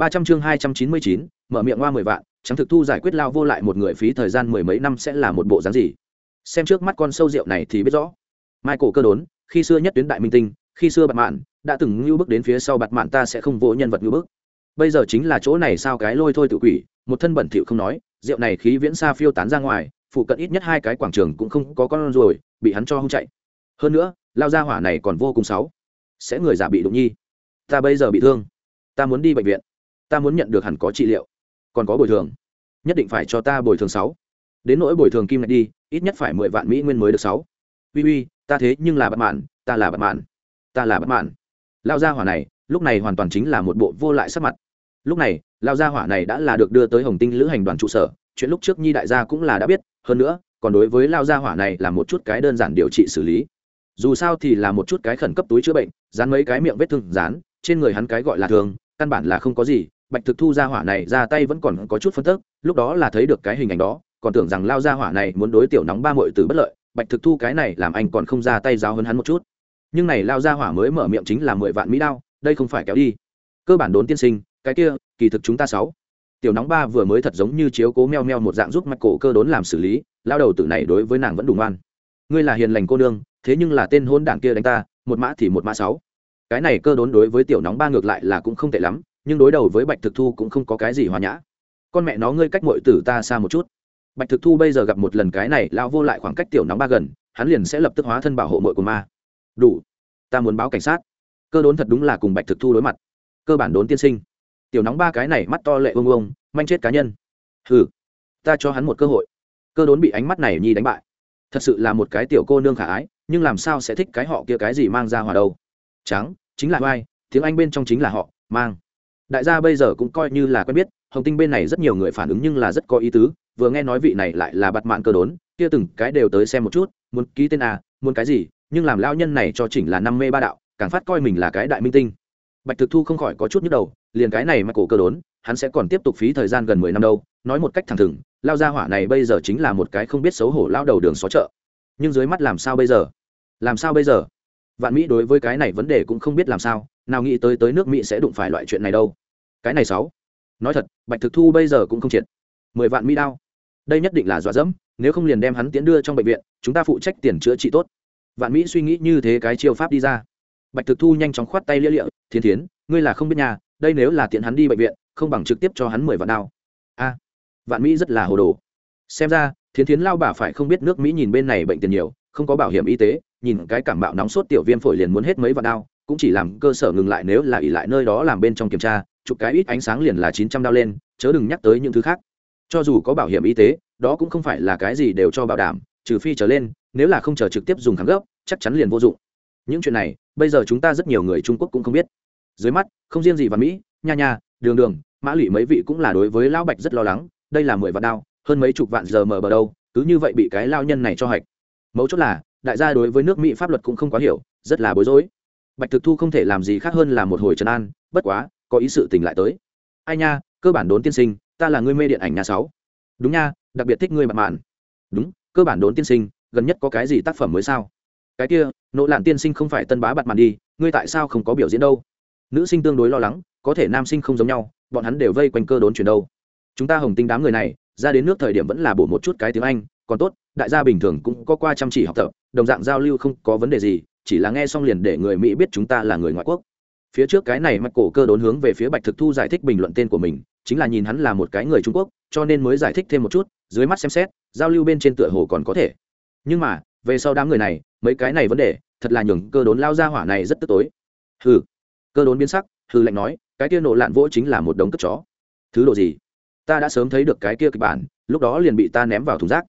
ba trăm chương hai trăm chín mươi chín, mở miệng hoa mười vạn, trắng thực thu giải quyết lao vô lại một người phí thời gian mười mấy năm sẽ là một bộ dáng gì? Xem trước mắt con sâu rượu này thì biết rõ. Michael cơ đốn, khi xưa nhất tuyến đại minh tinh, khi xưa bạt mạn, đã từng ngưu bước đến phía sau bạt mạn ta sẽ không vỗ nhân vật ngưu bước. Bây giờ chính là chỗ này sao cái lôi thôi tự quỷ, một thân bẩn thỉu không nói, rượu này khí viễn xa phiêu tán ra ngoài, phụ cận ít nhất hai cái quảng trường cũng không có con rồi bị hắn cho hung chạy. Hơn nữa, lao ra hỏa này còn vô cùng xấu. Sẽ người giả bị đụng nhi. Ta bây giờ bị thương. Ta muốn đi bệnh viện ta muốn nhận được hẳn có trị liệu. Còn có bồi thường. Nhất định phải cho ta bồi thường sáu. Đến nỗi bồi thường kim ngạch đi, ít nhất phải mười vạn mỹ nguyên mới được sáu. Uy uy, ta thế nhưng là bất mãn, ta là bất mãn. Ta là bất mãn. Lao gia hỏa này, lúc này hoàn toàn chính là một bộ vô lại sắc mặt. Lúc này lao gia hỏa này đã là được đưa tới hồng tinh lữ hành đoàn trụ sở, chuyện lúc trước nhi đại gia cũng là đã biết, hơn nữa, còn đối với lao gia hỏa này là một chút cái đơn giản điều trị xử lý. Dù sao thì là một chút cái khẩn cấp túi chữa bệnh, dán mấy cái miệng vết thương, dán, trên người hắn cái gọi là thường căn bản là không có gì bạch thực thu ra hỏa này ra tay vẫn còn có chút phân tức, lúc đó là thấy được cái hình ảnh đó, còn tưởng rằng lao ra hỏa này muốn đối tiểu nóng ba mội từ bất lợi, bạch thực thu cái này làm anh còn không ra tay giáo hơn hắn một chút. Nhưng này lao ra hỏa mới mở miệng chính là mười vạn mỹ đao, đây không phải kéo đi. Cơ bản đốn tiên sinh, cái kia, kỳ thực chúng ta sáu. Tiểu nóng ba vừa mới thật giống như chiếu cố meo meo một dạng giúp mạch cổ cơ đốn làm xử lý, lao đầu tử này đối với nàng vẫn đủ ngoan. Ngươi là hiền lành cô nương, thế nhưng là tên hôn đảng kia đánh ta, một mã thì một mã sáu. Cái này cơ đốn đối với tiểu nóng ba ngược lại là cũng không tệ lắm nhưng đối đầu với bạch thực thu cũng không có cái gì hòa nhã. Con mẹ nó ngươi cách mọi tử ta xa một chút. Bạch thực thu bây giờ gặp một lần cái này lao vô lại khoảng cách tiểu nóng ba gần, hắn liền sẽ lập tức hóa thân bảo hộ mội của ma. Đủ. Ta muốn báo cảnh sát. Cơ đốn thật đúng là cùng bạch thực thu đối mặt. Cơ bản đốn tiên sinh. Tiểu nóng ba cái này mắt to lệ ông ông manh chết cá nhân. Hừ. Ta cho hắn một cơ hội. Cơ đốn bị ánh mắt này nhi đánh bại. Thật sự là một cái tiểu cô nương khả ái, nhưng làm sao sẽ thích cái họ kia cái gì mang ra hòa đâu. Trắng, chính là vai tiếng anh bên trong chính là họ, mang đại gia bây giờ cũng coi như là quen biết, hồng tinh bên này rất nhiều người phản ứng nhưng là rất có ý tứ, vừa nghe nói vị này lại là bặt mạng cơ đốn, kia từng cái đều tới xem một chút, muốn ký tên à muốn cái gì, nhưng làm lao nhân này cho chỉnh là năm mê ba đạo, càng phát coi mình là cái đại minh tinh. Bạch thực thu không khỏi có chút nhức đầu, liền cái này mà cổ cơ đốn, hắn sẽ còn tiếp tục phí thời gian gần mười năm đâu, nói một cách thẳng thừng lao gia hỏa này bây giờ chính là một cái không biết xấu hổ lao đầu đường xó chợ. Nhưng dưới mắt làm sao bây giờ? Làm sao bây giờ? Vạn mỹ đối với cái này vấn đề cũng không biết làm sao nào nghĩ tới tới nước mỹ sẽ đụng phải loại chuyện này đâu. Cái này sáu. Nói thật, bạch thực thu bây giờ cũng không triệt. Mười vạn mỹ đao. Đây nhất định là dọa dẫm, nếu không liền đem hắn tiến đưa trong bệnh viện, chúng ta phụ trách tiền chữa trị tốt. Vạn mỹ suy nghĩ như thế cái chiêu pháp đi ra. Bạch thực thu nhanh chóng khoát tay lia lịa thiên thiến, ngươi là không biết nhà, đây nếu là tiện hắn đi bệnh viện, không bằng trực tiếp cho hắn mười vạn đao. A. Vạn mỹ rất là hồ đồ. Xem ra thiên thiến lao bà phải không biết nước mỹ nhìn bên này bệnh tiền nhiều, không có bảo hiểm y tế, nhìn cái cảm bạo nóng sốt tiểu viêm phổi liền muốn hết mấy vạn đao cũng chỉ làm cơ sở ngừng lại nếu là ỉ lại nơi đó làm bên trong kiểm tra, chụp cái ít ánh sáng liền là chín trăm đao lên, chớ đừng nhắc tới những thứ khác. Cho dù có bảo hiểm y tế, đó cũng không phải là cái gì đều cho bảo đảm, trừ phi trở lên, nếu là không chờ trực tiếp dùng kháng gốc chắc chắn liền vô dụng. Những chuyện này, bây giờ chúng ta rất nhiều người trung quốc cũng không biết. Dưới mắt, không riêng gì và mỹ, nha nha, đường đường, mã lụy mấy vị cũng là đối với lão bạch rất lo lắng, đây là mười vạn đao, hơn mấy chục vạn giờ mở bờ đâu, cứ như vậy bị cái lao nhân này cho hạch. Mấu chốt là, đại gia đối với nước mỹ pháp luật cũng không quá hiểu, rất là bối rối bạch thực thu không thể làm gì khác hơn là một hồi trấn an, bất quá, có ý sự tình lại tới. Ai nha, cơ bản đốn tiên sinh, ta là người mê điện ảnh nhà sáu. Đúng nha, đặc biệt thích ngươi mặt mạn. Đúng, cơ bản đốn tiên sinh, gần nhất có cái gì tác phẩm mới sao? Cái kia, nỗ lạn tiên sinh không phải tân bá bặt màn đi, ngươi tại sao không có biểu diễn đâu? Nữ sinh tương đối lo lắng, có thể nam sinh không giống nhau, bọn hắn đều vây quanh cơ đốn chuyển đâu. Chúng ta hồng tinh đám người này, ra đến nước thời điểm vẫn là bổ một chút cái tiếng anh, còn tốt, đại gia bình thường cũng có qua chăm chỉ học tập, đồng dạng giao lưu không có vấn đề gì chỉ là nghe xong liền để người mỹ biết chúng ta là người ngoại quốc. Phía trước cái này mạch cổ cơ đốn hướng về phía bạch thực thu giải thích bình luận tên của mình, chính là nhìn hắn là một cái người trung quốc, cho nên mới giải thích thêm một chút, dưới mắt xem xét, giao lưu bên trên tựa hồ còn có thể. Nhưng mà, về sau đám người này, mấy cái này vấn đề, thật là nhường cơ đốn lao ra hỏa này rất tức tối. Hừ. Cơ đốn biến sắc, hừ lạnh nói, cái kia nổ lạn vỗ chính là một đống cất chó. Thứ độ gì? Ta đã sớm thấy được cái kia kịch bản, lúc đó liền bị ta ném vào thùng rác.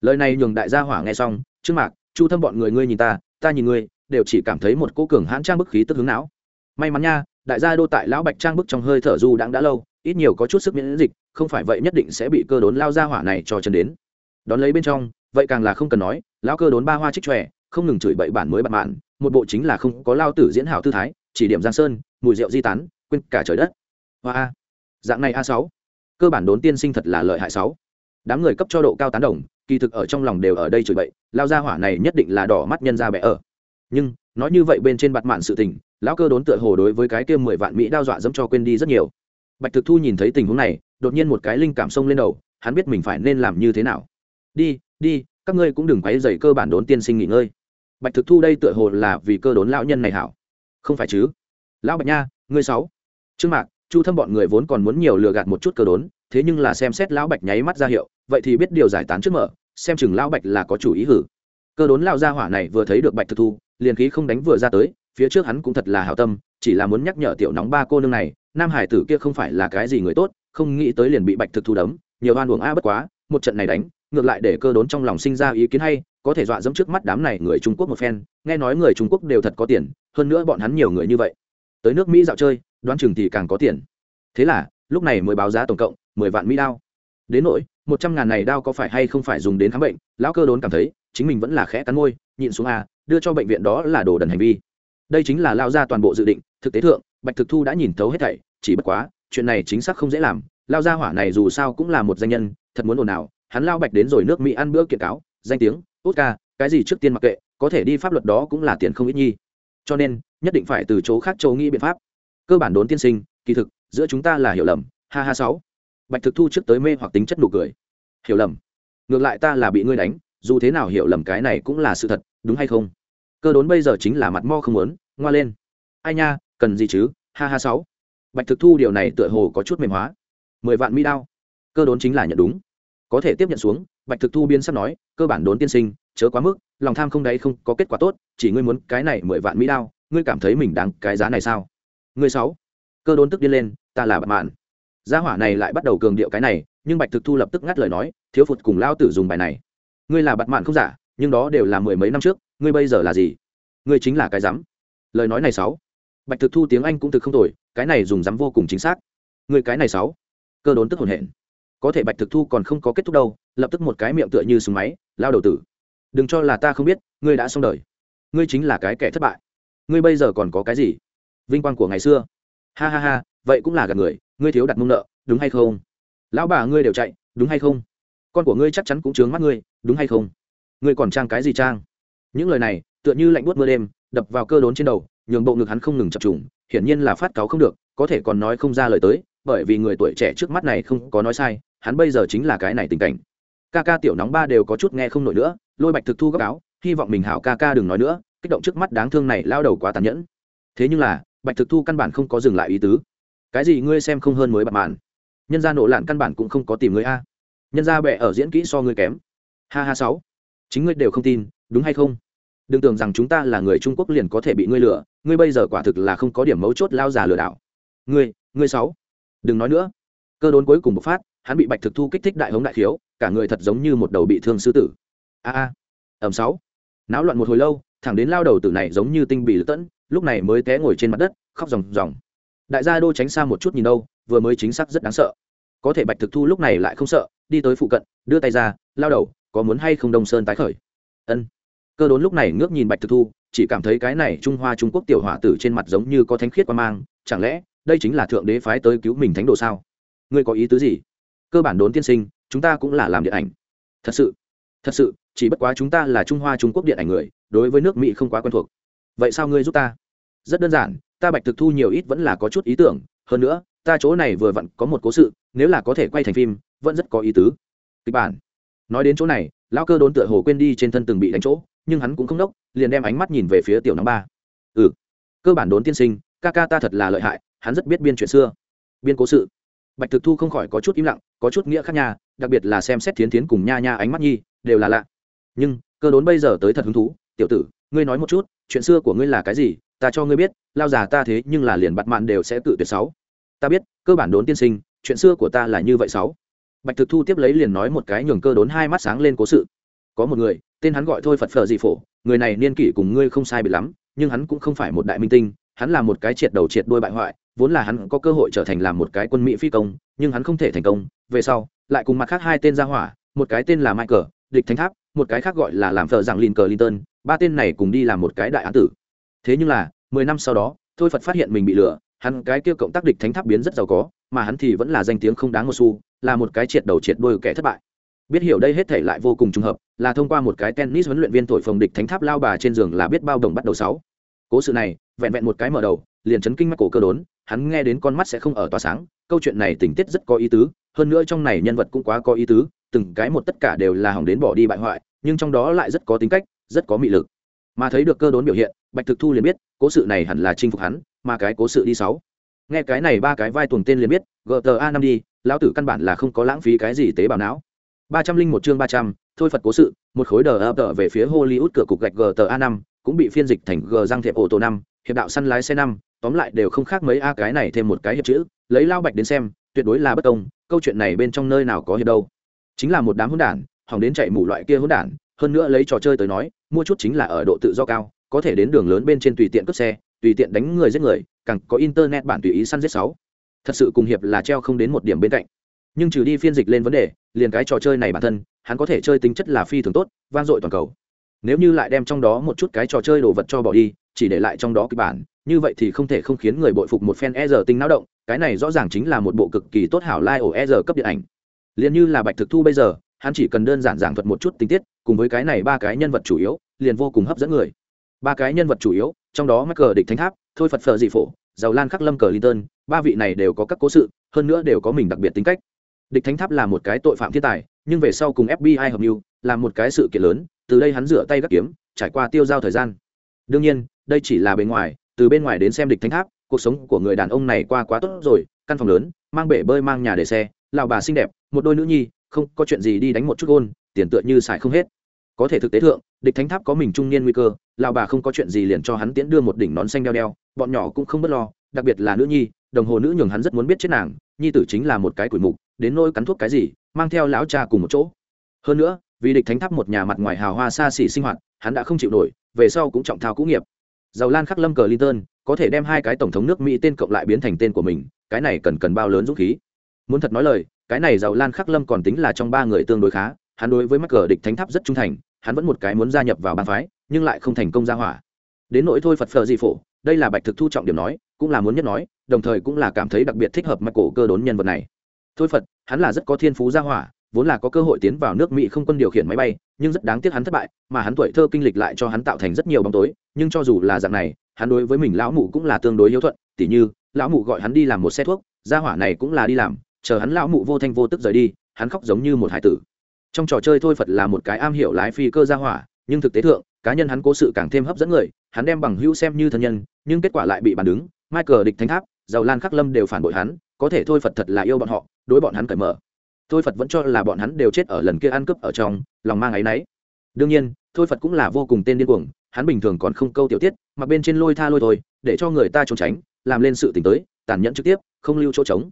Lời này nhường đại gia hỏa nghe xong trước mạc, chu thâm bọn người ngươi nhìn ta ta nhìn ngươi đều chỉ cảm thấy một cô cường hãn trang bức khí tức hướng não. May mắn nha, đại gia đô tại lão bạch trang bức trong hơi thở du đãng đã lâu, ít nhiều có chút sức miễn dịch, không phải vậy nhất định sẽ bị cơ đốn lao ra hỏa này cho chân đến. Đón lấy bên trong, vậy càng là không cần nói, lão cơ đốn ba hoa trích tròe không ngừng chửi bậy bản mới bặt mạn, một bộ chính là không có lao tử diễn hảo tư thái, chỉ điểm giang sơn, mùi rượu di tán, quên cả trời đất. Hoa a. Dạng này a sáu. Cơ bản đốn tiên sinh thật là lợi hại sáu. Đám người cấp cho độ cao tán đồng, kỳ thực ở trong lòng đều ở đây chửi bậy, lao ra hỏa này nhất định là đỏ mắt nhân ra bẻ ở nhưng, nói như vậy bên trên bặt mạn sự tình, lão cơ đốn tựa hồ đối với cái kia mười vạn mỹ đao dọa dẫm cho quên đi rất nhiều. Bạch thực thu nhìn thấy tình huống này, đột nhiên một cái linh cảm xông lên đầu, hắn biết mình phải nên làm như thế nào. Đi đi, các ngươi cũng đừng quấy dày cơ bản đốn tiên sinh nghỉ ngơi. Bạch thực thu đây tựa hồ là vì cơ đốn lão nhân này hảo. Không phải chứ? Lão bạch nha, ngươi sáu. Trương mạc, chu thâm bọn người vốn còn muốn nhiều lừa gạt một chút cơ đốn, thế nhưng là xem xét lão bạch nháy mắt ra hiệu, vậy thì biết điều giải tán trước mở, xem chừng lão bạch là có chủ ý hử. Cơ đốn lão gia hỏa này vừa thấy được bạch thực thu liền khí không đánh vừa ra tới, phía trước hắn cũng thật là hảo tâm, chỉ là muốn nhắc nhở tiểu nóng ba cô nương này, nam hải tử kia không phải là cái gì người tốt, không nghĩ tới liền bị bạch thực thu đấm, nhiều oan uổng a bất quá, một trận này đánh, ngược lại để cơ đốn trong lòng sinh ra ý kiến hay, có thể dọa dẫm trước mắt đám này người trung quốc một phen, nghe nói người trung quốc đều thật có tiền, hơn nữa bọn hắn nhiều người như vậy. Tới nước mỹ dạo chơi, đoán chừng thì càng có tiền. Thế là, lúc này mới báo giá tổng cộng mười vạn mỹ đao. Đến nỗi, một trăm ngàn này đao có phải hay không phải dùng đến khám bệnh, lão cơ đốn cảm thấy, chính mình vẫn là khẽ cắn môi, nhịn xuống a đưa cho bệnh viện đó là đồ đần hành vi. Đây chính là lao ra toàn bộ dự định, thực tế thượng, bạch thực thu đã nhìn thấu hết thảy, chỉ bất quá, chuyện này chính xác không dễ làm, lao gia hỏa này dù sao cũng là một danh nhân, thật muốn ồn ào, hắn lao bạch đến rồi nước mỹ ăn bữa kiện cáo, danh tiếng tốt ca, cái gì trước tiên mặc kệ, có thể đi pháp luật đó cũng là tiền không ít nhi. Cho nên, nhất định phải từ chỗ khác châu nghĩ biện pháp. Cơ bản đốn tiên sinh, kỳ thực, giữa chúng ta là hiểu lầm, ha ha sáu. Bạch thực thu trước tới mê hoặc tính chất nụ cười. Hiểu lầm. Ngược lại ta là bị ngươi đánh, dù thế nào hiểu lầm cái này cũng là sự thật đúng hay không? Cơ đốn bây giờ chính là mặt mo không muốn, ngoa lên. Ai nha, cần gì chứ? Ha ha sáu. Bạch thực thu điều này tựa hồ có chút mềm hóa. Mười vạn mỹ đao. Cơ đốn chính là nhận đúng. Có thể tiếp nhận xuống, bạch thực thu biên sắp nói, cơ bản đốn tiên sinh, chớ quá mức, lòng tham không đấy không có kết quả tốt, chỉ ngươi muốn cái này mười vạn mỹ đao, ngươi cảm thấy mình đáng cái giá này sao? Ngươi sáu. Cơ đốn tức điên lên, ta là bạn mạn. Gia hỏa này lại bắt đầu cường điệu cái này, nhưng bạch thực thu lập tức ngắt lời nói, thiếu phụt cùng lao tử dùng bài này. Ngươi là bạn mạn không giả nhưng đó đều là mười mấy năm trước, ngươi bây giờ là gì? Ngươi chính là cái rắm. Lời nói này sáu. Bạch thực thu tiếng anh cũng thực không tồi, cái này dùng rắm vô cùng chính xác. Ngươi cái này sáu. Cơ đốn tức hồn hển. Có thể bạch thực thu còn không có kết thúc đâu, lập tức một cái miệng tựa như súng máy, lao đầu tử. Đừng cho là ta không biết, ngươi đã xong đời. Ngươi chính là cái kẻ thất bại. Ngươi bây giờ còn có cái gì? Vinh quang của ngày xưa. Ha ha ha, vậy cũng là gạt người, ngươi thiếu đặt mông nợ, đúng hay không? Lão bà ngươi đều chạy, đúng hay không? Con của ngươi chắc chắn cũng chướng mắt ngươi, đúng hay không? Ngươi còn trang cái gì trang? Những lời này, tựa như lạnh buốt mưa đêm, đập vào cơ đốn trên đầu, nhường bộ ngực hắn không ngừng chập trùng, hiển nhiên là phát cáo không được, có thể còn nói không ra lời tới, bởi vì người tuổi trẻ trước mắt này không có nói sai, hắn bây giờ chính là cái này tình cảnh. Ca ca tiểu nóng ba đều có chút nghe không nổi nữa, lôi bạch thực thu gấp áo, hy vọng mình hảo ca ca đừng nói nữa, kích động trước mắt đáng thương này lao đầu quá tàn nhẫn. Thế nhưng là, bạch thực thu căn bản không có dừng lại ý tứ. Cái gì ngươi xem không hơn mới bạc màn. Nhân gia nổ lạn căn bản cũng không có tìm ngươi a. Nhân gia bệ ở diễn kỹ so ngươi kém. Ha ha sáu chính ngươi đều không tin, đúng hay không? Đừng tưởng rằng chúng ta là người trung quốc liền có thể bị ngươi lừa, ngươi bây giờ quả thực là không có điểm mấu chốt lao già lừa đảo. Ngươi ngươi sáu. Đừng nói nữa. Cơ đốn cuối cùng bộc phát, hắn bị bạch thực thu kích thích đại hống đại khiếu, cả người thật giống như một đầu bị thương sư tử. A a. Ẩm sáu. Náo loạn một hồi lâu, thẳng đến lao đầu tử này giống như tinh bị lật tẫn, lúc này mới té ngồi trên mặt đất, khóc ròng ròng. Đại gia đô tránh xa một chút nhìn đâu, vừa mới chính xác rất đáng sợ. Có thể bạch thực thu lúc này lại không sợ, đi tới phụ cận, đưa tay ra, lao đầu có muốn hay không đông sơn tái khởi? Ân. Cơ đốn lúc này ngước nhìn bạch thực thu, chỉ cảm thấy cái này trung hoa trung quốc tiểu hỏa tử trên mặt giống như có thánh khiết qua mang, chẳng lẽ đây chính là thượng đế phái tới cứu mình thánh đồ sao? Ngươi có ý tứ gì? Cơ bản đốn tiên sinh, chúng ta cũng là làm điện ảnh. Thật sự thật sự, chỉ bất quá chúng ta là trung hoa trung quốc điện ảnh người, đối với nước mỹ không quá quen thuộc. Vậy sao ngươi giúp ta? Rất đơn giản, ta bạch thực thu nhiều ít vẫn là có chút ý tưởng, hơn nữa, ta chỗ này vừa vặn có một cố sự, nếu là có thể quay thành phim, vẫn rất có ý tứ. Kịch bản nói đến chỗ này lao cơ đốn tựa hồ quên đi trên thân từng bị đánh chỗ, nhưng hắn cũng không đốc, liền đem ánh mắt nhìn về phía tiểu nóng ba. Ừ cơ bản đốn tiên sinh, ca ca ta thật là lợi hại, hắn rất biết biên chuyện xưa. Biên cố sự. Bạch thực thu không khỏi có chút im lặng, có chút nghĩa khác nhà đặc biệt là xem xét thiến thiến cùng nha nha ánh mắt nhi, đều là lạ. Nhưng, cơ đốn bây giờ tới thật hứng thú, tiểu tử, ngươi nói một chút, chuyện xưa của ngươi là cái gì, ta cho ngươi biết, lao già ta thế nhưng là liền bặt mạn đều sẽ tự tuyệt sáu. Ta biết, cơ bản đốn tiên sinh, chuyện xưa của ta là như vậy sáu bạch thực thu tiếp lấy liền nói một cái nhường cơ đốn hai mắt sáng lên cố sự. Có một người, tên hắn gọi thôi phật phở dị phổ, người này niên kỷ cùng ngươi không sai bị lắm, nhưng hắn cũng không phải một đại minh tinh, hắn là một cái triệt đầu triệt đuôi bại hoại, vốn là hắn có cơ hội trở thành làm một cái quân mỹ phi công, nhưng hắn không thể thành công. Về sau, lại cùng mặt khác hai tên ra hỏa, một cái tên là michael, địch thánh tháp, một cái khác gọi là làm thợ rằng lin cờ linton ba tên này cùng đi làm một cái đại án tử. Thế nhưng là, mười năm sau đó, thôi phật phát hiện mình bị lừa, hắn cái kia cộng tác địch thánh tháp biến rất giàu có mà hắn thì vẫn là danh tiếng không đáng một xu, là một cái triệt đầu triệt đuôi kẻ thất bại. Biết hiểu đây hết thể lại vô cùng trùng hợp, là thông qua một cái tennis huấn luyện viên thổi phồng địch thánh tháp lao bà trên giường là biết bao đồng bắt đầu sáu. Cố sự này, vẹn vẹn một cái mở đầu, liền chấn kinh mắt cổ cơ đốn, hắn nghe đến con mắt sẽ không ở tỏa sáng, câu chuyện này tình tiết rất có ý tứ, hơn nữa trong này nhân vật cũng quá có ý tứ, từng cái một tất cả đều là hỏng đến bỏ đi bại hoại, nhưng trong đó lại rất có tính cách, rất có mị lực. Mà thấy được cơ đốn biểu hiện, bạch thực thu liền biết, cố sự này hẳn là chinh phục hắn, mà cái cố sự đi sáu nghe cái này ba cái vai tuồng tên liền biết gta năm đi, lão tử căn bản là không có lãng phí cái gì tế bào não. ba trăm linh một chương ba trăm, thôi phật cố sự, một khối đờ ập đờ về phía hollywood cửa cục gạch gta năm, cũng bị phiên dịch thành g giang thiệp ô tô năm, hiệp đạo săn lái xe năm, tóm lại đều không khác mấy a cái này thêm một cái hiệp chữ, lấy lao bạch đến xem, tuyệt đối là bất công, câu chuyện này bên trong nơi nào có hiệp đâu. Chính là một đám hỗn đản, hỏng đến chạy mù loại kia hỗn đản, hơn nữa lấy trò chơi tới nói, mua chút chính là ở độ tự do cao, có thể đến đường lớn bên trên tùy tiện cướp xe, tùy tiện đánh người giết người càng có internet bản tùy ý săn giết sáu. Thật sự cùng hiệp là treo không đến một điểm bên cạnh. Nhưng trừ đi phiên dịch lên vấn đề, liền cái trò chơi này bản thân, hắn có thể chơi tính chất là phi thường tốt, vang dội toàn cầu. Nếu như lại đem trong đó một chút cái trò chơi đồ vật cho bỏ đi, chỉ để lại trong đó kịch bản, như vậy thì không thể không khiến người bội phục một fan e tinh não động, cái này rõ ràng chính là một bộ cực kỳ tốt hảo lai ổ e cấp điện ảnh. Liền như là bạch thực thu bây giờ, hắn chỉ cần đơn giản giảng thuật một chút tình tiết, cùng với cái này ba cái nhân vật chủ yếu, liền vô cùng hấp dẫn người. Ba cái nhân vật chủ yếu, trong đó mắc cờ địch thánh tháp thôi phật phờ dị phổ, giàu lan khắc lâm cờ linton, ba vị này đều có các cố sự, hơn nữa đều có mình đặc biệt tính cách. Địch thánh tháp là một cái tội phạm thiên tài, nhưng về sau cùng fbi hợp mưu, là một cái sự kiện lớn, từ đây hắn rửa tay gắt kiếm, trải qua tiêu giao thời gian. Đương nhiên, đây chỉ là bên ngoài, từ bên ngoài đến xem địch thánh tháp, cuộc sống của người đàn ông này qua quá tốt rồi, căn phòng lớn, mang bể bơi mang nhà để xe lào bà xinh đẹp, một đôi nữ nhi, không có chuyện gì đi đánh một chút gôn, tiền tựa như xài không hết. Có thể thực tế thượng, địch thánh tháp có mình trung niên nguy cơ lào bà không có chuyện gì liền cho hắn tiễn đưa một đỉnh nón xanh đeo đeo bọn nhỏ cũng không b ấ t lo, đặc biệt là nữ nhi, đồng hồ nữ nhường hắn rất muốn biết chết nàng, nhi tử chính là một cái củi mục, đến nôi cắn thuốc cái gì, mang theo lão cha cùng một chỗ. Hơn nữa, vì địch thánh tháp một nhà mặt ngoài hào hoa xa xỉ sinh hoạt, hắn đã không chịu nổi, về sau cũng trọng thao cũ nghiệp. Giàu lan khắc lâm cờ linton có thể đem hai cái tổng thống nước mỹ tên cộng lại biến thành tên của mình, cái này cần cần bao lớn dũng khí. Muốn thật nói lời, cái này giàu lan khắc lâm còn tính là trong ba người tương đối khá, hắn đối với mắc cờ địch thánh tháp rất trung thành, hắn vẫn một cái muốn gia nhập vào bang phái, nhưng lại không thành công ra hỏa. Đến nỗi thôi phật phờ di phổ đây là bạch thực thu trọng điểm nói, cũng là muốn nhất nói, đồng thời cũng là cảm thấy đặc biệt thích hợp mắc cổ cơ đốn nhân vật này. Thôi phật, hắn là rất có thiên phú gia hỏa, vốn là có cơ hội tiến vào nước mỹ không quân điều khiển máy bay, nhưng rất đáng tiếc hắn thất bại, mà hắn tuổi thơ kinh lịch lại cho hắn tạo thành rất nhiều bóng tối, nhưng cho dù là dạng này, hắn đối với mình lão mụ cũng là tương đối hiếu thuận, tỉ như, lão mụ gọi hắn đi làm một xe thuốc, gia hỏa này cũng là đi làm, chờ hắn lão mụ vô thanh vô tức rời đi, hắn khóc giống như một hải tử. Trong trò chơi thôi phật là một cái am hiểu lái phi cơ gia hỏa, nhưng thực tế thượng, cá nhân hắn cố sự càng thêm hấp dẫn người, hắn đem bằng hữu xem như thân nhân nhưng kết quả lại bị bàn đứng, michael địch thánh tháp, giàu lan khắc lâm đều phản bội hắn, có thể thôi phật thật là yêu bọn họ, đối bọn hắn cởi mở. Thôi phật vẫn cho là bọn hắn đều chết ở lần kia ăn cướp ở trong, lòng mang áy náy. Đương nhiên, thôi phật cũng là vô cùng tên điên cuồng, hắn bình thường còn không câu tiểu tiết mà bên trên lôi tha lôi thôi, để cho người ta trốn tránh, làm lên sự tình tới, tàn nhẫn trực tiếp, không lưu chỗ trống.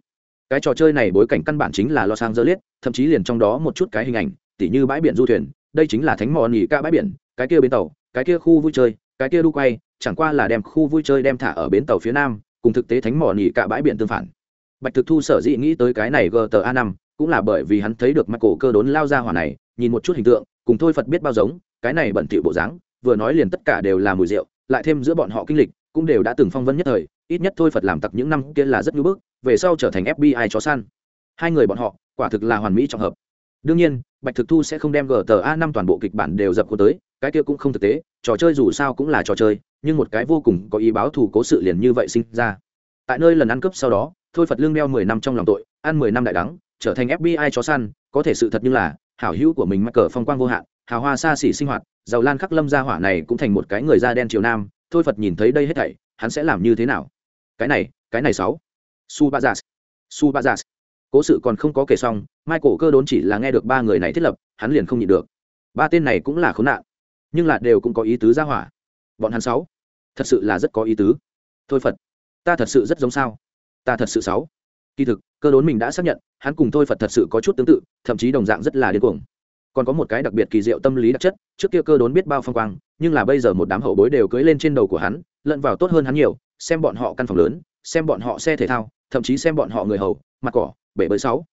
Cái trò chơi này bối cảnh căn bản chính là lo sang dơ liết thậm chí liền trong đó một chút cái hình ảnh, tỉ như bãi biển du thuyền, đây chính là thánh mò nghỉ ca bãi biển, cái kia bến tàu, cái kia khu vui chơi, cái kia đu quay chẳng qua là đem khu vui chơi đem thả ở bến tàu phía nam, cùng thực tế thánh mỏ nỉ cả bãi biển tương phản. Bạch thực thu sở dĩ nghĩ tới cái này gta năm, cũng là bởi vì hắn thấy được mặt cổ cơ đốn lao ra hỏa này, nhìn một chút hình tượng, cùng thôi phật biết bao giống, cái này bẩn thỉu bộ dáng, vừa nói liền tất cả đều là mùi rượu, lại thêm giữa bọn họ kinh lịch, cũng đều đã từng phong vân nhất thời, ít nhất thôi phật làm tặc những năm kia là rất nhu bức, về sau trở thành fbi chó săn. Hai người bọn họ, quả thực là hoàn mỹ trọng hợp. Đương nhiên, bạch thực thu sẽ không đem gta năm toàn bộ kịch bản đều dập cô tới, cái kia cũng không thực tế, trò chơi dù sao cũng là trò chơi nhưng một cái vô cùng có ý báo thù cố sự liền như vậy sinh ra. Tại nơi lần ăn cướp sau đó, thôi phật lương đeo mười năm trong lòng tội, ăn mười năm đại đắng, trở thành fbi chó săn, có thể sự thật như là, hảo hữu của mình mắc cờ phong quang vô hạn, hào hoa xa xỉ sinh hoạt, giàu lan khắc lâm gia hỏa này cũng thành một cái người da đen triều nam, thôi phật nhìn thấy đây hết thảy, hắn sẽ làm như thế nào? Cái này cái này sáu. Su ba giả su ba giả cố sự còn không có kể xong, michael cơ đốn chỉ là nghe được ba người này thiết lập, hắn liền không nhịn được. Ba tên này cũng là khốn nạn, nhưng là đều cũng có ý tứ ra hỏa bọn hắn sáu. Thật sự là rất có ý tứ. Thôi phật, ta thật sự rất giống sao? Ta thật sự sáu. Kỳ thực, cơ đốn mình đã xác nhận, hắn cùng thôi phật thật sự có chút tương tự, thậm chí đồng dạng rất là điên cuồng. Còn có một cái đặc biệt kỳ diệu tâm lý đặc chất, trước kia cơ đốn biết bao phong quang, nhưng là bây giờ một đám hậu bối đều cưới lên trên đầu của hắn, lẫn vào tốt hơn hắn nhiều, xem bọn họ căn phòng lớn, xem bọn họ xe thể thao, thậm chí xem bọn họ người hầu, mặt cỏ, bể bơi sáu.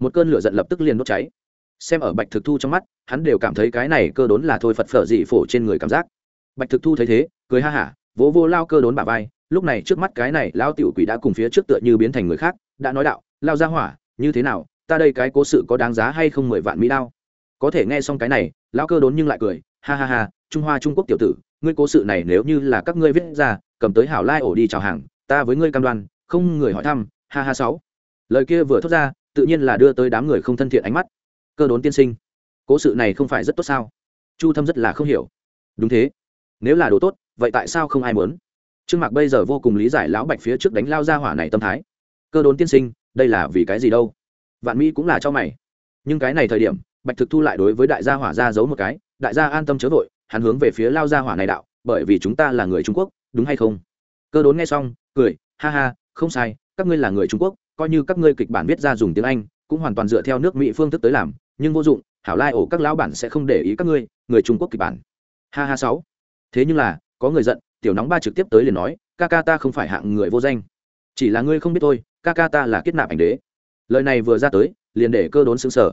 Một cơn lửa giận lập tức liền đốt cháy. Xem ở bạch thực thu trong mắt, hắn đều cảm thấy cái này cơ đốn là thôi phật phở dị phổ trên người cảm giác bạch thực thu thấy thế, cười ha hả, vỗ vô lao cơ đốn bà vai, lúc này trước mắt cái này lao tiểu quỷ đã cùng phía trước tựa như biến thành người khác, đã nói đạo, lao ra hỏa, như thế nào, ta đây cái cố sự có đáng giá hay không mười vạn mỹ đao? Có thể nghe xong cái này, lao cơ đốn nhưng lại cười, ha ha ha, trung hoa trung quốc tiểu tử, ngươi cố sự này nếu như là các ngươi viết ra, cầm tới hảo lai ổ đi chào hàng, ta với ngươi cam đoan, không người hỏi thăm, ha ha sáu. Lời kia vừa thốt ra, tự nhiên là đưa tới đám người không thân thiện ánh mắt. Cơ đốn tiên sinh, cố sự này không phải rất tốt sao? Chu thâm rất là không hiểu. Đúng thế nếu là đồ tốt, vậy tại sao không ai muốn? Trương mạc bây giờ vô cùng lý giải lão bạch phía trước đánh lao ra hỏa này tâm thái. Cơ đốn tiên sinh, đây là vì cái gì đâu? Vạn mỹ cũng là cho mày. Nhưng cái này thời điểm, bạch thực thu lại đối với đại gia hỏa ra giấu một cái, đại gia an tâm chớ vội, hắn hướng về phía lao gia hỏa này đạo, bởi vì chúng ta là người trung quốc, đúng hay không? Cơ đốn nghe xong, cười, ha ha, không sai, các ngươi là người trung quốc, coi như các ngươi kịch bản viết ra dùng tiếng anh, cũng hoàn toàn dựa theo nước mỹ phương thức tới làm, nhưng vô dụng, hảo lai ổ các lão bản sẽ không để ý các ngươi, người trung quốc kịch bản. Ha ha sáu thế nhưng là, có người giận, tiểu nóng ba trực tiếp tới liền nói, ca ca ta không phải hạng người vô danh. Chỉ là ngươi không biết tôi ca ca ta là kết nạp ảnh đế. Lời này vừa ra tới, liền để cơ đốn xứng sở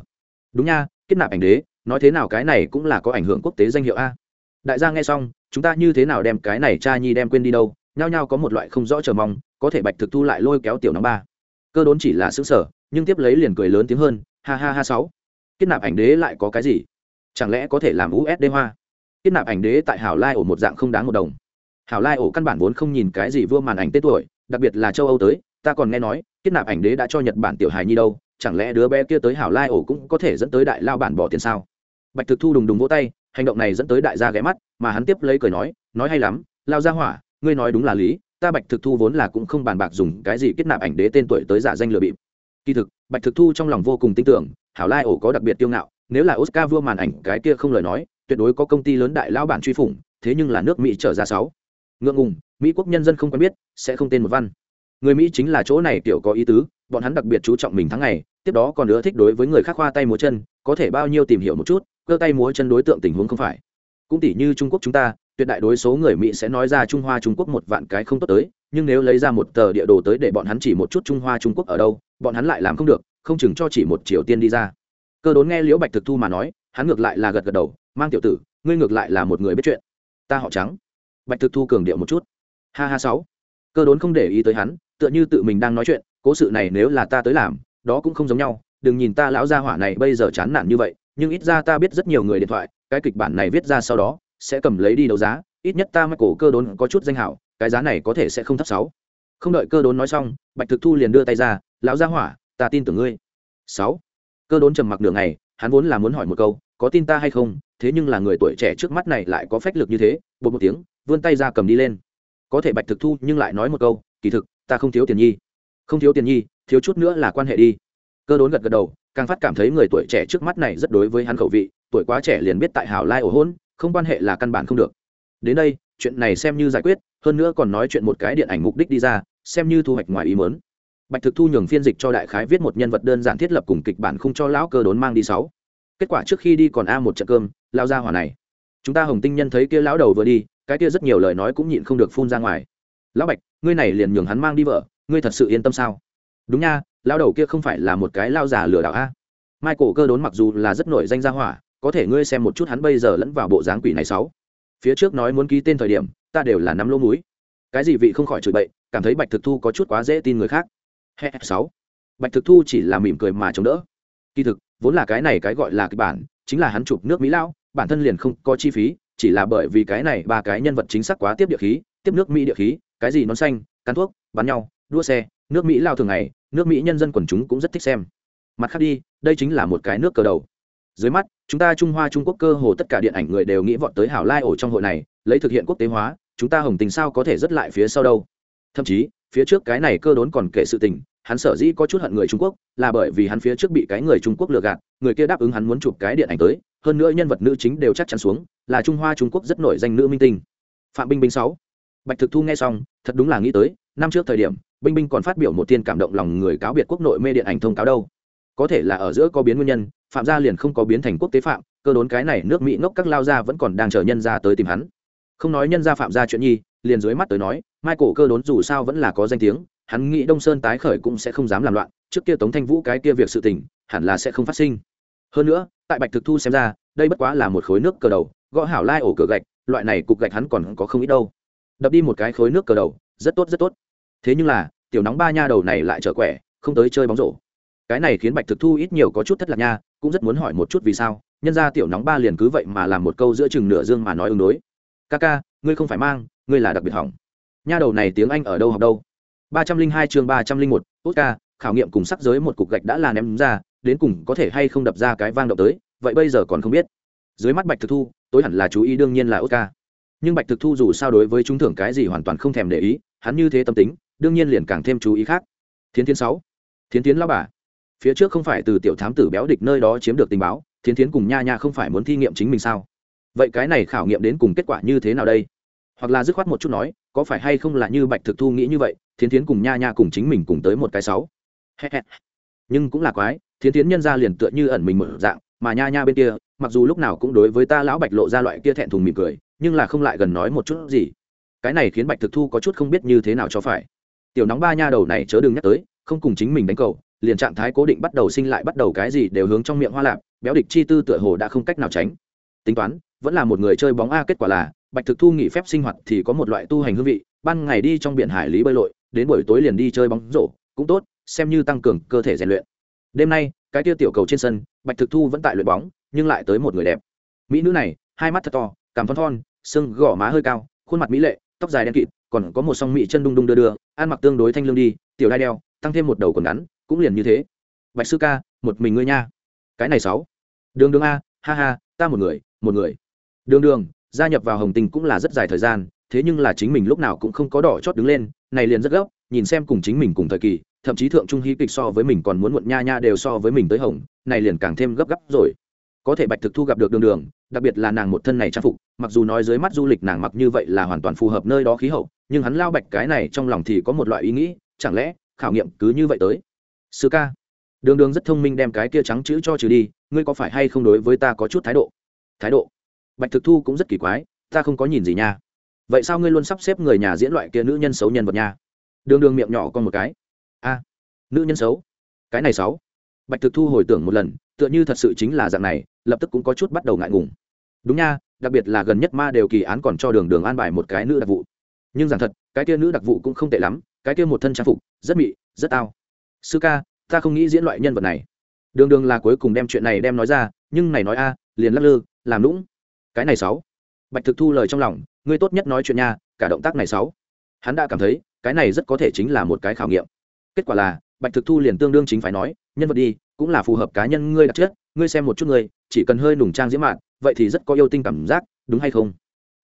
đúng nha kết nạp ảnh đế, nói thế nào cái này cũng là có ảnh hưởng quốc tế danh hiệu a. Đại gia nghe xong, chúng ta như thế nào đem cái này cha nhi đem quên đi đâu, nhao nhao có một loại không rõ chờ mong, có thể bạch thực thu lại lôi kéo tiểu nóng ba. Cơ đốn chỉ là xứng sở nhưng tiếp lấy liền cười lớn tiếng hơn, ha ha ha sáu kết nạp ảnh đế lại có cái gì? Chẳng lẽ có thể làm usd hoa? Kết nạp ảnh đế tại hảo lai ổ một dạng không đáng một đồng. Hảo lai ổ căn bản vốn không nhìn cái gì vua màn ảnh tết tuổi, đặc biệt là châu âu tới, ta còn nghe nói, kết nạp ảnh đế đã cho nhật bản tiểu hài nhi đâu, chẳng lẽ đứa bé kia tới hảo lai ổ cũng có thể dẫn tới đại lao bản bỏ tiền sao? Bạch thực thu đùng đùng vỗ tay, hành động này dẫn tới đại gia ghé mắt, mà hắn tiếp lấy cười nói nói hay lắm, lao ra hỏa, ngươi nói đúng là lý, ta bạch thực thu vốn là cũng không bàn bạc dùng cái gì kết nạp ảnh đế tên tuổi tới giả danh lừa bịp. Kỳ thực, bạch thực thu trong lòng vô cùng tin tưởng, hảo lai ổ có đặc biệt tiêu ngạo, nếu là oscar vua màn ảnh cái kia không lời nói tuyệt đối có công ty lớn đại lão bản truy phủng, thế nhưng là nước mỹ trở ra sáu. Ngượng ngùng, mỹ quốc nhân dân không quen biết, sẽ không tên một văn. Người mỹ chính là chỗ này kiểu có ý tứ, bọn hắn đặc biệt chú trọng mình tháng ngày, tiếp đó còn nữa thích đối với người khác khoa tay múa chân, có thể bao nhiêu tìm hiểu một chút, cơ tay múa chân đối tượng tình huống không phải. Cũng tỷ như trung quốc chúng ta, tuyệt đại đối số người mỹ sẽ nói ra trung hoa trung quốc một vạn cái không tốt tới, nhưng nếu lấy ra một tờ địa đồ tới để bọn hắn chỉ một chút trung hoa trung quốc ở đâu, bọn hắn lại làm không được, không chừng cho chỉ một triều tiên đi ra. Cơ đốn nghe liễu bạch thực thu mà nói hắn ngược lại là gật gật đầu, mang tiểu tử, ngươi ngược lại là một người biết chuyện. Ta họ trắng. Bạch thực thu cường điệu một chút. Ha ha sáu. Cơ đốn không để ý tới hắn, tựa như tự mình đang nói chuyện, cố sự này nếu là ta tới làm, đó cũng không giống nhau, đừng nhìn ta lão gia hỏa này bây giờ chán nản như vậy, nhưng ít ra ta biết rất nhiều người điện thoại, cái kịch bản này viết ra sau đó, sẽ cầm lấy đi đấu giá, ít nhất ta mắc cổ cơ đốn có chút danh hảo, cái giá này có thể sẽ không thấp sáu. Không đợi cơ đốn nói xong, bạch thực thu liền đưa tay ra, lão gia hỏa, ta tin tưởng ngươi. Sáu. Cơ đốn trầm mặc nửa ngày hắn vốn là muốn hỏi một câu, có tin ta hay không? Thế nhưng là người tuổi trẻ trước mắt này lại có phách lực như thế, bột một tiếng, vươn tay ra cầm đi lên. Có thể bạch thực thu nhưng lại nói một câu, kỳ thực, ta không thiếu tiền nhi. Không thiếu tiền nhi, thiếu chút nữa là quan hệ đi. Cơ đốn gật gật đầu, càng phát cảm thấy người tuổi trẻ trước mắt này rất đối với hắn khẩu vị, tuổi quá trẻ liền biết tại hảo lai ổ hôn, không quan hệ là căn bản không được. Đến đây, chuyện này xem như giải quyết, hơn nữa còn nói chuyện một cái điện ảnh mục đích đi ra, xem như thu hoạch ngoài ý mớn bạch thực thu nhường phiên dịch cho đại khái viết một nhân vật đơn giản thiết lập cùng kịch bản không cho lão cơ đốn mang đi sáu. Kết quả trước khi đi còn a một trận cơm lao ra hỏa này. Chúng ta hồng tinh nhân thấy kia lão đầu vừa đi, cái kia rất nhiều lời nói cũng nhịn không được phun ra ngoài. Lão bạch, ngươi này liền nhường hắn mang đi vợ, ngươi thật sự yên tâm sao? Đúng nha, lão đầu kia không phải là một cái lao già lừa đảo a. Michael cơ đốn mặc dù là rất nổi danh gia hỏa, có thể ngươi xem một chút hắn bây giờ lẫn vào bộ dáng quỷ này sáu. Phía trước nói muốn ký tên thời điểm, ta đều là nắm lỗ múi cái gì vị không khỏi chửi bậy, cảm thấy bạch thực thu có chút quá dễ tin người khác he sáu. Bạch thực thu chỉ là mỉm cười mà chống đỡ. Kỳ thực, vốn là cái này cái gọi là kịch bản, chính là hắn chụp nước mỹ lao bản thân liền không có chi phí, chỉ là bởi vì cái này ba cái nhân vật chính xác quá tiếp địa khí, tiếp nước mỹ địa khí, cái gì nón xanh cắn thuốc, bắn nhau, đua xe, nước mỹ lao thường ngày, nước mỹ nhân dân quần chúng cũng rất thích xem. Mặt khác đi, đây chính là một cái nước cờ đầu. Dưới mắt, chúng ta trung hoa trung quốc cơ hồ tất cả điện ảnh người đều nghĩ vọt tới hảo lai ổ trong hội này, lấy thực hiện quốc tế hóa, chúng ta hồng tình sao có thể rất lại phía sau đâu? Thậm chí phía trước cái này cơ đốn còn kể sự tình, hắn sở dĩ có chút hận người trung quốc, là bởi vì hắn phía trước bị cái người trung quốc lừa gạt, người kia đáp ứng hắn muốn chụp cái điện ảnh tới, hơn nữa nhân vật nữ chính đều chắc chắn xuống, là trung hoa trung quốc rất nổi danh nữ minh tinh. Phạm binh binh sáu. Bạch thực thu nghe xong, thật đúng là nghĩ tới, năm trước thời điểm binh binh còn phát biểu một tiên cảm động lòng người cáo biệt quốc nội mê điện ảnh thông cáo đâu. Có thể là ở giữa có biến nguyên nhân, phạm gia liền không có biến thành quốc tế phạm, cơ đốn cái này nước mỹ ngốc các lao ra vẫn còn đang chờ nhân ra tới tìm hắn không nói nhân gia phạm gia chuyện nhi, liền dưới mắt tới nói, michael cơ đốn dù sao vẫn là có danh tiếng, hắn nghĩ đông sơn tái khởi cũng sẽ không dám làm loạn, trước kia tống thanh vũ cái kia việc sự tình, hẳn là sẽ không phát sinh. Hơn nữa, tại bạch thực thu xem ra, đây bất quá là một khối nước cờ đầu, gõ hảo lai ổ cửa gạch, loại này cục gạch hắn còn có không ít đâu. Đập đi một cái khối nước cờ đầu, rất tốt rất tốt. Thế nhưng là, tiểu nóng ba nha đầu này lại trở quẻ, không tới chơi bóng rổ. Cái này khiến bạch thực thu ít nhiều có chút thất lạc nha, cũng rất muốn hỏi một chút vì sao, nhân ra tiểu nóng ba liền cứ vậy mà làm một câu giữa chừng nửa dương mà nói ứng đối ca ca, ngươi không phải mang, ngươi là đặc biệt hỏng. Nha đầu này tiếng anh ở đâu học đâu? ba trăm linh hai chương ba trăm linh một, tốt ca, khảo nghiệm cùng sắc giới một cục gạch đã là ném ra, đến cùng có thể hay không đập ra cái vang động tới, vậy bây giờ còn không biết. Dưới mắt bạch thực thu, tối hẳn là chú ý đương nhiên là oscar nhưng bạch thực thu dù sao đối với chúng thưởng cái gì hoàn toàn không thèm để ý, hắn như thế tâm tính, đương nhiên liền càng thêm chú ý khác. Thiến tiến sáu, thiến tiến lao bà, phía trước không phải từ tiểu thám tử béo địch nơi đó chiếm được tình báo, thiến tiến cùng nha nha không phải muốn thi nghiệm chính mình sao? Vậy cái này khảo nghiệm đến cùng kết quả như thế nào đây? Hoặc là dứt khoát một chút nói, có phải hay không là như bạch thực thu nghĩ như vậy, thiến tiến cùng nha nha cùng chính mình cùng tới một cái sáu. Nhưng cũng là quái, thiến tiến nhân ra liền tựa như ẩn mình mở dạng, mà nha nha bên kia, mặc dù lúc nào cũng đối với ta lão bạch lộ ra loại kia thẹn thùng mỉm cười, nhưng là không lại gần nói một chút gì. Cái này khiến bạch thực thu có chút không biết như thế nào cho phải. Tiểu nóng ba nha đầu này chớ đừng nhắc tới, không cùng chính mình đánh cầu, liền trạng thái cố định bắt đầu sinh lại bắt đầu cái gì đều hướng trong miệng hoa lạp, béo địch chi tư tựa hồ đã không cách nào tránh. Tính toán vẫn là một người chơi bóng a, kết quả là, bạch thực thu nghỉ phép sinh hoạt thì có một loại tu hành hương vị, ban ngày đi trong biển hải lý bơi lội, đến buổi tối liền đi chơi bóng rổ, cũng tốt, xem như tăng cường cơ thể rèn luyện. Đêm nay, cái tia tiểu cầu trên sân, bạch thực thu vẫn tại luyện bóng, nhưng lại tới một người đẹp. Mỹ nữ này, hai mắt thật to, cằm thon thon sưng gò má hơi cao, khuôn mặt mỹ lệ, tóc dài đen kịt, còn có một song mỹ chân đung đung đưa đưa, ăn mặc tương đối thanh lương đi, tiểu đai đeo, tăng thêm một đầu còn ngắn, cũng liền như thế. Bạch sư ca, một mình ngươi nha. Cái này sáu. Đường đường a, ha ha, ta một người một người đường đường, gia nhập vào hồng Tinh cũng là rất dài thời gian, thế nhưng là chính mình lúc nào cũng không có đỏ chót đứng lên, này liền rất gấp, nhìn xem cùng chính mình cùng thời kỳ, thậm chí thượng trung hí kịch so với mình còn muốn muộn nha nha đều so với mình tới hồng, này liền càng thêm gấp gấp rồi. Có thể bạch thực thu gặp được đường đường, đặc biệt là nàng một thân này trang phục, mặc dù nói dưới mắt du lịch nàng mặc như vậy là hoàn toàn phù hợp nơi đó khí hậu, nhưng hắn lao bạch cái này trong lòng thì có một loại ý nghĩ, chẳng lẽ khảo nghiệm cứ như vậy tới? Sư ca, đường đường rất thông minh đem cái kia trắng chữ cho trừ đi, ngươi có phải hay không đối với ta có chút thái độ? Thái độ? Bạch thực thu cũng rất kỳ quái, ta không có nhìn gì nha. Vậy sao ngươi luôn sắp xếp người nhà diễn loại kia nữ nhân xấu nhân vật nha? Đường đường miệng nhỏ con một cái. A, nữ nhân xấu? Cái này xấu. Bạch thực thu hồi tưởng một lần, tựa như thật sự chính là dạng này, lập tức cũng có chút bắt đầu ngại ngùng. Đúng nha, đặc biệt là gần nhất ma đều kỳ án còn cho đường đường an bài một cái nữ đặc vụ. Nhưng rằng thật, cái kia nữ đặc vụ cũng không tệ lắm, cái kia một thân trang phục, rất mị, rất tao. Sư ca, ta không nghĩ diễn loại nhân vật này. Đường đường là cuối cùng đem chuyện này đem nói ra, nhưng này nói a, liền lắc lư, làm lũng cái này sáu. Bạch thực thu lời trong lòng, ngươi tốt nhất nói chuyện nha, cả động tác này sáu. Hắn đã cảm thấy, cái này rất có thể chính là một cái khảo nghiệm. Kết quả là, bạch thực thu liền tương đương chính phải nói, nhân vật đi, cũng là phù hợp cá nhân ngươi đặc chất, ngươi xem một chút ngươi, chỉ cần hơi nùng trang diễm mạn, vậy thì rất có yêu tinh cảm giác, đúng hay không?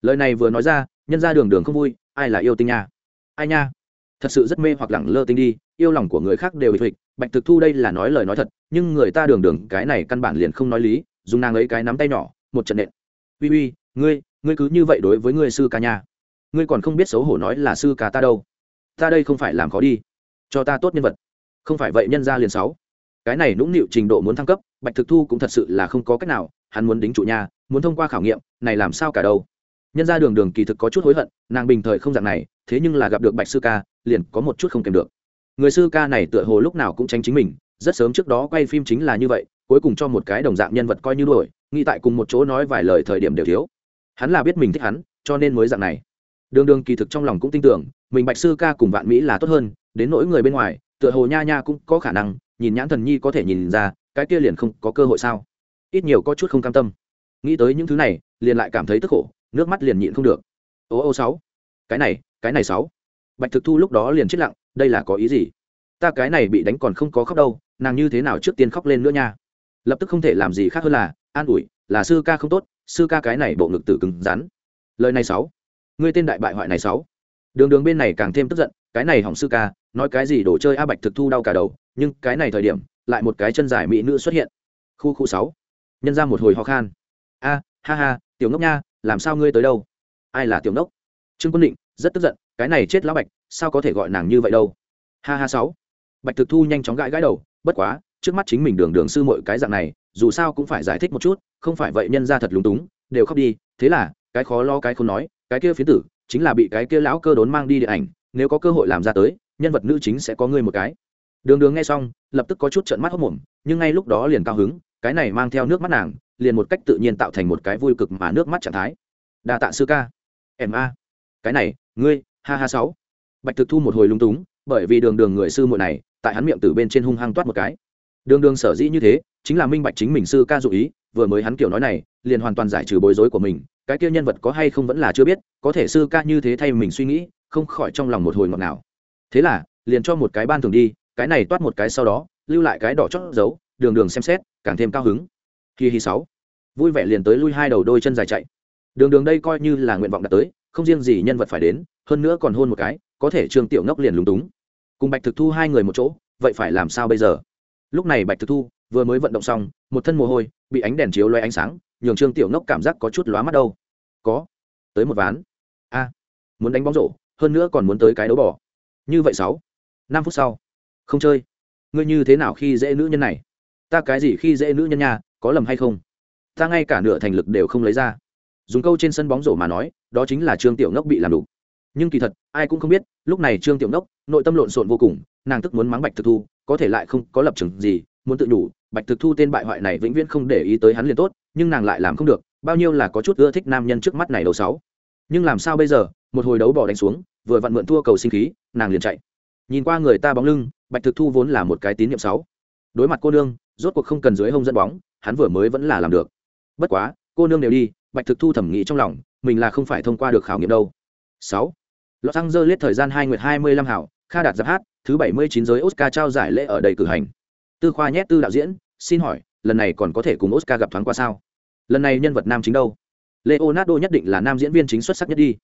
Lời này vừa nói ra, nhân ra đường đường không vui, ai là yêu tinh nha? Ai nha? Thật sự rất mê hoặc lẳng lơ tinh đi, yêu lòng của người khác đều bị bạch thực thu đây là nói lời nói thật, nhưng người ta đường đường, cái này căn bản liền không nói lý, dùng nàng ấy cái nắm tay nhỏ, một trận nện uy uy ngươi ngươi cứ như vậy đối với ngươi sư ca nhà, ngươi còn không biết xấu hổ nói là sư ca ta đâu. Ta đây không phải làm khó đi. Cho ta tốt nhân vật. Không phải vậy nhân ra liền sáu. Cái này nũng nịu trình độ muốn thăng cấp bạch thực thu cũng thật sự là không có cách nào hắn muốn đính trụ nhà muốn thông qua khảo nghiệm này làm sao cả đâu. Nhân ra đường đường kỳ thực có chút hối hận nàng bình thời không dạng này thế nhưng là gặp được bạch sư ca liền có một chút không kèm được. Người sư ca này tựa hồ lúc nào cũng tránh chính mình rất sớm trước đó quay phim chính là như vậy cuối cùng cho một cái đồng dạng nhân vật coi như đuổi, nghĩ tại cùng một chỗ nói vài lời thời điểm đều thiếu. Hắn là biết mình thích hắn, cho nên mới dạng này. Đường đường kỳ thực trong lòng cũng tin tưởng, mình bạch sư ca cùng vạn mỹ là tốt hơn, đến nỗi người bên ngoài, tựa hồ nha nha cũng có khả năng, nhìn nhãn thần nhi có thể nhìn ra, cái kia liền không có cơ hội sao? Ít nhiều có chút không cam tâm. Nghĩ tới những thứ này, liền lại cảm thấy tức khổ, nước mắt liền nhịn không được. Ô ô sáu. Cái này cái này sáu. Bạch thực thu lúc đó liền chết lặng, đây là có ý gì? Ta cái này bị đánh còn không có khóc đâu, nàng như thế nào trước tiên khóc lên nữa nha? Lập tức không thể làm gì khác hơn là, an ủi, là sư ca không tốt, sư ca cái này bộ ngực tử cứng rắn. Lời này sáu. Ngươi tên đại bại hoại này sáu. Đường đường bên này càng thêm tức giận, cái này hỏng sư ca, nói cái gì đồ chơi a bạch thực thu đau cả đầu, nhưng cái này thời điểm, lại một cái chân dài mỹ nữ xuất hiện. Khu khu sáu. Nhân ra một hồi ho khan. A, ha ha, tiểu ngốc nha, làm sao ngươi tới đâu? Ai là tiểu ngốc? Trương quân định, rất tức giận, cái này chết lão bạch, sao có thể gọi nàng như vậy đâu? Ha ha sáu. Bạch thực thu nhanh chóng gãi gãi đầu, bất quá trước mắt chính mình đường đường sư mọi cái dạng này, dù sao cũng phải giải thích một chút, không phải vậy nhân ra thật lúng túng, đều khóc đi. Thế là, cái khó lo cái không nói, cái kia phía tử chính là bị cái kia lão cơ đốn mang đi điện ảnh, nếu có cơ hội làm ra tới, nhân vật nữ chính sẽ có ngươi một cái. Đường đường nghe xong, lập tức có chút trợn mắt hốc mồm, nhưng ngay lúc đó liền cao hứng, cái này mang theo nước mắt nàng, liền một cách tự nhiên tạo thành một cái vui cực mà nước mắt trạng thái. Đa tạ sư ca. Em a. Cái này, ngươi, ha ha sáu. Bạch thực thu một hồi lung túng, bởi vì đường đường người sư muội này, tại hắn miệng từ bên trên hung hăng toát một cái đường đường sở dĩ như thế, chính là minh bạch chính mình sư ca dụ ý, vừa mới hắn kiểu nói này, liền hoàn toàn giải trừ bối rối của mình, cái kia nhân vật có hay không vẫn là chưa biết, có thể sư ca như thế thay mình suy nghĩ, không khỏi trong lòng một hồi ngọt ngào. Thế là, liền cho một cái ban thường đi, cái này toát một cái sau đó, lưu lại cái đỏ chót giấu đường đường xem xét, càng thêm cao hứng. Khi hi sáu. Vui vẻ liền tới lui hai đầu đôi chân dài chạy. Đường đường đây coi như là nguyện vọng đạt tới, không riêng gì nhân vật phải đến, hơn nữa còn hôn một cái, có thể trương tiểu ngốc liền lúng túng. Cùng bạch thực thu hai người một chỗ, vậy phải làm sao bây giờ? Lúc này bạch thực thu vừa mới vận động xong, một thân mồ hôi, bị ánh đèn chiếu loay ánh sáng, nhường trương tiểu ngốc cảm giác có chút lóa mắt đâu. Có. Tới một ván. A. Muốn đánh bóng rổ, hơn nữa còn muốn tới cái đấu bỏ như vậy sáu. Năm phút sau. Không chơi. Ngươi như thế nào khi dễ nữ nhân này? Ta cái gì khi dễ nữ nhân nha, có lầm hay không? Ta ngay cả nửa thành lực đều không lấy ra. Dùng câu trên sân bóng rổ mà nói, đó chính là trương tiểu ngốc bị làm đủ. Nhưng kỳ thật, ai cũng không biết, lúc này trương tiểu ngốc, nội tâm lộn xộn vô cùng, nàng tức muốn mắng bạch thực thu có thể lại không có lập trường gì, muốn tự đủ, bạch thực thu tên bại hoại này vĩnh viễn không để ý tới hắn liền tốt, nhưng nàng lại làm không được, bao nhiêu là có chút ưa thích nam nhân trước mắt này đầu sáu. Nhưng làm sao bây giờ, một hồi đấu bỏ đánh xuống, vừa vặn mượn thua cầu sinh khí, nàng liền chạy. Nhìn qua người ta bóng lưng, bạch thực thu vốn là một cái tín nhiệm sáu. Đối mặt cô nương, rốt cuộc không cần dưới hông dẫn bóng, hắn vừa mới vẫn là làm được. Bất quá, cô nương đều đi, bạch thực thu thẩm nghĩ trong lòng, mình là không phải thông qua được khảo nghiệm đâu. Sáu. Lọt xăng dơ lết thời gian hai nguyệt hai mươi lăm hảo, kha đạt giáp hát thứ bảy mươi chín giới oscar trao giải lễ ở đây cử hành. Tư khoa nhét tư đạo diễn, xin hỏi, lần này còn có thể cùng oscar gặp thoáng qua sao? Lần này nhân vật nam chính đâu? Leonardo nhất định là nam diễn viên chính xuất sắc nhất đi.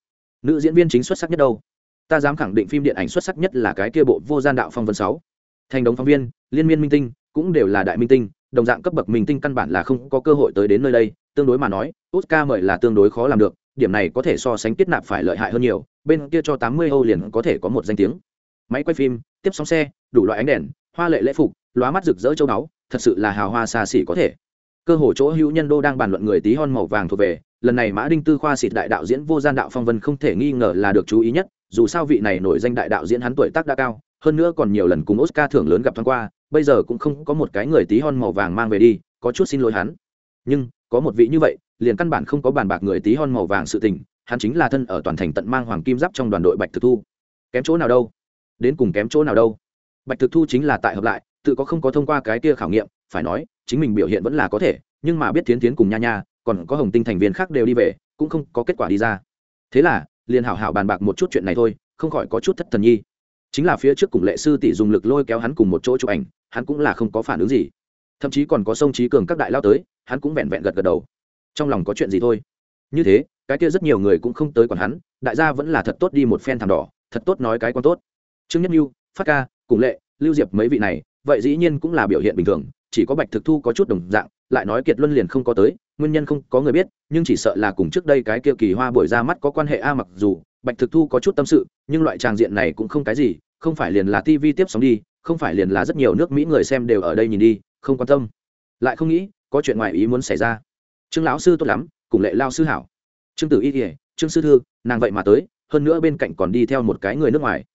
Nữ diễn viên chính xuất sắc nhất đâu? Ta dám khẳng định phim điện ảnh xuất sắc nhất là cái kia bộ vô gian đạo phong vân sáu. Thành Đống phóng viên, liên miên minh tinh, cũng đều là đại minh tinh, đồng dạng cấp bậc minh tinh căn bản là không có cơ hội tới đến nơi đây. Tương đối mà nói, oscar mời là tương đối khó làm được, điểm này có thể so sánh tiết nạp phải lợi hại hơn nhiều, bên kia cho tám mươi âu liền có thể có một danh tiếng máy quay phim, tiếp sóng xe, đủ loại ánh đèn, hoa lệ lễ phục, lóa mắt rực rỡ châu báu, thật sự là hào hoa xa xỉ có thể. Cơ hồ chỗ hữu nhân đô đang bàn luận người tí hon màu vàng thuộc về, lần này mã đinh tư khoa xịt đại đạo diễn vô gian đạo phong vân không thể nghi ngờ là được chú ý nhất, dù sao vị này nổi danh đại đạo diễn hắn tuổi tác đã cao, hơn nữa còn nhiều lần cùng oscar thưởng lớn gặp thoáng qua, bây giờ cũng không có một cái người tí hon màu vàng mang về đi, có chút xin lỗi hắn. Nhưng, có một vị như vậy, liền căn bản không có bàn bạc người tí hon màu vàng sự tình, hắn chính là thân ở toàn thành tận mang hoàng kim giáp trong đoàn đội bạch thực thu. Kém chỗ nào đâu? Đến cùng kém chỗ nào đâu. Bạch thực thu chính là tại hợp lại, tự có không có thông qua cái kia khảo nghiệm, phải nói, chính mình biểu hiện vẫn là có thể, nhưng mà biết tiến tiến cùng nha nha, còn có hồng tinh thành viên khác đều đi về, cũng không có kết quả đi ra. Thế là, liền hảo hảo bàn bạc một chút chuyện này thôi, không khỏi có chút thất thần nhi. Chính là phía trước cùng lệ sư tỷ dùng lực lôi kéo hắn cùng một chỗ chụp ảnh, hắn cũng là không có phản ứng gì. Thậm chí còn có sông trí cường các đại lao tới, hắn cũng vẹn vẹn gật gật đầu. Trong lòng có chuyện gì thôi? Như thế, cái kia rất nhiều người cũng không tới còn hắn, đại gia vẫn là thật tốt đi một phen thảm đỏ, thật tốt nói cái con tốt trương nhất mưu phát ca, cùng lệ, lưu diệp mấy vị này, vậy dĩ nhiên cũng là biểu hiện bình thường, chỉ có bạch thực thu có chút đồng dạng, lại nói kiệt luân liền không có tới, nguyên nhân không có người biết, nhưng chỉ sợ là cùng trước đây cái kia kỳ hoa buổi ra mắt có quan hệ a, mặc dù bạch thực thu có chút tâm sự, nhưng loại tràng diện này cũng không cái gì, không phải liền là tv tiếp sóng đi, không phải liền là rất nhiều nước mỹ người xem đều ở đây nhìn đi, không quan tâm. Lại không nghĩ, có chuyện ngoài ý muốn xảy ra. Trương lão sư tốt lắm, cùng lệ lao sư hảo. Trương tử y kỉa trương sư thư, nàng vậy mà tới, hơn nữa bên cạnh còn đi theo một cái người nước ngoài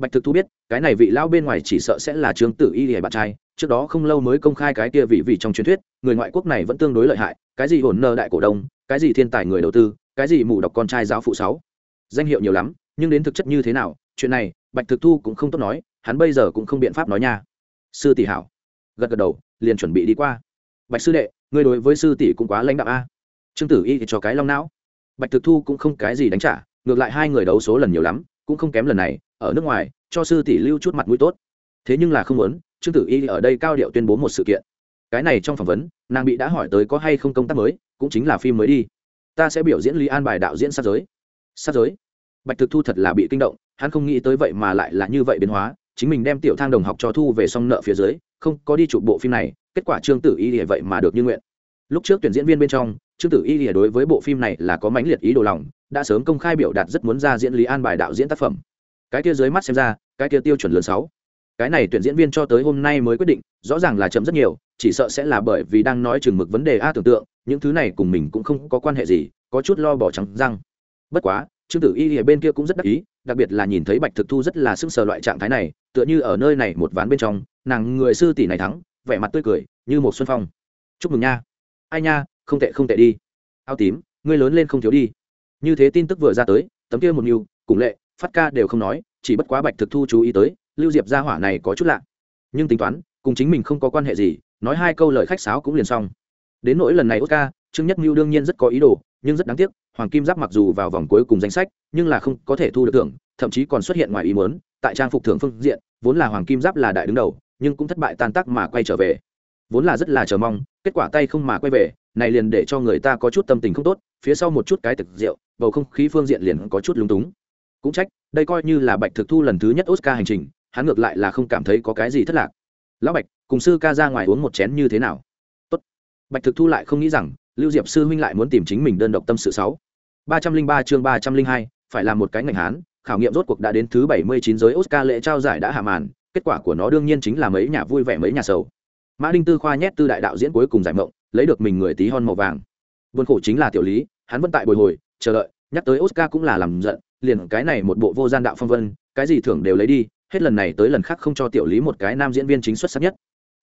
bạch thực thu biết, cái này vị lão bên ngoài chỉ sợ sẽ là trương tử y kỉa bạn trai, trước đó không lâu mới công khai cái kia vị vị trong truyền thuyết, người ngoại quốc này vẫn tương đối lợi hại, cái gì hồn nơ đại cổ đông, cái gì thiên tài người đầu tư, cái gì mù đọc con trai giáo phụ sáu. Danh hiệu nhiều lắm, nhưng đến thực chất như thế nào, chuyện này, bạch thực thu cũng không tốt nói, hắn bây giờ cũng không biện pháp nói nha. Sư tỷ hảo. Gật gật đầu, liền chuẩn bị đi qua. Bạch sư đệ, ngươi đối với sư tỷ cũng quá lãnh đạo a. Trương tử y thì cho cái long não. Bạch thực thu cũng không cái gì đánh trả, ngược lại hai người đấu số lần nhiều lắm cũng không kém lần này, ở nước ngoài, cho sư tỷ lưu chút mặt mũi tốt. Thế nhưng là không muốn, trương tử y ở đây cao điệu tuyên bố một sự kiện. Cái này trong phỏng vấn, nàng bị đã hỏi tới có hay không công tác mới, cũng chính là phim mới đi. Ta sẽ biểu diễn lý an bài đạo diễn sát giới. Sát giới? Bạch thực thu thật là bị kinh động, hắn không nghĩ tới vậy mà lại là như vậy biến hóa, chính mình đem tiểu thang đồng học cho thu về xong nợ phía dưới, không có đi chụp bộ phim này, kết quả trương tử y lìa vậy mà được như nguyện. Lúc trước tuyển diễn viên bên trong, trương tử y lìa đối với bộ phim này là có mãnh liệt ý đồ lòng đã sớm công khai biểu đạt rất muốn ra diễn lý an bài đạo diễn tác phẩm. Cái kia dưới mắt xem ra, cái kia tiêu chuẩn lớn sáu. Cái này tuyển diễn viên cho tới hôm nay mới quyết định, rõ ràng là chậm rất nhiều, chỉ sợ sẽ là bởi vì đang nói chừng mực vấn đề a tưởng tượng, những thứ này cùng mình cũng không có quan hệ gì, có chút lo bỏ trắng răng. Bất quá, trương tử y ở bên kia cũng rất đắc ý, đặc biệt là nhìn thấy bạch thực thu rất là sưng sờ loại trạng thái này, tựa như ở nơi này một ván bên trong, nàng người sư tỷ này thắng, vẻ mặt tươi cười, như một xuân phong. Chúc mừng nha. Ai nha, không tệ không tệ đi. Ao tím, ngươi lớn lên không thiếu đi như thế tin tức vừa ra tới, tấm kia một mưu cùng lệ, phát ca đều không nói, chỉ bất quá bạch thực thu chú ý tới, lưu diệp gia hỏa này có chút lạ. Nhưng tính toán, cùng chính mình không có quan hệ gì, nói hai câu lời khách sáo cũng liền xong. Đến nỗi lần này oscar, trương nhất mưu đương nhiên rất có ý đồ, nhưng rất đáng tiếc, hoàng kim giáp mặc dù vào vòng cuối cùng danh sách, nhưng là không có thể thu được thưởng, thậm chí còn xuất hiện ngoài ý muốn, tại trang phục thưởng phương diện, vốn là hoàng kim giáp là đại đứng đầu, nhưng cũng thất bại tan tác mà quay trở về. Vốn là rất là chờ mong, kết quả tay không mà quay về này liền để cho người ta có chút tâm tình không tốt, phía sau một chút cái thực rượu, bầu không khí phương diện liền có chút lúng túng. Cũng trách, đây coi như là bạch thực thu lần thứ nhất oscar hành trình, hắn ngược lại là không cảm thấy có cái gì thất lạc. Lão bạch, cùng sư ca ra ngoài uống một chén như thế nào? Tốt. bạch thực thu lại không nghĩ rằng, lưu diệp sư huynh lại muốn tìm chính mình đơn độc tâm sự sáu. Ba trăm linh ba chương ba trăm linh hai, phải làm một cái ngành hán, khảo nghiệm rốt cuộc đã đến thứ bảy mươi chín giới oscar lễ trao giải đã hạ màn, kết quả của nó đương nhiên chính là mấy nhà vui vẻ mấy nhà sầu. Mã đinh tư khoa nhét tư đại đạo diễn cuối cùng giải mộng lấy được mình người tí hon màu vàng. Buồn khổ chính là tiểu lý, hắn vẫn tại bồi hồi, chờ đợi, nhắc tới oscar cũng là làm giận, liền cái này một bộ vô gian đạo phong vân, cái gì thưởng đều lấy đi, hết lần này tới lần khác không cho tiểu lý một cái nam diễn viên chính xuất sắc nhất.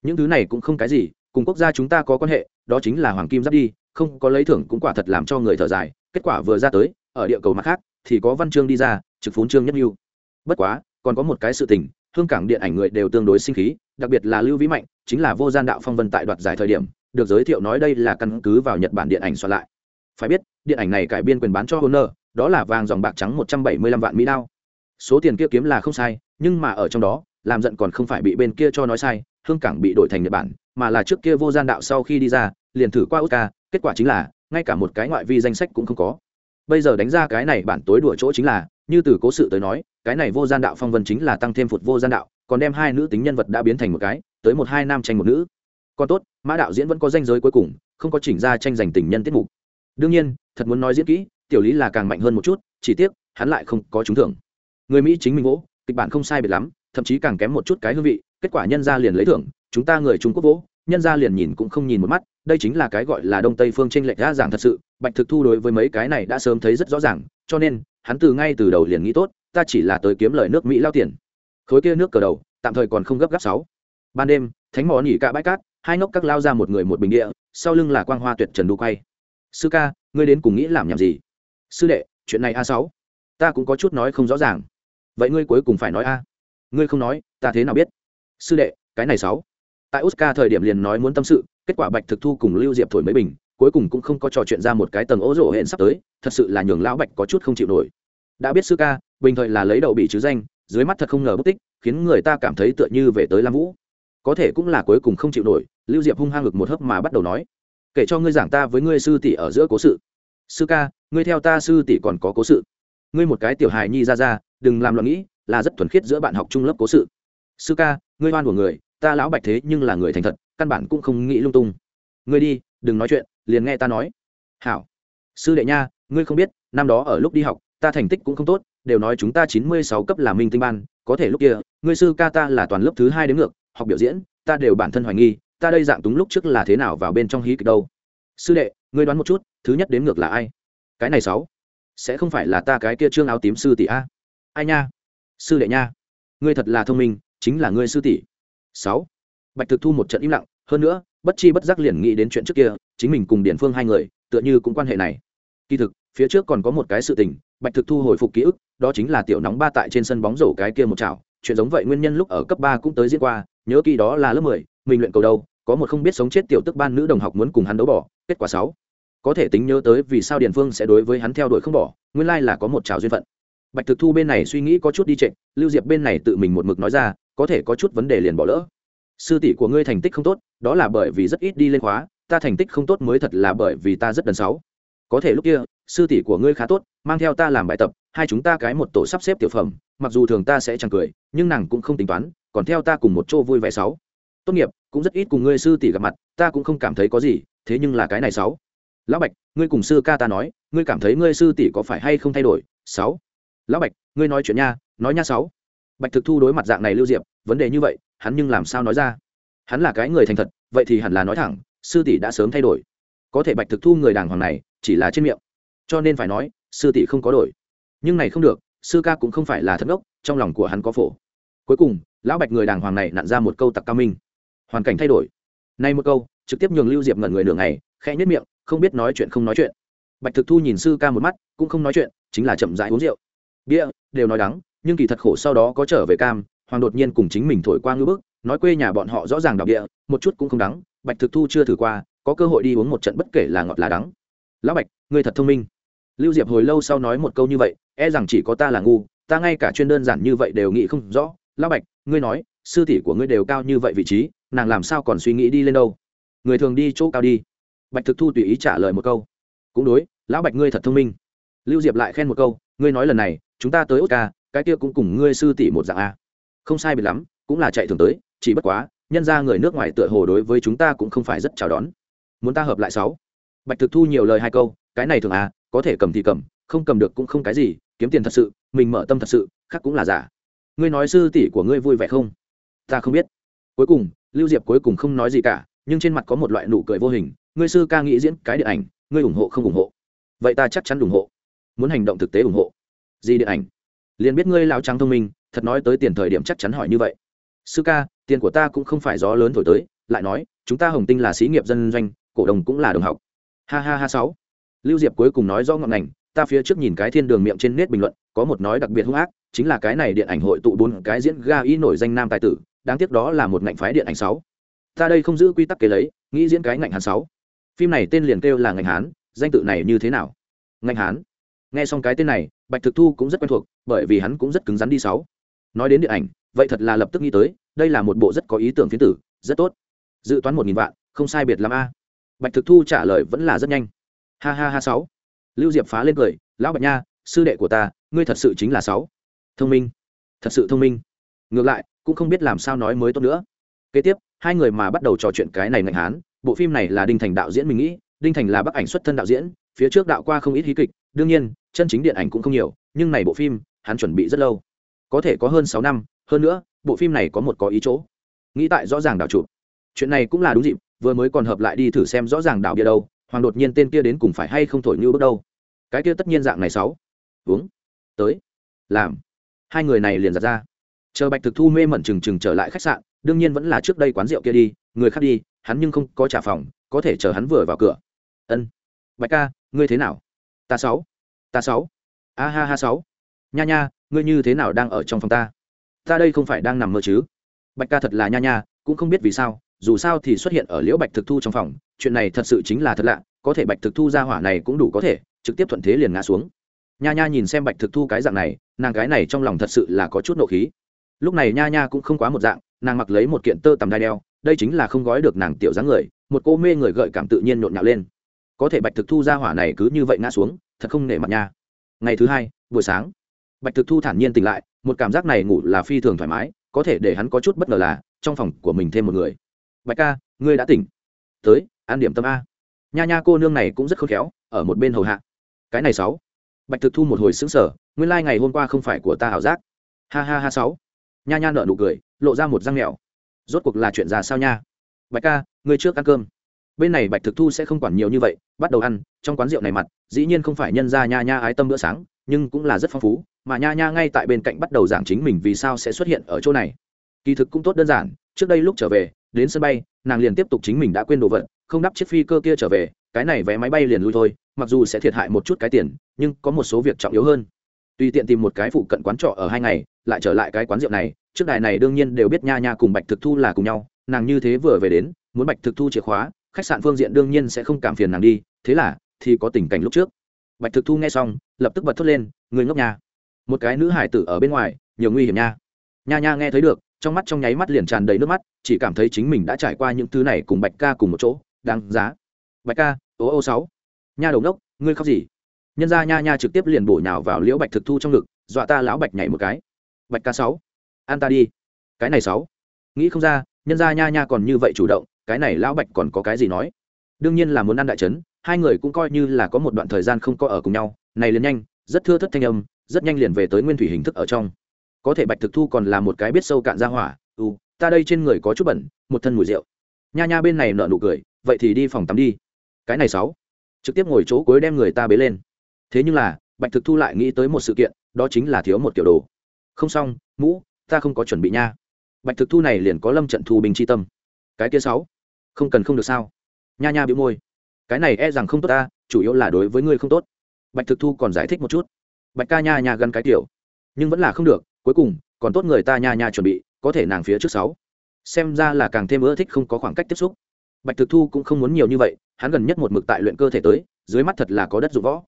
Những thứ này cũng không cái gì, cùng quốc gia chúng ta có quan hệ, đó chính là hoàng kim giáp đi, không có lấy thưởng cũng quả thật làm cho người thở dài, kết quả vừa ra tới, ở địa cầu mặt khác, thì có văn chương đi ra, trực phún chương nhất lưu. Bất quá, còn có một cái sự tình, hương cảng điện ảnh người đều tương đối sinh khí, đặc biệt là lưu vĩ mạnh, chính là vô gian đạo phong vân tại đoạt giải thời điểm được giới thiệu nói đây là căn cứ vào nhật bản điện ảnh soạn lại. Phải biết, điện ảnh này cải biên quyền bán cho honor, đó là vàng dòng bạc trắng một trăm bảy mươi lăm vạn mỹ đao. Số tiền kia kiếm là không sai, nhưng mà ở trong đó, làm giận còn không phải bị bên kia cho nói sai, hương cảng bị đổi thành nhật bản, mà là trước kia vô gian đạo sau khi đi ra, liền thử qua oscar, kết quả chính là, ngay cả một cái ngoại vi danh sách cũng không có. Bây giờ đánh ra cái này bản tối đùa chỗ chính là, như từ cố sự tới nói, cái này vô gian đạo phong vân chính là tăng thêm phụt vô gian đạo, còn đem hai nữ tính nhân vật đã biến thành một cái, tới một hai nam tranh một nữ còn tốt, mã đạo diễn vẫn có danh giới cuối cùng, không có chỉnh ra tranh giành tình nhân tiết mục. Đương nhiên, thật muốn nói diễn kỹ, tiểu lý là càng mạnh hơn một chút, chỉ tiếc, hắn lại không có trúng thưởng. Người mỹ chính mình vỗ, kịch bản không sai biệt lắm, thậm chí càng kém một chút cái hương vị, kết quả nhân ra liền lấy thưởng, chúng ta người trung quốc vỗ, nhân ra liền nhìn cũng không nhìn một mắt, đây chính là cái gọi là đông tây phương tranh lệch ra giảng thật sự, bạch thực thu đối với mấy cái này đã sớm thấy rất rõ ràng, cho nên, hắn từ ngay từ đầu liền nghĩ tốt, ta chỉ là tới kiếm lời nước mỹ lao tiền. Khối kia nước cờ đầu, tạm thời còn không gấp gáp sáu. Ban đêm, thánh mỏ nỉ cả bãi cát hai ngốc các lao ra một người một bình địa, sau lưng là quang hoa tuyệt trần đu quay. Sư ca, ngươi đến cùng nghĩ làm nhảm gì? Sư đệ, chuyện này a sáu. Ta cũng có chút nói không rõ ràng. Vậy ngươi cuối cùng phải nói a. Ngươi không nói, ta thế nào biết? Sư đệ, cái này sáu. Tại oscar thời điểm liền nói muốn tâm sự, kết quả bạch thực thu cùng lưu diệp thổi mấy bình, cuối cùng cũng không có trò chuyện ra một cái tầng ố rổ hẹn sắp tới, thật sự là nhường lão bạch có chút không chịu nổi. Đã biết sư ca, bình thời là lấy đậu bị chứ danh, dưới mắt thật không ngờ bất tích, khiến người ta cảm thấy tựa như về tới lam vũ có thể cũng là cuối cùng không chịu nổi, lưu diệp hung hăng ngực một hớp mà bắt đầu nói, kể cho ngươi giảng ta với ngươi sư tỷ ở giữa cố sự. Sư ca, ngươi theo ta sư tỷ còn có cố sự. Ngươi một cái tiểu hài nhi ra ra, đừng làm loạn nghĩ, là rất thuần khiết giữa bạn học trung lớp cố sự. Sư ca, ngươi oan của người, ta lão bạch thế nhưng là người thành thật, căn bản cũng không nghĩ lung tung. Ngươi đi, đừng nói chuyện, liền nghe ta nói. Hảo. Sư đệ nha, ngươi không biết, năm đó ở lúc đi học, ta thành tích cũng không tốt, đều nói chúng ta chín mươi sáu cấp là minh tinh ban, có thể lúc kia, ngươi sư ca ta là toàn lớp thứ hai đến ngược học biểu diễn, ta đều bản thân hoài nghi, ta đây dạng túng lúc trước là thế nào vào bên trong hí kịch đâu. Sư đệ, ngươi đoán một chút, thứ nhất đến ngược là ai? Cái này sáu, sẽ không phải là ta cái kia trương áo tím sư tỷ a? Ai nha? Sư đệ nha. Ngươi thật là thông minh, chính là ngươi sư tỷ. Sáu, bạch thực thu một trận im lặng, hơn nữa, bất chi bất giác liền nghĩ đến chuyện trước kia, chính mình cùng điển phương hai người, tựa như cũng quan hệ này. Kỳ thực, phía trước còn có một cái sự tình, bạch thực thu hồi phục ký ức, đó chính là tiểu nóng ba tại trên sân bóng rổ cái kia một chảo, chuyện giống vậy nguyên nhân lúc ở cấp ba cũng tới diễn qua nhớ kỳ đó là lớp mười, mình luyện cầu đâu, có một không biết sống chết tiểu tức ban nữ đồng học muốn cùng hắn đấu bỏ, kết quả sáu. Có thể tính nhớ tới vì sao điền phương sẽ đối với hắn theo đuổi không bỏ, nguyên lai là có một trào duyên phận. Bạch thực thu bên này suy nghĩ có chút đi trịnh lưu diệp bên này tự mình một mực nói ra, có thể có chút vấn đề liền bỏ lỡ. Sư tỷ của ngươi thành tích không tốt, đó là bởi vì rất ít đi lên khóa, ta thành tích không tốt mới thật là bởi vì ta rất đần sáu. Có thể lúc kia, sư tỷ của ngươi khá tốt, mang theo ta làm bài tập, hai chúng ta cái một tổ sắp xếp tiểu phẩm, mặc dù thường ta sẽ chẳng cười, nhưng nàng cũng không tính toán còn theo ta cùng một chỗ vui vẻ sáu. Tốt nghiệp, cũng rất ít cùng ngươi sư tỷ gặp mặt, ta cũng không cảm thấy có gì, thế nhưng là cái này sáu. Lão bạch, ngươi cùng sư ca ta nói, ngươi cảm thấy ngươi sư tỷ có phải hay không thay đổi, sáu? Lão bạch, ngươi nói chuyện nha, nói nha sáu. Bạch thực thu đối mặt dạng này lưu diệp, vấn đề như vậy, hắn nhưng làm sao nói ra? Hắn là cái người thành thật, vậy thì hẳn là nói thẳng, sư tỷ đã sớm thay đổi. Có thể bạch thực thu người đàng hoàng này, chỉ là trên miệng. Cho nên phải nói, sư tỷ không có đổi. Nhưng này không được, sư ca cũng không phải là thất ốc trong lòng của hắn có phổ. Cuối cùng lão bạch người đàng hoàng này nặn ra một câu tặc cao minh. Hoàn cảnh thay đổi. Nay một câu, trực tiếp nhường lưu diệp ngẩn người nửa ngày, khẽ nhất miệng, không biết nói chuyện không nói chuyện. Bạch thực thu nhìn sư ca một mắt, cũng không nói chuyện, chính là chậm rãi uống rượu. Bia, đều nói đắng, nhưng kỳ thật khổ sau đó có trở về cam, hoàng đột nhiên cùng chính mình thổi qua ngư bức, nói quê nhà bọn họ rõ ràng đọc địa, một chút cũng không đắng, bạch thực thu chưa thử qua, có cơ hội đi uống một trận bất kể là ngọt là đắng. Lão bạch, ngươi thật thông minh. Lưu diệp hồi lâu sau nói một câu như vậy e rằng chỉ có ta là ngu, ta ngay cả chuyên đơn giản như vậy đều nghĩ không rõ lão bạch, ngươi nói, sư tỷ của ngươi đều cao như vậy vị trí, nàng làm sao còn suy nghĩ đi lên đâu? Người thường đi chỗ cao đi. Bạch thực thu tùy ý trả lời một câu. Cũng đối, lão bạch ngươi thật thông minh. Lưu diệp lại khen một câu, ngươi nói lần này, chúng ta tới oscar, cái kia cũng cùng ngươi sư tỷ một dạng a không sai biệt lắm, cũng là chạy thường tới, chỉ bất quá, nhân ra người nước ngoài tựa hồ đối với chúng ta cũng không phải rất chào đón. Muốn ta hợp lại sáu? Bạch thực thu nhiều lời hai câu, cái này thường à có thể cầm thì cầm, không cầm được cũng không cái gì, kiếm tiền thật sự, mình mở tâm thật sự, khác cũng là giả ngươi nói sư tỷ của ngươi vui vẻ không? Ta không biết. Cuối cùng, lưu diệp cuối cùng không nói gì cả, nhưng trên mặt có một loại nụ cười vô hình, ngươi sư ca nghĩ diễn cái điện ảnh, ngươi ủng hộ không ủng hộ? Vậy ta chắc chắn ủng hộ. Muốn hành động thực tế ủng hộ. Gì điện ảnh? Liền biết ngươi lao trắng thông minh, thật nói tới tiền thời điểm chắc chắn hỏi như vậy. Sư ca, tiền của ta cũng không phải gió lớn thổi tới, lại nói, chúng ta hồng tinh là xí nghiệp dân doanh, cổ đồng cũng là đồng học. Ha ha ha sáu. Lưu diệp cuối cùng nói do ngọn ngành ta phía trước nhìn cái thiên đường miệng trên nét bình luận, có một nói đặc biệt hung ác, chính là cái này điện ảnh hội tụ bốn cái diễn ga y nổi danh nam tài tử, đáng tiếc đó là một ngạnh phái điện ảnh sáu. Ta đây không giữ quy tắc kế lấy, nghĩ diễn cái ngạnh hán sáu. Phim này tên liền kêu là ngạnh hán, danh tự này như thế nào? Ngạnh hán. Nghe xong cái tên này, bạch thực thu cũng rất quen thuộc, bởi vì hắn cũng rất cứng rắn đi sáu. Nói đến điện ảnh, vậy thật là lập tức nghĩ tới, đây là một bộ rất có ý tưởng phiến tử, rất tốt. Dự toán một nghìn vạn, không sai biệt l a. Bạch thực thu trả lời vẫn là rất nhanh. Ha ha ha sáu lưu diệp phá lên cười, lão bạch nha, sư đệ của ta, ngươi thật sự chính là sáu. Thông minh, thật sự thông minh. Ngược lại, cũng không biết làm sao nói mới tốt nữa. Kế tiếp, hai người mà bắt đầu trò chuyện cái này ngạnh hán, bộ phim này là đinh thành đạo diễn mình nghĩ, đinh thành là bác ảnh xuất thân đạo diễn, phía trước đạo qua không ít hí kịch, đương nhiên, chân chính điện ảnh cũng không nhiều, nhưng này bộ phim, hắn chuẩn bị rất lâu. Có thể có hơn sáu năm, hơn nữa, bộ phim này có một có ý chỗ. Nghĩ tại rõ ràng đạo chụp. Chuyện này cũng là đúng dịp, vừa mới còn hợp lại đi thử xem rõ ràng đạo bia đâu, hoàng đột nhiên tên kia đến cùng phải hay không thổi như bước đâu cái kia tất nhiên dạng này sáu. Uống. Tới. Làm. Hai người này liền giặt ra. Chờ bạch thực thu mê mẩn trừng trừng trở lại khách sạn, đương nhiên vẫn là trước đây quán rượu kia đi, người khác đi, hắn nhưng không có trả phòng, có thể chờ hắn vừa vào cửa. Ân. Bạch ca, ngươi thế nào? Ta sáu. Ta sáu. A ha ha sáu. Nha nha, ngươi như thế nào đang ở trong phòng ta? Ta đây không phải đang nằm mơ chứ? Bạch ca thật là nha nha, cũng không biết vì sao, dù sao thì xuất hiện ở liễu bạch thực thu trong phòng, chuyện này thật sự chính là thật lạ, có thể bạch thực thu ra hỏa này cũng đủ có thể trực tiếp thuận thế liền ngã xuống. Nha nha nhìn xem bạch thực thu cái dạng này, nàng cái này trong lòng thật sự là có chút nộ khí. Lúc này nha nha cũng không quá một dạng, nàng mặc lấy một kiện tơ tằm đai đeo, đây chính là không gói được nàng tiểu dáng người, một cô mê người gợi cảm tự nhiên nhộn nhạo lên. Có thể bạch thực thu ra hỏa này cứ như vậy ngã xuống, thật không nể mặt nha. Ngày thứ hai, buổi sáng, bạch thực thu thản nhiên tỉnh lại, một cảm giác này ngủ là phi thường thoải mái, có thể để hắn có chút bất ngờ là, trong phòng của mình thêm một người. Bạch ca, ngươi đã tỉnh. Tới an điểm tâm a. Nha nha cô nương này cũng rất khôn khéo, ở một bên hầu hạ cái này sáu. Bạch thực thu một hồi xứng sở nguyên lai、like、ngày hôm qua không phải của ta ảo giác. Ha ha ha sáu. Nha nha nợ nụ cười, lộ ra một răng mèo. Rốt cuộc là chuyện ra sao nha? Bạch ca, ngươi trước ăn cơm. Bên này bạch thực thu sẽ không quản nhiều như vậy, bắt đầu ăn, trong quán rượu này mặt, dĩ nhiên không phải nhân ra nha nha ái tâm bữa sáng, nhưng cũng là rất phong phú, mà nha nha ngay tại bên cạnh bắt đầu giảng chính mình vì sao sẽ xuất hiện ở chỗ này. Kỳ thực cũng tốt đơn giản, trước đây lúc trở về, đến sân bay, nàng liền tiếp tục chính mình đã quên đồ vật, không đắp chiếc phi cơ kia trở về cái này vé máy bay liền lui thôi, mặc dù sẽ thiệt hại một chút cái tiền, nhưng có một số việc trọng yếu hơn. Tùy tiện tìm một cái phụ cận quán trọ ở hai ngày, lại trở lại cái quán rượu này, trước đài này đương nhiên đều biết nha nha cùng bạch thực thu là cùng nhau, nàng như thế vừa về đến, muốn bạch thực thu chìa khóa, khách sạn phương diện đương nhiên sẽ không cảm phiền nàng đi, thế là, thì có tình cảnh lúc trước. Bạch thực thu nghe xong, lập tức bật thốt lên, người ngốc nha. Một cái nữ hải tử ở bên ngoài, nhiều nguy hiểm nha. Nha nha nghe thấy được, trong mắt trong nháy mắt liền tràn đầy nước mắt, chỉ cảm thấy chính mình đã trải qua những thứ này cùng bạch ca cùng một chỗ, đáng giá bạch ca, ô ô sáu. Nha đầu đốc ngươi khóc gì? Nhân ra nha nha trực tiếp liền bổ nhào vào liễu bạch thực thu trong ngực, dọa ta lão bạch nhảy một cái. Bạch ca sáu, an ta đi. Cái này sáu. Nghĩ không ra, nhân ra nha nha còn như vậy chủ động, cái này lão bạch còn có cái gì nói? Đương nhiên là muốn ăn đại trấn, hai người cũng coi như là có một đoạn thời gian không có ở cùng nhau, này liền nhanh, rất thưa thất thanh âm, rất nhanh liền về tới nguyên thủy hình thức ở trong. Có thể bạch thực thu còn là một cái biết sâu cạn ra hỏa ừ ta đây trên người có chút bẩn, một thân mùi rượu. Nha nha bên này nợ nụ cười, vậy thì đi phòng tắm đi cái này sáu. Trực tiếp ngồi chỗ cuối đem người ta bế lên. Thế nhưng là, bạch thực thu lại nghĩ tới một sự kiện, đó chính là thiếu một kiểu đồ. Không xong, mũ, ta không có chuẩn bị nha. Bạch thực thu này liền có lâm trận thu bình chi tâm. Cái kia sáu, không cần không được sao? Nha nha bị môi. Cái này e rằng không tốt ta, chủ yếu là đối với ngươi không tốt. Bạch thực thu còn giải thích một chút. Bạch ca nha nha gắn cái kiểu. Nhưng vẫn là không được, cuối cùng, còn tốt người ta nha nha chuẩn bị, có thể nàng phía trước sáu. Xem ra là càng thêm ưa thích không có khoảng cách tiếp xúc bạch thực thu cũng không muốn nhiều như vậy, hắn gần nhất một mực tại luyện cơ thể tới, dưới mắt thật là có đất dụng võ.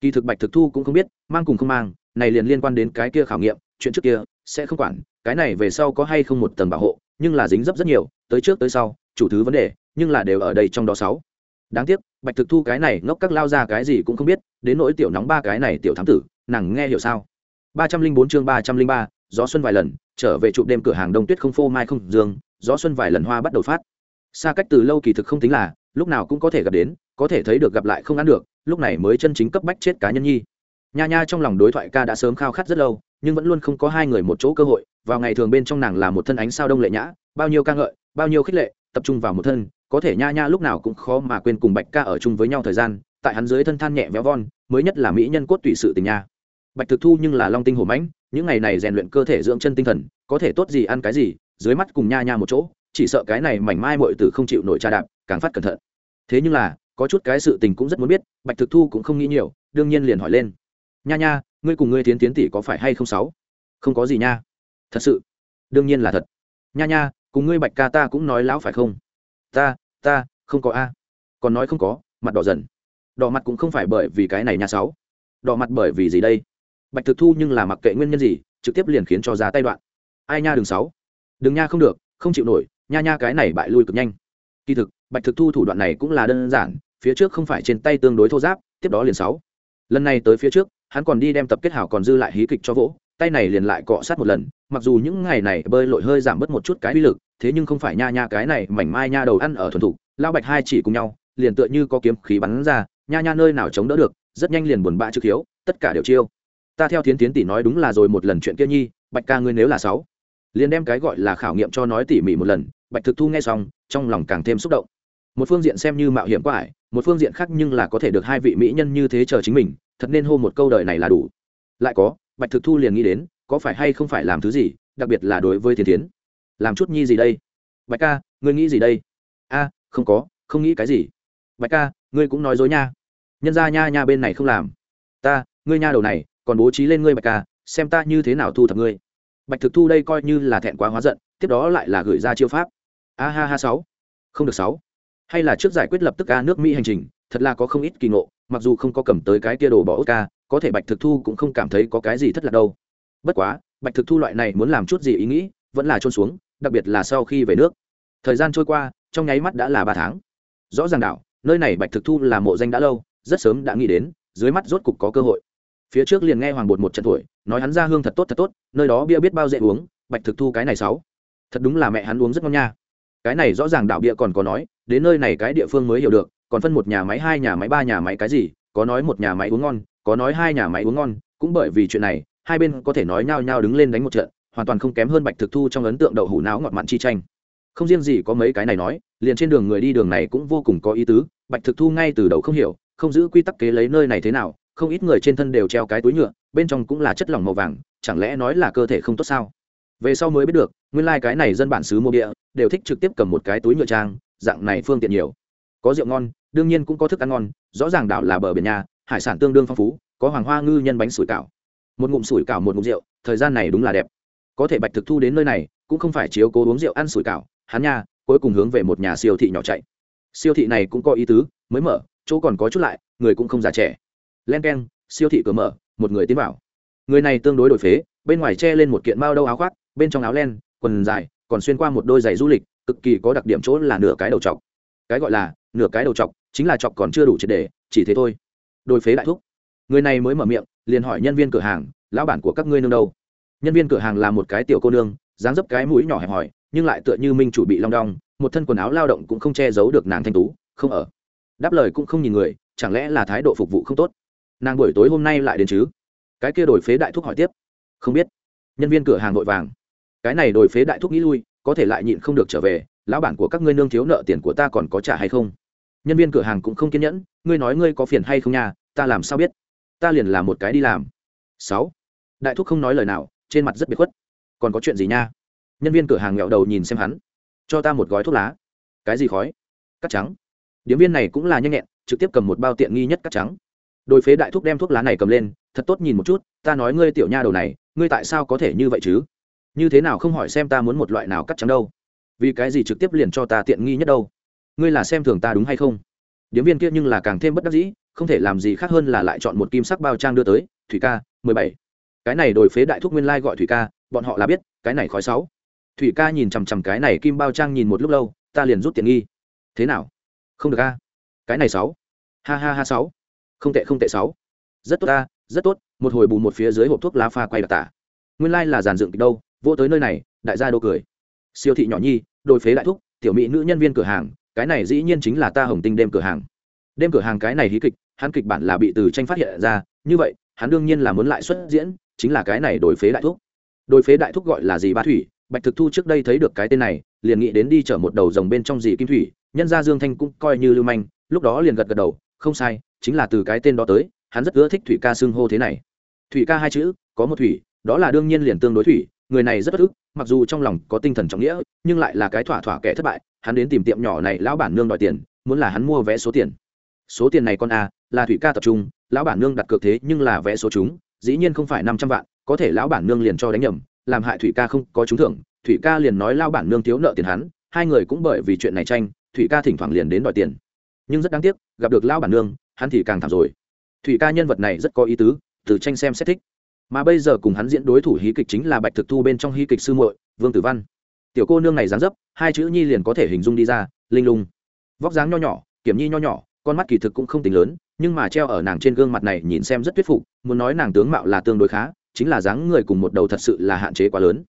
Kỳ thực bạch thực thu cũng không biết, mang cùng không mang, này liền liên quan đến cái kia khảo nghiệm, chuyện trước kia, sẽ không quản, cái này về sau có hay không một tầng bảo hộ, nhưng là dính dấp rất nhiều, tới trước tới sau, chủ thứ vấn đề, nhưng là đều ở đây trong đó sáu. Đáng tiếc, bạch thực thu cái này ngốc các lao ra cái gì cũng không biết, đến nỗi tiểu nóng ba cái này tiểu thám tử, nàng nghe hiểu sao? Ba trăm linh bốn chương ba trăm linh ba, gió xuân vài lần, trở về chụp đêm cửa hàng đông tuyết không phô mai không dương, gió xuân vài lần hoa bắt đầu phát xa cách từ lâu kỳ thực không tính là, lúc nào cũng có thể gặp đến, có thể thấy được gặp lại không ăn được, lúc này mới chân chính cấp bách chết cá nhân nhi. Nha nha trong lòng đối thoại ca đã sớm khao khát rất lâu, nhưng vẫn luôn không có hai người một chỗ cơ hội, vào ngày thường bên trong nàng là một thân ánh sao đông lệ nhã, bao nhiêu ca ngợi, bao nhiêu khích lệ, tập trung vào một thân, có thể nha nha lúc nào cũng khó mà quên cùng bạch ca ở chung với nhau thời gian, tại hắn dưới thân than nhẹ véo von, mới nhất là mỹ nhân cốt tùy sự tình nha. Bạch thực thu nhưng là long tinh hổ mãnh, những ngày này rèn luyện cơ thể dưỡng chân tinh thần, có thể tốt gì ăn cái gì, dưới mắt cùng nha nha một chỗ chỉ sợ cái này mảnh mai mội tử không chịu nổi tra đạp, càng phát cẩn thận. Thế nhưng là, có chút cái sự tình cũng rất muốn biết, bạch thực thu cũng không nghĩ nhiều, đương nhiên liền hỏi lên. Nha nha, ngươi cùng ngươi tiến tiến tỷ có phải hay không sáu? Không có gì nha. Thật sự? Đương nhiên là thật. Nha nha, cùng ngươi bạch ca ta cũng nói lão phải không? Ta ta, không có a. Còn nói không có, mặt đỏ dần. Đỏ mặt cũng không phải bởi vì cái này nha sáu. Đỏ mặt bởi vì gì đây? Bạch thực thu nhưng là mặc kệ nguyên nhân gì, trực tiếp liền khiến cho giá tay đoạn. Ai nha đường sáu. Đừng nha, không được, không chịu nổi nha nha cái này bại lui cực nhanh. Kỳ thực bạch thực thu thủ đoạn này cũng là đơn giản phía trước không phải trên tay tương đối thô giáp tiếp đó liền sáu. Lần này tới phía trước hắn còn đi đem tập kết hảo còn dư lại hí kịch cho vỗ tay này liền lại cọ sát một lần mặc dù những ngày này bơi lội hơi giảm bớt một chút cái uy lực thế nhưng không phải nha nha cái này mảnh mai nha đầu ăn ở thuần thủ, lao bạch hai chỉ cùng nhau liền tựa như có kiếm khí bắn ra nha nha nơi nào chống đỡ được rất nhanh liền buồn bã trước hiếu tất cả đều chiêu. Ta theo thiến tiến tỷ nói đúng là rồi một lần chuyện kia nhi bạch ca ngươi nếu là sáu liền đem cái gọi là khảo nghiệm cho nói tỉ mỉ một lần, bạch thực thu nghe xong, trong lòng càng thêm xúc động. Một phương diện xem như mạo hiểm quá ải một phương diện khác nhưng là có thể được hai vị mỹ nhân như thế chờ chính mình, thật nên hô một câu đời này là đủ. Lại có, bạch thực thu liền nghĩ đến, có phải hay không phải làm thứ gì, đặc biệt là đối với thiên tiến làm chút nhi gì đây? Bạch ca, ngươi nghĩ gì đây? A, không có, không nghĩ cái gì. Bạch ca, ngươi cũng nói dối nha. Nhân ra nha nha bên này không làm. Ta, ngươi nha đầu này, còn bố trí lên ngươi bạch ca, xem ta như thế nào thu thập ngươi bạch thực thu đây coi như là thẹn quá hóa giận, tiếp đó lại là gửi ra chiêu pháp. A ha ha sáu. Không được sáu. Hay là trước giải quyết lập tức ca nước mỹ hành trình, thật là có không ít kỳ ngộ, mặc dù không có cầm tới cái kia đồ bỏ ốt ca có thể bạch thực thu cũng không cảm thấy có cái gì thất lạc đâu. Bất quá, bạch thực thu loại này muốn làm chút gì ý nghĩ, vẫn là trôn xuống, đặc biệt là sau khi về nước. Thời gian trôi qua, trong nháy mắt đã là ba tháng. Rõ ràng đảo nơi này bạch thực thu là mộ danh đã lâu, rất sớm đã nghĩ đến, dưới mắt rốt cục có cơ hội phía trước liền nghe hoàng bột một trận tuổi, nói hắn ra hương thật tốt thật tốt, nơi đó bia biết bao dễ uống, bạch thực thu cái này sáu. Thật đúng là mẹ hắn uống rất ngon nha. Cái này rõ ràng đạo bia còn có nói, đến nơi này cái địa phương mới hiểu được, còn phân một nhà máy, hai nhà máy, ba nhà máy cái gì, có nói một nhà máy uống ngon, có nói hai nhà máy uống ngon, cũng bởi vì chuyện này, hai bên có thể nói nhau nhau đứng lên đánh một trận, hoàn toàn không kém hơn bạch thực thu trong ấn tượng đậu hủ não ngọt mặn chi tranh. Không riêng gì có mấy cái này nói, liền trên đường người đi đường này cũng vô cùng có ý tứ, bạch thực thu ngay từ đầu không hiểu, không giữ quy tắc kế lấy nơi này thế nào không ít người trên thân đều treo cái túi nhựa, bên trong cũng là chất lỏng màu vàng, chẳng lẽ nói là cơ thể không tốt sao? Về sau mới biết được, nguyên lai、like、cái này dân bản xứ mua địa, đều thích trực tiếp cầm một cái túi nhựa trang, dạng này phương tiện nhiều. Có rượu ngon, đương nhiên cũng có thức ăn ngon, rõ ràng đảo là bờ biển nhà, hải sản tương đương phong phú, có hoàng hoa ngư nhân bánh sủi cảo. Một ngụm sủi cảo một ngụm rượu, thời gian này đúng là đẹp. Có thể bạch thực thu đến nơi này, cũng không phải chiếu cố uống rượu ăn sủi cảo, hắn nha, cuối cùng hướng về một nhà siêu thị nhỏ chạy. Siêu thị này cũng có ý tứ, mới mở, chỗ còn có chút lại, người cũng không già trẻ len k e n siêu thị cửa mở, một người tiến vào. Người này tương đối đổi phế, bên ngoài che lên một kiện mao đâu áo khoác, bên trong áo len, quần dài, còn xuyên qua một đôi giày du lịch, cực kỳ có đặc điểm chỗ là nửa cái đầu chọc. Cái gọi là nửa cái đầu chọc chính là chọc còn chưa đủ triệt đề chỉ thế thôi. Đôi phế đại thúc. Người này mới mở miệng, liền hỏi nhân viên cửa hàng, lão bản của các ngươi nương đâu? Nhân viên cửa hàng là một cái tiểu cô nương, dáng dấp cái mũi nhỏ hẹp hòi, nhưng lại tựa như minh chủ bị long đong, một thân quần áo lao động cũng không che giấu được nàng thanh tú, không ở. Đáp lời cũng không nhìn người, chẳng lẽ là thái độ phục vụ không tốt? Nàng buổi tối hôm nay lại đến chứ? Cái kia đổi phế đại thúc hỏi tiếp. Không biết. Nhân viên cửa hàng vội vàng. Cái này đổi phế đại thúc nghĩ lui, có thể lại nhịn không được trở về, lão bản của các ngươi nương thiếu nợ tiền của ta còn có trả hay không? Nhân viên cửa hàng cũng không kiên nhẫn, ngươi nói ngươi có phiền hay không nha, ta làm sao biết? Ta liền làm một cái đi làm. Sáu. Đại thúc không nói lời nào, trên mặt rất biệt khuất. Còn có chuyện gì nha? Nhân viên cửa hàng nghẹo đầu nhìn xem hắn. Cho ta một gói thuốc lá. Cái gì khói? Cắt trắng. Điếm viên này cũng là nhanh nhẹn, trực tiếp cầm một bao tiện nghi nhất cắt trắng đôi phế đại thúc đem thuốc lá này cầm lên, thật tốt nhìn một chút, ta nói ngươi tiểu nha đầu này, ngươi tại sao có thể như vậy chứ? Như thế nào không hỏi xem ta muốn một loại nào cắt trắng đâu? Vì cái gì trực tiếp liền cho ta tiện nghi nhất đâu? Ngươi là xem thường ta đúng hay không? Điếm viên kia nhưng là càng thêm bất đắc dĩ, không thể làm gì khác hơn là lại chọn một kim sắc bao trang đưa tới, thủy ca, mười bảy. Cái này đổi phế đại thúc nguyên lai gọi thủy ca, bọn họ là biết, cái này khói sáu. Thủy ca nhìn chằm chằm cái này kim bao trang nhìn một lúc lâu, ta liền rút tiện nghi. Thế nào? Không được a. Cái này sáu. Ha ha ha, sáu không tệ không tệ sáu. Rất tốt a rất tốt, một hồi bù một phía dưới hộp thuốc lá pha quay đặc tả. Nguyên lai là giàn dựng kịch đâu, vô tới nơi này, đại gia đô cười. Siêu thị nhỏ nhi đôi phế đại thúc, tiểu mỹ nữ nhân viên cửa hàng, cái này dĩ nhiên chính là ta hồng tinh đêm cửa hàng. Đêm cửa hàng cái này hí kịch, hắn kịch bản là bị từ tranh phát hiện ra, như vậy, hắn đương nhiên là muốn lại xuất diễn, chính là cái này đổi phế đại thúc. Đổi phế đại thúc gọi là gì ba thủy, bạch thực thu trước đây thấy được cái tên này, liền nghĩ đến đi chở một đầu rồng bên trong dì kim thủy, nhân gia dương thanh cũng coi như lưu manh, lúc đó liền gật gật đầu, không sai chính là từ cái tên đó tới, hắn rất ưa thích thủy ca xưng hô thế này. Thủy ca hai chữ, có một thủy, đó là đương nhiên liền tương đối thủy, người này rất bất ức, mặc dù trong lòng có tinh thần trọng nghĩa, nhưng lại là cái thỏa thỏa kẻ thất bại, hắn đến tìm tiệm nhỏ này lão bản nương đòi tiền, muốn là hắn mua vé số tiền. Số tiền này con a, là thủy ca tập trung, lão bản nương đặt cược thế nhưng là vé số chúng, dĩ nhiên không phải năm trăm vạn, có thể lão bản nương liền cho đánh nhầm, làm hại thủy ca không có trúng thưởng, thủy ca liền nói lão bản nương thiếu nợ tiền hắn, hai người cũng bởi vì chuyện này tranh, thủy ca thỉnh thoảng liền đến đòi tiền. Nhưng rất đáng tiếc, gặp được lão bản nương hắn thì càng thảm rồi. Thủy ca nhân vật này rất có ý tứ từ tranh xem xét thích. Mà bây giờ cùng hắn diễn đối thủ hí kịch chính là bạch thực thu bên trong hí kịch sư muội, vương tử văn. Tiểu cô nương này dáng dấp, hai chữ nhi liền có thể hình dung đi ra, linh lung. Vóc dáng nho nhỏ, kiểm nhi nho nhỏ, con mắt kỳ thực cũng không tính lớn, nhưng mà treo ở nàng trên gương mặt này nhìn xem rất thuyết phục, muốn nói nàng tướng mạo là tương đối khá, chính là dáng người cùng một đầu thật sự là hạn chế quá lớn.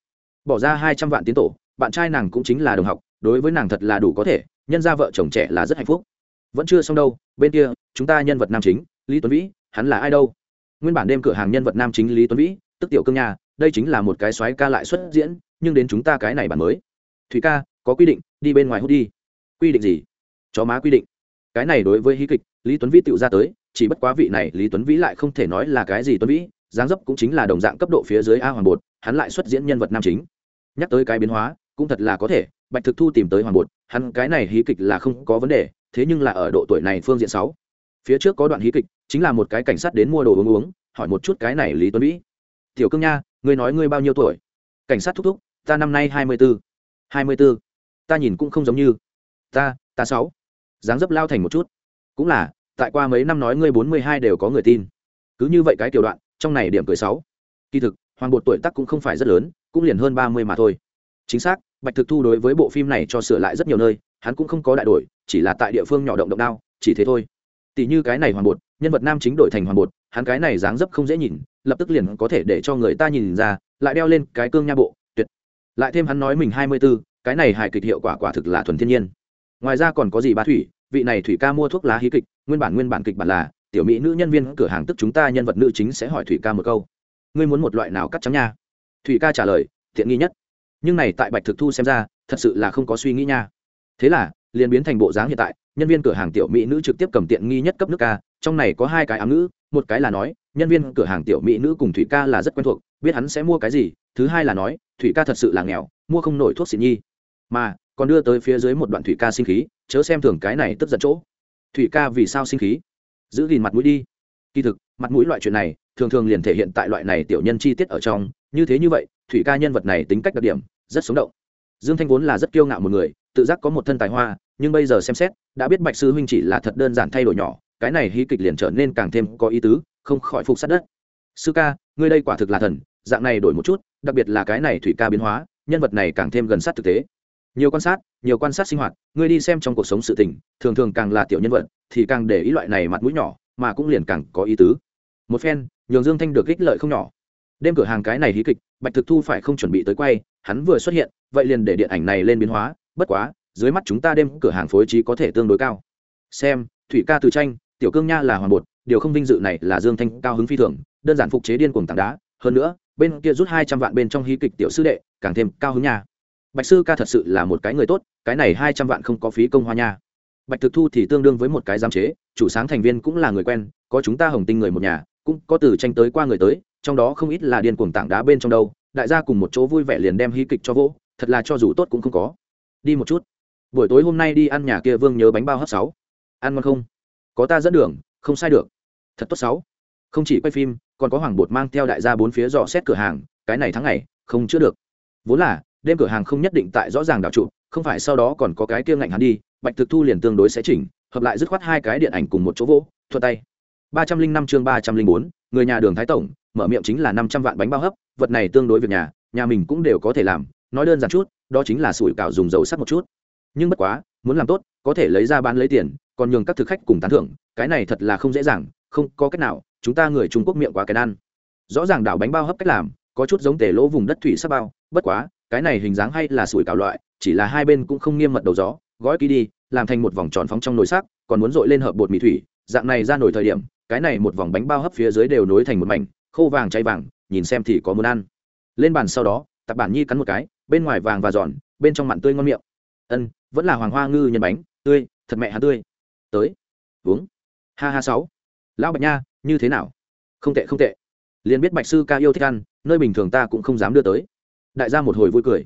Bỏ ra hai trăm vạn tiến tổ, bạn trai nàng cũng chính là đồng học, đối với nàng thật là đủ có thể, nhân ra vợ chồng trẻ là rất hạnh phúc. Vẫn chưa xong đâu, bên kia chúng ta nhân vật nam chính, lý tuấn vĩ, hắn là ai đâu? Nguyên bản đêm cửa hàng nhân vật nam chính lý tuấn vĩ, tức tiểu cương nhà đây chính là một cái xoáy ca lại xuất diễn, nhưng đến chúng ta cái này bản mới. Thủy ca, có quy định, đi bên ngoài hút đi. Quy định gì? Chó má quy định. Cái này đối với hí kịch, lý tuấn vĩ tự ra tới, chỉ bất quá vị này lý tuấn vĩ lại không thể nói là cái gì tuấn vĩ, dáng dấp cũng chính là đồng dạng cấp độ phía dưới a hoàng bột, hắn lại xuất diễn nhân vật nam chính. Nhắc tới cái biến hóa, cũng thật là có thể, bạch thực thu tìm tới hoàng bột, hắn cái này hí kịch là không có vấn đề, thế nhưng là ở độ tuổi này phương diện sáu phía trước có đoạn hí kịch, chính là một cái cảnh sát đến mua đồ uống uống, hỏi một chút cái này lý tuấn vĩ. Tiểu cương nha, ngươi nói ngươi bao nhiêu tuổi? Cảnh sát thúc thúc, ta năm nay hai mươi bốn hai mươi bốn ta nhìn cũng không giống như. Ta ta sáu. Dáng dấp lao thành một chút. Cũng là, tại qua mấy năm nói ngươi bốn mươi hai đều có người tin. Cứ như vậy cái tiểu đoạn, trong này điểm cười sáu. Kỳ thực, hoàng bột tuổi tác cũng không phải rất lớn, cũng liền hơn ba mươi mà thôi. Chính xác, bạch thực thu đối với bộ phim này cho sửa lại rất nhiều nơi, hắn cũng không có đại đổi, chỉ là tại địa phương nhỏ động động đao, chỉ thế thôi tỷ như cái này hoàng bột nhân vật nam chính đổi thành hoàng bột hắn cái này dáng dấp không dễ nhìn lập tức liền có thể để cho người ta nhìn ra lại đeo lên cái cương nha bộ tuyệt. Lại thêm hắn nói mình hai mươi 24, cái này hài kịch hiệu quả quả thực là thuần thiên nhiên. Ngoài ra còn có gì bà thủy vị này thủy ca mua thuốc lá hí kịch nguyên bản nguyên bản kịch bản là tiểu mỹ nữ nhân viên cửa hàng tức chúng ta nhân vật nữ chính sẽ hỏi thủy ca một câu. Ngươi muốn một loại nào cắt trắng nha? Thủy ca trả lời thiện nghi nhất. Nhưng này tại bạch thực thu xem ra thật sự là không có suy nghĩ nha. Thế là liền biến thành bộ dáng hiện tại nhân viên cửa hàng tiểu mỹ nữ trực tiếp cầm tiện nghi nhất cấp nước ca, trong này có hai cái ám ngữ, một cái là nói, nhân viên cửa hàng tiểu mỹ nữ cùng thủy ca là rất quen thuộc, biết hắn sẽ mua cái gì, thứ hai là nói, thủy ca thật sự là nghèo, mua không nổi thuốc xịn nhi. Mà, còn đưa tới phía dưới một đoạn thủy ca sinh khí, chớ xem thường cái này tức giận chỗ. Thủy ca vì sao sinh khí? Giữ gìn mặt mũi đi. Kỳ thực, mặt mũi loại chuyện này, thường thường liền thể hiện tại loại này tiểu nhân chi tiết ở trong, như thế như vậy, thủy ca nhân vật này tính cách đặc điểm, rất sống động. Dương thanh vốn là rất kiêu ngạo một người, tự giác có một thân tài hoa nhưng bây giờ xem xét, đã biết bạch sư huynh chỉ là thật đơn giản thay đổi nhỏ, cái này hí kịch liền trở nên càng thêm có ý tứ, không khỏi phục sát đất. Sư ca, ngươi đây quả thực là thần, dạng này đổi một chút, đặc biệt là cái này thủy ca biến hóa, nhân vật này càng thêm gần sát thực tế. Nhiều quan sát, nhiều quan sát sinh hoạt, ngươi đi xem trong cuộc sống sự tình, thường thường càng là tiểu nhân vật, thì càng để ý loại này mặt mũi nhỏ, mà cũng liền càng có ý tứ. Một phen, nhường dương thanh được ích lợi không nhỏ. Đêm cửa hàng cái này hí kịch, bạch thực thu phải không chuẩn bị tới quay, hắn vừa xuất hiện, vậy liền để điện ảnh này lên biến hóa, bất quá dưới mắt chúng ta đêm cửa hàng phối trí có thể tương đối cao. Xem, thủy ca từ tranh, tiểu cương nha là hoàng bột, điều không vinh dự này là dương thanh cao hứng phi thường, đơn giản phục chế điên cuồng tảng đá. Hơn nữa, bên kia rút hai trăm vạn bên trong hí kịch tiểu sư đệ, càng thêm cao hứng nha. Bạch sư ca thật sự là một cái người tốt, cái này hai trăm vạn không có phí công hoa nha. Bạch thực thu thì tương đương với một cái giám chế, chủ sáng thành viên cũng là người quen, có chúng ta hồng tinh người một nhà, cũng có từ tranh tới qua người tới, trong đó không ít là điên cuồng tảng đá bên trong đâu. Đại gia cùng một chỗ vui vẻ liền đem hí kịch cho vỗ, thật là cho dù tốt cũng không có. Đi một chút buổi tối hôm nay đi ăn nhà kia vương nhớ bánh bao hấp sáu. Ăn ngon không? Có ta dẫn đường, không sai được. Thật tốt sáu. Không chỉ quay phim, còn có hoàng bột mang theo đại gia bốn phía dò xét cửa hàng, cái này tháng ngày, không chữa được. Vốn là, đêm cửa hàng không nhất định tại rõ ràng đảo trụ, không phải sau đó còn có cái kia ngạnh hắn đi, bạch thực thu liền tương đối sẽ chỉnh, hợp lại dứt khoát hai cái điện ảnh cùng một chỗ vỗ thuật tay. Ba trăm linh năm chương ba trăm linh bốn, người nhà đường thái tổng, mở miệng chính là năm trăm vạn bánh bao hấp, vật này tương đối việc nhà nhà mình cũng đều có thể làm, nói đơn giản chút, đó chính là sủi cảo dùng dầu sắt một chút nhưng bất quá, muốn làm tốt, có thể lấy ra bán lấy tiền, còn nhường các thực khách cùng tán thưởng, cái này thật là không dễ dàng, không có cách nào, chúng ta người trung quốc miệng quá cái ăn. Rõ ràng đảo bánh bao hấp cách làm, có chút giống tể lỗ vùng đất thủy sắp bao, bất quá, cái này hình dáng hay là sủi cảo loại, chỉ là hai bên cũng không nghiêm mật đầu gió, gói ký đi, làm thành một vòng tròn phóng trong nồi sắc còn muốn dội lên hợp bột mì thủy, dạng này ra nổi thời điểm, cái này một vòng bánh bao hấp phía dưới đều nối thành một mảnh, khô vàng cháy vàng, nhìn xem thì có muốn ăn. Lên bàn sau đó, tạp bản nhi cắn một cái, bên ngoài vàng và giòn, bên trong mặn tươi ngon miệng ân, vẫn là hoàng hoa ngư nhân bánh, tươi, thật mẹ hà tươi. Tới. Uống. Ha ha sáu. Lão bạch nha, như thế nào? Không tệ không tệ. Liền biết bạch sư ca yêu thích ăn, nơi bình thường ta cũng không dám đưa tới. Đại gia một hồi vui cười.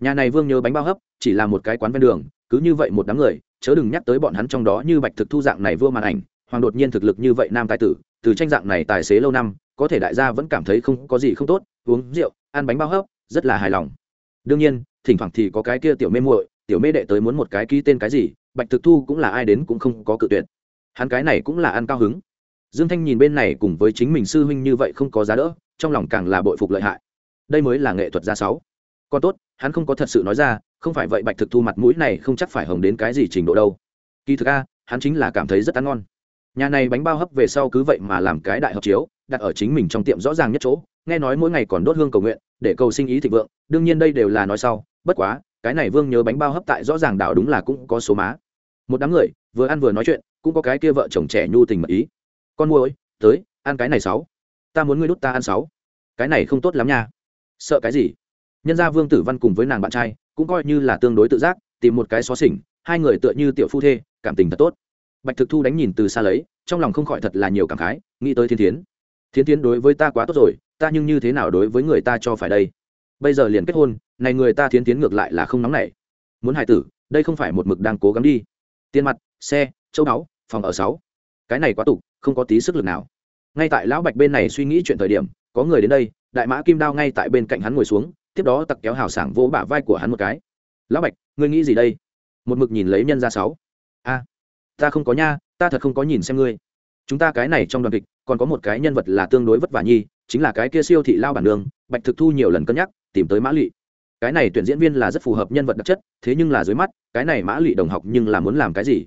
Nhà này vương nhớ bánh bao hấp, chỉ là một cái quán ven đường, cứ như vậy một đám người, chớ đừng nhắc tới bọn hắn trong đó như bạch thực thu dạng này vua màn ảnh, hoàng đột nhiên thực lực như vậy nam tài tử, từ tranh dạng này tài xế lâu năm, có thể đại gia vẫn cảm thấy không có gì không tốt, uống rượu, ăn bánh bao hấp, rất là hài lòng. Đương nhiên, thỉnh thoảng thì có cái kia tiểu mê muội tiểu mê đệ tới muốn một cái ký tên cái gì, bạch thực thu cũng là ai đến cũng không có cự tuyệt. Hắn cái này cũng là ăn cao hứng. Dương thanh nhìn bên này cùng với chính mình sư huynh như vậy không có giá đỡ, trong lòng càng là bội phục lợi hại. Đây mới là nghệ thuật gia sáu. Còn tốt, hắn không có thật sự nói ra, không phải vậy bạch thực thu mặt mũi này không chắc phải hồng đến cái gì trình độ đâu. Kỳ thực a, hắn chính là cảm thấy rất ăn ngon. Nhà này bánh bao hấp về sau cứ vậy mà làm cái đại hợp chiếu, đặt ở chính mình trong tiệm rõ ràng nhất chỗ, nghe nói mỗi ngày còn đốt hương cầu nguyện, để cầu sinh ý thịnh vượng, đương nhiên đây đều là nói sau, bất quá cái này vương nhớ bánh bao hấp tại rõ ràng đảo đúng là cũng có số má. Một đám người, vừa ăn vừa nói chuyện, cũng có cái kia vợ chồng trẻ nhu tình mật ý. Con mua ơi, tới, ăn cái này sáu. Ta muốn ngươi đút ta ăn sáu. Cái này không tốt lắm nha. Sợ cái gì? Nhân gia vương tử văn cùng với nàng bạn trai, cũng coi như là tương đối tự giác, tìm một cái xó xỉnh, hai người tựa như tiểu phu thê, cảm tình thật tốt. Bạch thực thu đánh nhìn từ xa lấy, trong lòng không khỏi thật là nhiều cảm khái, nghĩ tới thiên thiến. Thiên thiến đối với ta quá tốt rồi, ta nhưng như thế nào đối với người ta cho phải đây? Bây giờ liền kết hôn này người ta tiến tiến ngược lại là không nóng nảy. Muốn hài tử đây không phải một mực đang cố gắng đi. Tiền mặt xe châu đáo, phòng ở sáu. Cái này quá tục không có tí sức lực nào. Ngay tại lão bạch bên này suy nghĩ chuyện thời điểm có người đến đây đại mã kim đao ngay tại bên cạnh hắn ngồi xuống tiếp đó tặc kéo hào sảng vỗ bả vai của hắn một cái. Lão bạch ngươi nghĩ gì đây? Một mực nhìn lấy nhân ra sáu. A ta không có nha ta thật không có nhìn xem ngươi. Chúng ta cái này trong đoàn kịch còn có một cái nhân vật là tương đối vất vả nhi chính là cái kia siêu thị lao bản nương, bạch thực thu nhiều lần cân nhắc, tìm tới mã lụy cái này tuyển diễn viên là rất phù hợp nhân vật đặc chất, thế nhưng là dưới mắt, cái này mã lụy đồng học nhưng là muốn làm cái gì?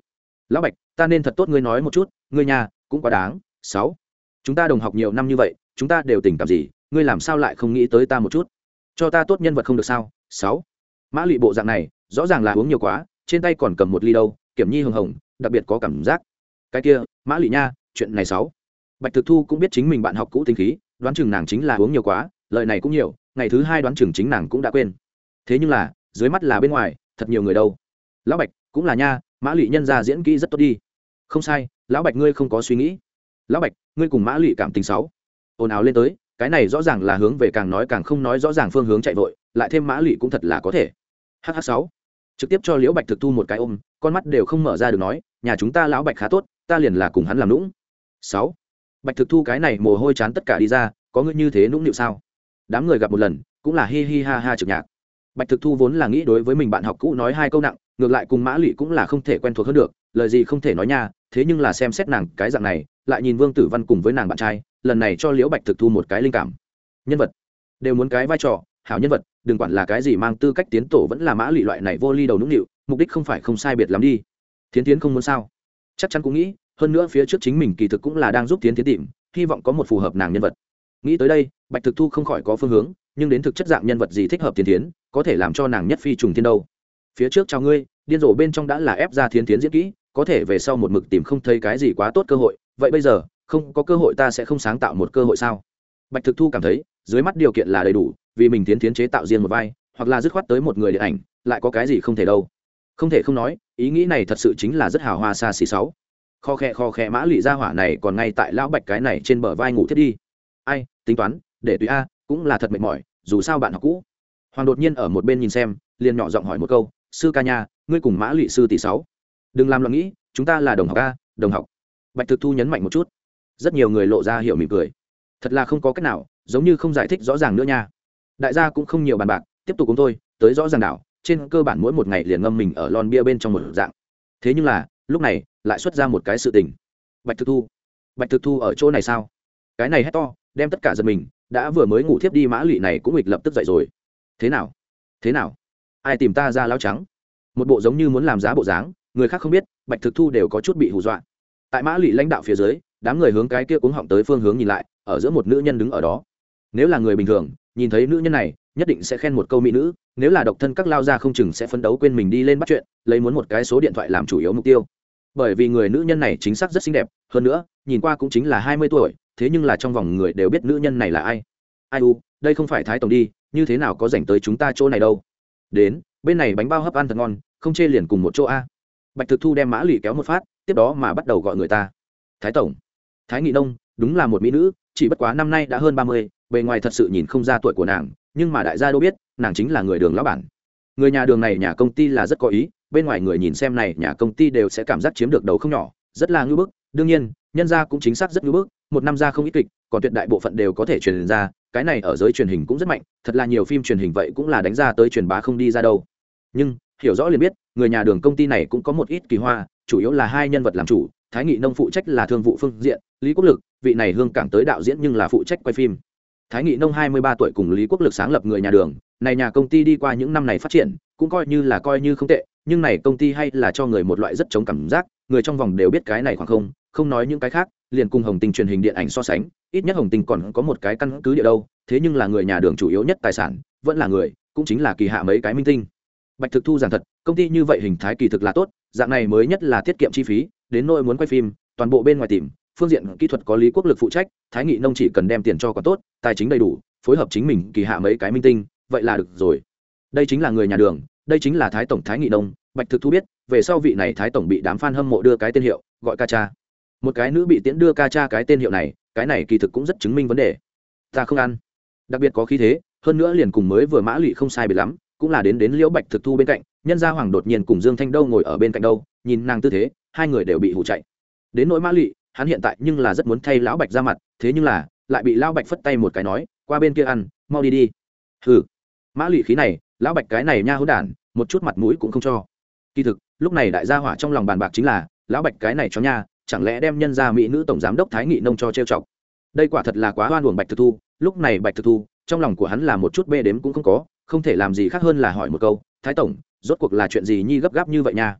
Lão bạch, ta nên thật tốt ngươi nói một chút, ngươi nhà cũng quá đáng, sáu. Chúng ta đồng học nhiều năm như vậy, chúng ta đều tình cảm gì, ngươi làm sao lại không nghĩ tới ta một chút? Cho ta tốt nhân vật không được sao, sáu. Mã lụy bộ dạng này, rõ ràng là uống nhiều quá, trên tay còn cầm một ly đâu, kiểm nhi hồng hồng, đặc biệt có cảm giác. Cái kia, mã lụy nha, chuyện này sáu. Bạch thực thu cũng biết chính mình bạn học cũ tinh khí đoán chừng nàng chính là uống nhiều quá lợi này cũng nhiều, ngày thứ hai đoán chừng chính nàng cũng đã quên. Thế nhưng là, dưới mắt là bên ngoài, thật nhiều người đâu. Lão bạch, cũng là nha, mã lụy nhân ra diễn kỹ rất tốt đi. Không sai, lão bạch ngươi không có suy nghĩ. Lão bạch, ngươi cùng mã lụy cảm tình sáu ồn ào lên tới, cái này rõ ràng là hướng về càng nói càng không nói rõ ràng phương hướng chạy vội, lại thêm mã lụy cũng thật là có thể. Hh sáu. Trực tiếp cho liễu bạch thực thu một cái ôm, con mắt đều không mở ra được nói, nhà chúng ta lão bạch khá tốt, ta liền là cùng hắn làm lũng sáu bạch thực thu cái này mồ hôi chán tất cả đi ra, có ngươi như thế nũng nịu sao? Đám người gặp một lần, cũng là hi hi ha ha trực nhạc. Bạch thực thu vốn là nghĩ đối với mình bạn học cũ nói hai câu nặng, ngược lại cùng mã lụy cũng là không thể quen thuộc hơn được, lời gì không thể nói nha, thế nhưng là xem xét nàng cái dạng này, lại nhìn vương tử văn cùng với nàng bạn trai, lần này cho liễu bạch thực thu một cái linh cảm. Nhân vật, đều muốn cái vai trò, hảo nhân vật, đừng quản là cái gì mang tư cách tiến tổ vẫn là mã lụy loại này vô ly đầu nũng nịu, mục đích không phải không sai biệt lắm đi. Thiến tiến không muốn sao? Chắc chắn cũng nghĩ hơn nữa phía trước chính mình kỳ thực cũng là đang giúp tiến tiến tìm, hy vọng có một phù hợp nàng nhân vật. Nghĩ tới đây, bạch thực thu không khỏi có phương hướng, nhưng đến thực chất dạng nhân vật gì thích hợp tiến tiến, có thể làm cho nàng nhất phi trùng thiên đâu. Phía trước chào ngươi, điên rồ bên trong đã là ép ra thiến tiến diễn kỹ, có thể về sau một mực tìm không thấy cái gì quá tốt cơ hội, vậy bây giờ, không có cơ hội ta sẽ không sáng tạo một cơ hội sao? Bạch thực thu cảm thấy, dưới mắt điều kiện là đầy đủ, vì mình tiến tiến chế tạo riêng một vai, hoặc là dứt khoát tới một người điện ảnh, lại có cái gì không thể đâu. Không thể không nói, ý nghĩ này thật sự chính là rất hào hoa xa xỉ sáu kho khe kho khe mã lụy ra hỏa này còn ngay tại lão bạch cái này trên bờ vai ngủ thiết đi. Ai, tính toán, để tùy a, cũng là thật mệt mỏi, dù sao bạn học cũ. Hoàng đột nhiên ở một bên nhìn xem, liền nhỏ giọng hỏi một câu, sư ca nha, ngươi cùng mã lụy sư tỷ sáu, đừng làm lo nghĩ, chúng ta là đồng học a, đồng học. Bạch thực thu nhấn mạnh một chút. Rất nhiều người lộ ra hiểu mỉm cười. Thật là không có cách nào, giống như không giải thích rõ ràng nữa nha. Đại gia cũng không nhiều bàn bạc, tiếp tục cùng tôi, tới rõ ràng đảo, trên cơ bản mỗi một ngày liền ngâm mình ở lon bia bên trong một dạng. Thế nhưng là lúc này lại xuất ra một cái sự tình. Bạch thực thu, bạch thực thu ở chỗ này sao? Cái này hét to, đem tất cả giật mình, đã vừa mới ngủ thiếp đi mã lụy này cũng nghịch lập tức dậy rồi. Thế nào? Thế nào? Ai tìm ta ra lao trắng? Một bộ giống như muốn làm giá bộ dáng, người khác không biết, bạch thực thu đều có chút bị hù dọa. Tại mã lụy lãnh đạo phía dưới, đám người hướng cái kia cuống họng tới phương hướng nhìn lại, ở giữa một nữ nhân đứng ở đó. Nếu là người bình thường, nhìn thấy nữ nhân này nhất định sẽ khen một câu mỹ nữ, nếu là độc thân các lao ra không chừng sẽ phấn đấu quên mình đi lên bắt chuyện, lấy muốn một cái số điện thoại làm chủ yếu mục tiêu. Bởi vì người nữ nhân này chính xác rất xinh đẹp, hơn nữa, nhìn qua cũng chính là hai mươi tuổi, thế nhưng là trong vòng người đều biết nữ nhân này là ai. Ai u, đây không phải thái tổng đi, như thế nào có dành tới chúng ta chỗ này đâu. Đến, bên này bánh bao hấp ăn thật ngon, không chê liền cùng một chỗ a. Bạch thực thu đem mã lụy kéo một phát, tiếp đó mà bắt đầu gọi người ta. Thái tổng. Thái nghị nông, đúng là một mỹ nữ, chỉ bất quá năm nay đã hơn ba mươi, bề ngoài thật sự nhìn không ra tuổi của nàng nhưng mà đại gia đâu biết, nàng chính là người đường lão bản. Người nhà đường này, nhà công ty là rất có ý, bên ngoài người nhìn xem này, nhà công ty đều sẽ cảm giác chiếm được đầu không nhỏ, rất là ngưỡng bức. Đương nhiên, nhân gia cũng chính xác rất ngưỡng bức, một năm ra không ít kịch, còn tuyệt đại bộ phận đều có thể truyền ra, cái này ở giới truyền hình cũng rất mạnh, thật là nhiều phim truyền hình vậy cũng là đánh ra tới truyền bá không đi ra đâu. Nhưng, hiểu rõ liền biết, người nhà đường công ty này cũng có một ít kỳ hoa, chủ yếu là hai nhân vật làm chủ, thái nghị nông phụ trách là thương vụ phương diện, lý quốc lực, vị này hương cảng tới đạo diễn nhưng là phụ trách quay phim thái nghị nông hai mươi ba tuổi cùng lý quốc lực sáng lập người nhà đường, này nhà công ty đi qua những năm này phát triển, cũng coi như là coi như không tệ, nhưng này công ty hay là cho người một loại rất chống cảm giác, người trong vòng đều biết cái này khoảng không không nói những cái khác, liền cùng hồng tình truyền hình điện ảnh so sánh, ít nhất hồng tình còn có một cái căn cứ địa đâu, thế nhưng là người nhà đường chủ yếu nhất tài sản, vẫn là người, cũng chính là kỳ hạ mấy cái minh tinh. Bạch thực thu giảng thật, công ty như vậy hình thái kỳ thực là tốt, dạng này mới nhất là tiết kiệm chi phí, đến nỗi muốn quay phim, toàn bộ bên ngoài tìm phương diện kỹ thuật có lý quốc lực phụ trách, thái nghị nông chỉ cần đem tiền cho có tốt, tài chính đầy đủ, phối hợp chính mình kỳ hạ mấy cái minh tinh, vậy là được rồi. Đây chính là người nhà đường, đây chính là thái tổng thái nghị nông, bạch thực thu biết, về sau vị này thái tổng bị đám f a n hâm mộ đưa cái tên hiệu, gọi ca cha. Một cái nữ bị tiễn đưa ca cha cái tên hiệu này, cái này kỳ thực cũng rất chứng minh vấn đề. Ta không ăn. Đặc biệt có khí thế, hơn nữa liền cùng mới vừa mã lụy không sai biệt lắm, cũng là đến đến liễu bạch thực thu bên cạnh, nhân gia hoàng đột nhiên cùng dương thanh đâu ngồi ở bên cạnh đâu, nhìn nàng tư thế, hai người đều bị hụ chạy. Đến nỗi mã lụy hắn hiện tại nhưng là rất muốn thay lão bạch ra mặt, thế nhưng là, lại bị lão bạch phất tay một cái nói, qua bên kia ăn, mau đi đi. Hừ. Mã lụy khí này, lão bạch cái này nha hữu đản, một chút mặt mũi cũng không cho. Kỳ thực, lúc này đại gia hỏa trong lòng bàn bạc chính là, lão bạch cái này cho nha, chẳng lẽ đem nhân ra mỹ nữ tổng giám đốc thái nghị nông cho trêu chọc? Đây quả thật là quá hoan uổng bạch thực thu, lúc này bạch thực thu, trong lòng của hắn là một chút bê đếm cũng không có, không thể làm gì khác hơn là hỏi một câu, thái tổng, rốt cuộc là chuyện gì nhi gấp gáp như vậy nha?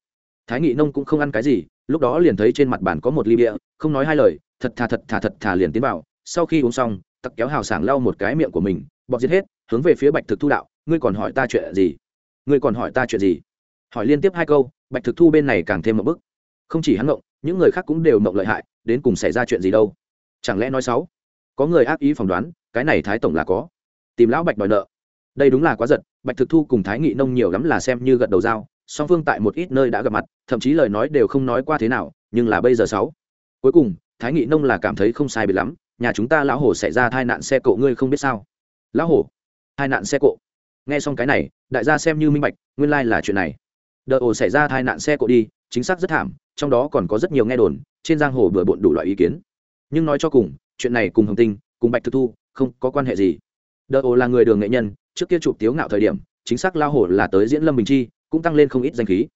Thái nghị nông cũng không ăn cái gì lúc đó liền thấy trên mặt bàn có một ly bia, không nói hai lời, thật thà thật thà thật thà liền tiến vào. Sau khi uống xong, tặc kéo hào sảng lau một cái miệng của mình, bọt giết hết, hướng về phía bạch thực thu đạo, ngươi còn hỏi ta chuyện gì? Ngươi còn hỏi ta chuyện gì? Hỏi liên tiếp hai câu, bạch thực thu bên này càng thêm một bức. Không chỉ hắn ngộng, những người khác cũng đều mộng lợi hại, đến cùng xảy ra chuyện gì đâu? Chẳng lẽ nói xấu? Có người ác ý phỏng đoán, cái này thái tổng là có. Tìm lão bạch đòi nợ. Đây đúng là quá giật, bạch thực thu cùng thái nghị nông nhiều lắm là xem như gật đầu dao song phương tại một ít nơi đã gặp mặt, thậm chí lời nói đều không nói qua thế nào, nhưng là bây giờ sáu. Cuối cùng, thái nghị nông là cảm thấy không sai bị lắm, nhà chúng ta lão hổ xảy ra tai nạn xe cộ ngươi không biết sao? Lão hổ, tai nạn xe cộ. Nghe xong cái này, đại gia xem như minh bạch, nguyên lai là chuyện này. Đợt ổ xảy ra tai nạn xe cộ đi, chính xác rất thảm, trong đó còn có rất nhiều nghe đồn, trên giang hồ bừa bộn đủ loại ý kiến. Nhưng nói cho cùng, chuyện này cùng hồng tinh, cùng bạch thực thu, không có quan hệ gì. Đợt ổ là người đường nghệ nhân, trước kia chụp tiếu ngạo thời điểm, chính xác lao hổ là tới diễn lâm bình chi cũng tăng lên không ít danh khí.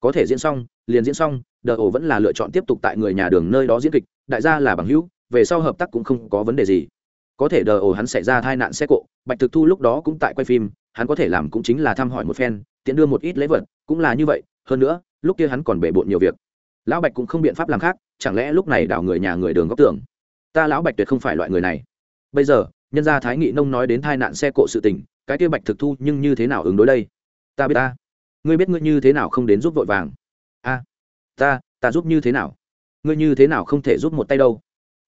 Có thể diễn xong, liền diễn xong, đờ ổ vẫn là lựa chọn tiếp tục tại người nhà đường nơi đó diễn kịch, đại gia là bằng hữu, về sau hợp tác cũng không có vấn đề gì. Có thể đờ ổ hắn xảy ra tai nạn xe cộ, bạch thực thu lúc đó cũng tại quay phim, hắn có thể làm cũng chính là thăm hỏi một phen, tiện đưa một ít lễ vật, cũng là như vậy, hơn nữa, lúc kia hắn còn bể bộn nhiều việc. Lão bạch cũng không biện pháp làm khác, chẳng lẽ lúc này đảo người nhà người đường góc tưởng ta lão bạch tuyệt không phải loại người này. Bây giờ, nhân gia thái nghị nông nói đến tai nạn xe cộ sự tình, cái kia bạch thực thu nhưng như thế nào ứng đối đây? Ta biết ta ngươi biết ngươi như thế nào không đến giúp vội vàng? A, ta ta giúp như thế nào? Ngươi như thế nào không thể giúp một tay đâu?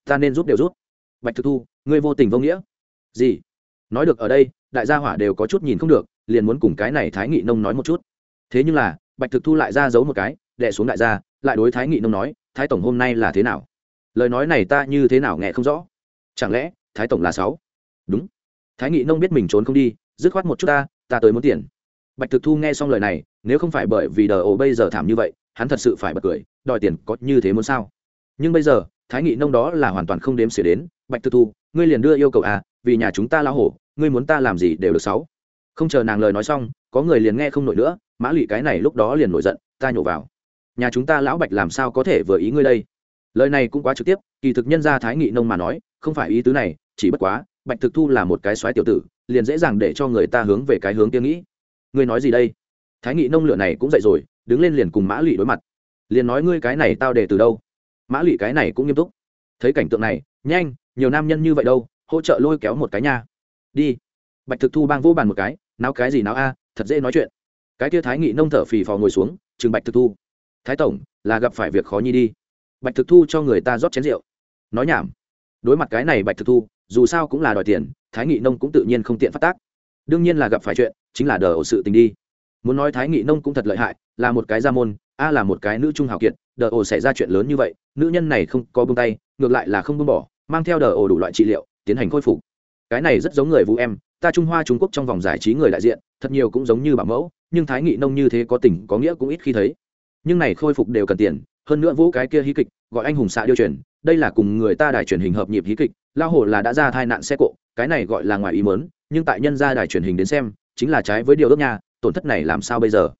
Ta nên giúp đều giúp. Bạch thực thu, ngươi vô tình vô nghĩa. Gì? Nói được ở đây, đại gia hỏa đều có chút nhìn không được, liền muốn cùng cái này thái nghị nông nói một chút. Thế nhưng là, bạch thực thu lại ra giấu một cái đẻ xuống đại gia, lại đối thái nghị nông nói, thái tổng hôm nay là thế nào? Lời nói này ta như thế nào nghe không rõ? Chẳng lẽ thái tổng là sáu? Đúng. Thái nghị nông biết mình trốn không đi, dứt khoát một chút ta ta tới muốn tiền bạch thực thu nghe xong lời này, nếu không phải bởi vì đờ ổ bây giờ thảm như vậy, hắn thật sự phải bật cười, đòi tiền có như thế muốn sao? Nhưng bây giờ, thái nghị nông đó là hoàn toàn không đếm xỉa đến, bạch thực thu, ngươi liền đưa yêu cầu à vì nhà chúng ta lao hổ, ngươi muốn ta làm gì đều được sáu. Không chờ nàng lời nói xong, có người liền nghe không nổi nữa, mã lụy cái này lúc đó liền nổi giận, ta nhổ vào. Nhà chúng ta lão bạch làm sao có thể vừa ý ngươi đây? Lời này cũng quá trực tiếp, kỳ thực nhân gia thái nghị nông mà nói, không phải ý tứ này, chỉ bất quá, bạch thực thu là một cái soái tiểu tử, liền dễ dàng để cho người ta hướng về cái hướng kia nghĩ ngươi nói gì đây? Thái nghị nông lửa này cũng dậy rồi, đứng lên liền cùng mã lụy đối mặt. Liền nói ngươi cái này tao để từ đâu? Mã lụy cái này cũng nghiêm túc. Thấy cảnh tượng này, nhanh, nhiều nam nhân như vậy đâu, hỗ trợ lôi kéo một cái nha. Đi. Bạch thực thu bang vô bàn một cái nào cái gì nào a, thật dễ nói chuyện. Cái kia thái nghị nông thở phì phò ngồi xuống, chừng bạch thực thu. Thái tổng, là gặp phải việc khó nhi đi. Bạch thực thu cho người ta rót chén rượu. Nói nhảm. Đối mặt cái này bạch thực thu, dù sao cũng là đòi tiền, thái nghị nông cũng tự nhiên không tiện phát tác. Đương nhiên là gặp phải chuyện chính là đờ ổ sự tình đi. Muốn nói thái nghị nông cũng thật lợi hại, là một cái gia môn, a là một cái nữ trung hào kiệt, đờ ổ xảy ra chuyện lớn như vậy, nữ nhân này không có bông tay, ngược lại là không buông bỏ, mang theo đờ ổ đủ loại trị liệu, tiến hành khôi phục. Cái này rất giống người vũ em, ta trung hoa trung quốc trong vòng giải trí người đại diện, thật nhiều cũng giống như bảo mẫu, nhưng thái nghị nông như thế có tình, có nghĩa cũng ít khi thấy. Nhưng này khôi phục đều cần tiền, hơn nữa vũ cái kia hí kịch, gọi anh hùng xạ điêu truyền, đây là cùng người ta đài truyền hình hợp nhịp hí kịch lao hồ là đã ra thai nạn xe cộ, cái này gọi là ngoài ý mớn nhưng tại nhân gia đài truyền hình đến xem chính là trái với điều ước nhà tổn thất này làm sao bây giờ?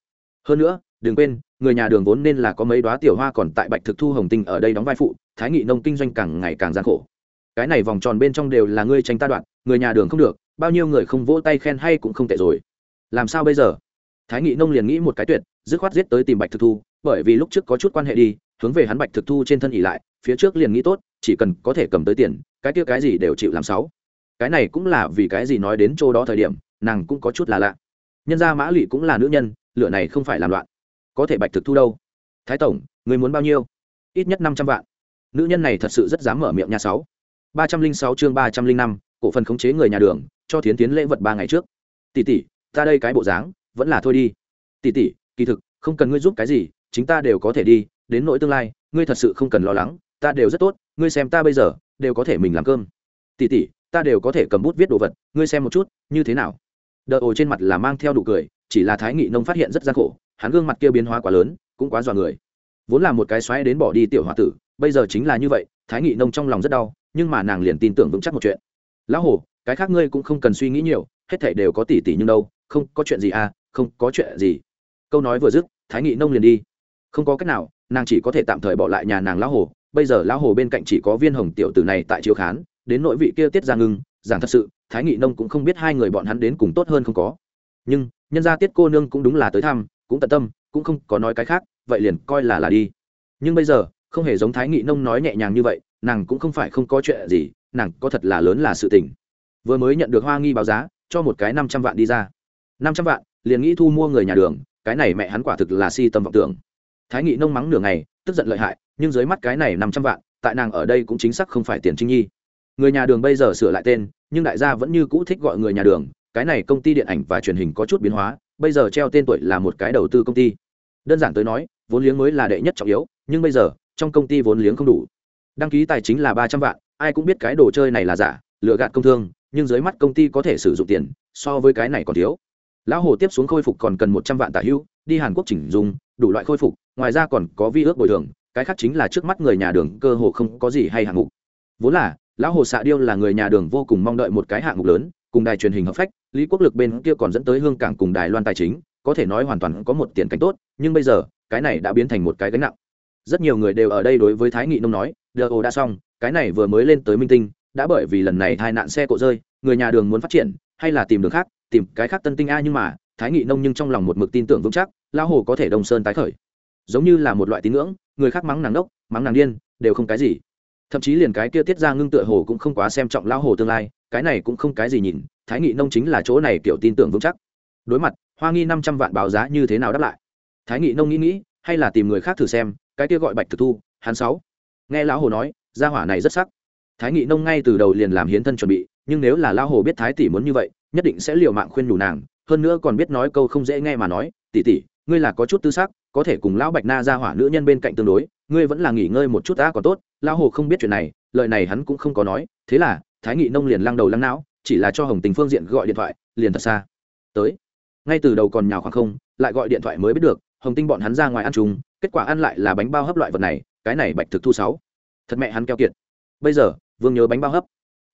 Hơn nữa, đừng quên, người nhà đường vốn nên là có mấy đoá tiểu hoa còn tại bạch thực thu hồng tinh ở đây đóng vai phụ, thái nghị nông kinh doanh càng ngày càng gian khổ. Cái này vòng tròn bên trong đều là ngươi tranh ta đoạn người nhà đường không được, bao nhiêu người không vỗ tay khen hay cũng không tệ rồi. Làm sao bây giờ? Thái nghị nông liền nghĩ một cái tuyệt, dứt khoát giết tới tìm bạch thực thu, bởi vì lúc trước có chút quan hệ đi, hướng về hắn bạch thực thu trên thân ỉ lại, phía trước liền nghĩ tốt, chỉ cần có thể cầm tới tiền, cái kia cái gì đều chịu làm sáu. Cái này cũng là vì cái gì nói đến chỗ đó thời điểm nàng cũng có chút là lạ. Nhân gia mã lụy cũng là nữ nhân lựa này không phải làm loạn. Có thể bạch thực thu đâu? Thái tổng, người muốn bao nhiêu? Ít nhất năm trăm vạn. Nữ nhân này thật sự rất dám mở miệng nhà sáu. Ba trăm linh sáu chương ba trăm linh năm, cổ phần khống chế người nhà đường, cho thiến tiến lễ vật ba ngày trước. Tỷ tỷ, ta đây cái bộ dáng, vẫn là thôi đi. Tỷ tỷ, kỳ thực, không cần ngươi giúp cái gì, chính ta đều có thể đi, đến nỗi tương lai, ngươi thật sự không cần lo lắng, ta đều rất tốt, ngươi xem ta bây giờ, đều có thể mình làm cơm. Tỷ tỷ, ta đều có thể cầm bút viết đồ vật, ngươi xem một chút, như thế nào? Đờ ồ trên mặt là mang theo đủ cười, chỉ là thái nghị nông phát hiện rất gian khổ, hắn gương mặt kia biến hóa quá lớn, cũng quá dọa người. Vốn là một cái xoáy đến bỏ đi tiểu h tử, bây giờ chính là như vậy, thái nghị nông trong lòng rất đau, nhưng mà nàng liền tin tưởng vững chắc một chuyện. Lão hồ cái khác ngươi cũng không cần suy nghĩ nhiều, hết thảy đều có tỷ tỷ nhưng đâu, không có chuyện gì à không có chuyện gì. Câu nói vừa dứt, thái nghị nông liền đi. Không có cách nào, nàng chỉ có thể tạm thời bỏ lại nhà nàng lão hồ bây giờ lão hồ bên cạnh chỉ có viên hồng tiểu tử này tại chiếu khán, đến nội vị kia tiết ra ngưng giảng thật sự, thái nghị nông cũng không biết hai người bọn hắn đến cùng tốt hơn không có. Nhưng, nhân gia tiết cô nương cũng đúng là tới thăm, cũng tận tâm, cũng không có nói cái khác, vậy liền coi là là đi. Nhưng bây giờ, không hề giống thái nghị nông nói nhẹ nhàng như vậy, nàng cũng không phải không có chuyện gì, nàng có thật là lớn là sự tình. Vừa mới nhận được hoa nghi báo giá, cho một cái năm trăm vạn đi ra. Năm trăm vạn, liền nghĩ thu mua người nhà đường, cái này mẹ hắn quả thực là si tâm vọng tưởng. Thái nghị nông mắng nửa ngày, tức giận lợi hại, nhưng dưới mắt cái này năm trăm vạn, tại nàng ở đây cũng chính xác không phải tiền trinh nhi người nhà đường bây giờ sửa lại tên, nhưng đại gia vẫn như cũ thích gọi người nhà đường. Cái này công ty điện ảnh và truyền hình có chút biến hóa, bây giờ treo tên tuổi là một cái đầu tư công ty. Đơn giản tới nói, vốn liếng mới là đệ nhất trọng yếu, nhưng bây giờ, trong công ty vốn liếng không đủ. Đăng ký tài chính là ba trăm vạn, ai cũng biết cái đồ chơi này là giả lựa gạt công thương, nhưng dưới mắt công ty có thể sử dụng tiền, so với cái này còn thiếu. Lão hồ tiếp xuống khôi phục còn cần một trăm vạn tả hưu. đi hàn quốc chỉnh dùng đủ loại khôi phục, ngoài ra còn có vi ước bồi thường, cái khác chính là trước mắt người nhà đường cơ hồ không có gì hay hạng mục. Vốn là lão hồ xạ điêu là người nhà đường vô cùng mong đợi một cái hạng mục lớn, cùng đài truyền hình hợp phách, lý quốc lực bên kia còn dẫn tới hương cảng cùng đài loan tài chính, có thể nói hoàn toàn có một tiền cảnh tốt, nhưng bây giờ, cái này đã biến thành một cái gánh nặng. Rất nhiều người đều ở đây đối với thái nghị nông nói, đờ ồ đã xong, cái này vừa mới lên tới minh tinh, đã bởi vì lần này hai nạn xe cộ rơi, người nhà đường muốn phát triển, hay là tìm đường khác, tìm cái khác tân tinh a nhưng mà, thái nghị nông nhưng trong lòng một mực tin tưởng vững chắc, lão hồ có thể đông sơn tái khởi. Giống như là một loại tín ngưỡng, người khác mắng nàng đốc, mắng nàng điên, đều không cái gì thậm chí liền cái kia tiết ra ngưng tựa hồ cũng không quá xem trọng lão hồ tương lai, cái này cũng không cái gì nhìn, thái nghị nông chính là chỗ này kiểu tin tưởng vững chắc. Đối mặt, hoa nghi năm trăm vạn báo giá như thế nào đáp lại? Thái nghị nông nghĩ nghĩ, hay là tìm người khác thử xem, cái kia gọi bạch thực thu, hắn sáu. Nghe lão hồ nói, gia hỏa này rất sắc. Thái nghị nông ngay từ đầu liền làm hiến thân chuẩn bị, nhưng nếu là lão hồ biết thái tỷ muốn như vậy, nhất định sẽ liều mạng khuyên nhủ nàng, hơn nữa còn biết nói câu không dễ nghe mà nói, tỷ tỷ, ngươi là có chút tư sắc, có thể cùng lão bạch na gia hỏa nữ nhân bên cạnh tương đối, ngươi vẫn là nghỉ ngơi một chút đã còn tốt lão hồ không biết chuyện này, lời này hắn cũng không có nói, thế là, thái nghị nông liền lăng đầu lăng não, chỉ là cho hồng tình phương diện gọi điện thoại, liền thật xa. Tới. Ngay từ đầu còn nhào khoảng không, lại gọi điện thoại mới biết được, hồng tinh bọn hắn ra ngoài ăn chung, kết quả ăn lại là bánh bao hấp loại vật này, cái này bạch thực thu sáu. Thật mẹ hắn keo kiệt. Bây giờ, vương nhớ bánh bao hấp.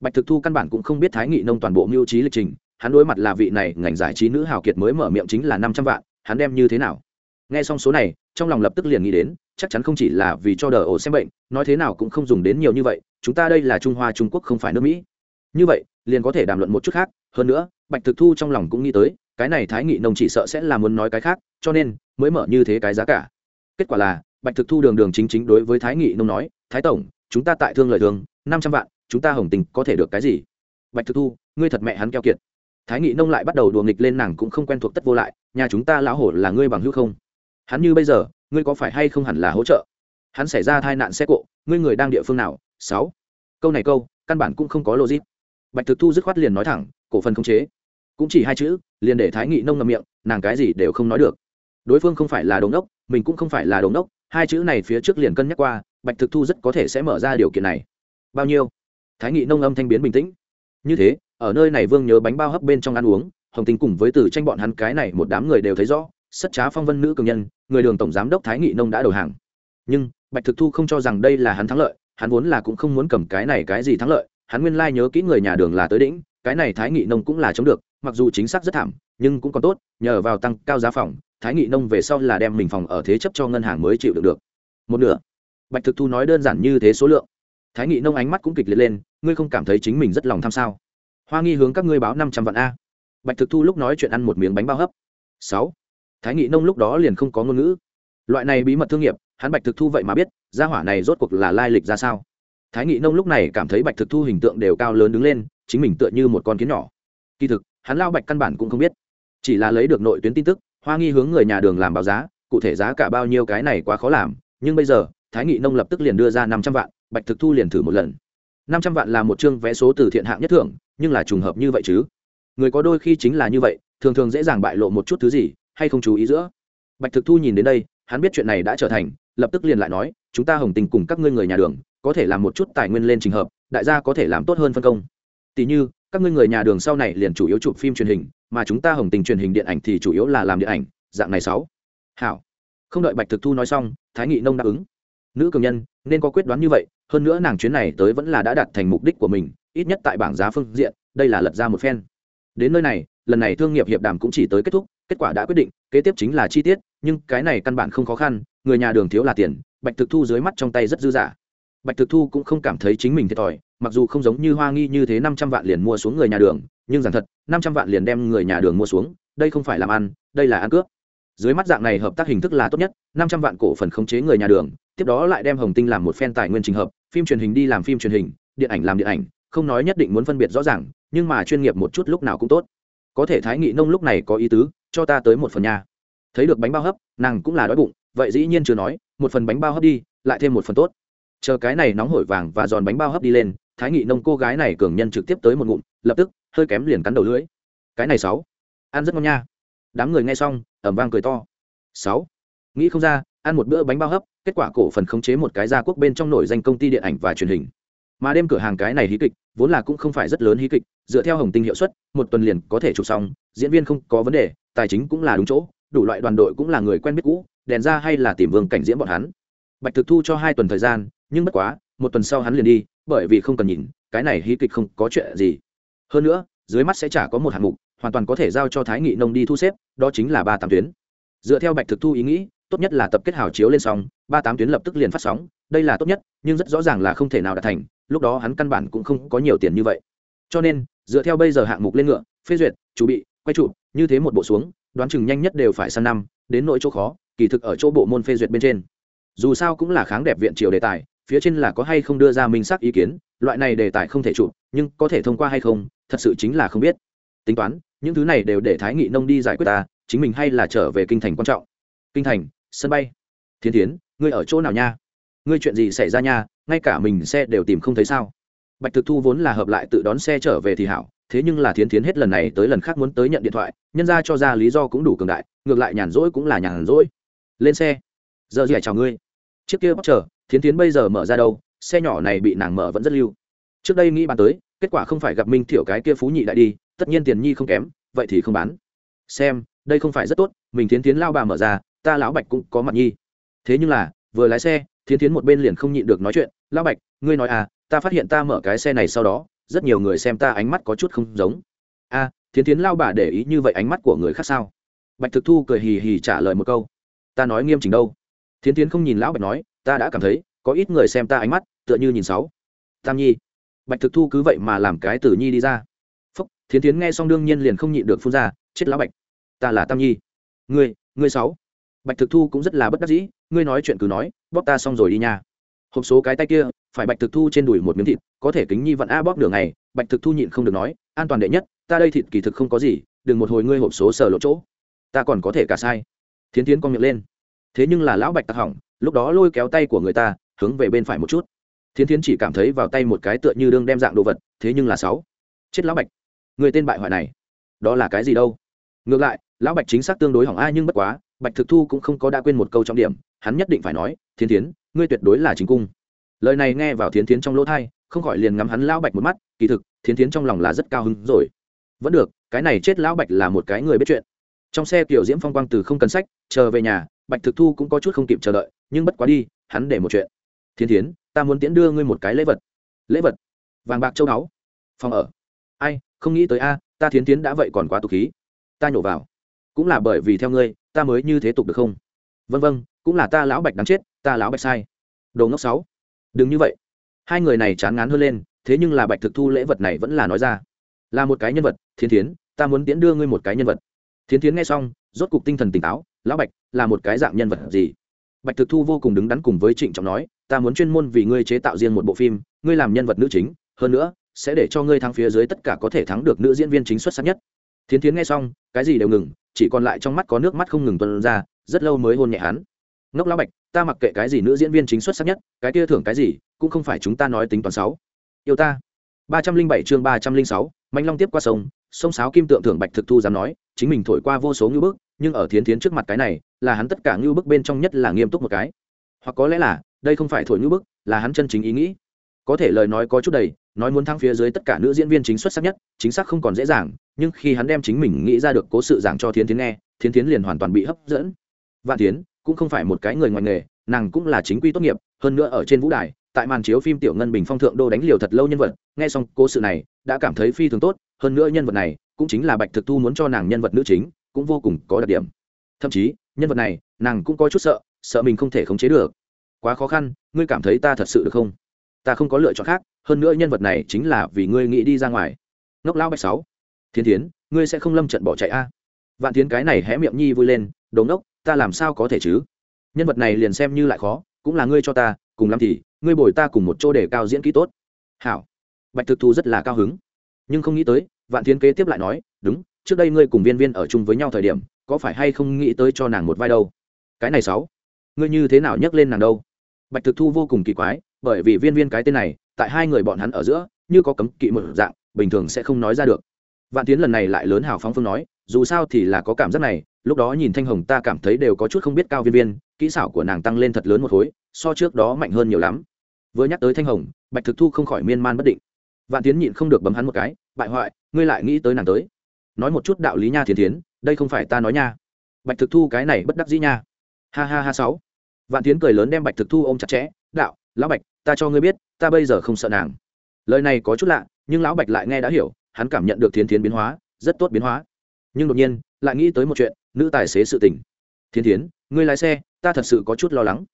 Bạch thực thu căn bản cũng không biết thái nghị nông toàn bộ mưu trí lịch trình, hắn đối mặt là vị này ngành giải trí nữ hào kiệt mới mở miệng chính là năm trăm vạn, hắn đem như thế nào? Nghe xong số này, trong lòng lập tức liền nghĩ đến chắc chắn không chỉ là vì cho đờ ổ xem bệnh, nói thế nào cũng không dùng đến nhiều như vậy, chúng ta đây là trung hoa, trung quốc không phải nước mỹ. Như vậy, liền có thể đàm luận một chút khác, hơn nữa, bạch thực thu trong lòng cũng nghĩ tới, cái này thái nghị nông chỉ sợ sẽ là muốn nói cái khác, cho nên mới mở như thế cái giá cả. Kết quả là, bạch thực thu đường đường chính chính đối với thái nghị nông nói, thái tổng, chúng ta tại thương lợi thương, năm trăm vạn, chúng ta hồng tình có thể được cái gì? Bạch thực thu, ngươi thật mẹ hắn keo kiệt. Thái nghị nông lại bắt đầu đùa nghịch lên nàng cũng không quen thuộc tất vô lại, nhà chúng ta lão hổ là ngươi bằng hữu không? Hắn như bây giờ ngươi có phải hay không hẳn là hỗ trợ? Hắn xảy ra tai nạn xe cộ, ngươi người đang địa phương nào? Sáu. Câu này câu, căn bản cũng không có logic. Bạch thực thu dứt khoát liền nói thẳng, cổ phần không chế. Cũng chỉ hai chữ, liền để thái nghị nông ngậm miệng, nàng cái gì đều không nói được. Đối phương không phải là đống đốc, mình cũng không phải là đống đốc, hai chữ này phía trước liền cân nhắc qua, bạch thực thu rất có thể sẽ mở ra điều kiện này. Bao nhiêu? Thái nghị nông âm thanh biến bình tĩnh. Như thế, ở nơi này vương nhớ bánh bao hấp bên trong ăn uống, hồng tình cùng với từ tranh bọn hắn cái này một đám người đều thấy rõ sất trá phong vân nữ cường nhân, người đường tổng giám đốc thái nghị nông đã đầu hàng. Nhưng, bạch thực thu không cho rằng đây là hắn thắng lợi, hắn vốn là cũng không muốn cầm cái này cái gì thắng lợi, hắn nguyên lai nhớ kỹ người nhà đường là tới đỉnh, cái này thái nghị nông cũng là chống được, mặc dù chính xác rất thảm, nhưng cũng còn tốt, nhờ vào tăng cao giá phòng, thái nghị nông về sau là đem mình phòng ở thế chấp cho ngân hàng mới chịu được được. Một nửa. Bạch thực thu nói đơn giản như thế số lượng. Thái nghị nông ánh mắt cũng kịch liệt lên, ngươi không cảm thấy chính mình rất lòng tham sao? Hoa nghi hướng các ngươi báo năm trăm vạn a. Bạch thực thu lúc nói chuyện ăn một miếng bánh bao hấp. Sáu thái nghị nông lúc đó liền không có ngôn ngữ. Loại này bí mật thương nghiệp, hắn bạch thực thu vậy mà biết, gia hỏa này rốt cuộc là lai lịch ra sao? Thái nghị nông lúc này cảm thấy bạch thực thu hình tượng đều cao lớn đứng lên, chính mình tựa như một con kiến nhỏ. Kỳ thực, hắn lao bạch căn bản cũng không biết. Chỉ là lấy được nội tuyến tin tức, hoa nghi hướng người nhà đường làm báo giá, cụ thể giá cả bao nhiêu cái này quá khó làm, nhưng bây giờ, thái nghị nông lập tức liền đưa ra năm trăm vạn, bạch thực thu liền thử một lần. Năm trăm vạn là một chương vé số từ thiện hạng nhất thưởng, nhưng là trùng hợp như vậy chứ? Người có đôi khi chính là như vậy, thường thường dễ dàng bại lộ một chút thứ gì hay không chú ý giữa? Bạch thực thu nhìn đến đây, hắn biết chuyện này đã trở thành, lập tức liền lại nói, chúng ta hồng tình cùng các ngươi người nhà đường, có thể làm một chút tài nguyên lên trình hợp, đại gia có thể làm tốt hơn phân công. Tỷ như, các ngươi người nhà đường sau này liền chủ yếu chụp phim truyền hình, mà chúng ta hồng tình truyền hình điện ảnh thì chủ yếu là làm điện ảnh, dạng này sáu. Hảo. Không đợi bạch thực thu nói xong, thái nghị nông đáp ứng. Nữ cường nhân, nên có quyết đoán như vậy, hơn nữa nàng chuyến này tới vẫn là đã đạt thành mục đích của mình, ít nhất tại bảng giá phương diện, đây là lật ra một phen. Đến nơi này, lần này thương nghiệp hiệp đàm cũng chỉ tới kết thúc kết quả đã quyết định, kế tiếp chính là chi tiết, nhưng cái này căn bản không khó khăn, người nhà đường thiếu là tiền, bạch thực thu dưới mắt trong tay rất dư dả. Bạch thực thu cũng không cảm thấy chính mình thiệt thòi, mặc dù không giống như hoa nghi như thế năm trăm vạn liền mua xuống người nhà đường, nhưng rằng thật, năm trăm vạn liền đem người nhà đường mua xuống, đây không phải làm ăn, đây là ăn cướp. Dưới mắt dạng này hợp tác hình thức là tốt nhất, năm trăm vạn cổ phần khống chế người nhà đường, tiếp đó lại đem hồng tinh làm một phen tài nguyên trình hợp, phim truyền hình đi làm phim truyền hình, điện ảnh làm điện ảnh, không nói nhất định muốn phân biệt rõ ràng, nhưng mà chuyên nghiệp một chút lúc nào cũng tốt. Có thể thái nghị nông lúc này có ý tứ cho ta tới một phần nhà. Thấy được bánh bao hấp, nàng cũng là đói bụng, vậy dĩ nhiên chưa nói, một phần bánh bao hấp đi, lại thêm một phần tốt. Chờ cái này nóng hổi vàng và giòn bánh bao hấp đi lên, thái nghị nông cô gái này cường nhân trực tiếp tới một ngụm, lập tức, hơi kém liền cắn đầu lưỡi. Cái này sáu. Ăn rất ngon nha. Đám người nghe xong, ẩm vang cười to. Sáu. Nghĩ không ra, ăn một bữa bánh bao hấp, kết quả cổ phần khống chế một cái gia quốc bên trong nổi danh công ty điện ảnh và truyền hình. Mà đêm cửa hàng cái này hí kịch, vốn là cũng không phải rất lớn hí kịch, dựa theo hồng tinh hiệu suất, một tuần liền có thể chụp xong, diễn viên không có vấn đề tài chính cũng là đúng chỗ, đủ loại đoàn đội cũng là người quen biết cũ, đèn ra hay là tìm vương cảnh diễn bọn hắn. Bạch thực thu cho hai tuần thời gian, nhưng bất quá, một tuần sau hắn liền đi, bởi vì không cần nhìn, cái này hí kịch không có chuyện gì. Hơn nữa, dưới mắt sẽ chả có một hạng mục, hoàn toàn có thể giao cho thái nghị nông đi thu xếp, đó chính là ba tám tuyến. Dựa theo bạch thực thu ý nghĩ, tốt nhất là tập kết hào chiếu lên sóng ba tám tuyến lập tức liền phát sóng, đây là tốt nhất, nhưng rất rõ ràng là không thể nào đạt thành, lúc đó hắn căn bản cũng không có nhiều tiền như vậy. Cho nên, dựa theo bây giờ hạng mục lên ngựa, phê duyệt chủ bị, quay trụ như thế một bộ xuống, đoán chừng nhanh nhất đều phải sang năm, đến nỗi chỗ khó, kỳ thực ở chỗ bộ môn phê duyệt bên trên. Dù sao cũng là kháng đẹp viện triều đề tài, phía trên là có hay không đưa ra minh xác ý kiến, loại này đề tài không thể chụp nhưng có thể thông qua hay không, thật sự chính là không biết. Tính toán, những thứ này đều để thái nghị nông đi giải quyết ta, chính mình hay là trở về kinh thành quan trọng. Kinh thành, sân bay. Thiên tiến ngươi ở chỗ nào nha? Ngươi chuyện gì xảy ra nha? Ngay cả mình xe đều tìm không thấy sao? Bạch thực thu vốn là hợp lại tự đón xe trở về thì hảo thế nhưng là thiến thiến hết lần này tới lần khác muốn tới nhận điện thoại, nhân ra cho ra lý do cũng đủ cường đại, ngược lại nhàn rỗi cũng là nhàn rỗi. Lên xe. Giờ gì chào ngươi. Chiếc kia bóc chờ thiến thiến bây giờ mở ra đâu, xe nhỏ này bị nàng mở vẫn rất lưu. Trước đây nghĩ bán tới, kết quả không phải gặp minh thiểu cái kia phú nhị đại đi, tất nhiên tiền nhi không kém, vậy thì không bán. Xem, đây không phải rất tốt, mình thiến thiến lao bà mở ra, ta lão bạch cũng có mặt nhi. Thế nhưng là, vừa lái xe, thiến thiến một bên liền không nhịn được nói chuyện, lão bạch, ngươi nói à ta phát hiện ta mở cái xe này sau đó rất nhiều người xem ta ánh mắt có chút không giống. A à, thiến thiến lao bà để ý như vậy ánh mắt của người khác sao? Bạch thực thu cười hì hì trả lời một câu. Ta nói nghiêm chỉnh đâu? Thiến tiến không nhìn lão bạch nói ta đã cảm thấy có ít người xem ta ánh mắt tựa như nhìn sáu. Tam nhi. Bạch thực thu cứ vậy mà làm cái tử nhi đi ra. Phúc thiến tiến nghe xong đương nhiên liền không nhịn được phun ra chết lão bạch. Ta là tam nhi. Ngươi ngươi sáu. Bạch thực thu cũng rất là bất đắc dĩ ngươi nói chuyện cứ nói bóp ta xong rồi đi nha. Hộp số cái tay kia phải bạch thực thu trên đùi một miếng thịt, có thể kính nhi vận a bóp đường này. bạch thực thu nhịn không được nói, an toàn đệ nhất, ta đây thịt kỳ thực không có gì, đừng một hồi ngươi hộp số sờ lộ chỗ. Ta còn có thể cả sai. Thiến tiến con miệng lên. Thế nhưng là lão bạch tặc hỏng, lúc đó lôi kéo tay của người ta, hướng về bên phải một chút. Thiến thiến chỉ cảm thấy vào tay một cái tựa như đương đem dạng đồ vật, thế nhưng là sáu. Chết lão bạch, người tên bại hoại này, đó là cái gì đâu? Ngược lại, lão bạch chính xác tương đối hỏng ai nhưng bất quá, bạch thực thu cũng không có đã quên một câu trọng điểm, hắn nhất định phải nói thiên thiến, ngươi tuyệt đối là chính cung lời này nghe vào thiến thiến trong lỗ thai không khỏi liền ngắm hắn lão bạch một mắt, kỳ thực, thiến thiến trong lòng là rất cao hứng rồi. Vẫn được, cái này chết lão bạch là một cái người biết chuyện. Trong xe kiểu diễm phong quang từ không cần sách, chờ về nhà, bạch thực thu cũng có chút không kịp chờ đợi, nhưng bất quá đi, hắn để một chuyện. Thiên thiến, ta muốn tiễn đưa ngươi một cái lễ vật. Lễ vật? Vàng bạc châu báu. Phòng ở. Ai, không nghĩ tới a, ta thiến thiến đã vậy còn quá tục khí. Ta nhổ vào. Cũng là bởi vì theo ngươi, ta mới như thế tục được không? Vân vân cũng là ta lão bạch đáng chết, ta lão bạch sai. Đồ ngốc sáu đừng như vậy. Hai người này chán ngán hơn lên, thế nhưng là bạch thực thu lễ vật này vẫn là nói ra. Là một cái nhân vật thiên thiến, ta muốn tiễn đưa ngươi một cái nhân vật. Thiến thiến nghe xong, rốt cục tinh thần tỉnh táo, lão bạch, là một cái dạng nhân vật gì? Bạch thực thu vô cùng đứng đắn cùng với trịnh trọng nói, ta muốn chuyên môn vì ngươi chế tạo riêng một bộ phim, ngươi làm nhân vật nữ chính, hơn nữa, sẽ để cho ngươi thắng phía dưới tất cả có thể thắng được nữ diễn viên chính xuất sắc nhất. Thiến thiến nghe xong, cái gì đều ngừng, chỉ còn lại trong mắt có nước mắt không ngừng tuân ra, rất lâu mới hôn nhẹ hắn. Ngốc lão bạch ta mặc kệ cái gì nữ diễn viên chính xuất sắc nhất, cái kia thưởng cái gì, cũng không phải chúng ta nói tính toán sáu. Yêu ta. ba trăm linh bảy chương ba trăm linh sáu mạnh long tiếp qua sông sông sáo kim tượng thưởng bạch thực thu dám nói, chính mình thổi qua vô số ngưu bức, nhưng ở thiến thiến trước mặt cái này, là hắn tất cả ngưu bức bên trong nhất là nghiêm túc một cái. Hoặc có lẽ là, đây không phải thổi ngưu bức, là hắn chân chính ý nghĩ. Có thể lời nói có chút đầy, nói muốn thăng phía dưới tất cả nữ diễn viên chính xuất sắc nhất, chính xác không còn dễ dàng, nhưng khi hắn đem chính mình nghĩ ra được cố sự giảng cho thiến thiến nghe, thiến thiến liền hoàn toàn bị hấp dẫn. Vạn thiến cũng không phải một cái người ngoài nghề, nàng cũng là chính quy tốt nghiệp, hơn nữa ở trên vũ đài, tại màn chiếu phim tiểu ngân bình phong thượng đô đánh liều thật lâu nhân vật, nghe xong cố sự này, đã cảm thấy phi thường tốt, hơn nữa nhân vật này cũng chính là bạch thực thu muốn cho nàng nhân vật nữ chính, cũng vô cùng có đặc điểm. Thậm chí, nhân vật này, nàng cũng có chút sợ sợ mình không thể khống chế được. Quá khó khăn, ngươi cảm thấy ta thật sự được không? Ta không có lựa chọn khác, hơn nữa nhân vật này chính là vì ngươi nghĩ đi ra ngoài. Ngốc lao bạch sáu. Thiên thiến, ngươi sẽ không lâm trận bỏ chạy a? Vạn tiến cái này hé miệng nhi vui lên đống ngốc ta làm sao có thể chứ? Nhân vật này liền xem như lại khó, cũng là ngươi cho ta, cùng làm thì, ngươi bồi ta cùng một chỗ để cao diễn kỹ tốt. Hảo. Bạch thực thu rất là cao hứng. Nhưng không nghĩ tới, vạn thiên kế tiếp lại nói, đúng, trước đây ngươi cùng viên viên ở chung với nhau thời điểm, có phải hay không nghĩ tới cho nàng một vai đâu? Cái này sáu, ngươi như thế nào nhắc lên nàng đâu? Bạch thực thu vô cùng kỳ quái, bởi vì viên viên cái tên này, tại hai người bọn hắn ở giữa, như có cấm kỵ một dạng, bình thường sẽ không nói ra được vạn tiến lần này lại lớn hào phóng phương nói, dù sao thì là có cảm giác này, lúc đó nhìn thanh hồng ta cảm thấy đều có chút không biết cao viên viên, kỹ xảo của nàng tăng lên thật lớn một khối, so trước đó mạnh hơn nhiều lắm. Vừa nhắc tới thanh hồng, bạch thực thu không khỏi miên man bất định. Vạn tiến nhịn không được bấm hắn một cái, bại hoại, ngươi lại nghĩ tới nàng tới. Nói một chút đạo lý nha thiền tiến đây không phải ta nói nha. Bạch thực thu cái này bất đắc dĩ nha. Ha ha ha sáu. Vạn tiến cười lớn đem bạch thực thu ôm chặt chẽ, đạo, lão bạch, ta cho ngươi biết, ta bây giờ không sợ nàng. Lời này có chút lạ, nhưng lão bạch lại nghe đã hiểu hắn cảm nhận được thiến thiến biến hóa, rất tốt biến hóa. Nhưng đột nhiên, lại nghĩ tới một chuyện, nữ tài xế sự tình. Thiến thiến, ngươi lái xe, ta thật sự có chút lo lắng.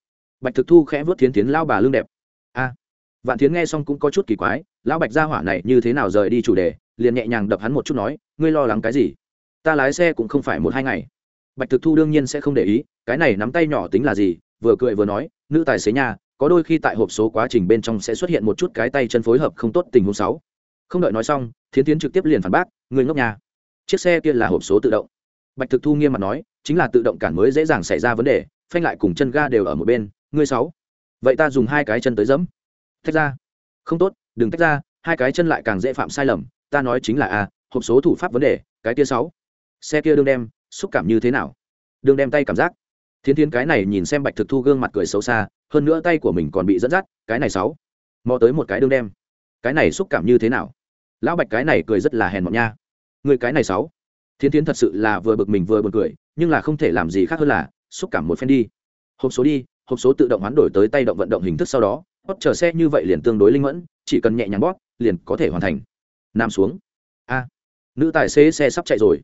Bạch thực thu khẽ vớt thiến thiến lao bà lương đẹp. A. Vạn thiến nghe xong cũng có chút kỳ quái, lão bạch gia hỏa này như thế nào rời đi chủ đề, liền nhẹ nhàng đập hắn một chút nói, ngươi lo lắng cái gì? Ta lái xe cũng không phải một hai ngày. Bạch thực thu đương nhiên sẽ không để ý, cái này nắm tay nhỏ tính là gì, vừa cười vừa nói, nữ tài xế nhà, có đôi khi tại hộp số quá trình bên trong sẽ xuất hiện một chút cái tay chân phối hợp không tốt tình huống sáu không đợi nói xong, thiến tiến trực tiếp liền phản bác người ngốc nhà chiếc xe kia là hộp số tự động. Bạch thực thu nghiêm mặt nói, chính là tự động cản mới dễ dàng xảy ra vấn đề, phanh lại cùng chân ga đều ở một bên. Ngươi sáu, vậy ta dùng hai cái chân tới dẫm. Tách ra. Không tốt, đừng tách ra, hai cái chân lại càng dễ phạm sai lầm. Ta nói chính là a, hộp số thủ pháp vấn đề, cái kia sáu. Xe kia đương đem, xúc cảm như thế nào? Đương đem tay cảm giác. Thiến thiến cái này nhìn xem bạch thực thu gương mặt cười xấu xa, hơn nữa tay của mình còn bị dẫn dắt, cái này sáu, mò tới một cái đương đem. Cái này xúc cảm như thế nào? Lão bạch cái này cười rất là hèn mọn nha. Người cái này sáu thiến thiến thật sự là vừa bực mình vừa buồn cười, nhưng là không thể làm gì khác hơn là xúc cảm một phen đi. Hộp số đi, hộp số tự động hoán đổi tới tay động vận động hình thức sau đó hót chờ xe như vậy liền tương đối linh mẫn, chỉ cần nhẹ nhàng bóp, liền có thể hoàn thành. Nằm xuống. A. Nữ tài xế xe sắp chạy rồi.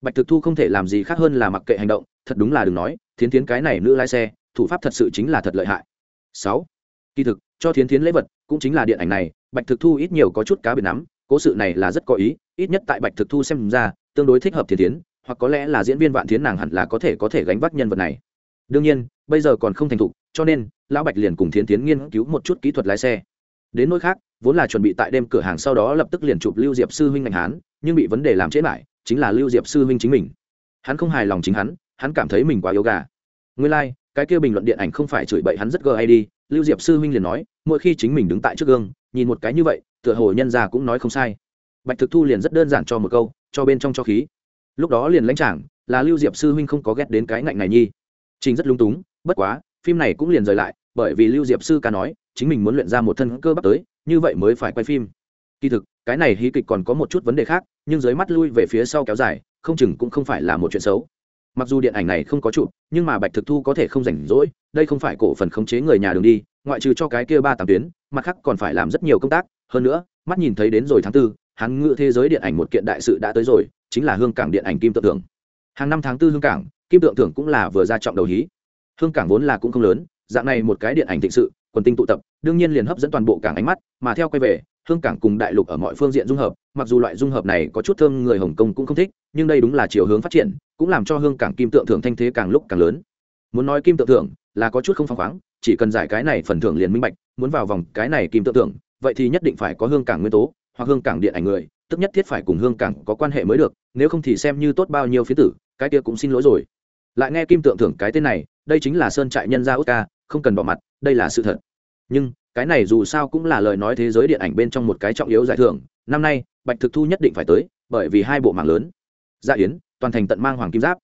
Bạch thực thu không thể làm gì khác hơn là mặc kệ hành động, thật đúng là đừng nói, thiến thiến cái này nữ lái xe, thủ pháp thật sự chính là thật lợi hại. Sáu. Kỳ thực, cho thiến thiến lễ vật, cũng chính là điện ảnh này, bạch thực thu ít nhiều có chút cá biệt nắm cố sự này là rất có ý ít nhất tại bạch thực thu xem ra tương đối thích hợp thiền thiến hoặc có lẽ là diễn viên vạn thiến nàng hẳn là có thể có thể gánh vác nhân vật này. Đương nhiên bây giờ còn không thành thục cho nên lão bạch liền cùng thiến thiến nghiên cứu một chút kỹ thuật lái xe. Đến nỗi khác vốn là chuẩn bị tại đêm cửa hàng sau đó lập tức liền chụp lưu diệp sư huynh ngành hán nhưng bị vấn đề làm trễ lại chính là lưu diệp sư huynh chính mình. Hắn không hài lòng chính hắn hắn cảm thấy mình quá yếu gà. Nguyên lai、like, cái kia bình luận điện ảnh không phải chửi bậy hắn rất gờ hay đi lưu diệp sư huynh liền nói, mỗi khi chính mình đứng tại trước gương, nhìn một cái như vậy, tựa hồ nhân già cũng nói không sai. Bạch thực thu liền rất đơn giản cho một câu, cho bên trong cho khí. Lúc đó liền lãnh chảng là lưu diệp sư huynh không có ghét đến cái ngạnh này nhi. Trình rất lung túng, bất quá, phim này cũng liền rời lại, bởi vì lưu diệp sư ca nói, chính mình muốn luyện ra một thân cơ bắp tới, như vậy mới phải quay phim. Kỳ thực, cái này hí kịch còn có một chút vấn đề khác, nhưng dưới mắt lui về phía sau kéo dài, không chừng cũng không phải là một chuyện xấu mặc dù điện ảnh này không có chụp, nhưng mà bạch thực thu có thể không rảnh rỗi, đây không phải cổ phần khống chế người nhà đường đi, ngoại trừ cho cái kia ba tám tuyến, mặt khác còn phải làm rất nhiều công tác. Hơn nữa, mắt nhìn thấy đến rồi tháng tư hắn ngự thế giới điện ảnh một kiện đại sự đã tới rồi, chính là hương cảng điện ảnh kim tượng thưởng. Hàng năm tháng tư hương cảng, kim tượng thưởng cũng là vừa ra trọng đầu hí. Hương cảng vốn là cũng không lớn, dạng này một cái điện ảnh thịnh sự, quần tinh tụ tập, đương nhiên liền hấp dẫn toàn bộ cảng ánh mắt, mà theo quay về hương cảng cùng đại lục ở mọi phương diện dung hợp, mặc dù loại dung hợp này có chút thơm người hồng kông cũng không thích, nhưng đây đúng là chiều hướng phát triển, cũng làm cho hương cảng kim tượng thưởng thanh thế càng lúc càng lớn. Muốn nói kim tượng thưởng, là có chút không phăng khoáng, chỉ cần giải cái này phần thưởng liền minh bạch, muốn vào vòng cái này kim tượng thưởng, vậy thì nhất định phải có hương cảng nguyên tố, hoặc hương cảng điện ảnh người, tức nhất thiết phải cùng hương cảng có quan hệ mới được, nếu không thì xem như tốt bao nhiêu phía tử, cái kia cũng xin lỗi rồi. Lại nghe kim tượng thưởng cái tên này, đây chính là sơn trại nhân gia oscar, không cần bỏ mặt, đây là sự thật. Nhưng cái này dù sao cũng là lời nói thế giới điện ảnh bên trong một cái trọng yếu giải thưởng, năm nay, bạch thực thu nhất định phải tới, bởi vì hai bộ mạng lớn. Dạ yến, toàn thành tận mang hoàng kim giáp.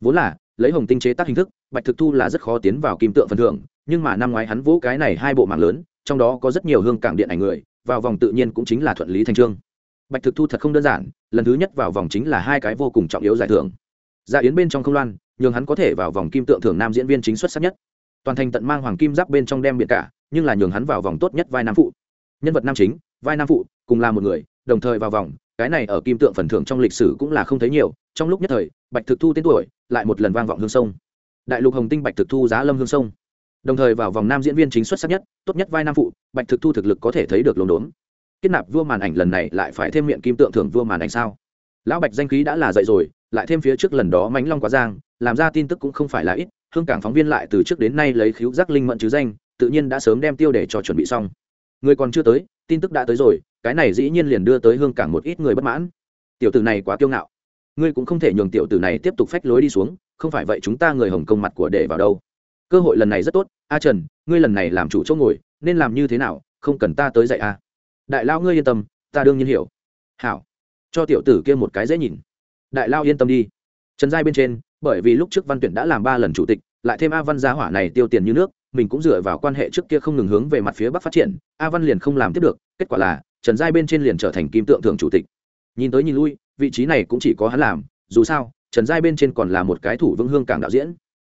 Vốn là, lấy hồng tinh chế tác hình thức, bạch thực thu là rất khó tiến vào kim tượng phần thưởng, nhưng mà năm ngoái hắn vỗ cái này hai bộ mạng lớn, trong đó có rất nhiều hương cảng điện ảnh người, vào vòng tự nhiên cũng chính là thuận lý thành trương. Bạch thực thu thật không đơn giản, lần thứ nhất vào vòng chính là hai cái vô cùng trọng yếu giải thưởng. Dạ yến bên trong không loan, nhường hắn có thể vào vòng kim tượng thưởng nam diễn viên chính xuất sắc nhất. Toàn thành tận mang hoàng kim giáp bên trong đem biệt cả nhưng là nhường hắn vào vòng tốt nhất vai nam phụ. Nhân vật nam chính, vai nam phụ, cùng là một người, đồng thời vào vòng, cái này ở kim tượng phần thưởng trong lịch sử cũng là không thấy nhiều, trong lúc nhất thời, bạch thực thu tên tuổi, lại một lần vang vọng hương sông. Đại lục hồng tinh bạch thực thu giá lâm hương sông. Đồng thời vào vòng nam diễn viên chính xuất sắc nhất, tốt nhất vai nam phụ, bạch thực thu thực lực có thể thấy được lồn đốn. Kết nạp vua màn ảnh lần này lại phải thêm miệng kim tượng thưởng vua màn ảnh sao? Lão bạch danh khí đã là dậy rồi, lại thêm phía trước lần đó mánh long quá giang, làm ra tin tức cũng không phải là ít, hương cảng phóng viên lại từ trước đến nay lấy khiếu giác linh mẫn chứ danh tự nhiên đã sớm đem tiêu để cho chuẩn bị xong. Người còn chưa tới, tin tức đã tới rồi, cái này dĩ nhiên liền đưa tới hương cảng một ít người bất mãn. Tiểu tử này quá kiêu ngạo. Ngươi cũng không thể nhường tiểu tử này tiếp tục phách lối đi xuống, không phải vậy chúng ta người hồng công mặt của để vào đâu. Cơ hội lần này rất tốt, a trần, ngươi lần này làm chủ chỗ ngồi, nên làm như thế nào, không cần ta tới dạy a. Đại lao ngươi yên tâm, ta đương nhiên hiểu. Hảo. Cho tiểu tử kia một cái dễ nhìn. Đại lao yên tâm đi. Trần giai bên trên, bởi vì lúc trước văn tuyển đã làm ba lần chủ tịch, lại thêm a văn gia hỏa này tiêu tiền như nước mình cũng dựa vào quan hệ trước kia không ngừng hướng về mặt phía bắc phát triển, a văn liền không làm tiếp được, kết quả là, trần giai bên trên liền trở thành kim tượng thượng chủ tịch. Nhìn tới nhìn lui, vị trí này cũng chỉ có hắn làm, dù sao, trần giai bên trên còn là một cái thủ vững hương cảng đạo diễn.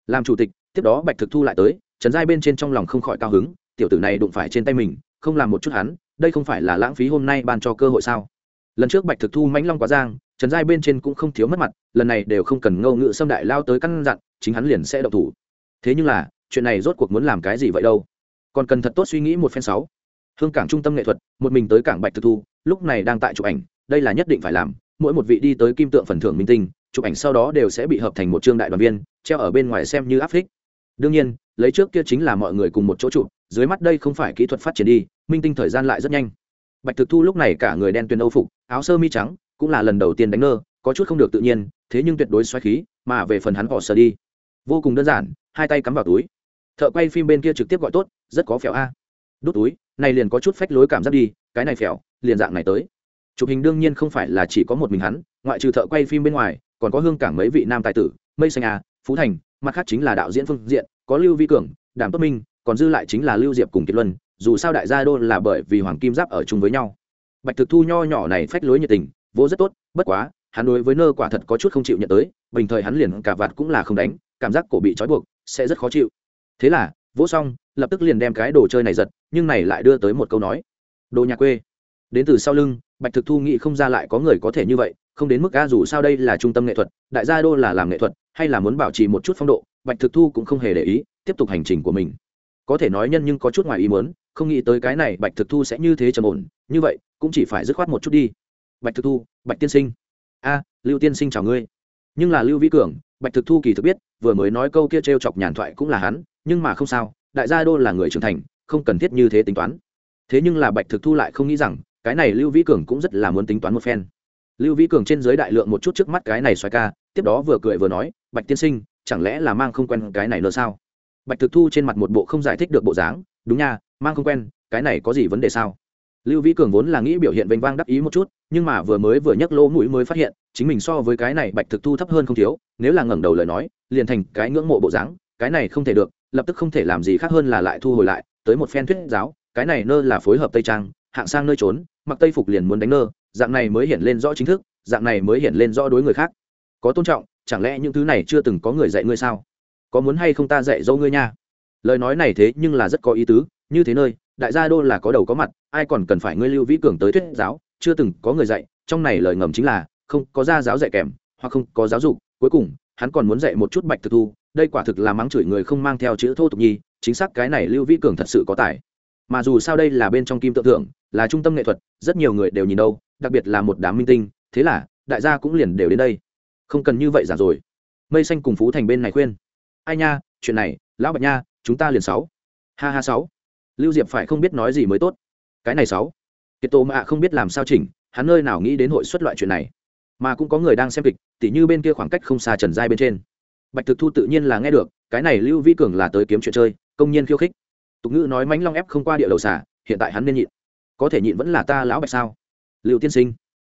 Làm chủ tịch, tiếp đó bạch thực thu lại tới, trần giai bên trên trong lòng không khỏi cao hứng, tiểu tử này đụng phải trên tay mình, không làm một chút hắn, đây không phải là lãng phí hôm nay ban cho cơ hội sao? Lần trước bạch thực thu mãnh long quá giang, trần giai bên trên cũng không thiếu mất mặt, lần này đều không cần ngâu ngự xâm đại lao tới căn dặn, chính hắn liền sẽ động thủ. Thế nhưng là chuyện này rốt cuộc muốn làm cái gì vậy đâu? Còn cần thật tốt suy nghĩ một phen sáu. Hương cảng trung tâm nghệ thuật, một mình tới cảng bạch thực thu, lúc này đang tại chụp ảnh, đây là nhất định phải làm, mỗi một vị đi tới kim tượng phần thưởng minh tinh, chụp ảnh sau đó đều sẽ bị hợp thành một trương đại đoàn viên, treo ở bên ngoài xem như áp phích. Đương nhiên, lấy trước kia chính là mọi người cùng một chỗ chụp, dưới mắt đây không phải kỹ thuật phát triển đi, minh tinh thời gian lại rất nhanh. Bạch thực thu lúc này cả người đen tuyền âu phục, áo sơ mi trắng, cũng là lần đầu tiên đánh nơ, có chút không được tự nhiên, thế nhưng tuyệt đối xoáy khí, mà về phần hắn họ sờ đi. Vô cùng đơn giản, hai tay cắm vào túi thợ quay phim bên kia trực tiếp gọi tốt, rất có phèo a. Đút túi, này liền có chút phách lối cảm giác đi, cái này phèo, liền dạng này tới. Chụp hình đương nhiên không phải là chỉ có một mình hắn, ngoại trừ thợ quay phim bên ngoài, còn có hương cảng mấy vị nam tài tử, mây xanh a, phú thành, mặt khác chính là đạo diễn phương diện, có lưu vi cường, đàm tốt minh, còn dư lại chính là lưu diệp cùng kiệt luân, dù sao đại gia đô là bởi vì hoàng kim giáp ở chung với nhau. Bạch thực thu nho nhỏ này phách lối nhiệt tình, vô rất tốt, bất quá, hắn đối với nơ quả thật có chút không chịu nhận tới, bình thời hắn liền cả vạt cũng là không đánh, cảm giác cổ bị trói buộc, sẽ rất khó chịu thế là, vỗ xong, lập tức liền đem cái đồ chơi này giật, nhưng này lại đưa tới một câu nói. Đồ nhà quê. Đến từ sau lưng, bạch thực thu nghĩ không ra lại có người có thể như vậy, không đến mức ga dù sao đây là trung tâm nghệ thuật, đại gia đô là làm nghệ thuật, hay là muốn bảo trì một chút phong độ, bạch thực thu cũng không hề để ý, tiếp tục hành trình của mình. Có thể nói nhân nhưng có chút ngoài ý muốn, không nghĩ tới cái này bạch thực thu sẽ như thế trầm ổn, như vậy, cũng chỉ phải dứt khoát một chút đi. Bạch thực thu, bạch tiên sinh. A, lưu tiên sinh chào ngươi. Nhưng là lưu vĩ cường, bạch thực thu kỳ thực biết, vừa mới nói câu kia t r e o chọc nhàn thoại cũng là hắn nhưng mà không sao, đại gia đô là người trưởng thành, không cần thiết như thế tính toán. Thế nhưng là bạch thực thu lại không nghĩ rằng, cái này lưu vĩ cường cũng rất là muốn tính toán một phen. Lưu vĩ cường trên giới đại lượng một chút trước mắt cái này xoài ca, tiếp đó vừa cười vừa nói, bạch tiên sinh, chẳng lẽ là mang không quen cái này nữa sao? Bạch thực thu trên mặt một bộ không giải thích được bộ dáng, đúng nha, mang không quen, cái này có gì vấn đề sao? Lưu vĩ cường vốn là nghĩ biểu hiện vênh vang đắc ý một chút, nhưng mà vừa mới vừa nhấc lỗ mũi mới phát hiện, chính mình so với cái này bạch thực thu thấp hơn không thiếu, nếu là ngẩng đầu lời nói, liền thành cái ngưỡng mộ bộ dáng, cái này không thể được lập tức không thể làm gì khác hơn là lại thu hồi lại, tới một phen thuyết giáo, cái này nơ là phối hợp tây trang, hạng sang nơi trốn, mặc tây phục liền muốn đánh nơ, dạng này mới hiện lên rõ chính thức, dạng này mới hiện lên rõ đối người khác. Có tôn trọng, chẳng lẽ những thứ này chưa từng có người dạy ngươi sao? Có muốn hay không ta dạy dỗ ngươi nha? Lời nói này thế nhưng là rất có ý tứ, như thế nơi, đại gia đô là có đầu có mặt, ai còn cần phải ngươi lưu vĩ cường tới thuyết giáo, chưa từng có người dạy, trong này lời ngầm chính là, không có gia giáo dạy kèm, hoặc không có giáo dục, cuối cùng, hắn còn muốn dạy một chút bạch thực thu đây quả thực là mắng chửi người không mang theo chữ thô tục nhi, chính xác cái này lưu vĩ cường thật sự có tài. Mà dù sao đây là bên trong kim tự thượng, là trung tâm nghệ thuật, rất nhiều người đều nhìn đâu, đặc biệt là một đám minh tinh, thế là, đại gia cũng liền đều đến đây. Không cần như vậy giả rồi. Mây xanh cùng phú thành bên này khuyên. Ai nha, chuyện này, lão bạch nha, chúng ta liền sáu. Ha ha sáu. Lưu diệp phải không biết nói gì mới tốt. Cái này sáu. Kiệt tô mạ không biết làm sao chỉnh, hắn nơi nào nghĩ đến hội xuất loại chuyện này. Mà cũng có người đang xem kịch, tỉ như bên kia khoảng cách không xa trần giai bên trên bạch thực thu tự nhiên là nghe được, cái này lưu vĩ cường là tới kiếm chuyện chơi, công nhiên khiêu khích. Tục ngữ nói mánh long ép không qua địa đầu xả hiện tại hắn nên nhịn. Có thể nhịn vẫn là ta lão bạch sao? Lưu tiên sinh.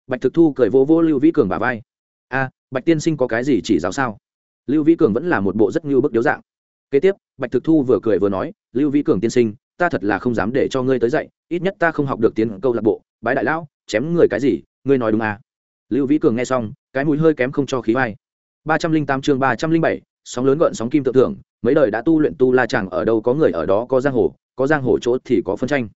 Bạch thực thu cười vô vô lưu vĩ cường bà vai. A, bạch tiên sinh có cái gì chỉ giáo sao? Lưu vĩ cường vẫn là một bộ rất ngưu bức điếu dạng. Kế tiếp, bạch thực thu vừa cười vừa nói, lưu vĩ cường tiên sinh, ta thật là không dám để cho ngươi tới dạy, ít nhất ta không học được tiếng câu lạc bộ, bái đại lão, chém người cái gì, ngươi nói đúng à? Lưu vĩ cường nghe xong, cái mũi hơi kém không cho khí vai ba trăm linh tám chương ba trăm linh bảy, sóng lớn gợn sóng kim tự tưởng mấy đời đã tu luyện tu la chẳng ở đâu, có người ở đó, có giang hồ, có giang hồ chỗ thì có phân tranh.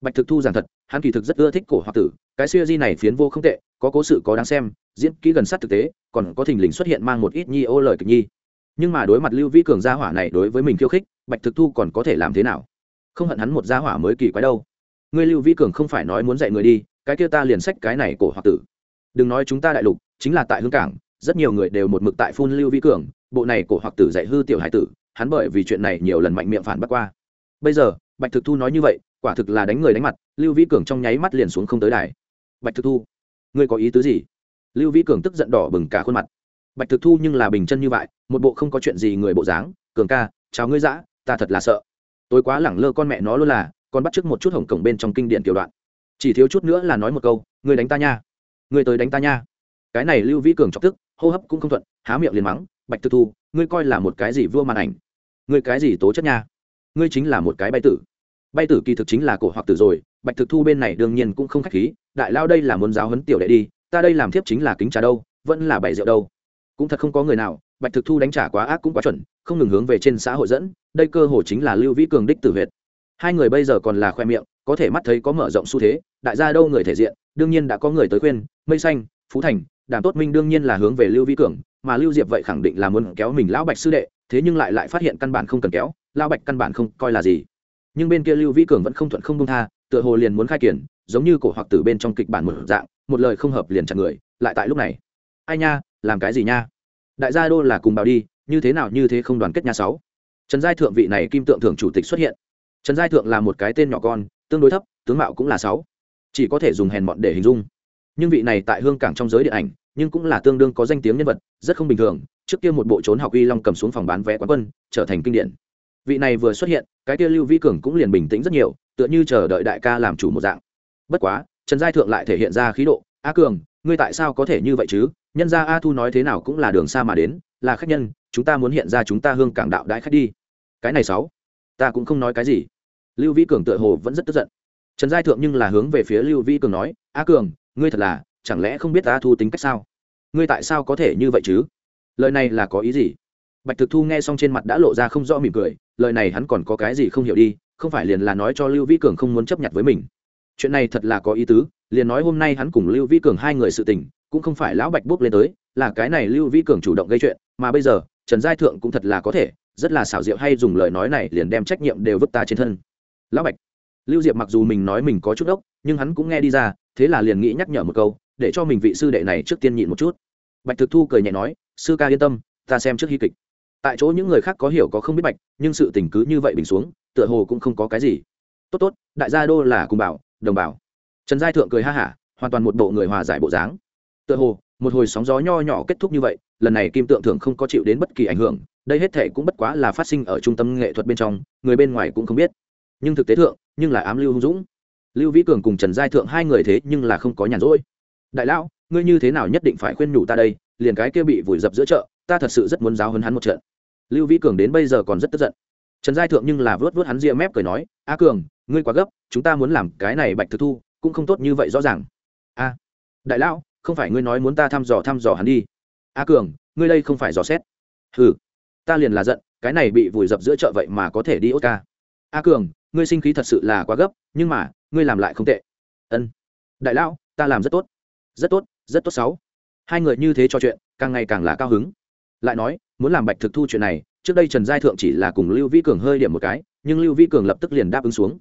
Bạch thực thu giảng thật, hắn kỳ thực rất ưa thích cổ hoặc tử, cái siêu di này phiến vô không tệ, có cố sự có đáng xem, diễn kỹ gần sát thực tế, còn có thình lình xuất hiện mang một ít nhi ô lời kịch nhi. Nhưng mà đối mặt lưu vĩ cường gia hỏa này đối với mình khiêu khích, bạch thực thu còn có thể làm thế nào? Không hận hắn một gia hỏa mới kỳ quái đâu. Ngươi lưu vĩ cường không phải nói muốn dạy người đi, cái kia ta liền sách cái này cổ hoặc tử. Đừng nói chúng ta đại lục, chính là tại hương cảng rất nhiều người đều một mực tại phun lưu Vi cường, bộ này cổ hoặc tử dạy hư tiểu hải tử, hắn bởi vì chuyện này nhiều lần mạnh miệng phản bác qua. Bây giờ, bạch thực thu nói như vậy, quả thực là đánh người đánh mặt, lưu Vi cường trong nháy mắt liền xuống không tới đài. Bạch thực thu, ngươi có ý tứ gì? Lưu Vi cường tức giận đỏ bừng cả khuôn mặt. Bạch thực thu nhưng là bình chân như vậy, một bộ không có chuyện gì người bộ dáng, cường ca, chào ngươi dã, ta thật là sợ. Tôi quá lẳng lơ con mẹ nó luôn là, còn bắt chước một chút hồng cổng bên trong kinh điển tiểu đoạn. Chỉ thiếu chút nữa là nói một câu, ngươi đánh ta nha, ngươi tới đánh ta nha. Cái này lưu vĩ cường chọc tức hô hấp cũng không thuận, há miệng liền mắng, bạch thực thu, ngươi coi là một cái gì vua màn ảnh? Ngươi cái gì tố chất nha? Ngươi chính là một cái bay tử. Bay tử kỳ thực chính là cổ hoặc tử rồi, bạch thực thu bên này đương nhiên cũng không khách khí, đại lao đây là muốn giáo huấn tiểu đệ đi, ta đây làm thiếp chính là kính trà đâu, vẫn là bảy rượu đâu. Cũng thật không có người nào, bạch thực thu đánh trả quá ác cũng quá chuẩn, không ngừng hướng về trên xã hội dẫn, đây cơ hồ chính là lưu vĩ cường đích tử huyệt. Hai người bây giờ còn là khoe miệng, có thể mắt thấy có mở rộng xu thế, đại gia đâu người thể diện, đương nhiên đã có người tới khuyên, mây xanh, phú thành đàm tốt minh đương nhiên là hướng về lưu vĩ cường, mà lưu diệp vậy khẳng định là muốn kéo mình lão bạch sư đệ, thế nhưng lại lại phát hiện căn bản không cần kéo, lão bạch căn bản không coi là gì. Nhưng bên kia lưu vĩ cường vẫn không thuận không công tha, tựa hồ liền muốn khai kiển, giống như cổ hoặc từ bên trong kịch bản một dạng, một lời không hợp liền chặn người, lại tại lúc này. Ai nha, làm cái gì nha? Đại gia đô là cùng bảo đi, như thế nào như thế không đoàn kết nhà sáu. Trần giai thượng vị này kim tượng thượng chủ tịch xuất hiện. Trần giai thượng là một cái tên nhỏ con, tương đối thấp, tướng mạo cũng là sáu. Chỉ có thể dùng hèn mọn để hình dung nhưng vị này tại hương cảng trong giới điện ảnh, nhưng cũng là tương đương có danh tiếng nhân vật, rất không bình thường. Trước kia một bộ trốn học uy long cầm xuống phòng bán vé quán quân, trở thành kinh điển. Vị này vừa xuất hiện, cái kia lưu vi cường cũng liền bình tĩnh rất nhiều, tựa như chờ đợi đại ca làm chủ một dạng. Bất quá, trần giai thượng lại thể hiện ra khí độ. A cường, ngươi tại sao có thể như vậy chứ? Nhân gia a thu nói thế nào cũng là đường xa mà đến, là khách nhân, chúng ta muốn hiện ra chúng ta hương cảng đạo đãi khách đi. Cái này sáu, ta cũng không nói cái gì. Lưu vi cường tựa hồ vẫn rất tức giận. Trần giai thượng nhưng là hướng về phía lưu vi cường nói, a cường ngươi thật là, chẳng lẽ không biết ta thu tính cách sao? Ngươi tại sao có thể như vậy chứ? Lời này là có ý gì? Bạch thực thu nghe xong trên mặt đã lộ ra không rõ mỉm cười, lời này hắn còn có cái gì không hiểu đi, không phải liền là nói cho lưu vĩ cường không muốn chấp nhận với mình. Chuyện này thật là có ý tứ, liền nói hôm nay hắn cùng lưu vĩ cường hai người sự tình, cũng không phải lão bạch bốc lên tới, là cái này lưu vĩ cường chủ động gây chuyện, mà bây giờ, trần giai thượng cũng thật là có thể, rất là xảo diệu hay dùng lời nói này liền đem trách nhiệm đều vứt ta trên thân. Lão bạch, lưu diệp mặc dù mình nói mình có chút ốc nhưng hắn cũng nghe đi ra thế là liền nghĩ nhắc nhở một câu, để cho mình vị sư đệ này trước tiên nhịn một chút. Bạch thực thu cười nhẹ nói, sư ca yên tâm, ta xem trước hy kịch. Tại chỗ những người khác có hiểu có không biết bạch, nhưng sự tình cứ như vậy bình xuống, tựa hồ cũng không có cái gì. Tốt tốt, đại gia đô là cùng bảo, đồng bảo. Trần giai thượng cười ha hả, hoàn toàn một bộ người hòa giải bộ dáng. Tựa hồ, một hồi sóng gió nho nhỏ kết thúc như vậy, lần này kim tượng thượng không có chịu đến bất kỳ ảnh hưởng, đây hết thể cũng bất quá là phát sinh ở trung tâm nghệ thuật bên trong, người bên ngoài cũng không biết. Nhưng thực tế thượng, nhưng là ám lưu hung dũng lưu vĩ cường cùng trần giai thượng hai người thế nhưng là không có nhàn rỗi. Đại lão, ngươi như thế nào nhất định phải khuyên nhủ ta đây, liền cái kia bị vùi dập giữa chợ, ta thật sự rất muốn giáo hấn hắn một trận. Lưu vĩ cường đến bây giờ còn rất tức giận. Trần giai thượng nhưng là vớt vớt hắn ria mép cười nói, a cường, ngươi quá gấp, chúng ta muốn làm cái này bạch thực thu, cũng không tốt như vậy rõ ràng. A, đại lão, không phải ngươi nói muốn ta thăm dò thăm dò hắn đi. A cường, ngươi đây không phải dò xét. Ừ ta liền là giận, cái này bị vùi dập giữa chợ vậy mà có thể đi ốt ca a cường, ngươi sinh khí thật sự là quá gấp, nhưng mà ngươi làm lại không tệ. Ân. Đại lão, ta làm rất tốt. Rất tốt rất tốt sáu. Hai người như thế trò chuyện, càng ngày càng là cao hứng. Lại nói, muốn làm bạch thực thu chuyện này, trước đây trần giai thượng chỉ là cùng lưu vĩ cường hơi điểm một cái, nhưng lưu vĩ cường lập tức liền đáp ứng xuống.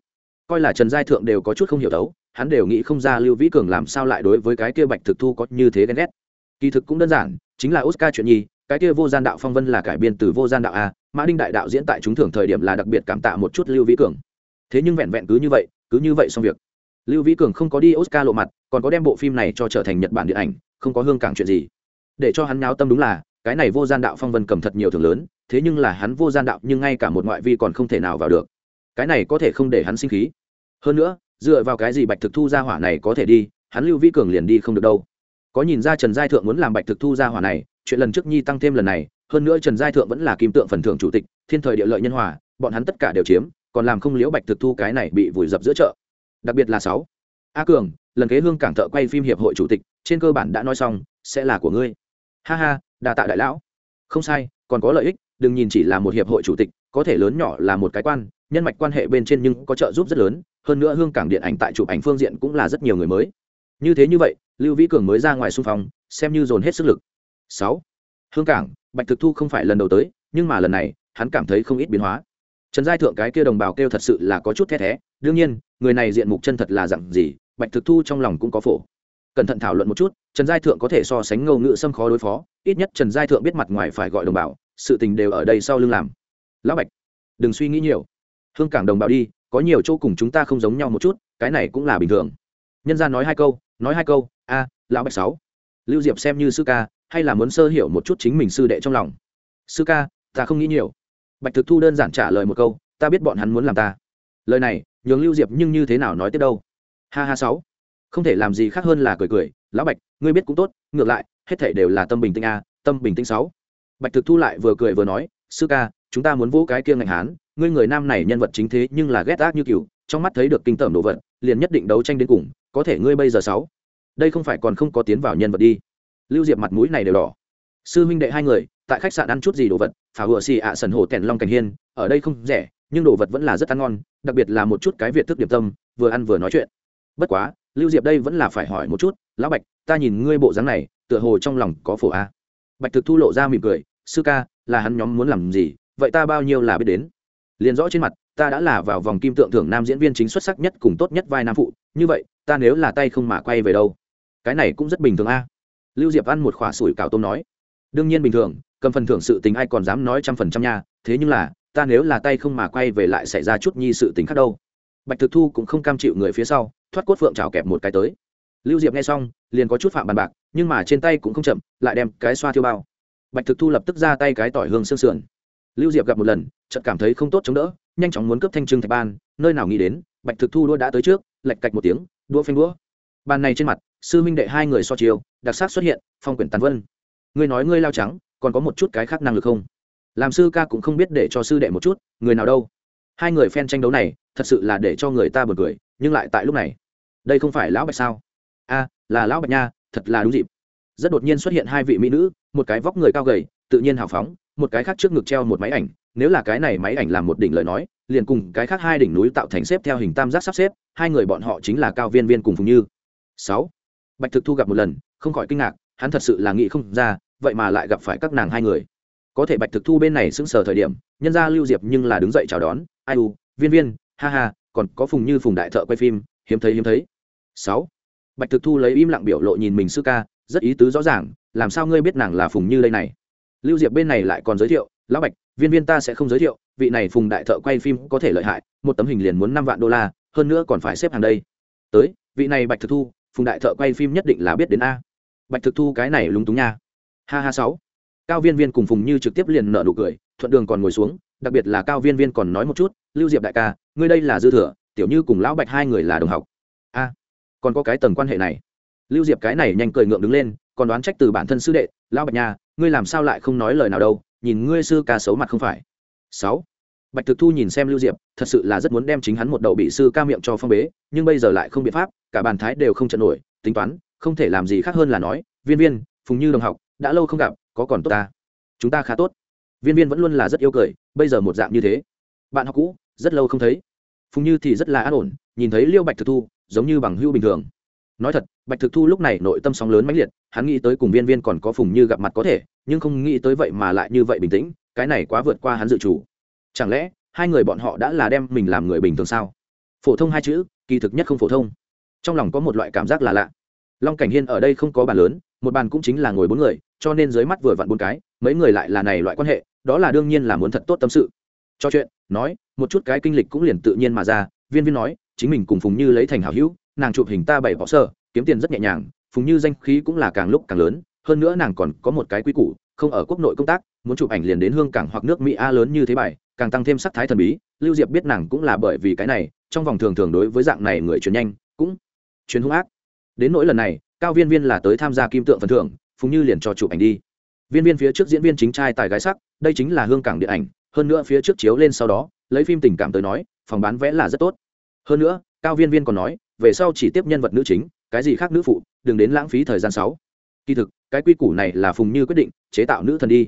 Coi là trần giai thượng đều có chút không hiểu đấu, hắn đều nghĩ không ra lưu vĩ cường làm sao lại đối với cái kia bạch thực thu có như thế ghen ghét. Kỳ thực cũng đơn giản, chính là oscar chuyện nhi, cái kia vô gian đạo phong vân là cải biên từ vô gian đạo a, mã đinh đại đạo diễn tại chúng thưởng thời điểm là đặc biệt cảm tạ một chút lưu vĩ cường. Thế nhưng vẹn vẹn cứ như vậy cứ như vậy xong việc. Lưu vĩ cường không có đi oscar lộ mặt, còn có đem bộ phim này cho trở thành nhật bản điện ảnh, không có hương cảng chuyện gì. Để cho hắn náo tâm đúng là, cái này vô gian đạo phong vân cầm thật nhiều thưởng lớn, thế nhưng là hắn vô gian đạo nhưng ngay cả một ngoại vi còn không thể nào vào được. Cái này có thể không để hắn sinh khí. Hơn nữa, dựa vào cái gì bạch thực thu ra hỏa này có thể đi, hắn lưu vĩ cường liền đi không được đâu. Có nhìn ra trần giai thượng muốn làm bạch thực thu ra hỏa này, chuyện lần trước nhi tăng thêm lần này, hơn nữa trần giai thượng vẫn là kim tượng phần thưởng chủ tịch, thiên thời địa lợi nhân hòa, bọn hắn tất cả đều chiếm còn làm không liễu bạch thực thu cái này bị vùi dập giữa chợ. Đặc biệt là sáu. A cường, lần kế hương cảng thợ quay phim hiệp hội chủ tịch, trên cơ bản đã nói xong, sẽ là của ngươi. Ha ha đà tạ đại lão. Không sai, còn có lợi ích, đừng nhìn chỉ là một hiệp hội chủ tịch, có thể lớn nhỏ là một cái quan, nhân mạch quan hệ bên trên nhưng có trợ giúp rất lớn, hơn nữa hương cảng điện ảnh tại chụp ảnh phương diện cũng là rất nhiều người mới. Như thế như vậy, lưu vĩ cường mới ra ngoài xung phong, xem như dồn hết sức lực. Sáu. Hương cảng, bạch thực thu không phải lần đầu tới, nhưng mà lần này, hắn cảm thấy không ít biến hóa trần giai thượng cái kia đồng bào kêu thật sự là có chút thét thé. Đương nhiên, người này diện mục chân thật là dặn gì, bạch thực thu trong lòng cũng có phổ. Cẩn thận thảo luận một chút, trần giai thượng có thể so sánh ngâu ngự xâm khó đối phó, ít nhất trần giai thượng biết mặt ngoài phải gọi đồng bào, sự tình đều ở đây sau lưng làm. Lão bạch, đừng suy nghĩ nhiều. Hương cảng đồng bào đi, có nhiều chỗ cùng chúng ta không giống nhau một chút, cái này cũng là bình thường. Nhân gia nói hai câu, nói hai câu, a, lão bạch sáu. Lưu diệp xem như sư ca, hay là muốn sơ hiểu một chút chính mình sư đệ trong lòng. Sư ca, ta không nghĩ nhiều bạch thực thu đơn giản trả lời một câu, ta biết bọn hắn muốn làm ta. Lời này, nhường lưu diệp nhưng như thế nào nói tiếp đâu? Ha ha sáu. Không thể làm gì khác hơn là cười cười, lão bạch, ngươi biết cũng tốt, ngược lại, hết thể đều là tâm bình tĩnh a, tâm bình tĩnh sáu. Bạch thực thu lại vừa cười vừa nói, sư ca, chúng ta muốn vỗ cái kia ngành hán, ngươi người nam này nhân vật chính thế nhưng là ghét ác như cừu trong mắt thấy được kinh tởm đồ vật, liền nhất định đấu tranh đến cùng, có thể ngươi bây giờ sáu, đây không phải còn không có tiến vào nhân vật đi. Lưu diệp mặt mũi này đều đỏ. Sư huynh đệ hai người, tại khách sạn ăn chút gì đồ vật phá hựa xì ạ à sần hồ tèn long cảnh hiên, ở đây không rẻ, nhưng đồ vật vẫn là rất ăn ngon, đặc biệt là một chút cái việt thức điểm tâm, vừa ăn vừa nói chuyện. Bất quá, lưu diệp đây vẫn là phải hỏi một chút, lão bạch, ta nhìn ngươi bộ dáng này, tựa hồ trong lòng có phổ a? Bạch thực thu lộ ra mỉm cười, sư ca, là hắn nhóm muốn làm gì, vậy ta bao nhiêu là biết đến? Liền rõ trên mặt, ta đã là vào vòng kim tượng thưởng nam diễn viên chính xuất sắc nhất cùng tốt nhất vai nam phụ, như vậy, ta nếu là tay không mà quay về đâu? Cái này cũng rất bình thường a. Lưu diệp ăn một khỏa sủi cảo tôm nói. Đương nhiên bình thường cầm phần thưởng sự tình ai còn dám nói trăm phần trăm nha, thế nhưng là, ta nếu là tay không mà quay về lại xảy ra chút nhi sự tình khác đâu. Bạch thực thu cũng không cam chịu người phía sau, thoát cốt phượng trào kẹp một cái tới. Lưu diệp nghe xong, liền có chút phạm bàn bạc, nhưng mà trên tay cũng không chậm, lại đem cái xoa thiêu bao. Bạch thực thu lập tức ra tay cái tỏi hương sương sườn. Lưu diệp gặp một lần, chợt cảm thấy không tốt chống đỡ, nhanh chóng muốn cướp thanh trưng thạch ban, nơi nào nghĩ đến, bạch thực thu đua đã tới trước lạch cạch một tiếng, đua phanh đũa bàn này trên mặt, sư minh đệ hai người so chiều đặc sắc xuất hiện, phong quyển tàn vân. Ngươi nói ngươi lao trắng còn có một chút cái khác năng lực không? Làm sư ca cũng không biết để cho sư đệ một chút, người nào đâu. Hai người phen tranh đấu này, thật sự là để cho người ta bật cười, nhưng lại tại lúc này. Đây không phải lão bạch sao? A, là lão bạch nha, thật là đúng dịp. Rất đột nhiên xuất hiện hai vị mỹ nữ, một cái vóc người cao gầy, tự nhiên hào phóng, một cái khác trước ngực treo một máy ảnh. Nếu là cái này máy ảnh làm một đỉnh lời nói, liền cùng cái khác hai đỉnh núi tạo thành xếp theo hình tam giác sắp xếp, hai người bọn họ chính là cao viên viên cùng phùng như. Sáu. Bạch thực thu gặp một lần, không khỏi kinh ngạc, hắn thật sự là nghĩ không ra vậy mà lại gặp phải các nàng hai người. Có thể bạch thực thu bên này sững sờ thời điểm, nhân ra lưu diệp nhưng là đứng dậy chào đón, ai u, viên viên, ha ha, còn có phùng như phùng đại thợ quay phim, hiếm thấy hiếm thấy. Sáu. Bạch thực thu lấy im lặng biểu lộ nhìn mình sư ca, rất ý tứ rõ ràng, làm sao ngươi biết nàng là phùng như đây này? Lưu diệp bên này lại còn giới thiệu, lão bạch, viên viên ta sẽ không giới thiệu, vị này phùng đại thợ quay phim có thể lợi hại, một tấm hình liền muốn năm vạn đô la, hơn nữa còn phải xếp hàng đây. Tới, vị này bạch thực thu, phùng đại thợ quay phim nhất định là biết đến a. Bạch thực thu cái này lúng túng nha ha ha sáu. Cao viên viên cùng phùng như trực tiếp liền nợ nụ cười, thuận đường còn ngồi xuống, đặc biệt là cao viên viên còn nói một chút, lưu diệp đại ca, ngươi đây là dư thừa, tiểu như cùng lão bạch hai người là đồng học. A, còn có cái tầng quan hệ này. Lưu diệp cái này nhanh cười ngượng đứng lên, còn đoán trách từ bản thân sư đệ, lão bạch nha, ngươi làm sao lại không nói lời nào đâu, nhìn ngươi sư ca xấu mặt không phải. Sáu. Bạch thực thu nhìn xem lưu diệp, thật sự là rất muốn đem chính hắn một đầu bị sư ca miệng cho phong bế, nhưng bây giờ lại không biện pháp, cả bàn thái đều không trận nổi, tính toán, không thể làm gì khác hơn là nói, viên viên, phùng như đồng học đã lâu không gặp, có còn tốt ta? Chúng ta khá tốt. Viên viên vẫn luôn là rất yêu cười, bây giờ một dạng như thế. Bạn học cũ, rất lâu không thấy. Phùng như thì rất là an ổn, nhìn thấy liêu bạch thực thu, giống như bằng hưu bình thường. Nói thật, bạch thực thu lúc này nội tâm sóng lớn mãnh liệt, hắn nghĩ tới cùng viên viên còn có phùng như gặp mặt có thể, nhưng không nghĩ tới vậy mà lại như vậy bình tĩnh, cái này quá vượt qua hắn dự chủ. Chẳng lẽ, hai người bọn họ đã là đem mình làm người bình thường sao? Phổ thông hai chữ, kỳ thực nhất không phổ thông. Trong lòng có một loại cảm giác là lạ. Long cảnh hiên ở đây không có bàn lớn, một bàn cũng chính là ngồi bốn người cho nên dưới mắt vừa vặn bốn cái, mấy người lại là này loại quan hệ, đó là đương nhiên là muốn thật tốt tâm sự. Cho chuyện, nói, một chút cái kinh lịch cũng liền tự nhiên mà ra, viên viên nói, chính mình cùng phùng như lấy thành hảo hữu, nàng chụp hình ta bảy bỏ sơ, kiếm tiền rất nhẹ nhàng, phùng như danh khí cũng là càng lúc càng lớn, hơn nữa nàng còn có một cái quy củ, không ở quốc nội công tác, muốn chụp ảnh liền đến hương cảng hoặc nước mỹ a lớn như thế bài, càng tăng thêm sắc thái thần bí, lưu diệp biết nàng cũng là bởi vì cái này, trong vòng thường thường đối với dạng này người chuyển nhanh, cũng chuyển hung ác. Đến nỗi lần này, cao viên viên là tới tham gia kim tượng phần thưởng phùng như liền cho chụp ảnh đi. Viên viên phía trước diễn viên chính trai tài gái sắc, đây chính là hương cảng điện ảnh, hơn nữa phía trước chiếu lên sau đó, lấy phim tình cảm tới nói, phòng bán vẽ là rất tốt. Hơn nữa, cao viên viên còn nói, về sau chỉ tiếp nhân vật nữ chính, cái gì khác nữ phụ, đừng đến lãng phí thời gian sáu. Kỳ thực, cái quy củ này là phùng như quyết định, chế tạo nữ thần đi.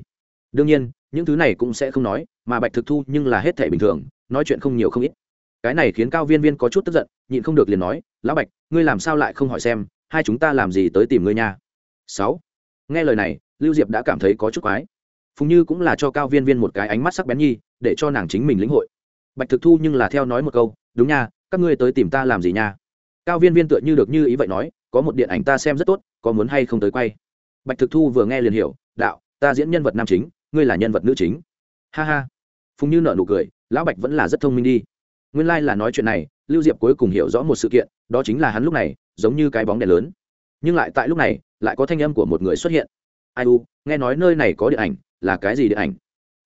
Đương nhiên, những thứ này cũng sẽ không nói, mà bạch thực thu nhưng là hết thể bình thường, nói chuyện không nhiều không ít. Cái này khiến cao viên viên có chút tức giận, nhịn không được liền nói, lão bạch, ngươi làm sao lại không hỏi xem, hai chúng ta làm gì tới tìm ngươi nha? Sáu nghe lời này, lưu diệp đã cảm thấy có chút quái. Phùng như cũng là cho cao viên viên một cái ánh mắt sắc bén nhi, để cho nàng chính mình lĩnh hội. Bạch thực thu nhưng là theo nói một câu, đúng nha, các ngươi tới tìm ta làm gì nha? Cao viên viên tựa như được như ý vậy nói, có một điện ảnh ta xem rất tốt, có muốn hay không tới quay? Bạch thực thu vừa nghe liền hiểu, đạo, ta diễn nhân vật nam chính, ngươi là nhân vật nữ chính. Ha ha. Phùng như nợ nụ cười, lão bạch vẫn là rất thông minh đi. Nguyên lai、like、là nói chuyện này, lưu diệp cuối cùng hiểu rõ một sự kiện, đó chính là hắn lúc này, giống như cái bóng đèn lớn. Nhưng lại tại lúc này lại có thanh âm của một người xuất hiện. Ai u, nghe nói nơi này có điện ảnh, là cái gì điện ảnh?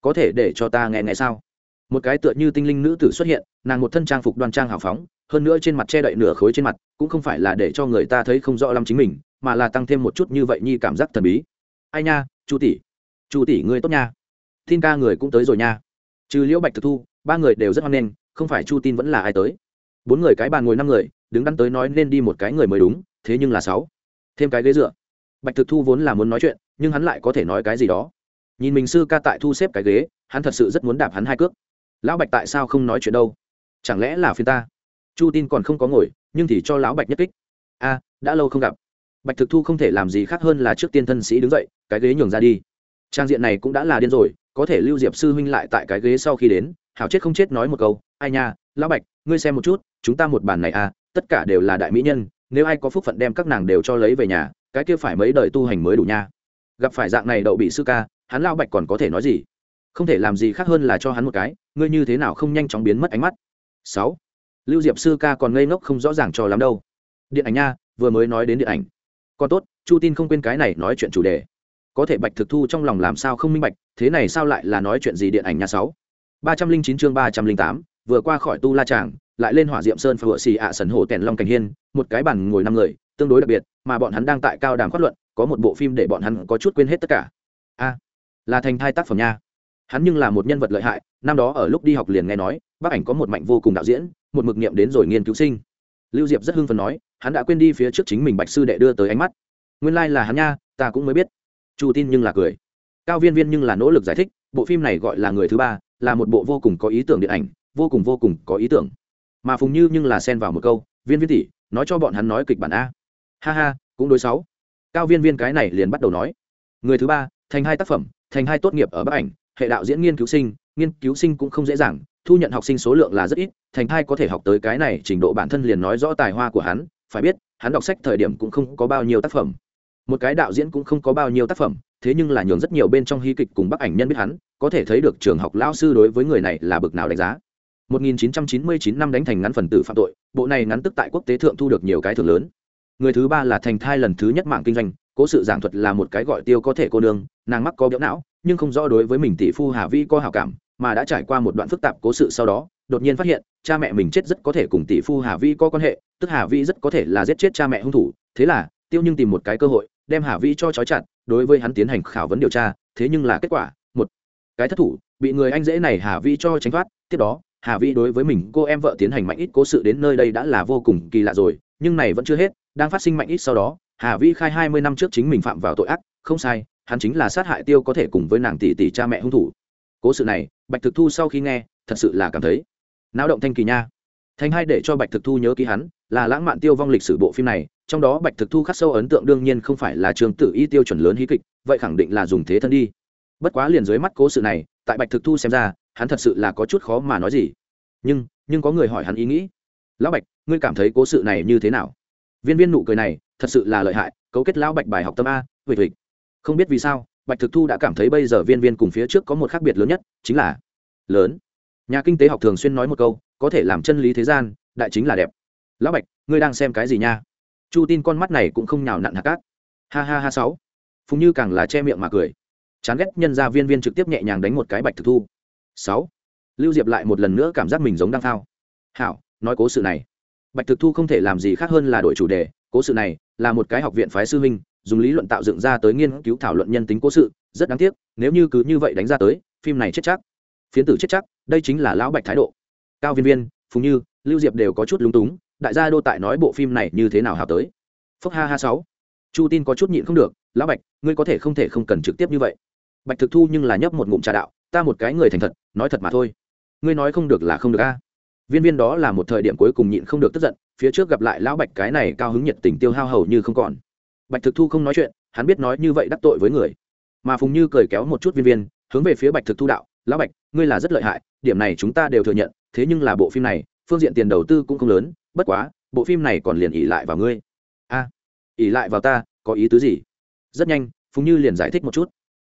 Có thể để cho ta nghe nghe sao? Một cái tựa như tinh linh nữ tử xuất hiện, nàng một thân trang phục đoan trang hào phóng, hơn nữa trên mặt che đậy nửa khối trên mặt, cũng không phải là để cho người ta thấy không rõ lắm chính mình, mà là tăng thêm một chút như vậy nhi cảm giác thần bí. Ai nha, chu tỷ. Chu tỷ ngươi tốt nha. Tin ca người cũng tới rồi nha. Trừ liễu bạch thực thu, ba người đều rất hoan nghênh, không phải chu tin vẫn là ai tới. Bốn người cái bàn ngồi năm người, đứng đắn tới nói nên đi một cái người mới đúng, thế nhưng là sáu. Thêm cái ghế dựa bạch thực thu vốn là muốn nói chuyện, nhưng hắn lại có thể nói cái gì đó. Nhìn mình sư ca tại thu xếp cái ghế, hắn thật sự rất muốn đạp hắn hai cước. Lão bạch tại sao không nói chuyện đâu? Chẳng lẽ là phiên ta? Chu tin còn không có ngồi, nhưng thì cho lão bạch nhất kích. A, đã lâu không gặp. Bạch thực thu không thể làm gì khác hơn là trước tiên thân sĩ đứng dậy, cái ghế nhường ra đi. Trang diện này cũng đã là điên rồi, có thể lưu diệp sư huynh lại tại cái ghế sau khi đến, hảo chết không chết nói một câu, ai nha, lão bạch, ngươi xem một chút, chúng ta một bàn này à tất cả đều là đại mỹ nhân, nếu ai có phúc phận đem các nàng đều cho lấy về nhà cái kia phải mấy đời tu hành mới đủ nha. Gặp phải dạng này đậu bị sư ca, hắn lão bạch còn có thể nói gì? Không thể làm gì khác hơn là cho hắn một cái, ngươi như thế nào không nhanh chóng biến mất ánh mắt? Sáu. Lưu diệp sư ca còn ngây ngốc không rõ ràng cho lắm đâu. Điện ảnh nha, vừa mới nói đến điện ảnh. Còn tốt, chu tin không quên cái này nói chuyện chủ đề. Có thể bạch thực thu trong lòng làm sao không minh bạch, thế này sao lại là nói chuyện gì điện ảnh nhà sáu? ba trăm linh chín chương ba trăm linh tám, vừa qua khỏi tu la tràng, lại lên hỏa diệm sơn và vựa xì ạ sần hồ tèn long cảnh hiên, một cái bàn ngồi năm người tương đối đặc biệt, mà bọn hắn đang tại cao đàm phát luận, có một bộ phim để bọn hắn có chút quên hết tất cả. A, là thành thai tác phẩm nha. Hắn nhưng là một nhân vật lợi hại, năm đó ở lúc đi học liền nghe nói, bác ảnh có một mạnh vô cùng đạo diễn, một mực niệm đến rồi nghiên cứu sinh. Lưu diệp rất hưng phấn nói, hắn đã quên đi phía trước chính mình bạch sư đệ đưa tới ánh mắt. Nguyên lai、like、là hắn nha, ta cũng mới biết. Chu tin nhưng là cười. Cao viên viên nhưng là nỗ lực giải thích, bộ phim này gọi là người thứ ba, là một bộ vô cùng có ý tưởng điện ảnh, vô cùng vô cùng có ý tưởng. Mà phùng như nhưng là xen vào một câu, viên viên tỷ, nói cho bọn hắn nói kịch bản a ha ha, cũng đối sáu. Cao viên viên cái này liền bắt đầu nói. Người thứ ba, thành hai tác phẩm, thành hai tốt nghiệp ở bắc ảnh, hệ đạo diễn nghiên cứu sinh, nghiên cứu sinh cũng không dễ dàng, thu nhận học sinh số lượng là rất ít, thành hai có thể học tới cái này, trình độ bản thân liền nói rõ tài hoa của hắn, phải biết, hắn đọc sách thời điểm cũng không có bao nhiêu tác phẩm. Một cái đạo diễn cũng không có bao nhiêu tác phẩm, thế nhưng là nhường rất nhiều bên trong hy kịch cùng bắc ảnh nhân biết hắn, có thể thấy được trường học lao sư đối với người này là bực nào đánh giá. 1999 năm đánh thành ngắn phần tử phạm tội, bộ này ngắn tức tại quốc tế thượng thu được nhiều cái thưởng lớn người thứ ba là thành thai lần thứ nhất mạng kinh doanh, cố sự giảng thuật là một cái gọi tiêu có thể cô nương, nàng mắc có béo não, nhưng không rõ đối với mình tỷ phu hà vi có hảo cảm, mà đã trải qua một đoạn phức tạp cố sự sau đó, đột nhiên phát hiện, cha mẹ mình chết rất có thể cùng tỷ phu hà vi có quan hệ, tức hà vi rất có thể là giết chết cha mẹ hung thủ. Thế là, tiêu nhưng tìm một cái cơ hội, đem hà vi cho trói chặt, đối với hắn tiến hành khảo vấn điều tra, thế nhưng là kết quả, một cái thất thủ, bị người anh dễ này hà vi cho tránh thoát. Tiếp đó, hà vi đối với mình cô em vợ tiến hành mạnh ít cố sự đến nơi đây đã là vô cùng kỳ lạ rồi, nhưng này vẫn chưa hết đang phát sinh mạnh ít sau đó, hà vi khai hai mươi năm trước chính mình phạm vào tội ác, không sai, hắn chính là sát hại tiêu có thể cùng với nàng tỷ tỷ cha mẹ hung thủ. Cố sự này, bạch thực thu sau khi nghe, thật sự là cảm thấy náo động thanh kỳ nha. Thành hai để cho bạch thực thu nhớ ký hắn, là lãng mạn tiêu vong lịch sử bộ phim này, trong đó bạch thực thu khắc sâu ấn tượng đương nhiên không phải là trường tử y tiêu chuẩn lớn hí kịch, vậy khẳng định là dùng thế thân đi. Bất quá liền dưới mắt cố sự này, tại bạch thực thu xem ra, hắn thật sự là có chút khó mà nói gì. Nhưng nhưng có người hỏi hắn ý nghĩ. Lão bạch, ngươi cảm thấy cố sự này như thế nào? Viên viên nụ cười này, thật sự là lợi hại, cấu kết lão bạch bài học tâm a huệ vịt không biết vì sao, bạch thực thu đã cảm thấy bây giờ viên viên cùng phía trước có một khác biệt lớn nhất, chính là lớn. Nhà kinh tế học thường xuyên nói một câu, có thể làm chân lý thế gian, đại chính là đẹp. Lão bạch, ngươi đang xem cái gì nha? Chu tin con mắt này cũng không nhào nặn hạt cát. Ha ha ha sáu. Phùng như càng là che miệng mà cười. Chán ghét nhân ra viên viên trực tiếp nhẹ nhàng đánh một cái bạch thực thu. Sáu. Lưu diệp lại một lần nữa cảm giác mình giống đang thao hảo, nói cố sự này bạch thực thu không thể làm gì khác hơn là đổi chủ đề, cố sự này là một cái học viện phái sư huynh, dùng lý luận tạo dựng ra tới nghiên cứu thảo luận nhân tính cố sự, rất đáng tiếc, nếu như cứ như vậy đánh ra tới, phim này chết chắc. Phiến tử chết chắc, đây chính là lão bạch thái độ. Cao viên viên, phùng như, lưu diệp đều có chút lúng túng, đại gia đô tại nói bộ phim này như thế nào hào tới. Phúc ha ha sáu. Chu tin có chút nhịn không được, lão bạch, ngươi có thể không thể không cần trực tiếp như vậy. Bạch thực thu nhưng là nhấp một ngụm trà đạo, ta một cái người thành thật, nói thật mà thôi. Ngươi nói không được là không được a viên viên đó là một thời điểm cuối cùng nhịn không được tức giận phía trước gặp lại lão bạch cái này cao hứng nhiệt tình tiêu hao hầu như không còn. Bạch thực thu không nói chuyện hắn biết nói như vậy đắc tội với người. Mà phùng như cười kéo một chút viên viên hướng về phía bạch thực thu đạo lão bạch ngươi là rất lợi hại điểm này chúng ta đều thừa nhận thế nhưng là bộ phim này phương diện tiền đầu tư cũng không lớn bất quá bộ phim này còn liền ỉ lại vào ngươi. A à, ỉ lại vào ta có ý tứ gì? Rất nhanh phùng như liền giải thích một chút.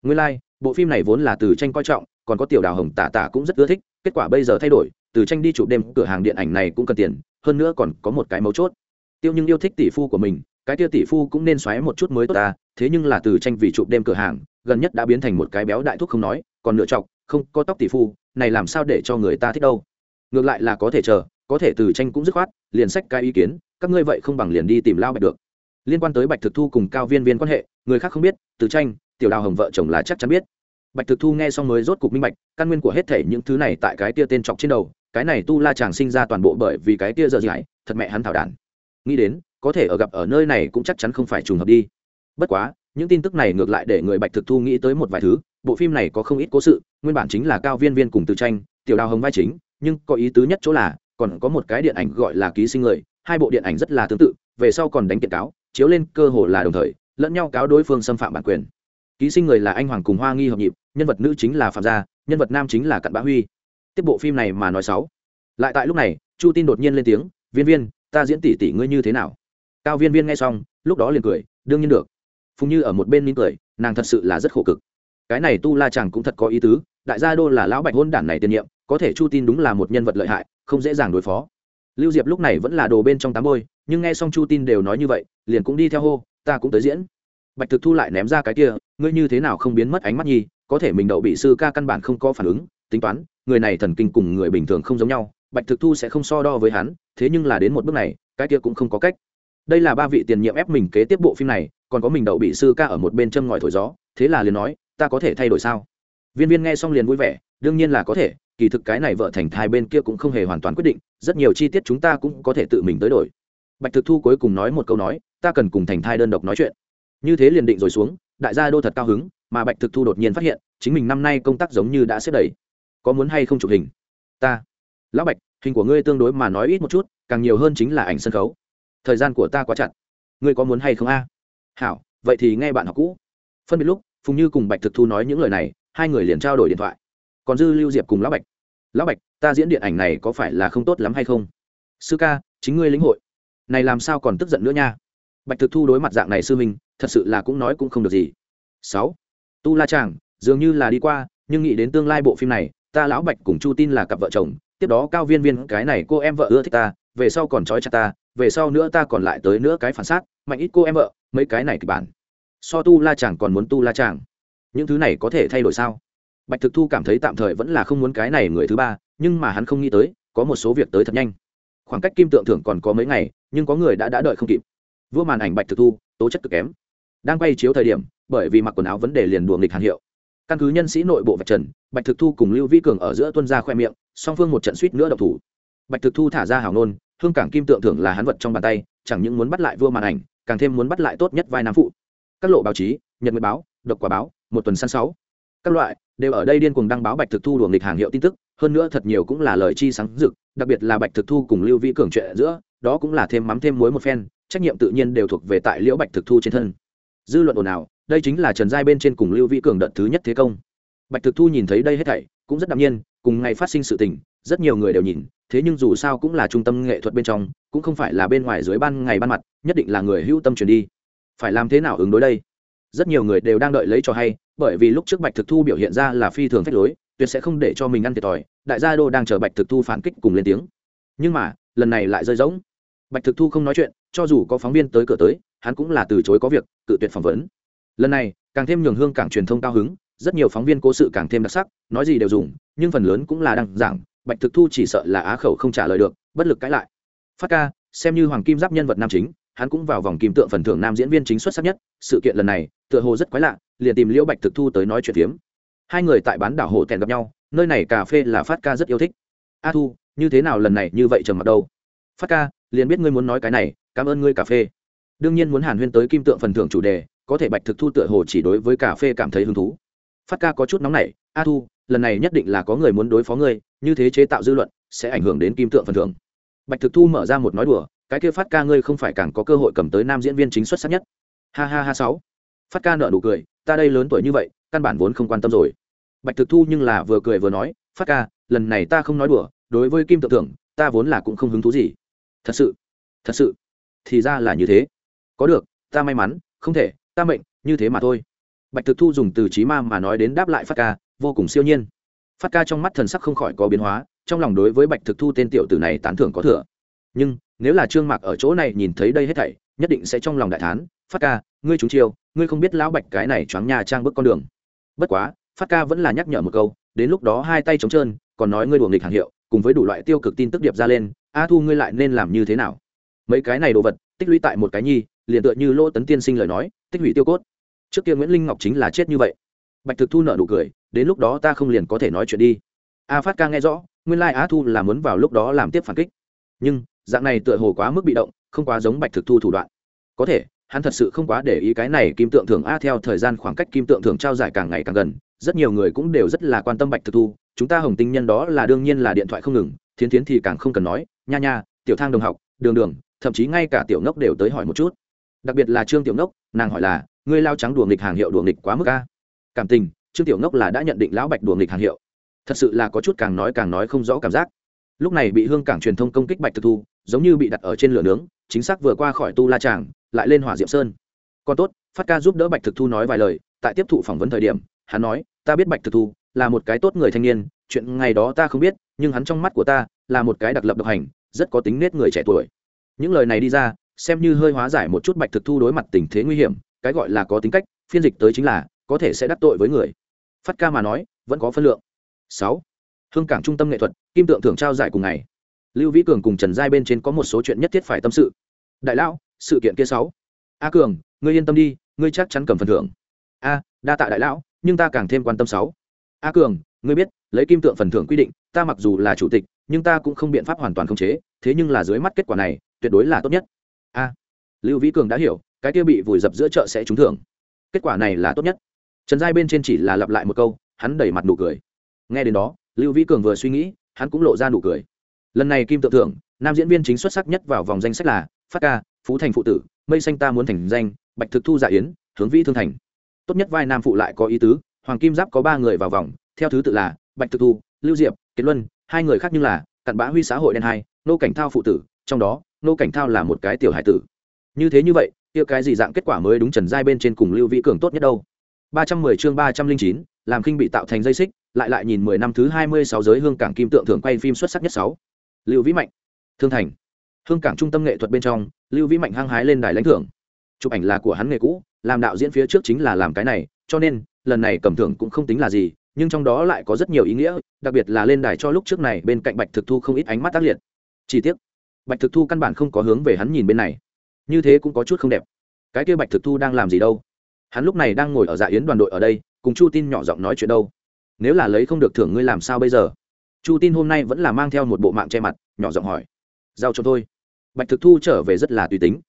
Ngươi lai、like, bộ phim này vốn là từ tranh coi trọng còn có tiểu đào hồng tả tả cũng rất ưa thích kết quả bây giờ thay đổi từ tranh đi chụp đêm, cửa hàng điện ảnh này cũng cần tiền, hơn nữa còn có một cái mấu chốt. Tiêu nhưng yêu thích tỷ phu của mình, cái kia tỷ phu cũng nên xoáy một chút mới tốt ta, thế nhưng là từ tranh vì chụp đêm cửa hàng, gần nhất đã biến thành một cái béo đại thúc không nói, còn nửa chọc, không, có tóc tỷ phu, này làm sao để cho người ta thích đâu. Ngược lại là có thể chờ, có thể từ tranh cũng dứt khoát, liền sách cái ý kiến, các ngươi vậy không bằng liền đi tìm lao bạch được. Liên quan tới bạch thực thu cùng cao viên viên quan hệ, người khác không biết, từ tranh, tiểu đào hồng vợ chồng là chắc chắn biết. Bạch thực thu nghe xong mới rốt cục minh bạch, căn nguyên của hết thể những thứ này tại cái tia tên chọc trên đầu cái này tu la chàng sinh ra toàn bộ bởi vì cái kia dở dãi thật mẹ hắn thảo đản. Nghĩ đến, có thể ở gặp ở nơi này cũng chắc chắn không phải trùng hợp đi. Bất quá, những tin tức này ngược lại để người bạch thực thu nghĩ tới một vài thứ, bộ phim này có không ít cố sự, nguyên bản chính là cao viên viên cùng từ tranh, tiểu đào hồng vai chính, nhưng có ý tứ nhất chỗ là, còn có một cái điện ảnh gọi là ký sinh người, hai bộ điện ảnh rất là tương tự, về sau còn đánh kiện cáo, chiếu lên cơ hồ là đồng thời, lẫn nhau cáo đối phương xâm phạm bản quyền. Ký sinh người là anh hoàng cùng hoa nghi hợp nhịp, nhân vật nữ chính là phạm gia, nhân vật nam chính là cặn bá huy tiếp bộ phim này mà nói xấu lại tại lúc này, chu tin đột nhiên lên tiếng, viên viên, ta diễn tỷ tỷ ngươi như thế nào? Cao viên viên nghe xong, lúc đó liền cười, đương nhiên được. Phùng như ở một bên mỉm cười, nàng thật sự là rất khổ cực. Cái này tu la chàng cũng thật có ý tứ, đại gia đô là lão bạch hôn đản này tiền nhiệm, có thể chu tin đúng là một nhân vật lợi hại, không dễ dàng đối phó. Lưu diệp lúc này vẫn là đồ bên trong tám bôi, nhưng nghe xong chu tin đều nói như vậy, liền cũng đi theo hô, ta cũng tới diễn. Bạch thực thu lại ném ra cái kia, ngươi như thế nào không biến mất ánh mắt nhi có thể mình đậu bị sư ca căn bản không có phản ứng tính toán, người này thần kinh cùng người bình thường không giống nhau, bạch thực thu sẽ không so đo với hắn, thế nhưng là đến một bước này, cái kia cũng không có cách. Đây là ba vị tiền nhiệm ép mình kế tiếp bộ phim này, còn có mình đậu bị sư ca ở một bên châm ngòi thổi gió, thế là liền nói, ta có thể thay đổi sao? Viên viên nghe xong liền vui vẻ, đương nhiên là có thể, kỳ thực cái này vợ thành thai bên kia cũng không hề hoàn toàn quyết định, rất nhiều chi tiết chúng ta cũng có thể tự mình tới đổi. Bạch thực thu cuối cùng nói một câu nói, ta cần cùng thành thai đơn độc nói chuyện. Như thế liền định rồi xuống, đại gia đô thật cao hứng, mà bạch thực thu đột nhiên phát hiện, chính mình năm nay công tác giống như đã xếp đầy có muốn hay không chụp hình? Ta. Lão bạch, hình của ngươi tương đối mà nói ít một chút, càng nhiều hơn chính là ảnh sân khấu. Thời gian của ta quá chặt. Ngươi có muốn hay không a? Hảo, vậy thì nghe bạn học cũ. Phân biệt lúc, phùng như cùng bạch thực thu nói những lời này, hai người liền trao đổi điện thoại. Còn dư lưu diệp cùng lão bạch. Lão bạch, ta diễn điện ảnh này có phải là không tốt lắm hay không? Sư ca, chính ngươi lĩnh hội. Này làm sao còn tức giận nữa nha? Bạch thực thu đối mặt dạng này sư minh thật sự là cũng nói cũng không được gì. Sáu. Tu la chàng, dường như là đi qua, nhưng nghĩ đến tương lai bộ phim này ta lão bạch cùng chu tin là cặp vợ chồng, tiếp đó cao viên viên, cái này cô em vợ ưa thích ta, về sau còn trói chặt ta, về sau nữa ta còn lại tới nữa cái phản xác, mạnh ít cô em vợ, mấy cái này kịch bản. So tu la chàng còn muốn tu la chàng. Những thứ này có thể thay đổi sao? Bạch thực thu cảm thấy tạm thời vẫn là không muốn cái này người thứ ba, nhưng mà hắn không nghĩ tới, có một số việc tới thật nhanh. Khoảng cách kim tượng thưởng còn có mấy ngày, nhưng có người đã đã đợi không kịp. Vua màn ảnh bạch thực thu, tố chất cực kém. Đang quay chiếu thời điểm, bởi vì mặc quần áo vấn đề liền đùa nghịch hàng hiệu căn cứ nhân sĩ nội bộ vạch trần, bạch thực thu cùng lưu vĩ cường ở giữa tuân ra khoe miệng, song phương một trận suýt nữa độc thủ. Bạch thực thu thả ra hào nôn, hương cảng kim tượng thưởng là hắn vật trong bàn tay, chẳng những muốn bắt lại vua màn ảnh, càng thêm muốn bắt lại tốt nhất vai nam phụ. Các lộ báo chí, nhật mật báo, độc quả báo, một tuần săn sáu. Các loại đều ở đây điên cuồng đăng báo bạch thực thu đuồng nghịch hàng hiệu tin tức, hơn nữa thật nhiều cũng là lời chi sáng rực, đặc biệt là bạch thực thu cùng lưu vĩ cường chuyện giữa, đó cũng là thêm mắm thêm muối một phen, trách nhiệm tự nhiên đều thuộc về tại liễu bạch thực thu trên thân. Dư luận ồn ào đây chính là trần giai bên trên cùng lưu vĩ cường đợt thứ nhất thế công. Bạch thực thu nhìn thấy đây hết thảy, cũng rất đạm nhiên, cùng ngày phát sinh sự tình, rất nhiều người đều nhìn, thế nhưng dù sao cũng là trung tâm nghệ thuật bên trong, cũng không phải là bên ngoài dưới ban ngày ban mặt, nhất định là người hữu tâm truyền đi. Phải làm thế nào ứng đối đây? Rất nhiều người đều đang đợi lấy cho hay, bởi vì lúc trước bạch thực thu biểu hiện ra là phi thường phép lối, tuyệt sẽ không để cho mình ăn thiệt thòi, đại gia đô đang chờ bạch thực thu phản kích cùng lên tiếng. Nhưng mà, lần này lại rơi rỗng. Bạch thực thu không nói chuyện, cho dù có phóng viên tới cửa tới, hắn cũng là từ chối có việc, cự tuyệt phỏng vấn lần này, càng thêm nhường hương cảng truyền thông cao hứng, rất nhiều phóng viên cố sự càng thêm đặc sắc, nói gì đều dùng, nhưng phần lớn cũng là đăng giảng, bạch thực thu chỉ sợ là á khẩu không trả lời được, bất lực cãi lại. Phát ca, xem như hoàng kim giáp nhân vật nam chính, hắn cũng vào vòng kim tượng phần thưởng nam diễn viên chính xuất sắc nhất, sự kiện lần này, tựa hồ rất quái lạ, liền tìm liễu bạch thực thu tới nói chuyện phiếm. Hai người tại bán đảo hồ tèn gặp nhau, nơi này cà phê là phát ca rất yêu thích. A thu, như thế nào lần này như vậy trầm mặt đâu? Phát ca, liền biết ngươi muốn nói cái này, cảm ơn ngươi cà phê. Đương nhiên muốn hàn huyên tới kim tượng phần thưởng chủ đề có thể bạch thực thu tựa hồ chỉ đối với cà phê cảm thấy hứng thú. Phát ca có chút nóng nảy, a thu, lần này nhất định là có người muốn đối phó ngươi, như thế chế tạo dư luận, sẽ ảnh hưởng đến kim tượng phần thưởng. Bạch thực thu mở ra một nói đùa, cái kia phát ca ngươi không phải càng có cơ hội cầm tới nam diễn viên chính xuất sắc nhất. Ha ha ha sáu. Phát ca nợ nụ cười, ta đây lớn tuổi như vậy, căn bản vốn không quan tâm rồi. Bạch thực thu nhưng là vừa cười vừa nói, phát ca, lần này ta không nói đùa, đối với kim tượng thưởng, ta vốn là cũng không hứng thú gì. Thật sự thật sự, thì ra là như thế. Có được, ta may mắn, không thể ta mệnh, như thế mà thôi. Bạch thực thu dùng từ trí ma mà nói đến đáp lại phát ca, vô cùng siêu nhiên. Phát ca trong mắt thần sắc không khỏi có biến hóa, trong lòng đối với bạch thực thu tên tiểu tử này tán thưởng có thừa. Nhưng, nếu là trương mạc ở chỗ này nhìn thấy đây hết thảy, nhất định sẽ trong lòng đại thán, phát ca, ngươi trúng chiêu, ngươi không biết lão bạch cái này choáng nhà trang bước con đường. Bất quá, phát ca vẫn là nhắc nhở một câu, đến lúc đó hai tay trống trơn, còn nói ngươi đùa nghịch hàng hiệu, cùng với đủ loại tiêu cực tin tức điệp ra lên, a thu ngươi lại nên làm như thế nào? Mấy cái này đồ vật, tích lũy tại một cái nhi, liền tựa như lỗ tấn tiên sinh lời nói tích hủy tiêu cốt. Trước kia nguyễn linh ngọc chính là chết như vậy. Bạch thực thu nợ nụ cười, đến lúc đó ta không liền có thể nói chuyện đi. A phát ca nghe rõ, nguyên lai á thu là muốn vào lúc đó làm tiếp phản kích. Nhưng, dạng này tựa hồ quá mức bị động, không quá giống bạch thực thu thủ đoạn. Có thể, hắn thật sự không quá để ý cái này kim tượng thưởng a theo thời gian khoảng cách kim tượng thưởng trao giải càng ngày càng gần, rất nhiều người cũng đều rất là quan tâm bạch thực thu. Chúng ta hồng tinh nhân đó là đương nhiên là điện thoại không ngừng, thiến thiến thì càng không cần nói, nha nha, tiểu thang đồng học, đường đường, thậm chí ngay cả tiểu ngốc đều tới hỏi một chút đặc biệt là trương tiểu ngốc, nàng hỏi là, ngươi lao trắng đùa nghịch hàng hiệu đùa nghịch quá mức ca cảm tình, trương tiểu ngốc là đã nhận định lão bạch đùa nghịch hàng hiệu. Thật sự là có chút càng nói càng nói không rõ cảm giác. Lúc này bị hương cảng truyền thông công kích bạch thực thu, giống như bị đặt ở trên lửa nướng, chính xác vừa qua khỏi tu la tràng, lại lên hỏa diệm sơn. Còn tốt, phát ca giúp đỡ bạch thực thu nói vài lời, tại tiếp thụ phỏng vấn thời điểm, hắn nói, ta biết bạch thực thu là một cái tốt người thanh niên, chuyện ngày đó ta không biết, nhưng hắn trong mắt của ta là một cái đặc lập độc hành, rất có tính nết người trẻ tuổi. Những lời này đi ra xem như hơi hóa giải một chút bạch thực thu đối mặt tình thế nguy hiểm, cái gọi là có tính cách, phiên dịch tới chính là, có thể sẽ đắc tội với người. Phát ca mà nói, vẫn có phân lượng. Sáu, hương cảng trung tâm nghệ thuật, kim tượng thưởng trao giải cùng ngày. Lưu vĩ cường cùng trần giai bên trên có một số chuyện nhất thiết phải tâm sự. Đại lão, sự kiện kia sáu. A cường, ngươi yên tâm đi, ngươi chắc chắn cầm phần thưởng. A, đa tạ đại lão, nhưng ta càng thêm quan tâm sáu. A cường, ngươi biết, lấy kim tượng phần thưởng quy định, ta mặc dù là chủ tịch, nhưng ta cũng không biện pháp hoàn toàn khống chế, thế nhưng là dưới mắt kết quả này, tuyệt đối là tốt nhất a, lưu vĩ cường đã hiểu, cái kia bị vùi dập giữa chợ sẽ trúng thưởng. Kết quả này là tốt nhất. Trần giai bên trên chỉ là lặp lại một câu, hắn đẩy mặt nụ cười. Nghe đến đó, lưu vĩ cường vừa suy nghĩ, hắn cũng lộ ra nụ cười. Lần này kim tự thưởng, nam diễn viên chính xuất sắc nhất vào vòng danh sách là phát ca, phú thành phụ tử, mây xanh ta muốn thành danh, bạch thực thu dạ yến, hướng vĩ thương thành. Tốt nhất vai nam phụ lại có ý tứ, hoàng kim giáp có ba người vào vòng, theo thứ tự là bạch thực thu, lưu diệp Kiệt luân, hai người khác như là cặn bã huy xã hội đen hai, nô cảnh thao phụ tử trong đó nô cảnh thao là một cái tiểu hải tử. Như thế như vậy, kia cái gì dạng kết quả mới đúng trần giai bên trên cùng lưu vĩ cường tốt nhất đâu? ba trăm mười chương ba trăm linh chín, làm khinh bị tạo thành dây xích, lại lại nhìn mười năm thứ hai mươi sáu giới hương cảng kim tượng thường quay phim xuất sắc nhất sáu. Lưu vĩ mạnh. Thương thành. Hương cảng trung tâm nghệ thuật bên trong, lưu vĩ mạnh hăng hái lên đài lãnh thưởng. Chụp ảnh là của hắn nghề cũ, làm đạo diễn phía trước chính là làm cái này, cho nên, lần này cầm thưởng cũng không tính là gì, nhưng trong đó lại có rất nhiều ý nghĩa, đặc biệt là lên đài cho lúc trước này bên cạnh bạch thực thu không ít ánh mắt tác liệt. Chi tiết bạch thực thu căn bản không có hướng về hắn nhìn bên này. Như thế cũng có chút không đẹp. Cái kia bạch thực thu đang làm gì đâu? Hắn lúc này đang ngồi ở dạ yến đoàn đội ở đây, cùng chu tin nhỏ giọng nói chuyện đâu. Nếu là lấy không được thưởng ngươi làm sao bây giờ? Chu tin hôm nay vẫn là mang theo một bộ mạng che mặt, nhỏ giọng hỏi. Giao cho tôi bạch thực thu trở về rất là tùy tính.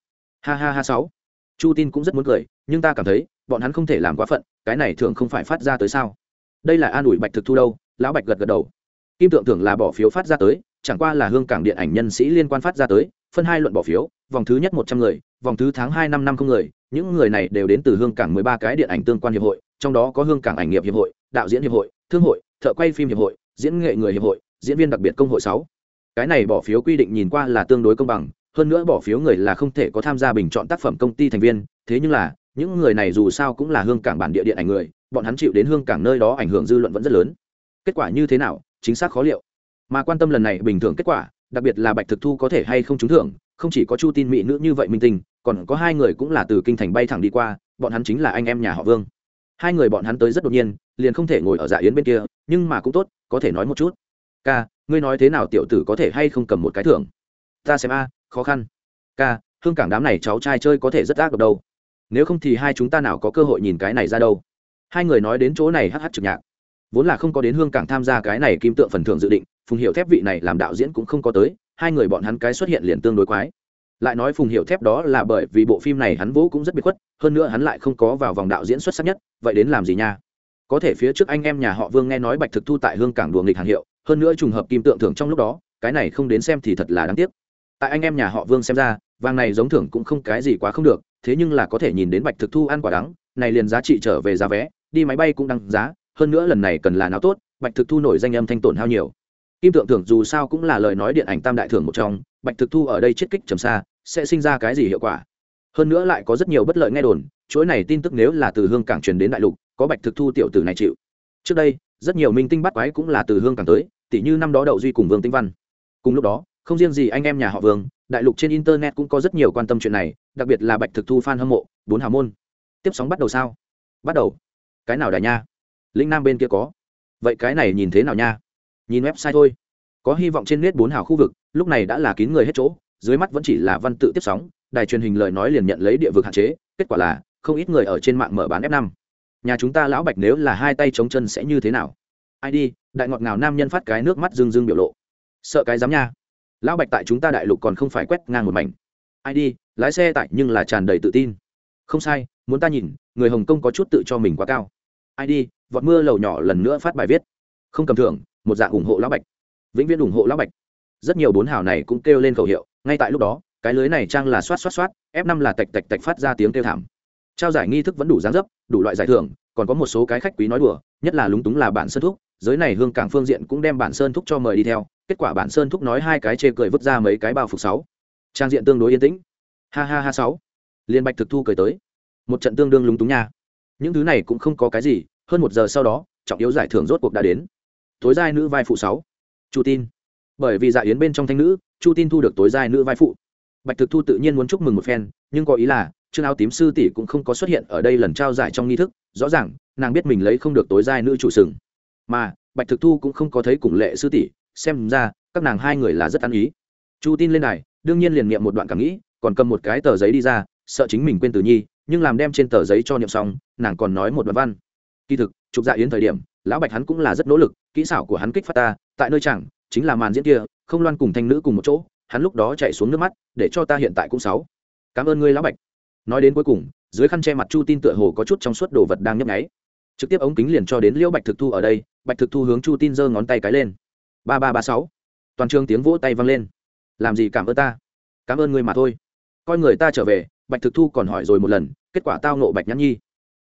Ha ha ha sáu. Chu tin cũng rất muốn cười, nhưng ta cảm thấy, bọn hắn không thể làm quá phận, cái này thường không phải phát ra tới sao? Đây là an ủi bạch thực thu đâu, lão bạch gật gật đầu. Kim tượng tưởng là bỏ phiếu phát ra tới chẳng qua là hương cảng điện ảnh nhân sĩ liên quan phát ra tới, phân hai luận bỏ phiếu, vòng thứ nhất một trăm người, vòng thứ tháng hai năm năm không người, những người này đều đến từ hương cảng mười ba cái điện ảnh tương quan hiệp hội, trong đó có hương cảng ảnh nghiệp hiệp hội, đạo diễn hiệp hội, thương hội, thợ quay phim hiệp hội, diễn nghệ người hiệp hội, diễn viên đặc biệt công hội sáu. Cái này bỏ phiếu quy định nhìn qua là tương đối công bằng, hơn nữa bỏ phiếu người là không thể có tham gia bình chọn tác phẩm công ty thành viên, thế nhưng là, những người này dù sao cũng là hương cảng bản địa điện ảnh người, bọn hắn chịu đến hương cảng nơi đó ảnh hưởng dư luận vẫn rất lớn. Kết quả như thế nào, chính xác khó liệu mà quan tâm lần này bình thường kết quả, đặc biệt là bạch thực thu có thể hay không trúng thưởng, không chỉ có chu tin mỹ nữ như vậy minh tinh, còn có hai người cũng là từ kinh thành bay thẳng đi qua, bọn hắn chính là anh em nhà họ vương. Hai người bọn hắn tới rất đột nhiên, liền không thể ngồi ở dạ yến bên kia, nhưng mà cũng tốt, có thể nói một chút. Ca, ngươi nói thế nào tiểu tử có thể hay không cầm một cái thưởng? Ta xem a, khó khăn. Ca, hương cảng đám này cháu trai chơi có thể rất ác độc đâu. Nếu không thì hai chúng ta nào có cơ hội nhìn cái này ra đâu? Hai người nói đến chỗ này hh trực nhạc. Vốn là không có đến hương cảng tham gia cái này kim tượng phần thưởng dự định phùng hiệu thép vị này làm đạo diễn cũng không có tới, hai người bọn hắn cái xuất hiện liền tương đối quái. Lại nói phùng hiệu thép đó là bởi vì bộ phim này hắn vũ cũng rất bị khuất, hơn nữa hắn lại không có vào vòng đạo diễn xuất sắc nhất, vậy đến làm gì nha? Có thể phía trước anh em nhà họ vương nghe nói bạch thực thu tại hương cảng đùa nghịch hàng hiệu, hơn nữa trùng hợp kim tượng thưởng trong lúc đó, cái này không đến xem thì thật là đáng tiếc. Tại anh em nhà họ vương xem ra, vàng này giống thưởng cũng không cái gì quá không được, thế nhưng là có thể nhìn đến bạch thực thu ăn quả đắng, này liền giá trị trở về giá vé, đi máy bay cũng đăng giá, hơn nữa lần này cần là nào tốt, bạch thực thu nổi danh âm thanh tổn hao nhiều kim tượng thưởng dù sao cũng là lời nói điện ảnh tam đại thưởng một trong, bạch thực thu ở đây chiết kích trầm xa, sẽ sinh ra cái gì hiệu quả? Hơn nữa lại có rất nhiều bất lợi nghe đồn, chuỗi này tin tức nếu là từ hương cảng truyền đến đại lục, có bạch thực thu tiểu tử này chịu. Trước đây, rất nhiều minh tinh bắt quái cũng là từ hương cảng tới tỷ như năm đó đậu duy cùng vương tinh văn. Cùng lúc đó, không riêng gì anh em nhà họ vương, đại lục trên internet cũng có rất nhiều quan tâm chuyện này, đặc biệt là bạch thực thu f a n hâm mộ, bốn hào môn. Tiếp sóng bắt đầu sao? Bắt đầu. Cái nào đại nha? Lĩnh nam bên kia có. Vậy cái này nhìn thế nào nha? Nhìn website thôi. Có hy vọng trên nét bốn hào khu vực, lúc này đã là kín người hết chỗ, dưới mắt vẫn chỉ là văn tự tiếp sóng, đài truyền hình lời nói liền nhận lấy địa vực hạn chế, kết quả là, không ít người ở trên mạng mở bán F5. nhà chúng ta lão bạch nếu là hai tay chống chân sẽ như thế nào? Ai đi, đại ngọt ngào nam nhân phát cái nước mắt rưng rưng biểu lộ. Sợ cái dám nha. Lão bạch tại chúng ta đại lục còn không phải quét ngang một mảnh. Ai đi, lái xe tại nhưng là tràn đầy tự tin. Không sai, muốn ta nhìn, người hồng kông có chút tự cho mình quá cao. Ai đi, vọt mưa lầu nhỏ lần nữa phát bài viết. Không cầm thưởng một dạng ủng hộ lão bạch. Vĩnh viễn ủng hộ lão bạch. Rất nhiều bốn hào này cũng kêu lên khẩu hiệu, ngay tại lúc đó, cái lưới này trang là xoát xoát xoát, f năm là tạch tạch tạch phát ra tiếng kêu thảm. Trao giải nghi thức vẫn đủ dáng dấp, đủ loại giải thưởng, còn có một số cái khách quý nói đùa, nhất là lúng túng là bản sơn thúc, giới này hương cảng phương diện cũng đem bản sơn thúc cho mời đi theo, kết quả bản sơn thúc nói hai cái chê cười vứt ra mấy cái bao phục sáu. Trang diện tương đối yên tĩnh. Ha ha ha sáu. Liên bạch thực thu cười tới. Một trận tương đương lúng túng nha. Những thứ này cũng không có cái gì, hơn một giờ sau đó, trọng yếu giải thưởng rốt cuộc đã đến tối giai nữ vai phụ sáu. Chu tin. Bởi vì dạ yến bên trong thanh nữ, chu tin thu được tối giai nữ vai phụ. Bạch thực thu tự nhiên muốn chúc mừng một phen, nhưng có ý là chương áo tím sư tỷ cũng không có xuất hiện ở đây lần trao giải trong nghi thức, rõ ràng, nàng biết mình lấy không được tối giai nữ chủ sừng. Mà, bạch thực thu cũng không có thấy cùng lệ sư tỷ, xem ra, các nàng hai người là rất ăn ý. Chu tin lên đài, đương nhiên liền niệm một đoạn cảm nghĩ, còn cầm một cái tờ giấy đi ra, sợ chính mình quên từ nhi, nhưng làm đem trên tờ giấy cho niệm xong, nàng còn nói một đoạn văn. Kỳ thực, chụp dạ yến thời điểm lão bạch hắn cũng là rất nỗ lực, kỹ xảo của hắn kích phát ta, tại nơi chẳng, chính là màn diễn kia, không loan cùng thanh nữ cùng một chỗ, hắn lúc đó chạy xuống nước mắt, để cho ta hiện tại cũng sáu. Cảm ơn ngươi, lão bạch. Nói đến cuối cùng, dưới khăn che mặt chu tin tựa hồ có chút trong suốt đồ vật đang nhấp nháy. Trực tiếp ống kính liền cho đến liễu bạch thực thu ở đây, bạch thực thu hướng chu tin giơ ngón tay cái lên. Ba ba ba sáu. Toàn trường tiếng vỗ tay vang lên. Làm gì cảm ơn ta? Cảm ơn ngươi mà thôi. Coi người ta trở về, bạch thực thu còn hỏi rồi một lần, kết quả tao nộ bạch nhắn nhi.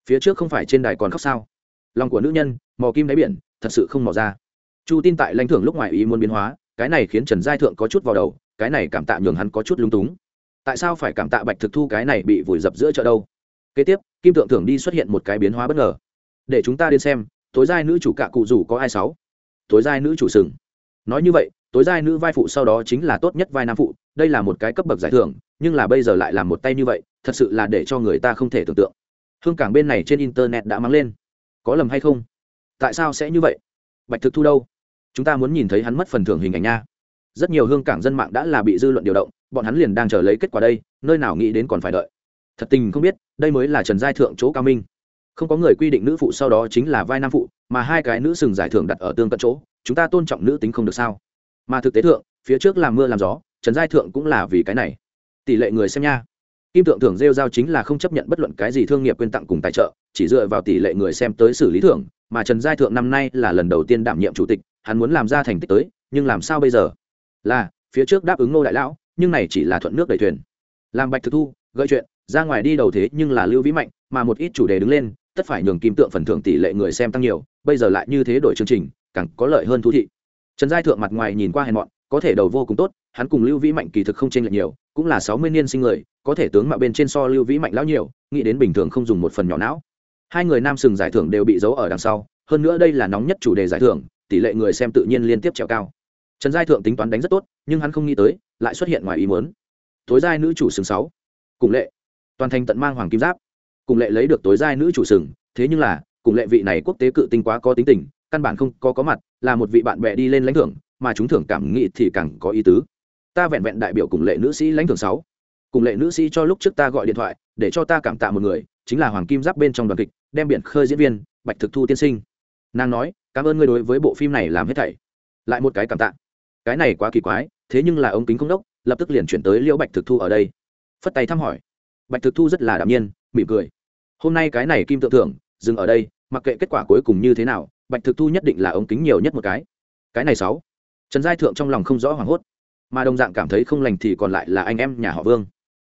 Phía trước không phải trên đài còn khóc sao? Lòng của nữ nhân, mò kim đáy biển, thật sự không mò ra. Chu tin tại lãnh thưởng lúc ngoài ý muốn biến hóa, cái này khiến trần giai thượng có chút vào đầu, cái này cảm tạ nhường hắn có chút lung túng. Tại sao phải cảm tạ bạch thực thu cái này bị vùi dập giữa chợ đâu? Kế tiếp, kim tượng thưởng đi xuất hiện một cái biến hóa bất ngờ. Để chúng ta đến xem, tối giai nữ chủ cạ cụ rủ có ai sáu? Tối giai nữ chủ sừng. Nói như vậy, tối giai nữ vai phụ sau đó chính là tốt nhất vai nam phụ, đây là một cái cấp bậc giải thưởng, nhưng là bây giờ lại làm một tay như vậy, thật sự là để cho người ta không thể tưởng tượng. Hương cảng bên này trên internet đã mắng lên có lầm hay không? Tại sao sẽ như vậy? Bạch thực thu đâu? Chúng ta muốn nhìn thấy hắn mất phần thưởng hình ảnh nha. Rất nhiều hương cảng dân mạng đã là bị dư luận điều động, bọn hắn liền đang chờ lấy kết quả đây, nơi nào nghĩ đến còn phải đợi. Thật tình không biết, đây mới là trần giai thượng chỗ cao minh. Không có người quy định nữ phụ sau đó chính là vai nam phụ, mà hai cái nữ sừng giải thưởng đặt ở tương cận chỗ, chúng ta tôn trọng nữ tính không được sao? Mà thực tế thượng, phía trước làm mưa làm gió, trần giai thượng cũng là vì cái này. Tỷ lệ người xem nha kim tượng thưởng rêu giao chính là không chấp nhận bất luận cái gì thương nghiệp quyên tặng cùng tài trợ, chỉ dựa vào tỷ lệ người xem tới xử lý thưởng, mà trần giai thượng năm nay là lần đầu tiên đảm nhiệm chủ tịch, hắn muốn làm ra thành tích tới, nhưng làm sao bây giờ? Là, phía trước đáp ứng ngô đại lão, nhưng này chỉ là thuận nước đầy thuyền. Làm bạch thực thu, gợi chuyện, ra ngoài đi đầu thế nhưng là lưu vĩ mạnh, mà một ít chủ đề đứng lên, tất phải nhường kim tượng phần thưởng tỷ lệ người xem tăng nhiều, bây giờ lại như thế đổi chương trình, càng có lợi hơn thú thị. Trần giai thượng mặt ngoài nhìn qua hèn mọn có thể đầu vô cùng tốt, hắn cùng lưu vĩ mạnh kỳ thực không chênh lệch nhiều, cũng là sáu mươi niên sinh người, có thể tướng mạo bên trên so lưu vĩ mạnh lão nhiều, nghĩ đến bình thường không dùng một phần nhỏ não. Hai người nam sừng giải thưởng đều bị giấu ở đằng sau, hơn nữa đây là nóng nhất chủ đề giải thưởng, tỷ lệ người xem tự nhiên liên tiếp trèo cao. Trần giai thượng tính toán đánh rất tốt, nhưng hắn không nghĩ tới, lại xuất hiện ngoài ý muốn. Tối giai nữ chủ sừng sáu, cùng lệ. Toàn thành tận mang hoàng kim giáp. Cùng lệ lấy được tối giai nữ chủ sừng, thế nhưng là, cùng lệ vị này quốc tế cự tinh quá có tính tình, căn bản không có có mặt, là một vị bạn bè đi lên lãnh thưởng mà chúng thưởng cảm nghĩ thì càng có ý tứ. Ta vẹn vẹn đại biểu cùng lệ nữ sĩ lãnh thưởng sáu. Cùng lệ nữ sĩ cho lúc trước ta gọi điện thoại, để cho ta cảm tạ một người, chính là hoàng kim giáp bên trong đoàn kịch, đem biển khơi diễn viên, bạch thực thu tiên sinh. Nàng nói, cảm ơn ngươi đối với bộ phim này làm hết thảy. Lại một cái cảm tạ. Cái này quá kỳ quái, thế nhưng là ống kính công đốc, lập tức liền chuyển tới liễu bạch thực thu ở đây. Phất tay thăm hỏi. Bạch thực thu rất là đạm nhiên, mỉm cười. Hôm nay cái này kim tự thưởng, dừng ở đây, mặc kệ kết quả cuối cùng như thế nào, bạch thực thu nhất định là ống kính nhiều nhất một cái. Cái này sáu trần giai thượng trong lòng không rõ hoảng hốt, mà đồng dạng cảm thấy không lành thì còn lại là anh em nhà họ vương.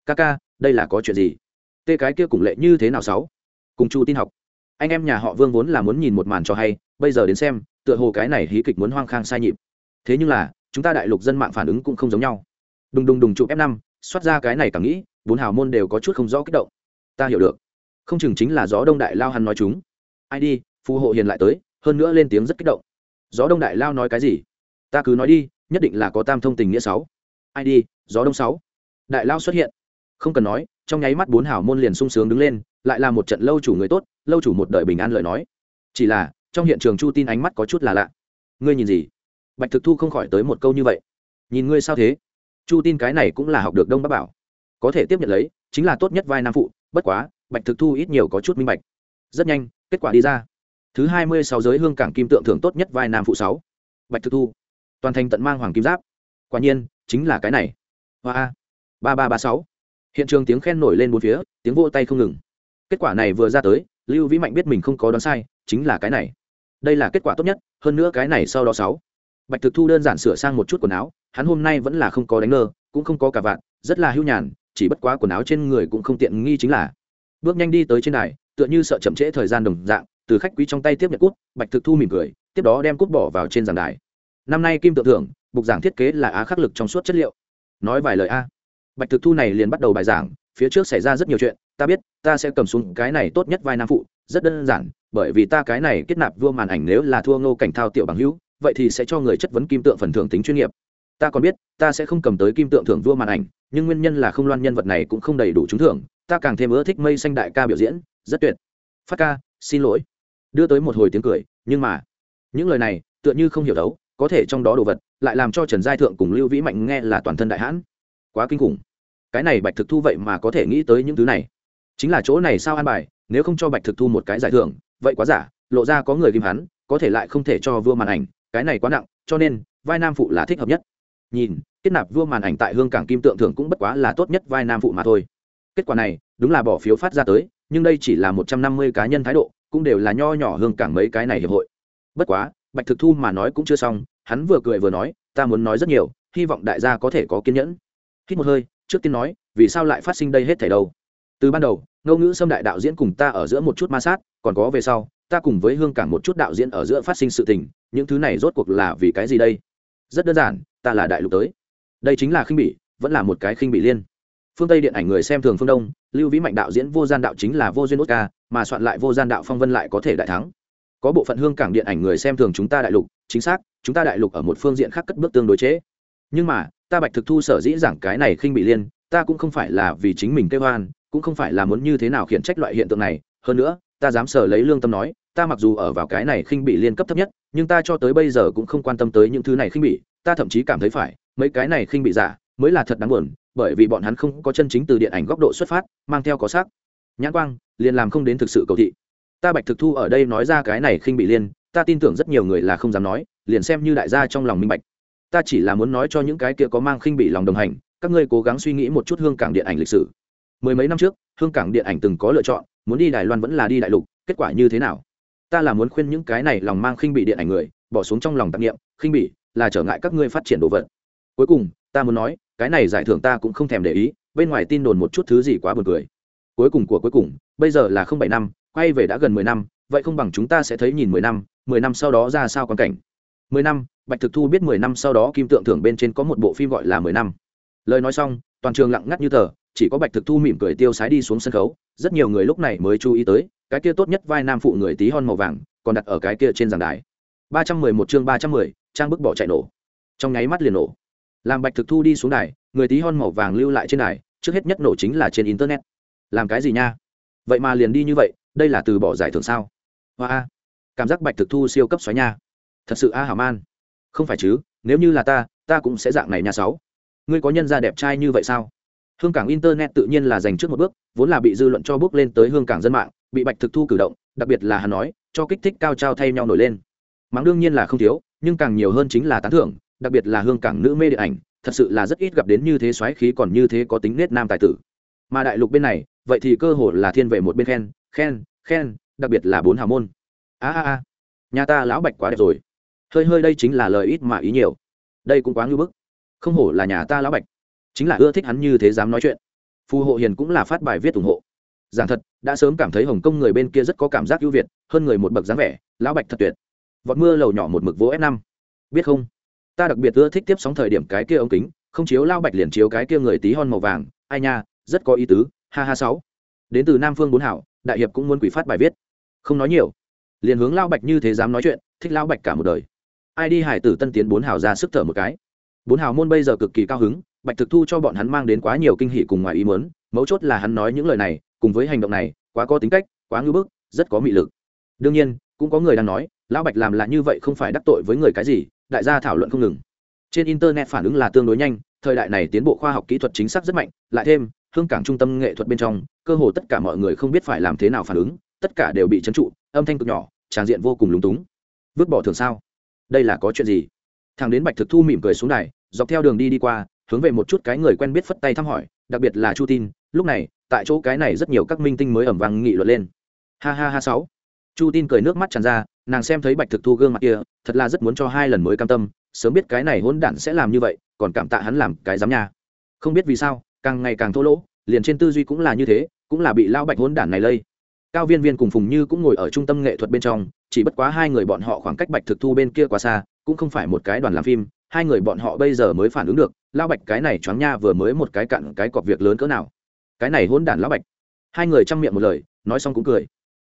Ca ca, đây là có chuyện gì? Tê cái kia cùng lệ như thế nào sáu? Cùng chu tin học. Anh em nhà họ vương vốn là muốn nhìn một màn cho hay, bây giờ đến xem, tựa hồ cái này hí kịch muốn hoang khang sai nhịp. Thế nhưng là, chúng ta đại lục dân mạng phản ứng cũng không giống nhau. Đùng đùng đùng chụp f năm, xoát ra cái này càng nghĩ, bốn hào môn đều có chút không rõ kích động. Ta hiểu được. Không chừng chính là gió đông đại lao hắn nói chúng. Ai đi, phù hộ hiền lại tới, hơn nữa lên tiếng rất kích động. Gió đông đại lao nói cái gì? Ta cứ nói đi, nhất định là có tam thông tình nghĩa sáu. Ai đi, gió đông sáu. Đại lao xuất hiện. Không cần nói, trong nháy mắt bốn hảo môn liền sung sướng đứng lên, lại là một trận lâu chủ người tốt, lâu chủ một đời bình an lời nói. Chỉ là, trong hiện trường chu tin ánh mắt có chút là lạ. Ngươi nhìn gì? Bạch thực thu không khỏi tới một câu như vậy. Nhìn ngươi sao thế? Chu tin cái này cũng là học được đông bắc bảo. Có thể tiếp nhận lấy, chính là tốt nhất vai nam phụ, bất quá, bạch thực thu ít nhiều có chút minh bạch. Rất nhanh, kết quả đi ra. Thứ hai mươi sáu giới hương cảng kim tượng thưởng tốt nhất vai nam phụ sáu. Bạch thực thu toàn thành tận mang hoàng kim giáp. Quả nhiên, chính là cái này. Hoa ba ba ba sáu. Hiện trường tiếng khen nổi lên bốn phía, tiếng vô tay không ngừng. Kết quả này vừa ra tới, lưu vĩ mạnh biết mình không có đoán sai, chính là cái này. Đây là kết quả tốt nhất, hơn nữa cái này sau đó sáu. Bạch thực thu đơn giản sửa sang một chút quần áo, hắn hôm nay vẫn là không có đánh ngơ cũng không có cả vạn, rất là hưu nhàn, chỉ bất quá quần áo trên người cũng không tiện nghi chính là. Bước nhanh đi tới trên đài, tựa như sợ chậm trễ thời gian đồng dạng, từ khách quý trong tay tiếp nhận cút, bạch thực thu mỉm cười, tiếp đó đem cút bỏ vào trên giàn đài năm nay kim tự thưởng, bục giảng thiết kế là á khắc lực trong suốt chất liệu. Nói vài lời a. Bạch thực thu này liền bắt đầu bài giảng, phía trước xảy ra rất nhiều chuyện, ta biết, ta sẽ cầm xuống cái này tốt nhất vai nam phụ, rất đơn giản, bởi vì ta cái này kết nạp vua màn ảnh nếu là thua ngô cảnh thao tiểu bằng hữu, vậy thì sẽ cho người chất vấn kim tượng phần thưởng tính chuyên nghiệp. Ta còn biết, ta sẽ không cầm tới kim tượng thưởng vua màn ảnh, nhưng nguyên nhân là không loan nhân vật này cũng không đầy đủ trúng thưởng, ta càng thêm ưa thích mây xanh đại ca biểu diễn, rất tuyệt. Phát ca, xin lỗi. Đưa tới một hồi tiếng cười, nhưng mà, những lời này tựa như không hiểu đấu có thể trong đó đồ vật, lại làm cho trần giai thượng cùng lưu vĩ mạnh nghe là toàn thân đại hãn. Quá kinh khủng. Cái này bạch thực thu vậy mà có thể nghĩ tới những thứ này. Chính là chỗ này sao an bài, nếu không cho bạch thực thu một cái giải thưởng, vậy quá giả, lộ ra có người ghim hắn, có thể lại không thể cho vua màn ảnh, cái này quá nặng, cho nên, vai nam phụ là thích hợp nhất. Nhìn, kết nạp vua màn ảnh tại hương cảng kim tượng thưởng cũng bất quá là tốt nhất vai nam phụ mà thôi. Kết quả này, đúng là bỏ phiếu phát ra tới, nhưng đây chỉ là một trăm năm mươi cá nhân thái độ, cũng đều là nho nhỏ hương cảng mấy cái này hiệp hội. Bất quá bạch thực thu mà nói cũng chưa xong, hắn vừa cười vừa nói, ta muốn nói rất nhiều, hy vọng đại gia có thể có kiên nhẫn. Hít một hơi, trước tiên nói, vì sao lại phát sinh đây hết thảy đâu? Từ ban đầu ngẫu ngữ xâm đại đạo diễn cùng ta ở giữa một chút ma sát, còn có về sau, ta cùng với hương cảng một chút đạo diễn ở giữa phát sinh sự tình, những thứ này rốt cuộc là vì cái gì đây? Rất đơn giản, ta là đại lục tới. Đây chính là khinh bỉ, vẫn là một cái khinh bỉ liên. Phương tây điện ảnh người xem thường phương đông, lưu vĩ mạnh đạo diễn vô gian đạo chính là vô duyên oscar mà soạn lại vô gian đạo phong vân lại có thể đại thắng có bộ phận hương cảng điện ảnh người xem thường chúng ta đại lục, chính xác, chúng ta đại lục ở một phương diện khác cất bước tương đối chế. Nhưng mà, ta bạch thực thu sở dĩ giảng cái này khinh bị liên, ta cũng không phải là vì chính mình kêu hoan cũng không phải là muốn như thế nào khiển trách loại hiện tượng này. Hơn nữa, ta dám sở lấy lương tâm nói, ta mặc dù ở vào cái này khinh bị liên cấp thấp nhất, nhưng ta cho tới bây giờ cũng không quan tâm tới những thứ này khinh bị, ta thậm chí cảm thấy phải, mấy cái này khinh bị giả, mới là thật đáng buồn, bởi vì bọn hắn không có chân chính từ điện ảnh góc độ xuất phát, mang theo có sắc nhãn quang, liền làm không đến thực sự cầu thị ta bạch thực thu ở đây nói ra cái này khinh bị liên, ta tin tưởng rất nhiều người là không dám nói, liền xem như đại gia trong lòng minh bạch. Ta chỉ là muốn nói cho những cái kia có mang khinh bị lòng đồng hành, các ngươi cố gắng suy nghĩ một chút hương cảng điện ảnh lịch sử. Mười mấy năm trước, hương cảng điện ảnh từng có lựa chọn, muốn đi đài loan vẫn là đi đại lục, kết quả như thế nào? Ta là muốn khuyên những cái này lòng mang khinh bị điện ảnh người, bỏ xuống trong lòng tạp nghiệm khinh bị là trở ngại các ngươi phát triển đồ vật. Cuối cùng, ta muốn nói, cái này giải thưởng ta cũng không thèm để ý, bên ngoài tin đồn một chút thứ gì quá buồn cười. Cuối cùng của cuối cùng, bây giờ là không bảy năm quay về đã gần mười năm, vậy không bằng chúng ta sẽ thấy nhìn mười năm mười năm sau đó ra sao quan cảnh. Mười năm, bạch thực thu biết mười năm sau đó kim tượng thưởng bên trên có một bộ phim gọi là mười năm. Lời nói xong, toàn trường lặng ngắt như tờ, chỉ có bạch thực thu mỉm cười tiêu sái đi xuống sân khấu, rất nhiều người lúc này mới chú ý tới, cái kia tốt nhất vai nam phụ người tí hon màu vàng, còn đặt ở cái kia trên giảng đài. ba trăm mười một chương ba trăm mười, trang bức bỏ chạy nổ. Trong nháy mắt liền nổ. Làm bạch thực thu đi xuống đài, người tí hon màu vàng lưu lại trên đài, trước hết nhất nổ chính là trên internet. Làm cái gì nha? Vậy mà liền đi như vậy đây là từ bỏ giải thưởng sao? Hoa a, cảm giác bạch thực thu siêu cấp xoáy nha. Thật sự a hảo man. Không phải chứ, nếu như là ta ta cũng sẽ dạng này nha sáu. Ngươi có nhân gia đẹp trai như vậy sao? Hương cảng internet tự nhiên là dành trước một bước, vốn là bị dư luận cho bước lên tới hương cảng dân mạng, bị bạch thực thu cử động, đặc biệt là hắn nói, cho kích thích cao trao thay nhau nổi lên. Mắng đương nhiên là không thiếu, nhưng càng nhiều hơn chính là tán thưởng, đặc biệt là hương cảng nữ mê điện ảnh, thật sự là rất ít gặp đến như thế xoáy khí còn như thế có tính nết nam tài tử. Mà đại lục bên này, vậy thì cơ hồ là thiên về một bên khen khen khen, đặc biệt là bốn hào môn. A a a. Nhà ta lão bạch quá đẹp rồi. Hơi hơi đây chính là lời ít mà ý nhiều. Đây cũng quá ngưỡng bức. Không hổ là nhà ta lão bạch. Chính là ưa thích hắn như thế dám nói chuyện. Phù hộ hiền cũng là phát bài viết ủng hộ. Giảng thật, đã sớm cảm thấy hồng kông người bên kia rất có cảm giác ưu việt, hơn người một bậc dáng vẻ, lão bạch thật tuyệt. Vọt mưa lầu nhỏ một mực vỗ f năm. Biết không? Ta đặc biệt ưa thích tiếp sóng thời điểm cái kia ống kính, không chiếu lao bạch liền chiếu cái kia người tí hon màu vàng. Ai nha, rất có ý tứ. Ha ha sáu. Đến từ nam phương bốn hảo đại hiệp cũng muốn quỷ phát bài viết. Không nói nhiều. Liền hướng lao bạch như thế dám nói chuyện, thích lao bạch cả một đời. Ai đi hải tử tân tiến bốn hào ra sức thở một cái. Bốn hào môn bây giờ cực kỳ cao hứng, bạch thực thu cho bọn hắn mang đến quá nhiều kinh hỷ cùng ngoài ý mớn mấu chốt là hắn nói những lời này, cùng với hành động này, quá có tính cách, quá ngưỡng bức, rất có mị lực. Đương nhiên, cũng có người đang nói, lão bạch làm là như vậy không phải đắc tội với người cái gì, đại gia thảo luận không ngừng. Trên internet phản ứng là tương đối nhanh, thời đại này tiến bộ khoa học kỹ thuật chính xác rất mạnh, lại thêm hương cảng trung tâm nghệ thuật bên trong, cơ hồ tất cả mọi người không biết phải làm thế nào phản ứng, tất cả đều bị trấn trụ, âm thanh cực nhỏ, tràng diện vô cùng lúng túng. Vứt bỏ thường sao? Đây là có chuyện gì? Thằng đến bạch thực thu mỉm cười xuống này dọc theo đường đi đi qua, hướng về một chút cái người quen biết phất tay thăm hỏi, đặc biệt là chu tin, lúc này, tại chỗ cái này rất nhiều các minh tinh mới ẩm vang nghị luận lên. Ha ha ha sáu. Chu tin cười nước mắt tràn ra, nàng xem thấy bạch thực thu gương mặt kia, thật là rất muốn cho hai lần mới cam tâm, sớm biết cái này hỗn đản sẽ làm như vậy, còn cảm tạ hắn làm cái dám nha. Không biết vì sao càng ngày càng thô lỗ, liền trên tư duy cũng là như thế, cũng là bị lao bạch hôn đản này lây. Cao viên viên cùng phùng như cũng ngồi ở trung tâm nghệ thuật bên trong, chỉ bất quá hai người bọn họ khoảng cách bạch thực thu bên kia quá xa, cũng không phải một cái đoàn làm phim, hai người bọn họ bây giờ mới phản ứng được lao bạch cái này choáng nha vừa mới một cái cặn cái cọp việc lớn cỡ nào. Cái này hôn đản lão bạch. Hai người chăm miệng một lời, nói xong cũng cười.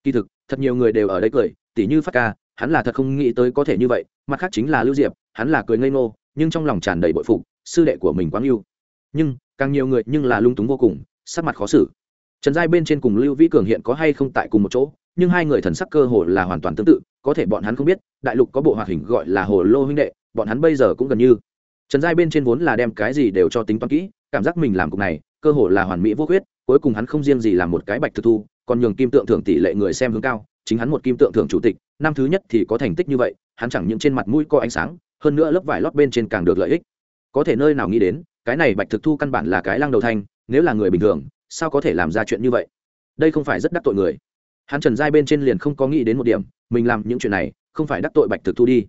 Kỳ thực, thật nhiều người đều ở đây cười, tỉ như phát ca, hắn là thật không nghĩ tới có thể như vậy, mặt khác chính là lưu diệp, hắn là cười ngây ngô, nhưng trong lòng tràn đầy bội phục, sư đệ của mình quá yêu nhưng càng nhiều người nhưng là lung túng vô cùng, sắc mặt khó xử. Trần giai bên trên cùng lưu vĩ cường hiện có hay không tại cùng một chỗ, nhưng hai người thần sắc cơ hồ là hoàn toàn tương tự, có thể bọn hắn không biết, đại lục có bộ hoạt hình gọi là hồ lô huynh đệ, bọn hắn bây giờ cũng gần như. Trần giai bên trên vốn là đem cái gì đều cho tính toán kỹ, cảm giác mình làm cục này, cơ hồ là hoàn mỹ vô khuyết, cuối cùng hắn không riêng gì làm một cái bạch thực thu, còn nhường kim tượng thưởng tỷ lệ người xem hướng cao, chính hắn một kim tượng thưởng chủ tịch, năm thứ nhất thì có thành tích như vậy, hắn chẳng những trên mặt mũi có ánh sáng, hơn nữa lớp vải lót bên trên càng được lợi ích. Có thể nơi nào nghĩ đến cái này bạch thực thu căn bản là cái lăng đầu thanh, nếu là người bình thường, sao có thể làm ra chuyện như vậy? Đây không phải rất đắc tội người. Hắn trần giai bên trên liền không có nghĩ đến một điểm, mình làm những chuyện này, không phải đắc tội bạch thực thu đi.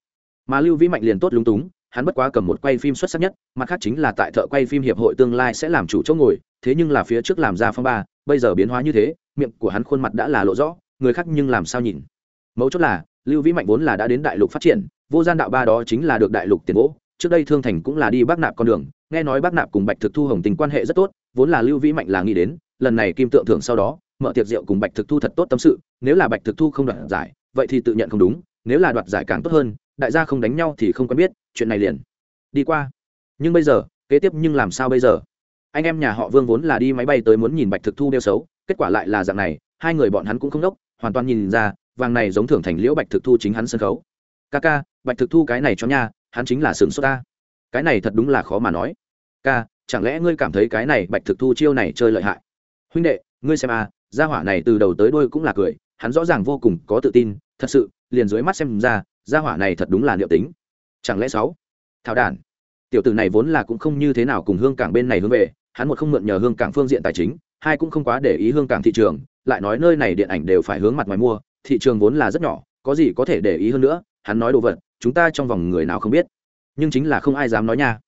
Mà lưu vĩ mạnh liền tốt lúng túng, hắn bất quá cầm một quay phim xuất sắc nhất, mặt khác chính là tại thợ quay phim hiệp hội tương lai sẽ làm chủ chỗ ngồi, thế nhưng là phía trước làm ra phong ba, bây giờ biến hóa như thế, miệng của hắn khuôn mặt đã là lộ rõ, người khác nhưng làm sao nhìn? Mấu chốt là, lưu vĩ mạnh vốn là đã đến đại lục phát triển, vô gian đạo ba đó chính là được đại lục tiền gỗ trước đây thương thành cũng là đi bác nạp con đường, nghe nói bác nạp cùng bạch thực thu hồng tình quan hệ rất tốt, vốn là lưu vĩ mạnh là nghĩ đến, lần này kim tượng thưởng sau đó, mở tiệc rượu cùng bạch thực thu thật tốt tâm sự, nếu là bạch thực thu không đoạt giải, vậy thì tự nhận không đúng, nếu là đoạt giải càng tốt hơn, đại gia không đánh nhau thì không quen biết, chuyện này liền đi qua. Nhưng bây giờ, kế tiếp nhưng làm sao bây giờ? Anh em nhà họ vương vốn là đi máy bay tới muốn nhìn bạch thực thu đeo xấu, kết quả lại là dạng này, hai người bọn hắn cũng không đốc, hoàn toàn nhìn ra, vàng này giống thưởng thành liễu bạch thực thu chính hắn sân khấu. Ca ca, bạch thực thu cái này cho nha hắn chính là sừng sốt ta. Cái này thật đúng là khó mà nói. Ca, chẳng lẽ ngươi cảm thấy cái này bạch thực thu chiêu này chơi lợi hại? Huynh đệ, ngươi xem à gia hỏa này từ đầu tới đôi cũng là cười, hắn rõ ràng vô cùng có tự tin, thật sự, liền dưới mắt xem ra, gia hỏa này thật đúng là liệu tính. Chẳng lẽ sáu? Thảo đản. Tiểu tử này vốn là cũng không như thế nào cùng hương cảng bên này hướng về, hắn một không mượn nhờ hương cảng phương diện tài chính, hai cũng không quá để ý hương cảng thị trường, lại nói nơi này điện ảnh đều phải hướng mặt ngoài mua, thị trường vốn là rất nhỏ, có gì có thể để ý hơn nữa, hắn nói đồ vật chúng ta trong vòng người nào không biết. Nhưng chính là không ai dám nói nha.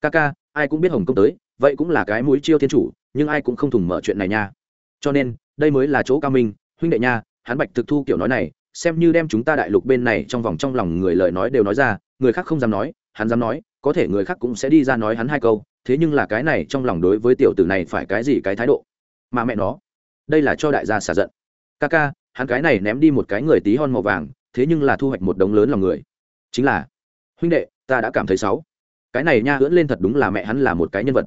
Ca ca ai cũng biết hồng công tới, vậy cũng là cái mũi chiêu thiên chủ, nhưng ai cũng không thùng mở chuyện này nha. Cho nên, đây mới là chỗ cao minh, huynh đệ nha, hắn bạch thực thu kiểu nói này, xem như đem chúng ta đại lục bên này trong vòng trong lòng người lời nói đều nói ra, người khác không dám nói, hắn dám nói, có thể người khác cũng sẽ đi ra nói hắn hai câu, thế nhưng là cái này trong lòng đối với tiểu tử này phải cái gì cái thái độ? Mà mẹ nó, đây là cho đại gia xả giận. Ca ca hắn cái này ném đi một cái người tí hon màu vàng, thế nhưng là thu hoạch một đống lớn lòng người chính là, huynh đệ, ta đã cảm thấy xấu cái này nha hưỡn lên thật đúng là mẹ hắn là một cái nhân vật.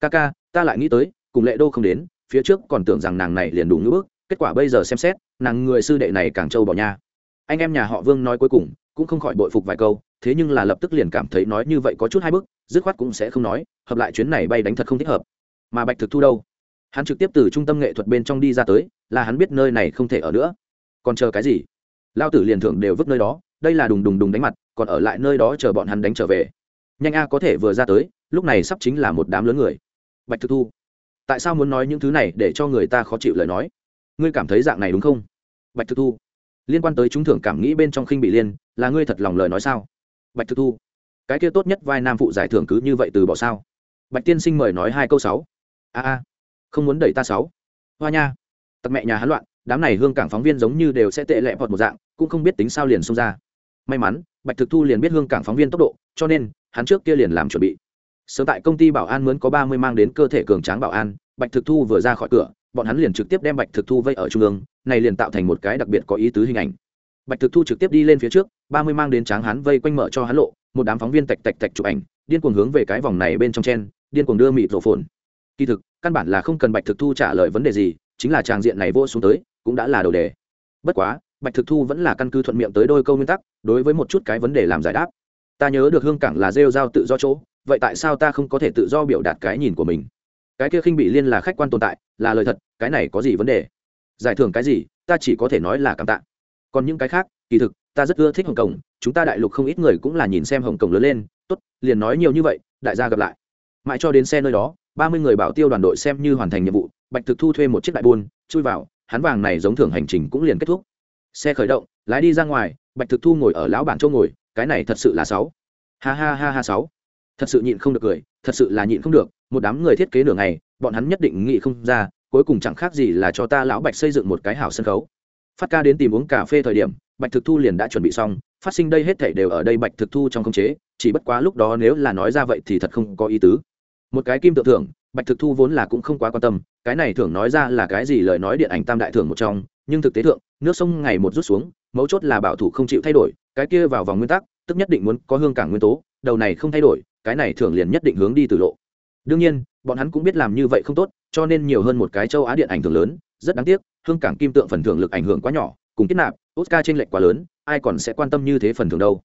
Ca ca, ta lại nghĩ tới, cùng lệ đô không đến, phía trước còn tưởng rằng nàng này liền đủ ngữ bước kết quả bây giờ xem xét, nàng người sư đệ này càng trâu bỏ nha. Anh em nhà họ vương nói cuối cùng, cũng không khỏi bội phục vài câu, thế nhưng là lập tức liền cảm thấy nói như vậy có chút hai bước dứt khoát cũng sẽ không nói, hợp lại chuyến này bay đánh thật không thích hợp. Mà bạch thực thu đâu? Hắn trực tiếp từ trung tâm nghệ thuật bên trong đi ra tới, là hắn biết nơi này không thể ở nữa. Còn chờ cái gì? Lao tử liền thưởng đều vứt nơi đó, đây là đùng đùng đùng đánh mặt còn ở lại nơi đó chờ bọn hắn đánh trở về. Nhanh a có thể vừa ra tới, lúc này sắp chính là một đám lớn người. Bạch thực thu, tại sao muốn nói những thứ này để cho người ta khó chịu lời nói? Ngươi cảm thấy dạng này đúng không? Bạch thực thu, liên quan tới chúng thưởng cảm nghĩ bên trong khinh bị liên, là ngươi thật lòng lời nói sao? Bạch thực thu, cái kia tốt nhất vai nam phụ giải thưởng cứ như vậy từ bỏ sao? Bạch tiên sinh mời nói hai câu sáu. A a, không muốn đẩy ta sáu. Hoa nha, tặc mẹ nhà hắn loạn, đám này hương cảng phóng viên giống như đều sẽ tệ lẹ vọt một dạng, cũng không biết tính sao liền xông ra. May mắn bạch thực thu liền biết hương cảng phóng viên tốc độ, cho nên, hắn trước kia liền làm chuẩn bị. Sớm tại công ty bảo an mướn có ba mươi mang đến cơ thể cường tráng bảo an, bạch thực thu vừa ra khỏi cửa, bọn hắn liền trực tiếp đem bạch thực thu vây ở trung ương, này liền tạo thành một cái đặc biệt có ý tứ hình ảnh. Bạch thực thu trực tiếp đi lên phía trước, ba mươi mang đến tráng hắn vây quanh mở cho hắn lộ, một đám phóng viên tạch tạch tạch chụp ảnh, điên cuồng hướng về cái vòng này bên trong chen, điên cuồng đưa mịt rổ phồn. Kỳ thực, căn bản là không cần bạch thực thu trả lời vấn đề gì, chính là tràng diện này vô xuống tới, cũng đã là đầu đề. Bất quá bạch thực thu vẫn là căn cứ thuận miệng tới đôi câu nguyên tắc, đối với một chút cái vấn đề làm giải đáp. Ta nhớ được hương cảng là rêu giao tự do chỗ, vậy tại sao ta không có thể tự do biểu đạt cái nhìn của mình? Cái kia khinh bị liên là khách quan tồn tại, là lời thật, cái này có gì vấn đề? Giải thưởng cái gì, ta chỉ có thể nói là cảm tạ. Còn những cái khác, kỳ thực, ta rất ưa thích hồng kông, chúng ta đại lục không ít người cũng là nhìn xem hồng kông lớn lên, tốt, liền nói nhiều như vậy, đại gia gặp lại. Mãi cho đến xe nơi đó, ba mươi người bảo tiêu đoàn đội xem như hoàn thành nhiệm vụ, bạch thực thu thuê một chiếc đại buôn, chui vào, hắn vàng này giống thưởng hành trình cũng liền kết thúc xe khởi động, lái đi ra ngoài, bạch thực thu ngồi ở lão bản chỗ ngồi, cái này thật sự là sáu. Ha ha ha ha sáu. Thật sự nhịn không được cười, thật sự là nhịn không được, một đám người thiết kế nửa ngày, bọn hắn nhất định nghĩ không ra, cuối cùng chẳng khác gì là cho ta lão bạch xây dựng một cái hảo sân khấu. Phát ca đến tìm uống cà phê thời điểm, bạch thực thu liền đã chuẩn bị xong, phát sinh đây hết thảy đều ở đây bạch thực thu trong khống chế, chỉ bất quá lúc đó nếu là nói ra vậy thì thật không có ý tứ. Một cái kim tự thưởng, bạch thực thu vốn là cũng không quá quan tâm, cái này thưởng nói ra là cái gì lời nói điện ảnh tam đại thưởng một trong nhưng thực tế thượng, nước sông ngày một rút xuống, mấu chốt là bảo thủ không chịu thay đổi, cái kia vào vòng nguyên tắc, tức nhất định muốn có hương cảng nguyên tố, đầu này không thay đổi, cái này thường liền nhất định hướng đi từ lộ. Đương nhiên, bọn hắn cũng biết làm như vậy không tốt, cho nên nhiều hơn một cái châu á điện ảnh thường lớn, rất đáng tiếc, hương cảng kim tượng phần thưởng lực ảnh hưởng quá nhỏ, cùng kết nạp, oscar trên lệch quá lớn, ai còn sẽ quan tâm như thế phần thưởng đâu.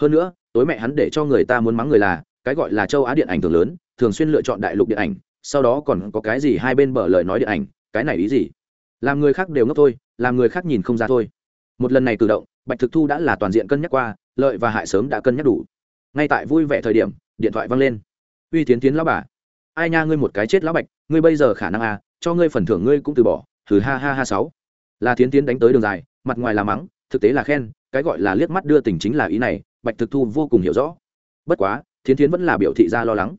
Hơn nữa, tối mẹ hắn để cho người ta muốn mắng người là, cái gọi là châu á điện ảnh thường lớn, thường xuyên lựa chọn đại lục điện ảnh, sau đó còn có cái gì hai bên bờ lời nói điện ảnh, cái này ý gì? Làm người khác đều ngốc thôi, làm người khác nhìn không ra thôi. Một lần này cử động, bạch thực thu đã là toàn diện cân nhắc qua, lợi và hại sớm đã cân nhắc đủ. Ngay tại vui vẻ thời điểm, điện thoại văng lên. Uy tiến tiến lão bà, ai nha ngươi một cái chết lão bạch, ngươi bây giờ khả năng à cho ngươi phần thưởng ngươi cũng từ bỏ thử ha ha ha sáu. Là tiến tiến đánh tới đường dài, mặt ngoài là mắng, thực tế là khen, cái gọi là liếc mắt đưa tình chính là ý này, bạch thực thu vô cùng hiểu rõ. Bất quá, thiến tiến vẫn là biểu thị ra lo lắng.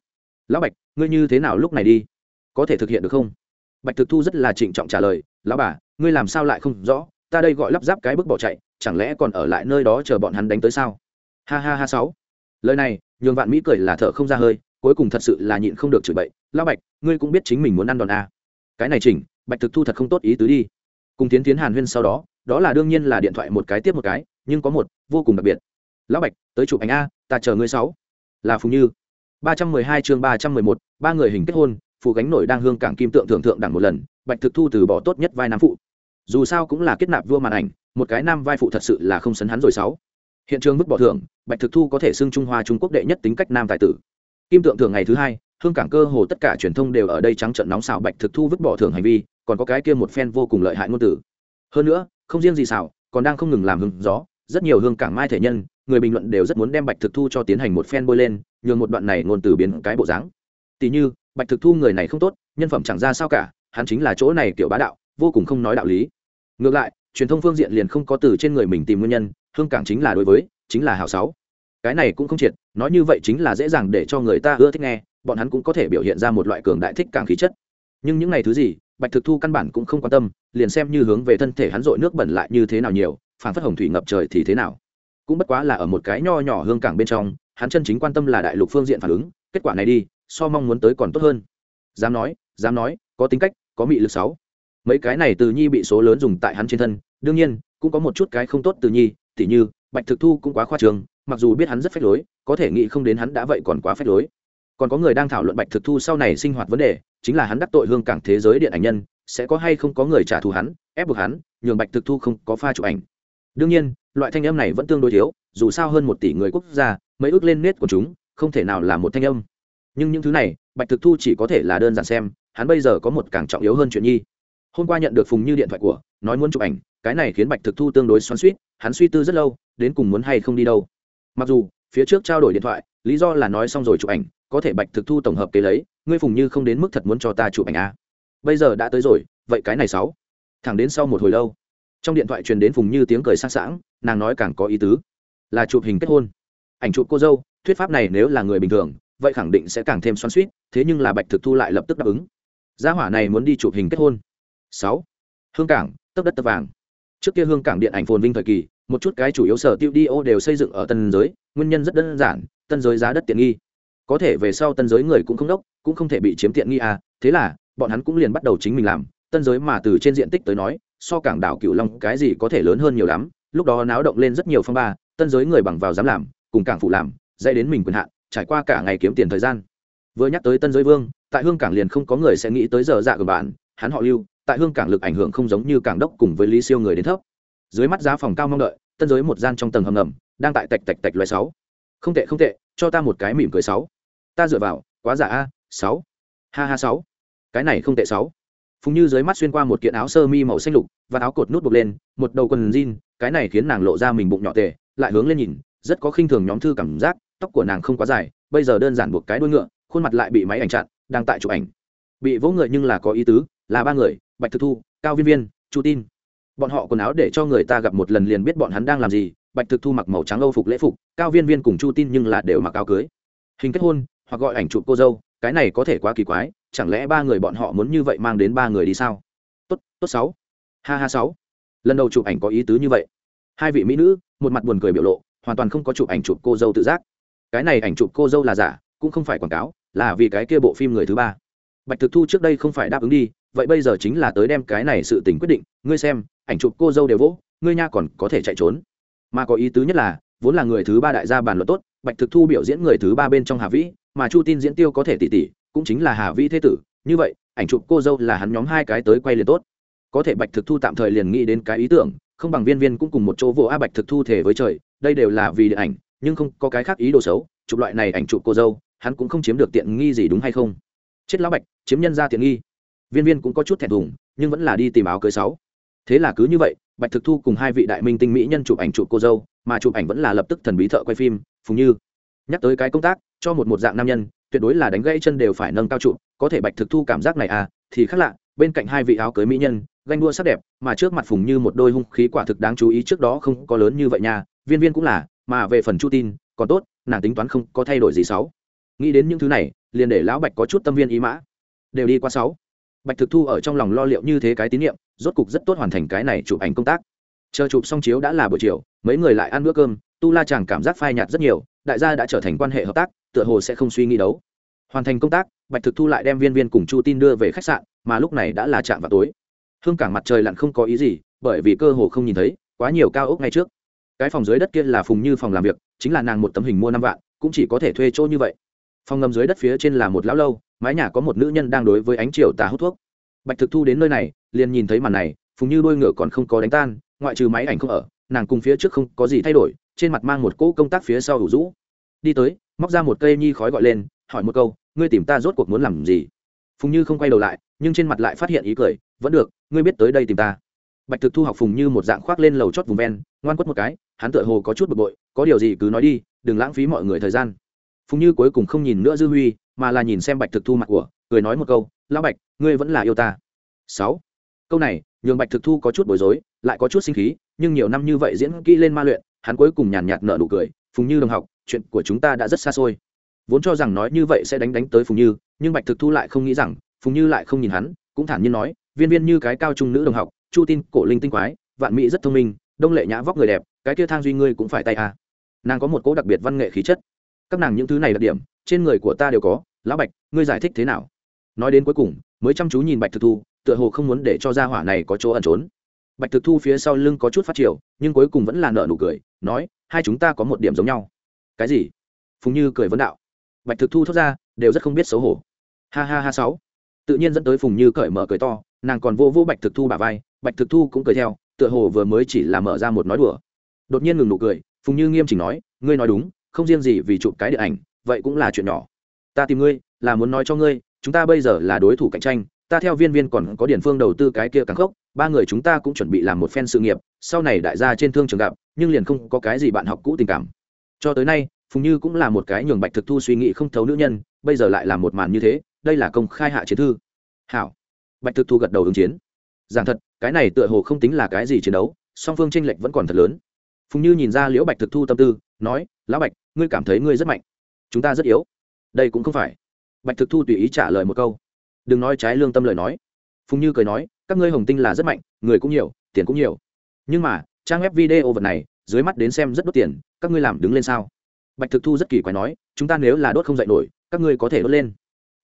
Lão bạch, ngươi như thế nào lúc này đi? Có thể thực hiện được không? Bạch thực thu rất là trịnh trọng trả lời lão bà, ngươi làm sao lại không rõ? Ta đây gọi lắp ráp cái bước bỏ chạy, chẳng lẽ còn ở lại nơi đó chờ bọn hắn đánh tới sao? Ha ha ha sáu. Lời này, nhường vạn mỹ cười là thở không ra hơi, cuối cùng thật sự là nhịn không được chửi bậy, Lão bạch, ngươi cũng biết chính mình muốn ăn đòn a cái này chỉnh, bạch thực thu thật không tốt ý tứ đi. Cùng tiến tiến hàn huyên sau đó đó là đương nhiên là điện thoại một cái tiếp một cái, nhưng có một vô cùng đặc biệt. Lão bạch, tới chụp ảnh a, ta chờ ngươi sáu. Là phùng như. Ba trăm mười hai chương ba trăm mười một, ba người hình kết hôn phụ gánh nổi đang hương cảng kim tượng thượng thượng đẳng một lần bạch thực thu từ bỏ tốt nhất vai nam phụ. Dù sao cũng là kết nạp vua màn ảnh, một cái nam vai phụ thật sự là không sấn hắn rồi sáu. Hiện trường mức bỏ thưởng, bạch thực thu có thể xưng trung hoa trung quốc đệ nhất tính cách nam tài tử. Kim tượng thưởng ngày thứ hai, hương cảng cơ hồ tất cả truyền thông đều ở đây trắng trận nóng xào bạch thực thu vứt bỏ thưởng hành vi, còn có cái kia một phen vô cùng lợi hại ngôn tử. Hơn nữa, không riêng gì xào, còn đang không ngừng làm hưng gió, rất nhiều hương cảng mai thể nhân, người bình luận đều rất muốn đem bạch thực thu cho tiến hành một phen bôi lên, nhường một đoạn này ngôn từ biến cái bộ dáng. Tỷ như, bạch thực thu người này không tốt, nhân phẩm chẳng ra sao cả hắn chính là chỗ này kiểu bá đạo, vô cùng không nói đạo lý. Ngược lại, truyền thông phương diện liền không có từ trên người mình tìm nguyên nhân, hương cảng chính là đối với, chính là hào sáu. Cái này cũng không triệt, nói như vậy chính là dễ dàng để cho người ta ưa thích nghe, bọn hắn cũng có thể biểu hiện ra một loại cường đại thích càng khí chất. Nhưng những ngày thứ gì, bạch thực thu căn bản cũng không quan tâm, liền xem như hướng về thân thể hắn dội nước bẩn lại như thế nào nhiều phản phất hồng thủy ngập trời thì thế nào. Cũng bất quá là ở một cái nho nhỏ hương cảng bên trong, hắn chân chính quan tâm là đại lục phương diện phản ứng, kết quả này đi, so mong muốn tới còn tốt hơn. Dám nói dám nói, có tính cách có mị lực sáu. Mấy cái này từ nhi bị số lớn dùng tại hắn trên thân, đương nhiên, cũng có một chút cái không tốt từ nhi, tỉ như, bạch thực thu cũng quá khoa trường mặc dù biết hắn rất phách lối, có thể nghĩ không đến hắn đã vậy còn quá phách lối. Còn có người đang thảo luận bạch thực thu sau này sinh hoạt vấn đề, chính là hắn đắc tội hương cảng thế giới điện ảnh nhân, sẽ có hay không có người trả thù hắn, ép buộc hắn, nhường bạch thực thu không có pha chụp ảnh. Đương nhiên, loại thanh âm này vẫn tương đối thiếu, dù sao hơn một tỷ người quốc gia, mấy ước lên nết của chúng, không thể nào là một thanh âm. Nhưng những thứ này, bạch thực thu chỉ có thể là đơn giản xem hắn bây giờ có một càng trọng yếu hơn chuyện nhi. Hôm qua nhận được phùng như điện thoại của, nói muốn chụp ảnh, cái này khiến bạch thực thu tương đối xoắn suýt hắn suy tư rất lâu, đến cùng muốn hay không đi đâu. Mặc dù, phía trước trao đổi điện thoại, lý do là nói xong rồi chụp ảnh, có thể bạch thực thu tổng hợp kế lấy, ngươi phùng như không đến mức thật muốn cho ta chụp ảnh à. bây giờ đã tới rồi, vậy cái này sáu. Thẳng đến sau một hồi lâu, trong điện thoại truyền đến phùng như tiếng cười sang sảng, nàng nói càng có ý tứ, là chụp hình kết hôn. Ảnh chụp cô dâu, thuyết pháp này nếu là người bình thường, vậy khẳng định sẽ càng thêm xoắn suýt thế nhưng là bạch thực thu lại lập tức đáp ứng gia hỏa này muốn đi chụp hình kết hôn. Sáu. Hương cảng, tấp đất tấp vàng. Trước kia hương cảng điện ảnh phồn vinh thời kỳ, một chút cái chủ yếu sở tiêu đi ô đều xây dựng ở tân giới, nguyên nhân rất đơn giản, tân giới giá đất tiện nghi. Có thể về sau tân giới người cũng không đốc, cũng không thể bị chiếm tiện nghi à thế là, bọn hắn cũng liền bắt đầu chính mình làm. Tân giới mà từ trên diện tích tới nói, so cảng đảo cửu long cái gì có thể lớn hơn nhiều lắm, lúc đó náo động lên rất nhiều phong ba, tân giới người bằng vào dám làm, cùng cảng phụ làm, dạy đến mình quyền hạn, trải qua cả ngày kiếm tiền thời gian. Vừa nhắc tới tân giới vương tại hương cảng liền không có người sẽ nghĩ tới giờ dạ của bạn, hắn họ lưu, tại hương cảng lực ảnh hưởng không giống như cảng đốc cùng với lý siêu người đến thấp. Dưới mắt giá phòng cao mong đợi, tân giới một gian trong tầng hầm ngầm, đang tại tạch tạch tạch loại sáu. Không tệ không tệ, cho ta một cái mỉm cười sáu. Ta dựa vào, quá giả a, sáu. Ha ha, sáu. Cái này không tệ, sáu. Phùng như dưới mắt xuyên qua một kiện áo sơ mi màu xanh lục và áo cột nút buộc lên, một đầu quần jean, cái này khiến nàng lộ ra mình bụng nhỏ tệ lại hướng lên nhìn, rất có khinh thường nhóm thư cảm giác, tóc của nàng không quá dài, bây giờ đơn giản buộc cái đuôi ngựa, khuôn mặt lại bị máy ảnh chặn đang tại chụp ảnh. Bị vỗ người nhưng là có ý tứ, là ba người, bạch thực thu, cao viên viên, chu tin. Bọn họ quần áo để cho người ta gặp một lần liền biết bọn hắn đang làm gì, bạch thực thu mặc màu trắng âu phục lễ phục, cao viên viên cùng chu tin nhưng là đều mặc áo cưới. Hình kết hôn, hoặc gọi ảnh chụp cô dâu, cái này có thể quá kỳ quái, chẳng lẽ ba người bọn họ muốn như vậy mang đến ba người đi sao? Tốt tốt sáu. Ha ha sáu. Lần đầu chụp ảnh có ý tứ như vậy. Hai vị mỹ nữ, một mặt buồn cười biểu lộ, hoàn toàn không có chụp ảnh chụp cô dâu tự giác. Cái này ảnh chụp cô dâu là giả, cũng không phải quảng cáo là vì cái kia bộ phim người thứ ba. Bạch thực thu trước đây không phải đáp ứng đi, vậy bây giờ chính là tới đem cái này sự tình quyết định, ngươi xem, ảnh chụp cô dâu đều vỗ, ngươi nha còn có thể chạy trốn. Mà có ý tứ nhất là, vốn là người thứ ba đại gia bàn luận tốt, bạch thực thu biểu diễn người thứ ba bên trong hà vĩ, mà chu tin diễn tiêu có thể tỷ tỷ cũng chính là hà vĩ thế tử, như vậy, ảnh chụp cô dâu là hắn nhóm hai cái tới quay liền tốt. Có thể bạch thực thu tạm thời liền nghĩ đến cái ý tưởng, không bằng viên viên cũng cùng một chỗ vô a bạch thực thu thể với trời, đây đều là vì điện ảnh, nhưng không có cái khác ý đồ xấu, chụp loại này ảnh chụp cô dâu hắn cũng không chiếm được tiện nghi gì đúng hay không? Chết lão bạch, chiếm nhân ra tiện nghi. Viên viên cũng có chút thẹn thùng, nhưng vẫn là đi tìm áo cưới sáu. Thế là cứ như vậy, bạch thực thu cùng hai vị đại minh tinh mỹ nhân chụp ảnh chụp cô dâu, mà chụp ảnh vẫn là lập tức thần bí thợ quay phim, phùng như. Nhắc tới cái công tác, cho một một dạng nam nhân, tuyệt đối là đánh gãy chân đều phải nâng cao trụ có thể bạch thực thu cảm giác này à thì khác lạ, bên cạnh hai vị áo cưới mỹ nhân, ganh đua sắc đẹp, mà trước mặt phùng như một đôi hung khí quả thực đáng chú ý trước đó không có lớn như vậy nha, viên viên cũng là, mà về phần chu tin, còn tốt, nàng tính toán không có thay đổi gì sáu nghĩ đến những thứ này, liền để lão bạch có chút tâm viên ý mã. Đều đi qua sáu. Bạch thực thu ở trong lòng lo liệu như thế cái tín nhiệm rốt cục rất tốt hoàn thành cái này chụp ảnh công tác. Chờ chụp xong chiếu đã là buổi chiều, mấy người lại ăn bữa cơm, tu la chàng cảm giác phai nhạt rất nhiều, đại gia đã trở thành quan hệ hợp tác, tựa hồ sẽ không suy nghĩ đấu. Hoàn thành công tác, bạch thực thu lại đem viên viên cùng chu tin đưa về khách sạn, mà lúc này đã là chạm vào tối. Hương cảng mặt trời lặn không có ý gì, bởi vì cơ hồ không nhìn thấy, quá nhiều cao ốc ngay trước. Cái phòng dưới đất kia là phùng như phòng làm việc, chính là nàng một tấm hình mua năm vạn, cũng chỉ có thể thuê chỗ như vậy phòng ngầm dưới đất phía trên là một lão lâu, mái nhà có một nữ nhân đang đối với ánh chiều tà hút thuốc. Bạch thực thu đến nơi này, liền nhìn thấy màn này, phùng như đôi ngựa còn không có đánh tan, ngoại trừ máy ảnh không ở, nàng cùng phía trước không có gì thay đổi, trên mặt mang một cỗ công tác phía sau đủ rũ. Đi tới, móc ra một cây nhi khói gọi lên, hỏi một câu, ngươi tìm ta rốt cuộc muốn làm gì? Phùng như không quay đầu lại, nhưng trên mặt lại phát hiện ý cười, vẫn được, ngươi biết tới đây tìm ta. Bạch thực thu học phùng như một dạng khoác lên lầu chót vùng ven, ngoan quất một cái, hắn tựa hồ có chút bực bội, có điều gì cứ nói đi, đừng lãng phí mọi người thời gian phùng như cuối cùng không nhìn nữa dư huy, mà là nhìn xem bạch thực thu mặt của, cười nói một câu, lão bạch, ngươi vẫn là yêu ta. Sáu. Câu này, nhường bạch thực thu có chút bối rối, lại có chút sinh khí, nhưng nhiều năm như vậy diễn kỹ lên ma luyện, hắn cuối cùng nhàn nhạt nở nụ cười, phùng như đồng học, chuyện của chúng ta đã rất xa xôi. Vốn cho rằng nói như vậy sẽ đánh đánh tới phùng như, nhưng bạch thực thu lại không nghĩ rằng, phùng như lại không nhìn hắn, cũng thản nhiên nói, viên viên như cái cao trung nữ đồng học, chu tin, cổ linh tinh quái, vạn mỹ rất thông minh, đông lệ nhã vóc người đẹp, cái kia thang duy ngươi cũng phải tay à. nàng có một cỗ đặc biệt văn nghệ khí chất các nàng những thứ này đặc điểm, trên người của ta đều có, lão bạch, ngươi giải thích thế nào? Nói đến cuối cùng, mới chăm chú nhìn bạch thực thu, tựa hồ không muốn để cho gia hỏa này có chỗ ẩn trốn. Bạch thực thu phía sau lưng có chút phát triển nhưng cuối cùng vẫn là nợ nụ cười, nói, hai chúng ta có một điểm giống nhau. Cái gì? Phùng như cười vấn đạo. Bạch thực thu thốt ra, đều rất không biết xấu hổ. Ha ha ha sáu. Tự nhiên dẫn tới phùng như cởi mở cười to, nàng còn vô vô bạch thực thu bả vai, bạch thực thu cũng cười theo, tựa hồ vừa mới chỉ là mở ra một nói đùa. Đột nhiên ngừng nụ cười, phùng như nghiêm chỉnh nói, ngươi nói đúng không riêng gì vì chụp cái điện ảnh, vậy cũng là chuyện nhỏ. Ta tìm ngươi, là muốn nói cho ngươi, chúng ta bây giờ là đối thủ cạnh tranh, ta theo viên viên còn có điển phương đầu tư cái kia càng khốc, ba người chúng ta cũng chuẩn bị làm một phen sự nghiệp, sau này đại gia trên thương trường gặp, nhưng liền không có cái gì bạn học cũ tình cảm. Cho tới nay, phùng như cũng là một cái nhường bạch thực thu suy nghĩ không thấu nữ nhân, bây giờ lại là một màn như thế, đây là công khai hạ chiến thư. Hảo. Bạch thực thu gật đầu ứng chiến. Giảng thật, cái này tựa hồ không tính là cái gì chiến đấu, song phương tranh lệch vẫn còn thật lớn phùng như nhìn ra liễu bạch thực thu tâm tư, nói, lão bạch, ngươi cảm thấy ngươi rất mạnh. Chúng ta rất yếu. Đây cũng không phải. Bạch thực thu tùy ý trả lời một câu. Đừng nói trái lương tâm lời nói. Phùng như cười nói, các ngươi hồng tinh là rất mạnh, người cũng nhiều, tiền cũng nhiều. Nhưng mà, trang web video vật này, dưới mắt đến xem rất đốt tiền, các ngươi làm đứng lên sao? Bạch thực thu rất kỳ quái nói, chúng ta nếu là đốt không dạy nổi, các ngươi có thể đốt lên.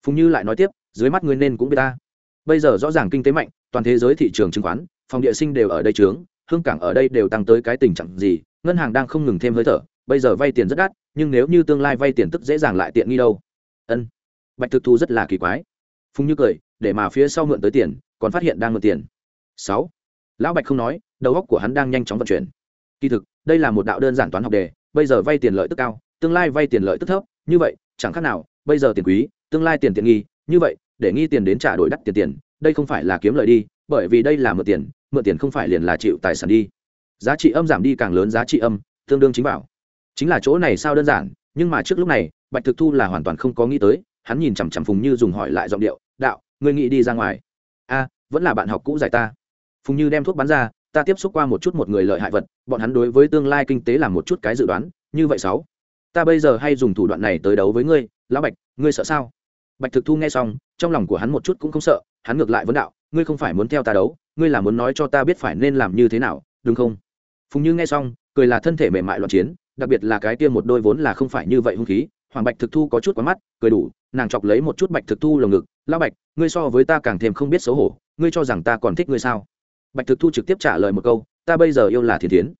Phùng như lại nói tiếp, dưới mắt ngươi nên cũng biết ta. Bây giờ rõ ràng kinh tế mạnh, toàn thế giới thị trường chứng khoán, phòng địa sinh đều ở đây trướng hương cảng ở đây đều tăng tới cái tình trạng gì, ngân hàng đang không ngừng thêm hơi thở, bây giờ vay tiền rất đắt, nhưng nếu như tương lai vay tiền tức dễ dàng lại tiện nghi đâu. Ân, bạch thực thu rất là kỳ quái. Phung như cười, để mà phía sau mượn tới tiền, còn phát hiện đang mượn tiền. Sáu, lão bạch không nói, đầu óc của hắn đang nhanh chóng vận chuyển. Kỳ thực, đây là một đạo đơn giản toán học đề, bây giờ vay tiền lợi tức cao, tương lai vay tiền lợi tức thấp, như vậy, chẳng khác nào, bây giờ tiền quý, tương lai tiền tiện nghi, như vậy, để nghi tiền đến trả đổi đắt tiền tiền, đây không phải là kiếm lợi đi, bởi vì đây là mượn tiền mượn tiền không phải liền là chịu tài sản đi. Giá trị âm giảm đi càng lớn giá trị âm, tương đương chính bảo. Chính là chỗ này sao đơn giản, nhưng mà trước lúc này, bạch thực thu là hoàn toàn không có nghĩ tới, hắn nhìn chằm chằm phùng như dùng hỏi lại giọng điệu, đạo, ngươi nghĩ đi ra ngoài? A, vẫn là bạn học cũ giải ta. Phùng như đem thuốc bán ra, ta tiếp xúc qua một chút một người lợi hại vật, bọn hắn đối với tương lai kinh tế là một chút cái dự đoán, như vậy sáu. Ta bây giờ hay dùng thủ đoạn này tới đấu với ngươi, lão bạch, ngươi sợ sao? Bạch thực thu nghe xong, trong lòng của hắn một chút cũng không sợ, hắn ngược lại vấn đạo, ngươi không phải muốn theo ta đấu? Ngươi là muốn nói cho ta biết phải nên làm như thế nào, đúng không? Phùng như nghe xong, cười là thân thể mềm mại loạn chiến, đặc biệt là cái kia một đôi vốn là không phải như vậy hung khí, hoàng bạch thực thu có chút quá mắt, cười đủ, nàng chọc lấy một chút bạch thực thu lồng ngực, lão bạch, ngươi so với ta càng thêm không biết xấu hổ, ngươi cho rằng ta còn thích ngươi sao? Bạch thực thu trực tiếp trả lời một câu, ta bây giờ yêu là thiên tiến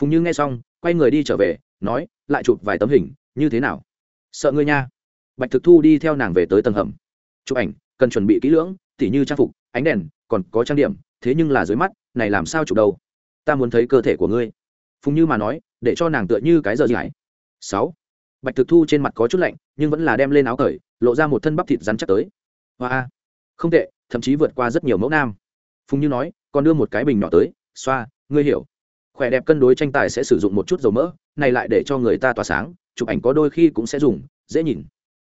phùng như nghe xong, quay người đi trở về, nói, lại chụp vài tấm hình, như thế nào? Sợ ngươi nha. Bạch thực thu đi theo nàng về tới tầng hầm. Chụp ảnh, cần chuẩn bị kỹ lưỡng, tỉ như trang phục, ánh đèn, còn có trang điểm thế nhưng là dưới mắt, này làm sao chụp đâu? Ta muốn thấy cơ thể của ngươi. Phùng như mà nói, để cho nàng tựa như cái giờ gì ấy sáu. Bạch thực thu trên mặt có chút lạnh, nhưng vẫn là đem lên áo cởi, lộ ra một thân bắp thịt rắn chắc tới. Hoa không tệ, thậm chí vượt qua rất nhiều mẫu nam. Phùng như nói, còn đưa một cái bình nhỏ tới, xoa, ngươi hiểu. Khỏe đẹp cân đối tranh tài sẽ sử dụng một chút dầu mỡ, này lại để cho người ta tỏa sáng, chụp ảnh có đôi khi cũng sẽ dùng, dễ nhìn.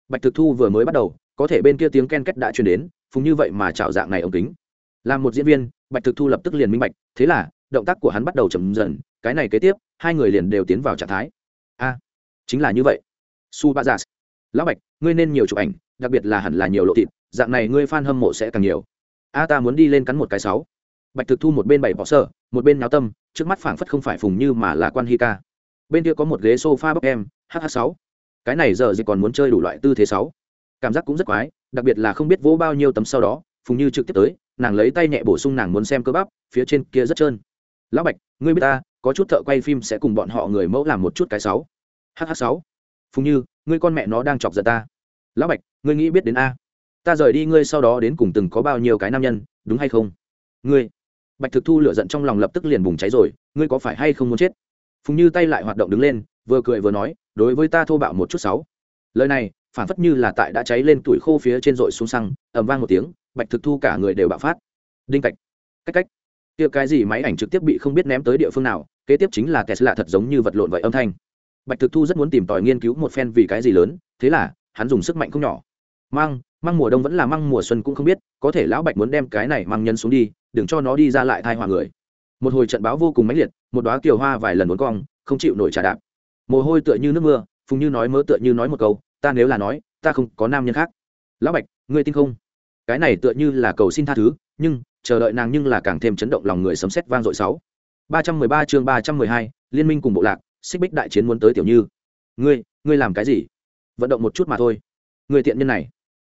Bạch thực thu vừa mới bắt đầu, có thể bên kia tiếng ken kết đã truyền đến, phùng như vậy mà chào dạng này ống kính. Làm một diễn viên bạch thực thu lập tức liền minh bạch, thế là, động tác của hắn bắt đầu chậm dần, cái này kế tiếp, hai người liền đều tiến vào trạng thái. A, chính là như vậy. Su ba giả lão bạch, ngươi nên nhiều chụp ảnh, đặc biệt là hẳn là nhiều lộ thịt, dạng này ngươi f a n hâm mộ sẽ càng nhiều. A, ta muốn đi lên cắn một cái sáu. Bạch thực thu một bên bày bỏ sở một bên náo tâm, trước mắt phảng phất không phải phùng như mà là quan hi ca bên kia có một ghế sofa bốc em hh sáu. Cái này giờ gì còn muốn chơi đủ loại tư thế sáu. Cảm giác cũng rất quái, đặc biệt là không biết vỗ bao nhiêu tấm sau đó phùng như trực tiếp tới, nàng lấy tay nhẹ bổ sung nàng muốn xem cơ bắp, phía trên kia rất trơn. Lão bạch, ngươi biết ta, có chút thợ quay phim sẽ cùng bọn họ người mẫu làm một chút cái sáu. Hh sáu? Phùng như, ngươi con mẹ nó đang chọc giận ta. Lão bạch, ngươi nghĩ biết đến a. Ta rời đi ngươi sau đó đến cùng từng có bao nhiêu cái nam nhân, đúng hay không? Ngươi. Bạch thực thu lửa giận trong lòng lập tức liền bùng cháy rồi, ngươi có phải hay không muốn chết? Phùng như tay lại hoạt động đứng lên, vừa cười vừa nói, đối với ta thô bạo một chút sáu. Lời này, phản phất như là tại đã cháy lên tuổi khô phía trên dội xuống xăng, ầm vang một tiếng bạch thực thu cả người đều bạo phát. Đinh cạch, cách cách. Kia cái gì máy ảnh trực tiếp bị không biết ném tới địa phương nào, kế tiếp chính là tesla thật giống như vật lộn vậy âm thanh. Bạch thực thu rất muốn tìm tòi nghiên cứu một phen vì cái gì lớn, thế là, hắn dùng sức mạnh không nhỏ. Mang mang mùa đông vẫn là mang mùa xuân cũng không biết, có thể lão bạch muốn đem cái này mang nhân xuống đi, đừng cho nó đi ra lại thai hòa người. Một hồi trận báo vô cùng mãnh liệt, một đoá kiều hoa vài lần uốn cong, không chịu nổi trà đạp. Mồ hôi tựa như nước mưa, phùng như nói mớ tựa như nói một câu, ta nếu là nói, ta không có nam nhân khác. Lão bạch, ngươi tin không? Cái này tựa như là cầu xin tha thứ, nhưng, chờ đợi nàng nhưng là càng thêm chấn động lòng người sấm sét vang dội sáu. ba trăm mười ba chương ba trăm mười hai, liên minh cùng bộ lạc, xích bích đại chiến muốn tới tiểu như. Ngươi ngươi làm cái gì? Vận động một chút mà thôi. Ngươi tiện nhân này.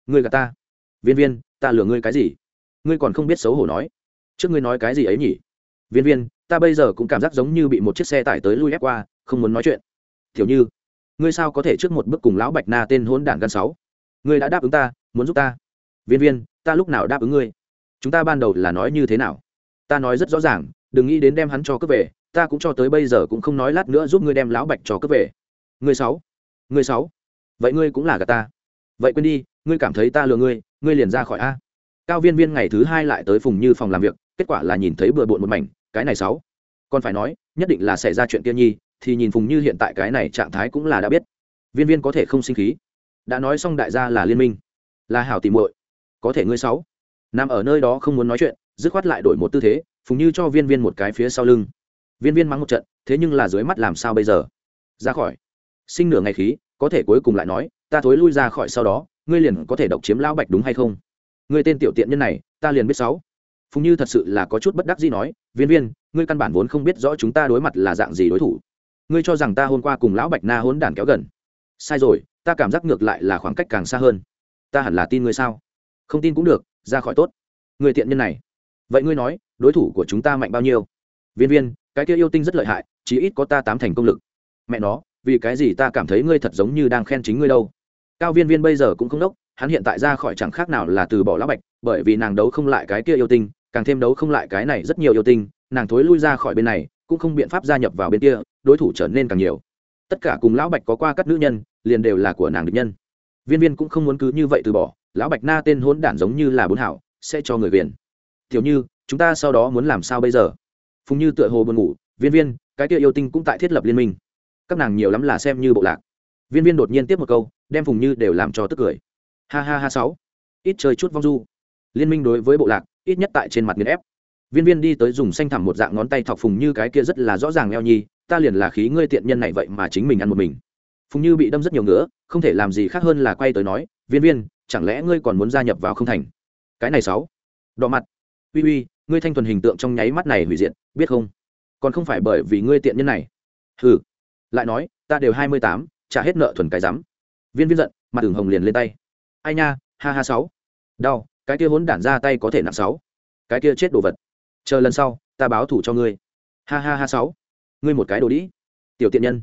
Ngươi gạt ta. Viên viên, ta lừa ngươi cái gì? Ngươi còn không biết xấu hổ nói. Trước ngươi nói cái gì ấy nhỉ? Viên viên, ta bây giờ cũng cảm giác giống như bị một chiếc xe tải tới lui ép qua, không muốn nói chuyện. Tiểu như, ngươi sao có thể trước một bước cùng lão bạch na tên hôn đản gan sáu? Ngươi đã đáp ứng ta, muốn giúp ta. Viên viên ta lúc nào đáp ứng ngươi? Chúng ta ban đầu là nói như thế nào? Ta nói rất rõ ràng, đừng nghĩ đến đem hắn cho cướp về, ta cũng cho tới bây giờ cũng không nói lát nữa giúp ngươi đem lão bạch cho cướp về. Ngươi sáu ngươi sáu. Vậy ngươi cũng là gà ta. Vậy quên đi, ngươi cảm thấy ta lừa ngươi ngươi liền ra khỏi a. Cao viên viên ngày thứ hai lại tới phùng như phòng làm việc, kết quả là nhìn thấy bừa bộn một mảnh, cái này sáu. Còn phải nói, nhất định là xảy ra chuyện kia nhi, thì nhìn phùng như hiện tại cái này trạng thái cũng là đã biết. Viên viên có thể không sinh khí. Đã nói xong đại gia là liên minh. Là hảo tìm muội có thể ngươi sáu. Nằm ở nơi đó không muốn nói chuyện, dứt khoát lại đổi một tư thế, phùng như cho viên viên một cái phía sau lưng. Viên viên mắng một trận, thế nhưng là dưới mắt làm sao bây giờ? Ra khỏi. Sinh nửa ngày khí, có thể cuối cùng lại nói, ta thối lui ra khỏi sau đó, ngươi liền có thể độc chiếm lão bạch đúng hay không? Ngươi tên tiểu tiện nhân này, ta liền biết sáu. Phùng như thật sự là có chút bất đắc gì nói, viên viên, ngươi căn bản vốn không biết rõ chúng ta đối mặt là dạng gì đối thủ. Ngươi cho rằng ta hôm qua cùng lão bạch na hôn đản kéo gần. Sai rồi, ta cảm giác ngược lại là khoảng cách càng xa hơn. Ta hẳn là tin ngươi sao? Không tin cũng được, ra khỏi tốt. Người tiện nhân này. Vậy ngươi nói, đối thủ của chúng ta mạnh bao nhiêu? Viên viên, cái kia yêu tinh rất lợi hại chỉ ít có ta tám thành công lực. Mẹ nó, vì cái gì ta cảm thấy ngươi thật giống như đang khen chính ngươi đâu? Cao viên viên bây giờ cũng không đốc, hắn hiện tại ra khỏi chẳng khác nào là từ bỏ lão bạch, bởi vì nàng đấu không lại cái kia yêu tinh, càng thêm đấu không lại cái này rất nhiều yêu tinh, nàng thối lui ra khỏi bên này, cũng không biện pháp gia nhập vào bên kia, đối thủ trở nên càng nhiều. Tất cả cùng lão bạch có qua các nữ nhân, liền đều là của nàng địch nhân. Viên viên cũng không muốn cứ như vậy từ bỏ lão bạch na tên hỗn đản giống như là bốn hảo, sẽ cho người viền tiểu như, chúng ta sau đó muốn làm sao bây giờ? Phùng như tựa hồ buồn ngủ, viên viên, cái kia yêu tinh cũng tại thiết lập liên minh. Các nàng nhiều lắm là xem như bộ lạc. Viên viên đột nhiên tiếp một câu, đem phùng như đều làm cho tức cười. Ha ha ha sáu, ít chơi chút vong du. Liên minh đối với bộ lạc, ít nhất tại trên mặt nghiền ép. Viên viên đi tới dùng xanh thẳm một dạng ngón tay thọc phùng như cái kia rất là rõ ràng eo nhi, ta liền là khí ngươi tiện nhân này vậy mà chính mình ăn một mình. Phùng như bị đâm rất nhiều ngứa, không thể làm gì khác hơn là quay tới nói, viên viên chẳng lẽ ngươi còn muốn gia nhập vào không thành? Cái này sáu. Đỏ mặt. Uy uy, ngươi thanh thuần hình tượng trong nháy mắt này hủy diện biết không? Còn không phải bởi vì ngươi tiện nhân này. Hừ. Lại nói, ta đều hai mươi tám, trả hết nợ thuần cái rắm. Viên viên giận, mặt đường hồng liền lên tay. Ai nha, ha ha sáu. Đau, cái kia hốn đản ra tay có thể nặng sáu. Cái kia chết đồ vật. Chờ lần sau, ta báo thủ cho ngươi. Ha ha ha sáu. Ngươi một cái đồ đĩ. Tiểu tiện nhân.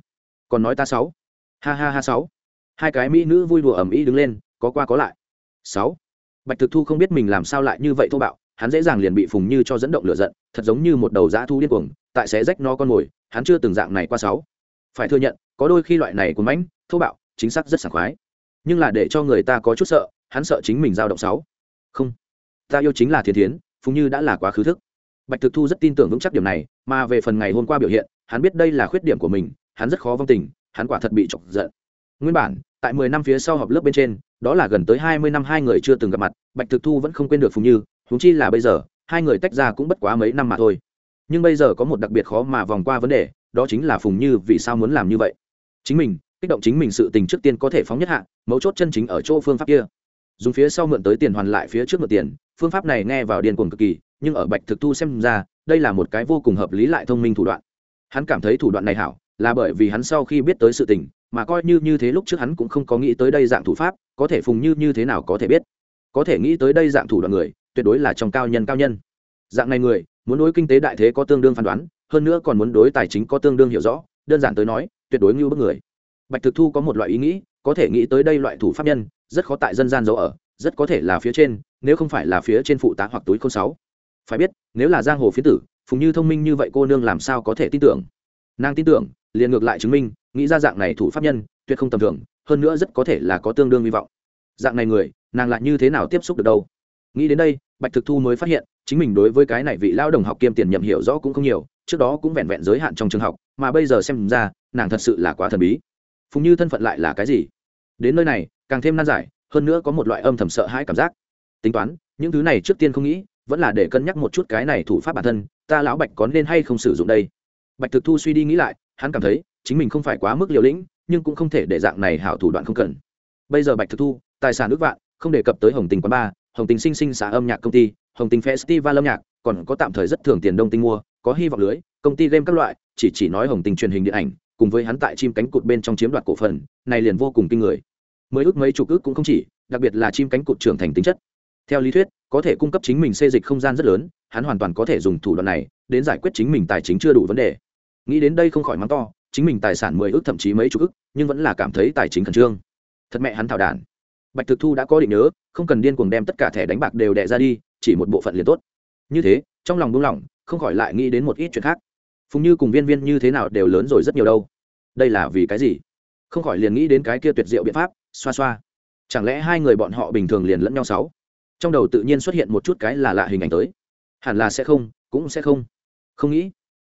Còn nói ta sáu. Ha ha ha sáu. Hai cái mỹ nữ vui đùa ẩm ý đứng lên, có qua có lại sáu. Bạch thực thu không biết mình làm sao lại như vậy thô bạo, hắn dễ dàng liền bị phùng như cho dẫn động lửa giận, thật giống như một đầu dã thu điên cuồng, tại xé rách no con mồi, hắn chưa từng dạng này qua sáu. Phải thừa nhận, có đôi khi loại này của mãnh, thô bạo, chính xác rất sảng khoái. Nhưng là để cho người ta có chút sợ, hắn sợ chính mình dao động sáu. Không. Ta yêu chính là thiên thiến, phùng như đã là quá khứ thức. Bạch thực thu rất tin tưởng vững chắc điểm này, mà về phần ngày hôm qua biểu hiện, hắn biết đây là khuyết điểm của mình, hắn rất khó vong tình, hắn quả thật bị chọc giận. Nguyên bản, tại mười năm phía sau họp lớp bên trên đó là gần tới hai mươi năm hai người chưa từng gặp mặt, bạch thực thu vẫn không quên được phùng như húng chi là bây giờ, hai người tách ra cũng bất quá mấy năm mà thôi. Nhưng bây giờ có một đặc biệt khó mà vòng qua vấn đề, đó chính là phùng như vì sao muốn làm như vậy? Chính mình, kích động chính mình sự tình trước tiên có thể phóng nhất hạ, mấu chốt chân chính ở chỗ phương pháp kia. Dùng phía sau mượn tới tiền hoàn lại phía trước mượn tiền, phương pháp này nghe vào điên cuồng cực kỳ, nhưng ở bạch thực thu xem ra, đây là một cái vô cùng hợp lý lại thông minh thủ đoạn. Hắn cảm thấy thủ đoạn này hảo là bởi vì hắn sau khi biết tới sự tình, mà coi như như thế lúc trước hắn cũng không có nghĩ tới đây dạng thủ pháp, có thể phùng như như thế nào có thể biết. Có thể nghĩ tới đây dạng thủ đoạn người, tuyệt đối là trong cao nhân cao nhân. Dạng này người, muốn đối kinh tế đại thế có tương đương phán đoán, hơn nữa còn muốn đối tài chính có tương đương hiểu rõ, đơn giản tới nói, tuyệt đối ngưu bức người. Bạch thực thu có một loại ý nghĩ, có thể nghĩ tới đây loại thủ pháp nhân, rất khó tại dân gian giấu ở, rất có thể là phía trên, nếu không phải là phía trên phụ tá hoặc túi không sáu. Phải biết, nếu là giang hồ phía tử, phùng như thông minh như vậy cô nương làm sao có thể tin tưởng? Nàng tin tưởng, liền ngược lại chứng minh, nghĩ ra dạng này thủ pháp nhân, tuyệt không tầm thường, hơn nữa rất có thể là có tương đương hy vọng. Dạng này người, nàng lại như thế nào tiếp xúc được đâu? Nghĩ đến đây, bạch thực thu mới phát hiện, chính mình đối với cái này vị lao đồng học kiêm tiền nhậm hiểu rõ cũng không nhiều, trước đó cũng vẹn vẹn giới hạn trong trường học, mà bây giờ xem ra, nàng thật sự là quá thần bí. Phùng như thân phận lại là cái gì? Đến nơi này, càng thêm nan giải, hơn nữa có một loại âm thầm sợ hãi cảm giác. Tính toán, những thứ này trước tiên không nghĩ, vẫn là để cân nhắc một chút cái này thủ pháp bản thân, ta lão bạch có nên hay không sử dụng đây? Bạch thực thu suy đi nghĩ lại, hắn cảm thấy chính mình không phải quá mức liều lĩnh, nhưng cũng không thể để dạng này hảo thủ đoạn không cần. Bây giờ bạch thực thu, tài sản ước vạn, không đề cập tới hồng tình quán ba hồng tình sinh sinh xã âm nhạc công ty, hồng tình festival âm nhạc, còn có tạm thời rất thường tiền đông tinh mua, có hy vọng lưới, công ty game các loại, chỉ chỉ nói hồng tình truyền hình điện ảnh, cùng với hắn tại chim cánh cụt bên trong chiếm đoạt cổ phần, này liền vô cùng kinh người. Mới ước mấy chục ước cũng không chỉ, đặc biệt là chim cánh cụt trưởng thành tính chất. Theo lý thuyết, có thể cung cấp chính mình xây dịch không gian rất lớn, hắn hoàn toàn có thể dùng thủ đoạn này, đến giải quyết chính mình tài chính chưa đủ vấn đề nghĩ đến đây không khỏi mắng to, chính mình tài sản mười ước thậm chí mấy chục ước nhưng vẫn là cảm thấy tài chính khẩn trương. Thật mẹ hắn thảo đản. Bạch thực thu đã có định nhớ, không cần điên cuồng đem tất cả thẻ đánh bạc đều đẻ ra đi, chỉ một bộ phận liền tốt. Như thế, trong lòng buông lỏng, không khỏi lại nghĩ đến một ít chuyện khác. Phùng như cùng viên viên như thế nào đều lớn rồi rất nhiều đâu. Đây là vì cái gì? Không khỏi liền nghĩ đến cái kia tuyệt diệu biện pháp, xoa xoa. Chẳng lẽ hai người bọn họ bình thường liền lẫn nhau sáu? Trong đầu tự nhiên xuất hiện một chút cái là lạ hình ảnh tới. Hẳn là sẽ không, cũng sẽ không. Không nghĩ.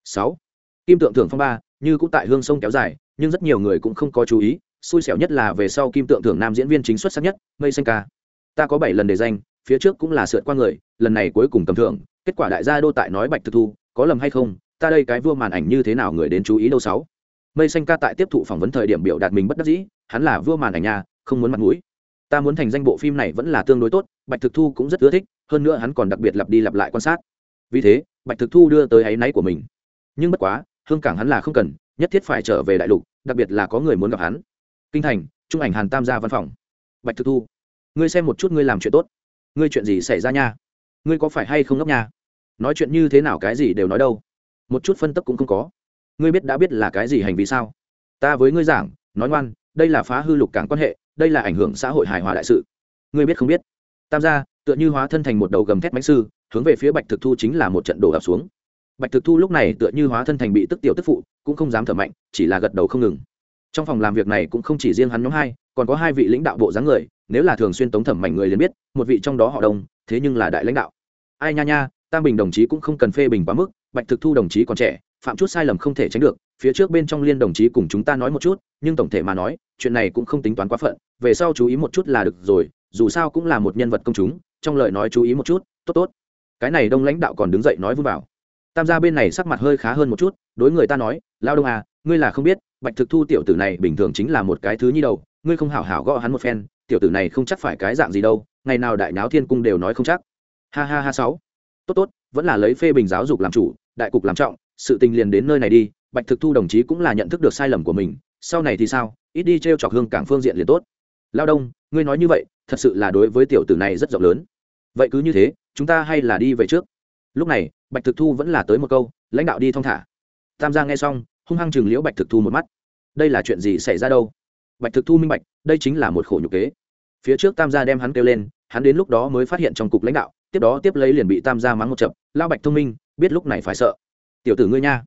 Sáu kim tượng thưởng phong ba, như cũng tại hương sông kéo dài, nhưng rất nhiều người cũng không có chú ý, xui xẻo nhất là về sau kim tượng thưởng nam diễn viên chính xuất sắc nhất, mây xanh ca. Ta có bảy lần đề danh, phía trước cũng là sượt qua người, lần này cuối cùng cầm thưởng, kết quả đại gia đô tại nói bạch thực thu, có lầm hay không, ta đây cái vua màn ảnh như thế nào người đến chú ý đâu sáu. Mây xanh ca tại tiếp thụ phỏng vấn thời điểm biểu đạt mình bất đắc dĩ, hắn là vua màn ảnh nhà, không muốn mặt mũi. Ta muốn thành danh bộ phim này vẫn là tương đối tốt, bạch thực thu cũng rất ưa thích, hơn nữa hắn còn đặc biệt lặp đi lặp lại quan sát. Vì thế, bạch thực thu đưa tới áy náy của mình. Nhưng bất quá hương cảng hắn là không cần, nhất thiết phải trở về đại lục, đặc biệt là có người muốn gặp hắn. Kinh thành, trung ảnh hàn tam gia văn phòng. Bạch thực thu, ngươi xem một chút ngươi làm chuyện tốt. Ngươi chuyện gì xảy ra nha? Ngươi có phải hay không ngốc nha? Nói chuyện như thế nào cái gì đều nói đâu. Một chút phân tích cũng không có. Ngươi biết đã biết là cái gì hành vi sao? Ta với ngươi giảng, nói ngoan, đây là phá hư lục cảng quan hệ, đây là ảnh hưởng xã hội hài hòa đại sự. Ngươi biết không biết? Tam gia, tựa như hóa thân thành một đầu gầm thét bánh sư, hướng về phía bạch thực thu chính là một trận đổ ập xuống bạch thực thu lúc này tựa như hóa thân thành bị tức tiểu tức phụ, cũng không dám thở mạnh, chỉ là gật đầu không ngừng. Trong phòng làm việc này cũng không chỉ riêng hắn nhóm hai, còn có hai vị lãnh đạo bộ dáng người, nếu là thường xuyên tống thẩm mảnh người liền biết, một vị trong đó họ đông, thế nhưng là đại lãnh đạo. Ai nha nha, tam bình đồng chí cũng không cần phê bình quá mức, bạch thực thu đồng chí còn trẻ, phạm chút sai lầm không thể tránh được, phía trước bên trong liên đồng chí cùng chúng ta nói một chút, nhưng tổng thể mà nói, chuyện này cũng không tính toán quá phận, về sau chú ý một chút là được rồi, dù sao cũng là một nhân vật công chúng, trong lời nói chú ý một chút, tốt tốt. Cái này đông lãnh đạo còn đứng dậy nói vui vào tam gia bên này sắc mặt hơi khá hơn một chút, đối người ta nói, lao đông à ngươi là không biết, bạch thực thu tiểu tử này bình thường chính là một cái thứ như đầu, ngươi không hảo hảo gõ hắn một phen, tiểu tử này không chắc phải cái dạng gì đâu, ngày nào đại náo thiên cung đều nói không chắc. Ha ha ha sáu. Tốt tốt, vẫn là lấy phê bình giáo dục làm chủ, đại cục làm trọng, sự tình liền đến nơi này đi. Bạch thực thu đồng chí cũng là nhận thức được sai lầm của mình, sau này thì sao, ít đi t r e o chọc hương cảng phương diện liền tốt. Lao đông, ngươi nói như vậy, thật sự là đối với tiểu tử này rất rộng lớn. Vậy cứ như thế, chúng ta hay là đi về trước lúc này, bạch thực thu vẫn là tới một câu, lãnh đạo đi thong thả. Tam giang nghe xong, hung hăng chừng liễu bạch thực thu một mắt. Đây là chuyện gì xảy ra đâu? Bạch thực thu minh bạch, đây chính là một khổ nhục kế. Phía trước tam gia đem hắn kêu lên, hắn đến lúc đó mới phát hiện trong cục lãnh đạo, tiếp đó tiếp lấy liền bị tam gia mắng một chập lao bạch thông minh, biết lúc này phải sợ. Tiểu tử ngươi nha,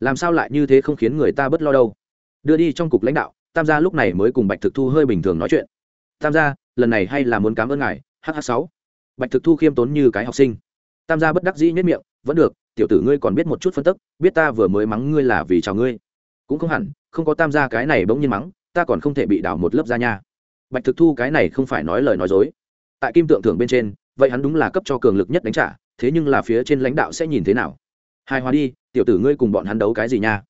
làm sao lại như thế không khiến người ta bất lo đâu? Đưa đi trong cục lãnh đạo, tam gia lúc này mới cùng bạch thực thu hơi bình thường nói chuyện. Tam gia, lần này hay là muốn cảm ơn ngài hh sáu. Bạch thực thu khiêm tốn như cái học sinh tam gia bất đắc dĩ nhất miệng, vẫn được, tiểu tử ngươi còn biết một chút phân tức, biết ta vừa mới mắng ngươi là vì chào ngươi. Cũng không hẳn, không có tam gia cái này bỗng nhiên mắng, ta còn không thể bị đào một lớp ra nha. Bạch thực thu cái này không phải nói lời nói dối. Tại kim tượng thưởng bên trên, vậy hắn đúng là cấp cho cường lực nhất đánh trả, thế nhưng là phía trên lãnh đạo sẽ nhìn thế nào? Hai hòa đi, tiểu tử ngươi cùng bọn hắn đấu cái gì nha?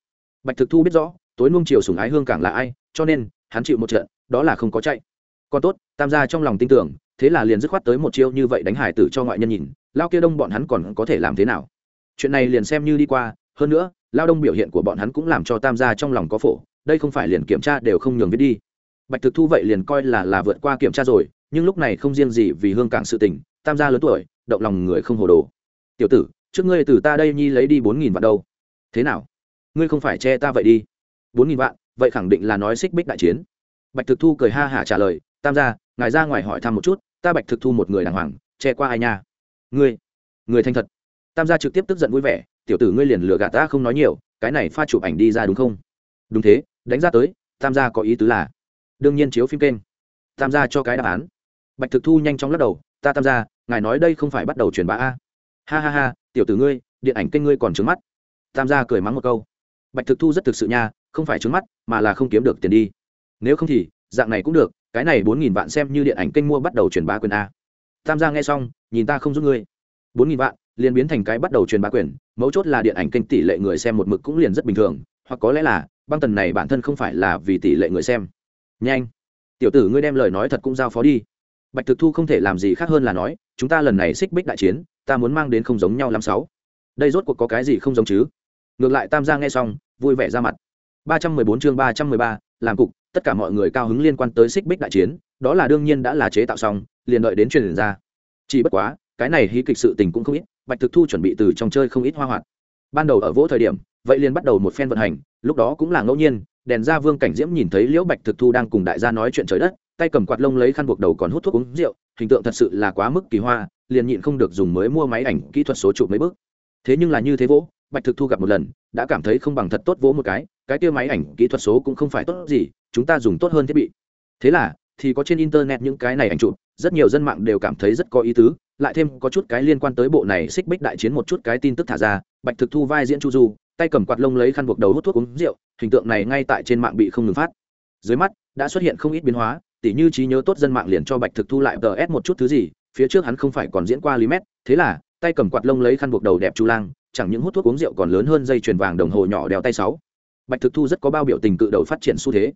Bạch thực thu biết rõ, tối nung chiều sùng ái hương cảng là ai, cho nên, hắn chịu một trận, đó là không có chạy. Còn tốt, tam gia trong lòng tin tưởng thế là liền dứt khoát tới một chiêu như vậy đánh hải tử cho ngoại nhân nhìn, lao kia đông bọn hắn còn có thể làm thế nào? Chuyện này liền xem như đi qua, hơn nữa, lao đông biểu hiện của bọn hắn cũng làm cho tam gia trong lòng có phổ, đây không phải liền kiểm tra đều không nhường viết đi. Bạch thực thu vậy liền coi là là vượt qua kiểm tra rồi, nhưng lúc này không riêng gì vì hương cảng sự tình, tam gia lớn tuổi, động lòng người không hồ đồ. Tiểu tử, trước ngươi từ ta đây nhi lấy đi bốn nghìn vạn đâu. Thế nào? Ngươi không phải che ta vậy đi. Bốn nghìn vạn, vậy khẳng định là nói xích bích đại chiến. Bạch thực thu cười ha hả trả lời, tam gia, ngài ra ngoài hỏi thăm một chút ta bạch thực thu một người đàng hoàng, che qua ai nha? Ngươi, người thanh thật. Tam gia trực tiếp tức giận vui vẻ, tiểu tử ngươi liền lừa gạt ta không nói nhiều, cái này pha chụp ảnh đi ra đúng không? Đúng thế, đánh ra tới, tam gia có ý tứ là, đương nhiên chiếu phim kênh. Tam gia cho cái đáp án. Bạch thực thu nhanh chóng lắc đầu, ta tam gia, ngài nói đây không phải bắt đầu truyền bá a. Ha ha ha, tiểu tử ngươi, điện ảnh kênh ngươi còn trướng mắt. Tam gia cười mắng một câu. Bạch thực thu rất thực sự nha, không phải trướng mắt, mà là không kiếm được tiền đi. Nếu không thì, dạng này cũng được cái này bốn nghìn vạn xem như điện ảnh kênh mua bắt đầu truyền bá quyền a. Tam gia nghe xong, nhìn ta không giúp ngươi. Bốn nghìn vạn, liền biến thành cái bắt đầu truyền bá quyền, mấu chốt là điện ảnh kênh tỷ lệ người xem một mực cũng liền rất bình thường, hoặc có lẽ là, băng tần này bản thân không phải là vì tỷ lệ người xem. Nhanh. Tiểu tử ngươi đem lời nói thật cũng giao phó đi. Bạch thực thu không thể làm gì khác hơn là nói, chúng ta lần này xích bích đại chiến, ta muốn mang đến không giống nhau lắm sáu. Đây rốt cuộc có cái gì không giống chứ? Ngược lại tam gia nghe xong, vui vẻ ra mặt. Ba trăm mười bốn chương ba trăm mười ba làm cục, tất cả mọi người cao hứng liên quan tới xích bích đại chiến, đó là đương nhiên đã là chế tạo xong, liền đợi đến truyền ra. Chỉ bất quá, cái này hí kịch sự tình cũng không ít, bạch thực thu chuẩn bị từ trong chơi không ít hoa hoạt. Ban đầu ở vỗ thời điểm, vậy liền bắt đầu một phen vận hành, lúc đó cũng là ngẫu nhiên, đèn ra vương cảnh diễm nhìn thấy liễu bạch thực thu đang cùng đại gia nói chuyện trời đất, tay cầm quạt lông lấy khăn buộc đầu còn hút thuốc uống rượu, hình tượng thật sự là quá mức kỳ hoa, liền nhịn không được dùng mới mua máy ảnh kỹ thuật số chụp mấy bước. Thế nhưng là như thế vỗ, bạch thực thu gặp một lần, đã cảm thấy không bằng thật tốt vỗ một cái cái kia máy ảnh kỹ thuật số cũng không phải tốt gì, chúng ta dùng tốt hơn thiết bị. Thế là, thì có trên internet những cái này ảnh chụp, rất nhiều dân mạng đều cảm thấy rất có ý tứ, lại thêm có chút cái liên quan tới bộ này xích bích đại chiến một chút cái tin tức thả ra, bạch thực thu vai diễn chu du, tay cầm quạt lông lấy khăn buộc đầu hút thuốc uống rượu, hình tượng này ngay tại trên mạng bị không ngừng phát. Dưới mắt, đã xuất hiện không ít biến hóa, tỉ như trí nhớ tốt dân mạng liền cho bạch thực thu lại ts một chút thứ gì, phía trước hắn không phải còn diễn qua lý mét thế là, tay cầm quạt lông lấy khăn buộc đầu đẹp chu lang, chẳng những hút thuốc uống rượu còn lớn hơn dây chuyền vàng đồng hồ nhỏ đeo tay sáu bạch thực thu rất có bao biểu tình cự đầu phát triển xu thế.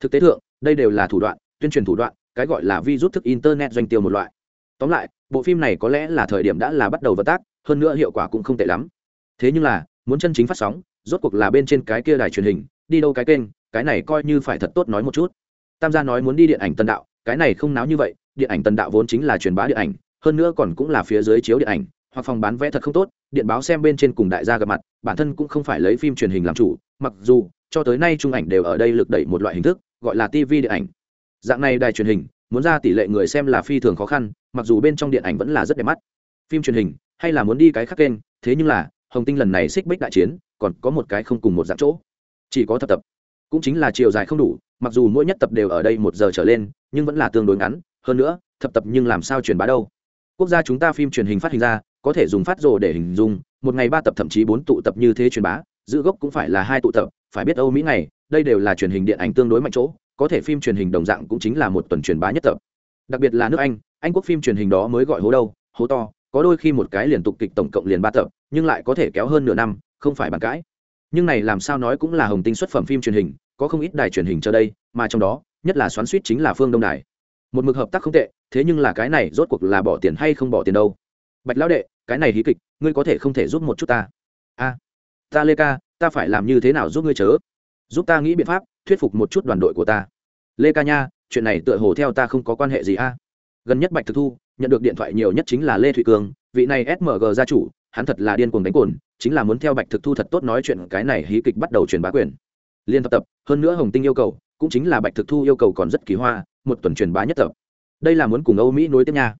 Thực tế thượng, đây đều là thủ đoạn, tuyên truyền thủ đoạn, cái gọi là vi rút thức internet doanh tiêu một loại. Tóm lại, bộ phim này có lẽ là thời điểm đã là bắt đầu vận tác, hơn nữa hiệu quả cũng không tệ lắm. Thế nhưng là, muốn chân chính phát sóng, rốt cuộc là bên trên cái kia đài truyền hình, đi đâu cái kênh, cái này coi như phải thật tốt nói một chút. Tam gia nói muốn đi điện ảnh tân đạo, cái này không náo như vậy, điện ảnh tân đạo vốn chính là truyền bá điện ảnh, hơn nữa còn cũng là phía dưới chiếu điện ảnh, hoặc phòng bán vé thật không tốt, điện báo xem bên trên cùng đại gia gặp mặt, bản thân cũng không phải lấy phim truyền hình làm chủ mặc dù cho tới nay trung ảnh đều ở đây lực đẩy một loại hình thức, gọi là tv điện ảnh. Dạng này đài truyền hình, muốn ra tỷ lệ người xem là phi thường khó khăn, mặc dù bên trong điện ảnh vẫn là rất đẹp mắt. Phim truyền hình, hay là muốn đi cái khác kênh, thế nhưng là, hồng tinh lần này xích bích đại chiến, còn có một cái không cùng một dạng chỗ. Chỉ có thập tập. Cũng chính là chiều dài không đủ, mặc dù mỗi nhất tập đều ở đây một giờ trở lên, nhưng vẫn là tương đối ngắn. Hơn nữa, thập tập nhưng làm sao truyền bá đâu? Quốc gia chúng ta phim truyền hình phát hình ra, có thể dùng phát rồ để hình dung, một ngày ba tập thậm chí bốn tụ tập như thế truyền bá giữ gốc cũng phải là hai tụ tập, phải biết âu mỹ này đây đều là truyền hình điện ảnh tương đối mạnh chỗ, có thể phim truyền hình đồng dạng cũng chính là một tuần truyền bá nhất tập. Đặc biệt là nước anh anh quốc phim truyền hình đó mới gọi hố đâu, hố to, có đôi khi một cái liên tục kịch tổng cộng liền ba tập, nhưng lại có thể kéo hơn nửa năm, không phải bàn cãi. Nhưng này làm sao nói cũng là hồng tinh xuất phẩm phim truyền hình, có không ít đài truyền hình cho đây, mà trong đó, nhất là xoắn suýt chính là phương đông đài. Một mực hợp tác không tệ, thế nhưng là cái này rốt cuộc là bỏ tiền hay không bỏ tiền đâu? Bạch lão đệ, cái này hí kịch, ngươi có thể không thể giúp một chút ta? A ta lê ca, ta phải làm như thế nào giúp ngươi chớ? Giúp ta nghĩ biện pháp, thuyết phục một chút đoàn đội của ta. Lê ca nha, chuyện này tựa hồ theo ta không có quan hệ gì a. Gần nhất bạch thực thu, nhận được điện thoại nhiều nhất chính là lê thụy cường, vị này smg gia chủ, hắn thật là điên cuồng đánh cồn, chính là muốn theo bạch thực thu thật tốt nói chuyện, cái này hí kịch bắt đầu truyền bá quyền. Liên tập tập, hơn nữa hồng tinh yêu cầu, cũng chính là bạch thực thu yêu cầu còn rất kỳ hoa, một tuần truyền bá nhất tập. Đây là muốn cùng âu mỹ nối tiếp nha.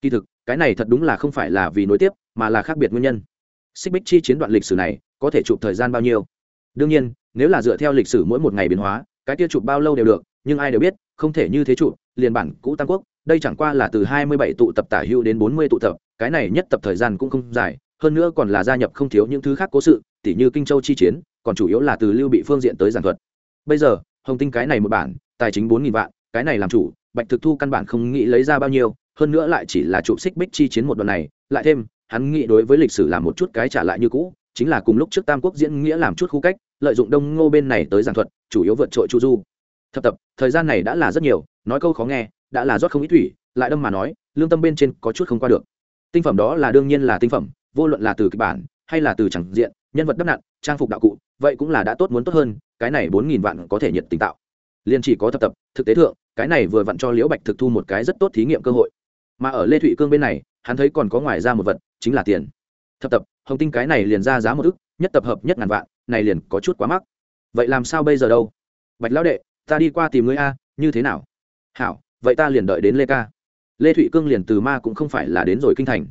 Kỳ thực, cái này thật đúng là không phải là vì nối tiếp, mà là khác biệt nguyên nhân. Xích bích chi chiến đoạn lịch sử này có thể chụp thời gian bao nhiêu. Đương nhiên, nếu là dựa theo lịch sử mỗi một ngày biến hóa, cái kia chụp bao lâu đều được, nhưng ai đều biết, không thể như thế chụp, liền bản cũ tam quốc, đây chẳng qua là từ hai mươi bảy tụ tập tả hữu đến bốn mươi tụ tập, cái này nhất tập thời gian cũng không dài, hơn nữa còn là gia nhập không thiếu những thứ khác cố sự, tỉ như kinh châu chi chiến, còn chủ yếu là từ lưu bị phương diện tới giảng thuật. Bây giờ, hồng tinh cái này một bản, tài chính bốn nghìn vạn, cái này làm chủ, bạch thực thu căn bản không nghĩ lấy ra bao nhiêu, hơn nữa lại chỉ là chụp xích bích chi chiến một đoạn này, lại thêm, hắn nghĩ đối với lịch sử làm một chút cái trả lại như cũ chính là cùng lúc trước tam quốc diễn nghĩa làm chút khu cách, lợi dụng đông ngô bên này tới giảng thuật, chủ yếu vượt trội chu du. Thập tập, thời gian này đã là rất nhiều, nói câu khó nghe, đã là rót không ý thủy, lại đâm mà nói, lương tâm bên trên có chút không qua được. Tinh phẩm đó là đương nhiên là tinh phẩm, vô luận là từ kịch bản, hay là từ chẳng diện, nhân vật đắp nặn, trang phục đạo cụ, vậy cũng là đã tốt muốn tốt hơn, cái này bốn nghìn vạn có thể nhiệt tình tạo. Liên chỉ có thập tập, thực tế thượng, cái này vừa vặn cho liễu bạch thực thu một cái rất tốt thí nghiệm cơ hội. Mà ở lê thụy cương bên này, hắn thấy còn có ngoài ra một vật, chính là tiền. Thập tập hồng tinh cái này liền ra giá một ức, nhất tập hợp nhất ngàn vạn, này liền có chút quá mắc. Vậy làm sao bây giờ đâu? Bạch lão đệ, ta đi qua tìm ngươi a, như thế nào? Hảo, vậy ta liền đợi đến lê ca. Lê thụy cương liền từ ma cũng không phải là đến rồi kinh thành.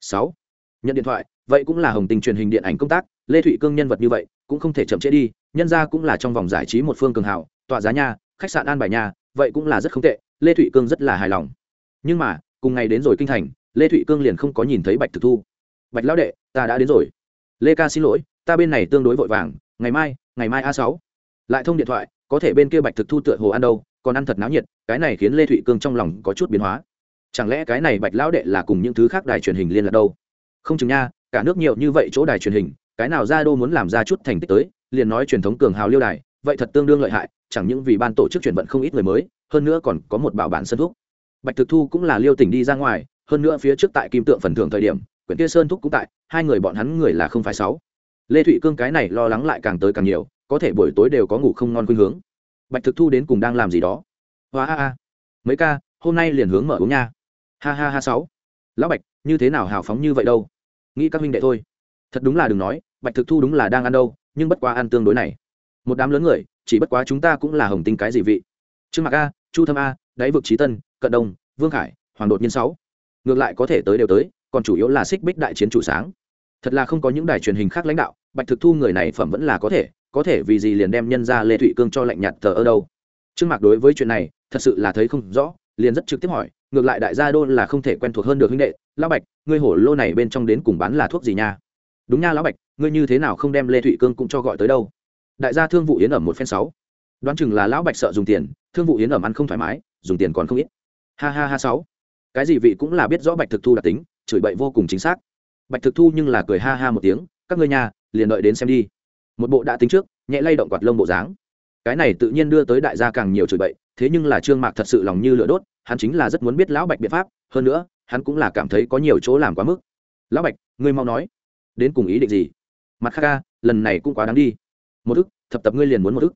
Sáu, nhận điện thoại, vậy cũng là hồng tình truyền hình điện ảnh công tác, lê thụy cương nhân vật như vậy, cũng không thể chậm trễ đi, nhân ra cũng là trong vòng giải trí một phương cường hảo tọa giá nha, khách sạn an bài nhà vậy cũng là rất không tệ, lê thụy cương rất là hài lòng. Nhưng mà, cùng ngày đến rồi kinh thành, lê thụy cương liền không có nhìn thấy bạch thực thu bạch lão đệ, ta đã đến rồi. Lê ca xin lỗi, ta bên này tương đối vội vàng, ngày mai ngày mai a sáu. Lại thông điện thoại, có thể bên kia bạch thực thu tựa hồ ăn đâu, còn ăn thật náo nhiệt, cái này khiến lê thụy cương trong lòng có chút biến hóa. Chẳng lẽ cái này bạch lão đệ là cùng những thứ khác đài truyền hình liên lạc đâu? Không chừng nha, cả nước nhiều như vậy chỗ đài truyền hình, cái nào ra đô muốn làm ra chút thành tích tới, liền nói truyền thống cường hào liêu đài, vậy thật tương đương lợi hại, chẳng những vì ban tổ chức chuyển vận không ít người mới, hơn nữa còn có một bảo bản sân thuốc. Bạch thực thu cũng là liêu tỉnh đi ra ngoài, hơn nữa phía trước tại kim tượng phần thưởng thời điểm quyển kia sơn thúc cũng tại, hai người bọn hắn người là không phải sáu. Lê thụy cương cái này lo lắng lại càng tới càng nhiều, có thể buổi tối đều có ngủ không ngon khuynh hướng. Bạch thực thu đến cùng đang làm gì đó. Hoa a a. Mấy ca, hôm nay liền hướng mở uống nha. Ha ha ha sáu. Lão bạch, như thế nào hào phóng như vậy đâu? Nghĩ các huynh đệ thôi. Thật đúng là đừng nói, bạch thực thu đúng là đang ăn đâu, nhưng bất quá ăn tương đối này. Một đám lớn người, chỉ bất quá chúng ta cũng là hồng tinh cái gì vị. Trương mạc a, chu thâm a, đáy vực trí tân, cận đông, vương khải, hoàng đột nhiên sáu. Ngược lại có thể tới đều tới còn chủ yếu là xích bích đại chiến chủ sáng. Thật là không có những đài truyền hình khác lãnh đạo, bạch thực thu người này phẩm vẫn là có thể có thể vì gì liền đem nhân ra lê thụy cương cho lạnh nhạt thờ ở đâu. Trương mạc đối với chuyện này, thật sự là thấy không rõ, liền rất trực tiếp hỏi, ngược lại đại gia đô là không thể quen thuộc hơn được huynh đệ, lão bạch, ngươi hổ lô này bên trong đến cùng bán là thuốc gì nha? Đúng nha lão bạch, ngươi như thế nào không đem lê thụy cương cũng cho gọi tới đâu? Đại gia thương vụ yến ẩm một phen sáu. Đoán chừng là lão bạch sợ dùng tiền, thương vụ yến ẩm ăn không thoải mái, dùng tiền còn không ít. Ha ha ha sáu. Cái gì vị cũng là biết rõ bạch thực thu đặc tính chửi bậy vô cùng chính xác. Bạch thực thu nhưng là cười ha ha một tiếng, các ngươi nhà, liền đợi đến xem đi. Một bộ đã tính trước, nhẹ lay động quạt lông bộ dáng. Cái này tự nhiên đưa tới đại gia càng nhiều chửi bậy, thế nhưng là trương mạc thật sự lòng như lửa đốt, hắn chính là rất muốn biết lão bạch biện pháp, hơn nữa, hắn cũng là cảm thấy có nhiều chỗ làm quá mức. Lão bạch, ngươi mau nói, đến cùng ý định gì? Mặt khác ca lần này cũng quá đáng đi. Một ức, thập tập ngươi liền muốn một ức.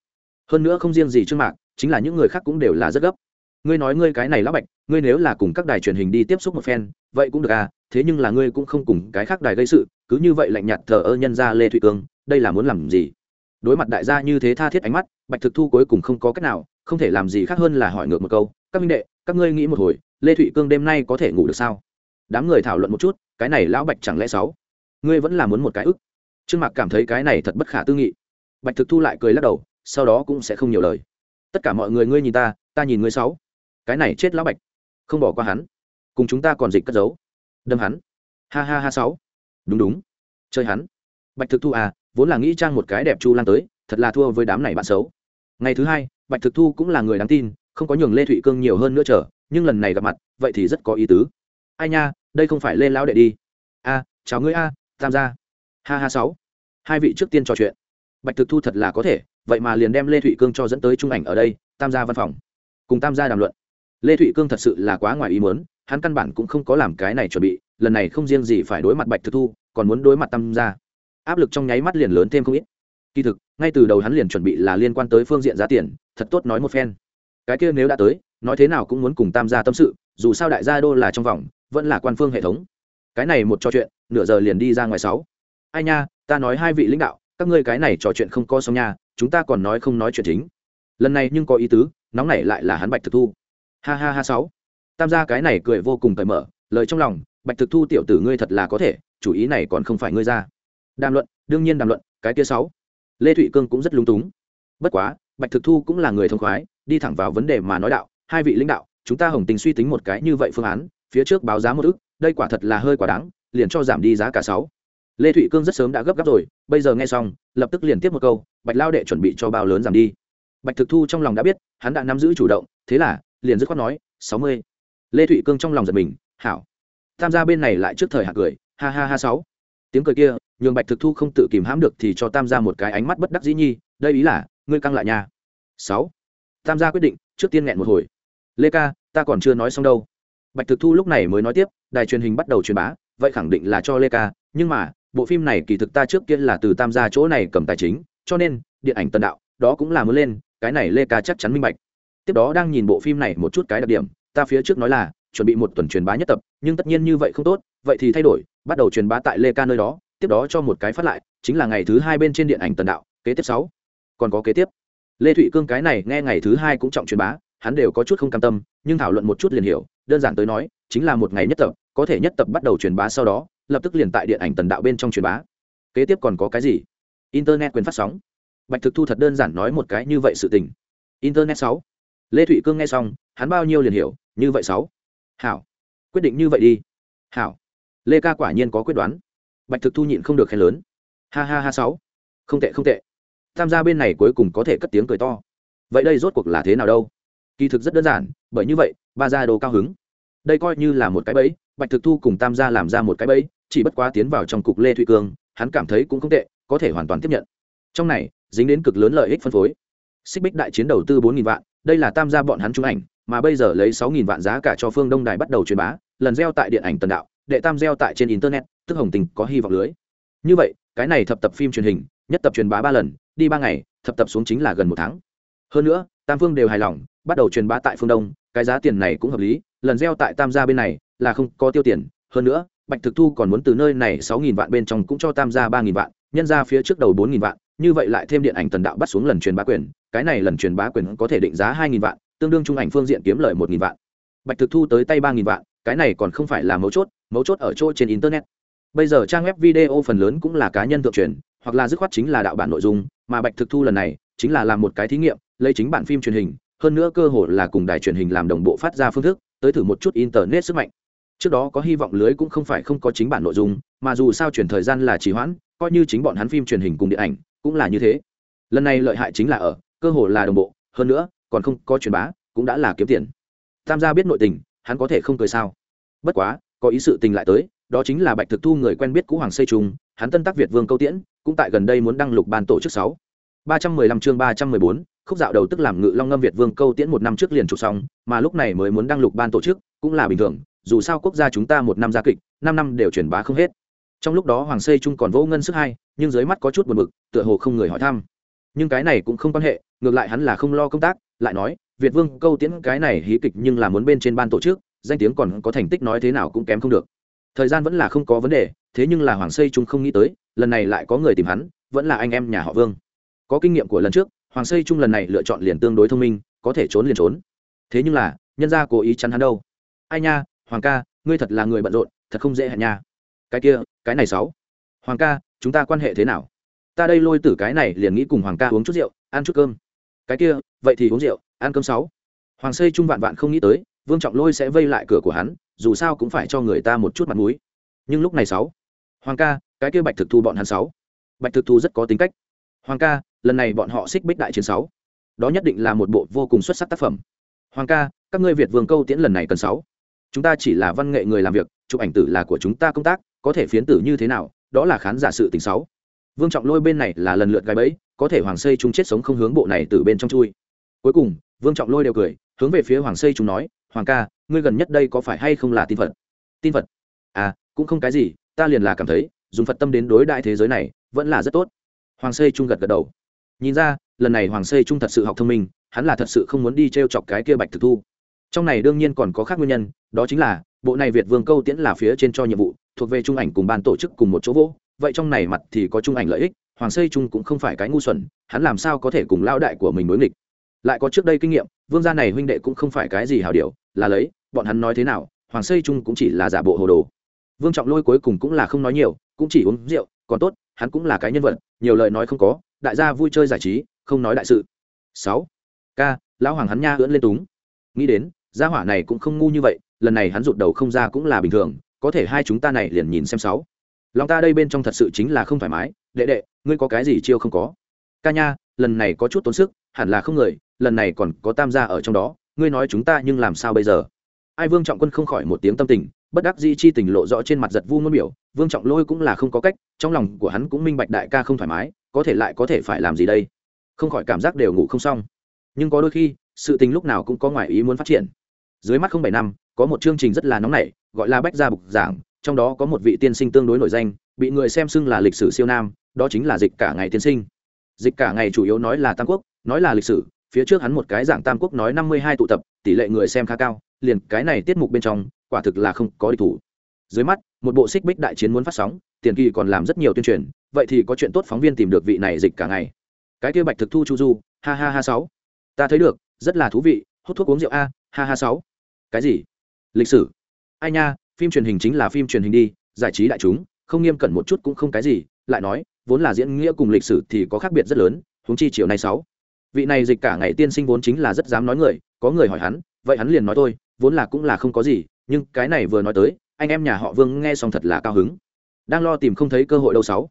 Hơn nữa không riêng gì trương mạc, chính là những người khác cũng đều là rất gấp. Ngươi nói ngươi cái này lão bạch, ngươi nếu là cùng các đài truyền hình đi tiếp xúc một phen vậy cũng được à thế nhưng là ngươi cũng không cùng cái khác đài gây sự, cứ như vậy lạnh nhạt thờ ơ nhân ra lê thụy cương đây là muốn làm gì? Đối mặt đại gia như thế tha thiết ánh mắt, bạch thực thu cuối cùng không có cách nào, không thể làm gì khác hơn là hỏi ngược một câu, các minh đệ, các ngươi nghĩ một hồi, lê thụy cương đêm nay có thể ngủ được sao? Đám người thảo luận một chút, cái này lão bạch chẳng lẽ sáu? Ngươi vẫn là muốn một cái ức? Trương mạc cảm thấy cái này thật bất khả tư nghị. Bạch thực thu lại cười lắc đầu, sau đó cũng sẽ không nhiều lời. Tất cả mọi người ngươi nhìn ta ta nhìn ngươi sáu. Cái này chết lão bạch. Không bỏ qua hắn cùng chúng ta còn dịch cất giấu. Đâm hắn. Ha ha ha sáu. Đúng đúng. Chơi hắn. Bạch thực thu à vốn là nghĩ trang một cái đẹp chu lan tới, thật là thua với đám này bạn xấu. Ngày thứ hai, bạch thực thu cũng là người đáng tin, không có nhường lê thụy cương nhiều hơn nữa chờ, nhưng lần này gặp mặt, vậy thì rất có ý tứ. Ai nha, đây không phải lê lão đệ đi. A chào ngươi a, tam gia. Ha ha sáu. Hai vị trước tiên trò chuyện. Bạch thực thu thật là có thể, vậy mà liền đem lê thụy cương cho dẫn tới trung ảnh ở đây, tam gia văn phòng. Cùng tam gia đàm luận. Lê thụy cương thật sự là quá ngoài ý muốn hắn căn bản cũng không có làm cái này chuẩn bị, lần này không riêng gì phải đối mặt bạch thực thu, còn muốn đối mặt tam gia. Áp lực trong nháy mắt liền lớn thêm không ít. Kỳ thực, ngay từ đầu hắn liền chuẩn bị là liên quan tới phương diện giá tiền, thật tốt nói một phen. Cái kia nếu đã tới, nói thế nào cũng muốn cùng tam gia tâm sự, dù sao đại gia đô là trong vòng, vẫn là quan phương hệ thống. Cái này một trò chuyện, nửa giờ liền đi ra ngoài sáu. Ai nha, ta nói hai vị lãnh đạo, các ngươi cái này trò chuyện không có xong nha, chúng ta còn nói không nói chuyện chính. Lần này nhưng có ý tứ, nóng này lại là hắn bạch thực thu. Ha ha ha sáu tam gia cái này cười vô cùng cởi mở, lời trong lòng, bạch thực thu tiểu tử ngươi thật là có thể, chủ ý này còn không phải ngươi ra. Đàm luận, đương nhiên đàm luận, cái kia sáu. Lê thụy cương cũng rất lúng túng. Bất quá, bạch thực thu cũng là người thông khoái, đi thẳng vào vấn đề mà nói đạo, hai vị lãnh đạo, chúng ta hồng tình suy tính một cái như vậy phương án, phía trước báo giá một ức, đây quả thật là hơi quá đáng, liền cho giảm đi giá cả sáu. Lê thụy cương rất sớm đã gấp gáp rồi, bây giờ nghe xong, lập tức liền tiếp một câu, bạch lao đệ chuẩn bị cho bao lớn giảm đi. Bạch thực thu trong lòng đã biết, hắn đã nắm giữ chủ động, thế là, liền dứt khoát nói, sáu mươi lê thụy cương trong lòng giật mình, hảo. Tham gia bên này lại trước thời hạ cười, ha ha ha sáu. Tiếng cười kia, nhường bạch thực thu không tự kìm hãm được thì cho tam gia một cái ánh mắt bất đắc dĩ nhi, đây ý là, ngươi căng lại nha. Sáu. Tam gia quyết định, trước tiên nghẹn một hồi. Lê ca, ta còn chưa nói xong đâu. Bạch thực thu lúc này mới nói tiếp, đài truyền hình bắt đầu truyền bá, vậy khẳng định là cho lê ca, nhưng mà, bộ phim này kỳ thực ta trước kia là từ tam gia chỗ này cầm tài chính, cho nên, điện ảnh tần đạo, đó cũng là mới lên, cái này lê ca chắc chắn minh bạch. Tiếp đó đang nhìn bộ phim này một chút cái đặc điểm ta phía trước nói là, chuẩn bị một tuần truyền bá nhất tập, nhưng tất nhiên như vậy không tốt, vậy thì thay đổi, bắt đầu truyền bá tại lê ca nơi đó, tiếp đó cho một cái phát lại, chính là ngày thứ hai bên trên điện ảnh tần đạo, kế tiếp sáu. Còn có kế tiếp. Lê thụy cương cái này nghe ngày thứ hai cũng trọng truyền bá, hắn đều có chút không cam tâm, nhưng thảo luận một chút liền hiểu, đơn giản tới nói, chính là một ngày nhất tập, có thể nhất tập bắt đầu truyền bá sau đó, lập tức liền tại điện ảnh tần đạo bên trong truyền bá. Kế tiếp còn có cái gì? Internet quyền phát sóng. Bạch thực thu thật đơn giản nói một cái như vậy sự tình. Internet sáu lê thụy cương nghe xong, hắn bao nhiêu liền hiểu, như vậy sáu. Hảo. Quyết định như vậy đi. Hảo. Lê ca quả nhiên có quyết đoán. Bạch thực thu nhịn không được khen lớn. Ha ha ha sáu. Không tệ không tệ. Tham gia bên này cuối cùng có thể cất tiếng cười to. Vậy đây rốt cuộc là thế nào đâu? Kỳ thực rất đơn giản, bởi như vậy, ba gia đồ cao hứng. Đây coi như là một cái bẫy, bạch thực thu cùng tam gia làm ra một cái bẫy, chỉ bất quá tiến vào trong cục lê thụy cương, hắn cảm thấy cũng không tệ, có thể hoàn toàn tiếp nhận. Trong này, dính đến cực lớn lợi ích phân phối. Xích bích đại chiến đầu tư bốn vạn đây là tam gia bọn hắn trung ảnh, mà bây giờ lấy sáu nghìn vạn giá cả cho phương đông đài bắt đầu truyền bá, lần gieo tại điện ảnh tần đạo, đệ tam gieo tại trên internet, tức hồng tình có hy vọng lưới. Như vậy, cái này thập tập phim truyền hình, nhất tập truyền bá ba lần, đi ba ngày, thập tập xuống chính là gần một tháng. Hơn nữa, tam phương đều hài lòng, bắt đầu truyền bá tại phương đông, cái giá tiền này cũng hợp lý, lần gieo tại tam gia bên này là không có tiêu tiền. Hơn nữa, bạch thực thu còn muốn từ nơi này sáu nghìn vạn bên trong cũng cho tam gia ba nghìn vạn, nhân ra phía trước đầu bốn nghìn vạn như vậy lại thêm điện ảnh tần đạo bắt xuống lần truyền bá quyền, cái này lần truyền bá quyền có thể định giá hai nghìn vạn, tương đương trung ảnh phương diện kiếm lợi một nghìn vạn. Bạch thực thu tới tay ba nghìn vạn, cái này còn không phải là mấu chốt mấu chốt ở chỗ trên internet. Bây giờ trang web video phần lớn cũng là cá nhân thượng truyền, hoặc là dứt khoát chính là đạo bản nội dung, mà bạch thực thu lần này chính là làm một cái thí nghiệm, lấy chính bản phim truyền hình, hơn nữa cơ hội là cùng đài truyền hình làm đồng bộ phát ra phương thức, tới thử một chút internet sức mạnh. Trước đó có hy vọng lưới cũng không phải không có chính bản nội dung, mà dù sao chuyển thời gian là trì hoãn, coi như chính bọn hắn phim truyền hình cùng điện ảnh cũng là như thế. Lần này lợi hại chính là ở, cơ hồ là đồng bộ, hơn nữa, còn không có truyền bá, cũng đã là kiếm tiền. Tam gia biết nội tình, hắn có thể không cười sao? Bất quá, có ý sự tình lại tới, đó chính là bạch thực thu người quen biết cũ hoàng xây trung, hắn tân tác việt vương câu tiễn, cũng tại gần đây muốn đăng lục ban tổ chức sáu. ba trăm mười lăm chương ba trăm mười bốn, khúc dạo đầu tức làm ngự long ngâm việt vương câu tiễn một năm trước liền trục xong, mà lúc này mới muốn đăng lục ban tổ chức, cũng là bình thường, dù sao quốc gia chúng ta một năm gia kịch, năm năm đều truyền bá không hết trong lúc đó hoàng xây trung còn vô ngân sức hai, nhưng dưới mắt có chút buồn bực, tựa hồ không người hỏi thăm. Nhưng cái này cũng không quan hệ, ngược lại hắn là không lo công tác, lại nói, việt vương câu tiễn cái này hí kịch nhưng là muốn bên trên ban tổ chức, danh tiếng còn có thành tích nói thế nào cũng kém không được. Thời gian vẫn là không có vấn đề, thế nhưng là hoàng xây trung không nghĩ tới, lần này lại có người tìm hắn, vẫn là anh em nhà họ vương. Có kinh nghiệm của lần trước, hoàng xây trung lần này lựa chọn liền tương đối thông minh, có thể trốn liền trốn. Thế nhưng là, nhân gia cố ý chắn hắn đâu. Ai nha, hoàng ca, ngươi thật là người bận rộn, thật không dễ hẹn nha cái kia, cái này sáu. Hoàng ca, chúng ta quan hệ thế nào? Ta đây lôi tử cái này liền nghĩ cùng hoàng ca uống chút rượu, ăn chút cơm. Cái kia, vậy thì uống rượu, ăn cơm sáu. Hoàng xây trung vạn vạn không nghĩ tới, vương trọng lôi sẽ vây lại cửa của hắn, dù sao cũng phải cho người ta một chút mặt mũi. Nhưng lúc này sáu. Hoàng ca, cái kia bạch thực thu bọn hắn sáu. Bạch thực thu rất có tính cách. Hoàng ca, lần này bọn họ xích bích đại chiến sáu. Đó nhất định là một bộ vô cùng xuất sắc tác phẩm. Hoàng ca, các ngươi việt vương câu tiễn lần này cần sáu. Chúng ta chỉ là văn nghệ người làm việc, chụp ảnh tử là của chúng ta công tác có thể phiến tử như thế nào, đó là khán giả sự tình sáu. Vương trọng lôi bên này là lần lượt gai bẫy, có thể hoàng xây chúng chết sống không hướng bộ này từ bên trong chui. Cuối cùng, vương trọng lôi đều cười, hướng về phía hoàng xây chúng nói, hoàng ca, ngươi gần nhất đây có phải hay không là tin phật? Tin phật? À cũng không cái gì, ta liền là cảm thấy, dùng phật tâm đến đối đại thế giới này, vẫn là rất tốt. Hoàng xây trung gật gật đầu. Nhìn ra, lần này hoàng xây trung thật sự học thông minh, hắn là thật sự không muốn đi t r e o chọc cái kia bạch thực thu. Trong này đương nhiên còn có khác nguyên nhân, đó chính là, bộ này việt vương câu tiễn là phía trên cho nhiệm vụ thuộc về trung ảnh cùng ban tổ chức cùng một chỗ vỗ vậy trong này mặt thì có trung ảnh lợi ích, hoàng xây trung cũng không phải cái ngu xuẩn, hắn làm sao có thể cùng lao đại của mình đối nghịch. Lại có trước đây kinh nghiệm, vương gia này huynh đệ cũng không phải cái gì hào điều, là lấy, bọn hắn nói thế nào, hoàng xây trung cũng chỉ là giả bộ hồ đồ. Vương trọng lôi cuối cùng cũng là không nói nhiều, cũng chỉ uống rượu, còn tốt, hắn cũng là cái nhân vật, nhiều lời nói không có, đại gia vui chơi giải trí, không nói đại sự. Sáu k lão hoàng hắn nha ưỡn lên túng. Nghĩ đến, gia hỏa này cũng không ngu như vậy, lần này hắn rụt đầu không ra cũng là bình thường có thể hai chúng ta này liền nhìn xem sáu. Lòng ta đây bên trong thật sự chính là không thoải mái. Đệ đệ, ngươi có cái gì chiêu không có? Ca nha, lần này có chút tốn sức, hẳn là không người, lần này còn có tam gia ở trong đó, ngươi nói chúng ta nhưng làm sao bây giờ? Ai vương trọng quân không khỏi một tiếng tâm tình, bất đắc di chi tình lộ rõ trên mặt giật vu ngôn biểu, vương trọng lôi cũng là không có cách, trong lòng của hắn cũng minh bạch đại ca không thoải mái, có thể lại có thể phải làm gì đây? Không khỏi cảm giác đều ngủ không xong. Nhưng có đôi khi, sự tình lúc nào cũng có ngoài ý muốn phát triển. Dưới mắt không bảy năm, có một chương trình rất là nóng nảy gọi là bách gia bục giảng, trong đó có một vị tiên sinh tương đối nổi danh, bị người xem xưng là lịch sử siêu nam, đó chính là dịch cả ngày tiên sinh. Dịch cả ngày chủ yếu nói là tam quốc, nói là lịch sử, phía trước hắn một cái dạng tam quốc nói năm mươi hai tụ tập, tỷ lệ người xem khá cao, liền cái này tiết mục bên trong, quả thực là không có địch thủ. Dưới mắt, một bộ xích bích đại chiến muốn phát sóng, tiền kỳ còn làm rất nhiều tuyên truyền, vậy thì có chuyện tốt phóng viên tìm được vị này dịch cả ngày. Cái kia bạch thực thu chu du, ha ha ha sáu. Ta thấy được, rất là thú vị, hút thuốc uống rượu a, ha ha sáu. Cái gì? Lịch sử ai nha, phim truyền hình chính là phim truyền hình đi, giải trí đại chúng, không nghiêm cẩn một chút cũng không cái gì, lại nói, vốn là diễn nghĩa cùng lịch sử thì có khác biệt rất lớn, huống chi chiều nay sáu. Vị này dịch cả ngày tiên sinh vốn chính là rất dám nói người, có người hỏi hắn, vậy hắn liền nói tôi, vốn là cũng là không có gì, nhưng cái này vừa nói tới, anh em nhà họ vương nghe xong thật là cao hứng. Đang lo tìm không thấy cơ hội đâu sáu.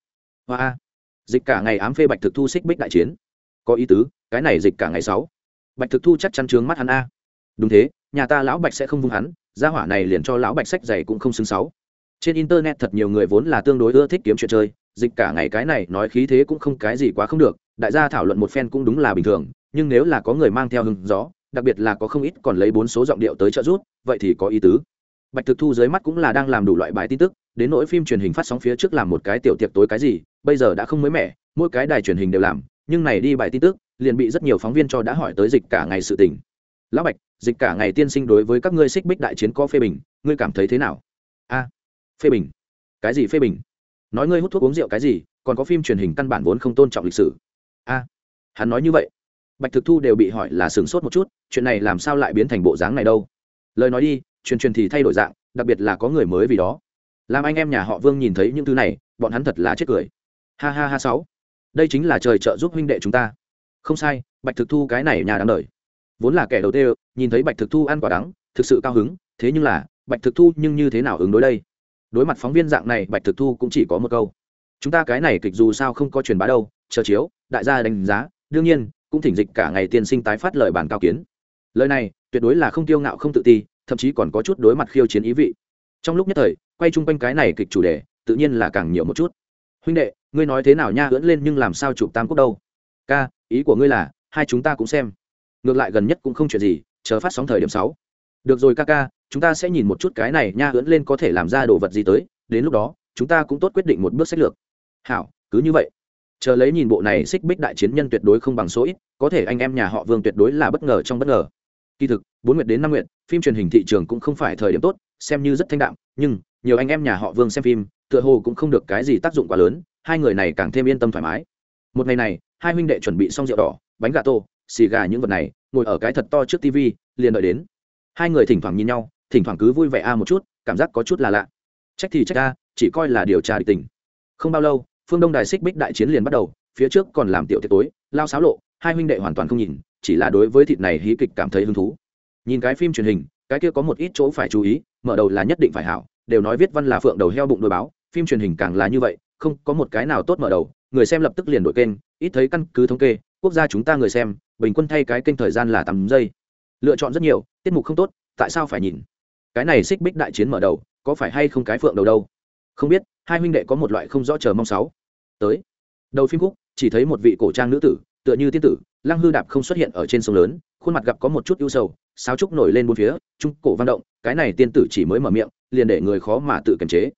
Hoa dịch cả ngày ám phê bạch thực thu xích bích đại chiến. Có ý tứ, cái này dịch cả ngày sáu. Bạch thực thu chắc chắn trướng mắt hắn a. Đúng thế, nhà ta lão bạch sẽ không vung hắn gia hỏa này liền cho lão bạch sách giày cũng không xứng sáu. Trên internet thật nhiều người vốn là tương đối ưa thích kiếm chuyện chơi, dịch cả ngày cái này nói khí thế cũng không cái gì quá không được, đại gia thảo luận một phen cũng đúng là bình thường, nhưng nếu là có người mang theo hứng gió, đặc biệt là có không ít còn lấy bốn số giọng điệu tới trợ giúp, vậy thì có ý tứ. Bạch thực thu dưới mắt cũng là đang làm đủ loại bài tin tức, đến nỗi phim truyền hình phát sóng phía trước làm một cái tiểu tiệc tối cái gì, bây giờ đã không mới mẻ, mỗi cái đài truyền hình đều làm, nhưng này đi bài tin tức, liền bị rất nhiều phóng viên cho đã hỏi tới dịch cả ngày sự tình. Lão bạch dịch cả ngày tiên sinh đối với các ngươi xích bích đại chiến có phê bình, ngươi cảm thấy thế nào? A, phê bình. Cái gì phê bình? Nói ngươi hút thuốc uống rượu cái gì, còn có phim truyền hình căn bản vốn không tôn trọng lịch sử. A, hắn nói như vậy. Bạch thực thu đều bị hỏi là sửng sốt một chút, chuyện này làm sao lại biến thành bộ dáng này đâu? Lời nói đi, truyền truyền thì thay đổi dạng, đặc biệt là có người mới vì đó. Làm anh em nhà họ vương nhìn thấy những thứ này, bọn hắn thật là chết cười. Ha ha ha sáu. Đây chính là trời trợ giúp huynh đệ chúng ta. Không sai, bạch thực thu cái này nhà đáng đời vốn là kẻ đầu tiên nhìn thấy bạch thực thu ăn quả đắng, thực sự cao hứng, thế nhưng là, bạch thực thu nhưng như thế nào ứng đối đây? Đối mặt phóng viên dạng này, bạch thực thu cũng chỉ có một câu. Chúng ta cái này kịch dù sao không có truyền bá đâu, chờ chiếu, đại gia đánh giá, đương nhiên, cũng thỉnh dịch cả ngày tiên sinh tái phát lời bản cao kiến. Lời này, tuyệt đối là không tiêu ngạo, không tự ti, thậm chí còn có chút đối mặt khiêu chiến ý vị. Trong lúc nhất thời, quay chung quanh cái này kịch chủ đề, tự nhiên là càng nhiều một chút. Huynh đệ, ngươi nói thế nào nha, ưỡn lên nhưng làm sao chụp tam quốc đâu? Ca, ý của ngươi là, hai chúng ta cũng xem ngược lại gần nhất cũng không chuyện gì, chờ phát sóng thời điểm sáu. Được rồi ca ca, chúng ta sẽ nhìn một chút cái này nha ưỡn lên có thể làm ra đồ vật gì tới, đến lúc đó, chúng ta cũng tốt quyết định một bước sách lược. Hảo, cứ như vậy. Chờ lấy nhìn bộ này xích bích đại chiến nhân tuyệt đối không bằng số ít, có thể anh em nhà họ vương tuyệt đối là bất ngờ trong bất ngờ. Kỳ thực, bốn nguyệt đến năm nguyệt, phim truyền hình thị trường cũng không phải thời điểm tốt, xem như rất thanh đạm, nhưng, nhiều anh em nhà họ vương xem phim, tựa hồ cũng không được cái gì tác dụng quá lớn, hai người này càng thêm yên tâm thoải mái. Một ngày này, hai huynh đệ chuẩn bị xong rượu đỏ, bánh gà tô xì gà những vật này, ngồi ở cái thật to trước tv liền đợi đến. Hai người thỉnh thoảng nhìn nhau, thỉnh thoảng cứ vui vẻ a một chút, cảm giác có chút là lạ. Trách thì trách a, chỉ coi là điều tra địch tình. Không bao lâu, phương đông đài xích bích đại chiến liền bắt đầu, phía trước còn làm tiểu tiệc tối, lao xáo lộ, hai huynh đệ hoàn toàn không nhìn, chỉ là đối với thịt này hí kịch cảm thấy hứng thú. Nhìn cái phim truyền hình, cái kia có một ít chỗ phải chú ý, mở đầu là nhất định phải hảo, đều nói viết văn là phượng đầu heo bụng đôi báo, phim truyền hình càng là như vậy, không có một cái nào tốt mở đầu, người xem lập tức liền đổi kênh, ít thấy căn cứ thống kê quốc gia chúng ta người xem, bình quân thay cái kênh thời gian là tám giây. Lựa chọn rất nhiều, tiết mục không tốt, tại sao phải nhìn? Cái này xích bích đại chiến mở đầu, có phải hay không cái phượng đầu đâu? Không biết, hai huynh đệ có một loại không rõ chờ mong sáu. Tới. Đầu phim khúc, chỉ thấy một vị cổ trang nữ tử, tựa như tiên tử, lăng hư đạp không xuất hiện ở trên sông lớn, khuôn mặt gặp có một chút ưu sầu, sáo trúc nổi lên bốn phía, trung cổ văn động, cái này tiên tử chỉ mới mở miệng, liền để người khó mà tự kiềm chế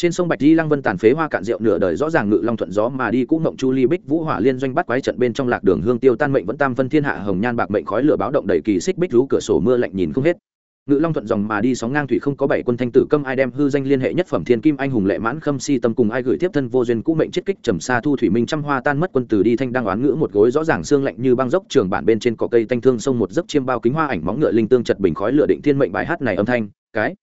trên sông bạch di lăng vân tàn phế hoa cạn rượu nửa đời rõ ràng ngự long thuận gió mà đi, cũ mộng chu ly bích vũ hỏa liên doanh bắt quái trận bên trong lạc đường hương tiêu tan mệnh vẫn tam phân thiên hạ hồng nhan bạc mệnh khói lửa báo động đầy kỳ xích bích rú cửa sổ mưa lạnh nhìn không hết. Ngự long thuận dòng mà đi, sóng ngang thủy không có bảy quân thanh tử câm ai đem hư danh liên hệ nhất phẩm thiên kim anh hùng lệ mãn khâm si tâm cùng ai gửi tiếp thân vô duyên cũ mệnh chết kích trầm xa thu thủy minh trăm hoa tan mất quân tử đi thanh đang oán ngữ một gối rõ ràng xương lạnh như băng dốc trường bản bên trên cỏ cây thanh thương sông một giấc chiêm bao kính hoa ảnh móng ngựa linh tương chật bình khói lửa định thiên mệnh bài hát này âm thanh. Cái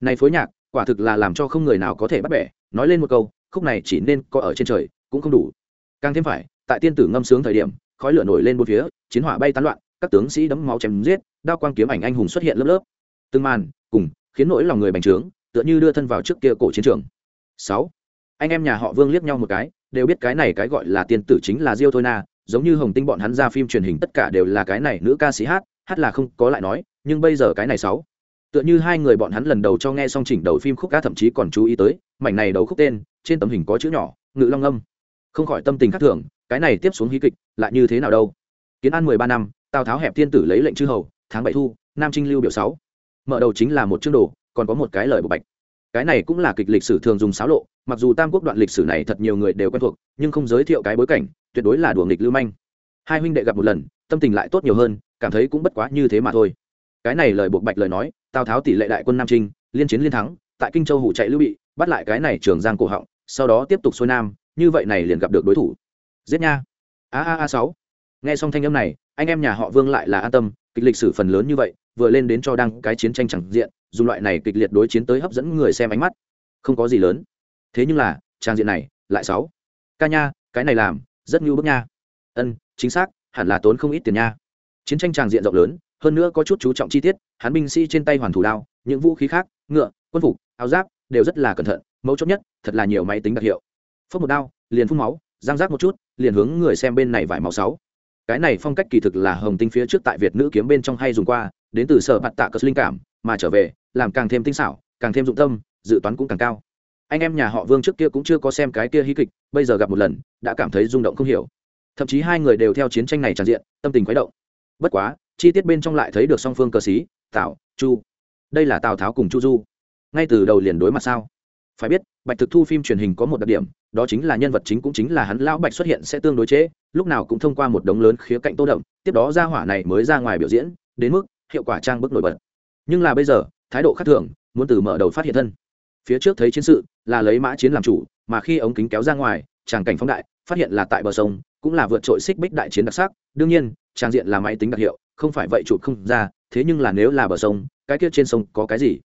này phối nhạc quả thực là làm cho không người nào có thể bắt bẻ. Nói lên một câu, khúc này chỉ nên có ở trên trời, cũng không đủ. Càng thêm phải, tại tiên tử ngâm sướng thời điểm, khói lửa nổi lên bốn phía, chiến hỏa bay tán loạn, các tướng sĩ đấm máu chém giết, đao quang kiếm ảnh anh hùng xuất hiện lớp lớp. Từng màn, cùng, khiến nỗi lòng người bành trướng, tựa như đưa thân vào trước kia cổ chiến trường. Sáu, anh em nhà họ vương liếc nhau một cái, đều biết cái này cái gọi là tiên tử chính là diêu thôi na, giống như hồng tinh bọn hắn ra phim truyền hình tất cả đều là cái này nữ ca sĩ hát hát là không có lại nói, nhưng bây giờ cái này sáu tựa như hai người bọn hắn lần đầu cho nghe xong chỉnh đầu phim khúc ca, thậm chí còn chú ý tới, mảnh này đầu khúc tên, trên tấm hình có chữ nhỏ, ngự long âm. Không khỏi tâm tình khác thường, cái này tiếp xuống hí kịch, lại như thế nào đâu? Kiến an mười ba năm, tào tháo hẹp thiên tử lấy lệnh chư hầu, tháng bảy thu, nam trinh lưu biểu sáu. Mở đầu chính là một chương đồ, còn có một cái lời bộ bạch. Cái này cũng là kịch lịch sử thường dùng xáo lộ, mặc dù tam quốc đoạn lịch sử này thật nhiều người đều quen thuộc, nhưng không giới thiệu cái bối cảnh, tuyệt đối là đùa nghịch lưu manh. Hai huynh đệ gặp một lần, tâm tình lại tốt nhiều hơn, cảm thấy cũng bất quá như thế mà thôi cái này lời buộc bạch lời nói, tào tháo tỷ lệ đại quân nam trinh, liên chiến liên thắng, tại kinh châu hủ chạy lưu bị, bắt lại cái này trường giang cổ họng, sau đó tiếp tục xuôi nam, như vậy này liền gặp được đối thủ. Giết nha. A a a sáu. Nghe xong thanh âm này, anh em nhà họ vương lại là an tâm, kịch lịch sử phần lớn như vậy, vừa lên đến cho đăng cái chiến tranh chẳng diện, dùng loại này kịch liệt đối chiến tới hấp dẫn người xem ánh mắt. Không có gì lớn. Thế nhưng là, trang diện này, lại sáu. Ca nha, cái này làm, rất ngưu bức nha. Ân, chính xác, hẳn là tốn không ít tiền nha. Chiến tranh tràng diện rộng lớn hơn nữa có chút chú trọng chi tiết, hắn binh sĩ trên tay hoàn thủ đao, những vũ khí khác, ngựa, quân phục, áo giáp, đều rất là cẩn thận, mấu chốt nhất, thật là nhiều máy tính đặc hiệu. Phốc một đao, liền phun máu giang rác một chút, liền hướng người xem bên này vải máu sáu. Cái này phong cách kỳ thực là hồng tinh phía trước tại việt nữ kiếm bên trong hay dùng qua, đến từ sở mặt tạ cờ linh cảm, mà trở về, làm càng thêm tinh xảo, càng thêm dụng tâm, dự toán cũng càng cao. Anh em nhà họ vương trước kia cũng chưa có xem cái kia hí kịch, bây giờ gặp một lần, đã cảm thấy rung động không hiểu. Thậm chí hai người đều theo chiến tranh này tràn diện, tâm tình khuấy động. Bất quá chi tiết bên trong lại thấy được song phương cờ xí tào chu. Đây là tào tháo cùng chu du. Ngay từ đầu liền đối mặt sao? Phải biết bạch thực thu phim truyền hình có một đặc điểm đó chính là nhân vật chính cũng chính là hắn lão bạch xuất hiện sẽ tương đối chế, lúc nào cũng thông qua một đống lớn khía cạnh tô đậm tiếp đó ra hỏa này mới ra ngoài biểu diễn đến mức hiệu quả trang bức nổi bật. Nhưng là bây giờ thái độ khác thường muốn từ mở đầu phát hiện thân. Phía trước thấy chiến sự là lấy mã chiến làm chủ mà khi ống kính kéo ra ngoài tràng cảnh phóng đại phát hiện là tại bờ sông cũng là vượt trội xích bích đại chiến đặc sắc đương nhiên trang diện là máy tính đặc hiệu không phải vậy chụp không ra, thế nhưng là nếu là bờ sông, cái kia trên sông có cái gì?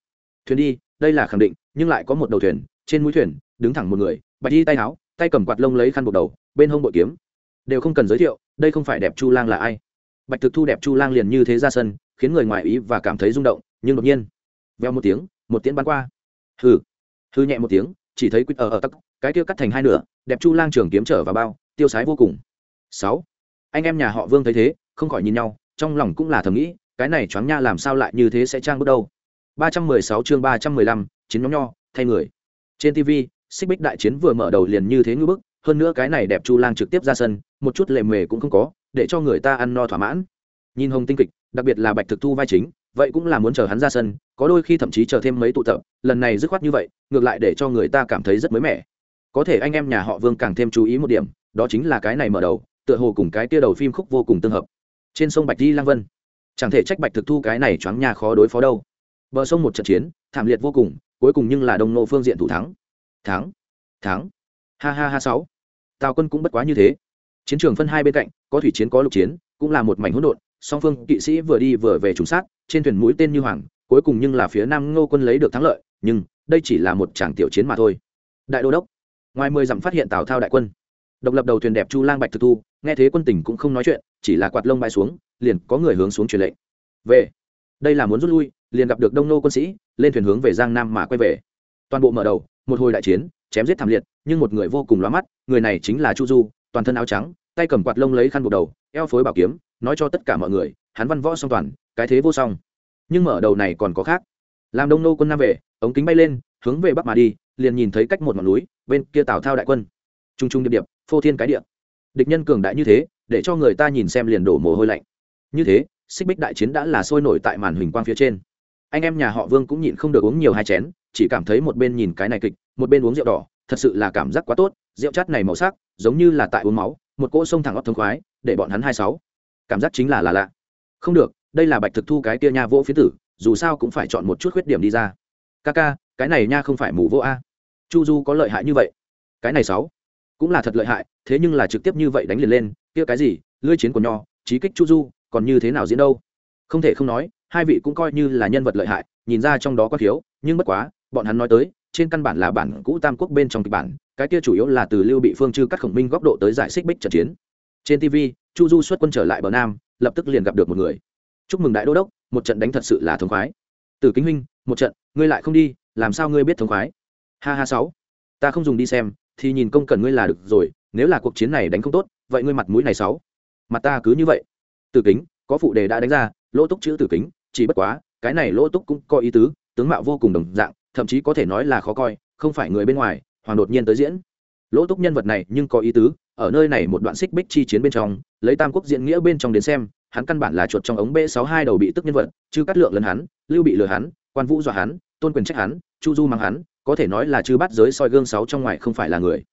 Thuyền đi, đây là khẳng định, nhưng lại có một đầu thuyền, trên mũi thuyền, đứng thẳng một người, bạch đi tay áo, tay cầm quạt lông lấy khăn buộc đầu, bên hông bội kiếm. Đều không cần giới thiệu, đây không phải đẹp chu lang là ai. Bạch thực thu đẹp chu lang liền như thế ra sân, khiến người ngoài ý và cảm thấy rung động, nhưng đột nhiên, veo một tiếng một tiếng bắn qua. Hừ hư nhẹ một tiếng, chỉ thấy quýt ở ở tắc, cái kia cắt thành hai nửa, đẹp chu lang trường kiếm trở vào bao, tiêu sái vô cùng. Sáu, anh em nhà họ vương thấy thế, không khỏi nhìn nhau trong lòng cũng là thầm nghĩ, cái này choáng nha làm sao lại như thế sẽ trang bước đâu. ba trăm mười sáu chương ba trăm mười lăm, chiến nhóm nho, thay người. Trên tv xích bích đại chiến vừa mở đầu liền như thế ngưỡng bức, hơn nữa cái này đẹp chu lang trực tiếp ra sân, một chút lệ mề cũng không có, để cho người ta ăn no thỏa mãn. Nhìn hồng tinh kịch, đặc biệt là bạch thực thu vai chính, vậy cũng là muốn chờ hắn ra sân, có đôi khi thậm chí chờ thêm mấy tụ tập, lần này dứt khoát như vậy, ngược lại để cho người ta cảm thấy rất mới mẻ. Có thể anh em nhà họ vương càng thêm chú ý một điểm, đó chính là cái này mở đầu, tựa hồ cùng cái tia đầu phim khúc vô cùng tương hợp trên sông bạch di lang vân. Chẳng thể trách bạch thực thu cái này choáng nhà khó đối phó đâu. Bờ sông một trận chiến, thảm liệt vô cùng, cuối cùng nhưng là đông nô phương diện thủ thắng. Thắng thắng. Ha ha ha sáu. Tào quân cũng bất quá như thế. Chiến trường phân hai bên cạnh, có thủy chiến, có lục chiến, cũng là một mảnh hỗn độn. Song phương kỵ sĩ vừa đi vừa về trùng sát, trên thuyền mũi tên như hoàng, cuối cùng nhưng là phía nam ngô quân lấy được thắng lợi, nhưng đây chỉ là một tràng tiểu chiến mà thôi. Đại đô đốc, ngoài mười dặm phát hiện tào thao đại quân độc lập đầu thuyền đẹp chu lang bạch thực thu, nghe thế quân tình cũng không nói chuyện, chỉ là quạt lông bay xuống, liền có người hướng xuống truyền lệnh. Về. Đây là muốn rút lui, liền gặp được đông nô quân sĩ, lên thuyền hướng về giang nam mà quay về. Toàn bộ mở đầu, một hồi đại chiến, chém giết thảm liệt, nhưng một người vô cùng lóa mắt, người này chính là chu du, toàn thân áo trắng, tay cầm quạt lông lấy khăn buộc đầu, eo phối bảo kiếm, nói cho tất cả mọi người, hắn văn võ song toàn, cái thế vô song. Nhưng mở đầu này còn có khác. Làm đông nô quân nam về, ống kính bay lên, hướng về bắc mà đi, liền nhìn thấy cách một ngọn núi, bên kia tào thao đại quân trung trung điệp điệp, phô thiên cái điệp địch nhân cường đại như thế, để cho người ta nhìn xem liền đổ mồ hôi lạnh. Như thế, xích bích đại chiến đã là sôi nổi tại màn hình quang phía trên. Anh em nhà họ vương cũng nhịn không được uống nhiều hai chén, chỉ cảm thấy một bên nhìn cái này kịch, một bên uống rượu đỏ, thật sự là cảm giác quá tốt, rượu chát này màu sắc, giống như là tại uống máu, một cỗ sông thẳng ấp thông khoái, để bọn hắn hai sáu. Cảm giác chính là là lạ. Không được, đây là bạch thực thu cái kia nha vỗ phiến tử, dù sao cũng phải chọn một chút khuyết điểm đi ra. Ca ca, cái này nha không phải mù vô a. Chu du có lợi hại như vậy. Cái này sáu cũng là thật lợi hại, thế nhưng là trực tiếp như vậy đánh liền lên, kia cái gì lưỡi chiến của nho trí kích chu du, còn như thế nào diễn đâu? Không thể không nói, hai vị cũng coi như là nhân vật lợi hại, nhìn ra trong đó có thiếu, nhưng bất quá, bọn hắn nói tới, trên căn bản là bản cũ tam quốc bên trong kịch bản, cái kia chủ yếu là từ lưu bị phương chư cắt khổng minh góc độ tới giải xích bích trận chiến. Trên tv chu du xuất quân trở lại bờ nam, lập tức liền gặp được một người. Chúc mừng đại đô đốc, một trận đánh thật sự là thống khoái. Từ kính huynh, một trận, ngươi lại không đi, làm sao ngươi biết thống khoái? Ha ha sáu, ta không dùng đi xem thì nhìn công cần ngươi là được rồi, nếu là cuộc chiến này đánh không tốt, vậy ngươi mặt mũi này sáu. Mặt ta cứ như vậy. Từ kính, có phụ đề đã đánh ra, lỗ túc chữ từ kính, chỉ bất quá, cái này lỗ túc cũng có ý tứ, tướng mạo vô cùng đồng dạng, thậm chí có thể nói là khó coi, không phải người bên ngoài, hoàng đột nhiên tới diễn. Lỗ túc nhân vật này nhưng có ý tứ, ở nơi này một đoạn xích bích chi chiến bên trong, lấy tam quốc diễn nghĩa bên trong đến xem, hắn căn bản là chuột trong ống b sáu hai đầu bị tức nhân vật, chứ cắt lượng lần hắn, lưu bị lừa hắn, quan vũ dọa hắn, tôn quyền trách hắn, chu du mang hắn có thể nói là chư bắt giới soi gương sáu trong ngoài không phải là người.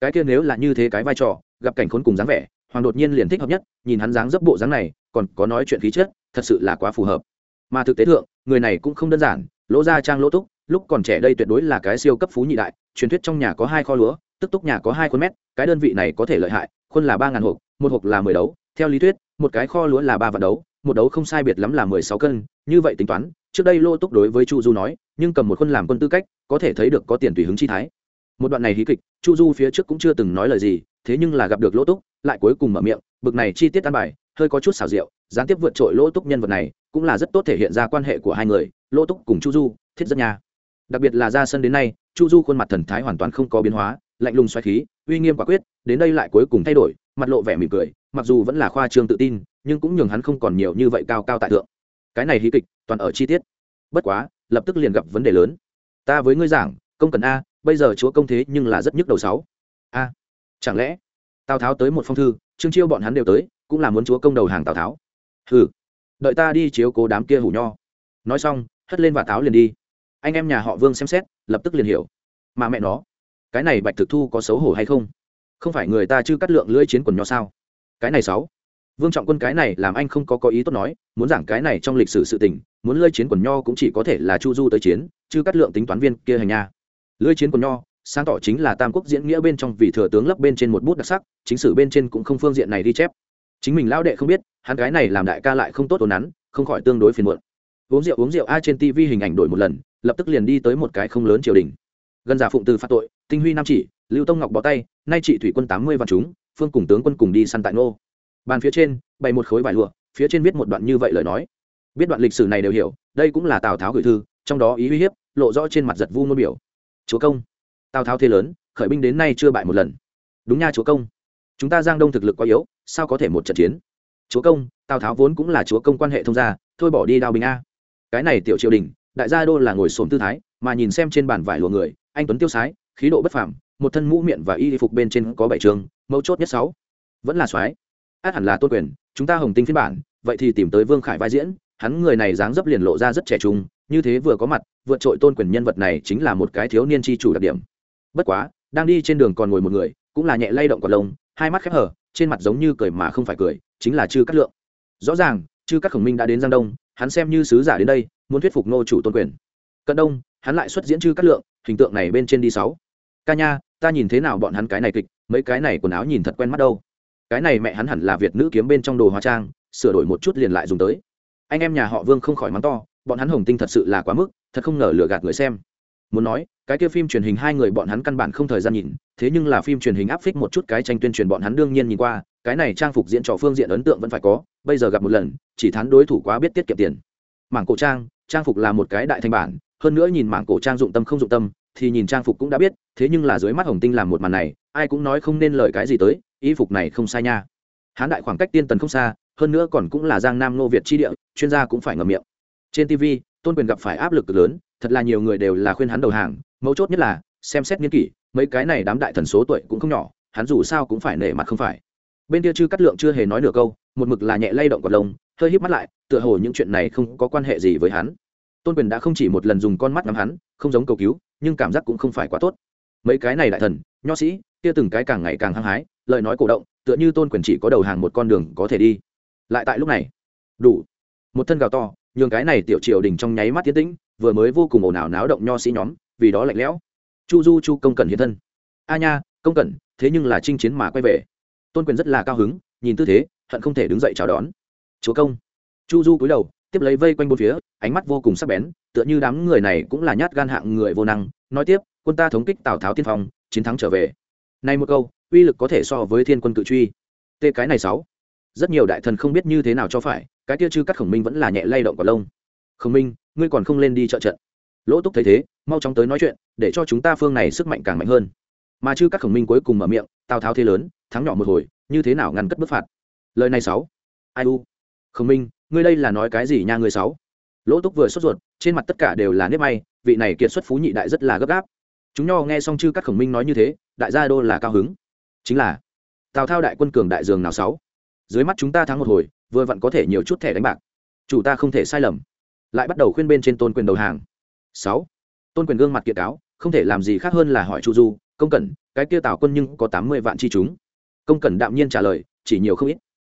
Cái kia nếu là như thế cái vai trò, gặp cảnh khốn cùng dáng vẻ, hoàng đột nhiên liền thích hợp nhất, nhìn hắn dáng dấp bộ dáng này, còn có nói chuyện khí chất, thật sự là quá phù hợp. Mà thực tế thượng, người này cũng không đơn giản, lỗ ra trang lỗ túc, lúc còn trẻ đây tuyệt đối là cái siêu cấp phú nhị đại, truyền thuyết trong nhà có hai kho lúa, tức túc nhà có hai khuôn mét, cái đơn vị này có thể lợi hại, khuôn là ba ngàn hộp, một hộp là mười đấu, theo lý thuyết, một cái kho lúa là ba vạn đấu, một đấu không sai biệt lắm là mười sáu cân, như vậy tính toán trước đây lô túc đối với chu du nói, nhưng cầm một quân làm quân tư cách, có thể thấy được có tiền tùy hứng chi thái. Một đoạn này hí kịch, chu du phía trước cũng chưa từng nói lời gì, thế nhưng là gặp được lỗ túc, lại cuối cùng mở miệng, bực này chi tiết ăn bài, hơi có chút xảo diệu, gián tiếp vượt trội lỗ túc nhân vật này, cũng là rất tốt thể hiện ra quan hệ của hai người lỗ túc cùng chu du, thiết rất nha. Đặc biệt là ra sân đến nay, chu du khuôn mặt thần thái hoàn toàn không có biến hóa, lạnh lùng xoáy khí, uy nghiêm quả quyết, đến đây lại cuối cùng thay đổi, mặt lộ vẻ mỉm cười, mặc dù vẫn là khoa trương tự tin, nhưng cũng nhường hắn không còn nhiều như vậy cao cao tại thượng cái này hí kịch toàn ở chi tiết. Bất quá, lập tức liền gặp vấn đề lớn. Ta với ngươi giảng, công cần a, bây giờ chúa công thế nhưng là rất nhức đầu sáu. A, chẳng lẽ? Tào tháo tới một phong thư, trương chiêu bọn hắn đều tới, cũng là muốn chúa công đầu hàng tào tháo. Hừ, đợi ta đi chiếu cố đám kia hủ nho. Nói xong, hất lên và táo liền đi. Anh em nhà họ vương xem xét, lập tức liền hiểu. Mà mẹ nó, cái này bạch thực thu có xấu hổ hay không? Không phải người ta chưa cắt lượng lưỡi chiến quần nho sao? Cái này sáu vương trọng quân cái này làm anh không có có ý tốt nói, muốn giảng cái này trong lịch sử sự tình, muốn lơi chiến quần nho cũng chỉ có thể là chu du tới chiến, chứ cắt lượng tính toán viên kia hành nha. Lơi chiến quần nho, sáng tỏ chính là tam quốc diễn nghĩa bên trong vì thừa tướng lấp bên trên một bút đặc sắc, chính sử bên trên cũng không phương diện này đi chép. Chính mình lão đệ không biết, hắn gái này làm đại ca lại không tốt ồn nắn, không khỏi tương đối phiền muộn. Uống rượu uống rượu a trên tv hình ảnh đổi một lần, lập tức liền đi tới một cái không lớn triều đình. Gần giả phụng từ phạt tội, tinh huy nam chỉ, lưu tông ngọc bỏ tay, nay trị thủy quân tám mươi vạn chúng, phương cùng tướng quân cùng đi săn tại Ngô bàn phía trên bày một khối vải lụa, phía trên viết một đoạn như vậy lời nói. Biết đoạn lịch sử này đều hiểu, đây cũng là tào tháo gửi thư, trong đó ý uy hiếp lộ rõ trên mặt giật vu ngôn biểu. Chúa công. Tào tháo thế lớn, khởi binh đến nay chưa bại một lần. Đúng nha chúa công. Chúng ta giang đông thực lực quá yếu, sao có thể một trận chiến? Chúa công, tào tháo vốn cũng là chúa công quan hệ thông gia, thôi bỏ đi đao binh a. Cái này tiểu triều đình, đại gia đô là ngồi xổm tư thái, mà nhìn xem trên bản vải lụa người, anh tuấn tiêu sái, khí độ bất phàm, một thân mũ miệng và y phục bên trên có bảy trường, mấu chốt nhất sáu. Vẫn là soái át hẳn là tôn quyền, chúng ta hồng tinh phiên bản, vậy thì tìm tới vương khải vai diễn, hắn người này dáng dấp liền lộ ra rất trẻ trung, như thế vừa có mặt, vượt trội tôn quyền nhân vật này chính là một cái thiếu niên tri chủ đặc điểm. Bất quá, đang đi trên đường còn ngồi một người, cũng là nhẹ lay động còn lông, hai mắt khép hở, trên mặt giống như cười mà không phải cười, chính là chư cát lượng. Rõ ràng, chư cát khổng minh đã đến giang đông, hắn xem như sứ giả đến đây, muốn thuyết phục nô chủ tôn quyền. Cận đông, hắn lại xuất diễn chư cát lượng, hình tượng này bên trên đi sáu. Ca nha, ta nhìn thế nào bọn hắn cái này kịch, mấy cái này quần áo nhìn thật quen mắt đâu cái này mẹ hắn hẳn là việt nữ kiếm bên trong đồ hóa trang, sửa đổi một chút liền lại dùng tới. Anh em nhà họ vương không khỏi mắng to, bọn hắn hồng tinh thật sự là quá mức, thật không ngờ lừa gạt người xem. Muốn nói, cái kia phim truyền hình hai người bọn hắn căn bản không thời gian nhìn, thế nhưng là phim truyền hình áp phích một chút cái tranh tuyên truyền bọn hắn đương nhiên nhìn qua, cái này trang phục diễn trò phương diện ấn tượng vẫn phải có, bây giờ gặp một lần, chỉ thán đối thủ quá biết tiết kiệm tiền. Mảng cổ trang trang phục là một cái đại thanh bản, hơn nữa nhìn mảng cổ trang dụng tâm không dụng tâm, thì nhìn trang phục cũng đã biết, thế nhưng là dưới mắt hồng tinh làm một màn này ai cũng nói không nên lời cái gì tới, y phục này không sai nha. Hán đại khoảng cách tiên tần không xa, hơn nữa còn cũng là giang nam nô việt chi địa, chuyên gia cũng phải ngậm miệng. Trên tv tôn quyền gặp phải áp lực lớn, thật là nhiều người đều là khuyên hắn đầu hàng, mấu chốt nhất là, xem xét nghiên kỷ, mấy cái này đám đại thần số tuổi cũng không nhỏ, hắn dù sao cũng phải nể mặt không phải. Bên kia chư cắt lượng chưa hề nói nửa câu, một mực là nhẹ lay động còn lông, hơi híp mắt lại, tựa hồ những chuyện này không có quan hệ gì với hắn. Tôn quyền đã không chỉ một lần dùng con mắt ngắm hắn, không giống cầu cứu, nhưng cảm giác cũng không phải quá tốt. Mấy cái này đại thần, nho sĩ kia từng cái càng ngày càng hăng hái, lời nói cổ động, tựa như tôn quyền chỉ có đầu hàng một con đường có thể đi. Lại tại lúc này, đủ. Một thân gào to, nhường cái này tiểu triều đình trong nháy mắt tiến tĩnh, vừa mới vô cùng ồn ào náo động nho sĩ nhóm, vì đó lạnh lẽo. Chu du chu công cẩn hiện thân. A nha, công cẩn, thế nhưng là chinh chiến mà quay về. Tôn quyền rất là cao hứng, nhìn tư thế, hận không thể đứng dậy chào đón. Chúa công. Chu du cúi đầu, tiếp lấy vây quanh bốn phía, ánh mắt vô cùng sắc bén, tựa như đám người này cũng là nhát gan hạng người vô năng. Nói tiếp, quân ta thống kích tào tháo tiên phong, chiến thắng trở về này một câu, uy lực có thể so với thiên quân cự truy. Tê cái này sáu. Rất nhiều đại thần không biết như thế nào cho phải, cái kia chư cắt khổng minh vẫn là nhẹ lay động quả lông. Khổng minh, ngươi còn không lên đi trợ trận. Lỗ túc thấy thế, mau chóng tới nói chuyện, để cho chúng ta phương này sức mạnh càng mạnh hơn. Mà chư cắt khổng minh cuối cùng mở miệng, tào tháo thế lớn, thắng nhỏ một hồi, như thế nào ngăn cất bức phạt? Lời này sáu. Ai u? Khổng minh, ngươi đây là nói cái gì nha người sáu? Lỗ túc vừa sốt ruột, trên mặt tất cả đều là nếp may, vị này kiệt xuất phú nhị đại rất là gấp gáp chúng nho nghe xong chư các khổng minh nói như thế, đại gia đô là cao hứng. Chính là, tào thao đại quân cường đại dường nào sáu? Dưới mắt chúng ta thắng một hồi, vừa vặn có thể nhiều chút thẻ đánh bạc. Chủ ta không thể sai lầm. Lại bắt đầu khuyên bên trên tôn quyền đầu hàng. Sáu, tôn quyền gương mặt kiệt cáo không thể làm gì khác hơn là hỏi chu du, công cẩn, cái kia tào quân nhưng có tám mươi vạn chi chúng. Công cẩn đạm nhiên trả lời, chỉ nhiều không ít.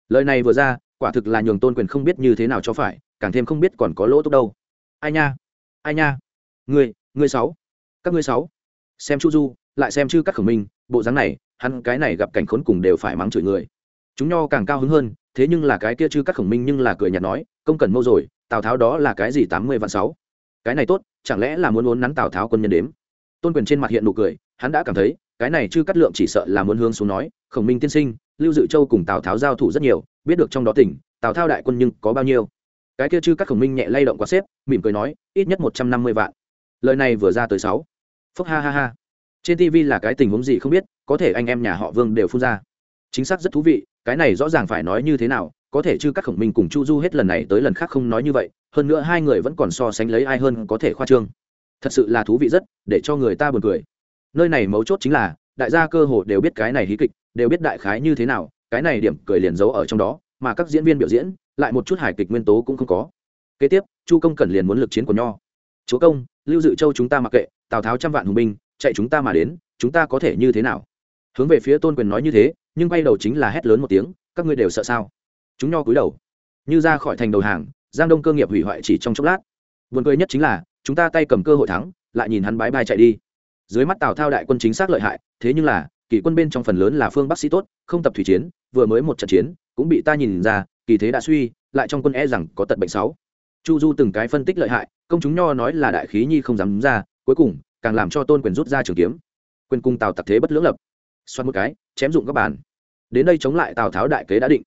Lời này vừa ra, quả thực là nhường tôn quyền không biết như thế nào cho phải, càng thêm không biết còn có lỗ tốt đâu. Ai nha? Ai nha? Ngươi ngươi sáu. Các ngươi sáu xem chu du, lại xem chư các khẩu minh, bộ dáng này, hắn cái này gặp cảnh khốn cùng đều phải mắng chửi người. Chúng nho càng cao hứng hơn, thế nhưng là cái kia chư các khổng minh nhưng là cười nhạt nói, công cần mâu rồi, tào tháo đó là cái gì tám mươi vạn sáu? Cái này tốt, chẳng lẽ là muốn muốn nắn tào tháo quân nhân đếm? Tôn quyền trên mặt hiện nụ cười, hắn đã cảm thấy, cái này chư cắt lượng chỉ sợ là muốn hướng xuống nói, khổng minh tiên sinh, lưu dự châu cùng tào tháo giao thủ rất nhiều, biết được trong đó tỉnh, tào thao đại quân nhưng có bao nhiêu? Cái kia chư các khổng minh nhẹ lay động quá xếp, mỉm cười nói, ít nhất một trăm năm mươi vạn. Lời này vừa ra tới sáu phúc ha ha ha. Trên tv là cái tình huống gì không biết, có thể anh em nhà họ vương đều phun ra. Chính xác rất thú vị, cái này rõ ràng phải nói như thế nào, có thể chứ các khổng minh cùng chu du hết lần này tới lần khác không nói như vậy, hơn nữa hai người vẫn còn so sánh lấy ai hơn có thể khoa trương. Thật sự là thú vị rất, để cho người ta buồn cười. Nơi này mấu chốt chính là, đại gia cơ hồ đều biết cái này hí kịch, đều biết đại khái như thế nào, cái này điểm cười liền giấu ở trong đó, mà các diễn viên biểu diễn, lại một chút hài kịch nguyên tố cũng không có. Kế tiếp, chu công cần liền muốn lực chiến của nho. Chúa công lưu dự châu chúng ta mặc kệ, tào tháo trăm vạn hùng binh, chạy chúng ta mà đến, chúng ta có thể như thế nào? Hướng về phía tôn quyền nói như thế, nhưng quay đầu chính là hét lớn một tiếng, các ngươi đều sợ sao? Chúng nho cúi đầu, như ra khỏi thành đầu hàng, giang đông cơ nghiệp hủy hoại chỉ trong chốc lát. Vườn cười nhất chính là, chúng ta tay cầm cơ hội thắng, lại nhìn hắn bái bai chạy đi. Dưới mắt tào thao đại quân chính xác lợi hại, thế nhưng là, kỷ quân bên trong phần lớn là phương bắc sĩ tốt, không tập thủy chiến, vừa mới một trận chiến, cũng bị ta nhìn ra, kỳ thế đã suy, lại trong quân e rằng có tật bệnh sáu chu du từng cái phân tích lợi hại công chúng nho nói là đại khí nhi không dám ra, cuối cùng, càng làm cho tôn quyền rút ra trường kiếm. Quyền cung tào tặc thế bất lưỡng lập. Xoắn một cái, chém dụng các bàn. Đến đây chống lại tào tháo đại kế đã định.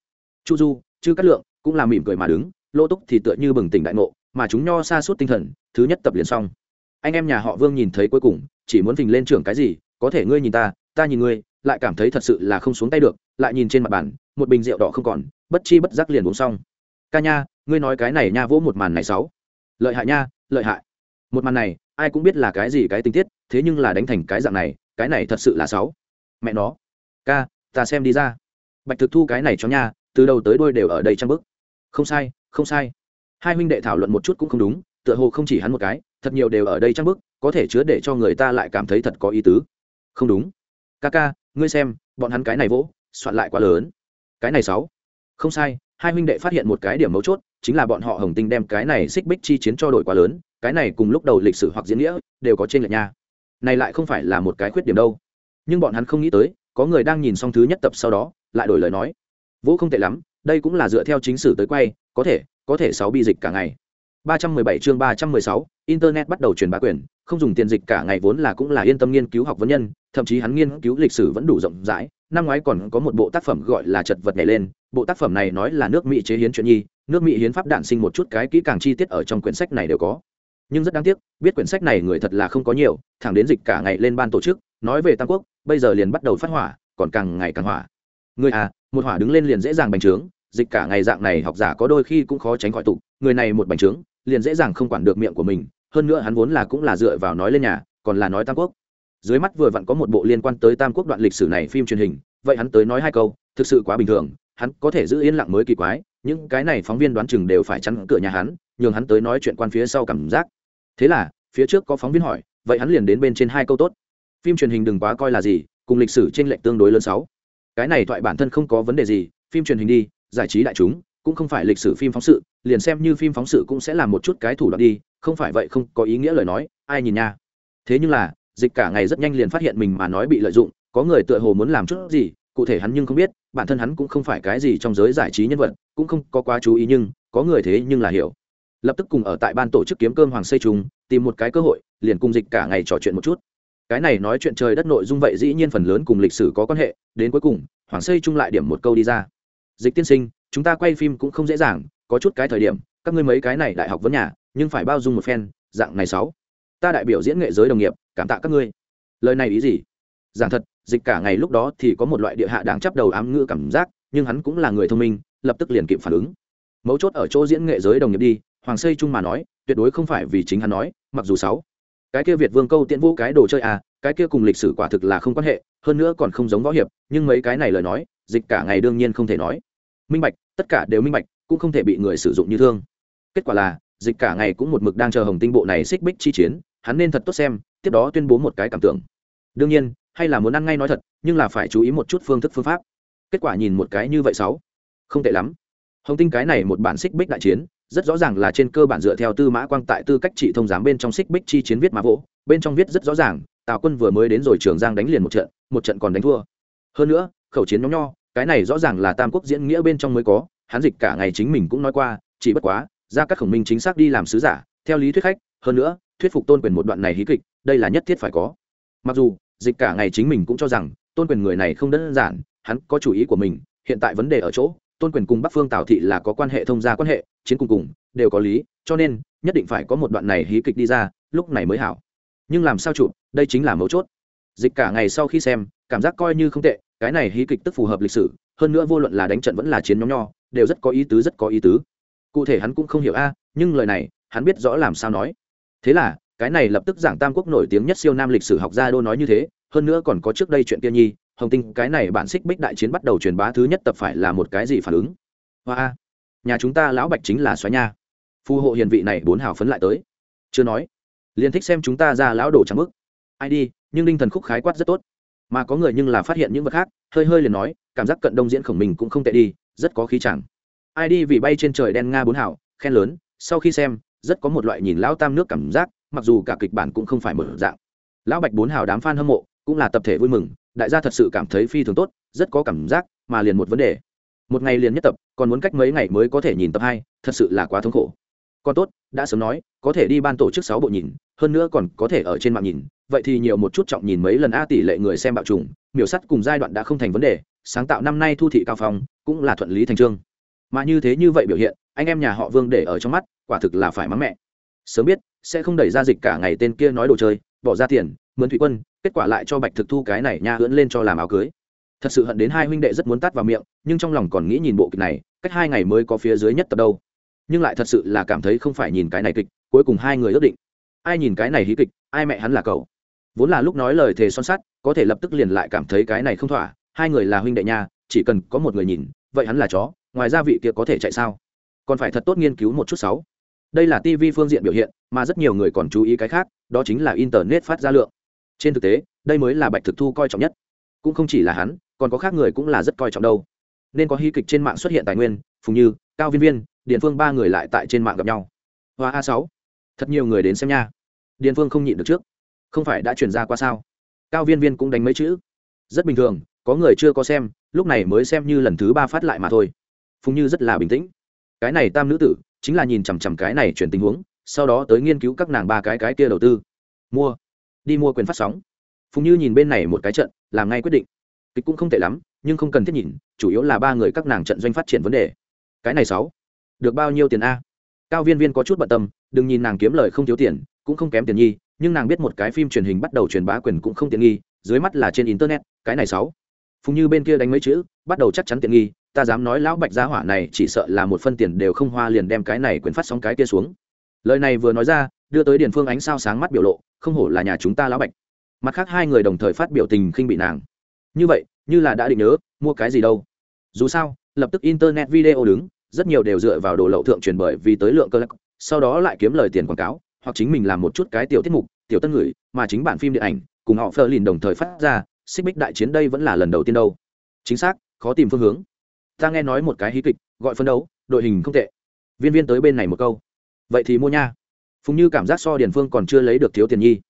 Chu du, chư cát lượng cũng là mỉm cười mà đứng, lỗ túc thì tựa như bừng tỉnh đại ngộ, mà chúng nho xa suốt tinh thần, thứ nhất tập liền xong. Anh em nhà họ vương nhìn thấy cuối cùng, chỉ muốn phình lên trưởng cái gì, có thể ngươi nhìn ta ta nhìn ngươi, lại cảm thấy thật sự là không xuống tay được, lại nhìn trên mặt bàn, một bình rượu đỏ không còn, bất chi bất giác liền uống xong. Ca nha, ngươi nói cái này nha vỗ một màn này sáu lợi hại nha, lợi hại. Một màn này, ai cũng biết là cái gì cái tình tiết, thế nhưng là đánh thành cái dạng này, cái này thật sự là sáu mẹ nó. Ca, ta xem đi ra. Bạch thực thu cái này cho nha, từ đầu tới đôi đều ở đây trang bức không sai không sai. Hai huynh đệ thảo luận một chút cũng không đúng, tựa hồ không chỉ hắn một cái, thật nhiều đều ở đây trang bức có thể chứa để cho người ta lại cảm thấy thật có ý tứ. Không đúng. Ca ca, ngươi xem, bọn hắn cái này vỗ, soạn lại quá lớn. Cái này sáu không sai hai huynh đệ phát hiện một cái điểm mấu chốt chính là bọn họ hồng tinh đem cái này xích bích chi chiến cho đổi quá lớn cái này cùng lúc đầu lịch sử hoặc diễn nghĩa đều có trên lệch nha. Này lại không phải là một cái khuyết điểm đâu. Nhưng bọn hắn không nghĩ tới có người đang nhìn xong thứ nhất tập sau đó lại đổi lời nói. Vũ không tệ lắm đây cũng là dựa theo chính sử tới quay có thể có thể sáu bi dịch cả ngày. 317 chương 316, internet bắt đầu truyền bá quyền không dùng tiền dịch cả ngày vốn là cũng là yên tâm nghiên cứu học vấn nhân thậm chí hắn nghiên cứu lịch sử vẫn đủ rộng rãi năm ngoái còn có một bộ tác phẩm gọi là chật vật nhảy lên, bộ tác phẩm này nói là nước mỹ chế hiến chuyện nhi, nước mỹ hiến pháp đạn sinh một chút cái kỹ càng chi tiết ở trong quyển sách này đều có. Nhưng rất đáng tiếc, biết quyển sách này người thật là không có nhiều, thẳng đến dịch cả ngày lên ban tổ chức, nói về tam quốc, bây giờ liền bắt đầu phát hỏa, còn càng ngày càng hỏa. Người à một hỏa đứng lên liền dễ dàng bành trướng, dịch cả ngày dạng này học giả có đôi khi cũng khó tránh khỏi tụ, người này một bành trướng, liền dễ dàng không quản được miệng của mình, hơn nữa hắn vốn là cũng là dựa vào nói lên nhà, còn là nói tam quốc dưới mắt vừa vặn có một bộ liên quan tới tam quốc đoạn lịch sử này phim truyền hình, vậy hắn tới nói hai câu, thực sự quá bình thường, hắn có thể giữ yên lặng mới kỳ quái, những cái này phóng viên đoán chừng đều phải chắn cửa nhà hắn, nhường hắn tới nói chuyện quan phía sau cảm giác. Thế là, phía trước có phóng viên hỏi, vậy hắn liền đến bên trên hai câu tốt. Phim truyền hình đừng quá coi là gì, cùng lịch sử trên lệnh tương đối lớn sáu. Cái này thoại bản thân không có vấn đề gì, phim truyền hình đi, giải trí đại chúng, cũng không phải lịch sử phim phóng sự, liền xem như phim phóng sự cũng sẽ làm một chút cái thủ đoạn đi, không phải vậy không có ý nghĩa lời nói, ai nhìn nha. Thế nhưng là dịch cả ngày rất nhanh liền phát hiện mình mà nói bị lợi dụng, có người tựa hồ muốn làm chút gì, cụ thể hắn nhưng không biết, bản thân hắn cũng không phải cái gì trong giới giải trí nhân vật, cũng không có quá chú ý nhưng, có người thế nhưng là hiểu. Lập tức cùng ở tại ban tổ chức kiếm cơm hoàng xây trùng tìm một cái cơ hội, liền cùng dịch cả ngày trò chuyện một chút. Cái này nói chuyện trời đất nội dung vậy dĩ nhiên phần lớn cùng lịch sử có quan hệ, đến cuối cùng, hoàng xây trung lại điểm một câu đi ra. Dịch tiên sinh, chúng ta quay phim cũng không dễ dàng, có chút cái thời điểm, các ngươi mấy cái này đại học vấn nhà, nhưng phải bao dung một phen, dạng này sáu. Ta đại biểu diễn nghệ giới đồng nghiệp cảm tạ các ngươi. Lời này ý gì? Giảng thật, dịch cả ngày lúc đó thì có một loại địa hạ đáng chắp đầu ám ngữ cảm giác, nhưng hắn cũng là người thông minh, lập tức liền kịp phản ứng. Mấu chốt ở chỗ diễn nghệ giới đồng nghiệp đi, hoàng xây trung mà nói, tuyệt đối không phải vì chính hắn nói, mặc dù sáu. Cái kia việt vương câu tiễn vũ cái đồ chơi à cái kia cùng lịch sử quả thực là không quan hệ, hơn nữa còn không giống võ hiệp, nhưng mấy cái này lời nói, dịch cả ngày đương nhiên không thể nói. Minh bạch, tất cả đều minh bạch, cũng không thể bị người sử dụng như thương. Kết quả là, dịch cả ngày cũng một mực đang chờ hồng tinh bộ này xích bích chi chiến, hắn nên thật tốt xem tiếp đó tuyên bố một cái cảm tưởng. Đương nhiên, hay là muốn ăn ngay nói thật, nhưng là phải chú ý một chút phương thức phương pháp. Kết quả nhìn một cái như vậy sáu. Không tệ lắm. Hồng tinh cái này một bản xích bích đại chiến, rất rõ ràng là trên cơ bản dựa theo tư mã quang tại tư cách trị thông giám bên trong xích bích chi chiến viết mã vỗ, bên trong viết rất rõ ràng, tào quân vừa mới đến rồi trường giang đánh liền một trận một trận còn đánh thua. Hơn nữa, khẩu chiến nhóm nho, cái này rõ ràng là tam quốc diễn nghĩa bên trong mới có, hắn dịch cả ngày chính mình cũng nói qua, chỉ bất quá, ra các khổng minh chính xác đi làm sứ giả, theo lý thuyết khách, hơn nữa thuyết phục tôn quyền một đoạn này hí kịch, đây là nhất thiết phải có. Mặc dù, dịch cả ngày chính mình cũng cho rằng, tôn quyền người này không đơn giản, hắn có chủ ý của mình, hiện tại vấn đề ở chỗ, tôn quyền cùng bắc phương tào thị là có quan hệ thông gia quan hệ, chiến cùng cùng, đều có lý, cho nên, nhất định phải có một đoạn này hí kịch đi ra, lúc này mới hảo. Nhưng làm sao chụp, đây chính là mấu chốt. Dịch cả ngày sau khi xem, cảm giác coi như không tệ, cái này hí kịch tức phù hợp lịch sử, hơn nữa vô luận là đánh trận vẫn là chiến nhóm nho, đều rất có ý tứ, rất có ý tứ. Cụ thể hắn cũng không hiểu a, nhưng lời này, hắn biết rõ làm sao nói thế là, cái này lập tức giảng tam quốc nổi tiếng nhất siêu nam lịch sử học gia đô nói như thế, hơn nữa còn có trước đây chuyện kia nhi, hồng tinh, cái này bản xích bích đại chiến bắt đầu truyền bá thứ nhất tập phải là một cái gì phản ứng? Hoa nhà chúng ta lão bạch chính là xóa nha. Phù hộ hiền vị này bốn hào phấn lại tới. Chưa nói, liền thích xem chúng ta ra lão đồ trắng mức ai đi, nhưng đinh thần khúc khái quát rất tốt. Mà có người nhưng là phát hiện những vật khác, hơi hơi liền nói, cảm giác cận đông diễn khổng mình cũng không tệ đi, rất có khí chẳng. Ai đi vì bay trên trời đen nga bốn hảo khen lớn, sau khi xem rất có một loại nhìn lão tam nước cảm giác, mặc dù cả kịch bản cũng không phải mở dạng. Lão bạch bốn hào đám f a n hâm mộ, cũng là tập thể vui mừng, đại gia thật sự cảm thấy phi thường tốt, rất có cảm giác, mà liền một vấn đề. Một ngày liền nhất tập, còn muốn cách mấy ngày mới có thể nhìn tập hai, thật sự là quá thống khổ. Còn tốt, đã sớm nói, có thể đi ban tổ chức sáu bộ nhìn, hơn nữa còn có thể ở trên mạng nhìn, vậy thì nhiều một chút trọng nhìn mấy lần a tỷ lệ người xem bạo trùng, miểu sắt cùng giai đoạn đã không thành vấn đề, sáng tạo năm nay thu thị cao phong, cũng là thuận lý thành trương. Mà như thế như vậy biểu hiện, anh em nhà họ vương để ở trong mắt quả thực là phải mắng mẹ. Sớm biết, sẽ không đẩy ra dịch cả ngày tên kia nói đồ chơi, bỏ ra tiền, mướn thủy quân, kết quả lại cho bạch thực thu cái này nha hưỡn lên cho làm áo cưới. Thật sự hận đến hai huynh đệ rất muốn tắt vào miệng, nhưng trong lòng còn nghĩ nhìn bộ kịch này, cách hai ngày mới có phía dưới nhất tập đâu. Nhưng lại thật sự là cảm thấy không phải nhìn cái này kịch, cuối cùng hai người ước định. Ai nhìn cái này hí kịch, ai mẹ hắn là cậu. Vốn là lúc nói lời thề son sắt, có thể lập tức liền lại cảm thấy cái này không thỏa, hai người là huynh đệ nha, chỉ cần có một người nhìn, vậy hắn là chó, ngoài ra vị kia có thể chạy sao? Còn phải thật tốt nghiên cứu một chút sáu đây là tv phương diện biểu hiện, mà rất nhiều người còn chú ý cái khác, đó chính là internet phát ra lượng. Trên thực tế, đây mới là bạch thực thu coi trọng nhất. Cũng không chỉ là hắn, còn có khác người cũng là rất coi trọng đâu. Nên có hy kịch trên mạng xuất hiện tài nguyên, phùng như, cao viên viên điện phương ba người lại tại trên mạng gặp nhau. Hoa a sáu. Thật nhiều người đến xem nha. Điện phương không nhịn được trước. Không phải đã truyền ra qua sao? Cao viên viên cũng đánh mấy chữ. Rất bình thường, có người chưa có xem, lúc này mới xem như lần thứ ba phát lại mà thôi. Phùng như rất là bình tĩnh. Cái này tam nữ tử chính là nhìn chằm chằm cái này chuyển tình huống, sau đó tới nghiên cứu các nàng ba cái cái kia đầu tư. Mua. Đi mua quyền phát sóng. Phùng như nhìn bên này một cái trận, làm ngay quyết định. Kịch cũng không tệ lắm, nhưng không cần thiết nhìn, chủ yếu là ba người các nàng trận doanh phát triển vấn đề. Cái này sáu. Được bao nhiêu tiền a? Cao viên viên có chút bận tâm, đừng nhìn nàng kiếm lời không thiếu tiền, cũng không kém tiền nhi, nhưng nàng biết một cái phim truyền hình bắt đầu truyền bá quyền cũng không tiện nghi, dưới mắt là trên internet, cái này sáu. Phùng như bên kia đánh mấy chữ, bắt đầu chắc chắn tiện nghi ta dám nói lão bạch gia hỏa này chỉ sợ là một phân tiền đều không hoa liền đem cái này quyền phát sóng cái kia xuống. Lời này vừa nói ra, đưa tới điền phương ánh sao sáng mắt biểu lộ, không hổ là nhà chúng ta lão bạch. Mặt khác hai người đồng thời phát biểu tình khinh bị nàng. Như vậy, như là đã định nhớ, mua cái gì đâu. Dù sao, lập tức internet video đứng, rất nhiều đều dựa vào đồ lậu thượng truyền bởi vì tới lượng cơ lắc sau đó lại kiếm lời tiền quảng cáo, hoặc chính mình làm một chút cái tiểu tiết mục, tiểu tân ngửi mà chính bản phim điện ảnh, cùng họ phơ lìn đồng thời phát ra, xích bích đại chiến đây vẫn là lần đầu tiên đâu. Chính xác, khó tìm phương hướng ta nghe nói một cái hí kịch, gọi phân đấu, đội hình không tệ. Viên viên tới bên này một câu. Vậy thì mua nha. Phùng như cảm giác so điền phương còn chưa lấy được thiếu tiền nhi.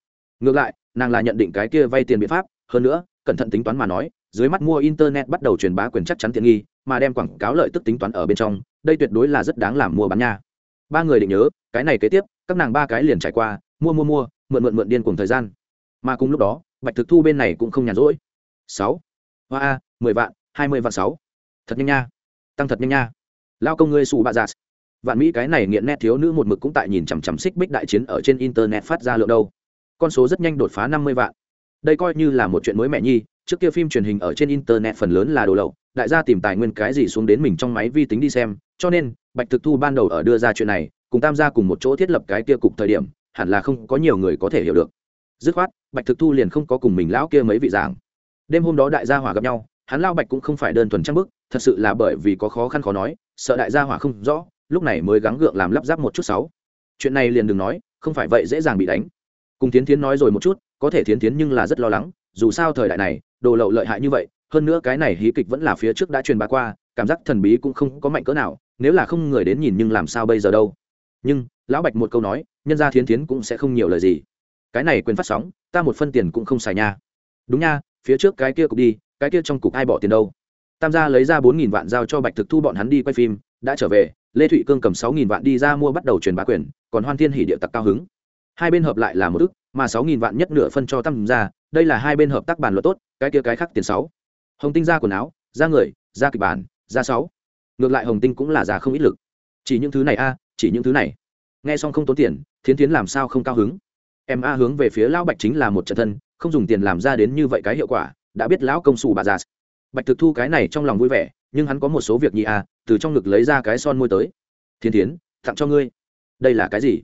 Ngược lại, nàng là nhận định cái kia vay tiền biện pháp, hơn nữa, cẩn thận tính toán mà nói, dưới mắt mua internet bắt đầu truyền bá quyền chắc chắn tiện nghi, mà đem quảng cáo lợi tức tính toán ở bên trong, đây tuyệt đối là rất đáng làm mua bán nha. Ba người định nhớ, cái này kế tiếp, các nàng ba cái liền trải qua, mua mua mua, mượn mượn mượn điên cùng thời gian. Mà cùng lúc đó, bạch thực thu bên này cũng không nhàn rỗi. Sáu. Hoa a, mười vạn, hai mươi vạn sáu thật nhanh nha, tăng thật nhanh nha. Lao công ngươi xù bạ giả vạn mỹ cái này nghiện nét thiếu nữ một mực cũng tại nhìn chằm chằm xích bích đại chiến ở trên internet phát ra lượng đâu. Con số rất nhanh đột phá năm mươi vạn. Đây coi như là một chuyện mới mẹ nhi, trước kia phim truyền hình ở trên internet phần lớn là đồ lậu, đại gia tìm tài nguyên cái gì xuống đến mình trong máy vi tính đi xem, cho nên, bạch thực thu ban đầu ở đưa ra chuyện này, cùng tam gia cùng một chỗ thiết lập cái kia cục thời điểm, hẳn là không có nhiều người có thể hiểu được. Dứt khoát, bạch thực thu liền không có cùng mình lão kia mấy vị giảng đêm hôm đó đại gia hỏa gặp nhau hắn lao bạch cũng không phải đơn thuần trang bức, thật sự là bởi vì có khó khăn khó nói, sợ đại gia hỏa không rõ, lúc này mới gắng gượng làm lắp ráp một chút sáu. Chuyện này liền đừng nói, không phải vậy dễ dàng bị đánh. Cùng tiến tiến nói rồi một chút, có thể tiến tiến nhưng là rất lo lắng, dù sao thời đại này, đồ lậu lợi hại như vậy, hơn nữa cái này hí kịch vẫn là phía trước đã truyền bá qua, cảm giác thần bí cũng không có mạnh cỡ nào, nếu là không người đến nhìn nhưng làm sao bây giờ đâu. Nhưng, lão bạch một câu nói, nhân ra thiến thiến cũng sẽ không nhiều lời gì. Cái này quyền phát sóng, ta một phân tiền cũng không xài nha. Đúng nha, phía trước cái kia cục đi cái kia trong cục ai bỏ tiền đâu? Tam gia lấy ra bốn nghìn vạn giao cho bạch thực thu bọn hắn đi quay phim, đã trở về, lê thụy cương cầm sáu nghìn vạn đi ra mua bắt đầu truyền bá quyền, còn hoan thiên hỉ địa tặc cao hứng. Hai bên hợp lại là một ức, mà sáu nghìn vạn nhất nửa phân cho tam gia, đây là hai bên hợp tác bàn luật tốt, cái kia cái khác tiền sáu. Hồng tinh ra quần áo, ra người, ra kịch bản, ra sáu. Ngược lại hồng tinh cũng là già không ít lực. Chỉ những thứ này a, chỉ những thứ này. Nghe xong không tốn tiền, thiến thiến làm sao không cao hứng? Em a hướng về phía lão bạch chính là một trận thân, không dùng tiền làm ra đến như vậy cái hiệu quả đã biết lão công sù bà già. Bạch thực thu cái này trong lòng vui vẻ nhưng hắn có một số việc nhị à, từ trong ngực lấy ra cái son môi tới. Thiên thiến tặng cho ngươi. Đây là cái gì?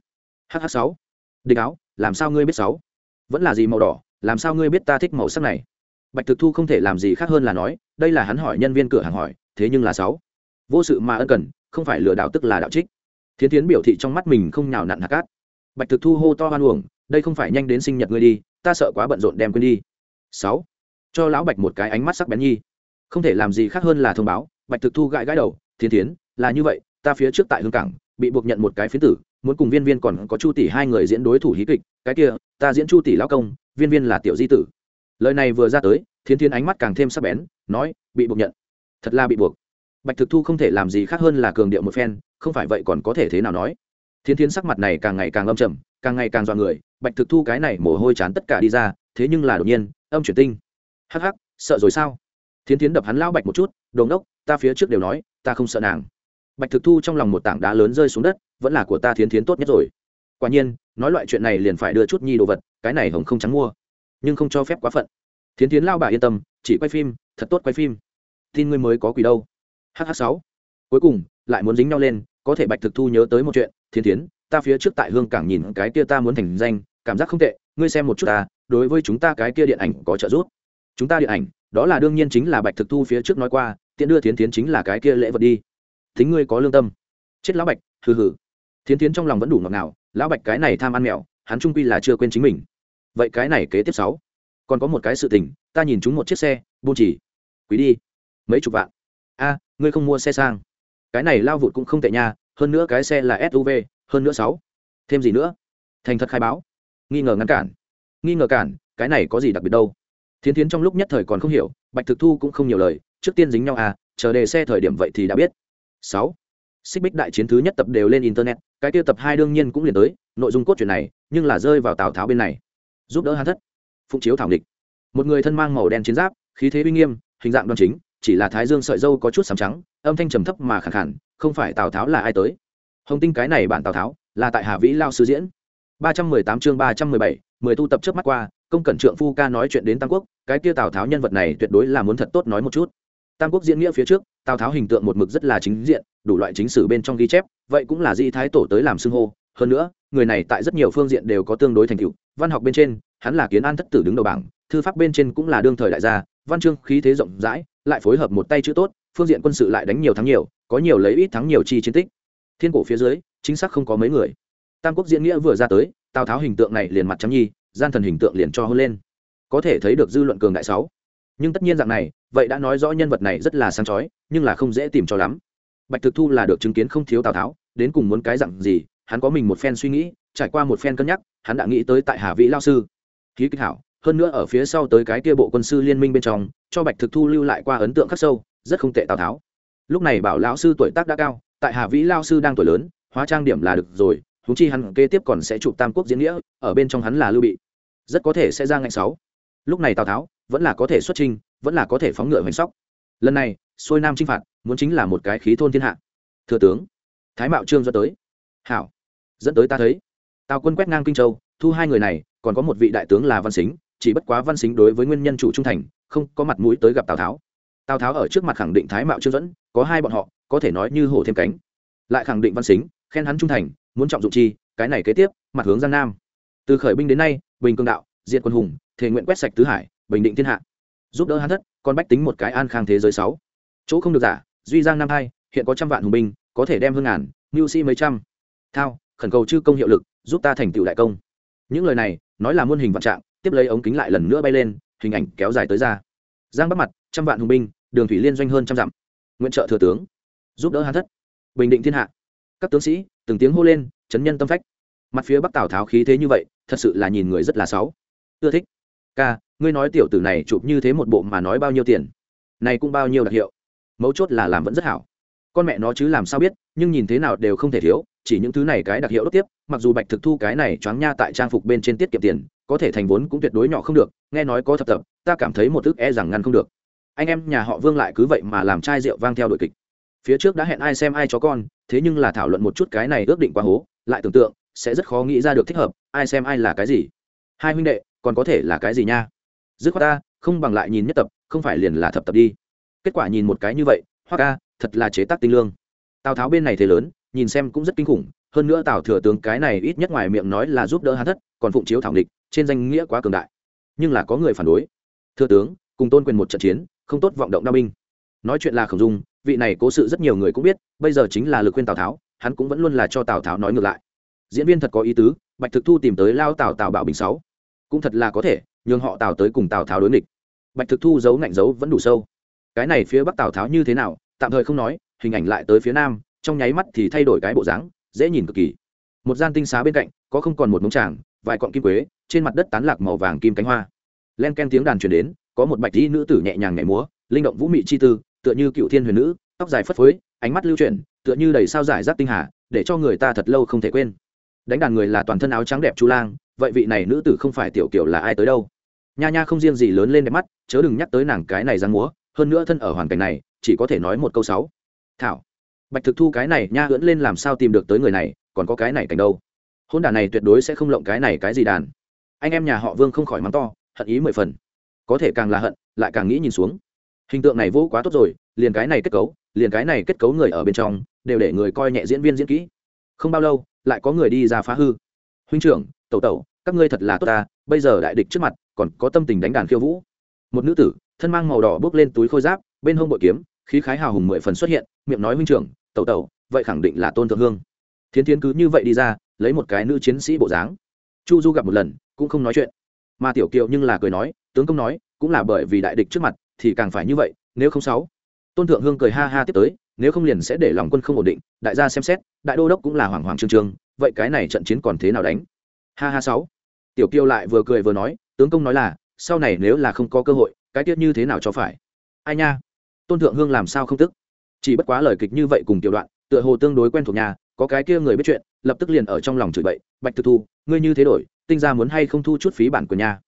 Hh sáu. Địch áo làm sao ngươi biết sáu? Vẫn là gì màu đỏ làm sao ngươi biết ta thích màu sắc này? Bạch thực thu không thể làm gì khác hơn là nói đây là hắn hỏi nhân viên cửa hàng hỏi thế nhưng là sáu. Vô sự mà ân cần không phải lừa đảo tức là đạo trích. Thiến tiến biểu thị trong mắt mình không nhào nặn hạt cát. Bạch thực thu hô to hoan uổng đây không phải nhanh đến sinh nhật ngươi đi ta sợ quá bận rộn đem quên đi. Sáu cho lão bạch một cái ánh mắt sắc bén nhi. Không thể làm gì khác hơn là thông báo, bạch thực thu gãi gãi đầu thiên tiến là như vậy, ta phía trước tại hương cảng, bị buộc nhận một cái phiến tử, muốn cùng viên viên còn có chu tỷ hai người diễn đối thủ hí kịch, cái kia, ta diễn chu tỷ lão công, viên viên là tiểu di tử. Lời này vừa ra tới thiên thiên ánh mắt càng thêm sắc bén, nói, bị buộc nhận. Thật là bị buộc. Bạch thực thu không thể làm gì khác hơn là cường điệu một phen, không phải vậy còn có thể thế nào nói? Thiên thiên sắc mặt này càng ngày càng âm trầm, càng ngày càng dọa người, bạch thực thu cái này mồ hôi chán tất cả đi ra, thế nhưng là đột nhiên, âm chuyển tinh hắc hắc, sợ rồi sao? Thiến tiến đập hắn lão bạch một chút, đồ ngốc, ta phía trước đều nói, ta không sợ nàng. Bạch thực thu trong lòng một tảng đá lớn rơi xuống đất, vẫn là của ta thiến thiến tốt nhất rồi. Quả nhiên, nói loại chuyện này liền phải đưa chút nhi đồ vật, cái này hồng không trắng mua, nhưng không cho phép quá phận. Thiến thiến lao bà yên tâm, chỉ quay phim, thật tốt quay phim. Tin ngươi mới có quỷ đâu. Hh sáu. Cuối cùng, lại muốn dính nhau lên, có thể bạch thực thu nhớ tới một chuyện thiên thiến, ta phía trước tại hương cảng nhìn cái kia ta muốn thành danh, cảm giác không tệ, ngươi xem một chút ta, đối với chúng ta cái kia điện ảnh có trợ giúp chúng ta điện ảnh, đó là đương nhiên chính là bạch thực thu phía trước nói qua, tiện đưa thiến thiến chính là cái kia lễ vật đi. Thính ngươi có lương tâm. Chết lão bạch, hừ hừ. Thiến thiến trong lòng vẫn đủ ngọt ngào, lão bạch cái này tham ăn mèo, hắn trung quy là chưa quên chính mình. Vậy cái này kế tiếp sáu. Còn có một cái sự tình, ta nhìn chúng một chiếc xe, buôn chỉ. Quý đi. Mấy chục vạn. A, ngươi không mua xe sang. Cái này lao vụt cũng không tệ nha, hơn nữa cái xe là suv hơn nữa sáu. Thêm gì nữa? Thành thật khai báo. Nghi ngờ ngăn cản. Nghi ngờ cản, cái này có gì đặc biệt đâu? Thiến thiến trong lúc nhất thời còn không hiểu, bạch thực thu cũng không nhiều lời, trước tiên dính nhau à chờ đề xe thời điểm vậy thì đã biết. Sáu. Xích bích đại chiến thứ nhất tập đều lên internet, cái tiêu tập hai đương nhiên cũng liền tới, nội dung cốt truyện này, nhưng là rơi vào tào tháo bên này. Giúp đỡ hắn thất. Phụng chiếu thảo địch một người thân mang màu đen chiến giáp, khí thế uy nghiêm, hình dạng đoan chính, chỉ là thái dương sợi dâu có chút sám trắng, âm thanh trầm thấp mà khẳng khẳng, không phải tào tháo là ai tới. Hồng tinh cái này bản tào tháo, là tại hà vĩ lao sư diễn. Ba trăm mười tám chương ba trăm mười bảy, mười tu tập trước mắt qua công cẩn trượng phu ca nói chuyện đến tam quốc, cái kia tào tháo nhân vật này tuyệt đối là muốn thật tốt nói một chút. Tam quốc diễn nghĩa phía trước, tào tháo hình tượng một mực rất là chính diện, đủ loại chính sử bên trong ghi chép, vậy cũng là di thái tổ tới làm xưng hô. Hơn nữa, người này tại rất nhiều phương diện đều có tương đối thành tựu, văn học bên trên, hắn là kiến an thất tử đứng đầu bảng, thư pháp bên trên cũng là đương thời đại gia, văn chương khí thế rộng rãi, lại phối hợp một tay chữ tốt, phương diện quân sự lại đánh nhiều thắng nhiều, có nhiều lấy ít thắng nhiều chi chiến tích. Thiên cổ phía dưới, chính xác không có mấy người. Tam quốc diễn nghĩa vừa ra tới, tào tháo hình tượng này liền mặt trắng nhi gian thần hình tượng liền cho hơn lên. Có thể thấy được dư luận cường đại sáu. Nhưng tất nhiên dạng này, vậy đã nói rõ nhân vật này rất là sáng chói, nhưng là không dễ tìm cho lắm. Bạch thực thu là được chứng kiến không thiếu tào tháo, đến cùng muốn cái dặn gì, hắn có mình một phen suy nghĩ, trải qua một phen cân nhắc, hắn đã nghĩ tới tại hà vĩ lao sư. Ký kích hảo, hơn nữa ở phía sau tới cái kia bộ quân sư liên minh bên trong, cho bạch thực thu lưu lại qua ấn tượng khắc sâu, rất không tệ tào tháo. Lúc này bảo lão sư tuổi tác đã cao, tại hà vĩ lao sư đang tuổi lớn, hóa trang điểm là được rồi húng chi hắn kế tiếp còn sẽ chụp tam quốc diễn nghĩa, ở bên trong hắn là lưu bị. Rất có thể sẽ ra ngạnh sáu. Lúc này tào tháo vẫn là có thể xuất trình vẫn là có thể phóng ngựa hoành sóc. Lần này, xuôi nam chinh phạt, muốn chính là một cái khí thôn thiên hạ. Thừa tướng, thái mạo trương dẫn tới. Hảo, dẫn tới ta thấy. Tào quân quét ngang kinh châu, thu hai người này, còn có một vị đại tướng là văn xính, chỉ bất quá văn xính đối với nguyên nhân chủ trung thành, không có mặt mũi tới gặp tào tháo. Tào tháo ở trước mặt khẳng định thái mạo trương dẫn, có hai bọn họ, có thể nói như hổ thêm cánh. Lại khẳng định văn xính, khen hắn trung thành muốn trọng dụng chi, cái này kế tiếp, mặt hướng giang nam. Từ khởi binh đến nay, bình cường đạo diện quân hùng, thể nguyện quét sạch tứ hải, bình định thiên hạ. Giúp đỡ hắn thất, còn bách tính một cái an khang thế giới sáu. Chỗ không được giả, duy giang nam hai, hiện có trăm vạn hùng binh, có thể đem hơn ngàn, mưu sĩ mấy trăm. Thao, khẩn cầu chư công hiệu lực, giúp ta thành tựu đại công. Những lời này, nói là muôn hình vạn trạng, tiếp lấy ống kính lại lần nữa bay lên, hình ảnh kéo dài tới ra. Giang bắc mặt, trăm vạn hùng binh, đường thủy liên doanh hơn trăm dặm. Nguyện trợ thừa tướng, giúp đỡ hán thất, bình định thiên hạ. Các tướng sĩ từng tiếng hô lên, chấn nhân tâm phách. Mặt phía bắc tào tháo khí thế như vậy, thật sự là nhìn người rất là xấu. Ưa thích. Ca, ngươi nói tiểu tử này chụp như thế một bộ mà nói bao nhiêu tiền? Này cũng bao nhiêu đặc hiệu. Mấu chốt là làm vẫn rất hảo. Con mẹ nó chứ làm sao biết, nhưng nhìn thế nào đều không thể thiếu, chỉ những thứ này cái đặc hiệu đốt tiếp, mặc dù bạch thực thu cái này choáng nha tại trang phục bên trên tiết kiệm tiền, có thể thành vốn cũng tuyệt đối nhỏ không được, nghe nói có thập tập, ta cảm thấy một thức e rằng ngăn không được. Anh em nhà họ vương lại cứ vậy mà làm chai rượu vang theo đội kịch phía trước đã hẹn ai xem ai chó con, thế nhưng là thảo luận một chút cái này ước định quá hố, lại tưởng tượng, sẽ rất khó nghĩ ra được thích hợp, ai xem ai là cái gì. Hai huynh đệ, còn có thể là cái gì nha? Dứt khoát ta, không bằng lại nhìn nhất tập, không phải liền là thập tập đi. Kết quả nhìn một cái như vậy hoa ca thật là chế tác tinh lương. Tào tháo bên này thế lớn, nhìn xem cũng rất kinh khủng, hơn nữa tào thừa tướng cái này ít nhất ngoài miệng nói là giúp đỡ hắn thất, còn phụng chiếu thảo địch trên danh nghĩa quá cường đại. Nhưng là có người phản đối. Thừa tướng, cùng tôn quyền một trận chiến, không tốt vọng động đao binh. Nói chuyện là khổng dung vị này cố sự rất nhiều người cũng biết, bây giờ chính là lực khuyên tào tháo, hắn cũng vẫn luôn là cho tào tháo nói ngược lại. Diễn viên thật có ý tứ, bạch thực thu tìm tới lao tào tào bảo bình sáu. Cũng thật là có thể, nhường họ tào tới cùng tào tháo đối nghịch. Bạch thực thu giấu ngạnh giấu vẫn đủ sâu. Cái này phía bắc tào tháo như thế nào, tạm thời không nói, hình ảnh lại tới phía nam, trong nháy mắt thì thay đổi cái bộ dáng, dễ nhìn cực kỳ. Một gian tinh xá bên cạnh, có không còn một mống tràng, vài cọn kim quế, trên mặt đất tán lạc màu vàng kim cánh hoa. Len ken tiếng đàn truyền đến, có một bạch y nữ tử nhẹ nhàng nhảy múa, linh động vũ mị chi tư tựa như cựu thiên huyền nữ, tóc dài phất phới, ánh mắt lưu chuyển, tựa như đầy sao giải rác tinh hà, để cho người ta thật lâu không thể quên. Đánh đàn người là toàn thân áo trắng đẹp chu lang, vậy vị này nữ tử không phải tiểu kiểu là ai tới đâu? Nha nha không riêng gì lớn lên đẹp mắt, chớ đừng nhắc tới nàng cái này răng múa, hơn nữa thân ở hoàn cảnh này, chỉ có thể nói một câu sáu. Thảo. Bạch thực thu cái này nha hưỡn lên làm sao tìm được tới người này, còn có cái này cảnh đâu? Hôn đàn này tuyệt đối sẽ không lộng cái này cái gì đàn. Anh em nhà họ vương không khỏi mắng to, hận ý mười phần. Có thể càng là hận, lại càng nghĩ nhìn xuống hình tượng này vô quá tốt rồi, liền cái này kết cấu, liền cái này kết cấu người ở bên trong, đều để người coi nhẹ diễn viên diễn kỹ. Không bao lâu, lại có người đi ra phá hư. Huynh trưởng, tẩu tẩu, các ngươi thật là tốt ta, bây giờ đại địch trước mặt, còn có tâm tình đánh đàn khiêu vũ. Một nữ tử, thân mang màu đỏ bước lên túi khôi giáp, bên hông bội kiếm, khí khái hào hùng mười phần xuất hiện, miệng nói huynh trưởng, tẩu tẩu, vậy khẳng định là tôn thượng hương. Thiến thiến cứ như vậy đi ra, lấy một cái nữ chiến sĩ bộ dáng. Chu du gặp một lần, cũng không nói chuyện. Mà tiểu kiều nhưng là cười nói, tướng công nói, cũng là bởi vì đại địch trước mặt thì càng phải như vậy, nếu không sáu. Tôn thượng hương cười ha ha tiếp tới, nếu không liền sẽ để lòng quân không ổn định, đại gia xem xét, đại đô đốc cũng là hoàng hoàng trương trương, vậy cái này trận chiến còn thế nào đánh? Ha ha sáu. Tiểu kiêu lại vừa cười vừa nói, tướng công nói là, sau này nếu là không có cơ hội, cái tiết như thế nào cho phải? Ai nha? Tôn thượng hương làm sao không tức? Chỉ bất quá lời kịch như vậy cùng tiểu đoạn, tựa hồ tương đối quen thuộc nhà, có cái kia người biết chuyện, lập tức liền ở trong lòng chửi bậy, bạch thực thu, ngươi như thế đổi, tinh ra muốn hay không thu chút phí bản của nhà?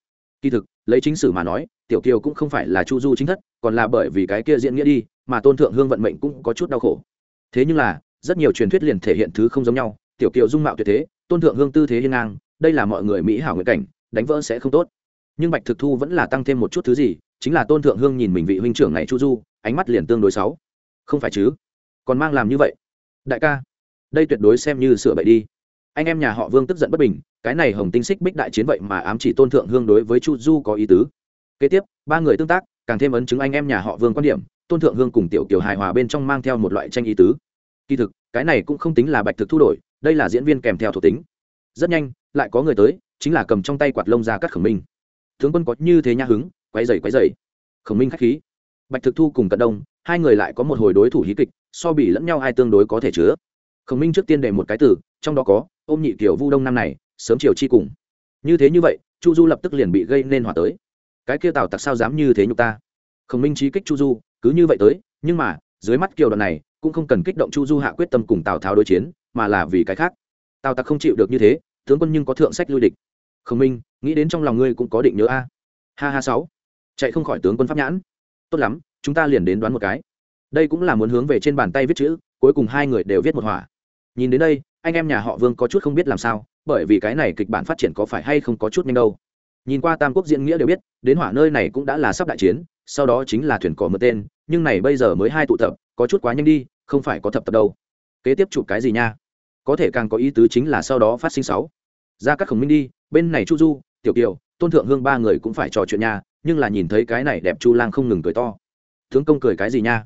Kỳ thực lấy chính sử mà nói, tiểu kiều cũng không phải là chu du chính thất, còn là bởi vì cái kia diễn nghĩa đi, mà tôn thượng hương vận mệnh cũng có chút đau khổ. Thế nhưng là, rất nhiều truyền thuyết liền thể hiện thứ không giống nhau, tiểu kiều dung mạo tuyệt thế, tôn thượng hương tư thế hiên ngang, đây là mọi người mỹ hảo nguyện cảnh, đánh vỡ sẽ không tốt. Nhưng bạch thực thu vẫn là tăng thêm một chút thứ gì, chính là tôn thượng hương nhìn mình vị huynh trưởng này chu du, ánh mắt liền tương đối xấu. Không phải chứ? Còn mang làm như vậy? Đại ca, đây tuyệt đối xem như sửa bậy đi anh em nhà họ vương tức giận bất bình, cái này hồng tinh xích bích đại chiến vậy mà ám chỉ tôn thượng hương đối với chu du có ý tứ. Kế tiếp, ba người tương tác, càng thêm ấn chứng anh em nhà họ vương quan điểm, tôn thượng hương cùng tiểu kiều hài hòa bên trong mang theo một loại tranh ý tứ. Kỳ thực, cái này cũng không tính là bạch thực thu đổi, đây là diễn viên kèm theo thuộc tính. Rất nhanh, lại có người tới, chính là cầm trong tay quạt lông ra cắt khổng minh. Tướng quân có như thế nha hứng quay dày quay dày khổng minh k h á c h khí. Bạch thực thu cùng cận đông, hai người lại có một hồi đối thủ hí kịch, so bỉ lẫn nhau hai tương đối có thể chứa. Khổng minh trước tiên đề một cái từ, trong đó có ôm nhị kiểu vu đông năm này, sớm chiều chi cùng. Như thế như vậy, chu du lập tức liền bị gây nên hỏa tới. Cái kia tào tặc sao dám như thế nhục ta? Khổng minh trí kích chu du, cứ như vậy tới, nhưng mà, dưới mắt kiều đoạn này, cũng không cần kích động chu du hạ quyết tâm cùng tào tháo đối chiến, mà là vì cái khác. Tào tặc không chịu được như thế, tướng quân nhưng có thượng sách lui địch. Khổng minh, nghĩ đến trong lòng ngươi cũng có định nhớ a. Ha ha sáu. Chạy không khỏi tướng quân pháp nhãn. Tốt lắm, chúng ta liền đến đoán một cái. Đây cũng là muốn hướng về trên bàn tay viết chữ, cuối cùng hai người đều viết một hỏa nhìn đến đây anh em nhà họ vương có chút không biết làm sao, bởi vì cái này kịch bản phát triển có phải hay không có chút nhanh đâu. Nhìn qua tam quốc diễn nghĩa đều biết, đến hỏa nơi này cũng đã là sắp đại chiến, sau đó chính là thuyền cỏ mượn tên, nhưng này bây giờ mới hai tụ tập, có chút quá nhanh đi, không phải có thập tập đâu. Kế tiếp chụp cái gì nha? Có thể càng có ý tứ chính là sau đó phát sinh sáu. Ra các khổng minh đi, bên này chu du, tiểu kiều, tôn thượng hương ba người cũng phải trò chuyện nhà nhưng là nhìn thấy cái này đẹp chu lang không ngừng cười to. Tướng công cười cái gì nha?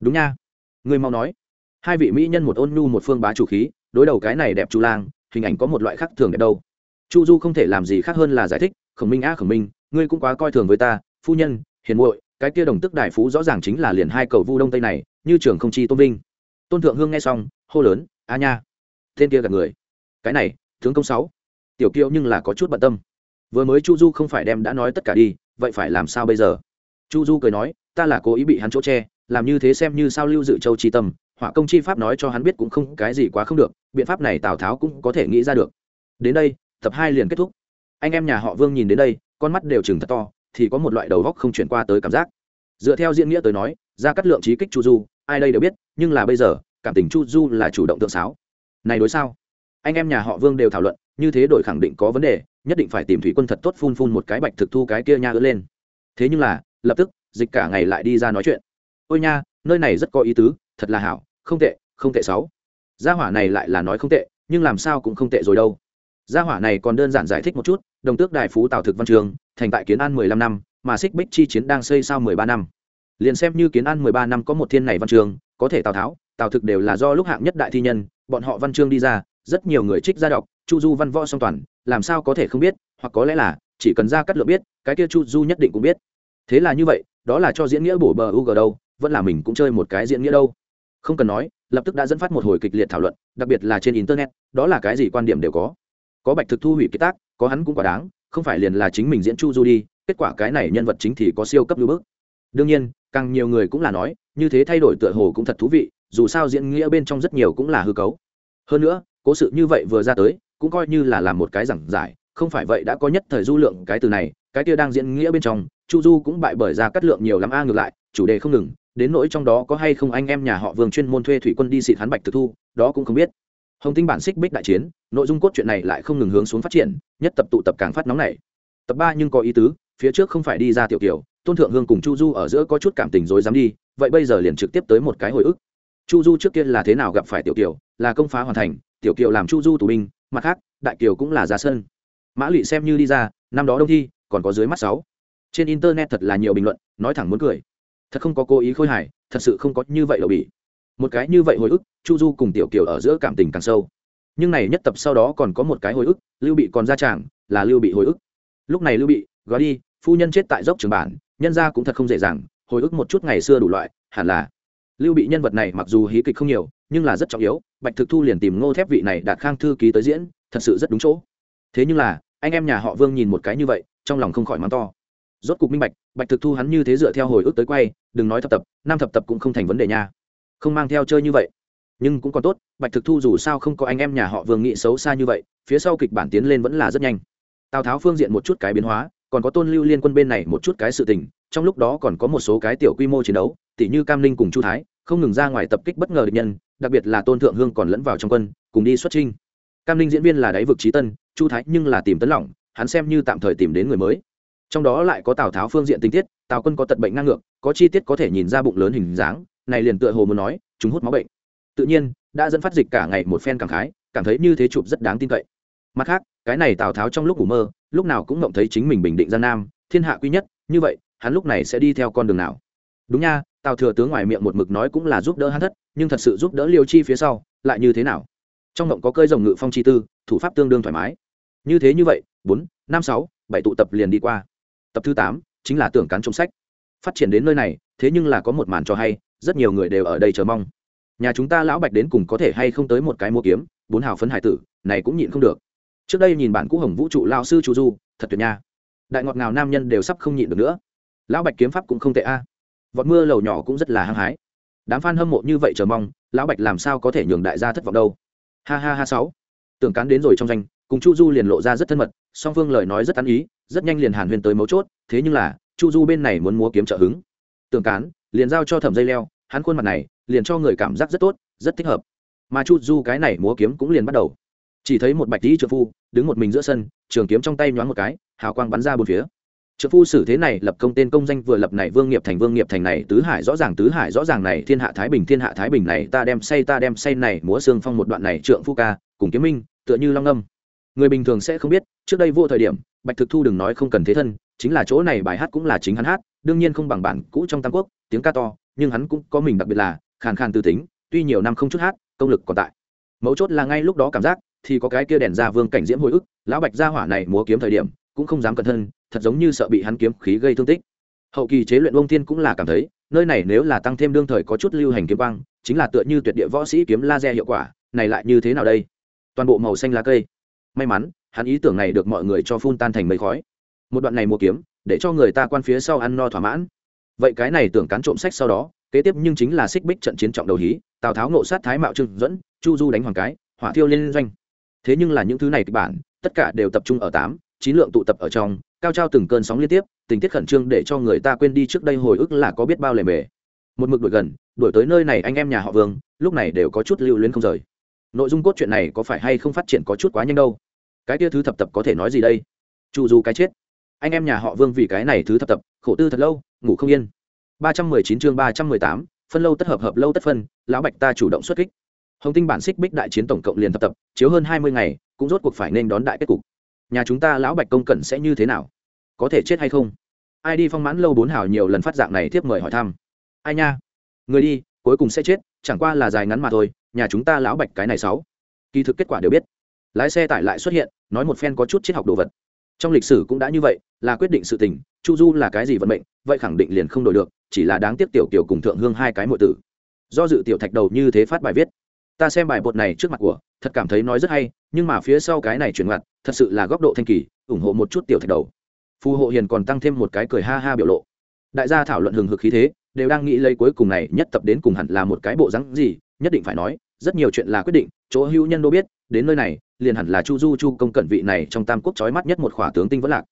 Đúng nha. Ngươi mau nói. Hai vị mỹ nhân một ôn nhu một phương bá chủ khí đối đầu cái này đẹp chu lang, hình ảnh có một loại khác thường đẹp đâu. Chu du không thể làm gì khác hơn là giải thích, khổng minh a khổng minh, ngươi cũng quá coi thường với ta, phu nhân, hiền muội, cái kia đồng tức đại phú rõ ràng chính là liền hai cầu vu đông tây này, như trường không chi tôn vinh. Tôn thượng hương nghe xong, hô lớn, a nha, tên kia gặp người. Cái này, tướng công sáu. Tiểu kiêu nhưng là có chút bận tâm. Vừa mới chu du không phải đem đã nói tất cả đi, vậy phải làm sao bây giờ? Chu du cười nói, ta là cố ý bị hắn chỗ che, làm như thế xem như sao lưu dự châu tri tâm họa công chi pháp nói cho hắn biết cũng không, cái gì quá không được, biện pháp này tào tháo cũng có thể nghĩ ra được. Đến đây, tập hai liền kết thúc. Anh em nhà họ vương nhìn đến đây, con mắt đều chừng thật to, thì có một loại đầu góc không chuyển qua tới cảm giác. Dựa theo diễn nghĩa tới nói, ra cắt lượng trí kích chu du, ai đây đều biết, nhưng là bây giờ, cảm tình chu du là chủ động tượng sáo. Này đối sao? Anh em nhà họ vương đều thảo luận, như thế đổi khẳng định có vấn đề, nhất định phải tìm thủy quân thật tốt phun phun một cái bạch thực thu cái kia nha ứa lên. Thế nhưng là, lập tức, dịch cả ngày lại đi ra nói chuyện. Ôi nha, nơi này rất có ý tứ thật là hảo, không tệ không tệ sáu. Gia hỏa này lại là nói không tệ, nhưng làm sao cũng không tệ rồi đâu. Gia hỏa này còn đơn giản giải thích một chút, đồng tước đại phú tào thực văn trường, thành tại kiến an mười lăm năm, mà xích bích chi chiến đang xây sau mười ba năm. Liền xem như kiến an mười ba năm có một thiên này văn trường, có thể tào tháo, tào thực đều là do lúc hạng nhất đại thi nhân, bọn họ văn chương đi ra, rất nhiều người trích ra đọc, chu du văn võ song toàn, làm sao có thể không biết, hoặc có lẽ là, chỉ cần ra cắt lượng biết, cái kia chu du nhất định cũng biết. Thế là như vậy, đó là cho diễn nghĩa bổ bờ u g đâu, vẫn là mình cũng chơi một cái diễn nghĩa đâu không cần nói, lập tức đã dẫn phát một hồi kịch liệt thảo luận, đặc biệt là trên internet, đó là cái gì quan điểm đều có. Có bạch thực thu hủy kiệt tác, có hắn cũng quá đáng, không phải liền là chính mình diễn chu du đi, kết quả cái này nhân vật chính thì có siêu cấp lưu bước đương nhiên, càng nhiều người cũng là nói, như thế thay đổi tựa hồ cũng thật thú vị, dù sao diễn nghĩa bên trong rất nhiều cũng là hư cấu. Hơn nữa, cố sự như vậy vừa ra tới, cũng coi như là làm một cái giảng giải, không phải vậy đã có nhất thời du lượng cái từ này, cái kia đang diễn nghĩa bên trong, chu du cũng bại bởi ra cắt lượng nhiều lắm a ngược lại, chủ đề không ngừng đến nỗi trong đó có hay không anh em nhà họ vương chuyên môn thuê thủy quân đi xịt hắn bạch thực thu, đó cũng không biết. Hồng tinh bản xích bích đại chiến, nội dung cốt truyện này lại không ngừng hướng xuống phát triển, nhất tập tụ tập càng phát nóng này tập ba nhưng có ý tứ, phía trước không phải đi ra tiểu kiểu, tôn thượng hương cùng chu du ở giữa có chút cảm tình rồi dám đi, vậy bây giờ liền trực tiếp tới một cái hồi ức. Chu du trước kia là thế nào gặp phải tiểu kiều là công phá hoàn thành, tiểu kiều làm chu du tù binh, mặt khác, đại kiều cũng là ra sân. Mã lụy xem như đi ra, năm đó đông thi, còn có dưới mắt sáu. Trên internet thật là nhiều bình luận, nói thẳng muốn cười thật không có cố ý khôi hài, thật sự không có như vậy đậu bỉ. Một cái như vậy hồi ức, chu du cùng tiểu kiều ở giữa cảm tình càng sâu. Nhưng này nhất tập sau đó còn có một cái hồi ức, lưu bị còn ra tràng, là lưu bị hồi ức. Lúc này lưu bị, gói đi, phu nhân chết tại dốc trường bản, nhân ra cũng thật không dễ dàng, hồi ức một chút ngày xưa đủ loại, hẳn là. Lưu bị nhân vật này mặc dù hí kịch không nhiều, nhưng là rất trọng yếu, bạch thực thu liền tìm ngô thép vị này đạt khang thư ký tới diễn, thật sự rất đúng chỗ. Thế nhưng là, anh em nhà họ vương nhìn một cái như vậy, trong lòng không khỏi mắng to rốt cục minh bạch bạch thực thu hắn như thế dựa theo hồi ức tới quay, đừng nói thập tập, năm thập tập cũng không thành vấn đề nha. Không mang theo chơi như vậy. Nhưng cũng còn tốt, bạch thực thu dù sao không có anh em nhà họ vương nghị xấu xa như vậy, phía sau kịch bản tiến lên vẫn là rất nhanh. Tào tháo phương diện một chút cái biến hóa, còn có tôn lưu liên quân bên này một chút cái sự tình, trong lúc đó còn có một số cái tiểu quy mô chiến đấu tỷ như cam linh cùng chu thái, không ngừng ra ngoài tập kích bất ngờ địch nhân, đặc biệt là tôn thượng hương còn lẫn vào trong quân, cùng đi xuất trinh cam linh diễn viên là đáy vực trí tân, chu thái nhưng là tìm tấn lỏng, hắn xem như tạm thời tìm đến người mới trong đó lại có tào tháo phương diện tình tiết, tào quân có tật bệnh ngang ngược, có chi tiết có thể nhìn ra bụng lớn hình dáng, này liền tựa hồ muốn nói, chúng hút máu bệnh. Tự nhiên, đã dẫn phát dịch cả ngày một phen cảm khái, cảm thấy như thế chụp rất đáng tin cậy. Mặt khác, cái này tào tháo trong lúc ngủ mơ, lúc nào cũng ngộng thấy chính mình bình định gian nam, thiên hạ quý nhất, như vậy, hắn lúc này sẽ đi theo con đường nào? Đúng nha, tào thừa tướng ngoài miệng một mực nói cũng là giúp đỡ hắn thất, nhưng thật sự giúp đỡ liêu chi phía sau, lại như thế nào? Trong ngộng có cơi rồng ngự phong chi tư, thủ pháp tương đương thoải mái. Như thế như vậy, bốn, năm, sáu, bảy tụ tập liền đi qua tập thứ tám chính là tưởng cán trong sách. Phát triển đến nơi này, thế nhưng là có một màn cho hay, rất nhiều người đều ở đây chờ mong. Nhà chúng ta lão bạch đến cùng có thể hay không tới một cái mua kiếm, bốn hào phấn hải tử, này cũng nhịn không được. Trước đây nhìn bản cũ hồng vũ trụ lao sư chu du, thật tuyệt nha. Đại ngọt ngào nam nhân đều sắp không nhịn được nữa. Lão bạch kiếm pháp cũng không tệ a. Vọt mưa lầu nhỏ cũng rất là hăng hái. Đám f a n hâm mộ như vậy chờ mong, lão bạch làm sao có thể nhường đại gia thất vọng đâu. Ha ha ha sáu. Tưởng cán đến rồi trong danh, cùng chu du liền lộ ra rất thân mật, song phương lời nói rất ăn ý rất nhanh liền hàn huyên tới mấu chốt, thế nhưng là, chu du bên này muốn múa kiếm trợ hứng. Tưởng cán, liền giao cho thẩm dây leo, hắn khuôn mặt này, liền cho người cảm giác rất tốt, rất thích hợp. Mà chu du cái này múa kiếm cũng liền bắt đầu. Chỉ thấy một bạch tí trợ phu, đứng một mình giữa sân, trường kiếm trong tay nhoáng một cái, hào quang bắn ra bốn phía. Trợ phu xử thế này, lập công tên công danh vừa lập này vương nghiệp thành, vương nghiệp thành này, tứ hải rõ ràng, tứ hải rõ ràng này, thiên hạ thái bình, thiên hạ thái bình này, ta đem say, ta đem say này, múa xương phong một đoạn này trượng phu ca, cùng kiếm minh, tựa như long âm. Người bình thường sẽ không biết, trước đây vô thời điểm bạch thực thu đừng nói không cần thế thân chính là chỗ này bài hát cũng là chính hắn hát đương nhiên không bằng bản cũ trong tam quốc tiếng ca to nhưng hắn cũng có mình đặc biệt là khàn khàn tư tính tuy nhiều năm không chút hát công lực còn tại. Mấu chốt là ngay lúc đó cảm giác thì có cái kia đèn ra vương cảnh diễm hồi ức lão bạch gia hỏa này múa kiếm thời điểm cũng không dám cẩn thân thật giống như sợ bị hắn kiếm khí gây thương tích. Hậu kỳ chế luyện ông thiên cũng là cảm thấy nơi này nếu là tăng thêm đương thời có chút lưu hành kiếm băng, chính là tựa như tuyệt địa võ sĩ kiếm laser hiệu quả này lại như thế nào đây? Toàn bộ màu xanh lá cây. May mắn hắn ý tưởng này được mọi người cho phun tan thành mây khói. Một đoạn này mua kiếm, để cho người ta quan phía sau ăn no thỏa mãn. Vậy cái này tưởng cán trộm sách sau đó, kế tiếp nhưng chính là xích bích trận chiến trọng đầu hí, tào tháo nộ sát thái mạo trưng dẫn chu du đánh hoàng cái, hỏa thiêu liên doanh. Thế nhưng là những thứ này kịch bản, tất cả đều tập trung ở tám, chín lượng tụ tập ở trong, cao trao từng cơn sóng liên tiếp, tình tiết khẩn trương để cho người ta quên đi trước đây hồi ức là có biết bao lề mề. Một mực đuổi gần, đuổi tới nơi này anh em nhà họ vương, lúc này đều có chút lưu luyến không rời. Nội dung cốt truyện này có phải hay không phát triển có chút quá nhanh đâu? Cái kia thứ thập tập có thể nói gì đây? Chu du cái chết. Anh em nhà họ vương vì cái này thứ thập tập, khổ tư thật lâu, ngủ không yên. Ba trăm mười chín chương ba trăm mười tám, phân lâu tất hợp hợp lâu tất phân, lão bạch ta chủ động xuất kích. Hồng tinh bản xích bích đại chiến tổng cộng liền thập tập, chiếu hơn hai mươi ngày, cũng rốt cuộc phải nên đón đại kết cục. Nhà chúng ta lão bạch công cẩn sẽ như thế nào? Có thể chết hay không? Ai đi phong mãn lâu bốn hào nhiều lần phát dạng này tiếp mời hỏi thăm. Ai nha? Người đi, cuối cùng sẽ chết, chẳng qua là dài ngắn mà thôi, nhà chúng ta lão bạch cái này sáu. Kỳ thực kết quả đều biết. Lái xe tải lại xuất hiện nói một phen có chút triết học đồ vật. Trong lịch sử cũng đã như vậy, là quyết định sự tình, chu du là cái gì vận mệnh, vậy khẳng định liền không đổi được, chỉ là đáng tiếc tiểu kiều cùng thượng hương hai cái mọi tử. Do dự tiểu thạch đầu như thế phát bài viết. Ta xem bài bột này trước mặt của, thật cảm thấy nói rất hay, nhưng mà phía sau cái này chuyển ngặt thật sự là góc độ thanh kỳ, ủng hộ một chút tiểu thạch đầu. Phù hộ hiền còn tăng thêm một cái cười ha ha biểu lộ. Đại gia thảo luận hừng hực khí thế, đều đang nghĩ lấy cuối cùng này nhất tập đến cùng hẳn là một cái bộ rắn gì, nhất định phải nói, rất nhiều chuyện là quyết định, chỗ hữu nhân đô biết đến nơi này, liền hẳn là chu du chu công cận vị này trong tam quốc trói mắt nhất một khỏa tướng tinh vẫn lạc.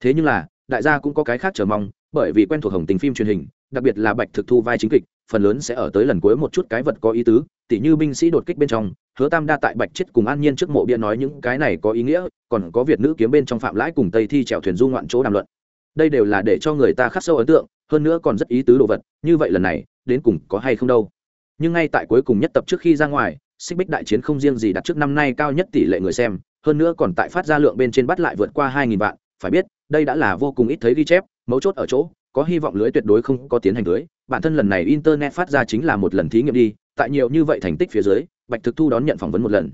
Thế nhưng là, đại gia cũng có cái khác chờ mong, bởi vì quen thuộc hồng tình phim truyền hình, đặc biệt là bạch thực thu vai chính kịch, phần lớn sẽ ở tới lần cuối một chút cái vật có ý tứ, tỉ như binh sĩ đột kích bên trong, hứa tam đa tại bạch chết cùng an nhiên trước mộ bia nói những cái này có ý nghĩa, còn có việt nữ kiếm bên trong phạm lãi cùng tây thi trèo thuyền du ngoạn chỗ đàm luận. Đây đều là để cho người ta khắc sâu ấn tượng, hơn nữa còn rất ý tứ đồ vật, như vậy lần này, đến cùng có hay không đâu. Nhưng ngay tại cuối cùng nhất tập trước khi ra ngoài xích bích đại chiến không riêng gì đặt trước năm nay cao nhất tỷ lệ người xem, hơn nữa còn tại phát ra lượng bên trên bắt lại vượt qua hai nghìn vạn, phải biết, đây đã là vô cùng ít thấy ghi chép, mấu chốt ở chỗ, có hy vọng lưới tuyệt đối không có tiến hành lưới. Bản thân lần này internet phát ra chính là một lần thí nghiệm đi, tại nhiều như vậy thành tích phía dưới, bạch thực thu đón nhận phỏng vấn một lần.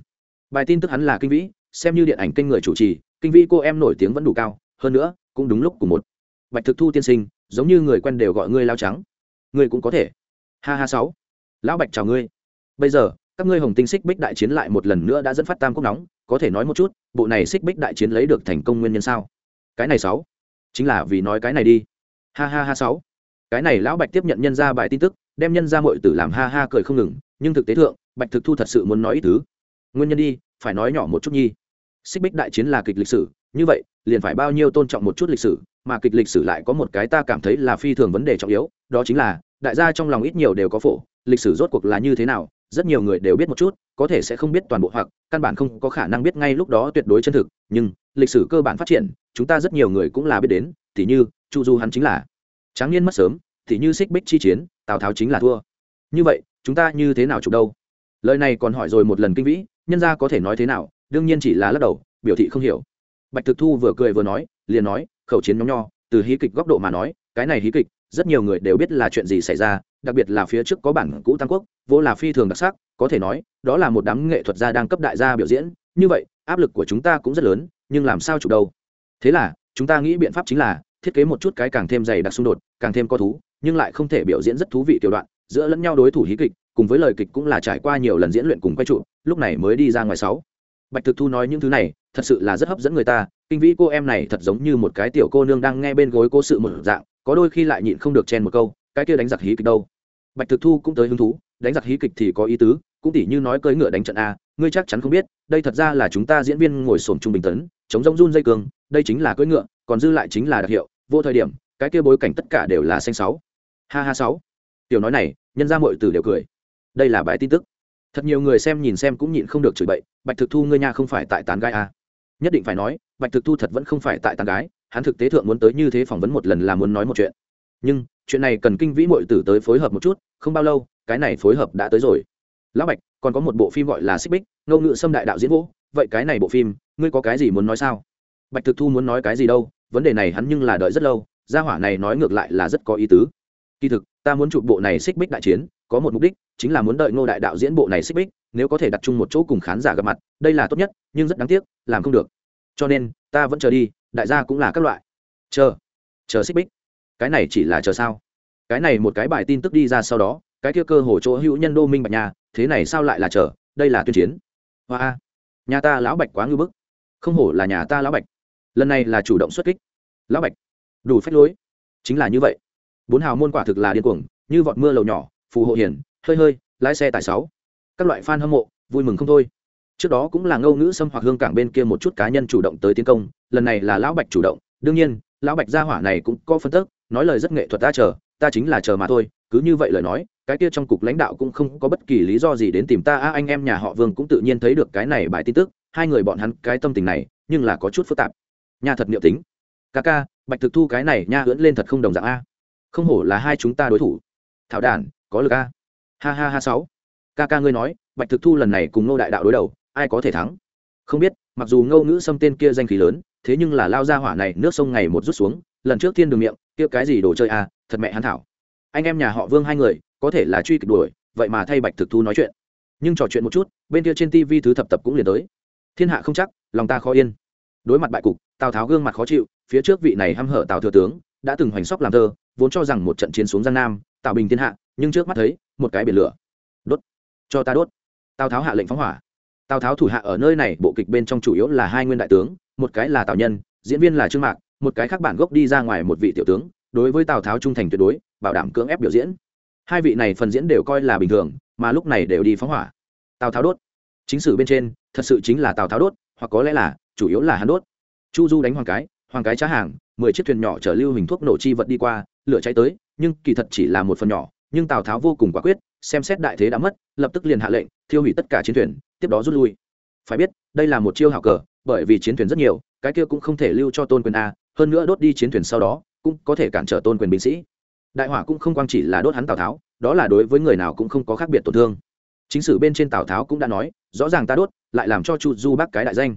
Bài tin tức hắn là kinh vĩ, xem như điện ảnh kênh người chủ trì, kinh vĩ cô em nổi tiếng vẫn đủ cao, hơn nữa, cũng đúng lúc cùng một. Bạch thực thu tiên sinh, giống như người quen đều gọi ngươi lao trắng. Ngươi cũng có thể. Ha ha sáu. Lão bạch chào ngươi. Bây giờ các ngươi hồng tinh xích bích đại chiến lại một lần nữa đã dẫn phát tam quốc nóng, có thể nói một chút, bộ này xích bích đại chiến lấy được thành công nguyên nhân sao? Cái này sáu. Chính là vì nói cái này đi. Ha ha ha sáu. Cái này lão bạch tiếp nhận nhân ra bài tin tức, đem nhân ra mọi tử làm ha ha cười không ngừng, nhưng thực tế thượng, bạch thực thu thật sự muốn nói ít thứ nguyên nhân đi, phải nói nhỏ một chút nhi. Xích bích đại chiến là kịch lịch sử, như vậy, liền phải bao nhiêu tôn trọng một chút lịch sử, mà kịch lịch sử lại có một cái ta cảm thấy là phi thường vấn đề trọng yếu, đó chính là, đại gia trong lòng ít nhiều đều có phổ, lịch sử rốt cuộc là như thế nào rất nhiều người đều biết một chút, có thể sẽ không biết toàn bộ hoặc, căn bản không có khả năng biết ngay lúc đó tuyệt đối chân thực, nhưng, lịch sử cơ bản phát triển, chúng ta rất nhiều người cũng là biết đến t h như, chu du hắn chính là tráng niên mất sớm t h như xích bích chi chiến, tào tháo chính là thua. Như vậy, chúng ta như thế nào chụp đâu? Lời này còn hỏi rồi một lần kinh vĩ, nhân ra có thể nói thế nào? Đương nhiên chỉ là lắc đầu, biểu thị không hiểu. Bạch thực thu vừa cười vừa nói, liền nói, khẩu chiến nhóm nho, từ hí kịch góc độ mà nói, cái này hí kịch rất nhiều người đều biết là chuyện gì xảy ra, đặc biệt là phía trước có bản cũ tam quốc, vô là phi thường đặc sắc, có thể nói, đó là một đám nghệ thuật gia đang cấp đại gia biểu diễn. Như vậy, áp lực của chúng ta cũng rất lớn, nhưng làm sao chụp đâu? Thế là, chúng ta nghĩ biện pháp chính là thiết kế một chút cái càng thêm dày đặc xung đột, càng thêm có thú, nhưng lại không thể biểu diễn rất thú vị tiểu đoạn, giữa lẫn nhau đối thủ hí kịch, cùng với lời kịch cũng là trải qua nhiều lần diễn luyện cùng quay trụ lúc này mới đi ra ngoài sáu. Bạch thực thu nói những thứ này, thật sự là rất hấp dẫn người ta, kinh vĩ cô em này thật giống như một cái tiểu cô nương đang nghe bên gối cố sự một dạng có đôi khi lại nhịn không được chen một câu, cái kia đánh giặc hí kịch đâu? Bạch thực thu cũng tới hứng thú, đánh giặc hí kịch thì có ý tứ, cũng tỉ như nói cưỡi ngựa đánh trận a, ngươi chắc chắn không biết, đây thật ra là chúng ta diễn viên ngồi sổm trung bình tấn, chống rông run dây cường, đây chính là cưỡi ngựa, còn dư lại chính là đặc hiệu, vô thời điểm, cái kia bối cảnh tất cả đều là xanh sáu. Ha ha sáu. Tiểu nói này, nhân ra mọi từ đều cười. Đây là bài tin tức. Thật nhiều người xem nhìn xem cũng nhịn không được chửi bậy, bạch thực thu ngươi nha không phải tại tán gái a. Nhất định phải nói, bạch thực thu thật vẫn không phải tại tán gái hắn thực tế thượng muốn tới như thế phỏng vấn một lần là muốn nói một chuyện. Nhưng, chuyện này cần kinh vĩ mội tử tới phối hợp một chút, không bao lâu, cái này phối hợp đã tới rồi. Lão bạch, còn có một bộ phim gọi là xích bích ngôn ngữ xâm đại đạo diễn vũ. vậy cái này bộ phim, ngươi có cái gì muốn nói sao? Bạch thực thu muốn nói cái gì đâu, vấn đề này hắn nhưng là đợi rất lâu, gia hỏa này nói ngược lại là rất có ý tứ. Kỳ thực, ta muốn chụp bộ này xích bích đại chiến, có một mục đích, chính là muốn đợi ngô đại đạo diễn bộ này xích bích, nếu có thể đặt chung một chỗ cùng khán giả gặp mặt, đây là tốt nhất, nhưng rất đáng tiếc, làm không được. Cho nên, ta vẫn chờ đi đại gia cũng là các loại. Chờ chờ xích bích. Cái này chỉ là chờ sao? Cái này một cái bài tin tức đi ra sau đó, cái kia cơ hồ chỗ hữu nhân đô minh bạch nhà, thế này sao lại là chờ? Đây là tuyên chiến. Hoa nhà ta lão bạch quá ngư bức. Không hổ là nhà ta lão bạch. Lần này là chủ động xuất kích. Lão bạch, đủ phách lối. Chính là như vậy. Bốn hào môn quả thực là điên cuồng, như vọt mưa lầu nhỏ, phù hộ hiển, hơi hơi, lái xe tại sáu. Các loại fan hâm mộ, vui mừng không thôi trước đó cũng là ngâu ngữ xâm hoặc hương cảng bên kia một chút cá nhân chủ động tới tiến công, lần này là lão bạch chủ động. Đương nhiên, lão bạch gia hỏa này cũng có phân tức, nói lời rất nghệ thuật ta chờ, ta chính là chờ mà thôi, cứ như vậy lời nói, cái kia trong cục lãnh đạo cũng không có bất kỳ lý do gì đến tìm ta. A, anh em nhà họ vương cũng tự nhiên thấy được cái này bài tin tức, hai người bọn hắn cái tâm tình này, nhưng là có chút phức tạp. Nhà thật niệm tính. Ca ca, bạch thực thu cái này nha hưỡn lên thật không đồng dạng a. Không hổ là hai chúng ta đối thủ. Thảo đản, có lực a. Ha ha ha sáu. Ca ca ngươi nói, bạch thực thu lần này cùng ngô đại đạo đối đầu ai có thể thắng? Không biết, mặc dù ngâu ngữ xâm tên kia danh khí lớn, thế nhưng là lao ra hỏa này nước sông ngày một rút xuống, lần trước thiên đường miệng, kia cái gì đồ chơi à? thật mẹ hắn thảo. Anh em nhà họ vương hai người, có thể là truy kịch đuổi, vậy mà thay bạch thực thu nói chuyện. Nhưng trò chuyện một chút, bên kia trên tv thứ thập tập cũng liền tới. Thiên hạ không chắc, lòng ta khó yên. Đối mặt bại cục, tào tháo gương mặt khó chịu, phía trước vị này hăm hở tào thừa tướng, đã từng hoành sóc làm thơ, vốn cho rằng một trận chiến xuống giang nam, tạo bình thiên hạ, nhưng trước mắt thấy, một cái biển lửa. Đốt. Cho ta đốt. Tào tháo hạ lệnh phóng hỏa tào tháo thủ hạ ở nơi này, bộ kịch bên trong chủ yếu là hai nguyên đại tướng, một cái là tào nhân, diễn viên là trương mạc, một cái khác bản gốc đi ra ngoài một vị tiểu tướng, đối với tào tháo trung thành tuyệt đối, bảo đảm cưỡng ép biểu diễn. Hai vị này phần diễn đều coi là bình thường, mà lúc này đều đi phóng hỏa. Tào tháo đốt. Chính sử bên trên, thật sự chính là tào tháo đốt, hoặc có lẽ là, chủ yếu là hắn đốt. Chu du đánh hoàng cái hoàng cái trá hàng, mười chiếc thuyền nhỏ chở lưu hình thuốc nổ chi vật đi qua, lửa cháy tới, nhưng kỳ thật chỉ là một phần nhỏ, nhưng tào tháo vô cùng quả quyết xem xét đại thế đã mất, lập tức liền hạ lệnh, thiêu hủy tất cả chiến thuyền, tiếp đó rút lui. Phải biết, đây là một chiêu hảo cờ, bởi vì chiến thuyền rất nhiều, cái kia cũng không thể lưu cho tôn quyền a, hơn nữa đốt đi chiến thuyền sau đó, cũng có thể cản trở tôn quyền binh sĩ. Đại hỏa cũng không quang chỉ là đốt hắn tào tháo, đó là đối với người nào cũng không có khác biệt tổn thương. Chính sử bên trên tào tháo cũng đã nói, rõ ràng ta đốt, lại làm cho chu du bác cái đại danh.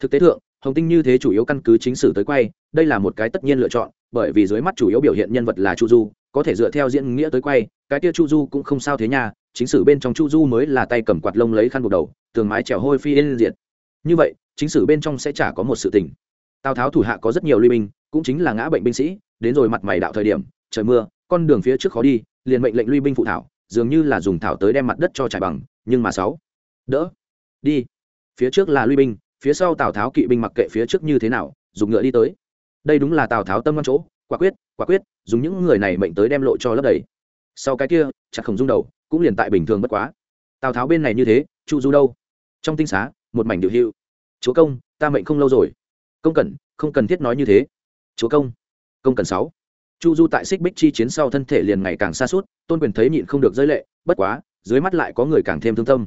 Thực tế thượng, hồng tinh như thế chủ yếu căn cứ chính sử tới quay, đây là một cái tất nhiên lựa chọn, bởi vì dưới mắt chủ yếu biểu hiện nhân vật là chu du, có thể dựa theo diễn nghĩa tới quay cái kia chu du cũng không sao thế nha, chính sử bên trong chu du mới là tay cầm quạt lông lấy khăn buộc đầu, tường mái trèo hôi phi lên diện như vậy, chính sử bên trong sẽ chả có một sự tình. Tào tháo thủ hạ có rất nhiều lui binh, cũng chính là ngã bệnh binh sĩ, đến rồi mặt mày đạo thời điểm, trời mưa, con đường phía trước khó đi, liền mệnh lệnh lui binh phụ thảo, dường như là dùng thảo tới đem mặt đất cho trải bằng, nhưng mà sáu, đỡ, đi. Phía trước là lui binh, phía sau tào tháo kỵ binh mặc kệ phía trước như thế nào, dùng ngựa đi tới. Đây đúng là tào tháo tâm ngon chỗ, quả quyết quả quyết, dùng những người này mệnh tới đem lộ cho lấp đầy sau cái kia, chặt không rung đầu, cũng liền tại bình thường bất quá. Tào tháo bên này như thế, chu du đâu? Trong tinh xá, một mảnh điệu hữu chúa công, ta mệnh không lâu rồi. Công cần không cần thiết nói như thế. Chúa công công cần sáu. Chu du tại xích bích chi chiến sau thân thể liền ngày càng xa suốt tôn quyền thấy nhịn không được rơi lệ, bất quá, dưới mắt lại có người càng thêm thương tâm.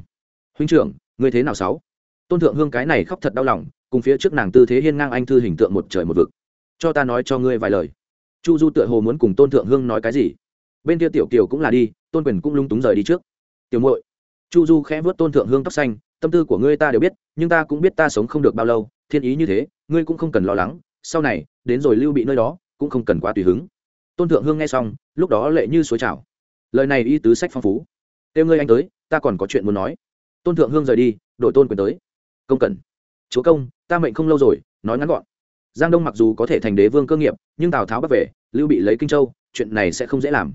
Huynh trưởng, ngươi thế nào sáu? Tôn thượng hương cái này khóc thật đau lòng, cùng phía trước nàng tư thế hiên ngang anh thư hình tượng một trời một vực. Cho ta nói cho ngươi vài lời. Chu du tựa hồ muốn cùng tôn thượng hương nói cái gì? Bên kia tiểu kiều cũng là đi, tôn quyền cũng lung túng rời đi trước. Tiểu muội, chu du khẽ vớt tôn thượng hương tóc xanh, tâm tư của ngươi ta đều biết, nhưng ta cũng biết ta sống không được bao lâu, thiên ý như thế, ngươi cũng không cần lo lắng, sau này, đến rồi lưu bị nơi đó, cũng không cần quá tùy hứng. Tôn thượng hương nghe xong, lúc đó lệ như suối trào. Lời này y tứ sách phong phú. Kêu ngươi anh tới, ta còn có chuyện muốn nói. Tôn thượng hương rời đi đổi tôn quyền tới. Công cần. Chúa công, ta mệnh không lâu rồi, nói ngắn gọn. Giang đông mặc dù có thể thành đế vương cơ nghiệp, nhưng tào tháo bắt về, lưu bị lấy kinh châu, chuyện này sẽ không dễ làm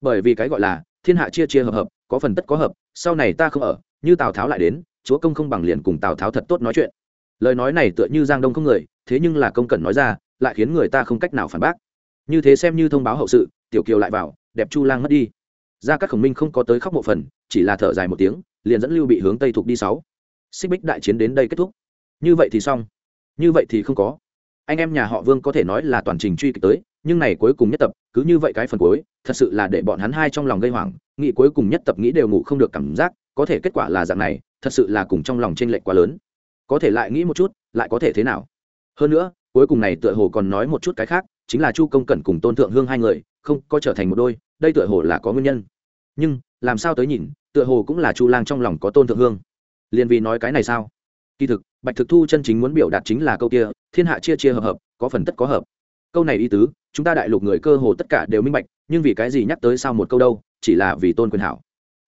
bởi vì cái gọi là thiên hạ chia chia hợp hợp, có phần tất có hợp, sau này ta không ở, như tào tháo lại đến, chúa công không bằng liền cùng tào tháo thật tốt nói chuyện. Lời nói này tựa như giang đông không người, thế nhưng là công cần nói ra, lại khiến người ta không cách nào phản bác. Như thế xem như thông báo hậu sự, tiểu kiều lại vào, đẹp chu lang mất đi. Ra các khổng minh không có tới khóc một phần, chỉ là thở dài một tiếng, liền dẫn lưu bị hướng tây thuộc đi sáu. Xích bích đại chiến đến đây kết thúc. Như vậy thì xong. Như vậy thì không có. Anh em nhà họ vương có thể nói là toàn trình truy kích tới, nhưng này cuối cùng nhất tập cứ như vậy cái phần cuối, thật sự là để bọn hắn hai trong lòng gây hoảng, nghĩ cuối cùng nhất tập nghĩ đều ngủ không được cảm giác, có thể kết quả là dạng này, thật sự là cùng trong lòng t r ê n lệch quá lớn. Có thể lại nghĩ một chút, lại có thể thế nào? Hơn nữa, cuối cùng này tựa hồ còn nói một chút cái khác, chính là chu công cẩn cùng tôn thượng hương hai người, không, có trở thành một đôi, đây tựa hồ là có nguyên nhân. Nhưng, làm sao tới nhìn, tựa hồ cũng là chu lang trong lòng có tôn thượng hương. Liền vì nói cái này sao? Kỳ thực, bạch thực thu chân chính muốn biểu đạt chính là câu kia, thiên hạ chia chia hợp hợp, có phần tất có hợp. Câu này ý tứ chúng ta đại lục người cơ hồ tất cả đều minh bạch, nhưng vì cái gì nhắc tới sao một câu đâu, chỉ là vì tôn quyền hảo.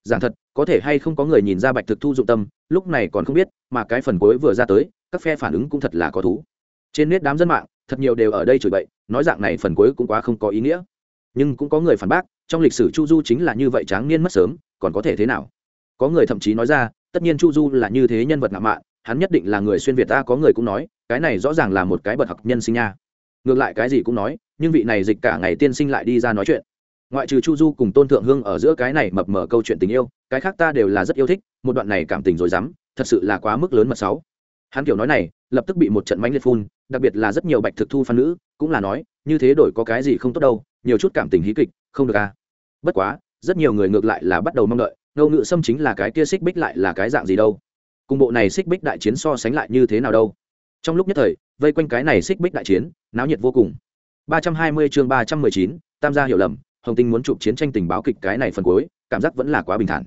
Giảng thật, có thể hay không có người nhìn ra bạch thực thu dụng tâm, lúc này còn không biết, mà cái phần cuối vừa ra tới, các phe phản ứng cũng thật là có thú. Trên nét đám dân mạng, thật nhiều đều ở đây chửi bậy, nói dạng này phần cuối cũng quá không có ý nghĩa. Nhưng cũng có người phản bác, trong lịch sử chu du chính là như vậy tráng niên mất sớm, còn có thể thế nào? Có người thậm chí nói ra, tất nhiên chu du là như thế nhân vật ngạo mạn, hắn nhất định là người xuyên việt ta, có người cũng nói, cái này rõ ràng là một cái bậc học nhân sinh nha. Ngược lại cái gì cũng nói nhưng vị này dịch cả ngày tiên sinh lại đi ra nói chuyện. Ngoại trừ chu du cùng tôn thượng hương ở giữa cái này mập mờ câu chuyện tình yêu, cái khác ta đều là rất yêu thích, một đoạn này cảm tình rồi dám, thật sự là quá mức lớn mật sáu. Hắn kiểu nói này, lập tức bị một trận mánh liệt phun, đặc biệt là rất nhiều bạch thực thu phan nữ, cũng là nói, như thế đổi có cái gì không tốt đâu, nhiều chút cảm tình hí kịch, không được à. Bất quá, rất nhiều người ngược lại là bắt đầu mong đợi ngâu ngự xâm chính là cái kia xích bích lại là cái dạng gì đâu. Cùng bộ này xích bích đại chiến so sánh lại như thế nào đâu. Trong lúc nhất thời, vây quanh cái này xích bích đại chiến, náo nhiệt vô cùng. 320 chương 319, tam gia hiểu lầm hồng tinh muốn chụp chiến tranh tình báo kịch cái này phần cuối cảm giác vẫn là quá bình thản.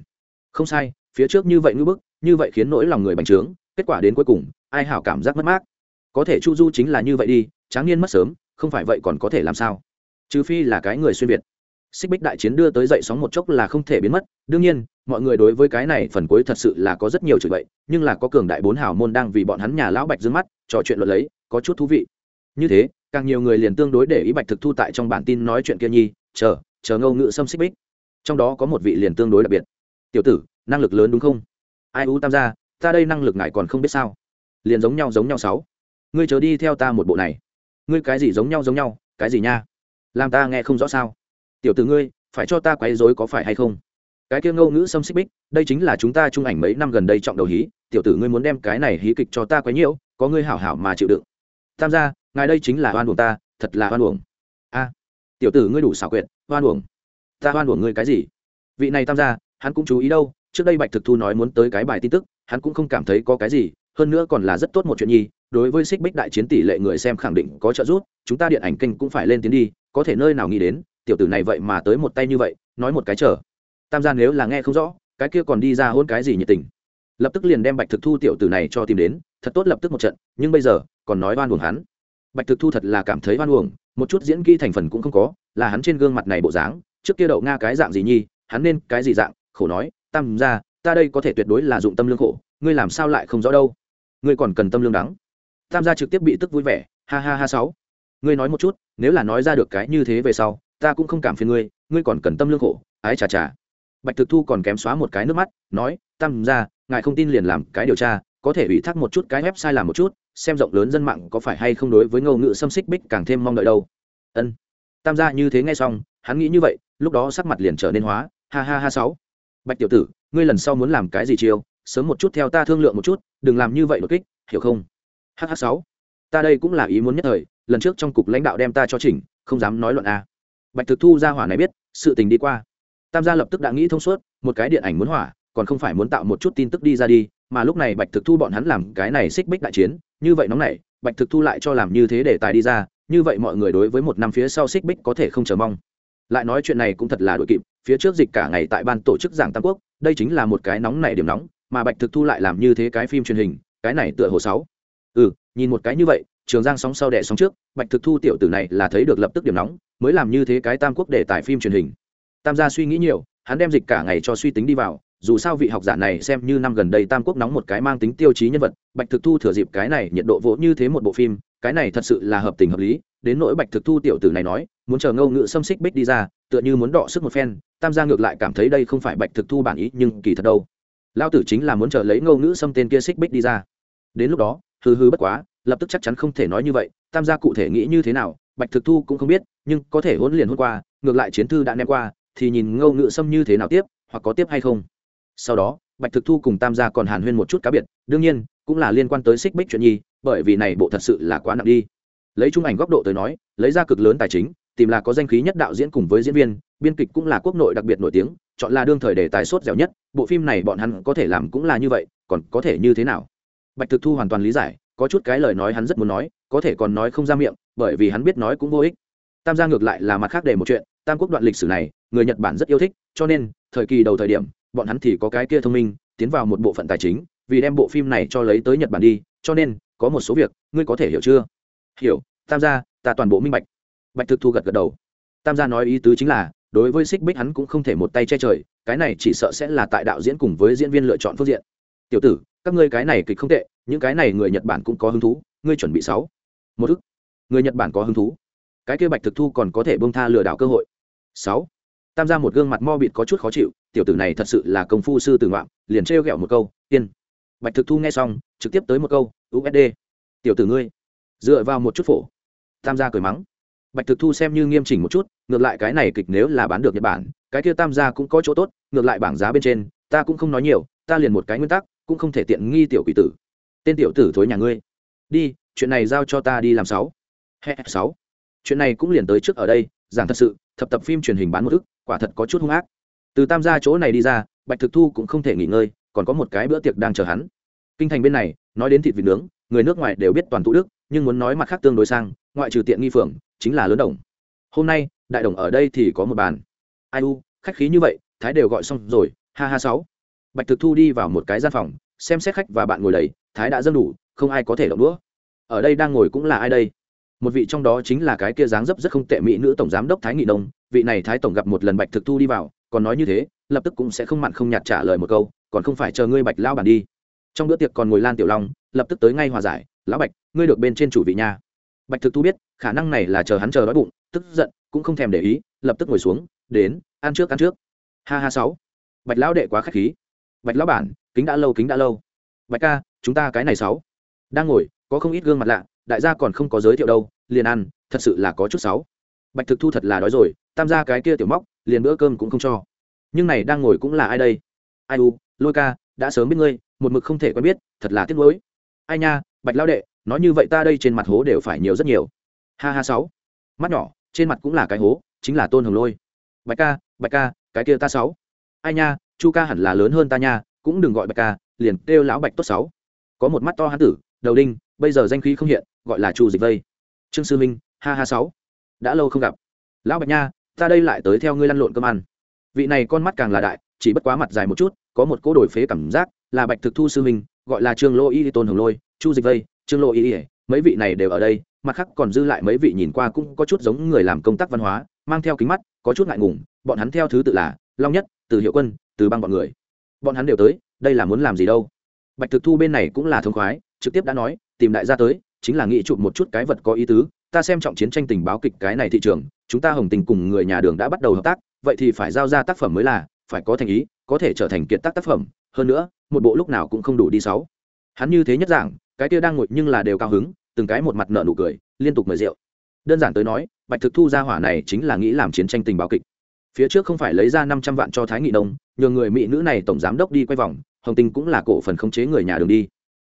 Không sai phía trước như vậy ngư bức như vậy khiến nỗi lòng người bành trướng kết quả đến cuối cùng ai hảo cảm giác mất mát. Có thể chu du chính là như vậy đi tráng niên mất sớm không phải vậy còn có thể làm sao? Trừ phi là cái người xuyên việt. Xích bích đại chiến đưa tới dậy sóng một chốc là không thể biến mất đương nhiên mọi người đối với cái này phần cuối thật sự là có rất nhiều chửi bậy nhưng là có cường đại bốn hào môn đang vì bọn hắn nhà lão bạch dương mắt trò chuyện luận lấy có chút thú vị. Như thế càng nhiều người liền tương đối để ý bạch thực thu tại trong bản tin nói chuyện kia nhi, chờ chờ ngâu ngự xâm xích bích. Trong đó có một vị liền tương đối đặc biệt. Tiểu tử, năng lực lớn đúng không? Ai u tam gia, ta đây năng lực ngài còn không biết sao? Liền giống nhau giống nhau sáu. Ngươi chớ đi theo ta một bộ này. Ngươi cái gì giống nhau giống nhau, cái gì nha? Làm ta nghe không rõ sao? Tiểu tử ngươi, phải cho ta quấy rối có phải hay không? Cái kia ngâu ngữ xâm xích bích, đây chính là chúng ta chung ảnh mấy năm gần đây trọng đầu hí. Tiểu tử ngươi muốn đem cái này hí kịch cho ta quấy nhiễu, có ngươi hảo hảo mà chịu đựng. Tham gia ngài đây chính là oan uổng ta, thật là oan uổng. A, tiểu tử ngươi đủ xảo quyệt, oan uổng. Ta oan uổng ngươi cái gì? Vị này tham gia, hắn cũng chú ý đâu, trước đây bạch thực thu nói muốn tới cái bài tin tức, hắn cũng không cảm thấy có cái gì, hơn nữa còn là rất tốt một chuyện nhi, đối với xích bích đại chiến tỷ lệ người xem khẳng định có trợ giúp, chúng ta điện ảnh kênh cũng phải lên tiếng đi, có thể nơi nào nghĩ đến, tiểu tử này vậy mà tới một tay như vậy, nói một cái chờ. Tam gia nếu là nghe không rõ, cái kia còn đi ra hôn cái gì nhiệt tình. Lập tức liền đem bạch thực thu tiểu tử này cho tìm đến, thật tốt lập tức một trận, nhưng bây giờ, còn nói oan buồn hắn bạch thực thu thật là cảm thấy hoan uổng, một chút diễn kỹ thành phần cũng không có, là hắn trên gương mặt này bộ dáng, trước kia đậu nga cái dạng gì nhi, hắn nên cái gì dạng, khổ nói, tam gia, ta đây có thể tuyệt đối là dụng tâm lương khổ, ngươi làm sao lại không rõ đâu? Ngươi còn cần tâm lương đắng. Tam gia trực tiếp bị tức vui vẻ, ha ha ha sáu, ngươi nói một chút, nếu là nói ra được cái như thế về sau, ta cũng không cảm phiền ngươi ngươi còn cần tâm lương khổ, ái chà chà. Bạch thực thu còn kém xóa một cái nước mắt, nói, tam gia, ngài không tin liền làm cái điều tra, có thể ủy thác một chút cái website làm một chút xem rộng lớn dân mạng có phải hay không đối với ngô ngữ xâm xích bích càng thêm mong đợi đâu. Ân. Tam gia như thế nghe xong, hắn nghĩ như vậy, lúc đó sắc mặt liền trở nên hóa, ha ha ha sáu. Bạch tiểu tử, ngươi lần sau muốn làm cái gì chiêu, sớm một chút theo ta thương lượng một chút, đừng làm như vậy đột kích, hiểu không? Hh sáu. Ta đây cũng là ý muốn nhất thời, lần trước trong cục lãnh đạo đem ta cho chỉnh, không dám nói luận a. Bạch thực thu ra hỏa này biết, sự tình đi qua. Tam gia lập tức đã nghĩ thông suốt, một cái điện ảnh muốn hỏa, còn không phải muốn tạo một chút tin tức đi ra đi, mà lúc này bạch thực thu bọn hắn làm cái này xích bích đại chiến như vậy nóng này, bạch thực thu lại cho làm như thế để tài đi ra, như vậy mọi người đối với một năm phía sau xích bích có thể không chờ mong. Lại nói chuyện này cũng thật là đội kịp, phía trước dịch cả ngày tại ban tổ chức giảng tam quốc, đây chính là một cái nóng này điểm nóng, mà bạch thực thu lại làm như thế cái phim truyền hình, cái này tựa hồ sáu. Ừ nhìn một cái như vậy, trường giang sóng sau đẻ sóng trước, bạch thực thu tiểu tử này là thấy được lập tức điểm nóng, mới làm như thế cái tam quốc để tải phim truyền hình. Tam gia suy nghĩ nhiều, hắn đem dịch cả ngày cho suy tính đi vào dù sao vị học giả này xem như năm gần đây tam quốc nóng một cái mang tính tiêu chí nhân vật, bạch thực thu thừa dịp cái này nhiệt độ vỗ như thế một bộ phim, cái này thật sự là hợp tình hợp lý, đến nỗi bạch thực thu tiểu tử này nói, muốn chờ ngâu ngự xâm xích bích đi ra, tựa như muốn đọ sức một phen, tam gia ngược lại cảm thấy đây không phải bạch thực thu bản ý, nhưng kỳ thật đâu. Lao tử chính là muốn chờ lấy ngâu ngữ xâm tên kia xích bích đi ra. Đến lúc đó hư hư bất quá, lập tức chắc chắn không thể nói như vậy, tam gia cụ thể nghĩ như thế nào, bạch thực thu cũng không biết, nhưng có thể hôn liền hôn qua, ngược lại chiến thư đã ném qua, thì nhìn ngâu ngự xâm như thế nào tiếp, hoặc có tiếp hay không sau đó, bạch thực thu cùng tam gia còn hàn huyên một chút cá biệt, đương nhiên, cũng là liên quan tới xích bích chuyện nhi, bởi vì này bộ thật sự là quá nặng đi. Lấy trung ảnh góc độ tới nói, lấy ra cực lớn tài chính, tìm là có danh khí nhất đạo diễn cùng với diễn viên, biên kịch cũng là quốc nội đặc biệt nổi tiếng, chọn là đương thời đề tài sốt dẻo nhất, bộ phim này bọn hắn có thể làm cũng là như vậy, còn có thể như thế nào? Bạch thực thu hoàn toàn lý giải, có chút cái lời nói hắn rất muốn nói, có thể còn nói không ra miệng, bởi vì hắn biết nói cũng vô ích. Tam gia ngược lại là mặt khác để một chuyện, tam quốc đoạn lịch sử này, người nhật bản rất yêu thích, cho nên, thời kỳ đầu thời điểm bọn hắn thì có cái kia thông minh, tiến vào một bộ phận tài chính, vì đem bộ phim này cho lấy tới nhật bản đi, cho nên, có một số việc, ngươi có thể hiểu chưa? Hiểu, tam gia, ta toàn bộ minh bạch. Bạch thực thu gật gật đầu. Tam gia nói ý tứ chính là, đối với xích bích hắn cũng không thể một tay che trời, cái này chỉ sợ sẽ là tại đạo diễn cùng với diễn viên lựa chọn phương diện. Tiểu tử, các ngươi cái này kịch không tệ, những cái này người nhật bản cũng có hứng thú, ngươi chuẩn bị sáu. Một thức. Người nhật bản có hứng thú. Cái kia bạch thực thu còn có thể bông tha lừa đảo cơ hội. Sáu. Tam gia một gương mặt mo bịt có chút khó chịu tiểu tử này thật sự là công phu sư tử ngoạm, liền trêu ghẹo một câu, tiên. Bạch thực thu nghe xong, trực tiếp tới một câu usd tiểu tử ngươi. Dựa vào một chút phổ, tam gia cười mắng. Bạch thực thu xem như nghiêm chỉnh một chút, ngược lại cái này kịch nếu là bán được nhật bản, cái kia tam gia cũng có chỗ tốt, ngược lại bảng giá bên trên, ta cũng không nói nhiều, ta liền một cái nguyên tắc, cũng không thể tiện nghi tiểu quỷ tử. Tên tiểu tử thối nhà ngươi. Đi, chuyện này giao cho ta đi làm sáu. Hè sáu. Chuyện này cũng liền tới trước ở đây, giảng thật sự, thập tập phim truyền hình bán một thức quả thật có chút hung ác từ tam gia chỗ này đi ra, bạch thực thu cũng không thể nghỉ ngơi, còn có một cái bữa tiệc đang chờ hắn. Kinh thành bên này, nói đến thịt vịt nướng, người nước ngoài đều biết toàn thủ đức, nhưng muốn nói mặt khác tương đối sang, ngoại trừ tiện nghi phường, chính là lớn đồng. Hôm nay, đại đồng ở đây thì có một bàn. Ai u, khách khí như vậy, thái đều gọi xong rồi, ha ha sáu. Bạch thực thu đi vào một cái gian phòng, xem xét khách và bạn ngồi đầy, thái đã dâng đủ, không ai có thể động đũa. Ở đây đang ngồi cũng là ai đây? Một vị trong đó chính là cái kia dáng dấp rất không tệ mỹ nữ tổng giám đốc thái nghị đông vị này thái tổng gặp một lần bạch thực thu đi vào còn nói như thế, lập tức cũng sẽ không mặn không nhạt trả lời một câu, còn không phải chờ ngươi bạch lao bản đi. Trong bữa tiệc còn ngồi lan tiểu long, lập tức tới ngay hòa giải, lão bạch, ngươi được bên trên chủ vị nha. Bạch thực thu biết, khả năng này là chờ hắn chờ đói bụng, tức giận, cũng không thèm để ý, lập tức ngồi xuống, đến, ăn trước ăn trước. Ha ha sáu. Bạch lão đệ quá k h á c h khí. Bạch lão bản, kính đã lâu, kính đã lâu. Bạch ca, chúng ta cái này sáu. Đang ngồi, có không ít gương mặt lạ, đại gia còn không có giới thiệu đâu, liền ăn, thật sự là có chút sáu. Bạch thực thu thật là đói rồi tam gia cái kia tiểu móc, liền bữa cơm cũng không cho. Nhưng này đang ngồi cũng là ai đây? Ai u, lôi ca, đã sớm biết ngươi, một mực không thể quen biết, thật là tiếc nuối. Ai nha, bạch lao đệ, nói như vậy ta đây trên mặt hố đều phải nhiều rất nhiều. Ha ha sáu. Mắt nhỏ, trên mặt cũng là cái hố, chính là tôn hồng lôi. Bạch ca bạch ca, cái kia ta sáu. Ai nha, chu ca hẳn là lớn hơn ta nha, cũng đừng gọi bạch ca, liền kêu lão bạch tốt sáu. Có một mắt to hán tử, đầu đinh, bây giờ danh khí không hiện, gọi là chu dịch vây. Trương sư minh, ha ha sáu. Đã lâu không gặp. Lão bạch nha ta đây lại tới theo ngươi lăn lộn cơm ăn. Vị này con mắt càng là đại, chỉ bất quá mặt dài một chút, có một cỗ đổi phế cảm giác, là bạch thực thu sư minh gọi là trương lô y tôn hồng lôi, chu dịch vây, trương lô y, mấy vị này đều ở đây, mặt khác còn dư lại mấy vị nhìn qua cũng có chút giống người làm công tác văn hóa, mang theo kính mắt, có chút ngại ngùng, bọn hắn theo thứ tự là long nhất, từ hiệu quân, từ băng bọn người. Bọn hắn đều tới, đây là muốn làm gì đâu? Bạch thực thu bên này cũng là thông khoái, trực tiếp đã nói, tìm đại gia tới, chính là nghĩ chụp một chút cái vật có ý tứ ta xem trọng chiến tranh tình báo kịch cái này thị trường, chúng ta hồng tình cùng người nhà đường đã bắt đầu hợp tác, vậy thì phải giao ra tác phẩm mới là, phải có thành ý, có thể trở thành kiệt tác tác phẩm. Hơn nữa, một bộ lúc nào cũng không đủ đi sáu. Hắn như thế nhất dạng, cái kia đang ngồi nhưng là đều cao hứng, từng cái một mặt nợ nụ cười, liên tục mời rượu. Đơn giản tới nói, bạch thực thu ra hỏa này chính là nghĩ làm chiến tranh tình báo kịch. Phía trước không phải lấy ra năm trăm vạn cho thái nghị đông, nhờ người mỹ nữ này tổng giám đốc đi quay vòng, hồng tinh cũng là cổ phần khống chế người nhà đường đi.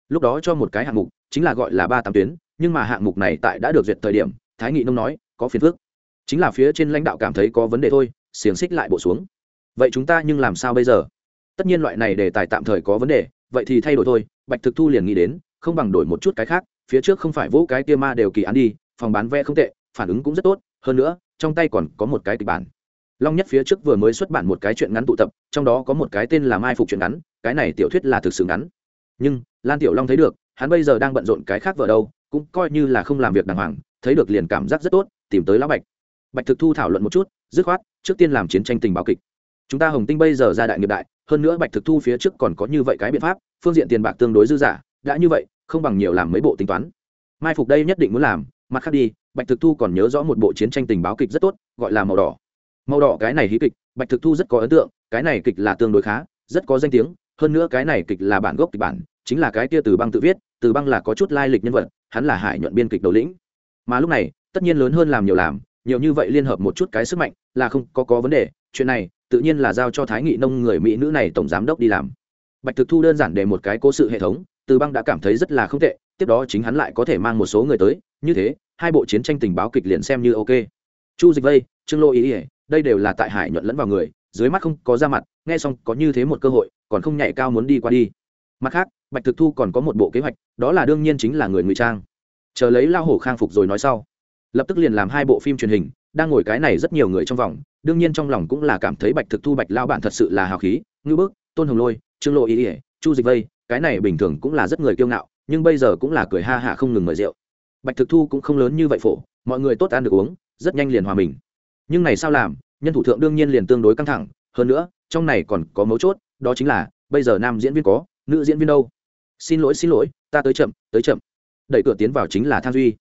Lúc đó cho một cái hạng mục, chính là gọi là ba tám tuyến nhưng mà hạng mục này tại đã được duyệt thời điểm, thái nghị nông nói, có phiền phức. Chính là phía trên lãnh đạo cảm thấy có vấn đề thôi, xiềng xích lại bộ xuống. Vậy chúng ta nhưng làm sao bây giờ? Tất nhiên loại này đề tài tạm thời có vấn đề, vậy thì thay đổi thôi, bạch thực thu liền nghĩ đến, không bằng đổi một chút cái khác, phía trước không phải vỗ cái kia ma đều kỳ án đi, phòng bán vé không tệ, phản ứng cũng rất tốt, hơn nữa, trong tay còn có một cái kịch bản. Long nhất phía trước vừa mới xuất bản một cái chuyện ngắn tụ tập, trong đó có một cái tên là mai phục chuyện ngắn, cái này tiểu thuyết là thực sự ngắn. Nhưng, lan tiểu long thấy được, hắn bây giờ đang bận rộn cái khác vợ đâu cũng coi như là không làm việc đàng hoàng, thấy được liền cảm giác rất tốt, tìm tới lão bạch. Bạch thực thu thảo luận một chút, dứt khoát, trước tiên làm chiến tranh tình báo kịch. Chúng ta hồng tinh bây giờ ra đại nghiệp đại, hơn nữa bạch thực thu phía trước còn có như vậy cái biện pháp, phương diện tiền bạc tương đối dư giả đã như vậy, không bằng nhiều làm mấy bộ tính toán. Mai phục đây nhất định muốn làm, mặt khác đi, bạch thực thu còn nhớ rõ một bộ chiến tranh tình báo kịch rất tốt, gọi là màu đỏ. Màu đỏ cái này hí kịch, bạch thực thu rất có ấn tượng, cái này kịch là tương đối khá, rất có danh tiếng, hơn nữa cái này kịch là bản gốc kịch bản, chính là cái kia từ băng tự viết, từ băng là có chút lai lịch nhân vật hắn là hải nhuận biên kịch đầu lĩnh. Mà lúc này, tất nhiên lớn hơn làm nhiều làm, nhiều như vậy liên hợp một chút cái sức mạnh, là không có có vấn đề, chuyện này, tự nhiên là giao cho thái nghị nông người mỹ nữ này tổng giám đốc đi làm. Bạch thực thu đơn giản để một cái cố sự hệ thống, từ băng đã cảm thấy rất là không tệ, tiếp đó chính hắn lại có thể mang một số người tới, như thế, hai bộ chiến tranh tình báo kịch liền xem như ok. Chu dịch vây, trương lô ý ỉa đây đều là tại hải nhuận lẫn vào người, dưới mắt không có ra mặt, nghe xong có như thế một cơ hội, còn không nhảy cao muốn đi qua đi. Mặt khác bạch thực thu còn có một bộ kế hoạch, đó là đương nhiên chính là người ngụy trang. Chờ lấy lao hổ khang phục rồi nói sau, lập tức liền làm hai bộ phim truyền hình, đang ngồi cái này rất nhiều người trong vòng, đương nhiên trong lòng cũng là cảm thấy bạch thực thu bạch lao bản thật sự là hào khí, ngư bức, tôn hồng lôi, trương lộ ý ỉa chu dịch vây, cái này bình thường cũng là rất người kiêu ngạo, nhưng bây giờ cũng là cười ha hạ không ngừng mời rượu. Bạch thực thu cũng không lớn như vậy phổ, mọi người tốt ăn được uống, rất nhanh liền hòa mình. Nhưng này sao làm, nhân thủ thượng đương nhiên liền tương đối căng thẳng, hơn nữa, trong này còn có mấu chốt, đó chính là, bây giờ nam diễn viên có, nữ diễn viên đâu? Xin lỗi xin lỗi ta tới chậm tới chậm. Đẩy cửa tiến vào chính là thang duy.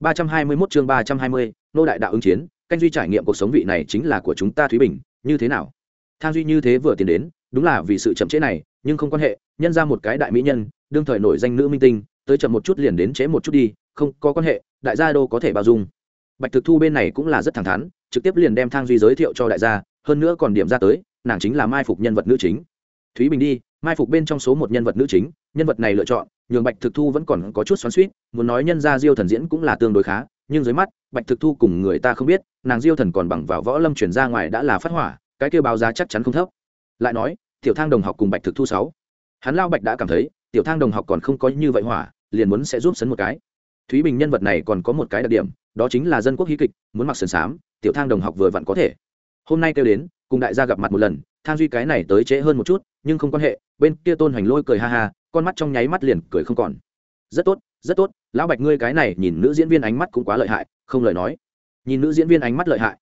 Ba trăm hai mươi 321 chương ba trăm hai mươi, nô đại đạo ứng chiến canh duy trải nghiệm cuộc sống vị này chính là của chúng ta thúy bình như thế nào? Thang duy như thế vừa tiến đến đúng là vì sự chậm trễ này nhưng không quan hệ nhân ra một cái đại mỹ nhân đương thời nổi danh nữ minh tinh tới chậm một chút liền đến trễ một chút đi không có quan hệ đại gia đô có thể bao dung. Bạch thực thu bên này cũng là rất thẳng thắn trực tiếp liền đem thang duy giới thiệu cho đại gia hơn nữa còn điểm ra tới nàng chính là mai phục nhân vật nữ chính thúy bình đi, mai phục bên trong số một nhân vật nữ chính, nhân vật này lựa chọn, nhường bạch thực thu vẫn còn có chút xoắn suýt muốn nói nhân ra diêu thần diễn cũng là tương đối khá, nhưng dưới mắt, bạch thực thu cùng người ta không biết, nàng diêu thần còn bằng vào võ lâm chuyển ra ngoài đã là phát hỏa, cái kêu báo giá chắc chắn không thấp. Lại nói, tiểu thang đồng học cùng bạch thực thu sáu. Hắn lao bạch đã cảm thấy, tiểu thang đồng học còn không có như vậy hỏa, liền muốn sẽ giúp sấn một cái. Thúy bình nhân vật này còn có một cái đặc điểm, đó chính là dân quốc hí kịch, muốn mặc sườn xám, tiểu thang đồng học vừa vặn có thể. Hôm nay kêu đến, cùng đại gia gặp mặt một lần thang duy cái này tới trễ hơn một chút, nhưng không quan hệ, bên kia tôn hoành lôi cười ha ha, con mắt trong nháy mắt liền cười không còn. Rất tốt rất tốt, lão bạch ngươi cái này nhìn nữ diễn viên ánh mắt cũng quá lợi hại, không lời nói. Nhìn nữ diễn viên ánh mắt lợi hại.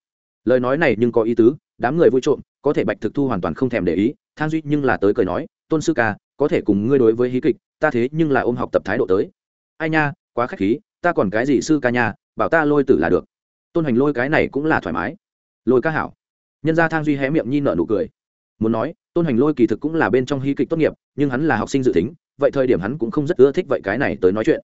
Lời nói này nhưng có ý tứ, đám người vui trộm, có thể bạch thực thu hoàn toàn không thèm để ý, thang duy nhưng là tới cười nói, tôn sư ca, có thể cùng ngươi đối với hí kịch, ta thế nhưng là ôm học tập thái độ tới. Ai nha, quá khách khí, ta còn cái gì sư ca nha, bảo ta lôi tử là được. Tôn hành lôi cái này cũng là thoải mái. Lôi ca hảo. Nhân ra thang duy hé miệng nhi nở nụ cười muốn nói, tôn hành lôi kỳ thực cũng là bên trong hí kịch tốt nghiệp, nhưng hắn là học sinh dự tính, vậy thời điểm hắn cũng không rất ưa thích vậy cái này tới nói chuyện.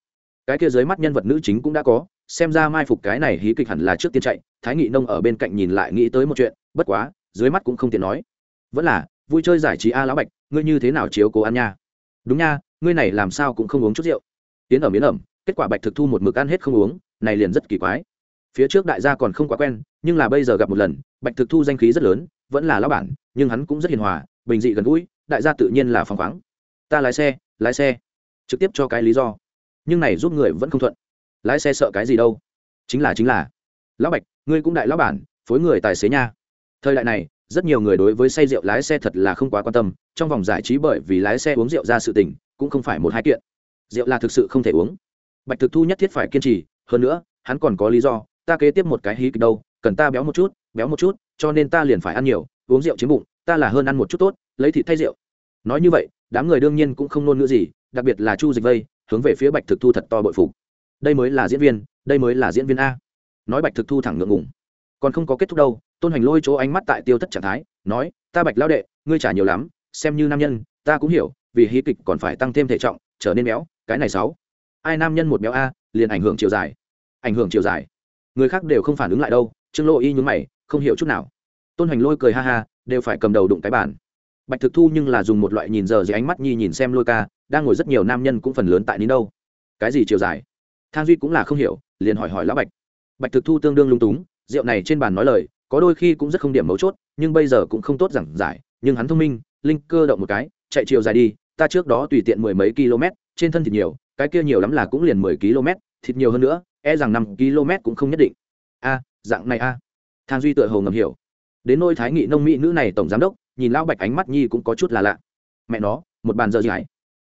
Cái kia dưới mắt nhân vật nữ chính cũng đã có, xem ra mai phục cái này hí kịch hẳn là trước tiên chạy, thái nghị nông ở bên cạnh nhìn lại nghĩ tới một chuyện, bất quá, dưới mắt cũng không tiện nói. Vẫn là, vui chơi giải trí a lão bạch, ngươi như thế nào chiếu cố ăn nha? Đúng nha, ngươi này làm sao cũng không uống chút rượu. Tiến ở miến ẩm, kết quả bạch thực thu một mực ăn hết không uống, này liền rất kỳ quái. Phía trước đại gia còn không quá quen, nhưng là bây giờ gặp một lần, bạch thực thu danh khí rất lớn vẫn là lão bản, nhưng hắn cũng rất hiền hòa, bình dị gần gũi, đại gia tự nhiên là phăng khoáng. Ta lái xe lái xe. Trực tiếp cho cái lý do. Nhưng này giúp người vẫn không thuận. Lái xe sợ cái gì đâu? Chính là chính là. Lão bạch, ngươi cũng đại lão bản, phối người tài xế nha. Thời đại này, rất nhiều người đối với say rượu lái xe thật là không quá quan tâm, trong vòng giải trí bởi vì lái xe uống rượu ra sự tình, cũng không phải một hai kiện. Rượu là thực sự không thể uống. Bạch thực thu nhất thiết phải kiên trì, hơn nữa, hắn còn có lý do, ta kế tiếp một cái hí kịch đâu, cần ta béo một chút béo một chút, cho nên ta liền phải ăn nhiều, uống rượu chiếm bụng, ta là hơn ăn một chút tốt, lấy thịt thay rượu. Nói như vậy, đám người đương nhiên cũng không nôn ngữ gì, đặc biệt là chu dịch vây, hướng về phía bạch thực thu thật to bội phục. Đây mới là diễn viên, đây mới là diễn viên a. Nói bạch thực thu thẳng ngượng ngùng. Còn không có kết thúc đâu, tôn hành lôi chỗ ánh mắt tại tiêu thất trạng thái, nói, ta bạch lao đệ, ngươi trả nhiều lắm, xem như nam nhân, ta cũng hiểu, vì hí kịch còn phải tăng thêm thể trọng, trở nên béo, cái này sáu. Ai nam nhân một béo a, liền ảnh hưởng chiều dài, ảnh hưởng chiều dài. Người khác đều không phản ứng lại đâu. Trương lộ y nhún mày không hiểu chút nào. Tôn hành lôi cười ha ha, đều phải cầm đầu đụng cái bản bạch thực thu nhưng là dùng một loại nhìn giờ dưới ánh mắt nhi nhìn xem lôi ca, đang ngồi rất nhiều nam nhân cũng phần lớn tại đến đâu. Cái gì chiều dài? Thang duy cũng là không hiểu, liền hỏi hỏi lão bạch. Bạch thực thu tương đương lung túng, rượu này trên bàn nói lời, có đôi khi cũng rất không điểm mấu chốt, nhưng bây giờ cũng không tốt giảng giải, nhưng hắn thông minh, linh cơ động một cái, chạy chiều dài đi, ta trước đó tùy tiện mười mấy km, trên thân thịt nhiều, cái kia nhiều lắm là cũng liền mười km, thịt nhiều hơn nữa e rằng năm km cũng không nhất định. A, dạng này a thang duy tựa hồ ngầm hiểu. Đến nôi thái nghị nông mỹ nữ này tổng giám đốc, nhìn lão bạch ánh mắt nhi cũng có chút là lạ. Mẹ nó, một bàn giờ gì ấy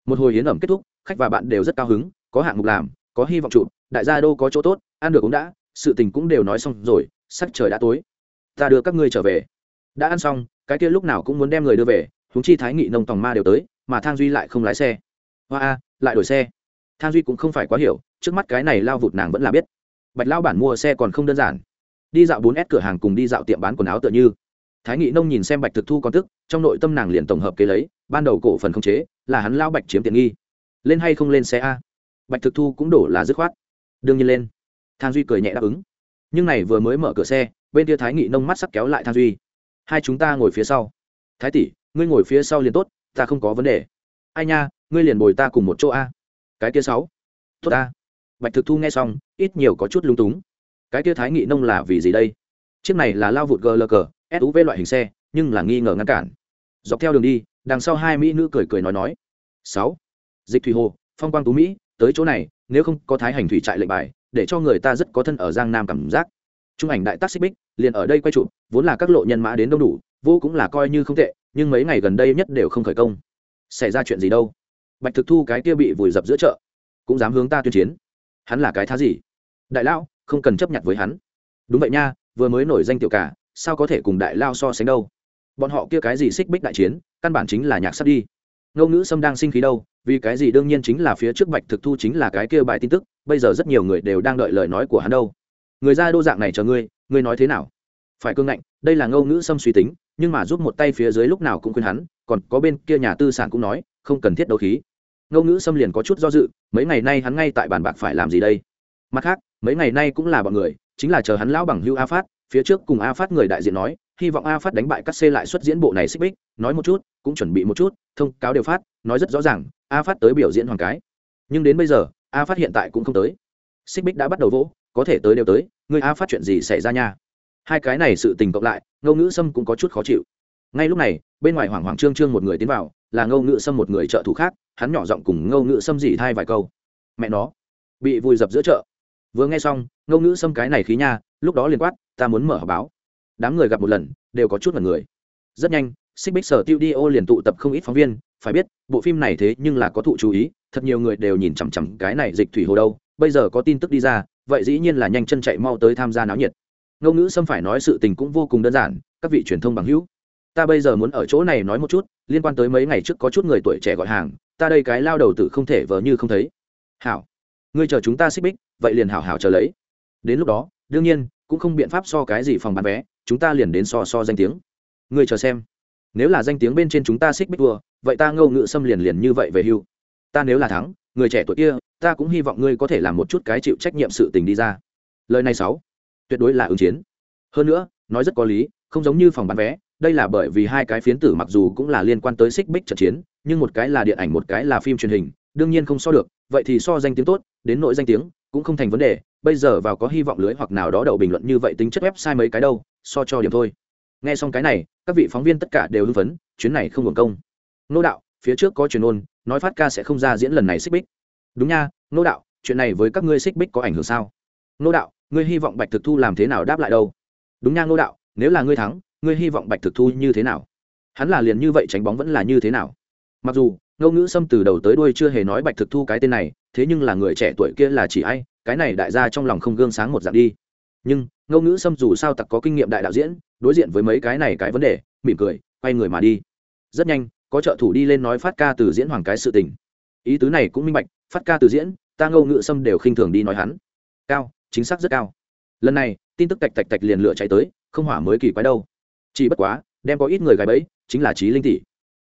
một hồi hiến ẩm kết thúc, khách và bạn đều rất cao hứng, có hạng mục làm, có hy vọng trụ đại gia đô có chỗ tốt, ăn được cũng đã, sự tình cũng đều nói xong rồi, sắc trời đã tối. Ta đưa các ngươi trở về. Đã ăn xong, cái kia lúc nào cũng muốn đem người đưa về húng chi thái nghị nông tòng ma đều tới, mà thang duy lại không lái xe. Hoa a, lại đổi xe. Thang duy cũng không phải quá hiểu, trước mắt cái này lao vụt nàng vẫn là biết. Bạch lao bản mua xe còn không đơn giản đi dạo bốn s cửa hàng cùng đi dạo tiệm bán quần áo tựa như. Thái nghị nông nhìn xem bạch thực thu con tức, trong nội tâm nàng liền tổng hợp kế lấy, ban đầu cổ phần không chế, là hắn lao bạch chiếm tiện nghi. Lên hay không lên xe a? Bạch thực thu cũng đổ là dứt khoát. Đương nhiên lên. Thang duy cười nhẹ đáp ứng. Nhưng này vừa mới mở cửa xe, bên kia thái nghị nông mắt sắc kéo lại thang duy. Hai chúng ta ngồi phía sau. Thái tỷ, ngươi ngồi phía sau liền tốt, ta không có vấn đề. Ai nha, ngươi liền bồi ta cùng một chỗ a. Cái kia sáu. Tốt a. Bạch thực thu nghe xong, ít nhiều có chút lung túng cái kia thái nghị nông là vì gì đây? Chiếc này là lao vụt glg suv loại hình xe, nhưng là nghi ngờ ngăn cản. Dọc theo đường đi, đằng sau hai mỹ nữ cười cười nói nói. Sáu. Dịch thủy hồ, phong quang tú mỹ, tới chỗ này, nếu không có thái hành thủy trại lệnh bài, để cho người ta rất có thân ở giang nam cảm giác. Trung ảnh đại tác xích bích, liền ở đây quay chụp vốn là các lộ nhân mã đến đông đủ, vô cũng là coi như không tệ, nhưng mấy ngày gần đây nhất đều không khởi công. Xảy ra chuyện gì đâu? Bạch thực thu cái kia bị vùi dập giữa chợ, cũng dám hướng ta tuyên chiến. Hắn là cái thá gì? Đại lão không cần chấp nhận với hắn. Đúng vậy nha, vừa mới nổi danh tiểu cả, sao có thể cùng đại lao so sánh đâu? Bọn họ kia cái gì xích bích đại chiến, căn bản chính là nhạc sắp đi. Ngôn ngữ sâm đang sinh khí đâu, vì cái gì đương nhiên chính là phía trước bạch thực thu chính là cái kia bài tin tức, bây giờ rất nhiều người đều đang đợi lời nói của hắn đâu. Người ra đô dạng này chờ ngươi ngươi nói thế nào? Phải cương ngạnh, đây là ngôn ngữ sâm suy tính, nhưng mà giúp một tay phía dưới lúc nào cũng khuyên hắn, còn có bên kia nhà tư sản cũng nói, không cần thiết đấu khí. Ngôn ngữ sâm liền có chút do dự, mấy ngày nay hắn ngay tại bàn bạc phải làm gì đây? Mặt khác mấy ngày nay cũng là bọn người, chính là chờ hắn lão bằng hưu a phát, phía trước cùng a phát người đại diện nói, hy vọng a phát đánh bại các Xê lại xuất diễn bộ này xích bích, nói một chút, cũng chuẩn bị một chút, thông cáo đều phát, nói rất rõ ràng, a phát tới biểu diễn hoàng cái. Nhưng đến bây giờ, a phát hiện tại cũng không tới. Xích bích đã bắt đầu vỗ, có thể tới đều tới người a phát chuyện gì xảy ra nha? Hai cái này sự tình cộng lại, ngô ngữ sâm cũng có chút khó chịu. Ngay lúc này, bên ngoài hoảng hoảng trương trương một người tiến vào, là ngô ngữ sâm một người trợ thủ khác, hắn nhỏ giọng cùng ngô ngữ sâm dỉ thai vài câu. Mẹ nó, bị vùi dập giữa chợ vừa nghe xong ngôn ngữ xâm cái này khí nha, lúc đó liền quát, ta muốn mở họp báo. Đám người gặp một lần, đều có chút là người. Rất nhanh, xích bích sở tiêu đi ô liền tụ tập không ít phóng viên, phải biết, bộ phim này thế nhưng là có thụ chú ý, thật nhiều người đều nhìn chằm chằm cái này dịch thủy hồ đâu, bây giờ có tin tức đi ra, vậy dĩ nhiên là nhanh chân chạy mau tới tham gia náo nhiệt. Ngô ngữ xâm phải nói sự tình cũng vô cùng đơn giản, các vị truyền thông bằng hữu. Ta bây giờ muốn ở chỗ này nói một chút, liên quan tới mấy ngày trước có chút người tuổi trẻ gọi hàng, ta đây cái lao đầu tử không thể vờ như không thấy. Hảo ngươi chờ chúng ta xích bích, vậy liền hảo hảo chờ lấy. Đến lúc đó, đương nhiên, cũng không biện pháp so cái gì phòng bán vé, chúng ta liền đến so so danh tiếng. Ngươi chờ xem. Nếu là danh tiếng bên trên chúng ta xích bích vừa vậy ta ngâu ngự xâm liền liền như vậy về hưu. Ta nếu là thắng, người trẻ tuổi kia, ta cũng hy vọng ngươi có thể làm một chút cái chịu trách nhiệm sự tình đi ra. Lời này sáu, tuyệt đối là ứng chiến. Hơn nữa, nói rất có lý, không giống như phòng bán vé, đây là bởi vì hai cái phiến tử mặc dù cũng là liên quan tới xích bích trận chiến, nhưng một cái là điện ảnh, một cái là phim truyền hình đương nhiên không so được, vậy thì so danh tiếng tốt, đến nội danh tiếng cũng không thành vấn đề, bây giờ vào có hy vọng lưới hoặc nào đó đậu bình luận như vậy tính chất website mấy cái đâu, so cho điểm thôi. Nghe xong cái này, các vị phóng viên tất cả đều hưng phấn, chuyến này không hưởng công. Nô đạo, phía trước có truyền ôn, nói phát ca sẽ không ra diễn lần này xích bích. Đúng nha, nô đạo, chuyện này với các ngươi xích bích có ảnh hưởng sao? Nô đạo, ngươi hy vọng bạch thực thu làm thế nào đáp lại đâu? Đúng nha, nô đạo, nếu là ngươi thắng, ngươi hy vọng bạch thực thu như thế nào? Hắn là liền như vậy tránh bóng vẫn là như thế nào? Mặc dù ngô ngữ sâm từ đầu tới đuôi chưa hề nói bạch thực thu cái tên này, thế nhưng là người trẻ tuổi kia là chỉ ai, cái này đại gia trong lòng không gương sáng một dạng đi. Nhưng, ngô ngữ sâm dù sao tặc có kinh nghiệm đại đạo diễn, đối diện với mấy cái này cái vấn đề, mỉm cười, quay người mà đi. Rất nhanh, có trợ thủ đi lên nói phát ca từ diễn hoàng cái sự tình. Ý tứ này cũng minh bạch, phát ca từ diễn, ta ngô ngữ sâm đều khinh thường đi nói hắn. Cao, chính xác rất cao. Lần này, tin tức tạch tạch tạch liền lửa chạy tới, không hỏa mới kỳ quái đâu. Chỉ bất quá, đem có ít người gái bẫy, chính là trí linh tỷ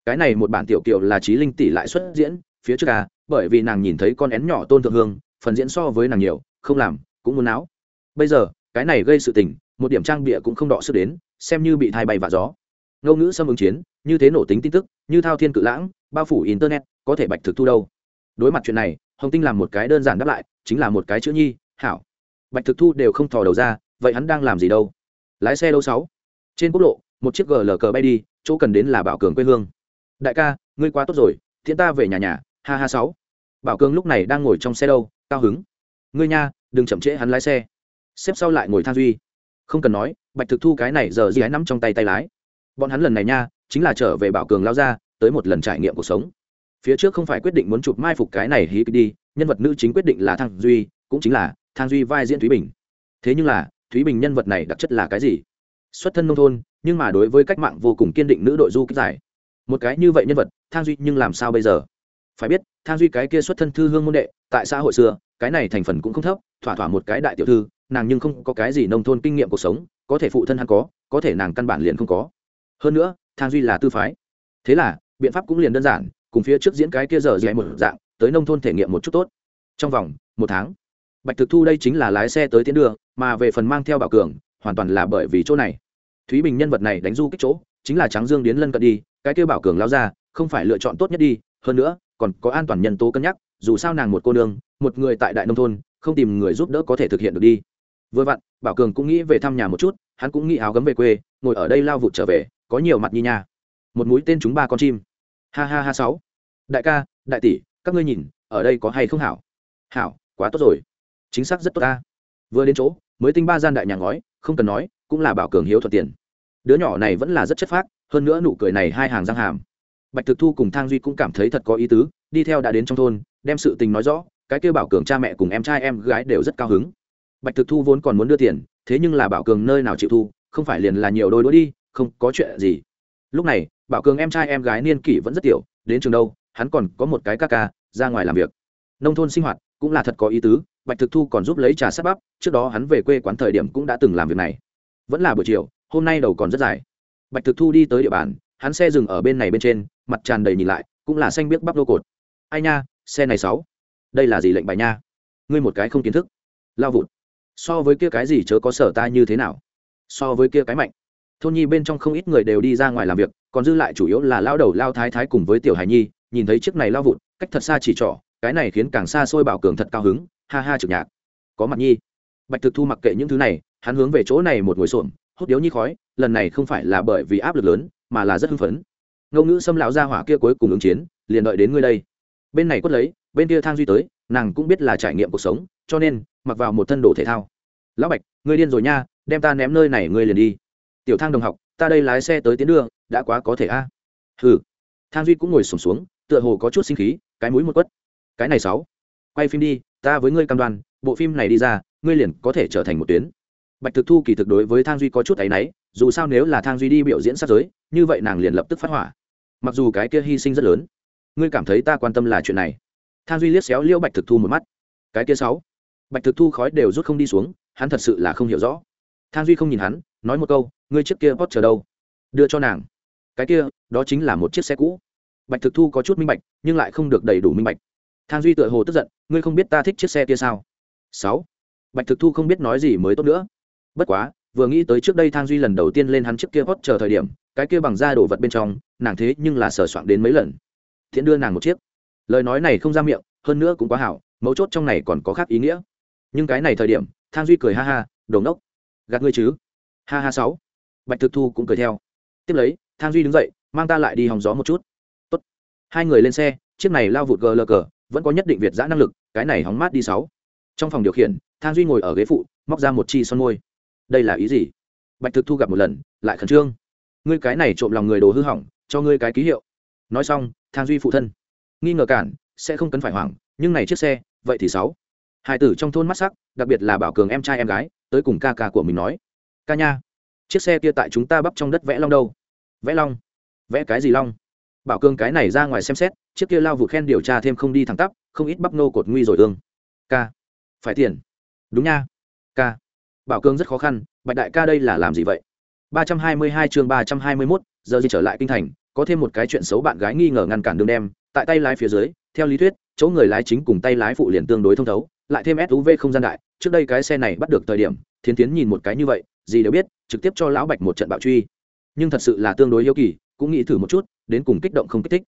cái này một bản tiểu kiểu là trí linh tỷ lại xuất diễn, phía trước à bởi vì nàng nhìn thấy con én nhỏ tôn thượng hương, phần diễn so với nàng nhiều, không làm, cũng muốn não bây giờ, cái này gây sự tình, một điểm trang bịa cũng không đọ sức đến, xem như bị thai bay và gió. Ngôn ngữ xâm ứng chiến, như thế nổ tính tin tức, như thao thiên cự lãng, bao phủ internet, có thể bạch thực thu đâu. Đối mặt chuyện này, hồng tinh làm một cái đơn giản đáp lại, chính là một cái chữ nhi, hảo. Bạch thực thu đều không thò đầu ra, vậy hắn đang làm gì đâu? Lái xe đâu sáu. Trên quốc lộ, một chiếc gl cờ bay đi, chỗ cần đến là bảo cường quê hương đại ca, ngươi quá tốt rồi thiện ta về nhà nhà, ha ha sáu. Bảo Cương lúc này đang ngồi trong xe đâu, cao hứng. Ngươi nha, đừng chậm trễ hắn lái xe. Xếp sau lại ngồi tha duy. Không cần nói, bạch thực thu cái này giờ gì hãy nắm trong tay tay lái. Bọn hắn lần này nha, chính là trở về bảo cường lao ra, tới một lần trải nghiệm cuộc sống. Phía trước không phải quyết định muốn chụp mai phục cái này hí đi, nhân vật nữ chính quyết định là thang duy, cũng chính là thang duy vai diễn thúy bình. Thế nhưng là, thúy bình nhân vật này đặc chất là cái gì? Xuất thân nông thôn, nhưng mà đối với cách mạng vô cùng kiên định nữ đội du kích giải một cái như vậy nhân vật, thang duy nhưng làm sao bây giờ? Phải biết, thang duy cái kia xuất thân thư hương môn đệ, tại xã hội xưa, cái này thành phần cũng không thấp, thỏa thỏa một cái đại tiểu thư, nàng nhưng không có cái gì nông thôn kinh nghiệm cuộc sống, có thể phụ thân hắn có có thể nàng căn bản liền không có. Hơn nữa, thang duy là tư phái. Thế là, biện pháp cũng liền đơn giản, cùng phía trước diễn cái kia giờ dạy một dạng, tới nông thôn thể nghiệm một chút tốt. Trong vòng, một tháng, bạch thực thu đây chính là lái xe tới tiến đường, mà về phần mang theo bảo cường, hoàn toàn là bởi vì chỗ này. Thúy bình nhân vật này đánh du kích chỗ, chính là Tráng dương đến lân cận đi cái kêu bảo cường lao ra, không phải lựa chọn tốt nhất đi, hơn nữa, còn có an toàn nhân tố cân nhắc, dù sao nàng một cô nương, một người tại đại nông thôn, không tìm người giúp đỡ có thể thực hiện được đi. Vừa vặn, bảo cường cũng nghĩ về thăm nhà một chút, hắn cũng nghĩ áo gấm về quê, ngồi ở đây lao vụt trở về, có nhiều mặt như nha. Một mũi tên chúng ba con chim. Ha ha ha sáu. Đại ca, đại tỷ, các ngươi nhìn, ở đây có hay không hảo? Hảo, quá tốt rồi. Chính xác rất tốt ta. Vừa đến chỗ, mới tinh ba gian đại nhà ngói, không cần nói, cũng là bảo cường hiếu thuận tiền đứa nhỏ này vẫn là rất chất phác, hơn nữa nụ cười này hai hàng răng hàm. Bạch thực thu cùng thang duy cũng cảm thấy thật có ý tứ, đi theo đã đến trong thôn, đem sự tình nói rõ, cái kêu bảo cường cha mẹ cùng em trai em gái đều rất cao hứng. Bạch thực thu vốn còn muốn đưa tiền, thế nhưng là bảo cường nơi nào chịu thu, không phải liền là nhiều đôi đôi đi, không có chuyện gì. Lúc này, bảo cường em trai em gái niên kỷ vẫn rất tiểu, đến trường đâu, hắn còn có một cái ca ca, ra ngoài làm việc. Nông thôn sinh hoạt cũng là thật có ý tứ, bạch thực thu còn giúp lấy trà sắt bắp, trước đó hắn về quê quán thời điểm cũng đã từng làm việc này. Vẫn là buổi chiều hôm nay đầu còn rất dài. Bạch thực thu đi tới địa bàn, hắn xe dừng ở bên này bên trên, mặt tràn đầy nhìn lại, cũng là xanh biếc bắp lô cột. Ai nha, xe này sáu. Đây là gì lệnh bài nha? Ngươi một cái không kiến thức. Lao vụt. So với kia cái gì chớ có sở ta như thế nào? So với kia cái mạnh. Thôn nhi bên trong không ít người đều đi ra ngoài làm việc, còn dư lại chủ yếu là lao đầu lao thái thái cùng với tiểu hải nhi, nhìn thấy chiếc này lao vụt, cách thật xa chỉ trỏ, cái này khiến càng xa xôi bảo cường thật cao hứng, ha ha trực nhạc. Có mặt nhi. Bạch thực thu mặc kệ những thứ này, hắn hướng về chỗ này một ngồi xổm hút điếu nhi khói lần này không phải là bởi vì áp lực lớn mà là rất hưng phấn. Ngôn ngữ xâm lão ra hỏa kia cuối cùng ứng chiến liền đợi đến ngươi đây. Bên này quất lấy bên kia thang duy tới nàng cũng biết là trải nghiệm cuộc sống cho nên mặc vào một thân đồ thể thao. Lão bạch ngươi điên rồi nha đem ta ném nơi này ngươi liền đi. Tiểu thang đồng học ta đây lái xe tới tiến đưa đã quá có thể a. À. hừ. Thang duy cũng ngồi sùng xuống, xuống tựa hồ có chút sinh khí cái mũi một quất. Cái này sáu. Quay phim đi ta với ngươi cam đoan bộ phim này đi ra ngươi liền có thể trở thành một tuyến bạch thực thu kỳ thực đối với thang duy có chút áy náy, dù sao nếu là thang duy đi biểu diễn sắp giới, như vậy nàng liền lập tức phát hỏa. Mặc dù cái kia hy sinh rất lớn, ngươi cảm thấy ta quan tâm là chuyện này. Thang duy liếc xéo liêu bạch thực thu một mắt. Cái kia sáu, bạch thực thu khói đều rút không đi xuống, hắn thật sự là không hiểu rõ. Thang duy không nhìn hắn, nói một câu, ngươi trước kia post chờ đâu? Đưa cho nàng. Cái kia, đó chính là một chiếc xe cũ. Bạch thực thu có chút minh bạch, nhưng lại không được đầy đủ minh bạch. Thang duy tựa hồ tức giận, ngươi không biết ta thích chiếc xe kia sao? Sáu, bạch thực thu không biết nói gì mới tốt nữa bất quá, vừa nghĩ tới trước đây thang duy lần đầu tiên lên hắn chiếc kia hót chờ thời điểm, cái kia bằng da đổ vật bên trong, nàng thế nhưng là sờ soạn đến mấy lần. Thiện đưa nàng một chiếc. Lời nói này không ra miệng, hơn nữa cũng quá hảo, mấu chốt trong này còn có khác ý nghĩa. Nhưng cái này thời điểm, thang duy cười ha ha đồn đốc gạt ngươi chứ. Ha ha sáu. Bạch thực thu cũng cười theo. Tiếp lấy, thang duy đứng dậy, mang ta lại đi hòng gió một chút. Tốt. hai người lên xe, chiếc này lao vụt gờ lờ cờ vẫn có nhất định việt giã năng lực, cái này hóng mát đi sáu. Trong phòng điều khiển, thang duy ngồi ở ghế phụ, móc ra một chi son môi đây là ý gì? Bạch thực thu gặp một lần, lại khẩn trương. Ngươi cái này trộm lòng người đồ hư hỏng, cho ngươi cái ký hiệu. Nói xong, thang duy phụ thân. Nghi ngờ cản, sẽ không cần phải hoảng, nhưng này chiếc xe, vậy thì sáu. Hai tử trong thôn mắt sắc, đặc biệt là bảo cường em trai em gái, tới cùng ca ca của mình nói. Ca nha, chiếc xe kia tại chúng ta bắp trong đất vẽ long đâu? Vẽ long. Vẽ cái gì long? Bảo cường cái này ra ngoài xem xét, chiếc kia lao vụ khen điều tra thêm không đi thẳng tắp, không ít bắp nô cột nguy rồi ương. Ca. Phải tiền. Đúng nha. Ca bảo cương rất khó khăn, bạch đại ca đây là làm gì vậy? ba trăm hai mươi hai chương ba trăm hai mươi mốt, giờ di trở lại kinh thành, có thêm một cái chuyện xấu bạn gái nghi ngờ ngăn cản đường đem, tại tay lái phía dưới, theo lý thuyết, chỗ người lái chính cùng tay lái phụ liền tương đối thông thấu, lại thêm suv không gian đại, trước đây cái xe này bắt được thời điểm, thiến tiến nhìn một cái như vậy, gì đều biết, trực tiếp cho lão bạch một trận bạo truy. Nhưng thật sự là tương đối yêu kỳ, cũng nghĩ thử một chút, đến cùng kích động không kích thích.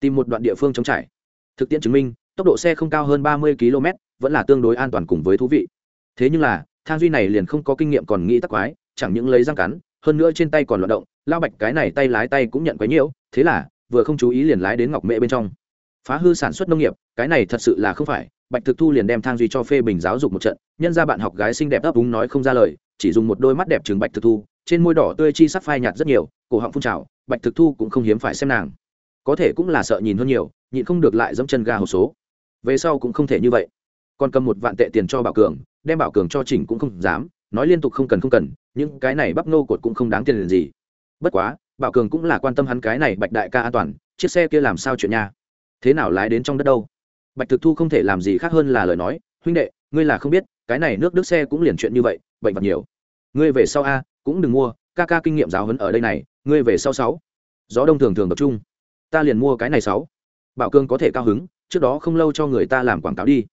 Tìm một đoạn địa phương chống trải. Thực tiễn chứng minh, tốc độ xe không cao hơn ba mươi km vẫn là tương đối an toàn cùng với thú vị. Thế nhưng là thang duy này liền không có kinh nghiệm còn nghĩ tắc quái, chẳng những lấy răng cắn, hơn nữa trên tay còn loạt động, lao bạch cái này tay lái tay cũng nhận quấy nhiễu, thế là, vừa không chú ý liền lái đến ngọc mễ bên trong. Phá hư sản xuất nông nghiệp, cái này thật sự là không phải, bạch thực thu liền đem thang duy cho phê bình giáo dục một trận, nhân ra bạn học gái xinh đẹp ấp úng nói không ra lời, chỉ dùng một đôi mắt đẹp chừng bạch thực thu, trên môi đỏ tươi chi sắc phai nhạt rất nhiều, cổ họng phun trào, bạch thực thu cũng không hiếm phải xem nàng. Có thể cũng là sợ nhìn hơn nhiều, nhịn không được lại dẫm chân ga hộp số. Về sau cũng không thể như vậy còn cầm một vạn tệ tiền cho bảo cường, đem bảo cường cho chỉnh cũng không dám, nói liên tục không cần không cần, những cái này bắp nô cột cũng không đáng tiền gì. Bất quá, bảo cường cũng là quan tâm hắn cái này bạch đại ca an toàn, chiếc xe kia làm sao chuyện nha? Thế nào lái đến trong đất đâu? Bạch thực thu không thể làm gì khác hơn là lời nói, huynh đệ, ngươi là không biết, cái này nước đức xe cũng liền chuyện như vậy, bệnh vật nhiều. Ngươi về sau a, cũng đừng mua, ca ca kinh nghiệm giáo huấn ở đây này, ngươi về sau sáu. Gió đông thường thường tập trung. Ta liền mua cái này sáu. Bảo cương có thể cao hứng, trước đó không lâu cho người ta làm quảng cáo đi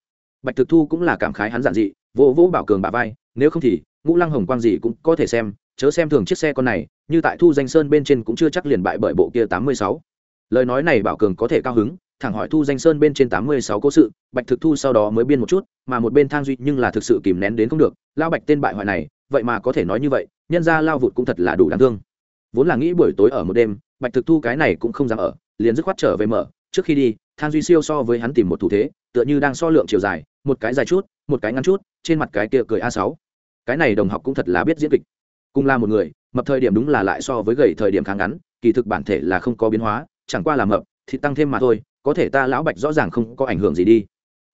bạch thực thu cũng là cảm khái hắn giản dị, vỗ vỗ bảo cường bà vai, nếu không thì, ngũ lăng hồng quang gì cũng có thể xem, chớ xem thường chiếc xe con này, như tại thu danh sơn bên trên cũng chưa chắc liền bại bởi bộ kia tám mươi sáu. Lời nói này bảo cường có thể cao hứng, thẳng hỏi thu danh sơn bên trên tám mươi sáu cố sự, bạch thực thu sau đó mới biên một chút, mà một bên thang duy nhưng là thực sự kìm nén đến không được, lao bạch tên bại hoại này, vậy mà có thể nói như vậy, nhân ra lao vụt cũng thật là đủ đáng thương. Vốn là nghĩ buổi tối ở một đêm, bạch thực thu cái này cũng không dám ở, liền dứt khoát trở về mở, trước khi đi, thang duy siêu so với hắn tìm một thủ thế, tựa như đang so lượng chiều dài một cái dài chút, một cái ngắn chút, trên mặt cái kia cười a sáu. Cái này đồng học cũng thật là biết diễn kịch. Cùng là một người, mập thời điểm đúng là lại so với gầy thời điểm khá ngắn, kỳ thực bản thể là không có biến hóa, chẳng qua là mập, thì tăng thêm mà thôi, có thể ta lão bạch rõ ràng không có ảnh hưởng gì đi.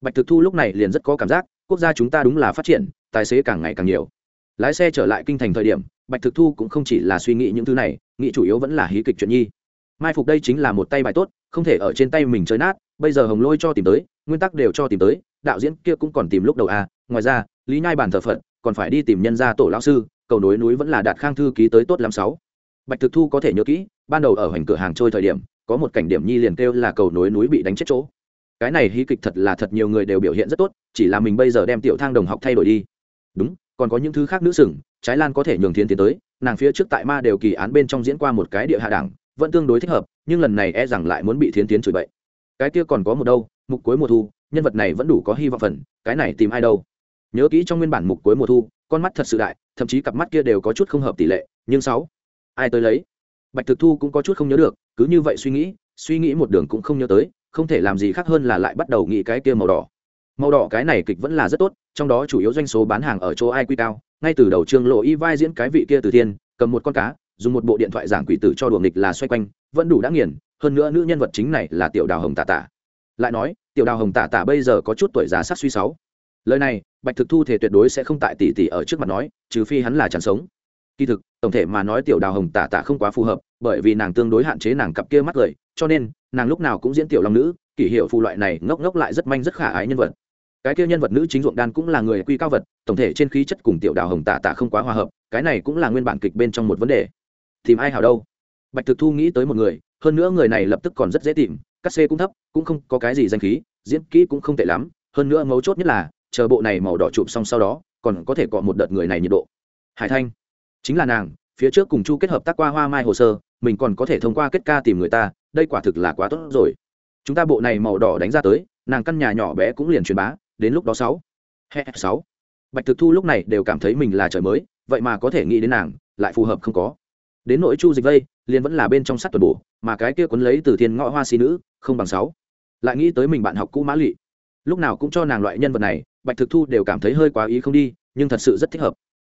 Bạch thực thu lúc này liền rất có cảm giác, quốc gia chúng ta đúng là phát triển, tài xế càng ngày càng nhiều. Lái xe trở lại kinh thành thời điểm, bạch thực thu cũng không chỉ là suy nghĩ những thứ này, nghĩ chủ yếu vẫn là hí kịch chuyện nhi. Mai phục đây chính là một tay bài tốt, không thể ở trên tay mình chơi nát, bây giờ hồng lôi cho tìm tới nguyên tắc đều cho tìm tới, đạo diễn kia cũng còn tìm lúc đầu à ngoài ra, lý nhai bản thờ phận còn phải đi tìm nhân gia tổ lão sư, cầu nối núi vẫn là đạt khang thư ký tới tốt lắm sáu. Bạch thực thu có thể nhớ kỹ, ban đầu ở hoành cửa hàng trôi thời điểm, có một cảnh điểm nhi liền kêu là cầu nối núi bị đánh chết chỗ. Cái này hí kịch thật là thật nhiều người đều biểu hiện rất tốt, chỉ là mình bây giờ đem tiểu thang đồng học thay đổi đi. Đúng, còn có những thứ khác nữ sừng, trái lan có thể nhường thiên tiến tới, nàng phía trước tại ma đều kỳ án bên trong diễn qua một cái địa hạ đẳng vẫn tương đối thích hợp, nhưng lần này e rằng lại muốn bị thiên tiến chửi bậy. Cái kia còn có một đâu mục cuối mùa thu, nhân vật này vẫn đủ có hy vọng phần, cái này tìm ai đâu? Nhớ kỹ trong nguyên bản mục cuối mùa thu, con mắt thật sự đại, thậm chí cặp mắt kia đều có chút không hợp tỷ lệ, nhưng sáu, ai tới lấy? Bạch thực thu cũng có chút không nhớ được, cứ như vậy suy nghĩ suy nghĩ một đường cũng không nhớ tới, không thể làm gì khác hơn là lại bắt đầu nghĩ cái kia màu đỏ. Màu đỏ cái này kịch vẫn là rất tốt, trong đó chủ yếu doanh số bán hàng ở chỗ ai quy cao, ngay từ đầu trương lộ y vai diễn cái vị kia từ thiên, cầm một con cá, dùng một bộ điện thoại giảng quỷ tử cho đùa nghịch là xoay quanh, vẫn đủ đã nghiền, hơn nữa nữ nhân vật chính này là tiểu đào hồng tà tà lại nói, tiểu đào hồng tả tả bây giờ có chút tuổi già sắc suy sáu. Lời này, bạch thực thu thể tuyệt đối sẽ không tại tỷ tỷ ở trước mặt nói, trừ phi hắn là chẳng sống. Kỳ thực, tổng thể mà nói tiểu đào hồng tả tả không quá phù hợp, bởi vì nàng tương đối hạn chế nàng cặp kia mắt cười cho nên, nàng lúc nào cũng diễn tiểu long nữ, kỷ hiệu phụ loại này ngốc ngốc lại rất manh rất khả ái nhân vật. Cái kia nhân vật nữ chính ruộng đan cũng là người quy cao vật, tổng thể trên khí chất cùng tiểu đào hồng tả tả không quá hòa hợp, cái này cũng là nguyên bản kịch bên trong một vấn đề. Tìm ai hào đâu? Bạch thực thu nghĩ tới một người hơn nữa người này lập tức còn rất dễ tìm cắt xê cũng thấp, cũng không có cái gì danh khí, diễn kỹ cũng không tệ lắm, hơn nữa mấu chốt nhất là, chờ bộ này màu đỏ chụp xong sau đó, còn có thể cọ một đợt người này nhiệt độ. Hải thanh, chính là nàng, phía trước cùng chu kết hợp tác qua hoa mai hồ sơ, mình còn có thể thông qua kết ca tìm người ta, đây quả thực là quá tốt rồi. Chúng ta bộ này màu đỏ đánh ra tới, nàng căn nhà nhỏ bé cũng liền truyền bá, đến lúc đó sáu. Sáu. Bạch thực thu lúc này đều cảm thấy mình là trời mới, vậy mà có thể nghĩ đến nàng, lại phù hợp không có. Đến nỗi chu dịch vây liền vẫn là bên trong sắt tuần bổ, mà cái kia quấn lấy từ thiên ngõ hoa xì nữ, không bằng sáu. Lại nghĩ tới mình bạn học cũ mã lụy lúc nào cũng cho nàng loại nhân vật này, bạch thực thu đều cảm thấy hơi quá ý không đi, nhưng thật sự rất thích hợp.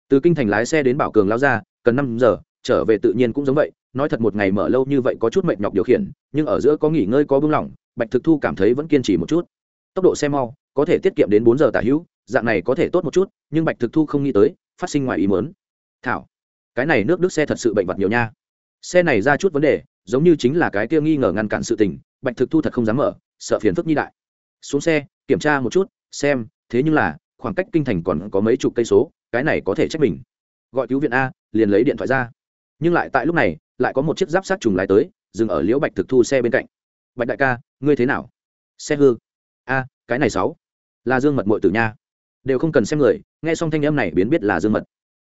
Từ kinh thành lái xe đến bảo cường lao ra, cần năm giờ, trở về tự nhiên cũng giống vậy, nói thật một ngày mở lâu như vậy có chút mệt nhọc điều khiển, nhưng ở giữa có nghỉ ngơi có bưng lỏng, bạch thực thu cảm thấy vẫn kiên trì một chút. Tốc độ xe mau, có thể tiết kiệm đến bốn giờ tả hữu, dạng này có thể tốt một chút, nhưng bạch thực thu không nghĩ tới, phát sinh ngoài ý mớn thảo, cái này nước đức xe thật sự bệnh vật nhiều nha xe này ra chút vấn đề, giống như chính là cái kia nghi ngờ ngăn cản sự tình, bạch thực thu thật không dám mở, sợ phiền phức nhi đại. Xuống xe, kiểm tra một chút, xem, thế nhưng là, khoảng cách kinh thành còn có mấy chục cây số, cái này có thể trách mình. Gọi cứu viện a, liền lấy điện thoại ra. Nhưng lại tại lúc này, lại có một chiếc giáp sát trùng lái tới, dừng ở liễu bạch thực thu xe bên cạnh. Bạch đại ca, ngươi thế nào? Xe hư. A, cái này sáu, là dương mật mội tử nha. Đều không cần xem người, nghe xong thanh âm này biến biết là dương mật.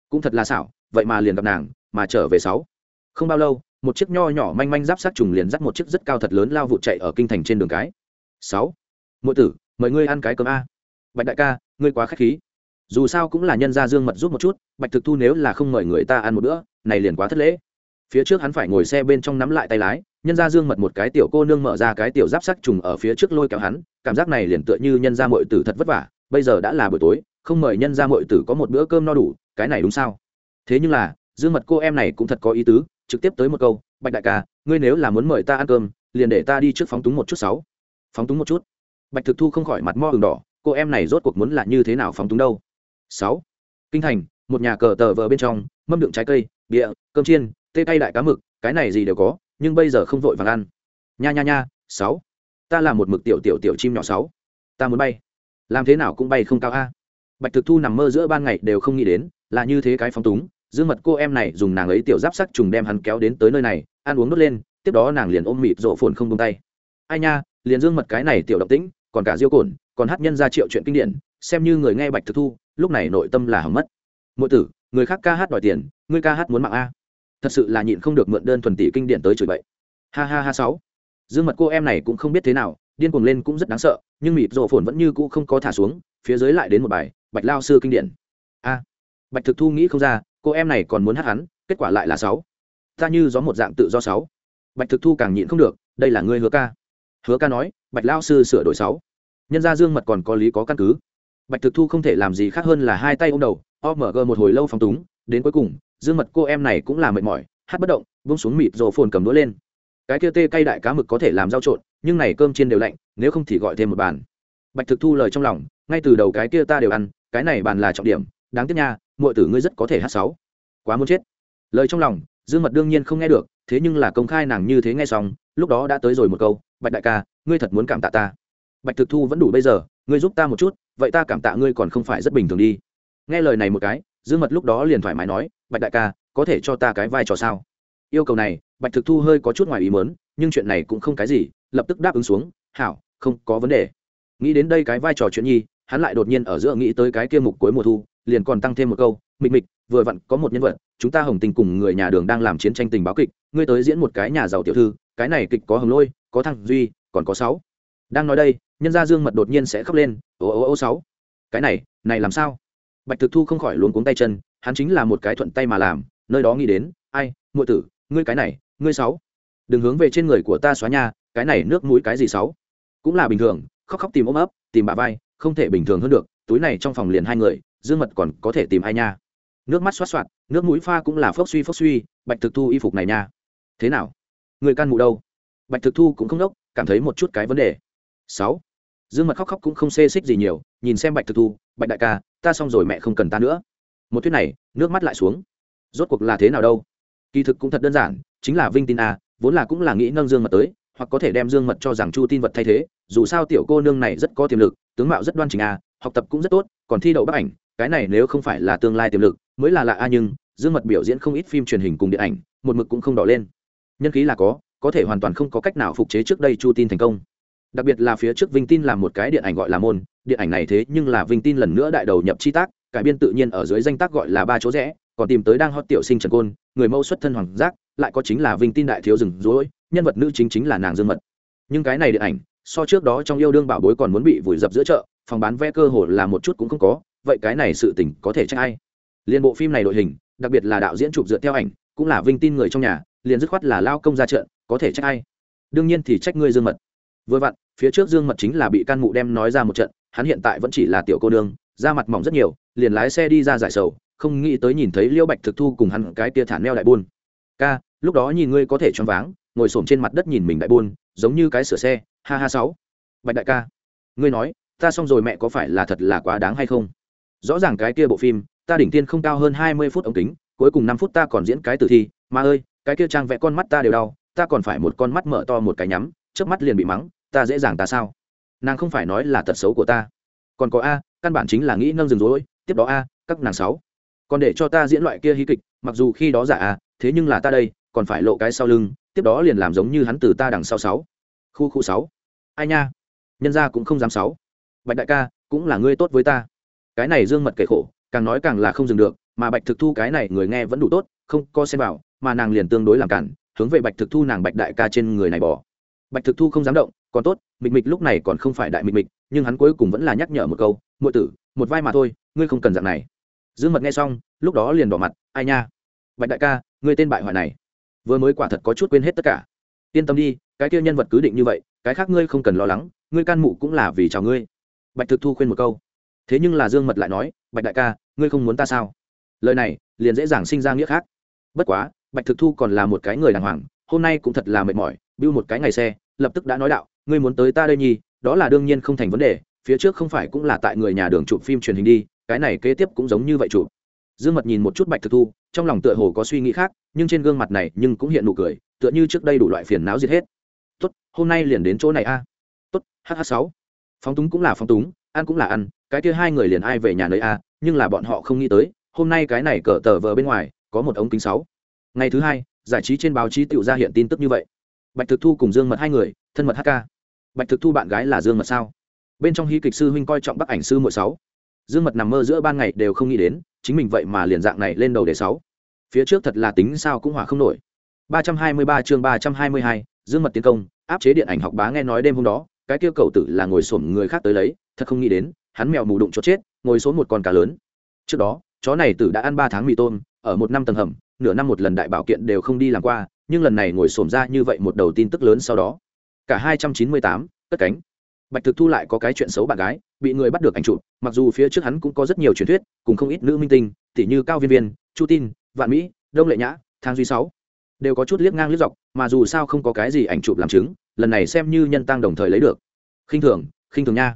Cũng thật là xảo, vậy mà liền gặp nàng, mà trở về sáu không bao lâu, một chiếc nho nhỏ manh manh giáp sát trùng liền dắt một chiếc rất cao thật lớn lao vụ chạy ở kinh thành trên đường cái. Sáu. Mỗi tử, mời ngươi ăn cái cơm a. Bạch đại ca, ngươi quá k h á c h khí. Dù sao cũng là nhân gia dương mật giúp một chút, bạch thực thu nếu là không mời người ta ăn một bữa, này liền quá thất lễ. Phía trước hắn phải ngồi xe bên trong nắm lại tay lái, nhân gia dương mật một cái tiểu cô nương mở ra cái tiểu giáp sắc trùng ở phía trước lôi kéo hắn, cảm giác này liền tựa như nhân gia mội tử thật vất vả, bây giờ đã là buổi tối, không mời nhân gia mội tử có một bữa cơm no đủ, cái này đúng sao? Thế nhưng là, dương mật cô em này cũng thật có ý tứ trực tiếp tới một câu, bạch đại ca, ngươi nếu là muốn mời ta ăn cơm, liền để ta đi trước phóng túng một chút sáu. Phóng túng một chút? Bạch thực thu không khỏi mặt mo hừng đỏ, cô em này rốt cuộc muốn là như thế nào phóng túng đâu? Sáu. Kinh thành, một nhà cờ tờ vờ bên trong, mâm đựng trái cây bịa cơm chiên, tê tay đại cá mực, cái này gì đều có, nhưng bây giờ không vội vàng ăn. Nha nha nha, sáu. Ta là một mực tiểu tiểu tiểu chim nhỏ sáu. Ta muốn bay. Làm thế nào cũng bay không cao a. Bạch thực thu nằm mơ giữa ban ngày đều không nghĩ đến, là như thế cái phóng túng dương mật cô em này dùng nàng ấy tiểu giáp sắc trùng đem hắn kéo đến tới nơi này, ăn uống nốt lên, tiếp đó nàng liền ôm mịt rộ phồn không tung tay. Ai nha, liền dương mật cái này tiểu động tĩnh, còn cả diêu cồn còn hát nhân ra triệu chuyện kinh điển, xem như người nghe bạch thực thu, lúc này nội tâm là hỏng mất. Mỗi tử, người khác ca hát đòi tiền, ngươi ca hát muốn mạng a. Thật sự là nhịn không được mượn đơn thuần tỷ kinh điển tới chửi bậy. Ha ha ha sáu. Dương mật cô em này cũng không biết thế nào, điên cuồng lên cũng rất đáng sợ, nhưng mịt rộ phồn vẫn như cũ không có thả xuống, phía dưới lại đến một bài, bạch lao sư kinh điển. A. Bạch thực thu nghĩ không ra cô em này còn muốn hát hắn, kết quả lại là sáu. Ta như gió một dạng tự do sáu. Bạch thực thu càng nhịn không được, đây là ngươi hứa ca. Hứa ca nói, bạch lao sư sửa đổi sáu. Nhân gia dương mật còn có lý có căn cứ. Bạch thực thu không thể làm gì khác hơn là hai tay ô m đầu gờ một hồi lâu phóng túng, đến cuối cùng, dương mật cô em này cũng là mệt mỏi, hát bất động bông xuống mịt rồ phồn cầm đũa lên. Cái kia tê cay đại cá mực có thể làm rau trộn, nhưng này cơm chiên đều lạnh, nếu không thì gọi thêm một bàn. Bạch thực thu lời trong lòng, ngay từ đầu cái kia ta đều ăn, cái này bàn là trọng điểm, đáng tiếc nha mọi tử ngươi rất có thể hát sáu. Quá muốn chết. Lời trong lòng, dương mật đương nhiên không nghe được, thế nhưng là công khai nàng như thế nghe xong, lúc đó đã tới rồi một câu, bạch đại ca, ngươi thật muốn cảm tạ ta. Bạch thực thu vẫn đủ bây giờ, ngươi giúp ta một chút, vậy ta cảm tạ ngươi còn không phải rất bình thường đi. Nghe lời này một cái, dương mật lúc đó liền thoải mái nói, bạch đại ca, có thể cho ta cái vai trò sao? Yêu cầu này, bạch thực thu hơi có chút ngoài ý mớn nhưng chuyện này cũng không cái gì, lập tức đáp ứng xuống, hảo, không có vấn đề. Nghĩ đến đây cái vai trò chuyện nhi hắn lại đột nhiên ở giữa nghĩ tới cái kia mục cuối mùa thu, liền còn tăng thêm một câu, mịch mịch, vừa vặn có một nhân vật, chúng ta hồng tình cùng người nhà đường đang làm chiến tranh tình báo kịch, ngươi tới diễn một cái nhà giàu tiểu thư, cái này kịch có hồng lôi, có thăng duy, còn có sáu. Đang nói đây, nhân gia dương mật đột nhiên sẽ khóc lên, ô ô ô, sáu, cái này này làm sao? Bạch thực thu không khỏi luống cuống tay chân, hắn chính là một cái thuận tay mà làm, nơi đó nghĩ đến, ai, muội tử, ngươi cái này, ngươi sáu, đừng hướng về trên người của ta xóa nhà cái này nước mũi cái gì sáu? Cũng là bình thường, khóc khóc tìm ôm ấp, tìm bà vai không thể bình thường hơn được, túi này trong phòng liền hai người, dương mật còn có thể tìm ai nha? Nước mắt xoát xoát, nước mũi pha cũng là phốc suy phốc suy, bạch thực thu y phục này nha. Thế nào? Người can mụ đâu? Bạch thực thu cũng không đốc, cảm thấy một chút cái vấn đề. Sáu. Dương mật khóc khóc cũng không xê xích gì nhiều, nhìn xem bạch thực thu, bạch đại ca, ta xong rồi mẹ không cần ta nữa. Một thuyết này, nước mắt lại xuống. Rốt cuộc là thế nào đâu? Kỳ thực cũng thật đơn giản, chính là vinh tin a, vốn là cũng là nghĩ nâng dương mật tới, hoặc có thể đem dương mật cho rằng chu tin vật thay thế dù sao tiểu cô nương này rất có tiềm lực, tướng mạo rất đoan trình a, học tập cũng rất tốt, còn thi đậu bác ảnh, cái này nếu không phải là tương lai tiềm lực, mới là lạ a, nhưng dương mật biểu diễn không ít phim truyền hình cùng điện ảnh, một mực cũng không đỏ lên. Nhân khí là có có thể hoàn toàn không có cách nào phục chế trước đây chu tin thành công. Đặc biệt là phía trước vinh tin làm một cái điện ảnh gọi là môn, điện ảnh này thế nhưng là vinh tin lần nữa đại đầu nhập chi tác, cải biên tự nhiên ở dưới danh tác gọi là ba chỗ rẽ, còn tìm tới đang hot tiểu sinh trần côn, người mẫu xuất thân hoàng giác, lại có chính là vinh tin đại thiếu rừng rối, nhân vật nữ chính chính là nàng dương mật. Nhưng cái này điện ảnh so trước đó trong yêu đương bảo bối còn muốn bị vùi dập giữa chợ phòng bán vé cơ hồ là một chút cũng không có vậy cái này sự tình có thể trách ai? Liên bộ phim này đội hình đặc biệt là đạo diễn chụp dựa theo ảnh cũng là vinh tin người trong nhà liền dứt khoát là lao công ra trận có thể trách ai? Đương nhiên thì trách ngươi dương mật. Vừa vặn phía trước dương mật chính là bị can mụ đem nói ra một trận hắn hiện tại vẫn chỉ là tiểu cô đương, da mặt mỏng rất nhiều liền lái xe đi ra giải sầu không nghĩ tới nhìn thấy liêu bạch thực thu cùng hắn cái tia thả neo đại buôn. Ca lúc đó nhìn ngươi có thể choáng váng ngồi xổm trên mặt đất nhìn mình đại buôn giống như cái sửa xe ha ha sáu. Bạch đại ca, ngươi nói, ta xong rồi mẹ có phải là thật là quá đáng hay không? Rõ ràng cái kia bộ phim, ta đỉnh tiên không cao hơn hai mươi phút ống kính, cuối cùng năm phút ta còn diễn cái tử thi. Mà ơi, cái kia trang vẽ con mắt ta đều đau, ta còn phải một con mắt mở to một cái nhắm trước mắt liền bị mắng, ta dễ dàng ta sao? Nàng không phải nói là tật xấu của ta. Còn có a, căn bản chính là nghĩ nâng rừng rối tiếp đó a, các nàng sáu. Còn để cho ta diễn loại kia hí kịch, mặc dù khi đó giả a, thế nhưng là ta đây, còn phải lộ cái sau lưng, tiếp đó liền làm giống như hắn từ ta đằng sau sáu. Khu khu sáu ai nha? Nhân ra cũng không dám sáu. Bạch đại ca, cũng là ngươi tốt với ta. Cái này dương mật kể khổ, càng nói càng là không dừng được, mà bạch thực thu cái này người nghe vẫn đủ tốt, không co xem vào, mà nàng liền tương đối làm cản, hướng về bạch thực thu nàng bạch đại ca trên người này bỏ. Bạch thực thu không dám động, còn tốt, mịch mịch lúc này còn không phải đại mịch mịch, nhưng hắn cuối cùng vẫn là nhắc nhở một câu, muội tử, một vai mà thôi, ngươi không cần dạng này. Dương mật nghe xong, lúc đó liền đỏ mặt, ai nha? Bạch đại ca, ngươi tên bại hoại này. Vừa mới quả thật có chút quên hết tất cả. Yên tâm đi, cái kia nhân vật cứ định như vậy cái khác ngươi không cần lo lắng, ngươi can mụ cũng là vì chào ngươi. Bạch thực thu khuyên một câu. Thế nhưng là dương mật lại nói, bạch đại ca, ngươi không muốn ta sao? Lời này liền dễ dàng sinh ra nghĩa khác. Bất quá, bạch thực thu còn là một cái người đàng hoàng, hôm nay cũng thật là mệt mỏi, bưu một cái ngày xe, lập tức đã nói đạo, ngươi muốn tới ta đây nhi đó là đương nhiên không thành vấn đề, phía trước không phải cũng là tại người nhà đường chụp phim truyền hình đi, cái này kế tiếp cũng giống như vậy chụp. Dương mật nhìn một chút bạch thực thu, trong lòng tựa hồ có suy nghĩ khác, nhưng trên gương mặt này nhưng cũng hiện nụ cười, tựa như trước đây đủ loại phiền não giết hết hôm nay liền đến chỗ này a. Tốt hh sáu. Phóng túng cũng là phóng túng ăn cũng là ăn cái kia hai người liền ai về nhà nơi a nhưng là bọn họ không nghĩ tới hôm nay cái này cờ tờ vờ bên ngoài có một ống kính sáu. Ngày thứ hai giải trí trên báo chí tự ra hiện tin tức như vậy. Bạch thực thu cùng dương mật hai người thân mật hk bạch thực thu bạn gái là dương mật sao? Bên trong hy kịch sư huynh coi trọng bác ảnh sư mỗi sáu. Dương mật nằm mơ giữa ban ngày đều không nghĩ đến chính mình vậy mà liền dạng này lên đầu đề sáu. Phía trước thật là tính sao cũng hỏa không nổi. 323 chương 322, dương mật tiến công áp chế điện ảnh học bá nghe nói đêm hôm đó cái kia cầu tử là ngồi xổm người khác tới lấy thật không nghĩ đến hắn mèo mù đụng cho chết ngồi xuống một con cá lớn. Trước đó chó này tử đã ăn ba tháng mì tôm ở một năm tầng hầm nửa năm một lần đại bảo kiện đều không đi làm qua nhưng lần này ngồi xổm ra như vậy một đầu tin tức lớn sau đó. Cả 298, cất cánh. Bạch thực thu lại có cái chuyện xấu bạn gái bị người bắt được ảnh chụp mặc dù phía trước hắn cũng có rất nhiều truyền thuyết cùng không ít nữ minh tinh tỷ như cao viên viên chu tin vạn mỹ đông lệ nhã thang duy sáu đều có chút liếc ngang liếc dọc, mà dù sao không có cái gì ảnh chụp làm chứng, lần này xem như nhân tăng đồng thời lấy được. Khinh thường khinh thường nha.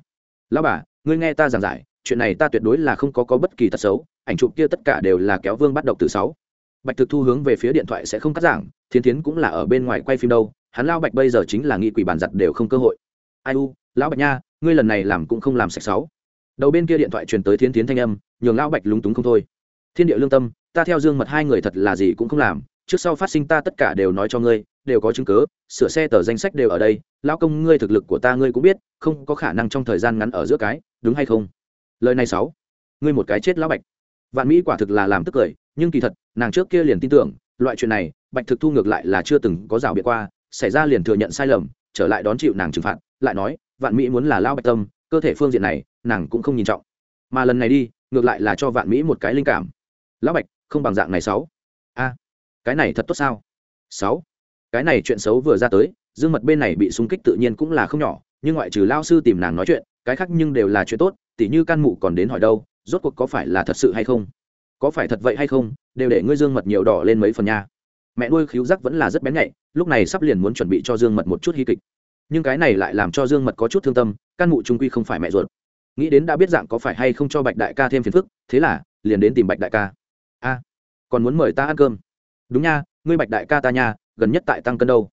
Lão bà, ngươi nghe ta giảng giải, chuyện này ta tuyệt đối là không có có bất kỳ tật xấu, ảnh chụp kia tất cả đều là kéo vương bắt độc từ sáu. Bạch thực thu hướng về phía điện thoại sẽ không cắt giảng thiên tiến cũng là ở bên ngoài quay phim đâu, hắn lao bạch bây giờ chính là nghị quỷ bàn giặt đều không cơ hội. Ai u, lão bạch nha, ngươi lần này làm cũng không làm sạch sáu. Đầu bên kia điện thoại truyền tới thiên tiến thanh âm, nhường lão bạch lúng túng không thôi. Thiên địa lương tâm, ta theo dương mật hai người thật là gì cũng không làm trước sau phát sinh ta tất cả đều nói cho ngươi đều có chứng cứ, sửa xe tờ danh sách đều ở đây lão công ngươi thực lực của ta ngươi cũng biết không có khả năng trong thời gian ngắn ở giữa cái đúng hay không? Lời này sáu. Ngươi một cái chết lão bạch. Vạn mỹ quả thực là làm tức cười nhưng kỳ thật nàng trước kia liền tin tưởng loại chuyện này bạch thực thu ngược lại là chưa từng có rào biệt qua xảy ra liền thừa nhận sai lầm trở lại đón chịu nàng trừng phạt lại nói vạn mỹ muốn là lao bạch tâm cơ thể phương diện này nàng cũng không nhìn trọng. Mà lần này đi ngược lại là cho vạn mỹ một cái linh cảm. Lão bạch không bằng dạng này sáu cái này thật tốt sao? Sáu. Cái này chuyện xấu vừa ra tới, dương mật bên này bị súng kích tự nhiên cũng là không nhỏ, nhưng ngoại trừ lao sư tìm nàng nói chuyện, cái khác nhưng đều là chuyện tốt, tỉ như can mụ còn đến hỏi đâu, rốt cuộc có phải là thật sự hay không? Có phải thật vậy hay không, đều để ngươi dương mật nhiều đỏ lên mấy phần nha. Mẹ nuôi khíu giác vẫn là rất bén nhạy, lúc này sắp liền muốn chuẩn bị cho dương mật một chút hy kịch. Nhưng cái này lại làm cho dương mật có chút thương tâm, can mụ trung quy không phải mẹ ruột. Nghĩ đến đã biết dạng có phải hay không cho bạch đại ca thêm phiền phức, thế là liền đến tìm bạch đại ca. A, còn muốn mời ta ăn cơm đúng nha, ngươi bạch đại ca ta nha, gần nhất tại tăng cân đâu?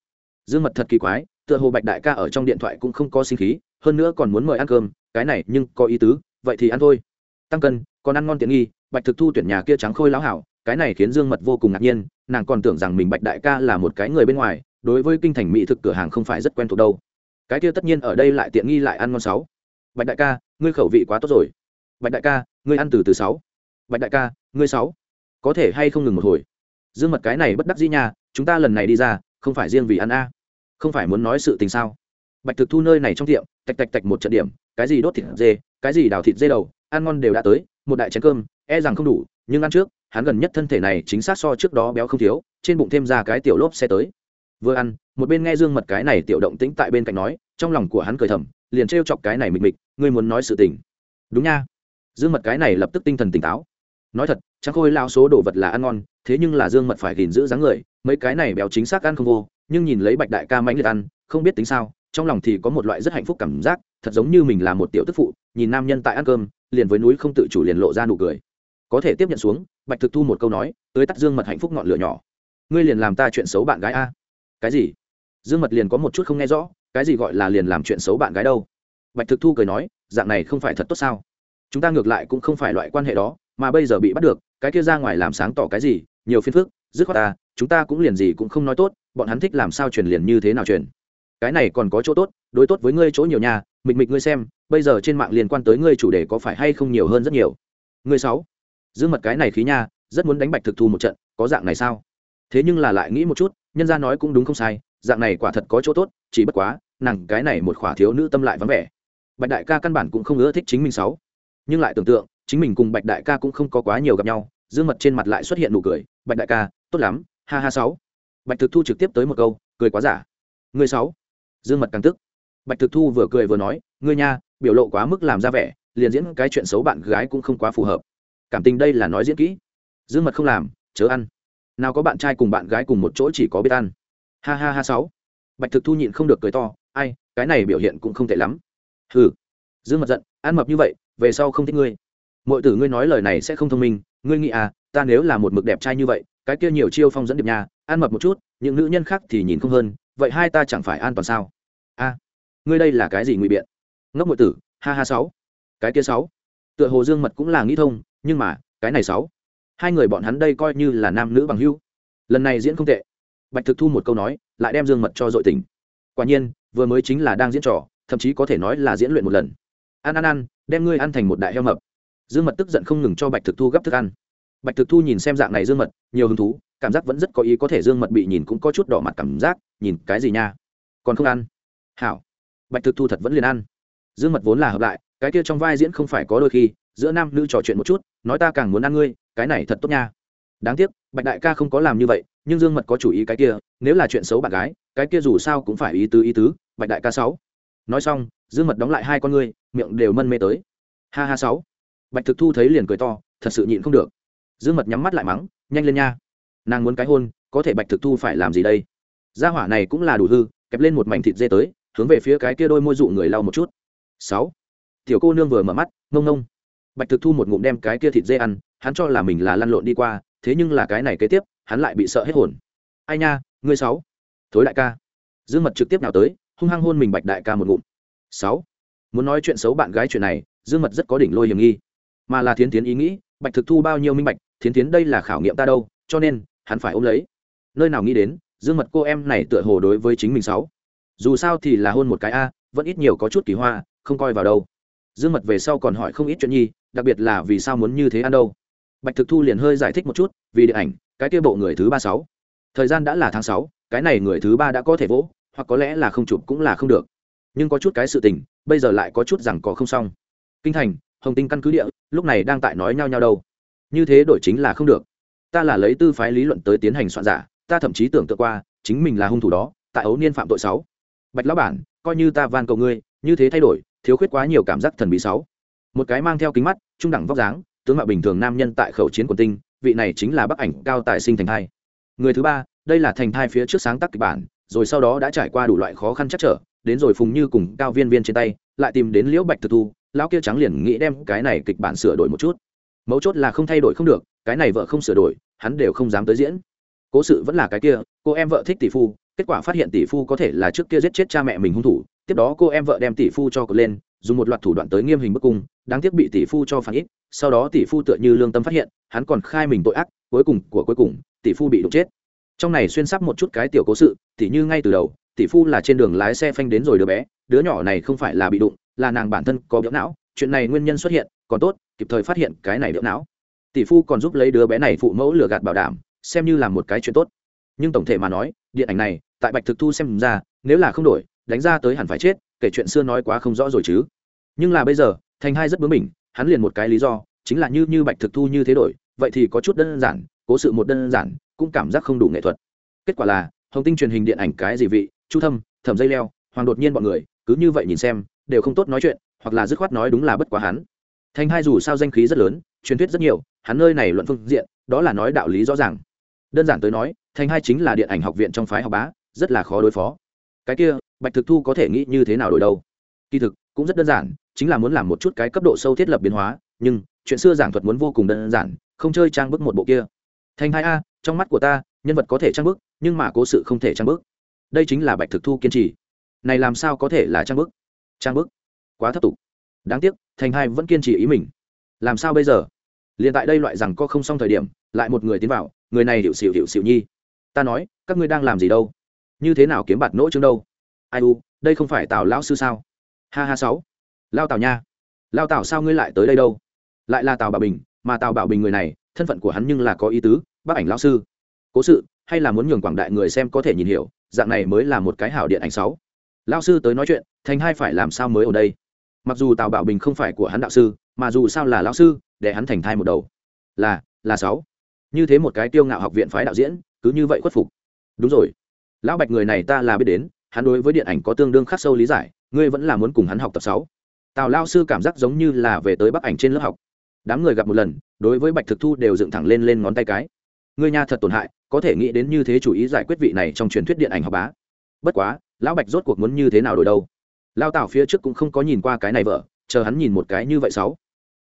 Dương mật thật kỳ quái, tựa hồ bạch đại ca ở trong điện thoại cũng không có sinh khí, hơn nữa còn muốn mời ăn cơm, cái này nhưng có ý tứ, vậy thì ăn thôi. Tăng cân, còn ăn ngon tiện nghi, bạch thực thu tuyển nhà kia trắng khôi lão hảo, cái này khiến dương mật vô cùng ngạc nhiên, nàng còn tưởng rằng mình bạch đại ca là một cái người bên ngoài, đối với kinh thành mỹ thực cửa hàng không phải rất quen thuộc đâu. Cái kia tất nhiên ở đây lại tiện nghi lại ăn ngon sáu. Bạch đại ca, ngươi khẩu vị quá tốt rồi. Bạch đại ca, ngươi ăn từ từ sáu. Bạch đại ca, ngươi sáu. Có thể hay không ngừng một hồi? Dương mật cái này bất đắc dĩ nha, chúng ta lần này đi ra, không phải riêng vì ăn a. Không phải muốn nói sự tình sao? Bạch thực thu nơi này trong tiệm, tạch tạch tạch một trận điểm, cái gì đốt thịt dê, cái gì đào thịt dê đầu, ăn ngon đều đã tới, một đại chén cơm e rằng không đủ, nhưng ăn trước, hắn gần nhất thân thể này chính xác so trước đó béo không thiếu, trên bụng thêm ra cái tiểu lốp xe tới. Vừa ăn, một bên nghe dương mật cái này tiểu động tĩnh tại bên cạnh nói, trong lòng của hắn cười thầm, liền trêu chọc cái này mịch mịch, ngươi muốn nói sự tình. Đúng nha. Dương mật cái này lập tức tinh thần tỉnh táo nói thật chắc khôi lao số đồ vật là ăn ngon, thế nhưng là dương mật phải gìn giữ dáng người, mấy cái này béo chính xác ăn không vô, nhưng nhìn lấy bạch đại ca mãnh liệt ăn, không biết tính sao, trong lòng thì có một loại rất hạnh phúc cảm giác, thật giống như mình là một tiểu tức phụ, nhìn nam nhân tại ăn cơm, liền với núi không tự chủ liền lộ ra nụ cười. Có thể tiếp nhận xuống, bạch thực thu một câu nói tới tắt dương mật hạnh phúc ngọn lửa nhỏ. Ngươi liền làm ta chuyện xấu bạn gái a. Cái gì? Dương mật liền có một chút không nghe rõ, cái gì gọi là liền làm chuyện xấu bạn gái đâu? Bạch thực thu cười nói, dạng này không phải thật tốt sao? Chúng ta ngược lại cũng không phải loại quan hệ đó mà bây giờ bị bắt được, cái kia ra ngoài làm sáng tỏ cái gì, nhiều phiền phức, dứt khoát ta, chúng ta cũng liền gì cũng không nói tốt, bọn hắn thích làm sao truyền liền như thế nào truyền. Cái này còn có chỗ tốt, đối tốt với ngươi chỗ nhiều nhà mịch mịch ngươi xem, bây giờ trên mạng liên quan tới ngươi chủ đề có phải hay không nhiều hơn rất nhiều. Ngươi sáu giữ mật cái này khí nha, rất muốn đánh bạch thực thu một trận, có dạng này sao? Thế nhưng là lại nghĩ một chút, nhân gia nói cũng đúng không sai, dạng này quả thật có chỗ tốt, chỉ bất quá, nàng cái này một khỏa thiếu nữ tâm lại vắng vẻ. Bạch đại ca căn bản cũng không ưa thích chính mình sáu. Nhưng lại tưởng tượng chính mình cùng bạch đại ca cũng không có quá nhiều gặp nhau, dương mật trên mặt lại xuất hiện nụ cười, bạch đại ca, tốt lắm, ha ha sáu. Bạch thực thu trực tiếp tới một câu, cười quá giả. Người sáu? Dương mật càng tức. Bạch thực thu vừa cười vừa nói, ngươi nha, biểu lộ quá mức làm ra vẻ, liền diễn cái chuyện xấu bạn gái cũng không quá phù hợp. Cảm tình đây là nói diễn kỹ. Dương mật không làm, chớ ăn. Nào có bạn trai cùng bạn gái cùng một chỗ chỉ có biết ăn. Ha ha ha sáu. Bạch thực thu nhịn không được cười to, ai, cái này biểu hiện cũng không tệ lắm. Hừ. Dương mật giận, ăn mập như vậy, về sau không thích ngươi mọi tử ngươi nói lời này sẽ không thông minh, ngươi nghĩ à ta nếu là một mực đẹp trai như vậy, cái kia nhiều chiêu phong dẫn điệp nhà ăn mập một chút, những nữ nhân khác thì nhìn không hơn, vậy hai ta chẳng phải an toàn sao? A, ngươi đây là cái gì ngụy biện? Ngốc mọi tử, ha ha sáu. Cái kia sáu. Tựa hồ dương mật cũng là nghĩ thông, nhưng mà, cái này sáu. Hai người bọn hắn đây coi như là nam nữ bằng hữu. Lần này diễn không tệ. Bạch thực thu một câu nói, lại đem dương mật cho dội tình quả nhiên, vừa mới chính là đang diễn trò, thậm chí có thể nói là diễn luyện một lần. Ăn ăn ăn, đem ngươi ăn thành một đại heo mập dương mật tức giận không ngừng cho bạch thực thu gấp thức ăn. Bạch thực thu nhìn xem dạng này dương mật, nhiều hứng thú, cảm giác vẫn rất có ý có thể dương mật bị nhìn cũng có chút đỏ mặt cảm giác, nhìn cái gì nha? Còn không ăn? Hảo. Bạch thực thu thật vẫn liền ăn. Dương mật vốn là hợp lại, cái kia trong vai diễn không phải có đôi khi, giữa nam nữ trò chuyện một chút, nói ta càng muốn ăn ngươi, cái này thật tốt nha. Đáng tiếc, bạch đại ca không có làm như vậy, nhưng dương mật có chủ ý cái kia, nếu là chuyện xấu bạn gái, cái kia dù sao cũng phải ý tứ ý tứ, bạch đại ca sáu. Nói xong, dương mật đóng lại hai con ngươi, miệng đều mân mê tới. Ha ha sáu bạch thực thu thấy liền cười to, thật sự nhịn không được. Dương mật nhắm mắt lại mắng, nhanh lên nha. Nàng muốn cái hôn, có thể bạch thực thu phải làm gì đây? Gia hỏa này cũng là đủ hư, kẹp lên một mảnh thịt dê tới, hướng về phía cái kia đôi môi dụ người lau một chút. Sáu. Tiểu cô nương vừa mở mắt, ngông ngông. Bạch thực thu một ngụm đem cái kia thịt dê ăn, hắn cho là mình là lăn lộn đi qua, thế nhưng là cái này kế tiếp, hắn lại bị sợ hết hồn. Ai nha, ngươi sáu. Thối đại ca. Dương mật trực tiếp nào tới, hung hăng hôn mình bạch đại ca một ngụm. Sáu. Muốn nói chuyện xấu bạn gái chuyện này, dương mật rất có đỉnh lôi hiểm nghi mà là thiến tiến ý nghĩ, bạch thực thu bao nhiêu minh bạch, thiến tiến đây là khảo nghiệm ta đâu, cho nên, hắn phải ôm lấy. Nơi nào nghĩ đến, dương mật cô em này tựa hồ đối với chính mình sáu dù sao thì là hôn một cái a, vẫn ít nhiều có chút kỳ hoa, không coi vào đâu. Dương mật về sau còn hỏi không ít chuyện nhi, đặc biệt là vì sao muốn như thế ăn đâu. Bạch thực thu liền hơi giải thích một chút, vì điện ảnh, cái kia bộ người thứ ba sáu. Thời gian đã là tháng sáu, cái này người thứ ba đã có thể vỗ, hoặc có lẽ là không chụp cũng là không được. Nhưng có chút cái sự tình, bây giờ lại có chút rằng có không xong. Kinh thành hồng tinh căn cứ địa, lúc này đang tại nói nhau nhau đâu. Như thế đổi chính là không được. Ta là lấy tư phái lý luận tới tiến hành soạn giả, ta thậm chí tưởng tượng qua, chính mình là hung thủ đó, tại ấu niên phạm tội sáu. Bạch lão bản, coi như ta van cầu ngươi, như thế thay đổi, thiếu khuyết quá nhiều cảm giác thần bí sáu. Một cái mang theo kính mắt, trung đẳng vóc dáng, tướng mạo bình thường nam nhân tại khẩu chiến của tinh, vị này chính là bắc ảnh cao tài sinh thành thai. Người thứ ba, đây là thành thai phía trước sáng tác kịch bản, rồi sau đó đã trải qua đủ loại khó khăn chắc trở, đến rồi phùng như cùng cao viên viên trên tay, lại tìm đến liễu bạch thực thu lão kia trắng liền nghĩ đem cái này kịch bản sửa đổi một chút. Mấu chốt là không thay đổi không được, cái này vợ không sửa đổi, hắn đều không dám tới diễn. Cố sự vẫn là cái kia, cô em vợ thích tỷ phu, kết quả phát hiện tỷ phu có thể là trước kia giết chết cha mẹ mình hung thủ, tiếp đó cô em vợ đem tỷ phu cho cột lên, dùng một loạt thủ đoạn tới nghiêm hình bức cung, đáng tiếc bị tỷ phu cho phản ít sau đó tỷ phu tựa như lương tâm phát hiện, hắn còn khai mình tội ác, cuối cùng của cuối cùng, tỷ phu bị đụng chết. Trong này xuyên sắp một chút cái tiểu cố sự tỷ như ngay từ đầu, tỷ phu là trên đường lái xe phanh đến rồi đứa bé, đứa nhỏ này không phải là bị đụng là nàng bản thân có biểu não, chuyện này nguyên nhân xuất hiện, còn tốt, kịp thời phát hiện cái này biểu não. Tỷ phu còn giúp lấy đứa bé này phụ mẫu lừa gạt bảo đảm, xem như là một cái chuyện tốt. Nhưng tổng thể mà nói, điện ảnh này, tại bạch thực thu xem ra, nếu là không đổi, đánh ra tới hẳn phải chết, kể chuyện xưa nói quá không rõ rồi chứ. Nhưng là bây giờ, thành hai rất bướng mình hắn liền một cái lý do, chính là như như bạch thực thu như thế đổi, vậy thì có chút đơn giản, cố sự một đơn giản, cũng cảm giác không đủ nghệ thuật. Kết quả là, hồng tinh truyền hình điện ảnh cái gì vị, chu thâm, thẩm dây leo, hoàng đột nhiên bọn người, cứ như vậy nhìn xem đều không tốt nói chuyện, hoặc là dứt khoát nói đúng là bất quá hắn. Thành hai dù sao danh khí rất lớn, truyền thuyết rất nhiều, hắn nơi này luận phương diện, đó là nói đạo lý rõ ràng. Đơn giản tới nói, thành hai chính là điện ảnh học viện trong phái học bá, rất là khó đối phó. Cái kia, bạch thực thu có thể nghĩ như thế nào đổi đâu? Kỳ thực, cũng rất đơn giản, chính là muốn làm một chút cái cấp độ sâu thiết lập biến hóa, nhưng chuyện xưa giảng thuật muốn vô cùng đơn giản, không chơi trang bức một bộ kia. Thành hai a, trong mắt của ta, nhân vật có thể trang bức, nhưng mà cố sự không thể trang bức. Đây chính là bạch thực thu kiên trì. Này làm sao có thể là trang bức? Trang bức. Quá thấp tục. Đáng tiếc, thành hai vẫn kiên trì ý mình. Làm sao bây giờ? Liền tại đây loại rằng có không xong thời điểm, lại một người tiến vào, người này hiệu xịu hiệu xịu nhi. Ta nói, các ngươi đang làm gì đâu? Như thế nào kiếm bạt nỗ chương đâu? Ai u, đây không phải tào lão sư sao? Ha ha sáu. Lao tào nha. Lao tào sao ngươi lại tới đây đâu? Lại là tào bảo bình, mà tào bảo bình người này, thân phận của hắn nhưng là có ý tứ, bác ảnh lão sư. Cố sự, hay là muốn nhường quảng đại người xem có thể nhìn hiểu, dạng này mới là một cái hảo điện ảnh sáu lao sư tới nói chuyện, thành hai phải làm sao mới ở đây? Mặc dù tào bảo bình không phải của hắn đạo sư, mà dù sao là lão sư, để hắn thành thai một đầu. Là là sáu. Như thế một cái tiêu ngạo học viện phái đạo diễn, cứ như vậy khuất phục. Đúng rồi. Lão bạch người này ta là biết đến, hắn đối với điện ảnh có tương đương khắc sâu lý giải, ngươi vẫn là muốn cùng hắn học tập sáu. Tào lao sư cảm giác giống như là về tới bắc ảnh trên lớp học. Đám người gặp một lần, đối với bạch thực thu đều dựng thẳng lên lên ngón tay cái. Ngươi nha thật tổn hại, có thể nghĩ đến như thế chủ ý giải quyết vị này trong truyền thuyết điện ảnh học bá. Bất quá lão bạch rốt cuộc muốn như thế nào đổi đâu? Lao tào phía trước cũng không có nhìn qua cái này vợ, chờ hắn nhìn một cái như vậy sáu.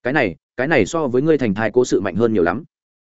Cái này cái này so với ngươi thành thai cố sự mạnh hơn nhiều lắm.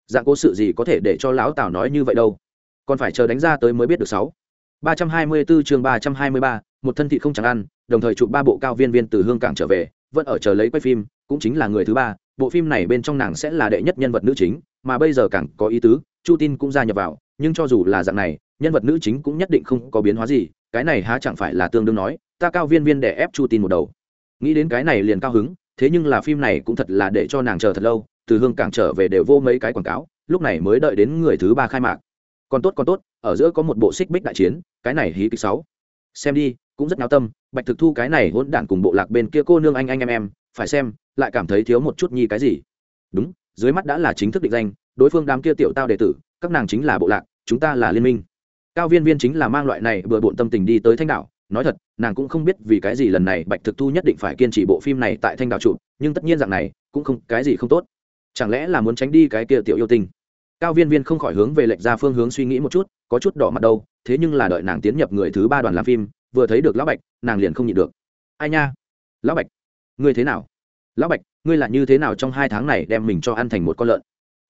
Dạng cố sự gì có thể để cho lão tào nói như vậy đâu? Còn phải chờ đánh ra tới mới biết được sáu. ba trăm hai mươi 324 chương ba trăm hai mươi ba, một thân thị không chẳng ăn, đồng thời chụp ba bộ cao viên viên từ hương cảng trở về, vẫn ở chờ lấy quay phim, cũng chính là người thứ ba, bộ phim này bên trong nàng sẽ là đệ nhất nhân vật nữ chính, mà bây giờ càng có ý tứ, chu tin cũng gia nhập vào, nhưng cho dù là dạng này, nhân vật nữ chính cũng nhất định không có biến hóa gì cái này há chẳng phải là tương đương nói, ta cao viên viên để ép chu tin một đầu. Nghĩ đến cái này liền cao hứng, thế nhưng là phim này cũng thật là để cho nàng chờ thật lâu, từ hương cảng trở về đều vô mấy cái quảng cáo, lúc này mới đợi đến người thứ ba khai mạc. Còn tốt còn tốt, ở giữa có một bộ xích bích đại chiến, cái này hí kịch sáu. Xem đi, cũng rất náo tâm, bạch thực thu cái này hỗn đản cùng bộ lạc bên kia cô nương anh anh em em, phải xem, lại cảm thấy thiếu một chút nhi cái gì. Đúng, dưới mắt đã là chính thức định danh, đối phương đám kia tiểu tao đệ tử, các nàng chính là bộ lạc, chúng ta là liên minh cao viên viên chính là mang loại này vừa bộn tâm tình đi tới thanh Đảo, nói thật nàng cũng không biết vì cái gì lần này bạch thực thu nhất định phải kiên trì bộ phim này tại thanh Đảo trụ nhưng tất nhiên dạng này cũng không cái gì không tốt. Chẳng lẽ là muốn tránh đi cái kia tiểu yêu tinh? Cao viên viên không khỏi hướng về lệch ra phương hướng suy nghĩ một chút có chút đỏ mặt đâu thế nhưng là đợi nàng tiến nhập người thứ ba đoàn làm phim vừa thấy được lão bạch nàng liền không nhịn được. Ai nha? Lão bạch ngươi thế nào? Lão bạch ngươi là như thế nào trong hai tháng này đem mình cho ăn thành một con lợn?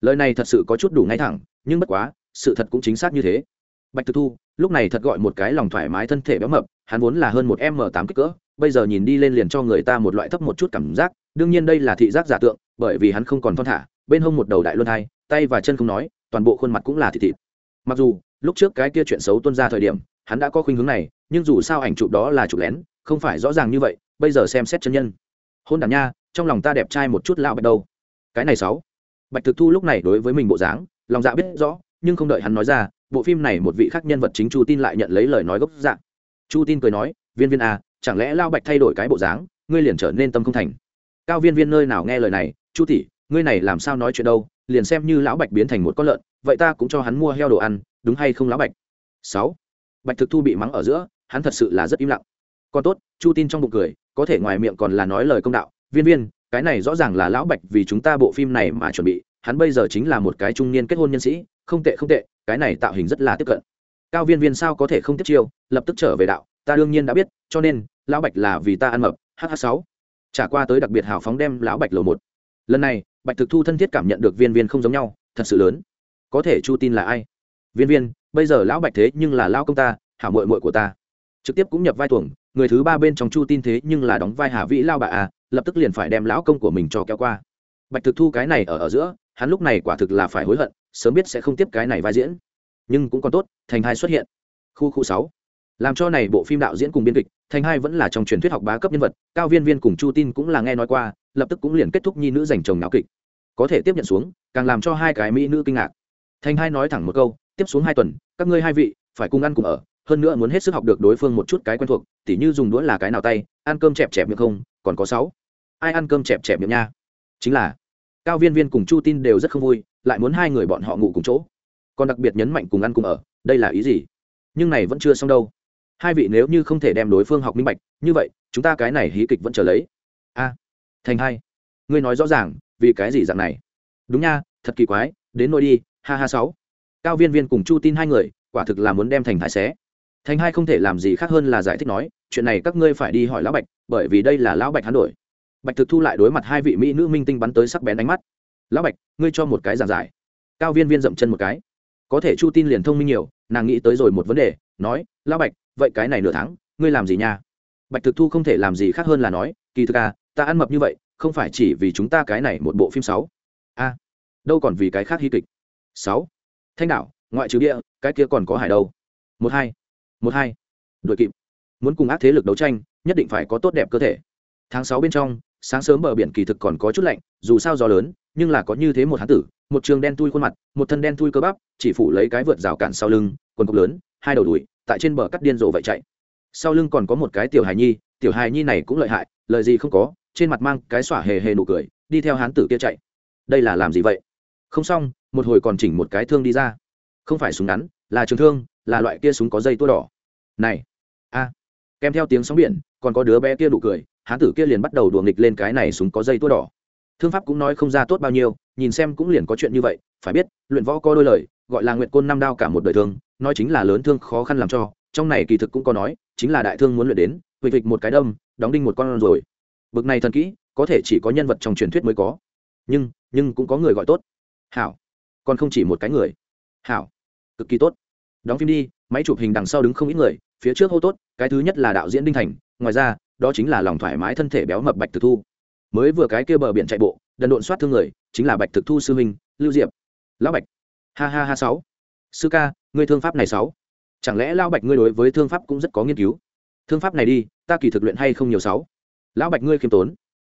Lời này thật sự có chút đủ ngay thẳng nhưng bất quá sự thật cũng chính xác như thế bạch thực thu, lúc này thật gọi một cái lòng thoải mái thân thể béo mập, hắn vốn là hơn một m tám kích cỡ, bây giờ nhìn đi lên liền cho người ta một loại thấp một chút cảm giác, đương nhiên đây là thị giác giả tượng, bởi vì hắn không còn thon thả, bên hông một đầu đại luân hai, tay và chân không nói, toàn bộ khuôn mặt cũng là thịt thịt. Mặc dù, lúc trước cái kia chuyện xấu tuân ra thời điểm, hắn đã có khuynh hướng này, nhưng dù sao ảnh chụp đó là chụp lén, không phải rõ ràng như vậy, bây giờ xem xét chân nhân. Hôn đàn nha, trong lòng ta đẹp trai một chút lão bạch đâu cái này sáu. Bạch thực thu lúc này đối với mình bộ dáng, lòng dạ biết rõ, nhưng không đợi hắn nói ra bộ phim này một vị khác nhân vật chính chu tin lại nhận lấy lời nói gốc dạng. Chu tin cười nói, viên viên à chẳng lẽ lao bạch thay đổi cái bộ dáng, ngươi liền trở nên tâm không thành? Cao viên viên nơi nào nghe lời này, chu tỷ, ngươi này làm sao nói chuyện đâu, liền xem như lão bạch biến thành một con lợn, vậy ta cũng cho hắn mua heo đồ ăn, đúng hay không lão bạch? Sáu. Bạch thực thu bị mắng ở giữa, hắn thật sự là rất im lặng. Còn tốt, chu tin trong bụng cười, có thể ngoài miệng còn là nói lời công đạo, viên viên, cái này rõ ràng là lão bạch vì chúng ta bộ phim này mà chuẩn bị hắn bây giờ chính là một cái trung niên kết hôn nhân sĩ, không tệ không tệ, cái này tạo hình rất là tiếp cận. Cao viên viên sao có thể không tiếp chiêu, lập tức trở về đạo, ta đương nhiên đã biết, cho nên, lão bạch là vì ta ăn mập. Hh sáu. Trả qua tới đặc biệt hào phóng đem lão bạch lầu một. Lần này, bạch thực thu thân thiết cảm nhận được viên viên không giống nhau, thật sự lớn. Có thể chu tin là ai? Viên viên, bây giờ lão bạch thế nhưng là lão công ta, hảo mội mội của ta. Trực tiếp cũng nhập vai tuồng, người thứ ba bên trong chu tin thế nhưng là đóng vai hà vĩ lao bà à lập tức liền phải đem lão công của mình cho kéo qua. Bạch thực thu cái này ở ở giữa hắn lúc này quả thực là phải hối hận, sớm biết sẽ không tiếp cái này vai diễn. Nhưng cũng còn tốt, thành hai xuất hiện. Khu khu sáu. Làm cho này bộ phim đạo diễn cùng biên kịch, thành hai vẫn là trong truyền thuyết học bá cấp nhân vật, cao viên viên cùng chu tin cũng là nghe nói qua, lập tức cũng liền kết thúc nhi nữ dành chồng náo kịch. Có thể tiếp nhận xuống, càng làm cho hai cái mỹ nữ kinh ngạc. Thành hai nói thẳng một câu, tiếp xuống hai tuần, các ngươi hai vị phải cùng ăn cùng ở, hơn nữa muốn hết sức học được đối phương một chút cái quen thuộc, tỉ như dùng đũa là cái nào tay, ăn cơm chẹp chẹp miệng không, còn có sáu. Ai ăn cơm chẹp chẹp miệng nha? Chính là cao viên viên cùng chu tin đều rất không vui, lại muốn hai người bọn họ ngủ cùng chỗ. Còn đặc biệt nhấn mạnh cùng ăn cùng ở, đây là ý gì? Nhưng này vẫn chưa xong đâu. Hai vị nếu như không thể đem đối phương học minh bạch, như vậy, chúng ta cái này hí kịch vẫn chờ lấy. A, thành hai. Ngươi nói rõ ràng, vì cái gì dạng này? Đúng nha, thật kỳ quái, đến nôi đi, ha ha sáu. Cao viên viên cùng chu tin hai người, quả thực là muốn đem thành thái xé. Thành hai không thể làm gì khác hơn là giải thích nói, chuyện này các ngươi phải đi hỏi lão bạch, bởi vì đây là lão bạch hắn đổi bạch thực thu lại đối mặt hai vị mỹ nữ minh tinh bắn tới sắc bén đánh mắt. Lão bạch ngươi cho một cái giảng giải. Cao viên viên dậm chân một cái. Có thể chu tin liền thông minh nhiều nàng nghĩ tới rồi một vấn đề nói lão bạch vậy cái này nửa tháng ngươi làm gì nha? Bạch thực thu không thể làm gì khác hơn là nói kỳ thực à ta ăn mập như vậy không phải chỉ vì chúng ta cái này một bộ phim sáu. A đâu còn vì cái khác hy kịch? Sáu. Thanh đảo, ngoại trừ địa cái kia còn có hải đâu. Một hai một hai. Đội kịp. Muốn cùng ác thế lực đấu tranh nhất định phải có tốt đẹp cơ thể. Tháng sáu bên trong sáng sớm bờ biển kỳ thực còn có chút lạnh, dù sao gió lớn, nhưng là có như thế một hán tử, một trường đen tui khuôn mặt, một thân đen tui cơ bắp, chỉ phủ lấy cái vượt rào cản sau lưng, quần cốc lớn, hai đầu đùi, tại trên bờ cắt điên rồ vậy chạy. Sau lưng còn có một cái tiểu hài nhi, tiểu hài nhi này cũng lợi hại lợi gì không có, trên mặt mang cái xỏa hề hề nụ cười, đi theo hán tử kia chạy. Đây là làm gì vậy? Không xong, một hồi còn chỉnh một cái thương đi ra. Không phải súng ngắn, là trường thương, là loại kia súng có dây tua đỏ. Này, a, kèm theo tiếng sóng biển, còn có đứa bé kia nụ cười hán tử kia liền bắt đầu đùa nghịch lên cái này súng có dây tua đỏ. Thương pháp cũng nói không ra tốt bao nhiêu, nhìn xem cũng liền có chuyện như vậy, phải biết, luyện võ có đôi lời, gọi là nguyện côn năm đao cả một đời thương, nói chính là lớn thương khó khăn làm cho, trong này kỳ thực cũng có nói, chính là đại thương muốn luyện đến huỳnh vịch một cái đâm, đóng đinh một con rồi. Bực này thần kỹ, có thể chỉ có nhân vật trong truyền thuyết mới có. Nhưng nhưng cũng có người gọi tốt. Hảo, còn không chỉ một cái người. Hảo, cực kỳ tốt. Đóng phim đi, máy chụp hình đằng sau đứng không ít người, phía trước hô tốt, cái thứ nhất là đạo diễn đinh thành, ngoài ra đó chính là lòng thoải mái thân thể béo mập bạch thực thu. Mới vừa cái kia bờ biển chạy bộ, đần độn soát thương người, chính là bạch thực thu sư huynh, lưu diệp. Lão bạch. Ha ha ha sáu. Sư ca, ngươi thương pháp này sáu. Chẳng lẽ lão bạch ngươi đối với thương pháp cũng rất có nghiên cứu? Thương pháp này đi, ta kỳ thực luyện hay không nhiều sáu. Lão bạch ngươi khiêm tốn.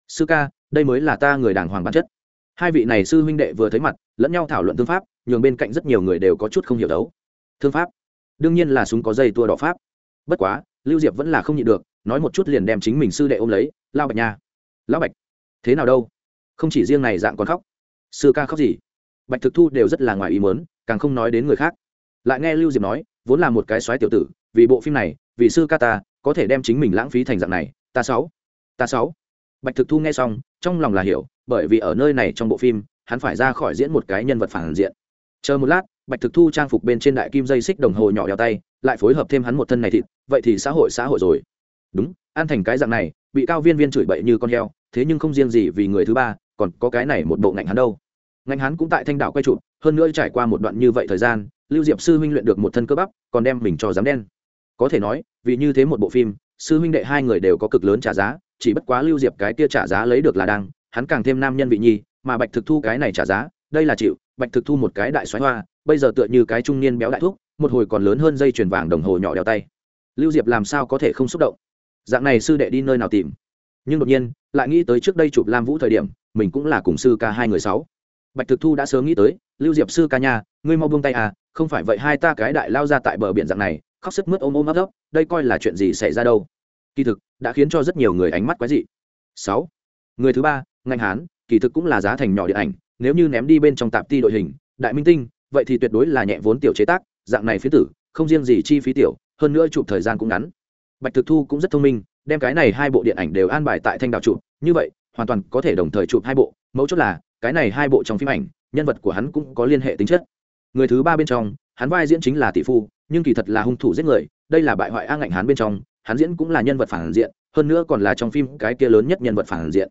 Sư ca, đây mới là ta người đàng hoàng bản chất. Hai vị này sư huynh đệ vừa thấy mặt, lẫn nhau thảo luận thương pháp, nhường bên cạnh rất nhiều người đều có chút không hiểu đấu. Thương pháp. Đương nhiên là súng có dây tua đỏ pháp. Bất quá, lưu diệp vẫn là không nhịn được nói một chút liền đem chính mình sư đệ ôm lấy lao bạch nha. Lão bạch, thế nào đâu? Không chỉ riêng này dạng còn khóc. Sư ca khóc gì? Bạch thực thu đều rất là ngoài ý mớn càng không nói đến người khác. Lại nghe lưu diệp nói, vốn là một cái soái tiểu tử, vì bộ phim này, vì sư ca ta, có thể đem chính mình lãng phí thành dạng này, ta sáu ta sáu. Bạch thực thu nghe xong, trong lòng là hiểu, bởi vì ở nơi này trong bộ phim, hắn phải ra khỏi diễn một cái nhân vật phản diện. Chờ một lát, bạch thực thu trang phục bên trên đại kim dây xích đồng hồ nhỏ đeo tay, lại phối hợp thêm hắn một thân này thịt, vậy thì xã hội xã hội rồi đúng an thành cái dạng này, bị cao viên viên chửi bậy như con heo, thế nhưng không riêng gì vì người thứ ba, còn có cái này một bộ ngạnh hắn đâu. Ngạnh hắn cũng tại thanh đảo quay trụ hơn nữa trải qua một đoạn như vậy thời gian, lưu diệp sư huynh luyện được một thân cơ bắp, còn đem mình cho dám đen. Có thể nói, vì như thế một bộ phim, sư huynh đệ hai người đều có cực lớn trả giá, chỉ bất quá lưu diệp cái kia trả giá lấy được là đang hắn càng thêm nam nhân vị nhi, mà bạch thực thu cái này trả giá, đây là chịu, bạch thực thu một cái đại xoáy hoa, bây giờ tựa như cái trung niên béo đại thuốc một hồi còn lớn hơn dây chuyền vàng đồng hồ nhỏ đeo tay. Lưu diệp làm sao có thể không xúc động? Dạng này sư đệ đi nơi nào tìm? Nhưng đột nhiên, lại nghĩ tới trước đây chụp lam vũ thời điểm, mình cũng là cùng sư ca hai người sáu. Bạch thực thu đã sớm nghĩ tới, lưu diệp sư ca nhà ngươi mau buông tay à không phải vậy hai ta cái đại lao ra tại bờ biển dạng này, khóc sức mướt ôm ôm ấp ấp, đây coi là chuyện gì xảy ra đâu? Kỳ thực, đã khiến cho rất nhiều người ánh mắt quái dị. Sáu. Người thứ ba, ngành hán, kỳ thực cũng là giá thành nhỏ điện ảnh, nếu như ném đi bên trong tạp ti đội hình, đại minh tinh, vậy thì tuyệt đối là nhẹ vốn tiểu chế tác, dạng này phía tử, không riêng gì chi phí tiểu, hơn nữa chụp thời gian cũng ngắn bạch thực thu cũng rất thông minh, đem cái này hai bộ điện ảnh đều an bài tại thanh đạo chụp. Như vậy, hoàn toàn có thể đồng thời chụp hai bộ. Mấu chốt là, cái này hai bộ trong phim ảnh, nhân vật của hắn cũng có liên hệ tính chất. Người thứ ba bên trong, hắn vai diễn chính là tỷ phu, nhưng kỳ thật là hung thủ giết người. Đây là bại hoại a ngạnh hắn bên trong, hắn diễn cũng là nhân vật phản diện, hơn nữa còn là trong phim cái kia lớn nhất nhân vật phản diện.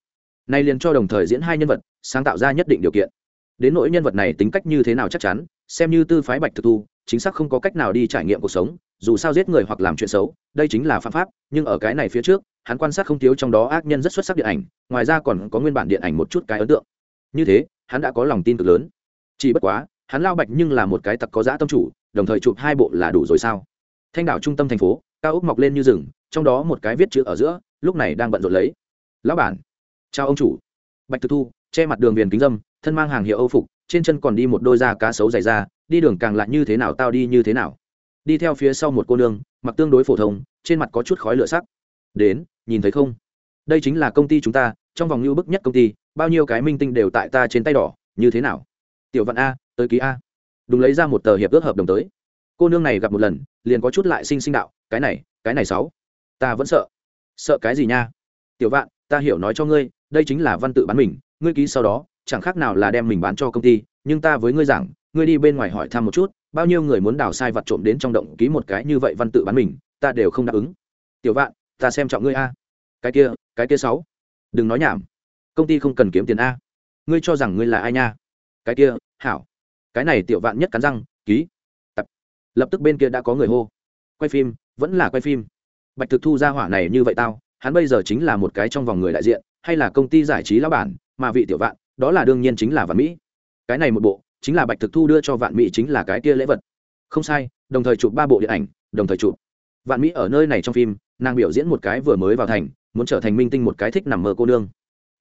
Nay liền cho đồng thời diễn hai nhân vật, sáng tạo ra nhất định điều kiện. Đến nỗi nhân vật này tính cách như thế nào chắc chắn, xem như tư phái bạch thực thu chính xác không có cách nào đi trải nghiệm cuộc sống, dù sao giết người hoặc làm chuyện xấu, đây chính là phạm pháp, nhưng ở cái này phía trước, hắn quan sát không thiếu trong đó ác nhân rất xuất sắc điện ảnh, ngoài ra còn có nguyên bản điện ảnh một chút cái ấn tượng. Như thế, hắn đã có lòng tin cực lớn. Chỉ bất quá, hắn lao bạch nhưng là một cái tặc có giã tâm chủ, đồng thời chụp hai bộ là đủ rồi sao? Thanh đảo trung tâm thành phố, cao ốc mọc lên như rừng, trong đó một cái viết chữ ở giữa, lúc này đang bận rộn lấy. Lão bản, chào ông chủ. Bạch thực thu, che mặt đường viền kính dâm, thân mang hàng hiệu âu phục trên chân còn đi một đôi da cá sấu dày da, đi đường càng lại như thế nào tao đi như thế nào. Đi theo phía sau một cô nương, mặc tương đối phổ thông, trên mặt có chút khói lửa sắc. Đến, nhìn thấy không? Đây chính là công ty chúng ta, trong vòng lưu bức nhất công ty, bao nhiêu cái minh tinh đều tại ta trên tay đỏ, như thế nào? Tiểu vận a, tới ký a. Đúng lấy ra một tờ hiệp ước hợp đồng tới. Cô nương này gặp một lần, liền có chút lại sinh sinh đạo, cái này cái này sáu, ta vẫn sợ. Sợ cái gì nha? Tiểu vạn, ta hiểu nói cho ngươi, đây chính là văn tự bán mình, ngươi ký sau đó chẳng khác nào là đem mình bán cho công ty nhưng ta với ngươi rằng, ngươi đi bên ngoài hỏi thăm một chút bao nhiêu người muốn đào sai vặt trộm đến trong động ký một cái như vậy văn tự bán mình ta đều không đáp ứng. Tiểu vạn ta xem trọng ngươi a. Cái kia cái kia sáu. Đừng nói nhảm. Công ty không cần kiếm tiền a. Ngươi cho rằng ngươi là ai nha? Cái kia hảo. Cái này tiểu vạn nhất cắn răng ký. Tập. Lập tức bên kia đã có người hô. Quay phim vẫn là quay phim. Bạch thực thu ra hỏa này như vậy tao hắn bây giờ chính là một cái trong vòng người đại diện hay là công ty giải trí lão bản mà vị tiểu vạn đó là đương nhiên chính là vạn mỹ. Cái này một bộ, chính là bạch thực thu đưa cho vạn mỹ chính là cái kia lễ vật. Không sai, đồng thời chụp ba bộ điện ảnh, đồng thời chụp. Vạn mỹ ở nơi này trong phim, nàng biểu diễn một cái vừa mới vào thành, muốn trở thành minh tinh một cái thích nằm mơ cô nương.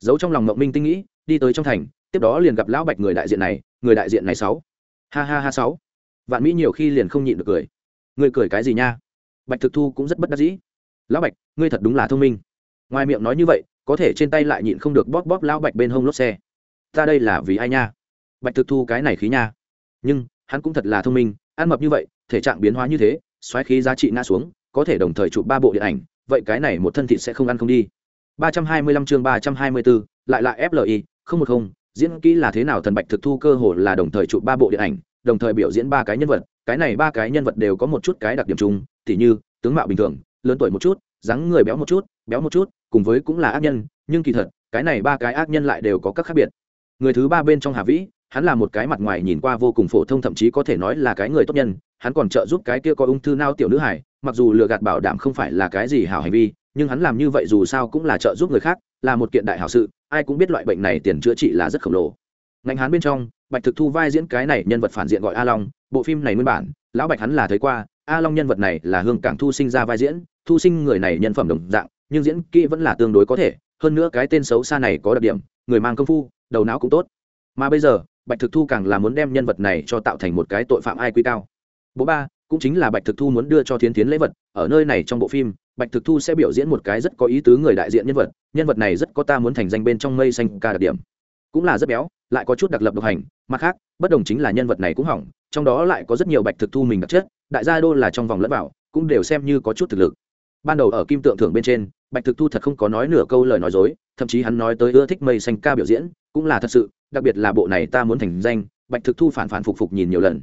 Giấu trong lòng mộng minh tinh nghĩ, đi tới trong thành, tiếp đó liền gặp lão bạch người đại diện này, người đại diện này sáu. Ha ha ha sáu. Vạn mỹ nhiều khi liền không nhịn được cười. Người cười cái gì nha? Bạch thực thu cũng rất bất đắc dĩ. Lão bạch, ngươi thật đúng là thông minh. Ngoài miệng nói như vậy, có thể trên tay lại nhịn không được bóp bóp lão bạch bên hông lốp xe ta đây là vì ai nha? Bạch thực thu cái này khí nha. Nhưng hắn cũng thật là thông minh ăn mập như vậy thể trạng biến hóa như thế xoáy khí giá trị ngã xuống có thể đồng thời chụp ba bộ điện ảnh vậy cái này một thân thịt sẽ không ăn không đi. 325 chương 324, lại là FLI, không một không, diễn kỹ là thế nào thần bạch thực thu cơ hồ là đồng thời chụp ba bộ điện ảnh, đồng thời biểu diễn ba cái nhân vật, cái này ba cái nhân vật đều có một chút cái đặc điểm chung, tỉ như tướng mạo bình thường, lớn tuổi một chút, dáng người béo một chút, béo một chút, cùng với cũng là ác nhân, nhưng kỳ thật, cái này ba cái ác nhân lại đều có các khác biệt. Người thứ ba bên trong Hà Vĩ, hắn là một cái mặt ngoài nhìn qua vô cùng phổ thông thậm chí có thể nói là cái người tốt nhân, hắn còn trợ giúp cái kia có ung thư nao tiểu nữ hải, mặc dù lừa gạt bảo đảm không phải là cái gì hảo hành vi, nhưng hắn làm như vậy dù sao cũng là trợ giúp người khác là một kiện đại hảo sự ai cũng biết loại bệnh này tiền chữa trị là rất khổng lồ. Ngành hắn bên trong bạch thực thu vai diễn cái này nhân vật phản diện gọi a long bộ phim này nguyên bản lão bạch hắn là thấy qua a long nhân vật này là hương cảng thu sinh ra vai diễn thu sinh người này nhân phẩm đồng dạng nhưng diễn kỹ vẫn là tương đối có thể hơn nữa cái tên xấu xa này có đặc điểm người mang công phu đầu não cũng tốt. Mà bây giờ bạch thực thu càng là muốn đem nhân vật này cho tạo thành một cái tội phạm ai quy cao. Bố ba cũng chính là bạch thực thu muốn đưa cho thiến tiến lễ vật. Ở nơi này trong bộ phim bạch thực thu sẽ biểu diễn một cái rất có ý tứ người đại diện nhân vật. Nhân vật này rất có ta muốn thành danh bên trong mây xanh ca đặc điểm. Cũng là rất béo lại có chút đặc lập độc hành. Mặt khác bất đồng chính là nhân vật này cũng hỏng trong đó lại có rất nhiều bạch thực thu mình đặc chất. Đại gia đô là trong vòng lẫn vào, cũng đều xem như có chút thực lực. Ban đầu ở kim tượng thưởng bên trên bạch thực thu thật không có nói nửa câu lời nói dối thậm chí hắn nói tới ưa thích mây xanh ca biểu diễn cũng là thật sự, đặc biệt là bộ này ta muốn thành danh, bạch thực thu phản phản phục phục nhìn nhiều lần.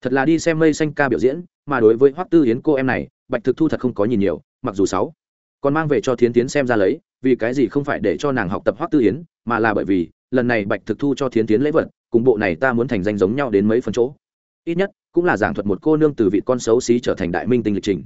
Thật là đi xem mây xanh ca biểu diễn, mà đối với hoắc tư hiến cô em này, bạch thực thu thật không có nhìn nhiều, mặc dù sáu còn mang về cho thiến tiến xem ra lấy, vì cái gì không phải để cho nàng học tập hoắc tư yến, mà là bởi vì, lần này bạch thực thu cho thiến tiến lễ vật, cùng bộ này ta muốn thành danh giống nhau đến mấy phần chỗ. Ít nhất, cũng là giảng thuật một cô nương từ vị con xấu xí trở thành đại minh tinh lịch trình.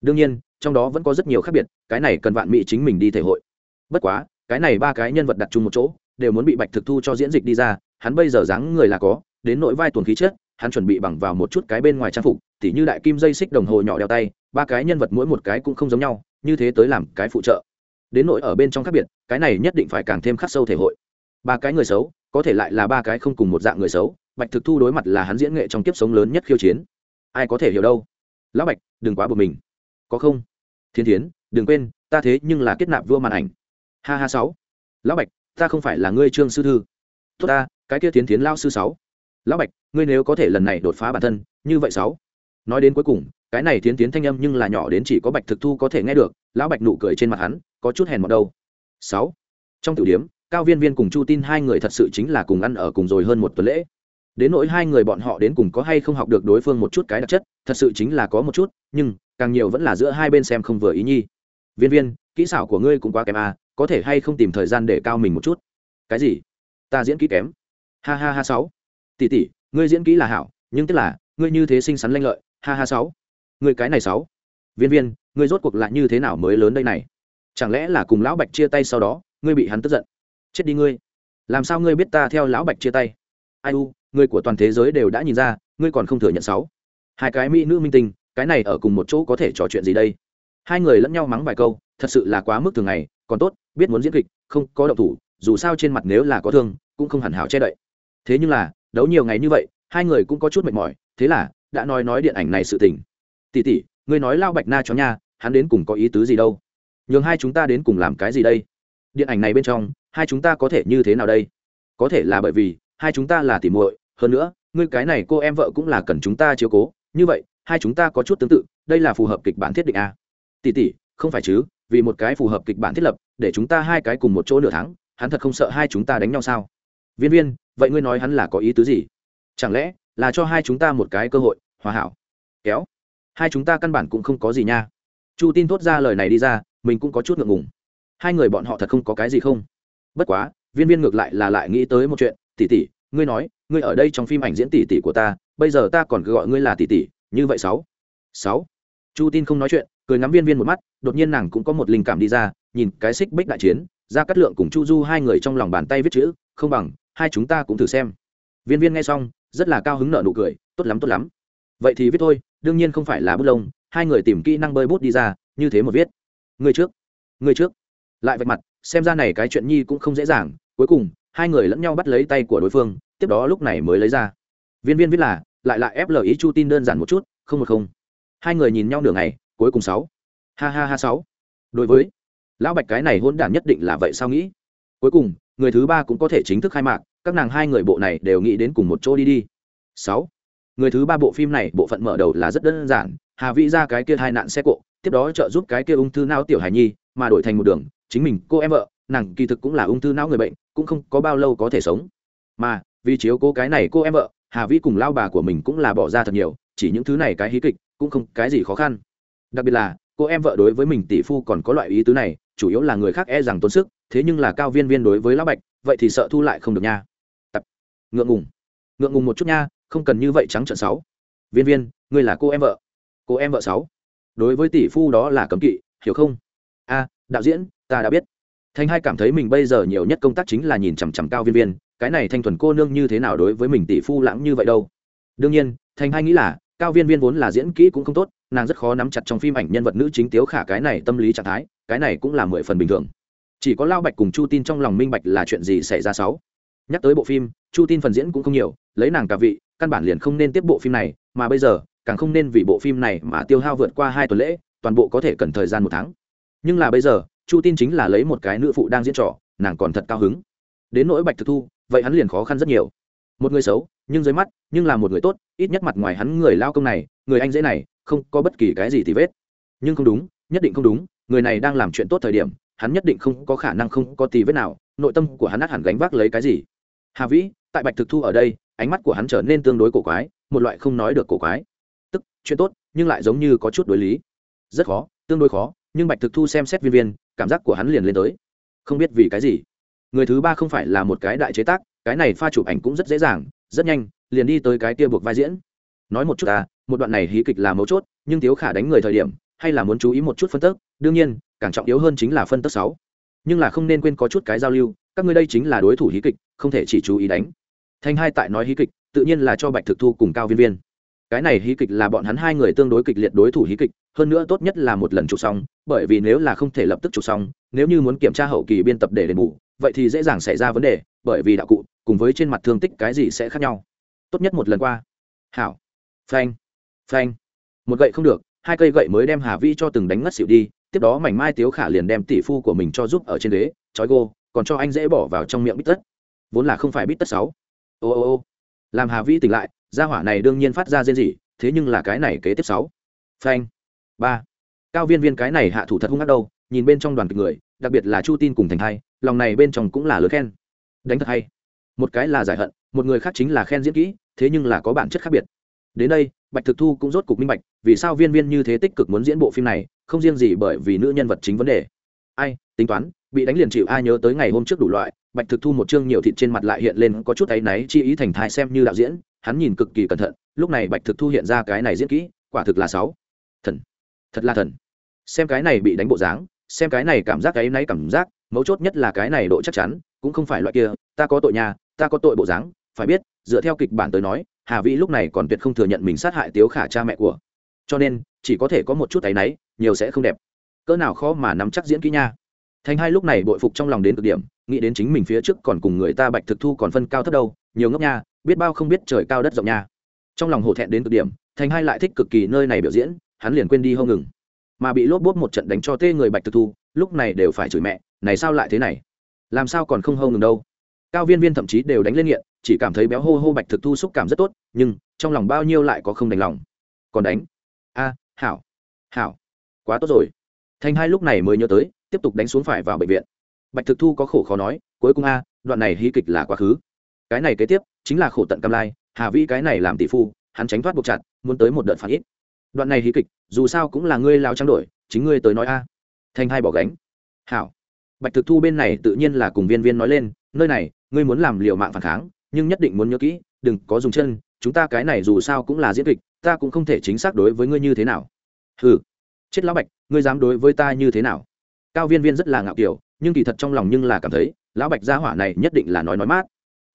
Đương nhiên, trong đó vẫn có rất nhiều khác biệt, cái này cần vạn mỹ chính mình đi thể hội. Bất quá, cái này ba cái nhân vật đặt chung một chỗ đều muốn bị bạch thực thu cho diễn dịch đi ra, hắn bây giờ dáng người là có, đến nỗi vai tuần khí chết hắn chuẩn bị bằng vào một chút cái bên ngoài trang phục, tỉ như đại kim dây xích đồng hồ nhỏ đeo tay, ba cái nhân vật mỗi một cái cũng không giống nhau, như thế tới làm cái phụ trợ. Đến nỗi ở bên trong khác biệt, cái này nhất định phải càng thêm khắc sâu thể hội. Ba cái người xấu, có thể lại là ba cái không cùng một dạng người xấu, bạch thực thu đối mặt là hắn diễn nghệ trong kiếp sống lớn nhất khiêu chiến. Ai có thể hiểu đâu? Lão bạch, đừng quá bực mình. Có không? Thiên thiến, đừng quên, ta thế nhưng là kết nạp vua màn ảnh. Ha ha sáu. Lão bạch ta không phải là ngươi trương sư thư. Tốt ta, cái kia tiến tiến lao sư sáu. Lão bạch, ngươi nếu có thể lần này đột phá bản thân, như vậy sáu. Nói đến cuối cùng, cái này tiến tiến thanh âm nhưng là nhỏ đến chỉ có bạch thực thu có thể nghe được, lão bạch nụ cười trên mặt hắn, có chút hèn một đâu. Sáu. Trong tiểu điếm cao viên viên cùng chu tin hai người thật sự chính là cùng ăn ở cùng rồi hơn một tuần lễ. Đến nỗi hai người bọn họ đến cùng có hay không học được đối phương một chút cái đặc chất, thật sự chính là có một chút, nhưng, càng nhiều vẫn là giữa hai bên xem không vừa ý nhi. Viên viên, kỹ xảo của ngươi cũng quá kém à có thể hay không tìm thời gian để cao mình một chút? Cái gì? Ta diễn kỹ kém. Ha ha ha sáu. Tỷ tỷ, ngươi diễn kỹ là hảo, nhưng tức là, ngươi như thế xinh xắn lanh lợi. Ha ha sáu. Ngươi cái này sáu. Viên viên, ngươi rốt cuộc lại như thế nào mới lớn đây này? Chẳng lẽ là cùng lão bạch chia tay sau đó, ngươi bị hắn tức giận? Chết đi ngươi. Làm sao ngươi biết ta theo lão bạch chia tay? Ai u người của toàn thế giới đều đã nhìn ra, ngươi còn không thừa nhận sáu. Hai cái mỹ nữ minh tinh, cái này ở cùng một chỗ có thể trò chuyện gì đây? Hai người lẫn nhau mắng vài câu, thật sự là quá mức thường ngày còn tốt, biết muốn diễn kịch, không có động thủ, dù sao trên mặt nếu là có thương, cũng không hẳn hảo che đậy. Thế nhưng là, đấu nhiều ngày như vậy, hai người cũng có chút mệt mỏi, thế là, đã nói nói điện ảnh này sự tình. Tỷ tỷ, ngươi nói lao bạch na cho nha, hắn đến cùng có ý tứ gì đâu? Nhường hai chúng ta đến cùng làm cái gì đây? Điện ảnh này bên trong, hai chúng ta có thể như thế nào đây? Có thể là bởi vì, hai chúng ta là tỉ muội, hơn nữa, ngươi cái này cô em vợ cũng là cần chúng ta chiếu cố. Như vậy, hai chúng ta có chút tương tự, đây là phù hợp kịch bản thiết định a. Tỷ tỷ, không phải chứ vì một cái phù hợp kịch bản thiết lập, để chúng ta hai cái cùng một chỗ nửa tháng, hắn thật không sợ hai chúng ta đánh nhau sao? Viên viên, vậy ngươi nói hắn là có ý tứ gì? Chẳng lẽ là cho hai chúng ta một cái cơ hội, hòa hảo? Kéo. Hai chúng ta căn bản cũng không có gì nha. Chu tin thốt ra lời này đi ra, mình cũng có chút ngượng ngùng. Hai người bọn họ thật không có cái gì không? Bất quá, viên viên ngược lại là lại nghĩ tới một chuyện, tỷ tỷ, ngươi nói, ngươi ở đây trong phim ảnh diễn tỷ tỷ của ta, bây giờ ta còn cứ gọi ngươi là tỷ tỷ, như vậy sáu. Sáu. Chu tin không nói chuyện, cười ngắm viên viên một mắt đột nhiên nàng cũng có một linh cảm đi ra, nhìn cái xích bích đại chiến ra cắt lượng cùng chu du hai người trong lòng bàn tay viết chữ, không bằng, hai chúng ta cũng thử xem. Viên viên nghe xong, rất là cao hứng nợ nụ cười, tốt lắm tốt lắm. Vậy thì viết thôi, đương nhiên không phải là bút lông, hai người tìm kỹ năng bơi bút đi ra, như thế một viết. Người trước người trước. Lại vạch mặt, xem ra này cái chuyện nhi cũng không dễ dàng, cuối cùng, hai người lẫn nhau bắt lấy tay của đối phương, tiếp đó lúc này mới lấy ra. Viên viên viết là, lại lại ép lời ý chu tin đơn giản một chút, không một không. Hai người nhìn nhau nửa ngày, cuối cùng sáu ha ha ha sáu. Đối với, lão bạch cái này hôn đản nhất định là vậy sao nghĩ? Cuối cùng, người thứ ba cũng có thể chính thức khai mạc, các nàng hai người bộ này đều nghĩ đến cùng một chỗ đi đi. Sáu. Người thứ ba bộ phim này, bộ phận mở đầu là rất đơn giản, hà vĩ ra cái kia hai nạn xe cộ, tiếp đó trợ giúp cái kia ung thư não tiểu hài nhi, mà đổi thành một đường, chính mình, cô em vợ, nàng kỳ thực cũng là ung thư não người bệnh, cũng không có bao lâu có thể sống. Mà, vì chiếu cô cái này cô em vợ, hà vĩ cùng lao bà của mình cũng là bỏ ra thật nhiều, chỉ những thứ này cái hí kịch, cũng không cái gì khó khăn. Đặc biệt là cô em vợ đối với mình tỷ phu còn có loại ý tứ này, chủ yếu là người khác e rằng tốn sức, thế nhưng là cao viên viên đối với lão bạch, vậy thì sợ thu lại không được nha. Tập. Ngượng ngùng. Ngượng ngùng một chút nha, không cần như vậy trắng trợn sáu. Viên viên, ngươi là cô em vợ. Cô em vợ sáu. Đối với tỷ phu đó là cấm kỵ, hiểu không? A, đạo diễn, ta đã biết. Thanh hai cảm thấy mình bây giờ nhiều nhất công tác chính là nhìn chằm chằm cao viên viên, cái này thanh thuần cô nương như thế nào đối với mình tỷ phu lãng như vậy đâu? Đương nhiên, thanh hai nghĩ là, cao viên viên vốn là diễn kỹ cũng không tốt nàng rất khó nắm chặt trong phim ảnh nhân vật nữ chính tiếu khả cái này tâm lý trạng thái, cái này cũng là mười phần bình thường. Chỉ có lao bạch cùng chu tin trong lòng minh bạch là chuyện gì xảy ra sáu. Nhắc tới bộ phim, chu tin phần diễn cũng không nhiều, lấy nàng cả vị, căn bản liền không nên tiếp bộ phim này, mà bây giờ, càng không nên vì bộ phim này mà tiêu hao vượt qua hai tuần lễ, toàn bộ có thể cần thời gian một tháng. Nhưng là bây giờ, chu tin chính là lấy một cái nữ phụ đang diễn trò, nàng còn thật cao hứng. Đến nỗi bạch thực thu, vậy hắn liền khó khăn rất nhiều. Một người xấu, nhưng dưới mắt, nhưng là một người tốt, ít nhất mặt ngoài hắn người lao công này, người anh dễ này không có bất kỳ cái gì thì vết. Nhưng không đúng, nhất định không đúng, người này đang làm chuyện tốt thời điểm, hắn nhất định không có khả năng không có tì vết nào, nội tâm của hắn át hẳn gánh vác lấy cái gì. Hà vĩ, tại bạch thực thu ở đây, ánh mắt của hắn trở nên tương đối cổ quái, một loại không nói được cổ quái. Tức, chuyện tốt, nhưng lại giống như có chút đối lý. Rất khó, tương đối khó, nhưng bạch thực thu xem xét viên viên, cảm giác của hắn liền lên tới. Không biết vì cái gì. Người thứ ba không phải là một cái đại chế tác, cái này pha chụp ảnh cũng rất dễ dàng, rất nhanh, liền đi tới cái kia buộc vai diễn. Nói một chút à một đoạn này hí kịch là mấu chốt, nhưng tiếu khả đánh người thời điểm, hay là muốn chú ý một chút phân tức, đương nhiên, càng trọng yếu hơn chính là phân tức sáu. Nhưng là không nên quên có chút cái giao lưu, các ngươi đây chính là đối thủ hí kịch, không thể chỉ chú ý đánh. Thanh hai tại nói hí kịch, tự nhiên là cho bạch thực thu cùng cao viên viên. Cái này hí kịch là bọn hắn hai người tương đối kịch liệt đối thủ hí kịch, hơn nữa tốt nhất là một lần chụp xong, bởi vì nếu là không thể lập tức chụp xong, nếu như muốn kiểm tra hậu kỳ biên tập để đền bù, vậy thì dễ dàng xảy ra vấn đề, bởi vì đạo cụ cùng với trên mặt thương tích cái gì sẽ khác nhau. Tốt nhất một lần qua. Hảo. Phanh phanh. Một gậy không được, hai cây gậy mới đem hà vi cho từng đánh ngất xịu đi, tiếp đó mảnh mai tiếu khả liền đem tỷ phu của mình cho giúp ở trên ghế, trói gô, còn cho anh dễ bỏ vào trong miệng bít tất. Vốn là không phải bít tất sáu. Ô ô ô. Làm hà vi tỉnh lại, gia hỏa này đương nhiên phát ra rên gì thế nhưng là cái này kế tiếp sáu. Phanh. Ba. Cao viên viên cái này hạ thủ thật hung ác đâu, nhìn bên trong đoàn kịch người, đặc biệt là chu tin cùng thành hai, lòng này bên trong cũng là lớn khen. Đánh thật hay. Một cái là giải hận, một người khác chính là khen diễn kỹ, thế nhưng là có bản chất khác biệt. Đến đây bạch thực thu cũng rốt cục minh bạch, vì sao viên viên như thế tích cực muốn diễn bộ phim này, không riêng gì bởi vì nữ nhân vật chính vấn đề. Ai, tính toán, bị đánh liền chịu, ai nhớ tới ngày hôm trước đủ loại, bạch thực thu một chương nhiều thịt trên mặt lại hiện lên có chút áy náy chi ý thành thai xem như đạo diễn, hắn nhìn cực kỳ cẩn thận, lúc này bạch thực thu hiện ra cái này diễn kỹ, quả thực là sáu. Thần, thật là thần. Xem cái này bị đánh bộ dáng, xem cái này cảm giác cái náy cảm giác, mấu chốt nhất là cái này độ chắc chắn, cũng không phải loại kia, ta có tội nhà, ta có tội bộ dáng, phải biết, dựa theo kịch bản tới nói hà vĩ lúc này còn tuyệt không thừa nhận mình sát hại tiếu khả cha mẹ của. Cho nên, chỉ có thể có một chút áy náy, nhiều sẽ không đẹp. Cỡ nào khó mà nắm chắc diễn kỹ nha. Thành hai lúc này bội phục trong lòng đến cực điểm, nghĩ đến chính mình phía trước còn cùng người ta bạch thực thu còn phân cao thấp đâu, nhiều ngốc nha, biết bao không biết trời cao đất rộng nha. Trong lòng hổ thẹn đến cực điểm, thành hai lại thích cực kỳ nơi này biểu diễn, hắn liền quên đi hông ngừng. Mà bị lốp bốt một trận đánh cho tê người bạch thực thu, lúc này đều phải chửi mẹ, này sao lại thế này? Làm sao còn không hông ngừng đâu? Cao viên viên thậm chí đều đánh lên nghiện, chỉ cảm thấy béo hô hô bạch thực thu xúc cảm rất tốt, nhưng trong lòng bao nhiêu lại có không đành lòng. Còn đánh? A, hảo. Hảo. Quá tốt rồi. Thành hai lúc này mới nhớ tới, tiếp tục đánh xuống phải vào bệnh viện. Bạch thực thu có khổ khó nói, cuối cùng a, đoạn này hí kịch là quá khứ. Cái này kế tiếp, chính là khổ tận cam lai, hà vĩ cái này làm tỷ phu, hắn tránh thoát buộc chặt, muốn tới một đợt phản ít đoạn này hí kịch, dù sao cũng là ngươi lao trang đổi, chính ngươi tới nói a. Thành hai bỏ gánh. Hảo. Bạch thực thu bên này tự nhiên là cùng viên viên nói lên nơi này, ngươi muốn làm liều mạng phản kháng, nhưng nhất định muốn nhớ kỹ, đừng có dùng chân, chúng ta cái này dù sao cũng là diễn kịch, ta cũng không thể chính xác đối với ngươi như thế nào. Ừ chết lão bạch, ngươi dám đối với ta như thế nào? Cao viên viên rất là ngạo kiểu, nhưng kỳ thật trong lòng nhưng là cảm thấy, lão bạch gia hỏa này nhất định là nói nói mát.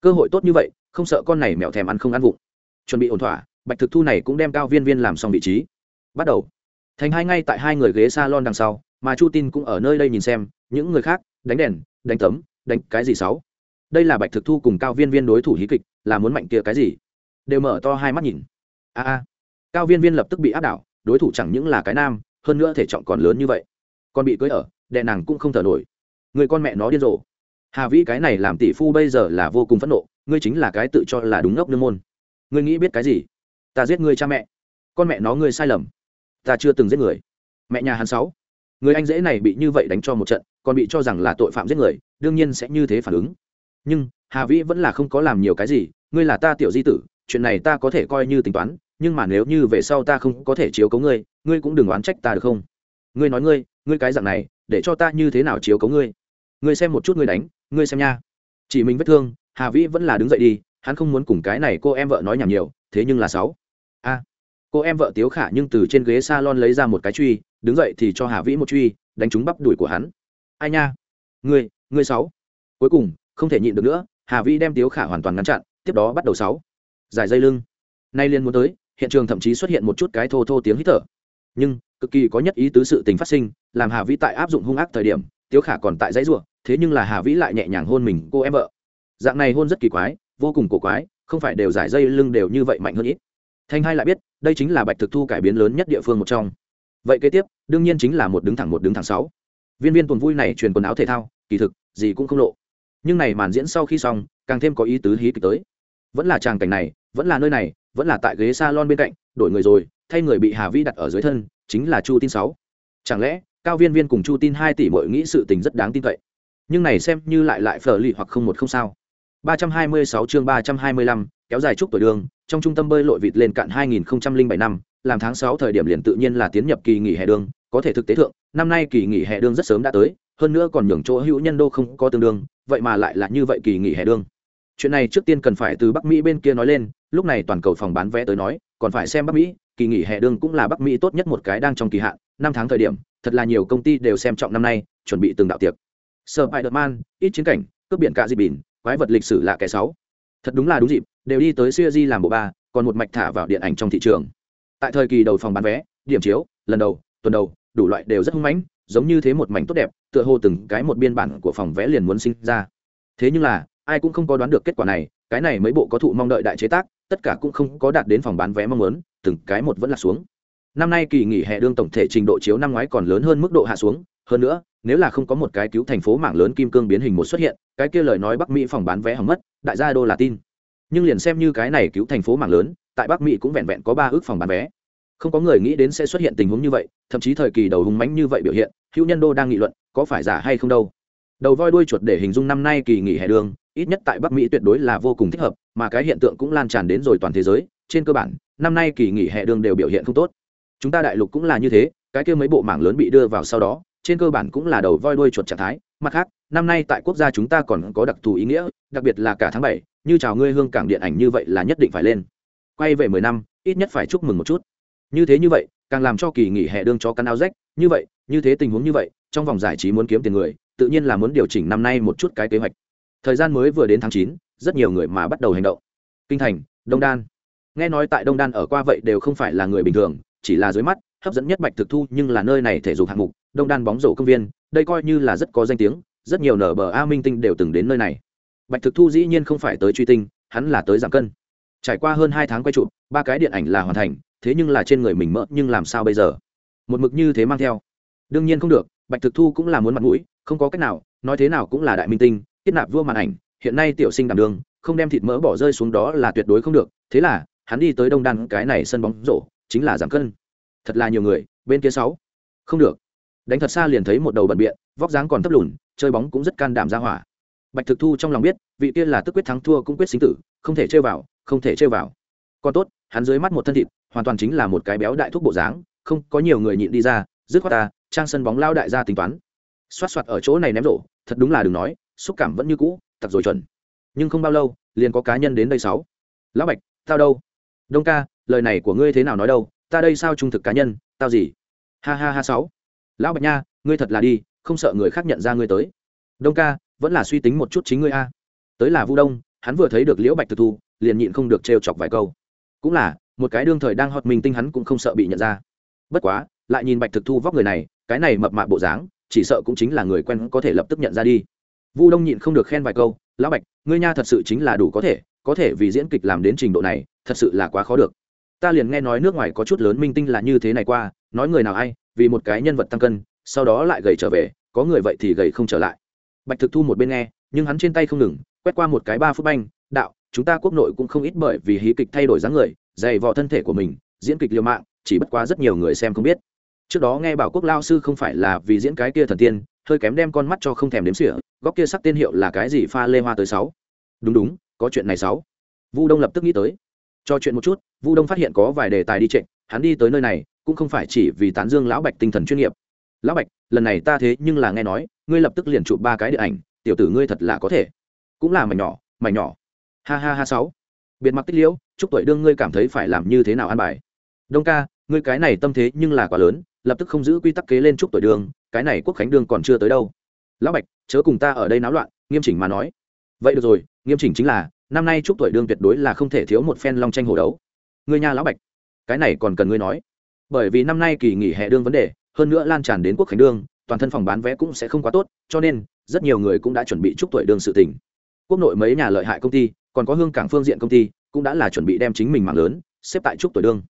Cơ hội tốt như vậy, không sợ con này mèo thèm ăn không ăn vụng. Chuẩn bị ổn thỏa, bạch thực thu này cũng đem cao viên viên làm xong vị trí. Bắt đầu. Thành hai ngay tại hai người ghế s a lon đằng sau, mà chu tin cũng ở nơi đây nhìn xem, những người khác, đánh đèn, đánh tấm đánh cái gì sáu? Đây là bạch thực thu cùng cao viên viên đối thủ hí kịch, là muốn mạnh kia cái gì? Đều mở to hai mắt nhìn. A a. Cao viên viên lập tức bị áp đảo, đối thủ chẳng những là cái nam, hơn nữa thể trọng còn lớn như vậy. Còn bị cưới ở đệ nàng cũng không thở nổi. Người con mẹ nó điên rồ. Hà vĩ cái này làm tỷ phu bây giờ là vô cùng phẫn nộ, ngươi chính là cái tự cho là đúng ngốc nương môn. Ngươi nghĩ biết cái gì? Ta giết ngươi cha mẹ. Con mẹ nó ngươi sai lầm. Ta chưa từng giết người. Mẹ nhà hắn sáu. Người anh dễ này bị như vậy đánh cho một trận còn bị cho rằng là tội phạm giết người, đương nhiên sẽ như thế phản ứng. Nhưng, hà vĩ vẫn là không có làm nhiều cái gì, ngươi là ta tiểu di tử, chuyện này ta có thể coi như tính toán, nhưng mà nếu như về sau ta không có thể chiếu cấu ngươi ngươi cũng đừng oán trách ta được không? Ngươi nói ngươi ngươi cái dạng này, để cho ta như thế nào chiếu cấu ngươi? Ngươi xem một chút ngươi đánh, ngươi xem nha. Chỉ mình vết thương, hà vĩ vẫn là đứng dậy đi, hắn không muốn cùng cái này cô em vợ nói nhảm nhiều, thế nhưng là sáu. A. Cô em vợ tiếu khả nhưng từ trên ghế s a lon lấy ra một cái truy, đứng dậy thì cho hà vĩ một truy, đánh trúng bắp đùi của hắn ai nha? Người người sáu. Cuối cùng, không thể nhịn được nữa, hà vĩ đem tiếu khả hoàn toàn ngăn chặn, tiếp đó bắt đầu sáu. Giải dây lưng. Nay liên muốn tới, hiện trường thậm chí xuất hiện một chút cái thô thô tiếng hít thở. Nhưng, cực kỳ có nhất ý tứ sự tình phát sinh, làm hà vĩ tại áp dụng hung ác thời điểm, tiếu khả còn tại dãy ruộng thế nhưng là hà vĩ lại nhẹ nhàng hôn mình, cô em vợ. Dạng này hôn rất kỳ quái, vô cùng cổ quái, không phải đều giải dây lưng đều như vậy mạnh hơn ít. Thanh hai lại biết, đây chính là bạch thực thu cải biến lớn nhất địa phương một trong. Vậy kế tiếp, đương nhiên chính là một đứng thẳng một đứng thẳng sáu viên viên tuần vui này truyền quần áo thể thao kỳ thực gì cũng không lộ. Nhưng này màn diễn sau khi xong càng thêm có ý tứ hí kịch tới. Vẫn là tràng cảnh này vẫn là nơi này vẫn là tại ghế s a lon bên cạnh đổi người rồi thay người bị hà vĩ đặt ở dưới thân chính là chu tin sáu. Chẳng lẽ cao viên viên cùng chu tin hai tỷ mỗi nghĩ sự tình rất đáng tin cậy? Nhưng này xem như lại lại phở lì hoặc không một không sao. 326 chương 325, kéo dài chúc tuổi đường, trong trung tâm bơi lội vịt lên cạn 2007 năm, làm tháng 6 thời điểm liền tự nhiên là tiến nhập kỳ nghỉ hè đương có thể thực tế thượng, năm nay kỳ nghỉ hè đương rất sớm đã tới, hơn nữa còn nhường chỗ hữu nhân đô không có tương đương vậy mà lại là như vậy kỳ nghỉ hè đương chuyện này trước tiên cần phải từ bắc mỹ bên kia nói lên lúc này toàn cầu phòng bán vé tới nói còn phải xem bắc mỹ kỳ nghỉ hè đương cũng là bắc mỹ tốt nhất một cái đang trong kỳ hạn năm tháng thời điểm thật là nhiều công ty đều xem trọng năm nay chuẩn bị từng đạo tiệc. Spider-Man, ít chiến cảnh, cướp biển cả dị bỉn, quái vật lịch sử lạ kẻ sáu. Thật đúng là đúng dịp, đều đi tới Series làm bộ ba, còn một mạch thả vào điện ảnh trong thị trường. Tại thời kỳ đầu phòng bán vé, điểm chiếu, lần đầu, tuần đầu, đủ loại đều rất hung mãnh, giống như thế một mảnh tốt đẹp, tựa hồ từng cái một biên bản của phòng vé liền muốn sinh ra. Thế nhưng là, ai cũng không có đoán được kết quả này, cái này mấy bộ có thụ mong đợi đại chế tác, tất cả cũng không có đạt đến phòng bán vé mong muốn, từng cái một vẫn là xuống. Năm nay kỳ nghỉ hè đương tổng thể trình độ chiếu năm ngoái còn lớn hơn mức độ hạ xuống, hơn nữa, nếu là không có một cái cứu thành phố mảng lớn kim cương biến hình một xuất hiện cái kia lời nói bắc mỹ phòng bán vé hỏng mất đại gia đô là tin nhưng liền xem như cái này cứu thành phố mạng lớn, tại bắc mỹ cũng vẹn vẹn có ba ước phòng bán vé. Không có người nghĩ đến sẽ xuất hiện tình huống như vậy, thậm chí thời kỳ đầu hùng mánh như vậy biểu hiện, hữu nhân đô đang nghị luận, có phải giả hay không đâu. Đầu voi đuôi chuột để hình dung năm nay kỳ nghỉ hè đường, ít nhất tại bắc mỹ tuyệt đối là vô cùng thích hợp, mà cái hiện tượng cũng lan tràn đến rồi toàn thế giới, trên cơ bản, năm nay kỳ nghỉ hè đường đều biểu hiện không tốt. Chúng ta đại lục cũng là như thế, cái kia mấy bộ mảng lớn bị đưa vào sau đó, trên cơ bản cũng là đầu voi đuôi chuột trạng thái. Mặt khác, năm nay tại quốc gia chúng ta còn có đặc thù ý nghĩa, đặc biệt là cả tháng bảy như chào ngươi hương cảng điện ảnh như vậy là nhất định phải lên. Quay về mười năm, ít nhất phải chúc mừng một chút. Như thế như vậy, càng làm cho kỳ nghỉ hè đương cho căn áo rách, như vậy, như thế tình huống như vậy, trong vòng giải trí muốn kiếm tiền người, tự nhiên là muốn điều chỉnh năm nay một chút cái kế hoạch. Thời gian mới vừa đến tháng chín, rất nhiều người mà bắt đầu hành động. Kinh thành, đông đan. Nghe nói tại đông đan ở qua vậy đều không phải là người bình thường, chỉ là dưới mắt, hấp dẫn nhất bạch thực thu nhưng là nơi này thể dục hạng mục, đông đan bóng rổ công viên, đây coi như là rất có danh tiếng, rất nhiều nở bờ a minh tinh đều từng đến nơi này bạch thực thu dĩ nhiên không phải tới truy tinh, hắn là tới giảm cân. Trải qua hơn hai tháng quay chụp, ba cái điện ảnh là hoàn thành, thế nhưng là trên người mình mỡ, nhưng làm sao bây giờ? Một mực như thế mang theo. Đương nhiên không được, bạch thực thu cũng là muốn mặt mũi, không có cách nào, nói thế nào cũng là đại minh tinh, kết nạp vua màn ảnh, hiện nay tiểu sinh đảm đường không đem thịt mỡ bỏ rơi xuống đó là tuyệt đối không được, thế là, hắn đi tới đông đan, cái này sân bóng rổ, chính là giảm cân. Thật là nhiều người, bên kia sáu. Không được. Đánh thật xa liền thấy một đầu bận biện, vóc dáng còn thấp lùn, chơi bóng cũng rất can đảm ra hỏa bạch thực thu trong lòng biết, vị tiên là tức quyết thắng thua cũng quyết sinh tử, không thể chơi vào, không thể chơi vào. Còn tốt, hắn dưới mắt một thân thịt, hoàn toàn chính là một cái béo đại thuốc bộ dáng, không có nhiều người nhịn đi ra, dứt khoát ta, trang sân bóng lao đại ra tính toán. Xoát xoát ở chỗ này ném rổ, thật đúng là đừng nói, xúc cảm vẫn như cũ, tặc rồi chuẩn. Nhưng không bao lâu, liền có cá nhân đến đây sáu. Lão bạch, tao đâu? Đông ca, lời này của ngươi thế nào nói đâu? Ta đây sao trung thực cá nhân, tao gì? Ha ha ha sáu. Lão bạch nha, ngươi thật là đi, không sợ người khác nhận ra ngươi tới. Đông ca vẫn là suy tính một chút chính ngươi a. Tới là vu đông, hắn vừa thấy được liễu bạch thực thu liền nhịn không được trêu chọc vài câu. Cũng là, một cái đương thời đang hot mình tinh hắn cũng không sợ bị nhận ra. Bất quá, lại nhìn bạch thực thu vóc người này, cái này mập mạ bộ dáng, chỉ sợ cũng chính là người quen có thể lập tức nhận ra đi. Vu đông nhịn không được khen vài câu, lão bạch, ngươi nha thật sự chính là đủ có thể có thể vì diễn kịch làm đến trình độ này, thật sự là quá khó được. Ta liền nghe nói nước ngoài có chút lớn minh tinh là như thế này qua, nói người nào ai vì một cái nhân vật tăng cân, sau đó lại gầy trở về, có người vậy thì gầy không trở lại bạch thực thu một bên nghe, nhưng hắn trên tay không ngừng, quét qua một cái ba phút banh, đạo, chúng ta quốc nội cũng không ít bởi vì hí kịch thay đổi dáng người, dày vò thân thể của mình, diễn kịch liều mạng, chỉ bất quá rất nhiều người xem không biết. Trước đó nghe bảo quốc lao sư không phải là vì diễn cái kia thần tiên, hơi kém đem con mắt cho không thèm đếm sỉa góc kia sắc tên hiệu là cái gì pha lê hoa tới sáu. Đúng đúng, có chuyện này sáu. Vu đông lập tức nghĩ tới. Cho chuyện một chút, vu đông phát hiện có vài đề tài đi trịnh, hắn đi tới nơi này, cũng không phải chỉ vì tán dương lão bạch tinh thần chuyên nghiệp lão bạch, lần này ta thế nhưng là nghe nói, ngươi lập tức liền chụp ba cái điện ảnh, tiểu tử ngươi thật là có thể. Cũng là mảnh nhỏ mảnh nhỏ. Ha ha ha sáu. Biệt mặc tích liễu, chúc tuổi đương ngươi cảm thấy phải làm như thế nào an bài. Đông ca, ngươi cái này tâm thế nhưng là quá lớn, lập tức không giữ quy tắc kế lên chúc tuổi đường cái này quốc khánh đường còn chưa tới đâu. Lão bạch, chớ cùng ta ở đây náo loạn, nghiêm chỉnh mà nói. Vậy được rồi, nghiêm chỉnh chính là, năm nay chúc tuổi đương tuyệt đối là không thể thiếu một phen long tranh hổ đấu. Ngươi nhà lão bạch, cái này còn cần ngươi nói. Bởi vì năm nay kỳ nghỉ hè đương vấn đề hơn nữa lan tràn đến quốc khánh đương, toàn thân phòng bán vé cũng sẽ không quá tốt, cho nên, rất nhiều người cũng đã chuẩn bị chúc tuổi đương sự tỉnh quốc nội mấy nhà lợi hại công ty, còn có hương cảng phương diện công ty, cũng đã là chuẩn bị đem chính mình mạng lớn, xếp tại chúc tuổi đương.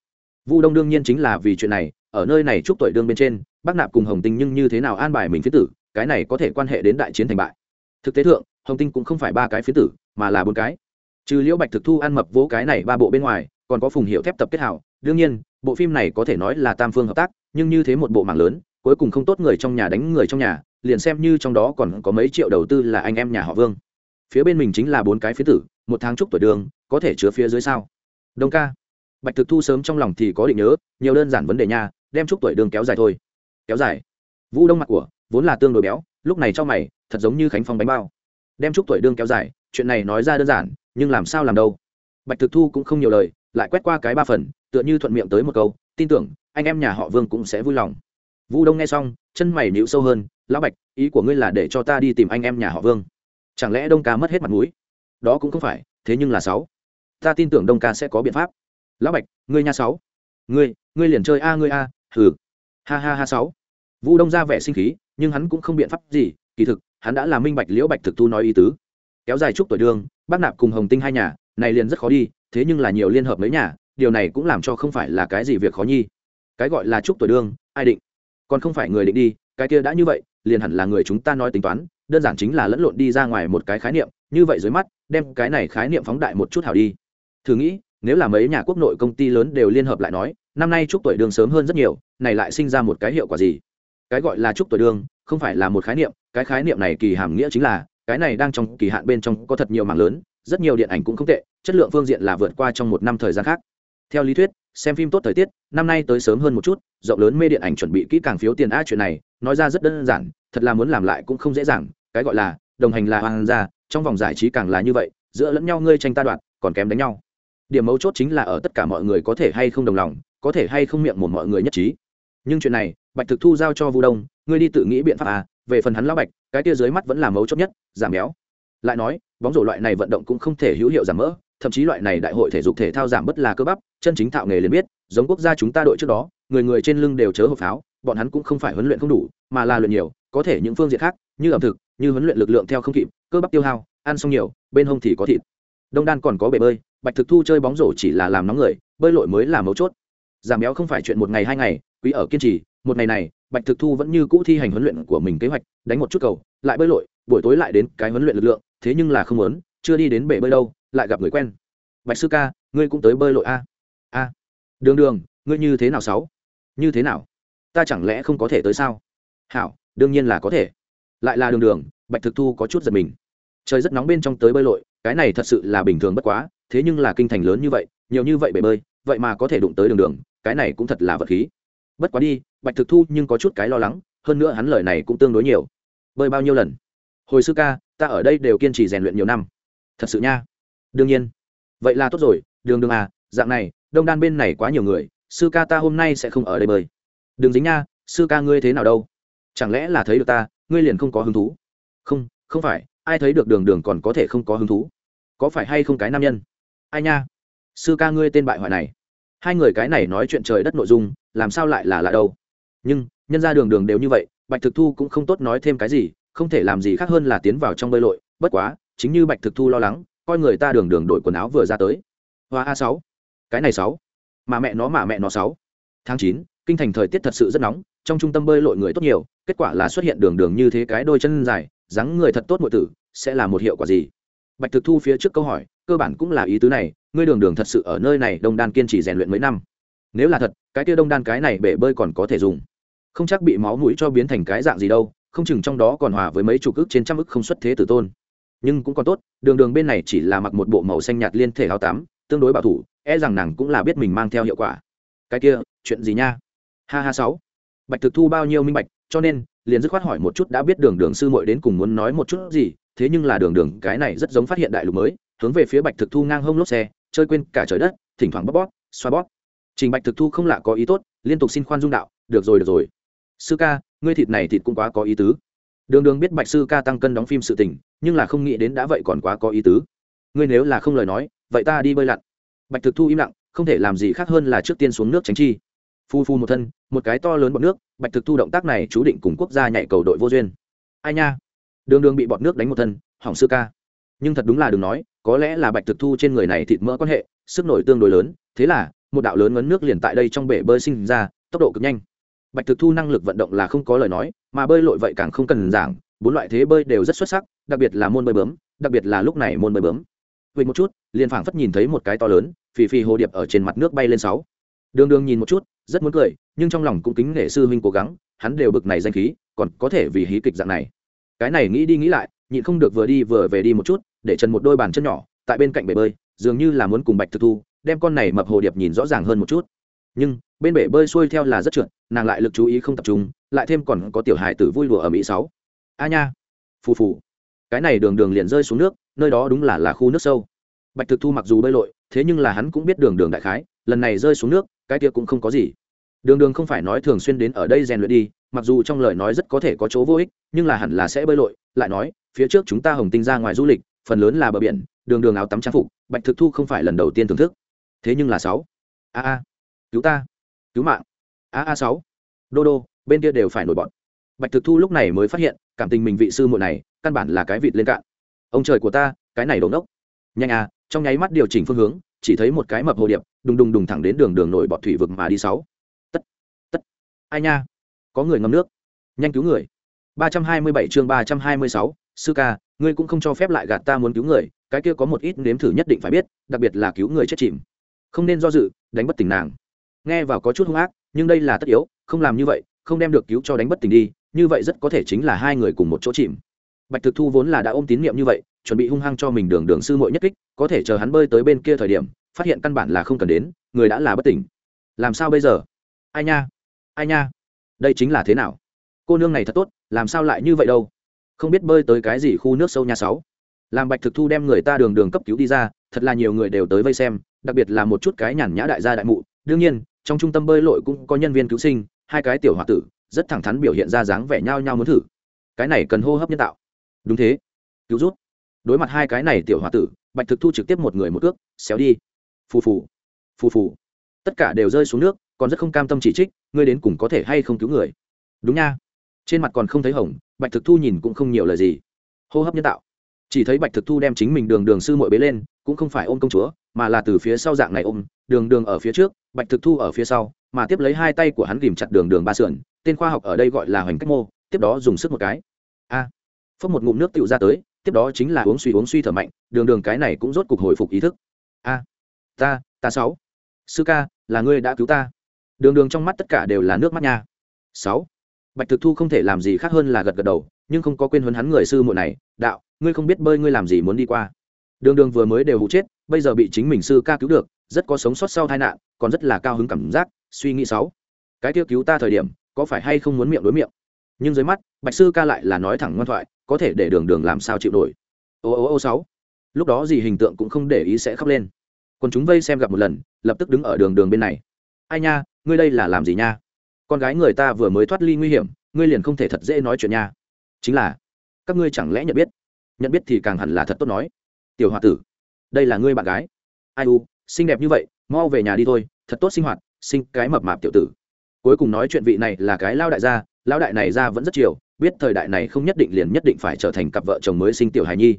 Vu đông đương nhiên chính là vì chuyện này, ở nơi này chúc tuổi đương bên trên bác nạp cùng hồng tinh nhưng như thế nào an bài mình phía tử, cái này có thể quan hệ đến đại chiến thành bại. Thực tế thượng, hồng tinh cũng không phải ba cái phía tử, mà là bốn cái. Trừ liễu bạch thực thu ăn mập vỗ cái này ba bộ bên ngoài, còn có phùng hiệu thép tập kết hảo. Đương nhiên bộ phim này có thể nói là tam phương hợp tác, nhưng như thế một bộ mạng lớn, cuối cùng không tốt người trong nhà đánh người trong nhà, liền xem như trong đó còn có mấy triệu đầu tư là anh em nhà họ vương. Phía bên mình chính là bốn cái phía tử, một tháng chúc tuổi đường, có thể chứa phía dưới sao? Đông ca. Bạch thực thu sớm trong lòng thì có định nhớ, nhiều đơn giản vấn đề nha, đem chúc tuổi đường kéo dài thôi. Kéo dài? Vũ đông mặt của, vốn là tương đối béo, lúc này cho mày, thật giống như khánh phong bánh bao. Đem chúc tuổi đương kéo dài, chuyện này nói ra đơn giản, nhưng làm sao làm đâu? Bạch thực thu cũng không nhiều lời, lại quét qua cái ba phần tựa như thuận miệng tới một câu, tin tưởng, anh em nhà họ vương cũng sẽ vui lòng. Vu đông nghe xong, chân mày níu sâu hơn, lão bạch, ý của ngươi là để cho ta đi tìm anh em nhà họ vương. Chẳng lẽ đông ca mất hết mặt mũi? Đó cũng không phải, thế nhưng là sáu. Ta tin tưởng đông ca sẽ có biện pháp. Lão bạch, ngươi nha sáu. Ngươi ngươi liền chơi a, ngươi a, hừ. Ha ha ha sáu. Vu đông ra vẻ sinh khí, nhưng hắn cũng không biện pháp gì, kỳ thực, hắn đã là minh bạch liễu bạch thực thu nói ý tứ. Kéo dài chúc tuổi đường, bác nạp cùng hồng tinh hai nhà, này liền rất khó đi, thế nhưng là nhiều liên hợp mấy nhà điều này cũng làm cho không phải là cái gì việc khó nhi. Cái gọi là chúc tuổi đương, ai định? Còn không phải người định đi, cái kia đã như vậy, liền hẳn là người chúng ta nói tính toán, đơn giản chính là lẫn lộn đi ra ngoài một cái khái niệm, như vậy dưới mắt, đem cái này khái niệm phóng đại một chút hảo đi. Thử nghĩ, nếu là mấy nhà quốc nội công ty lớn đều liên hợp lại nói, năm nay chúc tuổi đường sớm hơn rất nhiều, này lại sinh ra một cái hiệu quả gì? Cái gọi là chúc tuổi đường không phải là một khái niệm, cái khái niệm này kỳ hàm nghĩa chính là, cái này đang trong kỳ hạn bên trong có thật nhiều mảng lớn, rất nhiều điện ảnh cũng không tệ, chất lượng phương diện là vượt qua trong một năm thời gian khác theo lý thuyết, xem phim tốt thời tiết, năm nay tới sớm hơn một chút, rộng lớn mê điện ảnh chuẩn bị kỹ càng phiếu tiền a chuyện này, nói ra rất đơn giản, thật là muốn làm lại cũng không dễ dàng, cái gọi là, đồng hành là hoàng gia, trong vòng giải trí càng là như vậy, giữa lẫn nhau ngươi tranh ta đoạn còn kém đánh nhau. Điểm mấu chốt chính là ở tất cả mọi người có thể hay không đồng lòng, có thể hay không miệng một mọi người nhất trí. Nhưng chuyện này, bạch thực thu giao cho vu đông, ngươi đi tự nghĩ biện pháp à về phần hắn lão bạch, cái tia dưới mắt vẫn là mấu chốt nhất, giảm béo. Lại nói, bóng rổ loại này vận động cũng không thể hữu hiệu giảm mỡ thậm chí loại này đại hội thể dục thể thao giảm bớt là cơ bắp, chân chính thạo nghề liền biết, giống quốc gia chúng ta đội trước đó, người người trên lưng đều chớ hộp pháo, bọn hắn cũng không phải huấn luyện không đủ, mà là luyện nhiều, có thể những phương diện khác, như ẩm thực, như huấn luyện lực lượng theo không kịp, cơ bắp tiêu hao, ăn xong nhiều, bên hông thì có thịt. Đông đan còn có bể bơi, bạch thực thu chơi bóng rổ chỉ là làm nóng người, bơi lội mới là mấu chốt. Giảm béo không phải chuyện một ngày hai ngày, quý ở kiên trì, một ngày này, bạch thực thu vẫn như cũ thi hành huấn luyện của mình kế hoạch, đánh một chút cầu, lại bơi lội, buổi tối lại đến cái huấn luyện lực lượng, thế nhưng là không muốn chưa đi đến bể bơi đâu, lại gặp người quen. Bạch sư ca, ngươi cũng tới bơi lội a? A. Đường đường, ngươi như thế nào sáu? Như thế nào? Ta chẳng lẽ không có thể tới sao? Hảo, đương nhiên là có thể. Lại là đường đường, bạch thực thu có chút giật mình. Trời rất nóng bên trong tới bơi lội, cái này thật sự là bình thường bất quá, thế nhưng là kinh thành lớn như vậy, nhiều như vậy bể bơi, vậy mà có thể đụng tới đường đường, cái này cũng thật là vật khí. Bất quá đi, bạch thực thu nhưng có chút cái lo lắng, hơn nữa hắn lời này cũng tương đối nhiều. Bơi bao nhiêu lần? Hồi sư ca, ta ở đây đều kiên trì rèn luyện nhiều năm thật sự nha. Đương nhiên. Vậy là tốt rồi, đường đường à dạng này, đông đan bên này quá nhiều người, sư ca ta hôm nay sẽ không ở đây bơi. Đừng dính nha, sư ca ngươi thế nào đâu? Chẳng lẽ là thấy được ta, ngươi liền không có hứng thú? Không không phải, ai thấy được đường đường còn có thể không có hứng thú? Có phải hay không cái nam nhân? Ai nha? Sư ca ngươi tên bại hoại này. Hai người cái này nói chuyện trời đất nội dung, làm sao lại là lạ đâu? Nhưng, nhân ra đường đường đều như vậy, bạch thực thu cũng không tốt nói thêm cái gì, không thể làm gì khác hơn là tiến vào trong bơi lội, bất quá chính như bạch thực thu lo lắng, coi người ta đường đường đổi quần áo vừa ra tới. Hoa a sáu. Cái này sáu. Mà mẹ nó mà mẹ nó sáu. Tháng chín, kinh thành thời tiết thật sự rất nóng, trong trung tâm bơi lội người tốt nhiều, kết quả là xuất hiện đường đường như thế cái đôi chân dài, dáng người thật tốt mọi tử, sẽ là một hiệu quả gì? Bạch thực thu phía trước câu hỏi, cơ bản cũng là ý tứ này, ngươi đường đường thật sự ở nơi này, đông đan kiên trì rèn luyện mấy năm. Nếu là thật, cái kia đông đan cái này bể bơi còn có thể dùng. Không chắc bị máu mũi cho biến thành cái dạng gì đâu, không chừng trong đó còn hòa với mấy chục ức trên trăm ức không xuất thế tử tôn nhưng cũng còn tốt, đường đường bên này chỉ là mặc một bộ màu xanh nhạt liên thể áo tám tương đối bảo thủ e rằng nàng cũng là biết mình mang theo hiệu quả. Cái kia, chuyện gì nha? Ha ha sáu. Bạch thực thu bao nhiêu minh bạch, cho nên, liền dứt khoát hỏi một chút đã biết đường đường sư muội đến cùng muốn nói một chút gì, thế nhưng là đường đường cái này rất giống phát hiện đại lục mới, hướng về phía bạch thực thu ngang hông lốp xe, chơi quên cả trời đất, thỉnh thoảng bóp bóp, xoa bóp. Trình bạch thực thu không lạ có ý tốt, liên tục xin khoan dung đạo, được rồi được rồi. Sư ca, ngươi thịt này thịt cũng quá có ý tứ đường đường biết bạch sư ca tăng cân đóng phim sự tình, nhưng là không nghĩ đến đã vậy còn quá có ý tứ. Ngươi nếu là không lời nói, vậy ta đi bơi lặn. Bạch thực thu im lặng, không thể làm gì khác hơn là trước tiên xuống nước tránh chi. Phu phu một thân, một cái to lớn bọt nước, bạch thực thu động tác này chú định cùng quốc gia nhảy cầu đội vô duyên. Ai nha? Đường đường bị bọt nước đánh một thân, hỏng sư ca. Nhưng thật đúng là đừng nói, có lẽ là bạch thực thu trên người này thịt mỡ quan hệ, sức nổi tương đối lớn, thế là, một đạo lớn ngấn nước liền tại đây trong bể bơi sinh ra, tốc độ cực nhanh bạch thực thu năng lực vận động là không có lời nói, mà bơi lội vậy càng không cần giảng, bốn loại thế bơi đều rất xuất sắc, đặc biệt là môn bơi bướm, đặc biệt là lúc này môn bơi bướm. Vậy một chút, liền phảng phất nhìn thấy một cái to lớn, phì phì hồ điệp ở trên mặt nước bay lên sáu. Đường đường nhìn một chút, rất muốn cười, nhưng trong lòng cũng kính nể sư huynh cố gắng, hắn đều bực này danh khí, còn có thể vì hí kịch dạng này. Cái này nghĩ đi nghĩ lại, nhịn không được vừa đi vừa về đi một chút, để trần một đôi bàn chân nhỏ, tại bên cạnh bể bơi, dường như là muốn cùng bạch thực thu, đem con này mập hồ điệp nhìn rõ ràng hơn một chút. Nhưng bên bể bơi xuôi theo là rất trượt, nàng lại lực chú ý không tập trung, lại thêm còn có tiểu hài tử vui đùa ở mỹ sáu. A nha. Phù phù. Cái này đường đường liền rơi xuống nước, nơi đó đúng là là khu nước sâu. Bạch thực thu mặc dù bơi lội, thế nhưng là hắn cũng biết đường đường đại khái, lần này rơi xuống nước, cái kia cũng không có gì. Đường đường không phải nói thường xuyên đến ở đây rèn luyện đi, mặc dù trong lời nói rất có thể có chỗ vô ích, nhưng là hẳn là sẽ bơi lội, lại nói, phía trước chúng ta hồng tinh ra ngoài du lịch, phần lớn là bờ biển, đường đường áo tắm trang phục, bạch thực thu không phải lần đầu tiên thưởng thức. Thế nhưng là sáu. A a. Cứu ta cứu mạng. A a sáu. Đô đô, bên kia đều phải nổi bọn. Bạch thực thu lúc này mới phát hiện, cảm tình mình vị sư muội này, căn bản là cái vịt lên cạn. Ông trời của ta, cái này đồn đốc nhanh à trong nháy mắt điều chỉnh phương hướng, chỉ thấy một cái mập hồ điệp, đùng đùng đùng thẳng đến đường đường nổi bọt thủy vực mà đi sáu. Tất tất. Ai nha? Có người ngâm nước. Nhanh cứu người. Ba trăm hai mươi bảy chương ba trăm hai mươi sáu, sư ca, ngươi cũng không cho phép lại gạt ta muốn cứu người, cái kia có một ít nếm thử nhất định phải biết, đặc biệt là cứu người chết chìm. Không nên do dự, đánh bất tỉnh nàng nghe vào có chút hung ác, nhưng đây là tất yếu, không làm như vậy, không đem được cứu cho đánh bất tỉnh đi, như vậy rất có thể chính là hai người cùng một chỗ chìm. Bạch thực thu vốn là đã ôm tín nhiệm như vậy, chuẩn bị hung hăng cho mình đường đường sư muội nhất kích, có thể chờ hắn bơi tới bên kia thời điểm, phát hiện căn bản là không cần đến, người đã là bất tỉnh. Làm sao bây giờ? Ai nha? Ai nha? Đây chính là thế nào? Cô nương này thật tốt, làm sao lại như vậy đâu? Không biết bơi tới cái gì khu nước sâu nhà sáu. Làm bạch thực thu đem người ta đường đường cấp cứu đi ra, thật là nhiều người đều tới vây xem, đặc biệt là một chút cái nhàn nhã đại gia đại mụ. Đương nhiên trong trung tâm bơi lội cũng có nhân viên cứu sinh, hai cái tiểu h o a tử, rất thẳng thắn biểu hiện ra dáng vẻ nhao nhao muốn thử. Cái này cần hô hấp nhân tạo. Đúng thế. Cứu rút. Đối mặt hai cái này tiểu h o a tử, bạch thực thu trực tiếp một người một cước, xéo đi. Phù phù. Phù phù. Tất cả đều rơi xuống nước, còn rất không cam tâm chỉ trích, ngươi đến cùng có thể hay không cứu người? Đúng nha. Trên mặt còn không thấy hồng, bạch thực thu nhìn cũng không nhiều lời gì. Hô hấp nhân tạo. Chỉ thấy bạch thực thu đem chính mình đường đường sư mội bế lên, cũng không phải ôm công chúa mà là từ phía sau dạng này ôm đường đường ở phía trước bạch thực thu ở phía sau mà tiếp lấy hai tay của hắn ghìm chặt đường đường ba sườn tên khoa học ở đây gọi là hoành cách mô tiếp đó dùng sức một cái. A! À, phốc một ngụm nước tựu ra tới tiếp đó chính là uống suy uống suy thở mạnh đường đường cái này cũng rốt cục hồi phục ý thức. A! Ta ta sáu. Sư ca là ngươi đã cứu ta. Đường đường trong mắt tất cả đều là nước mắt nha. Sáu. Bạch thực thu không thể làm gì khác hơn là gật gật đầu nhưng không có quên huấn hắn người sư muội này đạo ngươi không biết bơi ngươi làm gì muốn đi qua. Đường đường vừa mới đều hụ chết bây giờ bị chính mình sư ca cứu được, rất có sống sót sau tai nạn, còn rất là cao hứng cảm giác, suy nghĩ sáu. Cái tiêu cứu ta thời điểm, có phải hay không muốn miệng đối miệng? Nhưng dưới mắt, bạch sư ca lại là nói thẳng ngoan thoại, có thể để đường đường làm sao chịu nổi. Ô ô ô sáu. Lúc đó gì hình tượng cũng không để ý sẽ khóc lên. Còn chúng vây xem gặp một lần, lập tức đứng ở đường đường bên này. Ai nha, ngươi đây là làm gì nha? Con gái người ta vừa mới thoát ly nguy hiểm, ngươi liền không thể thật dễ nói chuyện nha. Chính là, các ngươi chẳng lẽ nhận biết? Nhận biết thì càng hẳn là thật tốt nói. Tiểu h o a tử đây là ngươi bạn gái. Ai u, xinh đẹp như vậy, mau về nhà đi thôi, thật tốt sinh hoạt, sinh cái mập mạp tiểu tử. Cuối cùng nói chuyện vị này là cái lao đại gia lao đại này ra vẫn rất chiều, biết thời đại này không nhất định liền nhất định phải trở thành cặp vợ chồng mới sinh tiểu hài nhi.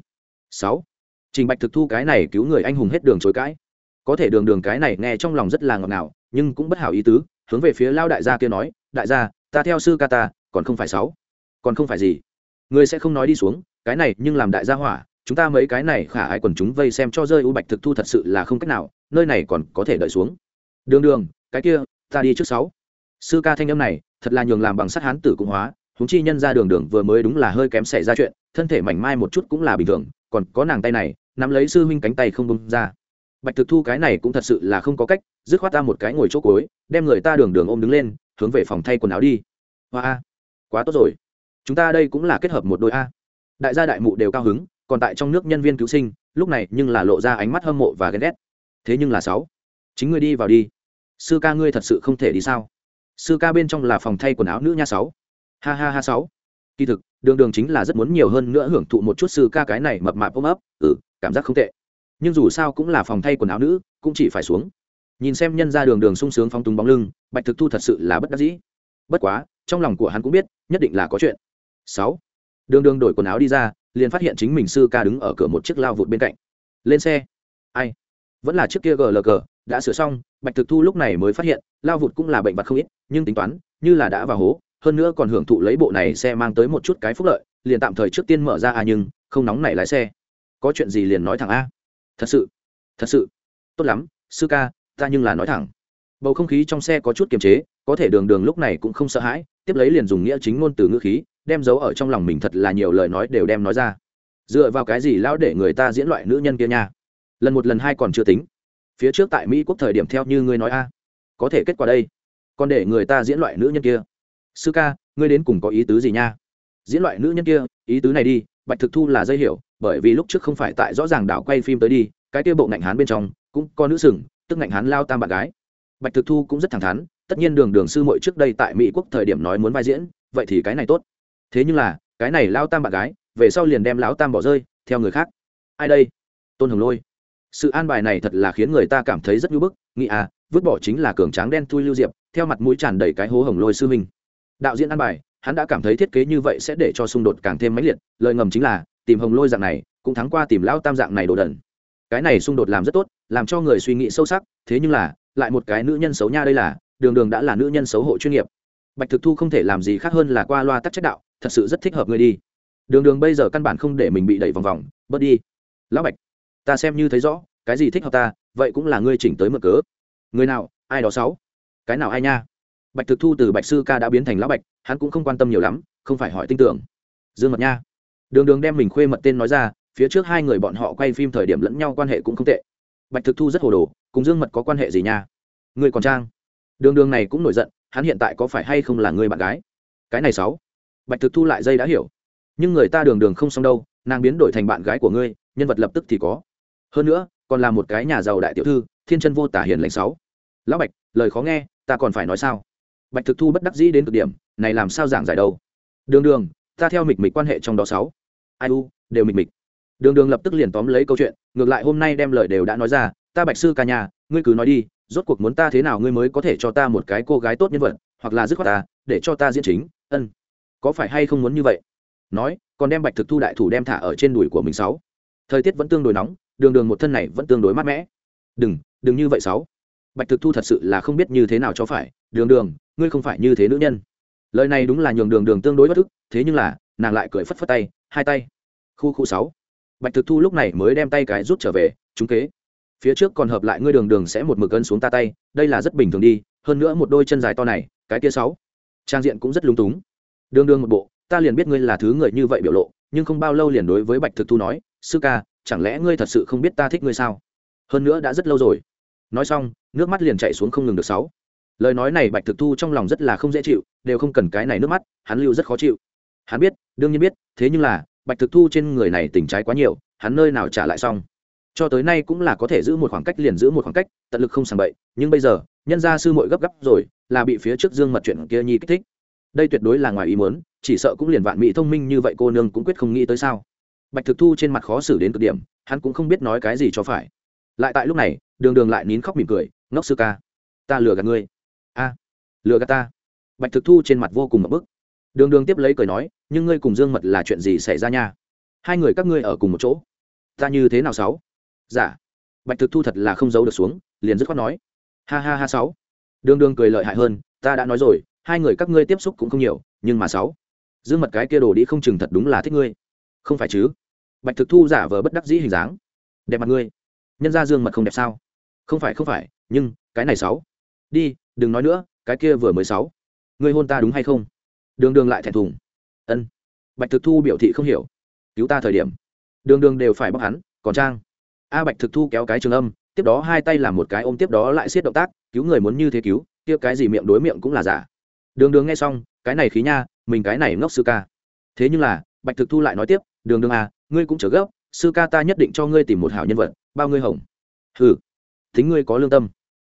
Sáu, trình bạch thực thu cái này cứu người anh hùng hết đường chối cãi. Có thể đường đường cái này nghe trong lòng rất là ngọt ngào, nhưng cũng bất hảo ý tứ, hướng về phía lao đại gia kia nói, đại gia, ta theo sư ca ta, còn không phải sáu, còn không phải gì. Người sẽ không nói đi xuống, cái này nhưng làm đại gia hỏa chúng ta mấy cái này khả ai quần chúng vây xem cho rơi u bạch thực thu thật sự là không cách nào, nơi này còn có thể đợi xuống. Đường đường, cái kia, ta đi trước sáu. Sư ca thanh âm này, thật là nhường làm bằng sắt hán tử cung hóa húng chi nhân ra đường đường vừa mới đúng là hơi kém xảy ra chuyện, thân thể mảnh mai một chút cũng là bình thường, còn có nàng tay này, nắm lấy sư huynh cánh tay không bông ra. Bạch thực thu cái này cũng thật sự là không có cách, dứt khoát ta một cái ngồi chỗ cối đem người ta đường đường ôm đứng lên, hướng về phòng thay quần áo đi. Hoa a, quá tốt rồi. Chúng ta đây cũng là kết hợp một đôi a. Đại gia đại mụ đều cao hứng còn tại trong nước nhân viên cứu sinh, lúc này nhưng là lộ ra ánh mắt hâm mộ và ghen ghét. Thế nhưng là sáu, chính ngươi đi vào đi. Sư ca ngươi thật sự không thể đi sao? Sư ca bên trong là phòng thay quần áo nữ nha sáu. Ha ha ha sáu. Kỳ thực, đường đường chính là rất muốn nhiều hơn nữa hưởng thụ một chút sư ca cái này mập mạp ôm ấp. Ừ cảm giác không tệ. Nhưng dù sao cũng là phòng thay quần áo nữ, cũng chỉ phải xuống. Nhìn xem nhân ra đường đường sung sướng phóng túng bóng lưng, bạch thực thu thật sự là bất đắc dĩ. Bất quá, trong lòng của hắn cũng biết, nhất định là có chuyện. Sáu, đường đường đổi quần áo đi ra liền phát hiện chính mình sư ca đứng ở cửa một chiếc lao vụt bên cạnh. Lên xe. Ai? Vẫn là chiếc kia glg đã sửa xong, bạch thực thu lúc này mới phát hiện, lao vụt cũng là bệnh vật không ít, nhưng tính toán, như là đã vào hố, hơn nữa còn hưởng thụ lấy bộ này xe mang tới một chút cái phúc lợi, liền tạm thời trước tiên mở ra à nhưng, không nóng nảy lái xe. Có chuyện gì liền nói thẳng a. Thật sự. Thật sự. Tốt lắm, sư ca, ta nhưng là nói thẳng. Bầu không khí trong xe có chút kiềm chế, có thể đường đường lúc này cũng không sợ hãi, tiếp lấy liền dùng nghĩa chính ngôn từ ngữ khí đem giấu ở trong lòng mình thật là nhiều lời nói đều đem nói ra. Dựa vào cái gì lão để người ta diễn loại nữ nhân kia nha? Lần một lần hai còn chưa tính. Phía trước tại mỹ quốc thời điểm theo như ngươi nói a, có thể kết quả đây. Còn để người ta diễn loại nữ nhân kia. Sư ca, ngươi đến cùng có ý tứ gì nha? Diễn loại nữ nhân kia, ý tứ này đi, bạch thực thu là dây hiểu, bởi vì lúc trước không phải tại rõ ràng đảo quay phim tới đi, cái kia bộ ngạnh hán bên trong, cũng có nữ sừng, tức ngạnh hán lao tam bạn gái. Bạch thực thu cũng rất thẳng thắn, tất nhiên đường đường sư muội trước đây tại mỹ quốc thời điểm nói muốn vai diễn, vậy thì cái này tốt thế nhưng là, cái này lao tam bạn gái, về sau liền đem lão tam bỏ rơi, theo người khác. Ai đây? Tôn hồng lôi. Sự an bài này thật là khiến người ta cảm thấy rất nhu bức, nghĩ à vứt bỏ chính là cường tráng đen thui lưu diệp, theo mặt mũi tràn đầy cái hố hồng lôi sư minh đạo diễn an bài, hắn đã cảm thấy thiết kế như vậy sẽ để cho xung đột càng thêm mãnh liệt, lời ngầm chính là, tìm hồng lôi dạng này, cũng thắng qua tìm lão tam dạng này đồ đần. Cái này xung đột làm rất tốt, làm cho người suy nghĩ sâu sắc, thế nhưng là, lại một cái nữ nhân xấu nha đây là, đường đường đã là nữ nhân xấu hộ chuyên nghiệp. Bạch thực thu không thể làm gì khác hơn là qua loa tắc chất đạo thật sự rất thích hợp ngươi đi. Đường đường bây giờ căn bản không để mình bị đẩy vòng vòng, bớt đi. Lão bạch, ta xem như thấy rõ, cái gì thích hợp ta, vậy cũng là ngươi chỉnh tới mở cớ. Người nào, ai đó sáu? Cái nào ai nha? Bạch thực thu từ bạch sư ca đã biến thành lão bạch, hắn cũng không quan tâm nhiều lắm, không phải hỏi tin tưởng. Dương mật nha. Đường đường đem mình khuê mật tên nói ra, phía trước hai người bọn họ quay phim thời điểm lẫn nhau quan hệ cũng không tệ. Bạch thực thu rất hồ đồ, cùng dương mật có quan hệ gì nha? Người còn trang. Đường đường này cũng nổi giận, hắn hiện tại có phải hay không là người bạn gái? Cái này sáu bạch thực thu lại dây đã hiểu. Nhưng người ta đường đường không xong đâu, nàng biến đổi thành bạn gái của ngươi, nhân vật lập tức thì có. Hơn nữa, còn là một cái nhà giàu đại tiểu thư, thiên chân vô tả hiền lành sáu. Lão bạch, lời khó nghe, ta còn phải nói sao? Bạch thực thu bất đắc dĩ đến cực điểm, này làm sao giảng giải đâu? Đường đường, ta theo mịch mịch quan hệ trong đó sáu. Ai u, đều mịch mịch. Đường đường lập tức liền tóm lấy câu chuyện, ngược lại hôm nay đem lời đều đã nói ra, ta bạch sư ca nhà, ngươi cứ nói đi, rốt cuộc muốn ta thế nào ngươi mới có thể cho ta một cái cô gái tốt nhân vật, hoặc là dứt khoát ta, để cho ta diễn chính, ân có phải hay không muốn như vậy? Nói, còn đem bạch thực thu đại thủ đem thả ở trên đùi của mình sáu. Thời tiết vẫn tương đối nóng, đường đường một thân này vẫn tương đối mát mẻ. Đừng đừng như vậy sáu. Bạch thực thu thật sự là không biết như thế nào cho phải. Đường đường, ngươi không phải như thế nữ nhân. Lời này đúng là nhường đường đường tương đối bất ức, thế nhưng là, nàng lại cười phất phất tay, hai tay. Khu khu sáu. Bạch thực thu lúc này mới đem tay cái rút trở về, trúng kế. Phía trước còn hợp lại ngươi đường đường sẽ một mực gân xuống ta tay, đây là rất bình thường đi, hơn nữa một đôi chân dài to này, cái kia sáu. Trang diện cũng rất lúng túng đương đương một bộ, ta liền biết ngươi là thứ người như vậy biểu lộ, nhưng không bao lâu liền đối với bạch thực thu nói, sư ca, chẳng lẽ ngươi thật sự không biết ta thích ngươi sao? Hơn nữa đã rất lâu rồi. Nói xong, nước mắt liền chạy xuống không ngừng được sáu. Lời nói này bạch thực thu trong lòng rất là không dễ chịu, đều không cần cái này nước mắt, hắn lưu rất khó chịu. Hắn biết, đương nhiên biết, thế nhưng là, bạch thực thu trên người này tình trái quá nhiều, hắn nơi nào trả lại xong. Cho tới nay cũng là có thể giữ một khoảng cách liền giữ một khoảng cách, tận lực không sàng bậy, nhưng bây giờ, nhân gia sư muội gấp gấp rồi, là bị phía trước dương mật chuyện kia nhi kích thích đây tuyệt đối là ngoài ý muốn, chỉ sợ cũng liền vạn mỹ thông minh như vậy cô nương cũng quyết không nghĩ tới sao. Bạch thực thu trên mặt khó xử đến cực điểm, hắn cũng không biết nói cái gì cho phải. Lại tại lúc này, đường đường lại nín khóc mỉm cười, ngốc sư ca, ta lừa gạt ngươi. A, lừa gạt ta? Bạch thực thu trên mặt vô cùng mập bức. Đường đường tiếp lấy cười nói, nhưng ngươi cùng dương mật là chuyện gì xảy ra nha? Hai người các ngươi ở cùng một chỗ. Ta như thế nào sáu? Giả dạ. bạch thực thu thật là không giấu được xuống, liền dứt khoát nói, ha ha ha sáu. Đường đường cười lợi hại hơn, ta đã nói rồi hai người các ngươi tiếp xúc cũng không nhiều, nhưng mà sáu. Dương mật cái kia đồ đi không chừng thật đúng là thích ngươi. Không phải chứ? Bạch thực thu giả vờ bất đắc dĩ hình dáng. Đẹp mặt ngươi. Nhân ra dương mật không đẹp sao? Không phải không phải, nhưng cái này sáu. Đi, đừng nói nữa, cái kia vừa mới sáu. Ngươi hôn ta đúng hay không? Đường đường lại thẹn thùng. Ân. Bạch thực thu biểu thị không hiểu. Cứu ta thời điểm. Đường đường đều phải bóc hắn, còn trang. A bạch thực thu kéo cái trường âm, tiếp đó hai tay làm một cái ôm tiếp đó lại siết động tác, cứu người muốn như thế cứu, kia cái gì miệng đối miệng cũng là giả đường đường nghe xong, cái này khí nha, mình cái này ngốc sư ca. Thế nhưng là, bạch thực thu lại nói tiếp, đường đường à ngươi cũng trở gấp, sư ca ta nhất định cho ngươi tìm một hảo nhân vật, bao ngươi hồng. Hừ, thính ngươi có lương tâm.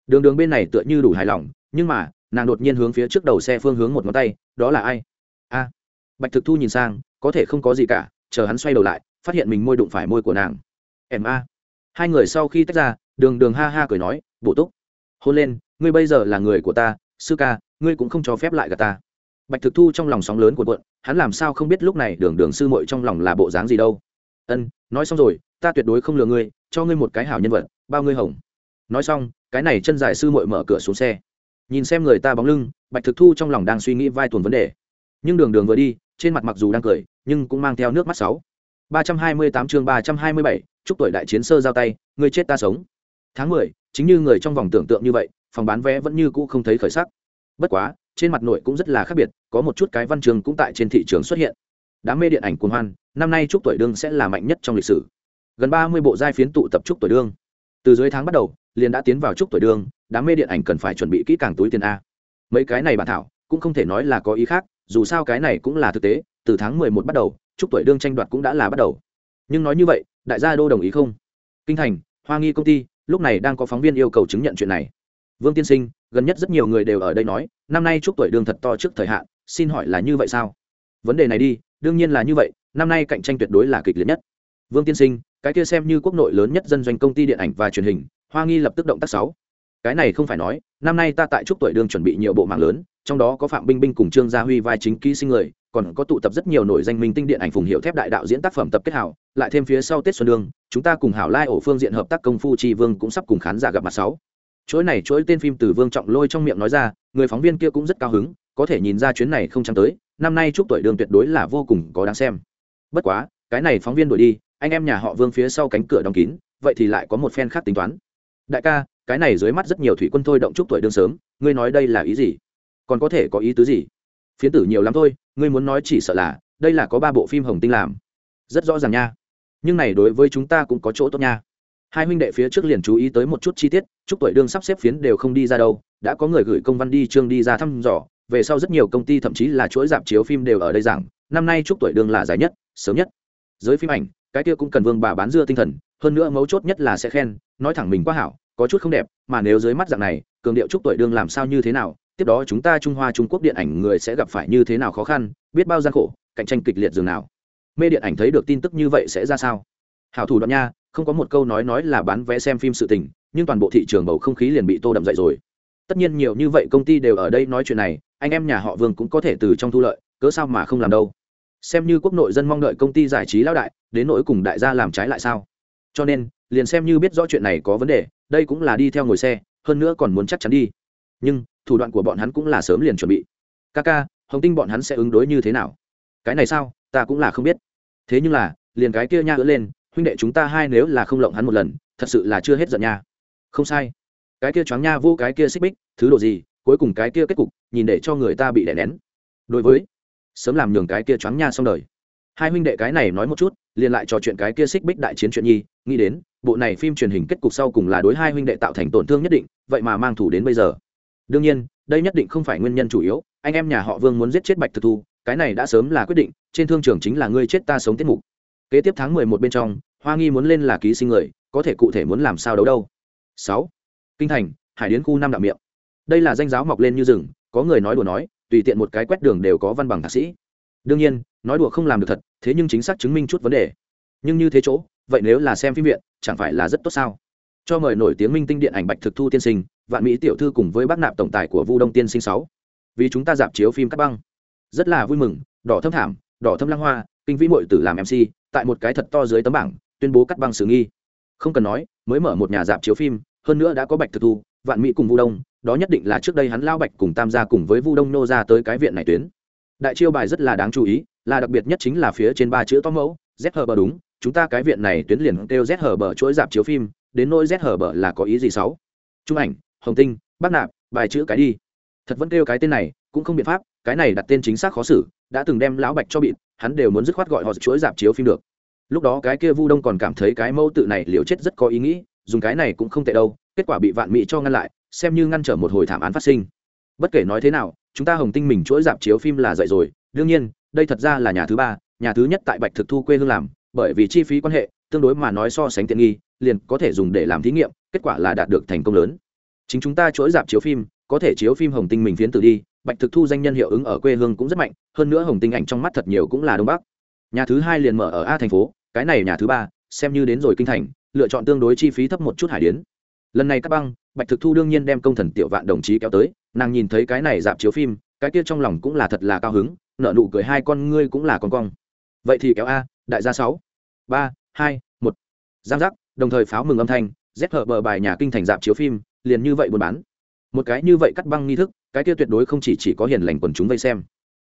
Đường đường bên này tựa như đủ hài lòng, nhưng mà, nàng đột nhiên hướng phía trước đầu xe phương hướng một ngón tay, đó là ai? A. Bạch thực thu nhìn sang, có thể không có gì cả, chờ hắn xoay đầu lại, phát hiện mình môi đụng phải môi của nàng. Em a. Hai người sau khi tách ra, đường đường ha ha cười nói, bổ túc, hôn lên, ngươi bây giờ là người của ta, sư ca ngươi cũng không cho phép lại gà ta. Bạch thực thu trong lòng sóng lớn của quận hắn làm sao không biết lúc này đường đường sư muội trong lòng là bộ dáng gì đâu. Ân, nói xong rồi, ta tuyệt đối không lừa ngươi, cho ngươi một cái hảo nhân vật, bao ngươi hồng. Nói xong, cái này chân dài sư muội mở cửa xuống xe. Nhìn xem người ta bóng lưng, bạch thực thu trong lòng đang suy nghĩ vai tuần vấn đề. Nhưng đường đường vừa đi, trên mặt mặc dù đang cười, nhưng cũng mang theo nước mắt sáu. ba trăm hai mươi tám chương ba trăm hai mươi bảy, chúc tuổi đại chiến sơ giao tay người chết ta sống. Tháng mười, chính như người trong vòng tưởng tượng như vậy, phòng bán vé vẫn như cũ không thấy khởi sắc bất quá, trên mặt nội cũng rất là khác biệt, có một chút cái văn trường cũng tại trên thị trường xuất hiện. Đám mê điện ảnh cuồng hoan, năm nay chúc tuổi đương sẽ là mạnh nhất trong lịch sử. Gần ba mươi bộ giai phiến tụ tập chúc tuổi đương. Từ dưới tháng bắt đầu, liền đã tiến vào chúc tuổi đương, đám mê điện ảnh cần phải chuẩn bị kỹ càng túi tiền a. Mấy cái này bản thảo, cũng không thể nói là có ý khác, dù sao cái này cũng là thực tế, từ tháng mười một bắt đầu chúc tuổi đương tranh đoạt cũng đã là bắt đầu. Nhưng nói như vậy, đại gia đô đồng ý không? Kinh thành, hoa nghi công ty, lúc này đang có phóng viên yêu cầu chứng nhận chuyện này. Vương tiên sinh gần nhất rất nhiều người đều ở đây nói, năm nay chúc tuổi đương thật to trước thời hạn, xin hỏi là như vậy sao? Vấn đề này đi, đương nhiên là như vậy, năm nay cạnh tranh tuyệt đối là kịch liệt nhất. Vương tiên sinh, cái kia xem như quốc nội lớn nhất dân doanh công ty điện ảnh và truyền hình, hoa nghi lập tức động tác sáu. Cái này không phải nói, năm nay ta tại chúc tuổi đương chuẩn bị nhiều bộ mạng lớn, trong đó có phạm binh binh cùng trương gia huy vai chính ký sinh người, còn có tụ tập rất nhiều nổi danh minh tinh điện ảnh phùng hiệu thép đại đạo diễn tác phẩm tập kết hảo, lại thêm phía sau tết xuân đương chúng ta cùng hảo lai ổ phương diện hợp tác công phu tri vương cũng sắp cùng khán giả gặp mặt sáu chuỗi này chuỗi tên phim từ vương trọng lôi trong miệng nói ra, người phóng viên kia cũng rất cao hứng, có thể nhìn ra chuyến này không chăng tới, năm nay chúc tuổi đường tuyệt đối là vô cùng có đáng xem. Bất quá, cái này phóng viên đuổi đi, anh em nhà họ vương phía sau cánh cửa đóng kín, vậy thì lại có một phen khác tính toán. Đại ca, cái này dưới mắt rất nhiều thủy quân thôi động chúc tuổi đương sớm, ngươi nói đây là ý gì? Còn có thể có ý tứ gì? Phiến tử nhiều lắm thôi, ngươi muốn nói chỉ sợ là, đây là có ba bộ phim hồng tinh làm. Rất rõ ràng nha. Nhưng này đối với chúng ta cũng có chỗ tốt nha hai huynh đệ phía trước liền chú ý tới một chút chi tiết, chúc tuổi đương sắp xếp phiến đều không đi ra đâu, đã có người gửi công văn đi trương đi ra thăm dò, về sau rất nhiều công ty thậm chí là chuỗi dạp chiếu phim đều ở đây rằng năm nay chúc tuổi đương là dài nhất, sớm nhất. Giới phim ảnh, cái kia cũng cần vương bà bán dưa tinh thần, hơn nữa mấu chốt nhất là sẽ khen, nói thẳng mình quá hảo, có chút không đẹp, mà nếu dưới mắt dạng này, cường điệu chúc tuổi đương làm sao như thế nào, tiếp đó chúng ta trung hoa trung quốc điện ảnh người sẽ gặp phải như thế nào khó khăn, biết bao gian khổ, cạnh tranh kịch liệt dường nào. Mê điện ảnh thấy được tin tức như vậy sẽ ra sao? Hảo thủ đoạn nha, không có một câu nói nói là bán vé xem phim sự tình, nhưng toàn bộ thị trường bầu không khí liền bị tô đậm dậy rồi. Tất nhiên nhiều như vậy công ty đều ở đây nói chuyện này, anh em nhà họ vương cũng có thể từ trong thu lợi, cớ sao mà không làm đâu. Xem như quốc nội dân mong đợi công ty giải trí lão đại, đến nỗi cùng đại gia làm trái lại sao? Cho nên, liền xem như biết rõ chuyện này có vấn đề, đây cũng là đi theo ngồi xe, hơn nữa còn muốn chắc chắn đi. Nhưng, thủ đoạn của bọn hắn cũng là sớm liền chuẩn bị. Ca ca hồng tinh bọn hắn sẽ ứng đối như thế nào? Cái này sao? Ta cũng là không biết. Thế nhưng là, liền cái kia nha ứa lên huynh đệ chúng ta hai nếu là không lộng hắn một lần, thật sự là chưa hết giận nha. Không sai. Cái kia choáng nha vô cái kia xích bích, thứ đồ gì, cuối cùng cái kia kết cục, nhìn để cho người ta bị đè nén. Đối với, sớm làm nhường cái kia choáng nha xong đời. Hai huynh đệ cái này nói một chút, liền lại trò chuyện cái kia xích bích đại chiến chuyện nhi, nghĩ đến, bộ này phim truyền hình kết cục sau cùng là đối hai huynh đệ tạo thành tổn thương nhất định, vậy mà mang thủ đến bây giờ. Đương nhiên, đây nhất định không phải nguyên nhân chủ yếu, anh em nhà họ vương muốn giết chết bạch thực thu, cái này đã sớm là quyết định, trên thương trường chính là ngươi chết ta sống tiết mục kế tiếp tháng mười một bên trong, hoa nghi muốn lên là ký sinh người, có thể cụ thể muốn làm sao đấu đâu? Sáu. Kinh thành, hải điến khu năm đạo miệng. Đây là danh giáo mọc lên như rừng, có người nói đùa nói, tùy tiện một cái quét đường đều có văn bằng thạc sĩ. Đương nhiên, nói đùa không làm được thật, thế nhưng chính xác chứng minh chút vấn đề. Nhưng như thế chỗ, vậy nếu là xem phim viện, chẳng phải là rất tốt sao? Cho mời nổi tiếng minh tinh điện ảnh bạch thực thu tiên sinh, vạn mỹ tiểu thư cùng với bác nạp tổng tài của vu đông tiên sinh sáu. Vì chúng ta dạp chiếu phim cắt băng. Rất là vui mừng, đỏ thâm thảm, đỏ thâm lăng hoa, kinh vĩ mội tử làm mc tại một cái thật to dưới tấm bảng, tuyên bố cắt băng xử nghi. Không cần nói, mới mở một nhà dạp chiếu phim, hơn nữa đã có bạch thực thu, vạn mỹ cùng vu đông, đó nhất định là trước đây hắn lao bạch cùng tam gia cùng với vu đông nô ra tới cái viện này tuyến. Đại chiêu bài rất là đáng chú ý, là đặc biệt nhất chính là phía trên ba chữ to mẫu, z hờ bờ đúng, chúng ta cái viện này tuyến liền kêu z hờ bờ chuỗi dạp chiếu phim, đến nỗi z hờ bờ là có ý gì sáu? Trung ảnh, hồng tinh, bác nạp, bài chữ cái đi. Thật vẫn kêu cái tên này, cũng không biện pháp, cái này đặt tên chính xác khó xử, đã từng đem lão bạch cho bịt hắn đều muốn dứt khoát gọi họ chuỗi dạp chiếu phim được. Lúc đó cái kia vu đông còn cảm thấy cái mẫu tự này liều chết rất có ý nghĩ, dùng cái này cũng không tệ đâu, kết quả bị vạn mỹ cho ngăn lại, xem như ngăn trở một hồi thảm án phát sinh. Bất kể nói thế nào, chúng ta hồng tinh mình chuỗi dạp chiếu phim là dạy rồi, đương nhiên, đây thật ra là nhà thứ ba, nhà thứ nhất tại bạch thực thu quê hương làm, bởi vì chi phí quan hệ, tương đối mà nói so sánh tiện nghi, liền có thể dùng để làm thí nghiệm, kết quả là đạt được thành công lớn. Chính chúng ta chuỗi dạp chiếu phim, có thể chiếu phim hồng tinh mình phiến tử đi bạch thực thu danh nhân hiệu ứng ở quê hương cũng rất mạnh, hơn nữa hồng tinh ảnh trong mắt thật nhiều cũng là đông bắc. Nhà thứ hai liền mở ở a thành phố, cái này nhà thứ ba, xem như đến rồi kinh thành, lựa chọn tương đối chi phí thấp một chút hải điến. Lần này các băng, bạch thực thu đương nhiên đem công thần tiểu vạn đồng chí kéo tới, nàng nhìn thấy cái này dạp chiếu phim, cái kia trong lòng cũng là thật là cao hứng nợ nụ cười hai con ngươi cũng là con cong. Vậy thì kéo a, đại gia sáu, ba, hai, một. Giang giác, đồng thời pháo mừng âm thanh rét hở bờ bài nhà kinh thành dạp chiếu phim, liền như vậy buôn bán một cái như vậy cắt băng nghi thức, cái kia tuyệt đối không chỉ chỉ có hiền lành quần chúng vây xem.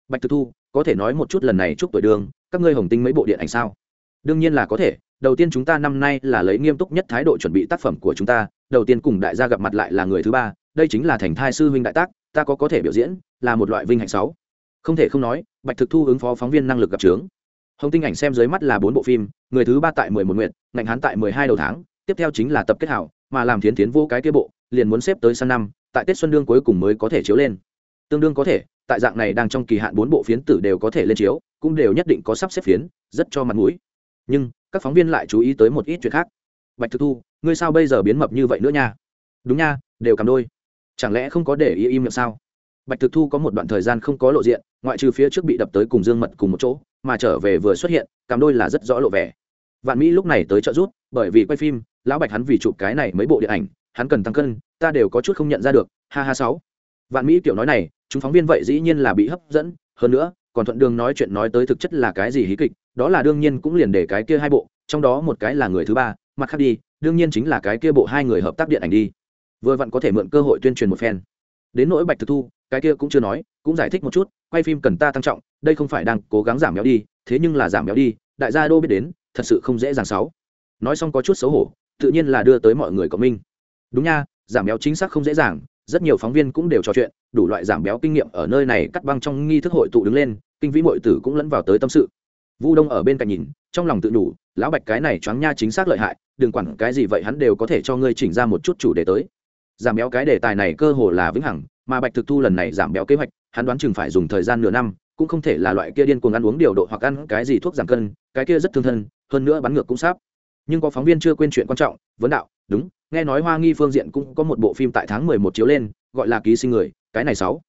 Bạch thực thu, có thể nói một chút lần này chúc tuổi đường, các ngươi hồng tinh mấy bộ điện ảnh sao? Đương nhiên là có thể, đầu tiên chúng ta năm nay là lấy nghiêm túc nhất thái độ chuẩn bị tác phẩm của chúng ta, đầu tiên cùng đại gia gặp mặt lại là người thứ ba, đây chính là thành thai sư huynh đại tác, ta có có thể biểu diễn, là một loại vinh hạnh sáu không thể không nói, bạch thực thu ứng phó phóng viên năng lực gặp trướng. Hồng tinh ảnh xem dưới mắt là bốn bộ phim, người thứ ba tại mười một nguyện ngạnh hán tại mười hai đầu tháng, tiếp theo chính là tập kết hảo, mà làm thiến tiến vô cái kia bộ, liền muốn xếp tới sang năm tại tết xuân đương cuối cùng mới có thể chiếu lên. Tương đương có thể, tại dạng này đang trong kỳ hạn bốn bộ phiến tử đều có thể lên chiếu, cũng đều nhất định có sắp xếp phiến, rất cho mặt mũi. Nhưng, các phóng viên lại chú ý tới một ít chuyện khác. Bạch thực thu, ngươi sao bây giờ biến mập như vậy nữa nha? Đúng nha, đều cầm đôi. Chẳng lẽ không có để ý im miệng sao? Bạch thực thu có một đoạn thời gian không có lộ diện, ngoại trừ phía trước bị đập tới cùng dương mật cùng một chỗ, mà trở về vừa xuất hiện, cầm đôi là rất rõ lộ vẻ. Vạn mỹ lúc này tới trợ rút bởi vì quay phim, lão bạch hắn vì chụp cái này mấy bộ điện ảnh, hắn cần tăng cân ta đều có chút không nhận ra được, ha ha sáu. Vạn mỹ Tiểu nói này, chúng phóng viên vậy dĩ nhiên là bị hấp dẫn, hơn nữa, còn thuận đường nói chuyện nói tới thực chất là cái gì hí kịch, đó là đương nhiên cũng liền để cái kia hai bộ, trong đó một cái là người thứ ba, mặt khác đi, đương nhiên chính là cái kia bộ hai người hợp tác điện ảnh đi. Vừa vặn có thể mượn cơ hội tuyên truyền một phen. Đến nỗi bạch thực thu, cái kia cũng chưa nói, cũng giải thích một chút, quay phim cần ta tăng trọng, đây không phải đang cố gắng giảm béo đi, thế nhưng là giảm béo đi, đại gia đô biết đến, thật sự không dễ dàng sáu. Nói xong có chút xấu hổ, tự nhiên là đưa tới mọi người cộng minh đúng nha giảm béo chính xác không dễ dàng, rất nhiều phóng viên cũng đều trò chuyện, đủ loại giảm béo kinh nghiệm ở nơi này cắt băng trong nghi thức hội tụ đứng lên, kinh vĩ mội tử cũng lẫn vào tới tâm sự vu đông ở bên cạnh nhìn, trong lòng tự đủ lão bạch cái này choáng nha chính xác lợi hại, đừng quản cái gì vậy hắn đều có thể cho ngươi chỉnh ra một chút chủ đề tới giảm béo cái đề tài này cơ hồ là vĩnh hằng, mà bạch thực thu lần này giảm béo kế hoạch, hắn đoán chừng phải dùng thời gian nửa năm, cũng không thể là loại kia điên cuồng ăn uống điều độ hoặc ăn cái gì thuốc giảm cân, cái kia rất thương thân, hơn nữa bắn ngược cũng sáp. nhưng có phóng viên chưa quên chuyện quan trọng, vấn đạo, đúng nghe nói hoa nghi phương diện cũng có một bộ phim tại tháng mười một chiếu lên, gọi là ký sinh người, cái này sáu.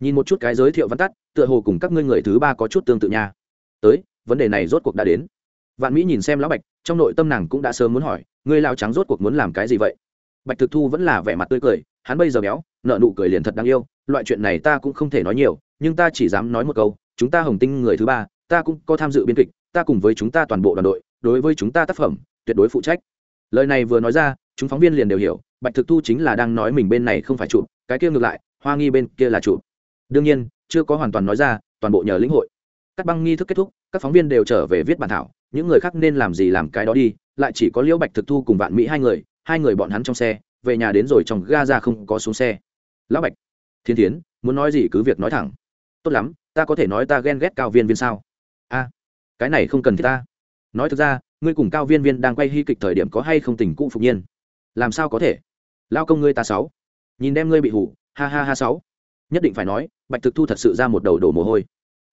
Nhìn một chút cái giới thiệu văn tắt, tựa hồ cùng các ngươi người thứ ba có chút tương tự nha. Tới, vấn đề này rốt cuộc đã đến. Vạn mỹ nhìn xem lão bạch, trong nội tâm nàng cũng đã sớm muốn hỏi, ngươi lao trắng rốt cuộc muốn làm cái gì vậy? Bạch thực thu vẫn là vẻ mặt tươi cười, hắn bây giờ béo, nợ nụ cười liền thật đáng yêu, loại chuyện này ta cũng không thể nói nhiều, nhưng ta chỉ dám nói một câu, chúng ta hồng tinh người thứ ba, ta cũng có tham dự biên kịch, ta cùng với chúng ta toàn bộ đoàn đội, đối với chúng ta tác phẩm, tuyệt đối phụ trách. Lời này vừa nói ra chúng phóng viên liền đều hiểu, bạch thực thu chính là đang nói mình bên này không phải chụp, cái kia ngược lại, hoa nghi bên kia là chụp. Đương nhiên, chưa có hoàn toàn nói ra, toàn bộ nhờ lĩnh hội. Các băng nghi thức kết thúc, các phóng viên đều trở về viết bản thảo, những người khác nên làm gì làm cái đó đi, lại chỉ có liễu bạch thực thu cùng vạn mỹ hai người hai người bọn hắn trong xe, về nhà đến rồi trong ga ra không có xuống xe. Lão bạch, thiên thiến, muốn nói gì cứ việc nói thẳng. Tốt lắm, ta có thể nói ta ghen ghét cao viên viên sao? A, cái này không cần thiết ta. Nói thực ra, ngươi cùng cao viên viên đang quay hy kịch thời điểm có hay không tình cũ phục nhiên? Làm sao có thể? Lao công ngươi ta sáu. Nhìn đem ngươi bị hủ, ha ha ha sáu. Nhất định phải nói, bạch thực thu thật sự ra một đầu đổ mồ hôi.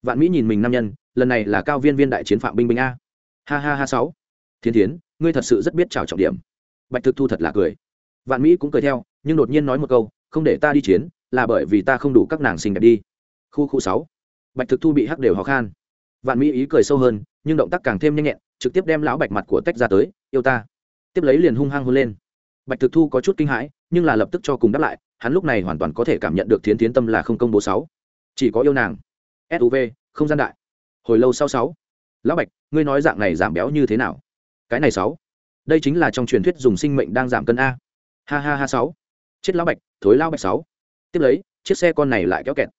Vạn mỹ nhìn mình nam nhân, lần này là cao viên viên đại chiến phạm binh binh a. Ha ha ha sáu. Thiên thiến, ngươi thật sự rất biết chào trọng điểm. Bạch thực thu thật là cười. Vạn mỹ cũng cười theo, nhưng đột nhiên nói một câu, không để ta đi chiến, là bởi vì ta không đủ các nàng xinh đẹp đi. Khu khu sáu. Bạch thực thu bị hắc đều ho khan. Vạn mỹ ý cười sâu hơn, nhưng động tác càng thêm nhanh nhẹn, trực tiếp đem lão bạch mặt của tách ra tới, yêu ta. Tiếp lấy liền hung hăng hôn lên bạch thực thu có chút kinh hãi, nhưng là lập tức cho cùng đáp lại, hắn lúc này hoàn toàn có thể cảm nhận được thiến tiến tâm là không công bố sáu. Chỉ có yêu nàng. Suv không gian đại. Hồi lâu sau sáu. Lão bạch, ngươi nói dạng này giảm béo như thế nào? Cái này sáu. Đây chính là trong truyền thuyết dùng sinh mệnh đang giảm cân a. Ha ha ha sáu. Chết lão bạch, thối lão bạch sáu. Tiếp lấy, chiếc xe con này lại kéo kẹt.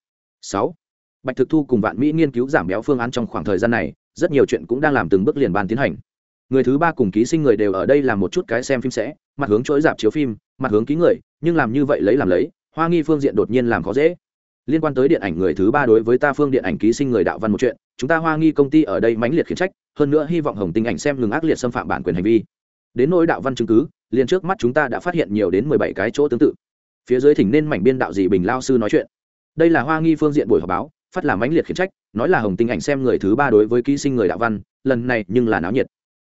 Sáu. Bạch thực thu cùng vạn mỹ nghiên cứu giảm béo phương án trong khoảng thời gian này, rất nhiều chuyện cũng đang làm từng bước liền bàn tiến hành người thứ ba cùng ký sinh người đều ở đây làm một chút cái xem phim sẽ, mặt hướng chuỗi dạp chiếu phim, mặt hướng ký người, nhưng làm như vậy lấy làm lấy, hoa nghi phương diện đột nhiên làm khó dễ. Liên quan tới điện ảnh người thứ ba đối với ta phương điện ảnh ký sinh người đạo văn một chuyện, chúng ta hoa nghi công ty ở đây mãnh liệt khiển trách, hơn nữa hy vọng hồng tinh ảnh xem ngừng ác liệt xâm phạm bản quyền hành vi. Đến nỗi đạo văn chứng cứ, liền trước mắt chúng ta đã phát hiện nhiều đến mười bảy cái chỗ tương tự. Phía dưới thỉnh nên mảnh biên đạo gì bình lao sư nói chuyện. Đây là hoa nghi phương diện buổi họp báo, phát làm mãnh liệt khiển trách, nói là hồng tinh ảnh xem người thứ ba đối với ký sinh người đạo văn, lần này nhưng là náo nhiệt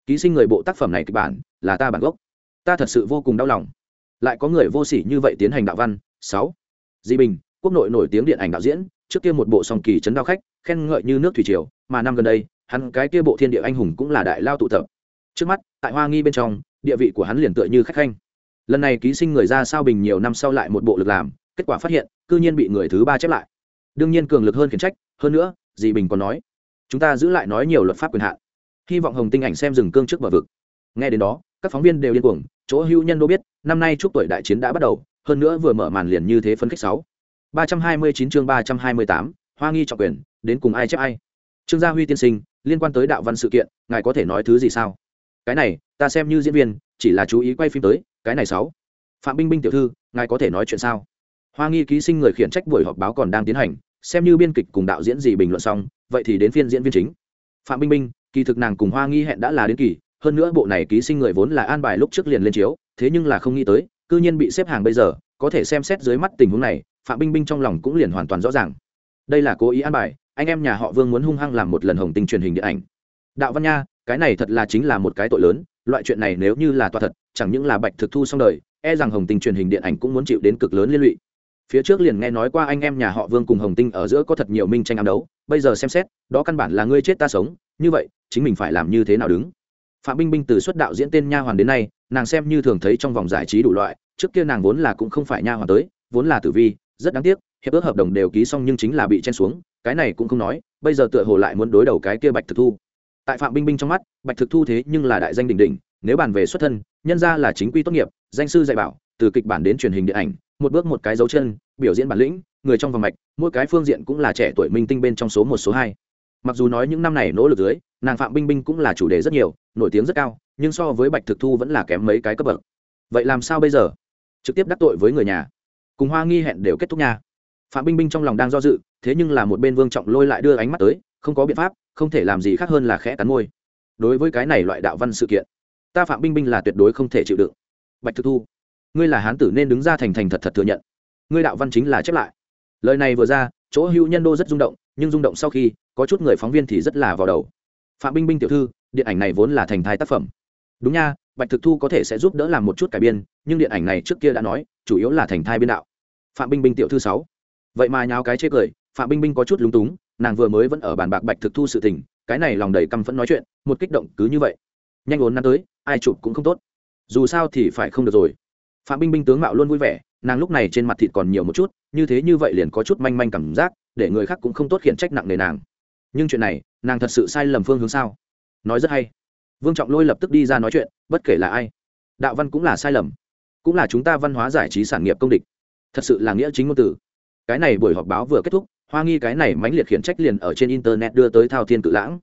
ký sinh người bộ tác phẩm này kịch bản, là ta bản gốc. Ta thật sự vô cùng đau lòng. Lại có người vô sỉ như vậy tiến hành đạo văn. Sáu. Di bình, quốc nội nổi tiếng điện ảnh đạo diễn, trước kia một bộ song kỳ chấn đao khách, khen ngợi như nước thủy triều, mà năm gần đây, hắn cái kia bộ thiên địa anh hùng cũng là đại lao tụ tập. Trước mắt, tại hoa nghi bên trong, địa vị của hắn liền tựa như khách khanh. Lần này ký sinh người ra sao bình nhiều năm sau lại một bộ lực làm, kết quả phát hiện, cư nhiên bị người thứ ba chép lại. Đương nhiên cường lực hơn khiển trách, hơn nữa dì bình còn nói, chúng ta giữ lại nói nhiều luật pháp quyền hạn hy vọng hồng tinh ảnh xem rừng cương trước bờ vực. Nghe đến đó, các phóng viên đều điên cuồng, chỗ hữu nhân đô biết, năm nay chúc tuổi đại chiến đã bắt đầu, hơn nữa vừa mở màn liền như thế phân khích sáu. ba trăm hai mươi chín chương ba trăm hai mươi tám, hoa nghi trọng quyền, đến cùng ai chép ai? Trương gia huy tiên sinh, liên quan tới đạo văn sự kiện, ngài có thể nói thứ gì sao? Cái này, ta xem như diễn viên, chỉ là chú ý quay phim tới, cái này sáu. Phạm binh binh tiểu thư, ngài có thể nói chuyện sao? Hoa nghi ký sinh người khiển trách buổi họp báo còn đang tiến hành, xem như biên kịch cùng đạo diễn gì bình luận xong, vậy thì đến phiên diễn viên chính. Phạm binh binh kỳ thực nàng cùng hoa nghi hẹn đã là đến kỳ, hơn nữa bộ này ký sinh người vốn là an bài lúc trước liền lên chiếu, thế nhưng là không nghĩ tới, cư nhiên bị xếp hàng bây giờ, có thể xem xét dưới mắt tình huống này, phạm binh binh trong lòng cũng liền hoàn toàn rõ ràng. Đây là cố ý an bài, anh em nhà họ vương muốn hung hăng làm một lần hồng tinh truyền hình điện ảnh. Đạo văn nha, cái này thật là chính là một cái tội lớn, loại chuyện này nếu như là toa thật, chẳng những là bạch thực thu xong đời e rằng hồng tinh truyền hình điện ảnh cũng muốn chịu đến cực lớn liên lụy phía trước liền nghe nói qua anh em nhà họ vương cùng hồng tinh ở giữa có thật nhiều minh tranh ám đấu, bây giờ xem xét, đó căn bản là ngươi chết ta sống, như vậy, chính mình phải làm như thế nào đứng? Phạm binh binh từ xuất đạo diễn tên nha hoàn đến nay, nàng xem như thường thấy trong vòng giải trí đủ loại, trước kia nàng vốn là cũng không phải nha hoàn tới, vốn là tử vi, rất đáng tiếc, hiệp ước hợp đồng đều ký xong nhưng chính là bị chen xuống, cái này cũng không nói, bây giờ tựa hồ lại muốn đối đầu cái kia bạch thực thu. Tại phạm binh binh trong mắt, bạch thực thu thế nhưng là đại danh đỉnh đỉnh, nếu bàn về xuất thân, nhân ra là chính quy tốt nghiệp, danh sư dạy bảo, từ kịch bản đến truyền hình điện ảnh một bước một cái dấu chân, biểu diễn bản lĩnh, người trong vòng mạch, mỗi cái phương diện cũng là trẻ tuổi minh tinh bên trong số một, số hai. Mặc dù nói những năm này nỗ lực dưới, nàng phạm binh binh cũng là chủ đề rất nhiều, nổi tiếng rất cao, nhưng so với bạch thực thu vẫn là kém mấy cái cấp bậc. Vậy làm sao bây giờ? Trực tiếp đắc tội với người nhà. Cùng hoa nghi hẹn đều kết thúc nha. Phạm binh binh trong lòng đang do dự, thế nhưng là một bên vương trọng lôi lại đưa ánh mắt tới, không có biện pháp, không thể làm gì khác hơn là khẽ cắn môi. Đối với cái này loại đạo văn sự kiện, ta phạm binh binh là tuyệt đối không thể chịu đựng. Bạch thực thu ngươi là hán tử nên đứng ra thành thành thật thật thừa nhận. Ngươi đạo văn chính là chép lại. Lời này vừa ra, chỗ hữu nhân đô rất rung động, nhưng rung động sau khi, có chút người phóng viên thì rất là vào đầu. Phạm binh binh tiểu thư, điện ảnh này vốn là thành thai tác phẩm. Đúng nha, bạch thực thu có thể sẽ giúp đỡ làm một chút cải biên, nhưng điện ảnh này trước kia đã nói, chủ yếu là thành thai biên đạo. Phạm binh binh tiểu thư sáu. Vậy mà nháo cái chê cười, phạm binh binh có chút lúng túng, nàng vừa mới vẫn ở bàn bạc bạch thực thu sự tình, cái này lòng đầy căm phẫn nói chuyện, một kích động cứ như vậy. Nhanh ốn năm tới, ai chụp cũng không tốt. Dù sao thì phải không được rồi phạm binh binh tướng mạo luôn vui vẻ, nàng lúc này trên mặt thịt còn nhiều một chút, như thế như vậy liền có chút manh manh cảm giác, để người khác cũng không tốt khiển trách nặng nề nàng. Nhưng chuyện này, nàng thật sự sai lầm phương hướng sao? Nói rất hay. Vương trọng lôi lập tức đi ra nói chuyện, bất kể là ai, đạo văn cũng là sai lầm, cũng là chúng ta văn hóa giải trí sản nghiệp công địch. Thật sự là nghĩa chính ngôn từ. Cái này buổi họp báo vừa kết thúc, hoa nghi cái này mãnh liệt khiển trách liền ở trên internet đưa tới thao thiên cự lãng.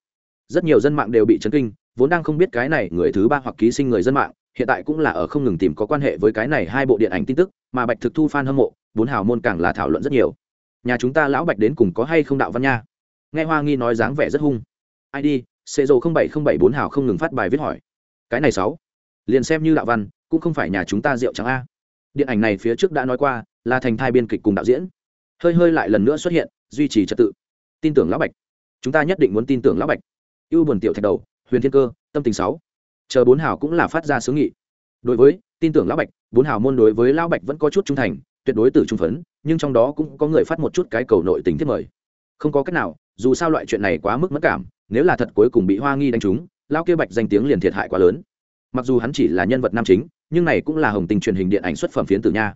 Rất nhiều dân mạng đều bị chấn kinh, vốn đang không biết cái này người thứ ba hoặc ký sinh người dân mạng hiện tại cũng là ở không ngừng tìm có quan hệ với cái này hai bộ điện ảnh tin tức, mà bạch thực thu f a n hâm mộ, bốn hào môn càng là thảo luận rất nhiều. Nhà chúng ta lão bạch đến cùng có hay không đạo văn nha? Nghe hoa nghi nói dáng vẻ rất hung. Id xê dồ bảy không bảy bốn hào không ngừng phát bài viết hỏi. Cái này sáu, liền xem như đạo văn, cũng không phải nhà chúng ta rượu trắng a. Điện ảnh này phía trước đã nói qua, là thành thai biên kịch cùng đạo diễn. Hơi hơi lại lần nữa xuất hiện, duy trì trật tự. Tin tưởng lão bạch. Chúng ta nhất định muốn tin tưởng lão bạch. Ưu buồn tiểu thạch đầu, huyền thiên cơ, tâm tình sáu chờ bốn hào cũng là phát ra sướng nghị. Đối với, tin tưởng lão bạch, bốn hào môn đối với lão bạch vẫn có chút trung thành, tuyệt đối từ trung phấn, nhưng trong đó cũng có người phát một chút cái cầu nội tình thiết mời. Không có cách nào, dù sao loại chuyện này quá mức mất cảm, nếu là thật cuối cùng bị hoa nghi đánh trúng lao kia bạch danh tiếng liền thiệt hại quá lớn. Mặc dù hắn chỉ là nhân vật nam chính, nhưng này cũng là hồng tình truyền hình điện ảnh xuất phẩm phiến tử nha.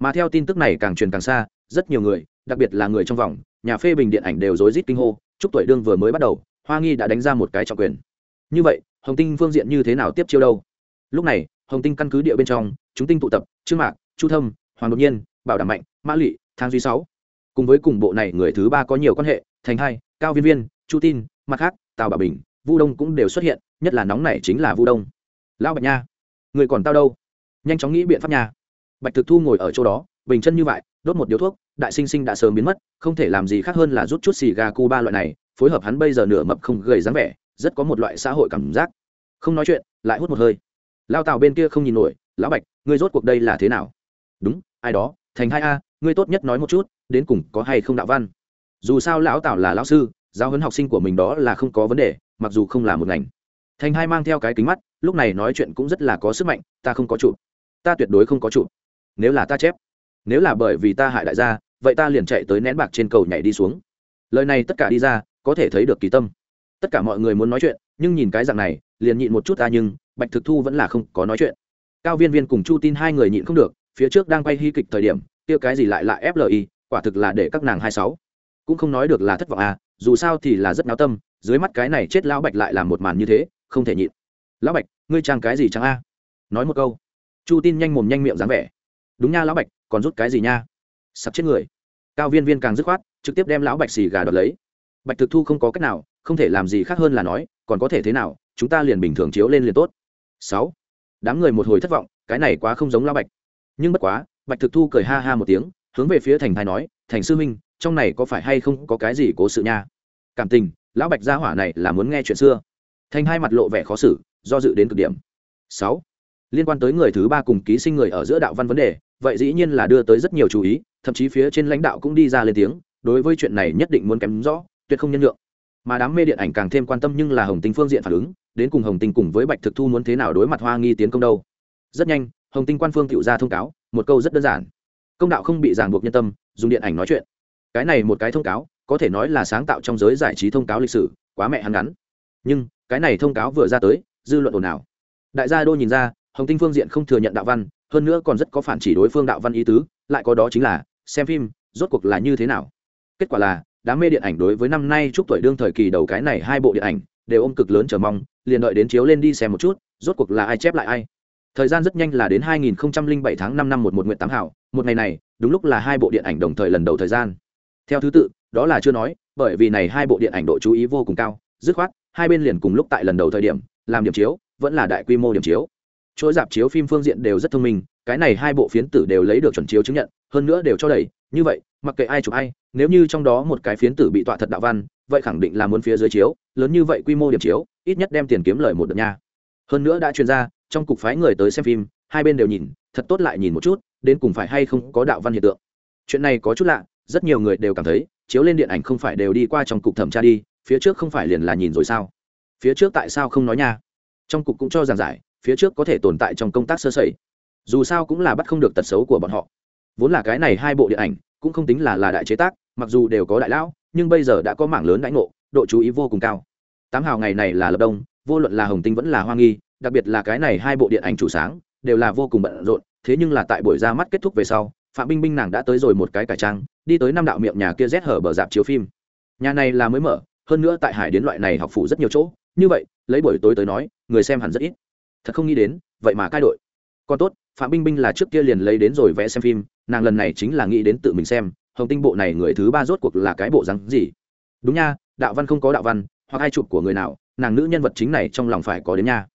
Mà theo tin tức này càng truyền càng xa, rất nhiều người, đặc biệt là người trong vòng, nhà phê bình điện ảnh đều rối rít kinh hô, chúc tuổi đương vừa mới bắt đầu, hoa nghi đã đánh ra một cái trọng quyền. Như vậy hồng tinh phương diện như thế nào tiếp chiêu đâu? Lúc này, hồng tinh căn cứ địa bên trong, chúng tinh tụ tập, trương mạc, chu thâm, hoàng đột nhiên, bảo đảm mạnh, mã lụy thang duy sáu. Cùng với cùng bộ này người thứ ba có nhiều quan hệ, thành hai, cao viên viên, chu tin mặt khác tào bảo bình, vu đông cũng đều xuất hiện, nhất là nóng này chính là vu đông. Lão bạch nha, người còn tao đâu? Nhanh chóng nghĩ biện pháp nha. Bạch thực thu ngồi ở chỗ đó, bình chân như vậy, đốt một điếu thuốc, đại sinh sinh đã sớm biến mất, không thể làm gì khác hơn là rút chút xì gà cu ba loại này phối hợp hắn bây giờ nửa mập không gầy dáng vẻ, rất có một loại xã hội cảm giác. Không nói chuyện, lại hút một hơi. Lao tào bên kia không nhìn nổi, lão bạch, ngươi rốt cuộc đây là thế nào? Đúng, ai đó, thành hai a, ngươi tốt nhất nói một chút, đến cùng có hay không đạo văn? Dù sao lão tào là lão sư, giáo huấn học sinh của mình đó là không có vấn đề, mặc dù không là một ngành. Thành hai mang theo cái kính mắt, lúc này nói chuyện cũng rất là có sức mạnh, ta không có chụp. Ta tuyệt đối không có chụp. Nếu là ta chép, nếu là bởi vì ta hại đại gia, vậy ta liền chạy tới nén bạc trên cầu nhảy đi xuống lời này tất cả đi ra, có thể thấy được kỳ tâm. Tất cả mọi người muốn nói chuyện, nhưng nhìn cái dạng này, liền nhịn một chút ta nhưng, bạch thực thu vẫn là không có nói chuyện. Cao viên viên cùng chu tin hai người nhịn không được, phía trước đang quay hy kịch thời điểm, kia cái gì lại lại fli quả thực là để các nàng hai sáu. Cũng không nói được là thất vọng à dù sao thì là rất náo tâm, dưới mắt cái này chết lão bạch lại làm một màn như thế, không thể nhịn. Lão bạch, ngươi trang cái gì chẳng a? Nói một câu. Chu tin nhanh mồm nhanh miệng dáng vẻ. Đúng nha lão bạch, còn rút cái gì nha? Sắp chết người. Cao viên viên càng dứt khoát trực tiếp đem lão bạch xì gà đoạt lấy. Bạch thực thu không có cách nào, không thể làm gì khác hơn là nói, còn có thể thế nào, chúng ta liền bình thường chiếu lên liền tốt. Sáu. Đám người một hồi thất vọng, cái này quá không giống lão bạch. Nhưng bất quá, bạch thực thu cười ha ha một tiếng, hướng về phía thành thái nói, thành sư minh trong này có phải hay không có cái gì cố sự nha? Cảm tình, lão bạch gia hỏa này là muốn nghe chuyện xưa. Thành hai mặt lộ vẻ khó xử, do dự đến cực điểm. Sáu. Liên quan tới người thứ ba cùng ký sinh người ở giữa đạo văn vấn đề, vậy dĩ nhiên là đưa tới rất nhiều chú ý, thậm chí phía trên lãnh đạo cũng đi ra lên tiếng đối với chuyện này nhất định muốn kém rõ, tuyệt không nhân lượng mà đám mê điện ảnh càng thêm quan tâm nhưng là hồng tinh phương diện phản ứng, đến cùng hồng tinh cùng với bạch thực thu muốn thế nào đối mặt hoa nghi tiến công đâu. Rất nhanh, hồng tinh quan phương tự ra thông cáo, một câu rất đơn giản. Công đạo không bị ràng buộc nhân tâm, dùng điện ảnh nói chuyện. Cái này một cái thông cáo, có thể nói là sáng tạo trong giới giải trí thông cáo lịch sử, quá mẹ hắn ngắn. Nhưng, cái này thông cáo vừa ra tới, dư luận ồn ào. Đại gia đô nhìn ra, hồng tinh phương diện không thừa nhận đạo văn, hơn nữa còn rất có phản chỉ đối phương đạo văn ý tứ, lại có đó chính là, xem phim, rốt cuộc là như thế nào? Kết quả là, đám mê điện ảnh đối với năm nay chúc tuổi đương thời kỳ đầu cái này hai bộ điện ảnh, đều ôm cực lớn chờ mong, liền đợi đến chiếu lên đi xem một chút, rốt cuộc là ai chép lại ai. Thời gian rất nhanh là đến 2007 tháng 5 năm một một nguyện tám hảo, một ngày này, đúng lúc là hai bộ điện ảnh đồng thời lần đầu thời gian. Theo thứ tự, đó là chưa nói, bởi vì này hai bộ điện ảnh độ chú ý vô cùng cao, dứt khoát, hai bên liền cùng lúc tại lần đầu thời điểm, làm điểm chiếu, vẫn là đại quy mô điểm chiếu. Chuỗi dạp chiếu phim phương diện đều rất thông minh, cái này hai bộ phiến tử đều lấy được chuẩn chiếu chứng nhận, hơn nữa đều cho đẩy như vậy mặc kệ ai chụp ai nếu như trong đó một cái phiến tử bị tọa thật đạo văn vậy khẳng định là muốn phía dưới chiếu lớn như vậy quy mô điểm chiếu ít nhất đem tiền kiếm lời một đợt nha. Hơn nữa đã chuyên gia, trong cục phái người tới xem phim hai bên đều nhìn thật tốt lại nhìn một chút đến cùng phải hay không có đạo văn hiện tượng. Chuyện này có chút lạ rất nhiều người đều cảm thấy chiếu lên điện ảnh không phải đều đi qua trong cục thẩm tra đi phía trước không phải liền là nhìn rồi sao? Phía trước tại sao không nói nha? Trong cục cũng cho giảng giải phía trước có thể tồn tại trong công tác sơ sẩy. Dù sao cũng là bắt không được tật xấu của bọn họ vốn là cái này hai bộ điện ảnh, cũng không tính là là đại chế tác, mặc dù đều có đại lão, nhưng bây giờ đã có mảng lớn đãi ngộ, độ chú ý vô cùng cao. Tám hào ngày này là lập đông, vô luận là hồng tinh vẫn là hoa nghi, đặc biệt là cái này hai bộ điện ảnh chủ sáng, đều là vô cùng bận rộn, thế nhưng là tại buổi ra mắt kết thúc về sau, phạm binh binh nàng đã tới rồi một cái cải trang, đi tới năm đạo miệng nhà kia rét hở bờ dạp chiếu phim. Nhà này là mới mở, hơn nữa tại hải đến loại này học phủ rất nhiều chỗ, như vậy, lấy buổi tối tới nói, người xem hẳn rất ít. Thật không nghĩ đến, vậy mà cai đội còn tốt, phạm binh binh là trước kia liền lấy đến rồi vẽ xem phim, nàng lần này chính là nghĩ đến tự mình xem, hồng tinh bộ này người thứ ba rốt cuộc là cái bộ rắn gì? Đúng nha, đạo văn không có đạo văn, hoặc ai chụp của người nào, nàng nữ nhân vật chính này trong lòng phải có đến nha.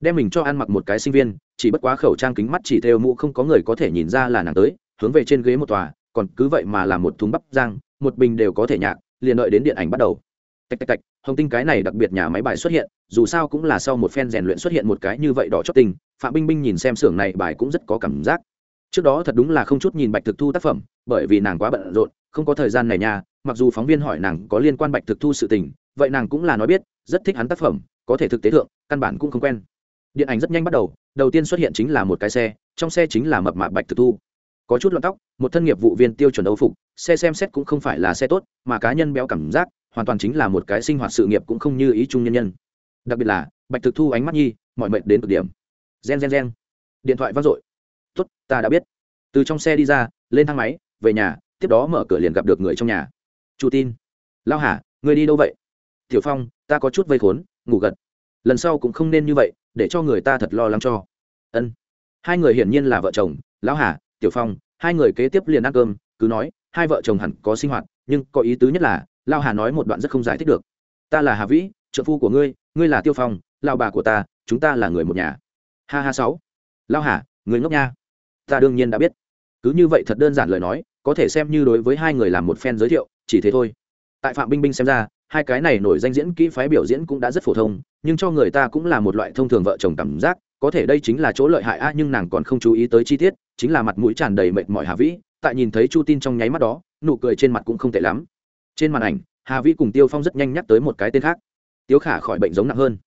Đem mình cho ăn mặc một cái sinh viên, chỉ bất quá khẩu trang kính mắt chỉ theo mũ không có người có thể nhìn ra là nàng tới, hướng về trên ghế một tòa, còn cứ vậy mà làm một thúng bắp giang một bình đều có thể nhạc, liền đợi đến điện ảnh bắt đầu. Tạch tạch tạch hồng tinh cái này đặc biệt nhà máy bài xuất hiện, dù sao cũng là sau một phen rèn luyện xuất hiện một cái như vậy đỏ chót tình. phạm binh binh nhìn xem xưởng này bài cũng rất có cảm giác trước đó thật đúng là không chút nhìn bạch thực thu tác phẩm, bởi vì nàng quá bận rộn, không có thời gian này nha, mặc dù phóng viên hỏi nàng có liên quan bạch thực thu sự tình, vậy nàng cũng là nói biết, rất thích hắn tác phẩm, có thể thực tế thượng, căn bản cũng không quen điện ảnh rất nhanh bắt đầu đầu tiên xuất hiện chính là một cái xe, trong xe chính là mập mạp bạch thực thu có chút lọn tóc, một thân nghiệp vụ viên tiêu chuẩn âu phục, xe xem xét cũng không phải là xe tốt, mà cá nhân béo cảm giác hoàn toàn chính là một cái sinh hoạt sự nghiệp cũng không như ý chung nhân nhân. Đặc biệt là, bạch thực thu ánh mắt nhi, mọi mệnh đến cực điểm. Gen gen gen. Điện thoại vang dội. Tốt, ta đã biết. Từ trong xe đi ra, lên thang máy, về nhà, tiếp đó mở cửa liền gặp được người trong nhà. Chu tin. Lao hả người đi đâu vậy? Tiểu phong, ta có chút vây khốn, ngủ gật. Lần sau cũng không nên như vậy, để cho người ta thật lo lắng cho. Ân. Hai người hiển nhiên là vợ chồng, lão hà, tiểu phong, hai người kế tiếp liền ăn cơm, cứ nói, hai vợ chồng hẳn có sinh hoạt, nhưng có ý tứ nhất là lao hà nói một đoạn rất không giải thích được. Ta là hà vĩ, trợ phu của ngươi ngươi là tiêu phong lao bà của ta, chúng ta là người một nhà. Ha ha sáu. Lao hà, người ngốc nha. Ta đương nhiên đã biết. Cứ như vậy thật đơn giản lời nói, có thể xem như đối với hai người làm một phen giới thiệu, chỉ thế thôi. Tại phạm binh binh xem ra, hai cái này nổi danh diễn kỹ phái biểu diễn cũng đã rất phổ thông, nhưng cho người ta cũng là một loại thông thường vợ chồng cảm giác, có thể đây chính là chỗ lợi hại a nhưng nàng còn không chú ý tới chi tiết, chính là mặt mũi tràn đầy mệt mỏi hà vĩ, tại nhìn thấy chu tin trong nháy mắt đó, nụ cười trên mặt cũng không tệ lắm trên màn ảnh, hà vĩ cùng tiêu phong rất nhanh nhắc tới một cái tên khác. Tiêu khả khỏi bệnh giống nặng hơn.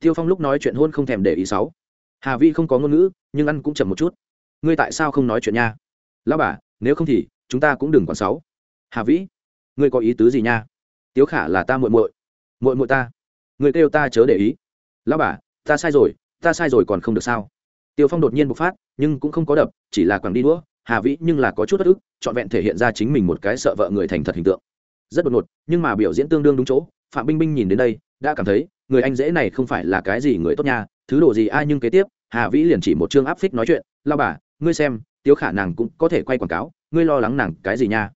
Tiêu phong lúc nói chuyện hôn không thèm để ý sáu. Hà vĩ không có ngôn ngữ, nhưng ăn cũng chậm một chút. Ngươi tại sao không nói chuyện nha? Lão bà, nếu không thì, chúng ta cũng đừng còn sáu. Hà vĩ, ngươi có ý tứ gì nha? Tiếu khả là ta muội muội. Muội muội ta. Người kêu ta chớ để ý. Lão bà, ta sai rồi, ta sai rồi còn không được sao? Tiêu phong đột nhiên bộc phát, nhưng cũng không có đập, chỉ là quẳng đi đũa. Hà vĩ nhưng là có chút bất ức, trọn vẹn thể hiện ra chính mình một cái sợ vợ người thành thật hình tượng rất đột ngột, nhưng mà biểu diễn tương đương đúng chỗ, phạm binh binh nhìn đến đây, đã cảm thấy, người anh dễ này không phải là cái gì người tốt nha, thứ đồ gì ai nhưng kế tiếp, hà vĩ liền chỉ một chương áp phích nói chuyện, lao bà, ngươi xem, tiếu khả nàng cũng có thể quay quảng cáo, ngươi lo lắng nàng cái gì nha?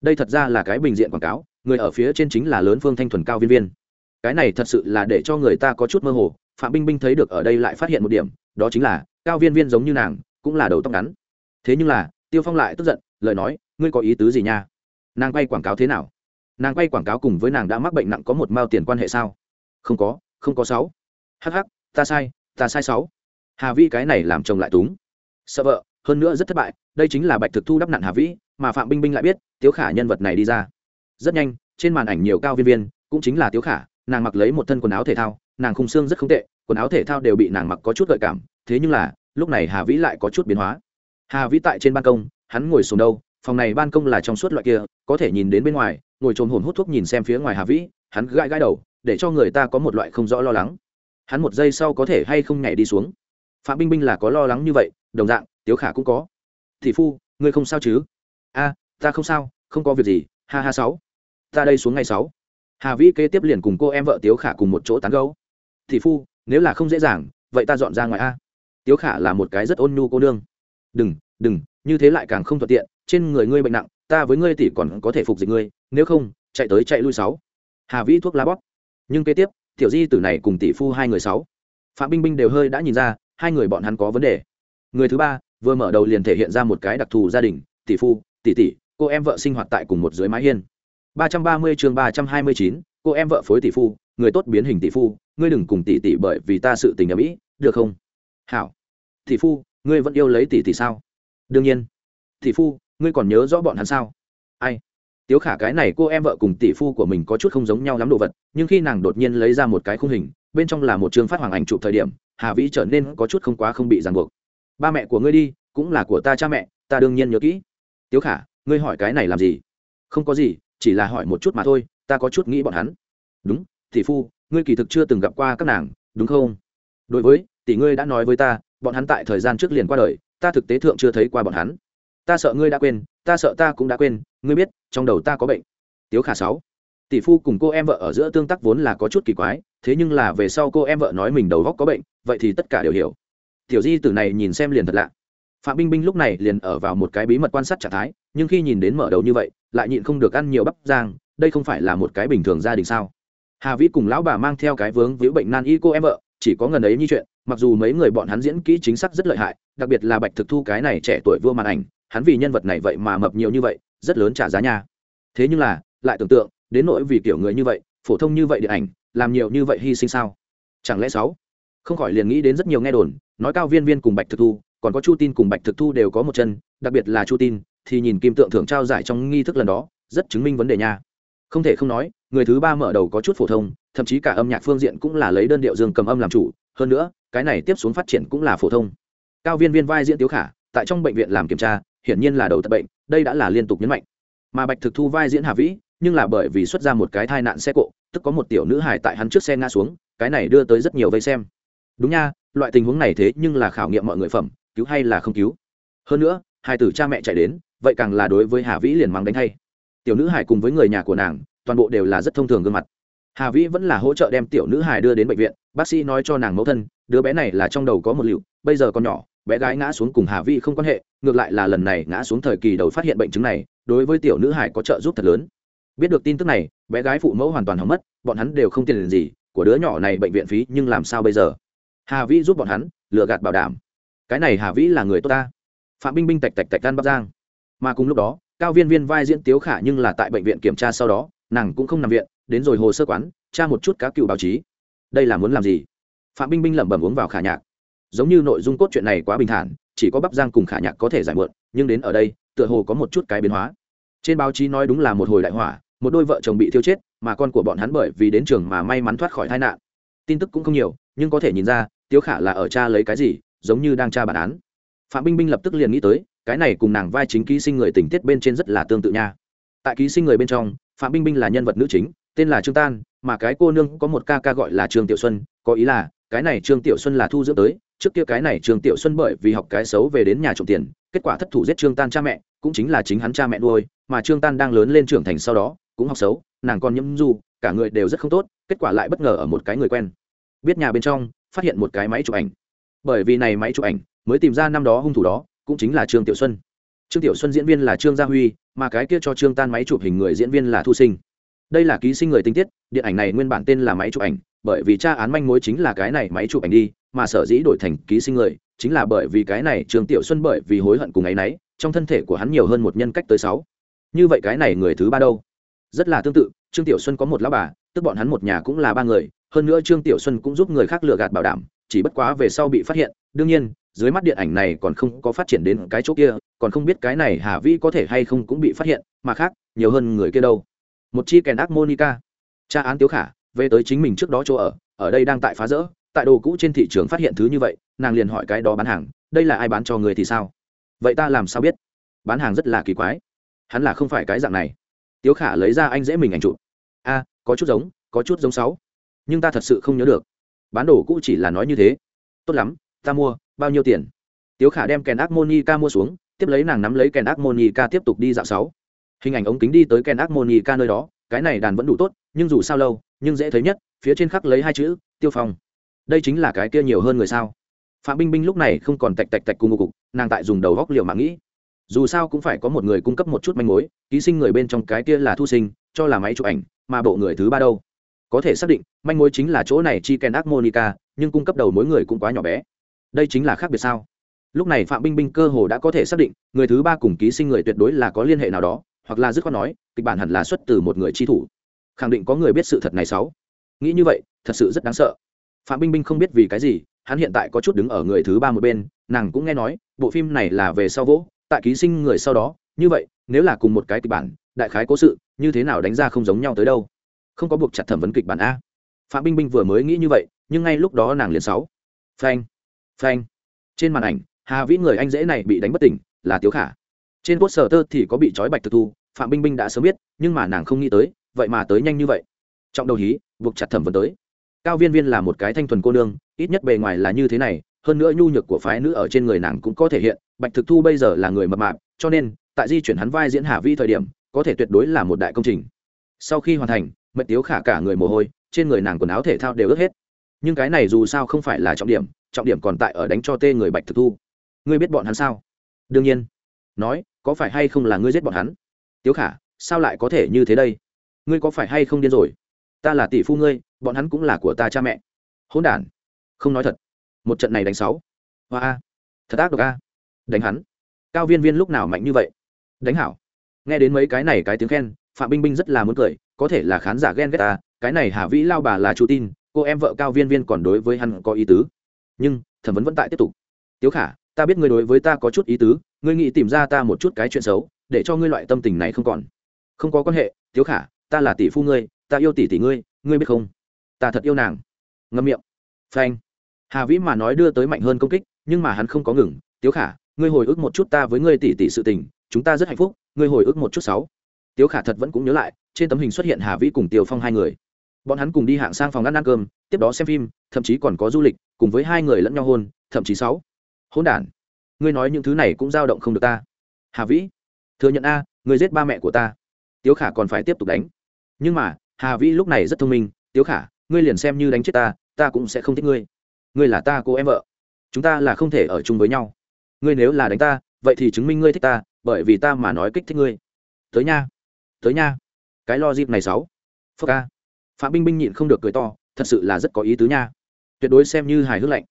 Đây thật ra là cái bình diện quảng cáo, người ở phía trên chính là lớn phương thanh thuần cao viên viên. Cái này thật sự là để cho người ta có chút mơ hồ, phạm binh binh thấy được ở đây lại phát hiện một điểm, đó chính là, cao viên viên giống như nàng, cũng là đầu tóc ngắn. Thế nhưng là, tiêu phong lại tức giận, lời nói, ngươi có ý tứ gì nha? Nàng quay quảng cáo thế nào? Nàng quay quảng cáo cùng với nàng đã mắc bệnh nặng có một mao tiền quan hệ sao? Không có không có sáu. Hh ta sai ta sai sáu. Hà vi cái này làm chồng lại túng. Sợ vợ, hơn nữa rất thất bại, đây chính là bạch thực thu đắp nặn hà vĩ, mà phạm binh binh lại biết, tiếu khả nhân vật này đi ra. Rất nhanh, trên màn ảnh nhiều cao viên viên, cũng chính là tiếu khả, nàng mặc lấy một thân quần áo thể thao, nàng khung xương rất không tệ, quần áo thể thao đều bị nàng mặc có chút gợi cảm, thế nhưng là, lúc này hà vĩ lại có chút biến hóa. Hà vĩ tại trên ban công, hắn ngồi xuống đâu, phòng này ban công là trong suốt loại kia, có thể nhìn đến bên ngoài ngồi trồm hồn hút thuốc nhìn xem phía ngoài hà vĩ, hắn gãi gãi đầu, để cho người ta có một loại không rõ lo lắng. Hắn một giây sau có thể hay không nhảy đi xuống? Phạm binh binh là có lo lắng như vậy, đồng dạng, tiếu khả cũng có. Thị phu, ngươi không sao chứ? A, ta không sao, không có việc gì, ha ha sáu. Ta đây xuống ngay sáu. Hà vĩ kế tiếp liền cùng cô em vợ tiếu khả cùng một chỗ tán gấu thị phu, nếu là không dễ dàng, vậy ta dọn ra ngoài a. Tiếu khả là một cái rất ôn nhu cô nương. Đừng đừng, như thế lại càng không thuận tiện trên người ngươi bệnh nặng, ta với ngươi tỷ còn có thể phục dịch ngươi, nếu không, chạy tới chạy lui sáu. Hà vĩ thuốc lá bóp. Nhưng kế tiếp, tiểu di tử này cùng tỷ phu hai người sáu. Phạm binh binh đều hơi đã nhìn ra, hai người bọn hắn có vấn đề. Người thứ ba, vừa mở đầu liền thể hiện ra một cái đặc thù gia đình, tỷ phu, tỷ tỷ, cô em vợ sinh hoạt tại cùng một dưới mái hiên. ba trăm ba mươi chương ba trăm hai mươi chín, cô em vợ phối tỷ phu, người tốt biến hình tỷ phu, ngươi đừng cùng tỷ tỷ bởi vì ta sự tình ở mỹ được không? Hảo. Tỷ phu, ngươi vẫn yêu lấy tỷ tỷ sao? Đương nhiên. Tỷ phu ngươi còn nhớ rõ bọn hắn sao? Ai? Tiếu khả cái này cô em vợ cùng tỷ phu của mình có chút không giống nhau lắm đồ vật, nhưng khi nàng đột nhiên lấy ra một cái khung hình, bên trong là một chương phát hoàng ảnh chụp thời điểm, hà vĩ trở nên có chút không quá không bị ràng buộc. Ba mẹ của ngươi đi, cũng là của ta cha mẹ, ta đương nhiên nhớ kỹ. Tiếu khả, ngươi hỏi cái này làm gì? Không có gì, chỉ là hỏi một chút mà thôi, ta có chút nghĩ bọn hắn. Đúng, tỷ phu, ngươi kỳ thực chưa từng gặp qua các nàng, đúng không? Đối với, tỷ ngươi đã nói với ta, bọn hắn tại thời gian trước liền qua đời, ta thực tế thượng chưa thấy qua bọn hắn ta sợ ngươi đã quên, ta sợ ta cũng đã quên, ngươi biết, trong đầu ta có bệnh. Tiếu khả sáu. Tỷ phu cùng cô em vợ ở giữa tương tác vốn là có chút kỳ quái, thế nhưng là về sau cô em vợ nói mình đầu góc có bệnh, vậy thì tất cả đều hiểu. Tiểu di tử này nhìn xem liền thật lạ. Phạm binh binh lúc này liền ở vào một cái bí mật quan sát trạng thái, nhưng khi nhìn đến mở đầu như vậy, lại nhịn không được ăn nhiều bắp giang đây không phải là một cái bình thường gia đình sao? Hà vĩ cùng lão bà mang theo cái vướng víu bệnh nan y cô em vợ, chỉ có ngần ấy như chuyện, mặc dù mấy người bọn hắn diễn kỹ chính xác rất lợi hại, đặc biệt là bạch thực thu cái này trẻ tuổi vua màn ảnh hắn vì nhân vật này vậy mà mập nhiều như vậy, rất lớn trả giá nha. Thế nhưng là, lại tưởng tượng, đến nỗi vì kiểu người như vậy, phổ thông như vậy điện ảnh, làm nhiều như vậy hy sinh sao? Chẳng lẽ sáu? Không khỏi liền nghĩ đến rất nhiều nghe đồn, nói cao viên viên cùng bạch thực thu, còn có chu tin cùng bạch thực thu đều có một chân, đặc biệt là chu tin, thì nhìn kim tượng thưởng trao giải trong nghi thức lần đó, rất chứng minh vấn đề nha. Không thể không nói, người thứ ba mở đầu có chút phổ thông, thậm chí cả âm nhạc phương diện cũng là lấy đơn điệu dương cầm âm làm chủ, hơn nữa, cái này tiếp xuống phát triển cũng là phổ thông. Cao viên viên vai diễn tiếu khả, tại trong bệnh viện làm kiểm tra hiển nhiên là đầu tật bệnh, đây đã là liên tục nhấn mạnh. Mà bạch thực thu vai diễn hà vĩ, nhưng là bởi vì xuất ra một cái tai nạn xe cộ, tức có một tiểu nữ hài tại hắn trước xe ngã xuống, cái này đưa tới rất nhiều vây xem. Đúng nha, loại tình huống này thế nhưng là khảo nghiệm mọi người phẩm, cứu hay là không cứu. Hơn nữa, hai tử cha mẹ chạy đến, vậy càng là đối với hà vĩ liền mắng đánh thay tiểu nữ hải cùng với người nhà của nàng, toàn bộ đều là rất thông thường gương mặt. Hà vĩ vẫn là hỗ trợ đem tiểu nữ hải đưa đến bệnh viện, bác sĩ nói cho nàng mẫu thân, đứa bé này là trong đầu có một liệu, bây giờ còn nhỏ bé gái ngã xuống cùng hà Vi không quan hệ, ngược lại là lần này ngã xuống thời kỳ đầu phát hiện bệnh chứng này, đối với tiểu nữ hải có trợ giúp thật lớn. Biết được tin tức này, bé gái phụ mẫu hoàn toàn hỏng mất, bọn hắn đều không tiền gì, của đứa nhỏ này bệnh viện phí nhưng làm sao bây giờ? Hà vĩ giúp bọn hắn, lừa gạt bảo đảm. Cái này hà vĩ là người tốt ta. Phạm binh binh tạch tạch tạch can bắc giang mà cùng lúc đó, cao viên viên vai diễn tiếu khả nhưng là tại bệnh viện kiểm tra sau đó, nàng cũng không nằm viện, đến rồi hồ sơ quán, tra một chút cá cựu báo chí. Đây là muốn làm gì? Phạm binh binh lẩm bẩm uống vào khả nhạc giống như nội dung cốt truyện này quá bình thản, chỉ có bắp giang cùng khả nhạc có thể giải mượn, nhưng đến ở đây, tựa hồ có một chút cái biến hóa. Trên báo chí nói đúng là một hồi đại hỏa, một đôi vợ chồng bị thiêu chết, mà con của bọn hắn bởi vì đến trường mà may mắn thoát khỏi tai nạn. Tin tức cũng không nhiều, nhưng có thể nhìn ra, tiếu khả là ở cha lấy cái gì, giống như đang tra bản án. Phạm binh binh lập tức liền nghĩ tới, cái này cùng nàng vai chính ký sinh người tình tiết bên trên rất là tương tự nha. Tại ký sinh người bên trong, phạm binh binh là nhân vật nữ chính, tên là trương tan, mà cái cô nương có một ca ca gọi là trương tiểu xuân, có ý là cái này trương tiểu xuân là thu dưỡng tới, trước kia cái này trương tiểu xuân bởi vì học cái xấu về đến nhà trộm tiền, kết quả thất thủ giết trương tan cha mẹ, cũng chính là chính hắn cha mẹ nuôi, mà trương tan đang lớn lên trưởng thành sau đó, cũng học xấu, nàng còn nhiễm du, cả người đều rất không tốt, kết quả lại bất ngờ ở một cái người quen. Biết nhà bên trong, phát hiện một cái máy chụp ảnh. Bởi vì này máy chụp ảnh, mới tìm ra năm đó hung thủ đó, cũng chính là trương tiểu xuân. Trương tiểu xuân diễn viên là trương gia huy, mà cái kia cho trương tan máy chụp hình người diễn viên là thu sinh. Đây là ký sinh người tinh tiết, điện ảnh này nguyên bản tên là máy chụp ảnh bởi vì tra án manh mối chính là cái này máy chụp ảnh đi, mà sở dĩ đổi thành ký sinh người, chính là bởi vì cái này trương tiểu xuân bởi vì hối hận cùng ấ y n ấ y trong thân thể của hắn nhiều hơn một nhân cách tới sáu. Như vậy cái này người thứ ba đâu? Rất là tương tự, trương tiểu xuân có một lão bà, tức bọn hắn một nhà cũng là ba người, hơn nữa trương tiểu xuân cũng giúp người khác lừa gạt bảo đảm, chỉ bất quá về sau bị phát hiện, đương nhiên, dưới mắt điện ảnh này còn không có phát triển đến cái chỗ kia, còn không biết cái này hà vĩ có thể hay không cũng bị phát hiện, mà khác, nhiều hơn người kia đâu. Một chi kèn monica. Cha án tiếu khả về tới chính mình trước đó chỗ ở ở đây đang tại phá rỡ, tại đồ cũ trên thị trường phát hiện thứ như vậy, nàng liền hỏi cái đó bán hàng, đây là ai bán cho người thì sao? Vậy ta làm sao biết? Bán hàng rất là kỳ quái. Hắn là không phải cái dạng này. Tiếu khả lấy ra anh dễ mình ảnh chụp. A, có chút giống, có chút giống sáu. Nhưng ta thật sự không nhớ được. Bán đồ cũ chỉ là nói như thế. Tốt lắm, ta mua, bao nhiêu tiền? Tiếu khả đem kèn ác monica mua xuống, tiếp lấy nàng nắm lấy kèn ác monica tiếp tục đi dạo sáu. Hình ảnh ống kính đi tới kèn ác monica nơi đó cái này đàn vẫn đủ tốt, nhưng dù sao lâu, nhưng dễ thấy nhất, phía trên khắc lấy hai chữ, tiêu phong. Đây chính là cái kia nhiều hơn người sao? Phạm binh binh lúc này không còn tạch tạch tạch cùng một cục, nàng tại dùng đầu góc liều mạng nghĩ. Dù sao cũng phải có một người cung cấp một chút manh mối, ký sinh người bên trong cái kia là thu sinh, cho là máy chụp ảnh, mà bộ người thứ ba đâu? Có thể xác định, manh mối chính là chỗ này chi ken ác monica, nhưng cung cấp đầu mỗi người cũng quá nhỏ bé. Đây chính là khác biệt sao? Lúc này phạm binh binh cơ hồ đã có thể xác định, người thứ ba cùng ký sinh người tuyệt đối là có liên hệ nào đó hoặc là dứt khoát nói, kịch bản hẳn là xuất từ một người chi thủ. Khẳng định có người biết sự thật này sáu. Nghĩ như vậy, thật sự rất đáng sợ. Phạm binh binh không biết vì cái gì, hắn hiện tại có chút đứng ở người thứ ba một bên, nàng cũng nghe nói, bộ phim này là về sau vỗ, tại ký sinh người sau đó, như vậy, nếu là cùng một cái kịch bản, đại khái cố sự, như thế nào đánh ra không giống nhau tới đâu. Không có buộc chặt thẩm vấn kịch bản a. Phạm binh binh vừa mới nghĩ như vậy, nhưng ngay lúc đó nàng liền sáu. Phanh phanh. Trên màn ảnh, hà vĩ người anh dễ này bị đánh bất tỉnh, là tiếu khả trên cốt sở tơ thì có bị trói bạch thực thu, phạm binh binh đã sớm biết, nhưng mà nàng không nghĩ tới, vậy mà tới nhanh như vậy. Trọng đầu hí, buộc chặt thẩm vấn tới. Cao viên viên là một cái thanh thuần cô nương, ít nhất bề ngoài là như thế này, hơn nữa nhu nhược của phái nữ ở trên người nàng cũng có thể hiện, bạch thực thu bây giờ là người mập mạp, cho nên, tại di chuyển hắn vai diễn hà vi thời điểm, có thể tuyệt đối là một đại công trình. Sau khi hoàn thành, mệnh tiếu khả cả người mồ hôi, trên người nàng quần áo thể thao đều ướt hết. Nhưng cái này dù sao không phải là trọng điểm trọng điểm còn tại ở đánh cho tê người bạch thực thu. Ngươi biết bọn hắn sao? Đương nhiên nói, có phải hay không là ngươi giết bọn hắn? Tiếu khả, sao lại có thể như thế đây? Ngươi có phải hay không điên rồi? Ta là tỷ phu ngươi, bọn hắn cũng là của ta cha mẹ. Hỗn đản. Không nói thật. Một trận này đánh sáu. Hoa a, thật ác độc a. Đánh hắn. Cao viên viên lúc nào mạnh như vậy? Đánh hảo. Nghe đến mấy cái này cái tiếng khen, phạm binh binh rất là muốn cười, có thể là khán giả ghen ghét ta, cái này hà vĩ lao bà là chu tin, cô em vợ cao viên viên còn đối với hắn có ý tứ. Nhưng, thẩm vấn vẫn tại tiếp tục. Tiếu khả, ta biết ngươi đối với ta có chút ý tứ ngươi nghĩ tìm ra ta một chút cái chuyện xấu, để cho ngươi loại tâm tình này không còn. Không có quan hệ, tiếu khả, ta là tỷ phu ngươi, ta yêu tỷ tỷ ngươi ngươi biết không? Ta thật yêu nàng. Ngâm miệng. Phanh. Hà vĩ mà nói đưa tới mạnh hơn công kích, nhưng mà hắn không có ngừng. Tiếu khả, ngươi hồi ức một chút ta với ngươi tỷ tỷ sự tình, chúng ta rất hạnh phúc, ngươi hồi ức một chút sáu. Tiếu khả thật vẫn cũng nhớ lại, trên tấm hình xuất hiện hà vĩ cùng tiêu phong hai người. Bọn hắn cùng đi hạng sang phòng ăn ăn cơm, tiếp đó xem phim, thậm chí còn có du lịch, cùng với hai người lẫn nhau hôn, thậm chí sáu. Hôn đản ngươi nói những thứ này cũng dao động không được ta. Hà vĩ, thừa nhận a, ngươi giết ba mẹ của ta. Tiếu khả còn phải tiếp tục đánh. Nhưng mà, hà vĩ lúc này rất thông minh. Tiếu khả, ngươi liền xem như đánh chết ta ta cũng sẽ không thích ngươi. Ngươi là ta cô em vợ. Chúng ta là không thể ở chung với nhau. Ngươi nếu là đánh ta, vậy thì chứng minh ngươi thích ta, bởi vì ta mà nói kích thích ngươi. Tới nha tới nha. Cái lo dịp này sáu. Phơ ca phạm binh binh nhịn không được cười to, thật sự là rất có ý tứ nha. Tuyệt đối xem như hài hước lạnh.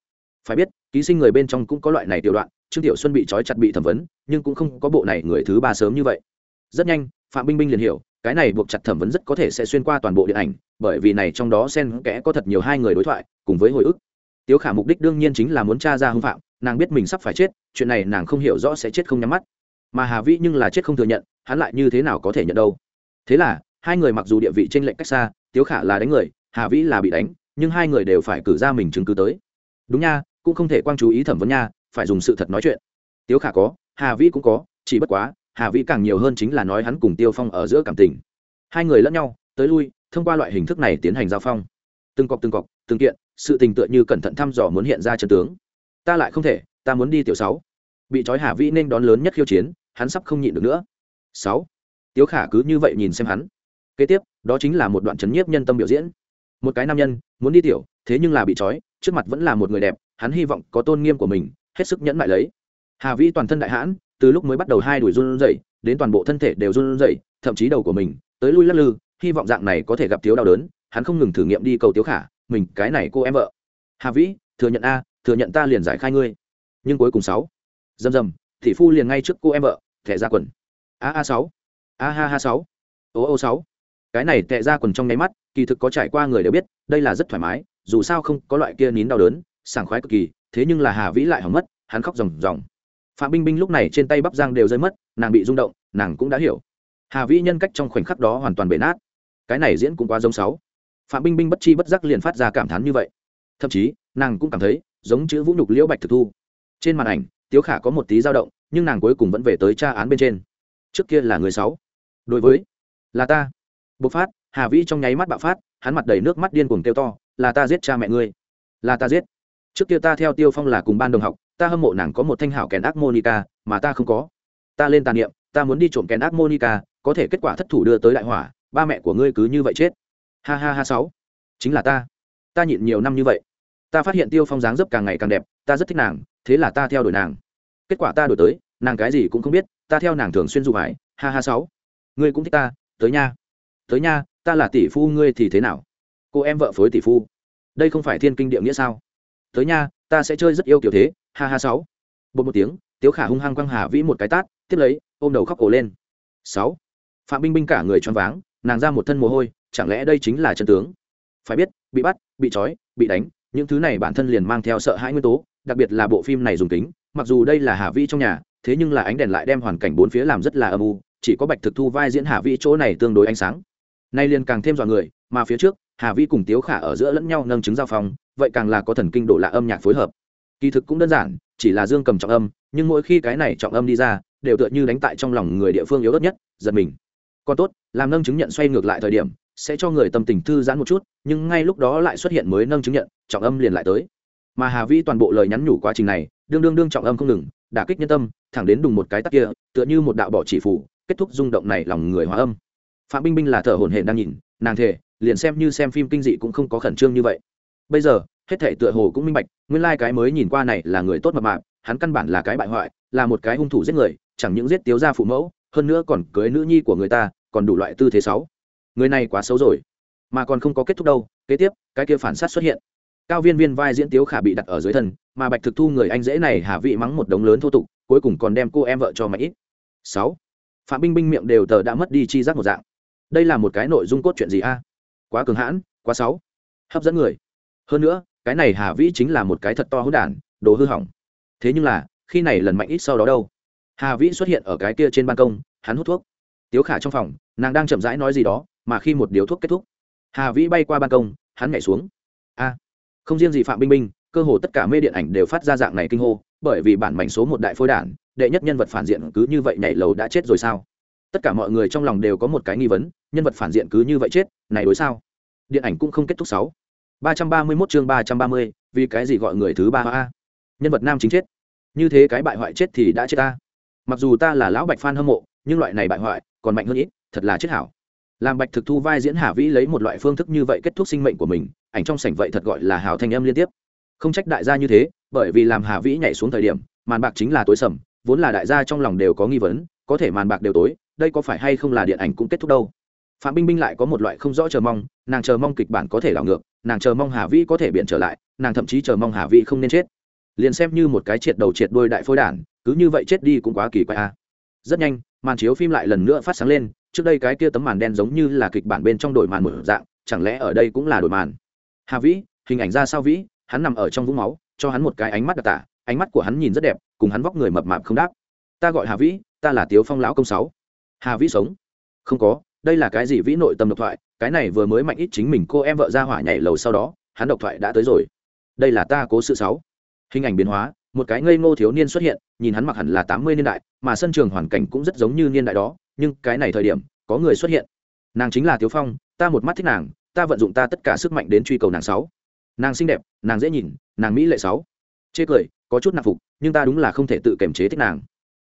Phải biết, ký sinh người bên trong cũng có loại này tiểu đoạn trương tiểu xuân bị trói chặt bị thẩm vấn, nhưng cũng không có bộ này người thứ ba sớm như vậy. Rất nhanh, phạm binh binh liền hiểu, cái này buộc chặt thẩm vấn rất có thể sẽ xuyên qua toàn bộ điện ảnh, bởi vì này trong đó xen kẽ có thật nhiều hai người đối thoại, cùng với hồi ức. Tiếu khả mục đích đương nhiên chính là muốn t r a ra hưng phạm, nàng biết mình sắp phải chết, chuyện này nàng không hiểu rõ sẽ chết không nhắm mắt. Mà hà vĩ nhưng là chết không thừa nhận, hắn lại như thế nào có thể nhận đâu? Thế là, hai người mặc dù địa vị t r ê n lệch cách xa, tiếu khả là đánh người, hà vĩ là bị đánh, nhưng hai người đều phải cử ra mình chứng cứ tới. Đúng nha, cũng không thể quan chú ý thẩm vấn nha phải dùng sự thật nói chuyện. Tiếu khả có, hà vĩ cũng có, chỉ bất quá, hà vĩ càng nhiều hơn chính là nói hắn cùng tiêu phong ở giữa cảm tình. Hai người lẫn nhau, tới lui, thông qua loại hình thức này tiến hành giao phong. Từng cọc từng cọc, từng kiện, sự tình tựa như cẩn thận thăm dò muốn hiện ra chân tướng. Ta lại không thể, ta muốn đi tiểu sáu. Bị trói hà vĩ nên đón lớn nhất khiêu chiến, hắn sắp không nhịn được nữa. Sáu. Tiếu khả cứ như vậy nhìn xem hắn. Kế tiếp, đó chính là một đoạn chấn nhiếp nhân tâm biểu diễn. Một cái nam nhân, muốn đi tiểu, thế nhưng là bị trói, trước mặt vẫn là một người đẹp, hắn hy vọng có tôn nghiêm của mình hết sức nhẫn mại lấy. Hà vĩ toàn thân đại hãn, từ lúc mới bắt đầu hai đuổi run rẩy, đến toàn bộ thân thể đều run rẩy, thậm chí đầu của mình, tới lui lắc lư, hy vọng dạng này có thể gặp thiếu đau đớn, hắn không ngừng thử nghiệm đi cầu tiếu khả, mình, cái này cô em vợ. Hà vĩ, thừa nhận a, thừa nhận ta liền giải khai ngươi. Nhưng cuối cùng sáu. Dầm dầm, thị phu liền ngay trước cô em vợ, thẻ ra quần. A a sáu. A ha ha sáu. Ô ô sáu. Cái này tệ ra quần trong nháy mắt, kỳ thực có trải qua người đều biết, đây là rất thoải mái, dù sao không có loại kia nín đau đớn, sảng khoái cực kỳ thế nhưng là hà vĩ lại hỏng mất, hắn khóc ròng ròng. Phạm binh binh lúc này trên tay bắp giang đều rơi mất, nàng bị rung động, nàng cũng đã hiểu. Hà vĩ nhân cách trong khoảnh khắc đó hoàn toàn bể nát. Cái này diễn cũng quá giống sáu. Phạm binh binh bất chi bất giác liền phát ra cảm thán như vậy. Thậm chí, nàng cũng cảm thấy, giống chữ vũ nhục liễu bạch thực thu. Trên màn ảnh, tiếu khả có một tí dao động, nhưng nàng cuối cùng vẫn về tới tra án bên trên. Trước kia là người sáu. Đối với, là ta. Bộc phát, hà vĩ trong nháy mắt bạo phát, hắn mặt đầy nước mắt điên cuồng kêu to, là ta giết cha mẹ ngươi. Là ta giết trước kia ta theo tiêu phong là cùng ban đồng học, ta hâm mộ nàng có một thanh hảo kèn ác monica, mà ta không có. Ta lên tàn niệm, ta muốn đi trộm kèn ác monica, có thể kết quả thất thủ đưa tới đại hỏa, ba mẹ của ngươi cứ như vậy chết. Ha ha ha sáu. Chính là ta. Ta nhịn nhiều năm như vậy. Ta phát hiện tiêu phong dáng dấp càng ngày càng đẹp, ta rất thích nàng, thế là ta theo đuổi nàng. Kết quả ta đổi tới, nàng cái gì cũng không biết, ta theo nàng thường xuyên dụ hải. Ha ha sáu. Ngươi cũng thích ta, tới nha. Tới nha, ta là tỷ phu ngươi thì thế nào? Cô em vợ phối tỷ phu. Đây không phải thiên kinh địa nghĩa sao? Tới nha, ta sẽ chơi rất yêu kiểu thế, ha ha sáu. Bột một tiếng, tiếu khả hung hăng quăng hà vĩ một cái tát, tiếp lấy, ôm đầu khóc ổ lên. Sáu. Phạm binh binh cả người choáng váng, nàng ra một thân mồ hôi, chẳng lẽ đây chính là chân tướng? Phải biết, bị bắt, bị trói, bị đánh, những thứ này bản thân liền mang theo sợ hãi nguyên tố, đặc biệt là bộ phim này dùng kính, mặc dù đây là hà vĩ trong nhà, thế nhưng là ánh đèn lại đem hoàn cảnh bốn phía làm rất là âm u, chỉ có bạch thực thu vai diễn hà vĩ chỗ này tương đối ánh sáng. Nay liền càng thêm dọa người, mà phía trước hà vĩ cùng tiếu khả ở giữa lẫn nhau nâng chứng giao phong, vậy càng là có thần kinh độ lạ âm nhạc phối hợp. Kỳ thực cũng đơn giản, chỉ là dương cầm trọng âm, nhưng mỗi khi cái này trọng âm đi ra, đều tựa như đánh tại trong lòng người địa phương yếu ớt nhất, giật mình. Còn tốt, làm nâng chứng nhận xoay ngược lại thời điểm, sẽ cho người tâm tình thư giãn một chút, nhưng ngay lúc đó lại xuất hiện mới nâng chứng nhận, trọng âm liền lại tới. Mà hà vĩ toàn bộ lời nhắn nhủ quá trình này, đương đương đương trọng âm không ngừng, đả kích nhân tâm, thẳng đến đùng một cái tắc kia, tựa như một đạo bỏ chỉ phủ, kết thúc rung động này lòng người hóa âm. Phạm binh binh là thở hổn hển đang nhìn, nàng thề liền xem như xem phim kinh dị cũng không có khẩn trương như vậy. Bây giờ, hết thể tựa hồ cũng minh bạch, nguyên lai、like、cái mới nhìn qua này là người tốt mập mạp, hắn căn bản là cái bại hoại, là một cái hung thủ giết người, chẳng những giết tiếu gia phụ mẫu, hơn nữa còn cưới nữ nhi của người ta, còn đủ loại tư thế sáu người này quá xấu rồi, mà còn không có kết thúc đâu, kế tiếp, cái kia phản s á t xuất hiện. Cao viên viên vai diễn tiếu khả bị đặt ở dưới thân, mà bạch thực thu người anh dễ này hà vị mắng một đống lớn thô tục, cuối cùng còn đem cô em vợ cho mày ít. Sáu. Phạm binh binh miệng đều tờ đã mất đi chi giác một dạng. Đây là một cái nội dung cốt chuyện gì a? Quá cường hãn, quá sáu hấp dẫn người. Hơn nữa, cái này hà vĩ chính là một cái thật to hữu đản, đồ hư hỏng. Thế nhưng là, khi này lần mạnh ít sau đó đâu? Hà vĩ xuất hiện ở cái kia trên ban công, hắn hút thuốc. Tiếu khả trong phòng, nàng đang chậm rãi nói gì đó, mà khi một điếu thuốc kết thúc, hà vĩ bay qua ban công, hắn nhảy xuống. A! Không riêng gì phạm binh binh cơ hồ tất cả mê điện ảnh đều phát ra dạng này kinh hô, bởi vì bản mảnh số một đại phôi đản, đệ nhất nhân vật phản diện cứ như vậy nhảy lầu đã chết rồi sao? Tất cả mọi người trong lòng đều có một cái nghi vấn nhân vật phản diện cứ như vậy chết, này đối sao? Điện ảnh cũng không kết thúc sáu. ba trăm ba mươi mốt chương ba trăm ba mươi, vì cái gì gọi người thứ ba a? Nhân vật nam chính chết. Như thế cái bại hoại chết thì đã chết ta. Mặc dù ta là lão bạch phan hâm mộ, nhưng loại này bại hoại còn mạnh hơn ít, thật là chết hảo. Làm bạch thực thu vai diễn hà vĩ lấy một loại phương thức như vậy kết thúc sinh mệnh của mình, ảnh trong sảnh vậy thật gọi là hào thanh âm liên tiếp. Không trách đại gia như thế, bởi vì làm hà vĩ nhảy xuống thời điểm, màn bạc chính là tối sầm, vốn là đại gia trong lòng đều có nghi vấn, có thể màn bạc đều tối, đây có phải hay không là điện ảnh cũng kết thúc đâu? Phạm binh binh lại có một loại không rõ chờ mong, nàng chờ mong kịch bản có thể đảo ngược, nàng chờ mong hà vĩ có thể biện trở lại, nàng thậm chí chờ mong hà vĩ không nên chết. Liền xem như một cái triệt đầu triệt đôi đại phôi đản, cứ như vậy chết đi cũng quá kỳ quái a. Rất nhanh, màn chiếu phim lại lần nữa phát sáng lên, trước đây cái kia tấm màn đen giống như là kịch bản bên trong đổi màn mở dạng, chẳng lẽ ở đây cũng là đổi màn? Hà vĩ, hình ảnh ra sao vĩ? Hắn nằm ở trong vũng máu, cho hắn một cái ánh mắt đặc tả, ánh mắt của hắn nhìn rất đẹp, cùng hắn vóc người mập mạp không đáp. Ta gọi hà vĩ, ta là tiếu phong lão công sáu. Hà vĩ sống. Không có đây là cái gì vĩ nội tâm độc thoại, cái này vừa mới mạnh ít chính mình cô em vợ ra hỏa nhảy lầu sau đó, hắn độc thoại đã tới rồi. Đây là ta cố sự sáu. Hình ảnh biến hóa, một cái ngây ngô thiếu niên xuất hiện, nhìn hắn mặc hẳn là tám mươi niên đại, mà sân trường hoàn cảnh cũng rất giống như niên đại đó, nhưng cái này thời điểm, có người xuất hiện. Nàng chính là thiếu phong, ta một mắt thích nàng, ta vận dụng ta tất cả sức mạnh đến truy cầu nàng sáu. Nàng xinh đẹp, nàng dễ nhìn, nàng mỹ lệ sáu. Chê cười, có chút nạp phục, nhưng ta đúng là không thể tự kiềm chế thích nàng.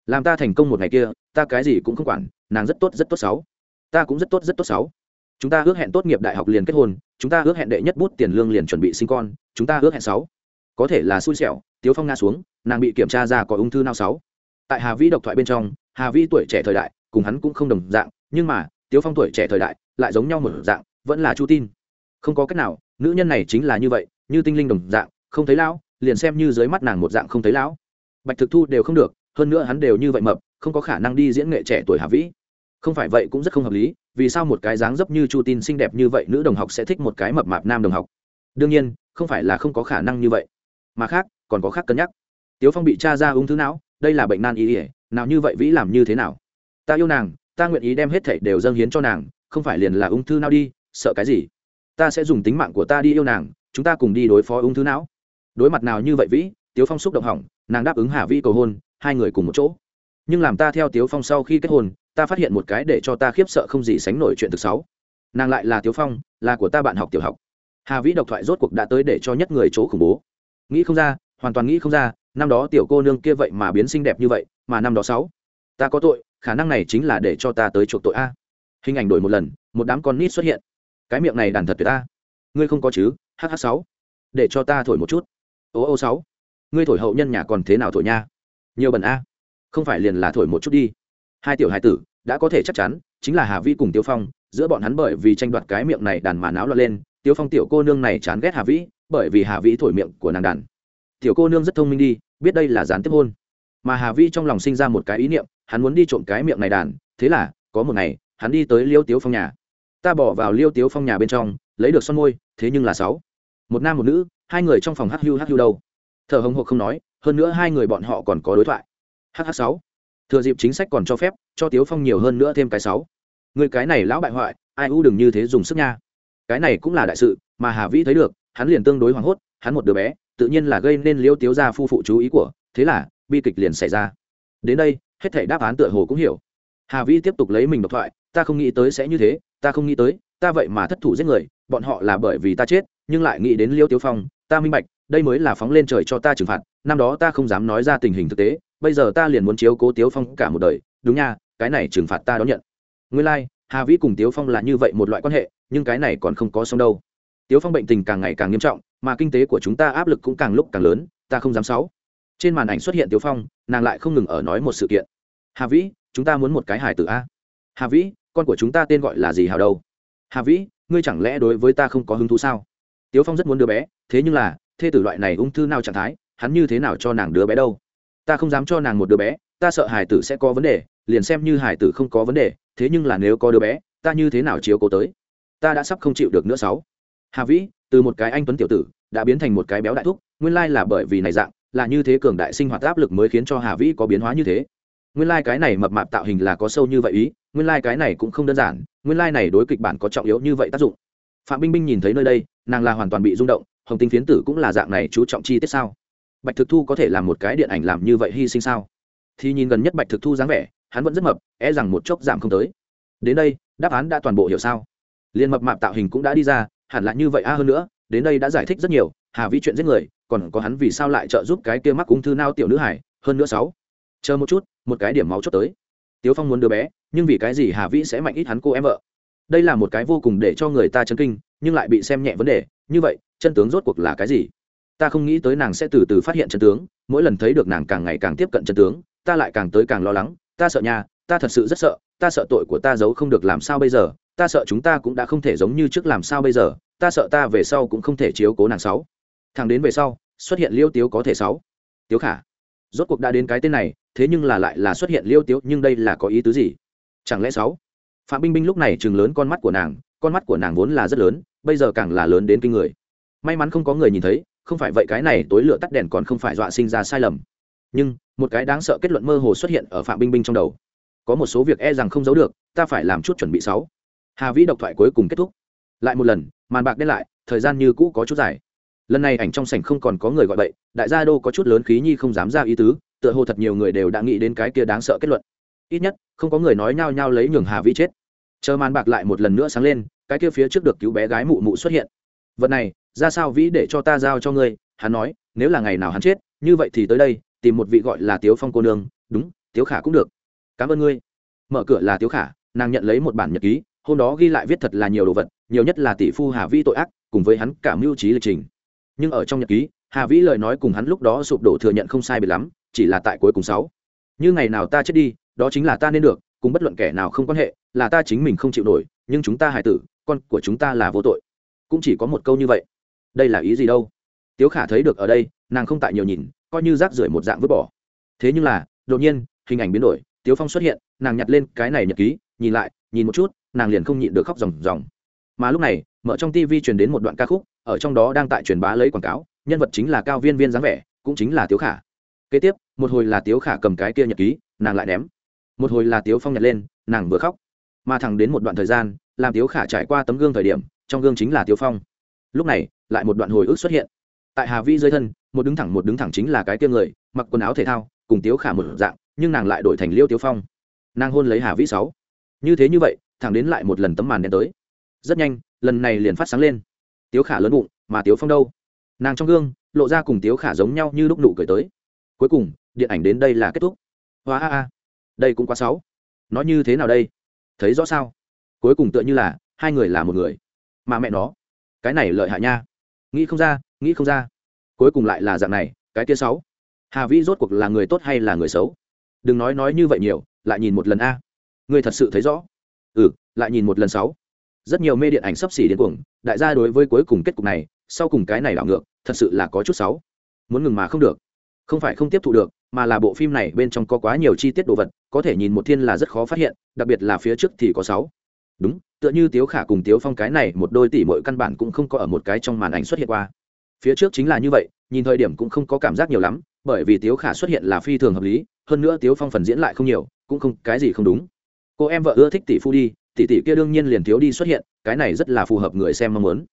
Làm ta thành công một ngày kia, ta cái gì cũng không quản, nàng rất tốt rất tốt sáu ta cũng rất tốt rất tốt sáu. Chúng ta ước hẹn tốt nghiệp đại học liền kết hôn, chúng ta ước hẹn đệ nhất bút tiền lương liền chuẩn bị sinh con, chúng ta ước hẹn sáu. Có thể là xui xẻo, tiếu phong nga xuống, nàng bị kiểm tra ra có ung thư nào sáu. Tại hà vĩ độc thoại bên trong, hà vĩ tuổi trẻ thời đại, cùng hắn cũng không đồng dạng, nhưng mà, tiếu phong tuổi trẻ thời đại, lại giống nhau một dạng, vẫn là chu tin. Không có cách nào, nữ nhân này chính là như vậy, như tinh linh đồng dạng, không thấy lão, liền xem như dưới mắt nàng một dạng không thấy lão. Bạch thực thu đều không được, hơn nữa hắn đều như vậy mập, không có khả năng đi diễn nghệ trẻ tuổi hà vĩ không phải vậy cũng rất không hợp lý, vì sao một cái dáng dấp như chu tin xinh đẹp như vậy nữ đồng học sẽ thích một cái mập mạp nam đồng học? Đương nhiên, không phải là không có khả năng như vậy. Mà khác, còn có khác cân nhắc. Tiếu phong bị cha ra ung thư não, đây là bệnh nan y ỉa nào như vậy vĩ làm như thế nào? Ta yêu nàng, ta nguyện ý đem hết thảy đều dâng hiến cho nàng, không phải liền là ung thư não đi, sợ cái gì? Ta sẽ dùng tính mạng của ta đi yêu nàng, chúng ta cùng đi đối phó ung thư não. Đối mặt nào như vậy vĩ, tiếu phong xúc động hỏng, nàng đáp ứng hà vĩ cầu hôn, hai người cùng một chỗ. Nhưng làm ta theo tiếu phong sau khi kết hôn ta phát hiện một cái để cho ta khiếp sợ không gì sánh nổi chuyện thực sáu. Nàng lại là tiếu phong, là của ta bạn học tiểu học. Hà vĩ độc thoại rốt cuộc đã tới để cho nhất người chỗ khủng bố. Nghĩ không ra, hoàn toàn nghĩ không ra, năm đó tiểu cô nương kia vậy mà biến xinh đẹp như vậy, mà năm đó sáu, ta có tội, khả năng này chính là để cho ta tới chuộc tội a. Hình ảnh đổi một lần, một đám con nít xuất hiện. Cái miệng này đàn thật tuyệt ta ngươi không có chứ hh sáu. Để cho ta thổi một chút. Ô ô sáu. Ngươi thổi hậu nhân nhà còn thế nào thổi nha? Nhiều bẩn a. Không phải liền là thổi một chút đi hai tiểu hai tử, đã có thể chắc chắn, chính là hà vi cùng tiêu phong, giữa bọn hắn bởi vì tranh đoạt cái miệng này đàn mà náo loạn lên, tiêu phong tiểu cô nương này chán ghét hà vĩ, bởi vì hà vĩ thổi miệng của nàng đàn. Tiểu cô nương rất thông minh đi, biết đây là gián tiếp hôn. Mà hà Vĩ trong lòng sinh ra một cái ý niệm, hắn muốn đi trộm cái miệng này đàn, thế là, có một ngày, hắn đi tới liêu tiếu phong nhà. Ta bỏ vào liêu tiếu phong nhà bên trong, lấy được son môi, thế nhưng là sáu. Một nam một nữ, hai người trong phòng hắc hưu hắc hưu đâu. Thở hồng hộc không nói, hơn nữa hai người bọn họ còn có đối thoại. Hh sáu thừa dịp chính sách còn cho phép, cho tiếu phong nhiều hơn nữa thêm cái sáu. Người cái này lão bại hoại, ai u đừng như thế dùng sức nha. Cái này cũng là đại sự, mà hà vĩ thấy được, hắn liền tương đối hoảng hốt, hắn một đứa bé, tự nhiên là gây nên liêu tiếu ra phu phụ chú ý của, thế là, bi kịch liền xảy ra. Đến đây, hết thảy đáp án tựa hồ cũng hiểu. Hà vĩ tiếp tục lấy mình độc thoại, ta không nghĩ tới sẽ như thế, ta không nghĩ tới, ta vậy mà thất thủ giết người, bọn họ là bởi vì ta chết, nhưng lại nghĩ đến liêu tiếu phong, ta minh bạch, đây mới là phóng lên trời cho ta trừng phạt, năm đó ta không dám nói ra tình hình thực tế bây giờ ta liền muốn chiếu cố tiếu phong cả một đời đúng nha cái này trừng phạt ta đón nhận. Nguyên lai、like, hà vĩ cùng tiếu phong là như vậy một loại quan hệ nhưng cái này còn không có xong đâu. Tiếu phong bệnh tình càng ngày càng nghiêm trọng mà kinh tế của chúng ta áp lực cũng càng lúc càng lớn ta không dám sáu trên màn ảnh xuất hiện tiếu phong nàng lại không ngừng ở nói một sự kiện. Hà vĩ chúng ta muốn một cái hài tử a. Hà vĩ con của chúng ta tên gọi là gì hào đâu? Hà vĩ ngươi chẳng lẽ đối với ta không có hứng thú sao? Tiếu phong rất muốn đứa bé thế nhưng là thê tử loại này ung thư nào trạng thái hắn như thế nào cho nàng đứa bé đâu? Ta không dám cho nàng một đứa bé, ta sợ hải tử sẽ có vấn đề, liền xem như hải tử không có vấn đề, thế nhưng là nếu có đứa bé, ta như thế nào chiếu cố tới? Ta đã sắp không chịu được nữa sáu. Hà vĩ, từ một cái anh tuấn tiểu tử, đã biến thành một cái béo đại thúc, nguyên lai là bởi vì này dạng, là như thế cường đại sinh hoạt áp lực mới khiến cho hà vĩ có biến hóa như thế. Nguyên lai cái này mập mạp tạo hình là có sâu như vậy ý, nguyên lai cái này cũng không đơn giản, nguyên lai này đối kịch bản có trọng yếu như vậy tác dụng. Phạm binh binh nhìn thấy nơi đây, nàng là hoàn toàn bị rung động, hồng tinh phiến tử cũng là dạng này chú trọng chi tiết sao? Bạch thực thu có thể làm một cái điện ảnh làm như vậy hy sinh sao? Thì nhìn gần nhất bạch thực thu dáng vẻ, hắn vẫn rất mập e rằng một chốc giảm không tới. Đến đây, đáp án đã toàn bộ hiểu sao? Liên mập mạp tạo hình cũng đã đi ra, hẳn là như vậy a à hơn nữa, đến đây đã giải thích rất nhiều, hà vi chuyện giết người, còn có hắn vì sao lại trợ giúp cái kia mắc ung thư nao tiểu nữ hải hơn nữa sáu. Chờ một chút, một cái điểm máu chốt tới. Tiếu phong muốn đứa bé, nhưng vì cái gì hà vĩ sẽ mạnh ít hắn cô em vợ? Đây là một cái vô cùng để cho người ta chấn kinh, nhưng lại bị xem nhẹ vấn đề, như vậy, chân tướng rốt cuộc là cái gì? Ta không nghĩ tới nàng sẽ từ từ phát hiện chân tướng, mỗi lần thấy được nàng càng ngày càng tiếp cận chân tướng, ta lại càng tới càng lo lắng, ta sợ nhà ta thật sự rất sợ, ta sợ tội của ta giấu không được làm sao bây giờ, ta sợ chúng ta cũng đã không thể giống như trước làm sao bây giờ, ta sợ ta về sau cũng không thể chiếu cố nàng sáu. Thằng đến về sau, xuất hiện liêu tiếu có thể sáu. Tiếu khả, rốt cuộc đã đến cái tên này, thế nhưng là lại là xuất hiện liêu tiếu, nhưng đây là có ý tứ gì? Chẳng lẽ sáu? Phạm binh binh lúc này chừng lớn con mắt của nàng, con mắt của nàng vốn là rất lớn, bây giờ càng là lớn đến kinh người. May mắn không có người nhìn thấy không phải vậy cái này tối lửa tắt đèn còn không phải dọa sinh ra sai lầm. Nhưng, một cái đáng sợ kết luận mơ hồ xuất hiện ở phạm binh binh trong đầu. Có một số việc e rằng không giấu được, ta phải làm chút chuẩn bị sáu. Hà vĩ độc thoại cuối cùng kết thúc. Lại một lần, màn bạc đen lại, thời gian như cũ có chút dài. Lần này ảnh trong sảnh không còn có người gọi bậy, đại gia đô có chút lớn khí nhi không dám ra ý tứ, tựa hồ thật nhiều người đều đã nghĩ đến cái kia đáng sợ kết luận. Ít nhất, không có người nói nhao nhao lấy nhường hà vĩ chết. Chờ màn bạc lại một lần nữa sáng lên, cái kia phía trước được cứu bé gái mụ mụ xuất hiện. Vật này ra sao vĩ để cho ta giao cho ngươi? Hắn nói, nếu là ngày nào hắn chết, như vậy thì tới đây, tìm một vị gọi là tiếu phong cô nương. Đúng, tiếu khả cũng được. Cảm ơn ngươi. Mở cửa là tiếu khả, nàng nhận lấy một bản nhật ký, hôm đó ghi lại viết thật là nhiều đồ vật, nhiều nhất là tỷ phu hà vĩ tội ác, cùng với hắn cả mưu trí lịch trình. Nhưng ở trong nhật ký, hà vĩ lời nói cùng hắn lúc đó sụp đổ thừa nhận không sai biệt lắm, chỉ là tại cuối cùng sáu. Như ngày nào ta chết đi, đó chính là ta nên được, cùng bất luận kẻ nào không quan hệ, là ta chính mình không chịu nổi, nhưng chúng ta hài tử, con của chúng ta là vô tội. Cũng chỉ có một câu như vậy đây là ý gì đâu? Tiếu khả thấy được ở đây, nàng không tại nhiều nhìn, coi như rác rưởi một dạng vứt bỏ. Thế nhưng là, đột nhiên, hình ảnh biến đổi, tiếu phong xuất hiện, nàng nhặt lên cái này nhật ký, nhìn lại, nhìn một chút, nàng liền không nhịn được khóc ròng ròng. Mà lúc này, mở trong tv truyền đến một đoạn ca khúc, ở trong đó đang tại truyền bá lấy quảng cáo, nhân vật chính là cao viên viên dáng vẻ, cũng chính là tiếu khả. Kế tiếp, một hồi là tiếu khả cầm cái kia nhật ký, nàng lại ném. Một hồi là tiếu phong nhặt lên, nàng vừa khóc. Mà thẳng đến một đoạn thời gian, làm tiếu khả trải qua tấm gương thời điểm, trong gương chính là tiếu phong. Lúc này lại một đoạn hồi ức xuất hiện. Tại hà vi dưới thân, một đứng thẳng một đứng thẳng chính là cái kia người, mặc quần áo thể thao, cùng tiếu khả một dạng, nhưng nàng lại đổi thành liêu tiếu phong. Nàng hôn lấy hà vĩ sáu. Như thế như vậy, thẳng đến lại một lần tấm màn đen tới. Rất nhanh, lần này liền phát sáng lên. Tiếu khả lớn bụng, mà tiếu phong đâu? Nàng trong gương, lộ ra cùng tiếu khả giống nhau như lúc nụ cười tới. Cuối cùng, điện ảnh đến đây là kết thúc. Hoa a a. Đây cũng quá sáu nó như thế nào đây? Thấy rõ sao? Cuối cùng tựa như là, hai người là một người. Mà mẹ nó. Cái này lợi hại nha nghĩ không ra, nghĩ không ra. Cuối cùng lại là dạng này, cái kia sáu. Hà vĩ rốt cuộc là người tốt hay là người xấu? Đừng nói nói như vậy nhiều, lại nhìn một lần a. Người thật sự thấy rõ. Ừ lại nhìn một lần sáu. Rất nhiều mê điện ảnh sắp xỉ điên cuồng, đại gia đối với cuối cùng kết cục này, sau cùng cái này đảo ngược, thật sự là có chút sáu. Muốn ngừng mà không được. Không phải không tiếp thu được, mà là bộ phim này bên trong có quá nhiều chi tiết đồ vật, có thể nhìn một thiên là rất khó phát hiện, đặc biệt là phía trước thì có sáu đúng, tựa như tiếu khả cùng tiếu phong cái này một đôi tỷ mọi căn bản cũng không có ở một cái trong màn ảnh xuất hiện qua. Phía trước chính là như vậy, nhìn thời điểm cũng không có cảm giác nhiều lắm, bởi vì tiếu khả xuất hiện là phi thường hợp lý, hơn nữa tiếu phong phần diễn lại không nhiều, cũng không, cái gì không đúng. Cô em vợ ưa thích tỷ phu đi, tỷ tỷ kia đương nhiên liền thiếu đi xuất hiện, cái này rất là phù hợp người xem mong muốn.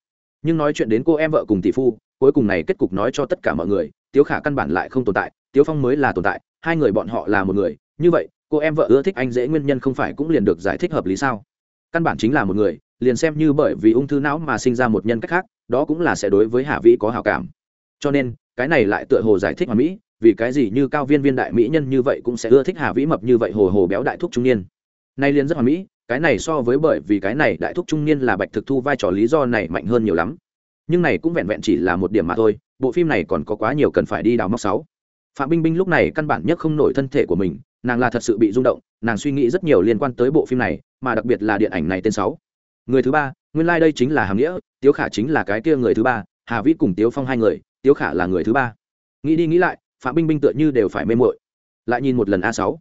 Nhưng nói chuyện đến cô em vợ cùng tỷ phu, cuối cùng này kết cục nói cho tất cả mọi người, tiếu khả căn bản lại không tồn tại, tiếu phong mới là tồn tại, hai người bọn họ là một người, như vậy, cô em vợ ưa thích anh dễ nguyên nhân không phải cũng liền được giải thích hợp lý sao? Căn bản chính là một người, liền xem như bởi vì ung thư não mà sinh ra một nhân cách khác, đó cũng là sẽ đối với hạ vĩ có hào cảm. Cho nên, cái này lại tựa hồ giải thích mà mỹ, vì cái gì như cao viên viên đại mỹ nhân như vậy cũng sẽ ưa thích hà vĩ mập như vậy hồ hồ béo đại thúc trung niên. Nay liền rất hoàn mỹ, cái này so với bởi vì cái này đại thúc trung niên là bạch thực thu vai trò lý do này mạnh hơn nhiều lắm. Nhưng này cũng vẹn vẹn chỉ là một điểm mà thôi, bộ phim này còn có quá nhiều cần phải đi đào móc sáu. Phạm binh binh lúc này căn bản nhất không nổi thân thể của mình nàng là thật sự bị rung động, nàng suy nghĩ rất nhiều liên quan tới bộ phim này, mà đặc biệt là điện ảnh này tên sáu. Người thứ ba, nguyên lai、like、đây chính là hàm nghĩa, tiếu khả chính là cái kia người thứ ba, hà vĩ cùng tiếu phong hai người, tiếu khả là người thứ ba. Nghĩ đi nghĩ lại, phạm binh binh tựa như đều phải mê mội lại nhìn một lần a sáu.